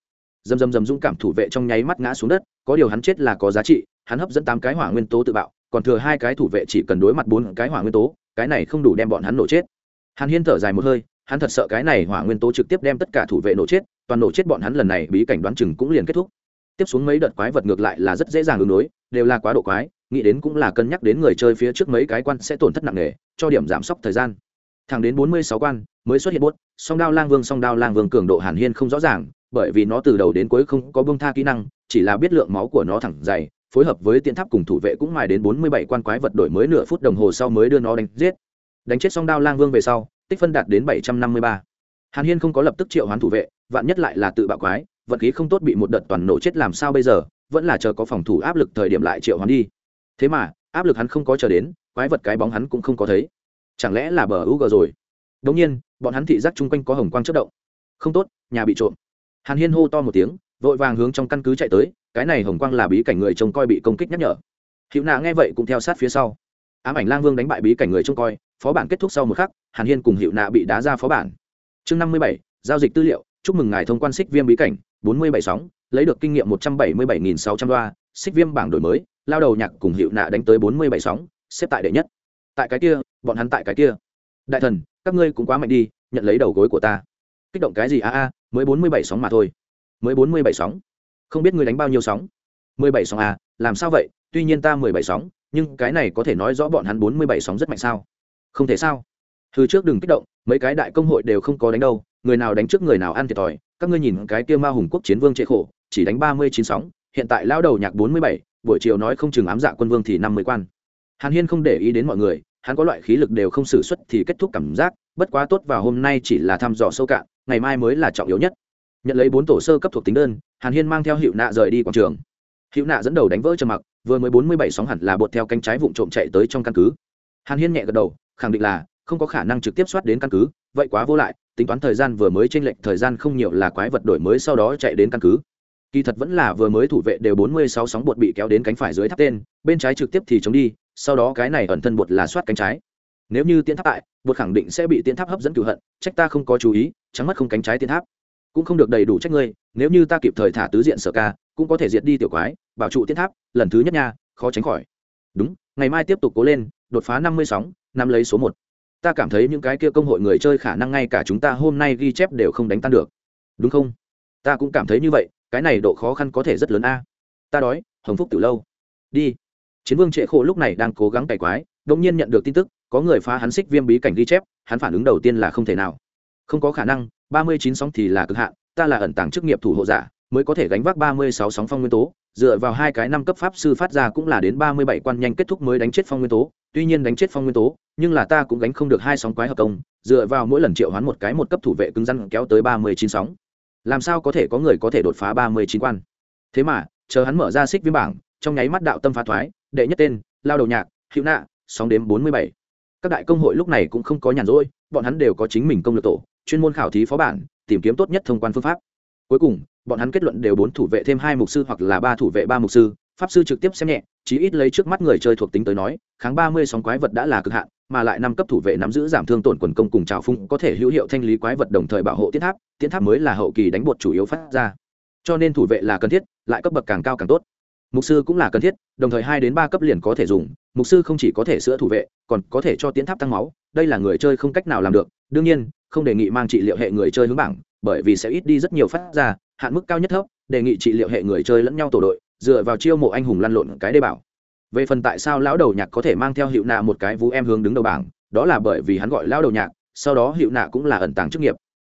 Dầm dầm dầm dũng cảm thủ vệ trong nháy mắt ngã xuống đất, có điều hắn chết là có giá trị, hắn hấp dẫn tám cái hỏa nguyên tố tự bạo, còn thừa hai cái thủ vệ chỉ cần đối mặt bốn cái hỏa nguyên tố, cái này không đủ đem bọn hắn nổ chết. Hàn hiên thở dài một hơi, hắn thật sợ cái này hỏa nguyên tố trực tiếp đem tất cả thủ vệ nổ chết, toàn nổ chết bọn hắn lần này, bí cảnh đoán chừng cũng liền kết thúc tiếp xuống mấy đợt quái vật ngược lại là rất dễ dàng ứng đối, đều là quá độ quái, nghĩ đến cũng là cân nhắc đến người chơi phía trước mấy cái quan sẽ tổn thất nặng nề, cho điểm giảm sốc thời gian. Thẳng đến bốn mươi sáu quan mới xuất hiện bốt song đao lang vương, song đao lang vương cường độ hàn hiên không rõ ràng, bởi vì nó từ đầu đến cuối không có bông tha kỹ năng, chỉ là biết lượng máu của nó thẳng dày, phối hợp với tiện tháp cùng thủ vệ cũng mài đến bốn mươi bảy quan quái vật đổi mới nửa phút đồng hồ sau mới đưa nó đánh giết. Đánh chết song đao lang vương về sau, tích phân đạt đến bảy trăm năm mươi ba. Hàn hiên không có lập tức triệu hoán thủ vệ, vạn nhất lại là tự bạo quái vận khí không tốt bị một đợt toàn nổ chết làm sao bây giờ, vẫn là chờ có phòng thủ áp lực thời điểm lại triệu hoán đi. Thế mà, áp lực hắn không có chờ đến, quái vật cái bóng hắn cũng không có thấy. Chẳng lẽ là bờ u g rồi? Đ ỗ n g nhiên, bọn hắn thị giác chung quanh có hồng quang chất động. Không tốt, nhà bị trộm. Hàn hiên hô to một tiếng, vội vàng hướng trong căn cứ chạy tới, cái này hồng quang là bí cảnh người trông coi bị công kích nhắc nhở. Hữu nạ nghe vậy cũng theo sát phía sau. Ám ảnh lang vương đánh bại bí cảnh người trông coi, phó bản kết thúc sau một khắc, hàn hiên cùng hữu nạ bị đá ra phó bản. Chương năm mươi bảy, giao dịch tư liệu, chúc mừng ngài thông quan xích viêm bí cảnh bốn mươi bảy sóng, lấy được kinh nghiệm một trăm bảy mươi bảy nghìn sáu trăm đoa, xích viêm bảng đổi mới, lao đầu nhạc cùng hiệu nạ đánh tới bốn mươi bảy sóng, xếp tại đệ nhất. Tại cái kia, bọn hắn tại cái kia. Đại thần, các ngươi cũng quá mạnh đi, nhận lấy đầu gối của ta. Kích động cái gì? A a, mới bốn mươi bảy sóng mà thôi. Mới bốn mươi bảy sóng. Không biết ngươi đánh bao nhiêu sóng? mười bảy sóng à làm sao vậy? Tuy nhiên ta mười bảy sóng, nhưng cái này có thể nói rõ bọn hắn bốn mươi bảy sóng rất mạnh sao? Không thể sao? Thứ trước đừng kích động, mấy cái đại công hội đều không có đánh đâu, người nào đánh trước người nào ăn thiệt thòi các ngươi nhìn cái kia ma hùng quốc chiến vương trệ khổ, chỉ đánh ba mươi chín sóng, hiện tại lao đầu nhạc bốn mươi bảy, buổi chiều nói không chừng ám dạ quân vương thì năm mươi quan. Hàn hiên không để ý đến mọi người, hắn có loại khí lực đều không xử suất thì kết thúc cảm giác, bất quá tốt và hôm nay chỉ là thăm dò sâu cạn, ngày mai mới là trọng yếu nhất. Nhận lấy bốn tổ sơ cấp thuộc tính đơn, hàn hiên mang theo hiệu nạ rời đi quảng trường. Hiệu nạ dẫn đầu đánh vỡ trầm mặc, vừa mới bốn mươi bảy sóng hẳn là bột theo cánh trái vụn trộm chạy tới trong căn cứ. Hàn hiên nhẹ gật đầu, khẳng định là không có khả năng trực tiếp soát đến căn cứ, vậy quá vô lại tính toán thời gian vừa mới chênh lệch, thời gian không nhiều là quái vật đổi mới sau đó chạy đến căn cứ. Kỳ thật vẫn là vừa mới thủ vệ đều bốn mươi sáu sóng bột bị kéo đến cánh phải dưới tháp tên, bên trái trực tiếp thì chống đi, sau đó cái này ẩn thân bột là soát cánh trái. Nếu như tiến tháp tại, bột khẳng định sẽ bị tiến tháp hấp dẫn cửu hận, trách ta không có chú ý, trắng mất không cánh trái tiến tháp. Cũng không được đầy đủ trách ngươi, nếu như ta kịp thời thả tứ diện sở ca, cũng có thể diệt đi tiểu quái, bảo trụ tiến tháp, lần thứ nhất nha, khó tránh khỏi. Đúng, ngày mai tiếp tục cố lên, đột phá năm mươi sóng nắm lấy số một ta cảm thấy những cái kia công hội người chơi khả năng ngay cả chúng ta hôm nay ghi chép đều không đánh tan được. Đúng không? Ta cũng cảm thấy như vậy, cái này độ khó khăn có thể rất lớn a. Ta đói, hồng phúc từ lâu. Đi. Chiến vương trệ khổ lúc này đang cố gắng cày quái đông nhiên nhận được tin tức, có người phá hắn xích viêm bí cảnh ghi chép, hắn phản ứng đầu tiên là không thể nào. Không có khả năng, ba mươi chín sóng thì là cực hạn, ta là ẩn tàng chức nghiệp thủ hộ giả mới có thể gánh vác ba mươi sáu sóng phong nguyên tố, dựa vào hai cái năm cấp pháp sư phát ra cũng là đến ba mươi bảy quan nhanh kết thúc mới đánh chết phong nguyên tố. Tuy nhiên đánh chết phong nguyên tố, nhưng là ta cũng gánh không được hai sóng quái hợp công, dựa vào mỗi lần triệu hoán một cái một cấp thủ vệ cứng rắn kéo tới ba mươi chín sóng. Làm sao có thể có người có thể đột phá ba mươi chín quan? Thế mà, chờ hắn mở ra xích viêm bảng, trong nháy mắt đạo tâm phá thoái, đệ nhất tên, lao đầu nhạc, hữu nạ, sóng đếm bốn mươi bảy. Các đại công hội lúc này cũng không có nhàn rỗi, bọn hắn đều có chính mình công lược tổ, chuyên môn khảo thí phó bản, tìm kiếm tốt nhất thông quan phương pháp cuối cùng, bọn hắn kết luận đều bốn thủ vệ thêm hai mục sư hoặc là ba thủ vệ ba mục sư, pháp sư trực tiếp xem nhẹ, chí ít lấy trước mắt người chơi thuộc tính tới nói, kháng ba mươi sóng quái vật đã là cực hạn, mà lại năm cấp thủ vệ nắm giữ giảm thương tổn quần công cùng trào phung có thể hữu hiệu thanh lý quái vật đồng thời bảo hộ tiến tháp tiến tháp mới là hậu kỳ đánh bột chủ yếu phát ra. Cho nên thủ vệ là cần thiết, lại cấp bậc càng cao càng tốt. Mục sư cũng là cần thiết, đồng thời hai đến ba cấp liền có thể dùng, mục sư không chỉ có thể sữa thủ vệ, còn có thể cho tiến tháp tăng máu, đây là người chơi không cách nào làm được, đương nhiên không đề nghị mang trị liệu hệ người chơi hướng bảng, bởi vì sẽ ít đi rất nhiều phát ra, hạn mức cao nhất thấp, đề nghị trị liệu hệ người chơi lẫn nhau tổ đội, dựa vào chiêu mộ anh hùng lăn lộn cái đê bảo. Về phần tại sao lão đầu nhạc có thể mang theo hiệu nạ một cái vũ em hướng đứng đầu bảng, đó là bởi vì hắn gọi lão đầu nhạc, sau đó hiệu nạ cũng là ẩn tàng chức nghiệp.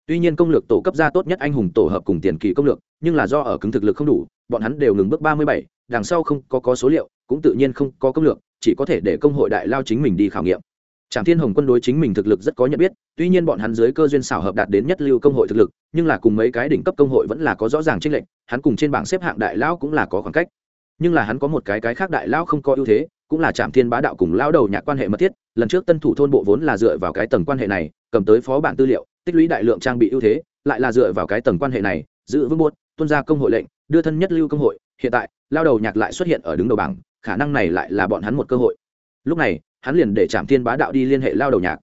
Tuy nhiên công lược tổ cấp ra tốt nhất anh hùng tổ hợp cùng tiền kỳ công lược, nhưng là do ở cứng thực lực không đủ, bọn hắn đều ngừng bước ba mươi bảy, đằng sau không có có số liệu, cũng tự nhiên không có công lược, chỉ có thể để công hội đại lao chính mình đi khảo nghiệm. Trảm Thiên Hồng quân đối chính mình thực lực rất có nhận biết, tuy nhiên bọn hắn dưới cơ duyên xảo hợp đạt đến nhất lưu công hội thực lực, nhưng là cùng mấy cái đỉnh cấp công hội vẫn là có rõ ràng chênh lệch, hắn cùng trên bảng xếp hạng đại lão cũng là có khoảng cách. Nhưng là hắn có một cái cái khác đại lão không có ưu thế, cũng là Trảm Thiên Bá đạo cùng lão đầu nhạc quan hệ mật thiết, lần trước Tân thủ thôn bộ vốn là dựa vào cái tầng quan hệ này, cầm tới phó bản tư liệu, tích lũy đại lượng trang bị ưu thế, lại là dựa vào cái tầng quan hệ này, giữ vững buốt, tuân ra công hội lệnh, đưa thân nhất lưu công hội, hiện tại, lão đầu nhạc lại xuất hiện ở đứng đầu bảng, khả năng này lại là bọn hắn một cơ hội. Lúc này, hắn liền để trạm thiên bá đạo đi liên hệ lao đầu nhạc.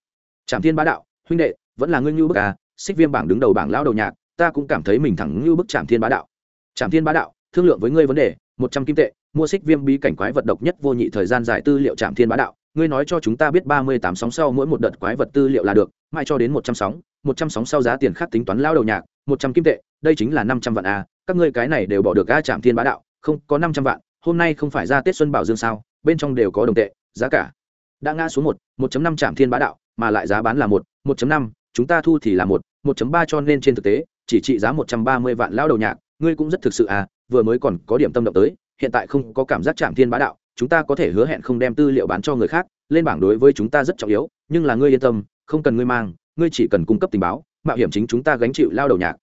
Trạm thiên bá đạo, huynh đệ, vẫn là ngươi như bức à xích viêm bảng đứng đầu bảng lao đầu nhạc, ta cũng cảm thấy mình thẳng như bức trạm thiên bá đạo. Trạm thiên bá đạo, thương lượng với ngươi vấn đề, một trăm kim tệ, mua xích viêm bí cảnh quái vật độc nhất vô nhị thời gian dài tư liệu trạm thiên bá đạo. Ngươi nói cho chúng ta biết ba mươi tám sóng sau mỗi một đợt quái vật tư liệu là được mai cho đến một trăm sóng, một trăm sóng sau giá tiền khác tính toán lao đầu nhạc, một trăm kim tệ, đây chính là năm trăm vạn a à. các ngươi cái này đều bỏ được à, ga trạm thiên bá đạo, không, có năm trăm vạn, hôm nay không phải ra tết xuân bảo dương sao, bên trong đều có đồng tệ, giá cả đã ngã xuống một một năm trạm thiên bá đạo, mà lại giá bán là một một năm, chúng ta thu thì là một một ba cho nên trên thực tế, chỉ trị giá một trăm ba mươi vạn lao đầu nhạc, ngươi cũng rất thực sự à vừa mới còn có điểm tâm động tới, hiện tại không có cảm giác trạm thiên bá đạo, chúng ta có thể hứa hẹn không đem tư liệu bán cho người khác, lên bảng đối với chúng ta rất trọng yếu, nhưng là ngươi yên tâm, không cần ngươi mang, ngươi chỉ cần cung cấp tình báo, mạo hiểm chính chúng ta gánh chịu lao đầu nhạc.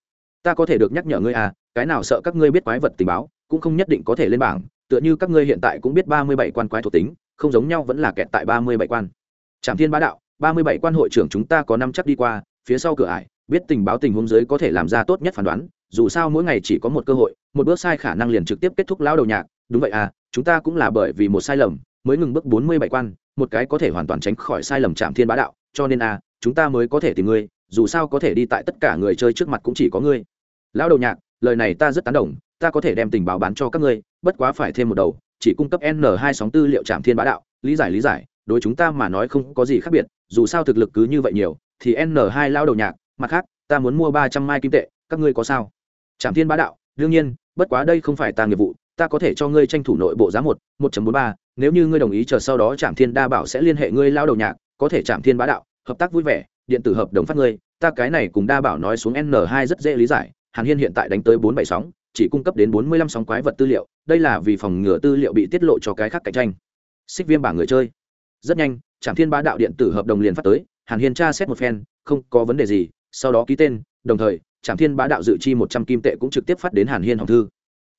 Ta có thể được nhắc nhở ngươi à cái nào sợ các ngươi biết quái vật tình báo, cũng không nhất định có thể lên bảng, tựa như các ngươi hiện tại cũng biết ba mươi bảy quan quái thuộc tính không giống nhau vẫn là kẹt tại ba mươi bảy quan. Trạm thiên bá đạo, ba mươi bảy quan hội trưởng chúng ta có năm chắc đi qua, phía sau cửa ải, biết tình báo tình huống dưới có thể làm ra tốt nhất phán đoán, dù sao mỗi ngày chỉ có một cơ hội, một bước sai khả năng liền trực tiếp kết thúc lão đầu nhạc, đúng vậy à chúng ta cũng là bởi vì một sai lầm, mới ngừng bước bốn mươi bảy quan, một cái có thể hoàn toàn tránh khỏi sai lầm trạm thiên bá đạo, cho nên à chúng ta mới có thể tìm ngươi, dù sao có thể đi tại tất cả người chơi trước mặt cũng chỉ có ngươi. Lão đầu nhạc, lời này ta rất tán đồng, ta có thể đem tình báo bán cho các ngươi, bất quá phải thêm một đầu chỉ cung cấp n hai sóng tư liệu trạm thiên bá đạo, lý giải lý giải, đối chúng ta mà nói không có gì khác biệt, dù sao thực lực cứ như vậy nhiều, thì n hai lao đầu nhạc, mặt khác, ta muốn mua ba trăm mai kim tệ, các ngươi có sao? Trạm thiên bá đạo, đương nhiên, bất quá đây không phải ta nghiệp vụ, ta có thể cho ngươi tranh thủ nội bộ giá một một bốn ba, nếu như ngươi đồng ý chờ sau đó trạm thiên đa bảo sẽ liên hệ ngươi lao đầu nhạc, có thể trạm thiên bá đạo, hợp tác vui vẻ, điện tử hợp đồng phát ngươi, ta cái này cùng đa bảo nói xuống n hai rất dễ lý giải, hàn hiên hiện tại đánh tới bốn bảy sóng chỉ cung cấp đến bốn mươi lăm sóng quái vật tư liệu, đây là vì phòng ngừa tư liệu bị tiết lộ cho cái khác cạnh tranh. Xích viêm bảng người chơi. Rất nhanh trạm thiên bá đạo điện tử hợp đồng liền phát tới, hàn hiên tra xét một phen, không có vấn đề gì, sau đó ký tên, đồng thời trạm thiên bá đạo dự chi một trăm kim tệ cũng trực tiếp phát đến hàn hiên hồng thư.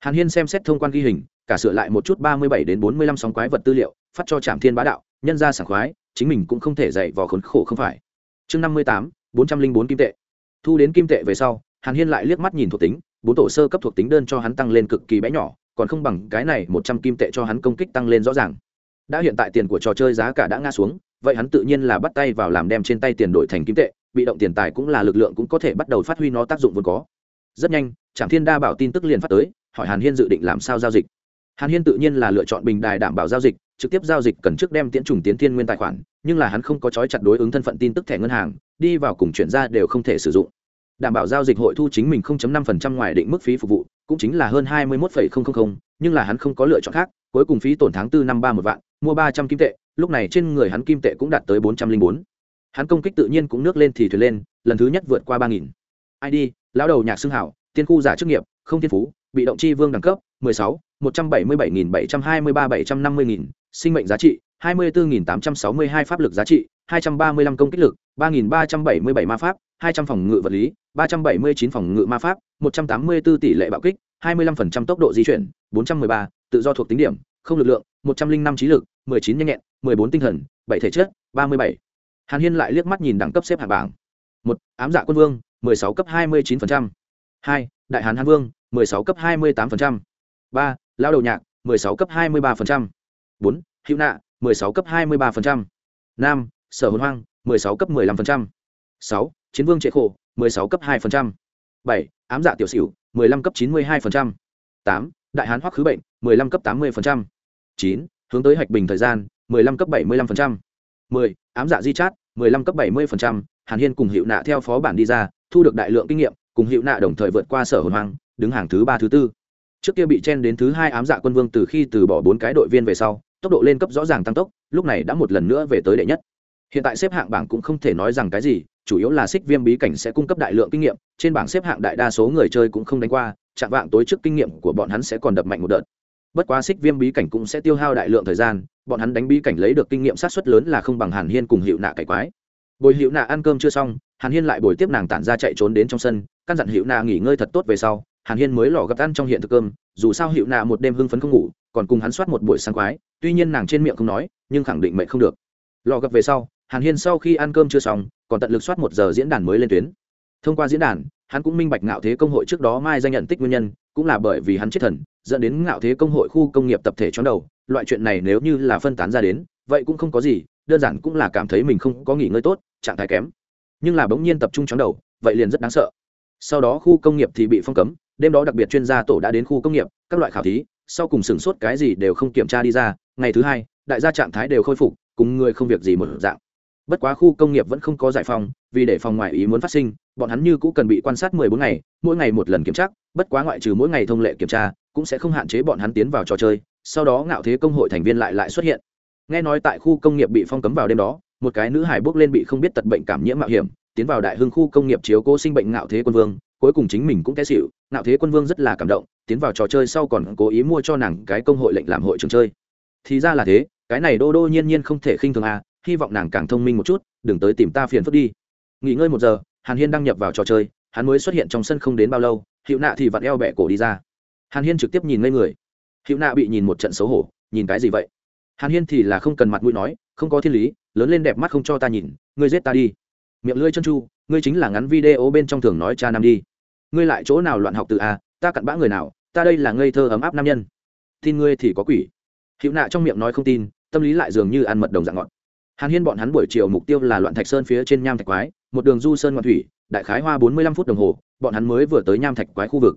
Hàn hiên xem xét thông quan ghi hình, cả sửa lại một chút ba mươi bảy đến bốn mươi lăm sóng quái vật tư liệu, phát cho trạm thiên bá đạo, nhân ra sảng khoái, chính mình cũng không thể dạy vò khốn khổ không phải. Chương năm mươi tám, bốn trăm linh bốn kim tệ. Thu đến kim tệ về sau, hàn hiên lại liếc mắt nhìn thuộc tính bốn tổ sơ cấp thuộc tính đơn cho hắn tăng lên cực kỳ bé nhỏ, còn không bằng cái này một trăm kim tệ cho hắn công kích tăng lên rõ ràng. Đã hiện tại tiền của trò chơi giá cả đã ngã xuống, vậy hắn tự nhiên là bắt tay vào làm đem trên tay tiền đổi thành kim tệ, bị động tiền tài cũng là lực lượng cũng có thể bắt đầu phát huy nó tác dụng vốn có. Rất nhanh trạm thiên đa bảo tin tức liền phát tới, hỏi hàn hiên dự định làm sao giao dịch. Hàn hiên tự nhiên là lựa chọn bình đài đảm bảo giao dịch, trực tiếp giao dịch cần trước đem tiễn trùng tiến thiên nguyên tài khoản, nhưng là hắn không có trói chặt đối ứng thân phận tin tức thẻ ngân hàng, đi vào cùng chuyển ra đều không thể sử dụng đảm bảo giao dịch hội thu chính mình 0.5% ngoài định mức phí phục vụ cũng chính là hơn 21,000, nhưng là hắn không có lựa chọn khác cuối cùng phí tổn tháng 4 năm ba một vạn mua ba trăm kim tệ lúc này trên người hắn kim tệ cũng đạt tới bốn trăm linh bốn. Hắn công kích tự nhiên cũng nước lên thì thuyền lên lần thứ nhất vượt qua ba nghìn. Id lão đầu nhạc xương hảo tiên khu giả chức nghiệp không thiên phú bị động chi vương đẳng cấp 16, 177.723 750.000, sinh mệnh giá trị 24.862 pháp lực giá trị 235 công kích lực 3.377 ma pháp 200 phòng ngự vật lý 379 phòng ngự ma pháp 184 tỷ lệ bạo kích 25% tốc độ di chuyển 413, tự do thuộc tính điểm không lực lượng 105 trí lực 19 nhanh nhẹn 14 tinh thần 7 thể chất 37. hàn hiên lại liếc mắt nhìn đẳng cấp xếp hạng bảng 1. ám dạ quân vương 16 cấp 29%. 2. đại Hàn Hàn vương 16 cấp 28%. 3. lao đầu nhạc 16 cấp 23%. 4. hữu nạ 16 cấp 23%. 5. sở hồn hoang 16 cấp 15%. 6 chiến vương trệ khổ 16 cấp 2%. 7. ám dạ tiểu xỉu 15 cấp 92%. 8. đại hán hoắc khứ bệnh 15 cấp 80%. 9. hướng tới hạch bình thời gian 15 cấp 75%. 10. ám dạ di chát 15 cấp 70%. hàn hiên cùng hiệu nạ theo phó bản đi ra, thu được đại lượng kinh nghiệm, cùng hiệu nạ đồng thời vượt qua sở hồn hoang, đứng hàng thứ ba, thứ tư trước kia bị chen đến thứ hai ám dạ quân vương từ khi từ bỏ bốn cái đội viên về sau, tốc độ lên cấp rõ ràng tăng tốc, lúc này đã một lần nữa về tới đệ nhất hiện tại xếp hạng bảng cũng không thể nói rằng cái gì, chủ yếu là xích viêm bí cảnh sẽ cung cấp đại lượng kinh nghiệm, trên bảng xếp hạng đại đa số người chơi cũng không đánh qua, chạm vạng tối trước kinh nghiệm của bọn hắn sẽ còn đập mạnh một đợt. Bất quá xích viêm bí cảnh cũng sẽ tiêu hao đại lượng thời gian, bọn hắn đánh bí cảnh lấy được kinh nghiệm sát xuất lớn là không bằng hàn hiên cùng hiệu nạ cải quái. Bồi hiệu nạ ăn cơm chưa xong, hàn hiên lại bồi tiếp nàng tản ra chạy trốn đến trong sân, căn dặn hiệu nạ nghỉ ngơi thật tốt về sau, hàn hiên mới lò gấp ăn trong hiện thực cơm, dù sao hiệu nạ một đêm hưng phấn không ngủ, còn cùng hắn soát một buổi sáng quái, tuy nhiên nàng trên miệng không nói, nhưng khẳng định mệnh không được. Lò gấp về sau hàn hiên sau khi ăn cơm chưa xong, còn tận lực soát một giờ diễn đàn mới lên tuyến. Thông qua diễn đàn, hắn cũng minh bạch ngạo thế công hội trước đó mai danh nhận tích nguyên nhân, cũng là bởi vì hắn chết thần, dẫn đến ngạo thế công hội khu công nghiệp tập thể chóng đầu. Loại chuyện này nếu như là phân tán ra đến, vậy cũng không có gì, đơn giản cũng là cảm thấy mình không có nghỉ ngơi tốt, trạng thái kém. Nhưng là bỗng nhiên tập trung chóng đầu, vậy liền rất đáng sợ. Sau đó khu công nghiệp thì bị phong cấm, đêm đó đặc biệt chuyên gia tổ đã đến khu công nghiệp, các loại khảo thí, sau cùng sửng sốt cái gì đều không kiểm tra đi ra, ngày thứ hai, đại gia trạng thái đều khôi phục, cùng người không việc gì một dạng bất quá khu công nghiệp vẫn không có giải phòng vì để phòng ngoại ý muốn phát sinh, bọn hắn như cũ cần bị quan sát mười bốn ngày, mỗi ngày một lần kiểm tra, bất quá ngoại trừ mỗi ngày thông lệ kiểm tra, cũng sẽ không hạn chế bọn hắn tiến vào trò chơi, sau đó ngạo thế công hội thành viên lại lại xuất hiện. Nghe nói tại khu công nghiệp bị phong cấm vào đêm đó, một cái nữ hải bước lên bị không biết tật bệnh cảm nhiễm mạo hiểm, tiến vào đại hưng khu công nghiệp chiếu cố sinh bệnh ngạo thế quân vương, cuối cùng chính mình cũng té xịu ngạo thế quân vương rất là cảm động, tiến vào trò chơi sau còn cố ý mua cho nàng cái công hội lệnh làm hội trường chơi. Thì ra là thế, cái này đô đô nhiên nhiên không thể khinh thường à hy vọng nàng càng thông minh một chút, đừng tới tìm ta phiền phức đi. Nghỉ ngơi một giờ, hàn hiên đăng nhập vào trò chơi, hắn mới xuất hiện trong sân không đến bao lâu hiệu nạ thì vặn eo bẹ cổ đi ra. Hàn hiên trực tiếp nhìn ngây người. Hiệu nạ bị nhìn một trận xấu hổ, nhìn cái gì vậy? Hàn hiên thì là không cần mặt mũi nói, không có thiên lý, lớn lên đẹp mắt không cho ta nhìn, ngươi giết ta đi. Miệng lưỡi chân chu, ngươi chính là ngắn video bên trong thường nói cha nam đi. Ngươi lại chỗ nào loạn học từ a, ta cặn bã người nào, ta đây là ngây thơ ấm áp nam nhân. Tin ngươi thì có quỷ. Hiệu nạ trong miệng nói không tin, tâm lý lại dường như ăn mật đồng dạng ngọt hàn hiên bọn hắn buổi chiều mục tiêu là loạn thạch sơn phía trên nham thạch quái, một đường du sơn ngoạn thủy, đại khái hoa bốn mươi lăm phút đồng hồ, bọn hắn mới vừa tới nham thạch quái khu vực.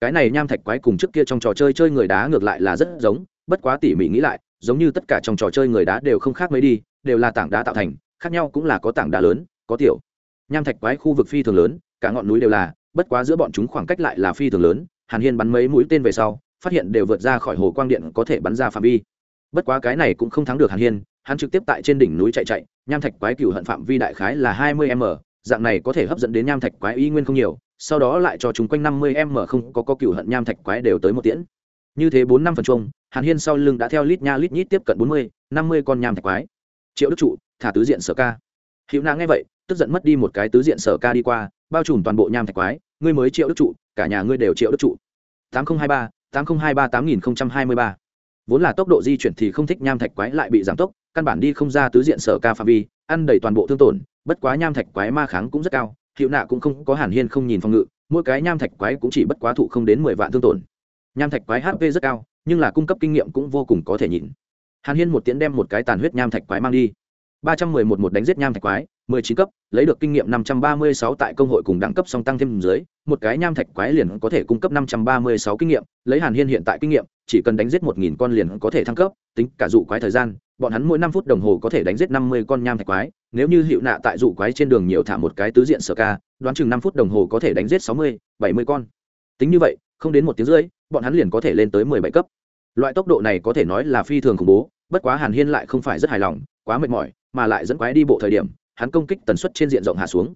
Cái này nham thạch quái cùng trước kia trong trò chơi chơi người đá ngược lại là rất giống, bất quá tỉ mỉ nghĩ lại, giống như tất cả trong trò chơi người đá đều không khác mấy đi, đều là tảng đá tạo thành, khác nhau cũng là có tảng đá lớn, có tiểu. Nham thạch quái khu vực phi thường lớn, cả ngọn núi đều là, bất quá giữa bọn chúng khoảng cách lại là phi thường lớn, hàn hiên bắn mấy mũi tên về sau, phát hiện đều vượt ra khỏi hồ quang điện có thể bắn ra phạm vi. Bất quá cái này cũng không thắng được hàn hiên hắn trực tiếp tại trên đỉnh núi chạy chạy, nham thạch quái cựu hận phạm vi đại khái là hai mươi m, dạng này có thể hấp dẫn đến nham thạch quái y nguyên không nhiều, sau đó lại cho chúng quanh năm mươi m không có có cựu hận nham thạch quái đều tới một tiễn. Như thế bốn năm phần chung hàn hiên sau lưng đã theo lít nha lít nhít tiếp cận bốn mươi, năm mươi con nham thạch quái. Triệu đức trụ, thả tứ diện sở ca. Hữu na nghe vậy, tức giận mất đi một cái tứ diện sở ca đi qua, bao trùm toàn bộ nham thạch quái, ngươi mới triệu đức trụ, cả nhà ngươi đều triệu đức trụ. tám nghìn hai ba, tám nghìn hai ba, tám nghìn hai mươi ba vốn là tốc độ di chuyển thì không thích nham thạch quái lại bị giảm tốc, căn bản đi không ra tứ diện sở ca phạm vi, ăn đầy toàn bộ thương tổn, bất quá nham thạch quái ma kháng cũng rất cao, hiệu nạ cũng không có hàn hiên không nhìn phòng ngự, mỗi cái nham thạch quái cũng chỉ bất quá thụ không đến mười vạn thương tổn. Nham thạch quái hp rất cao, nhưng là cung cấp kinh nghiệm cũng vô cùng có thể nhìn. Hàn hiên một tiến đem một cái tàn huyết nham thạch quái mang đi. Ba trăm mười một một đánh giết nham thạch quái, mười chín cấp, lấy được kinh nghiệm năm trăm ba mươi sáu tại công hội cùng đẳng cấp song tăng thêm dưới, một cái nham thạch quái liền có thể cung cấp năm trăm ba mươi sáu kinh nghiệm, lấy hàn hiên hiện tại kinh nghiệm chỉ cần đánh giết một nghìn con liền có thể thăng cấp, tính cả dụ quái thời gian, bọn hắn mỗi năm phút đồng hồ có thể đánh giết năm mươi con nham thạch quái, nếu như hiệu nạ tại dụ quái trên đường nhiều thả một cái tứ diện sở ca, đoán chừng năm phút đồng hồ có thể đánh giết sáu mươi, bảy mươi con. Tính như vậy, không đến một tiếng rưỡi, bọn hắn liền có thể lên tới mười bảy cấp. Loại tốc độ này có thể nói là phi thường khủng bố, bất quá hàn hiên lại không phải rất hài lòng, quá mệt mỏi, mà lại dẫn quái đi bộ thời điểm, hắn công kích tần suất trên diện rộng hạ xuống.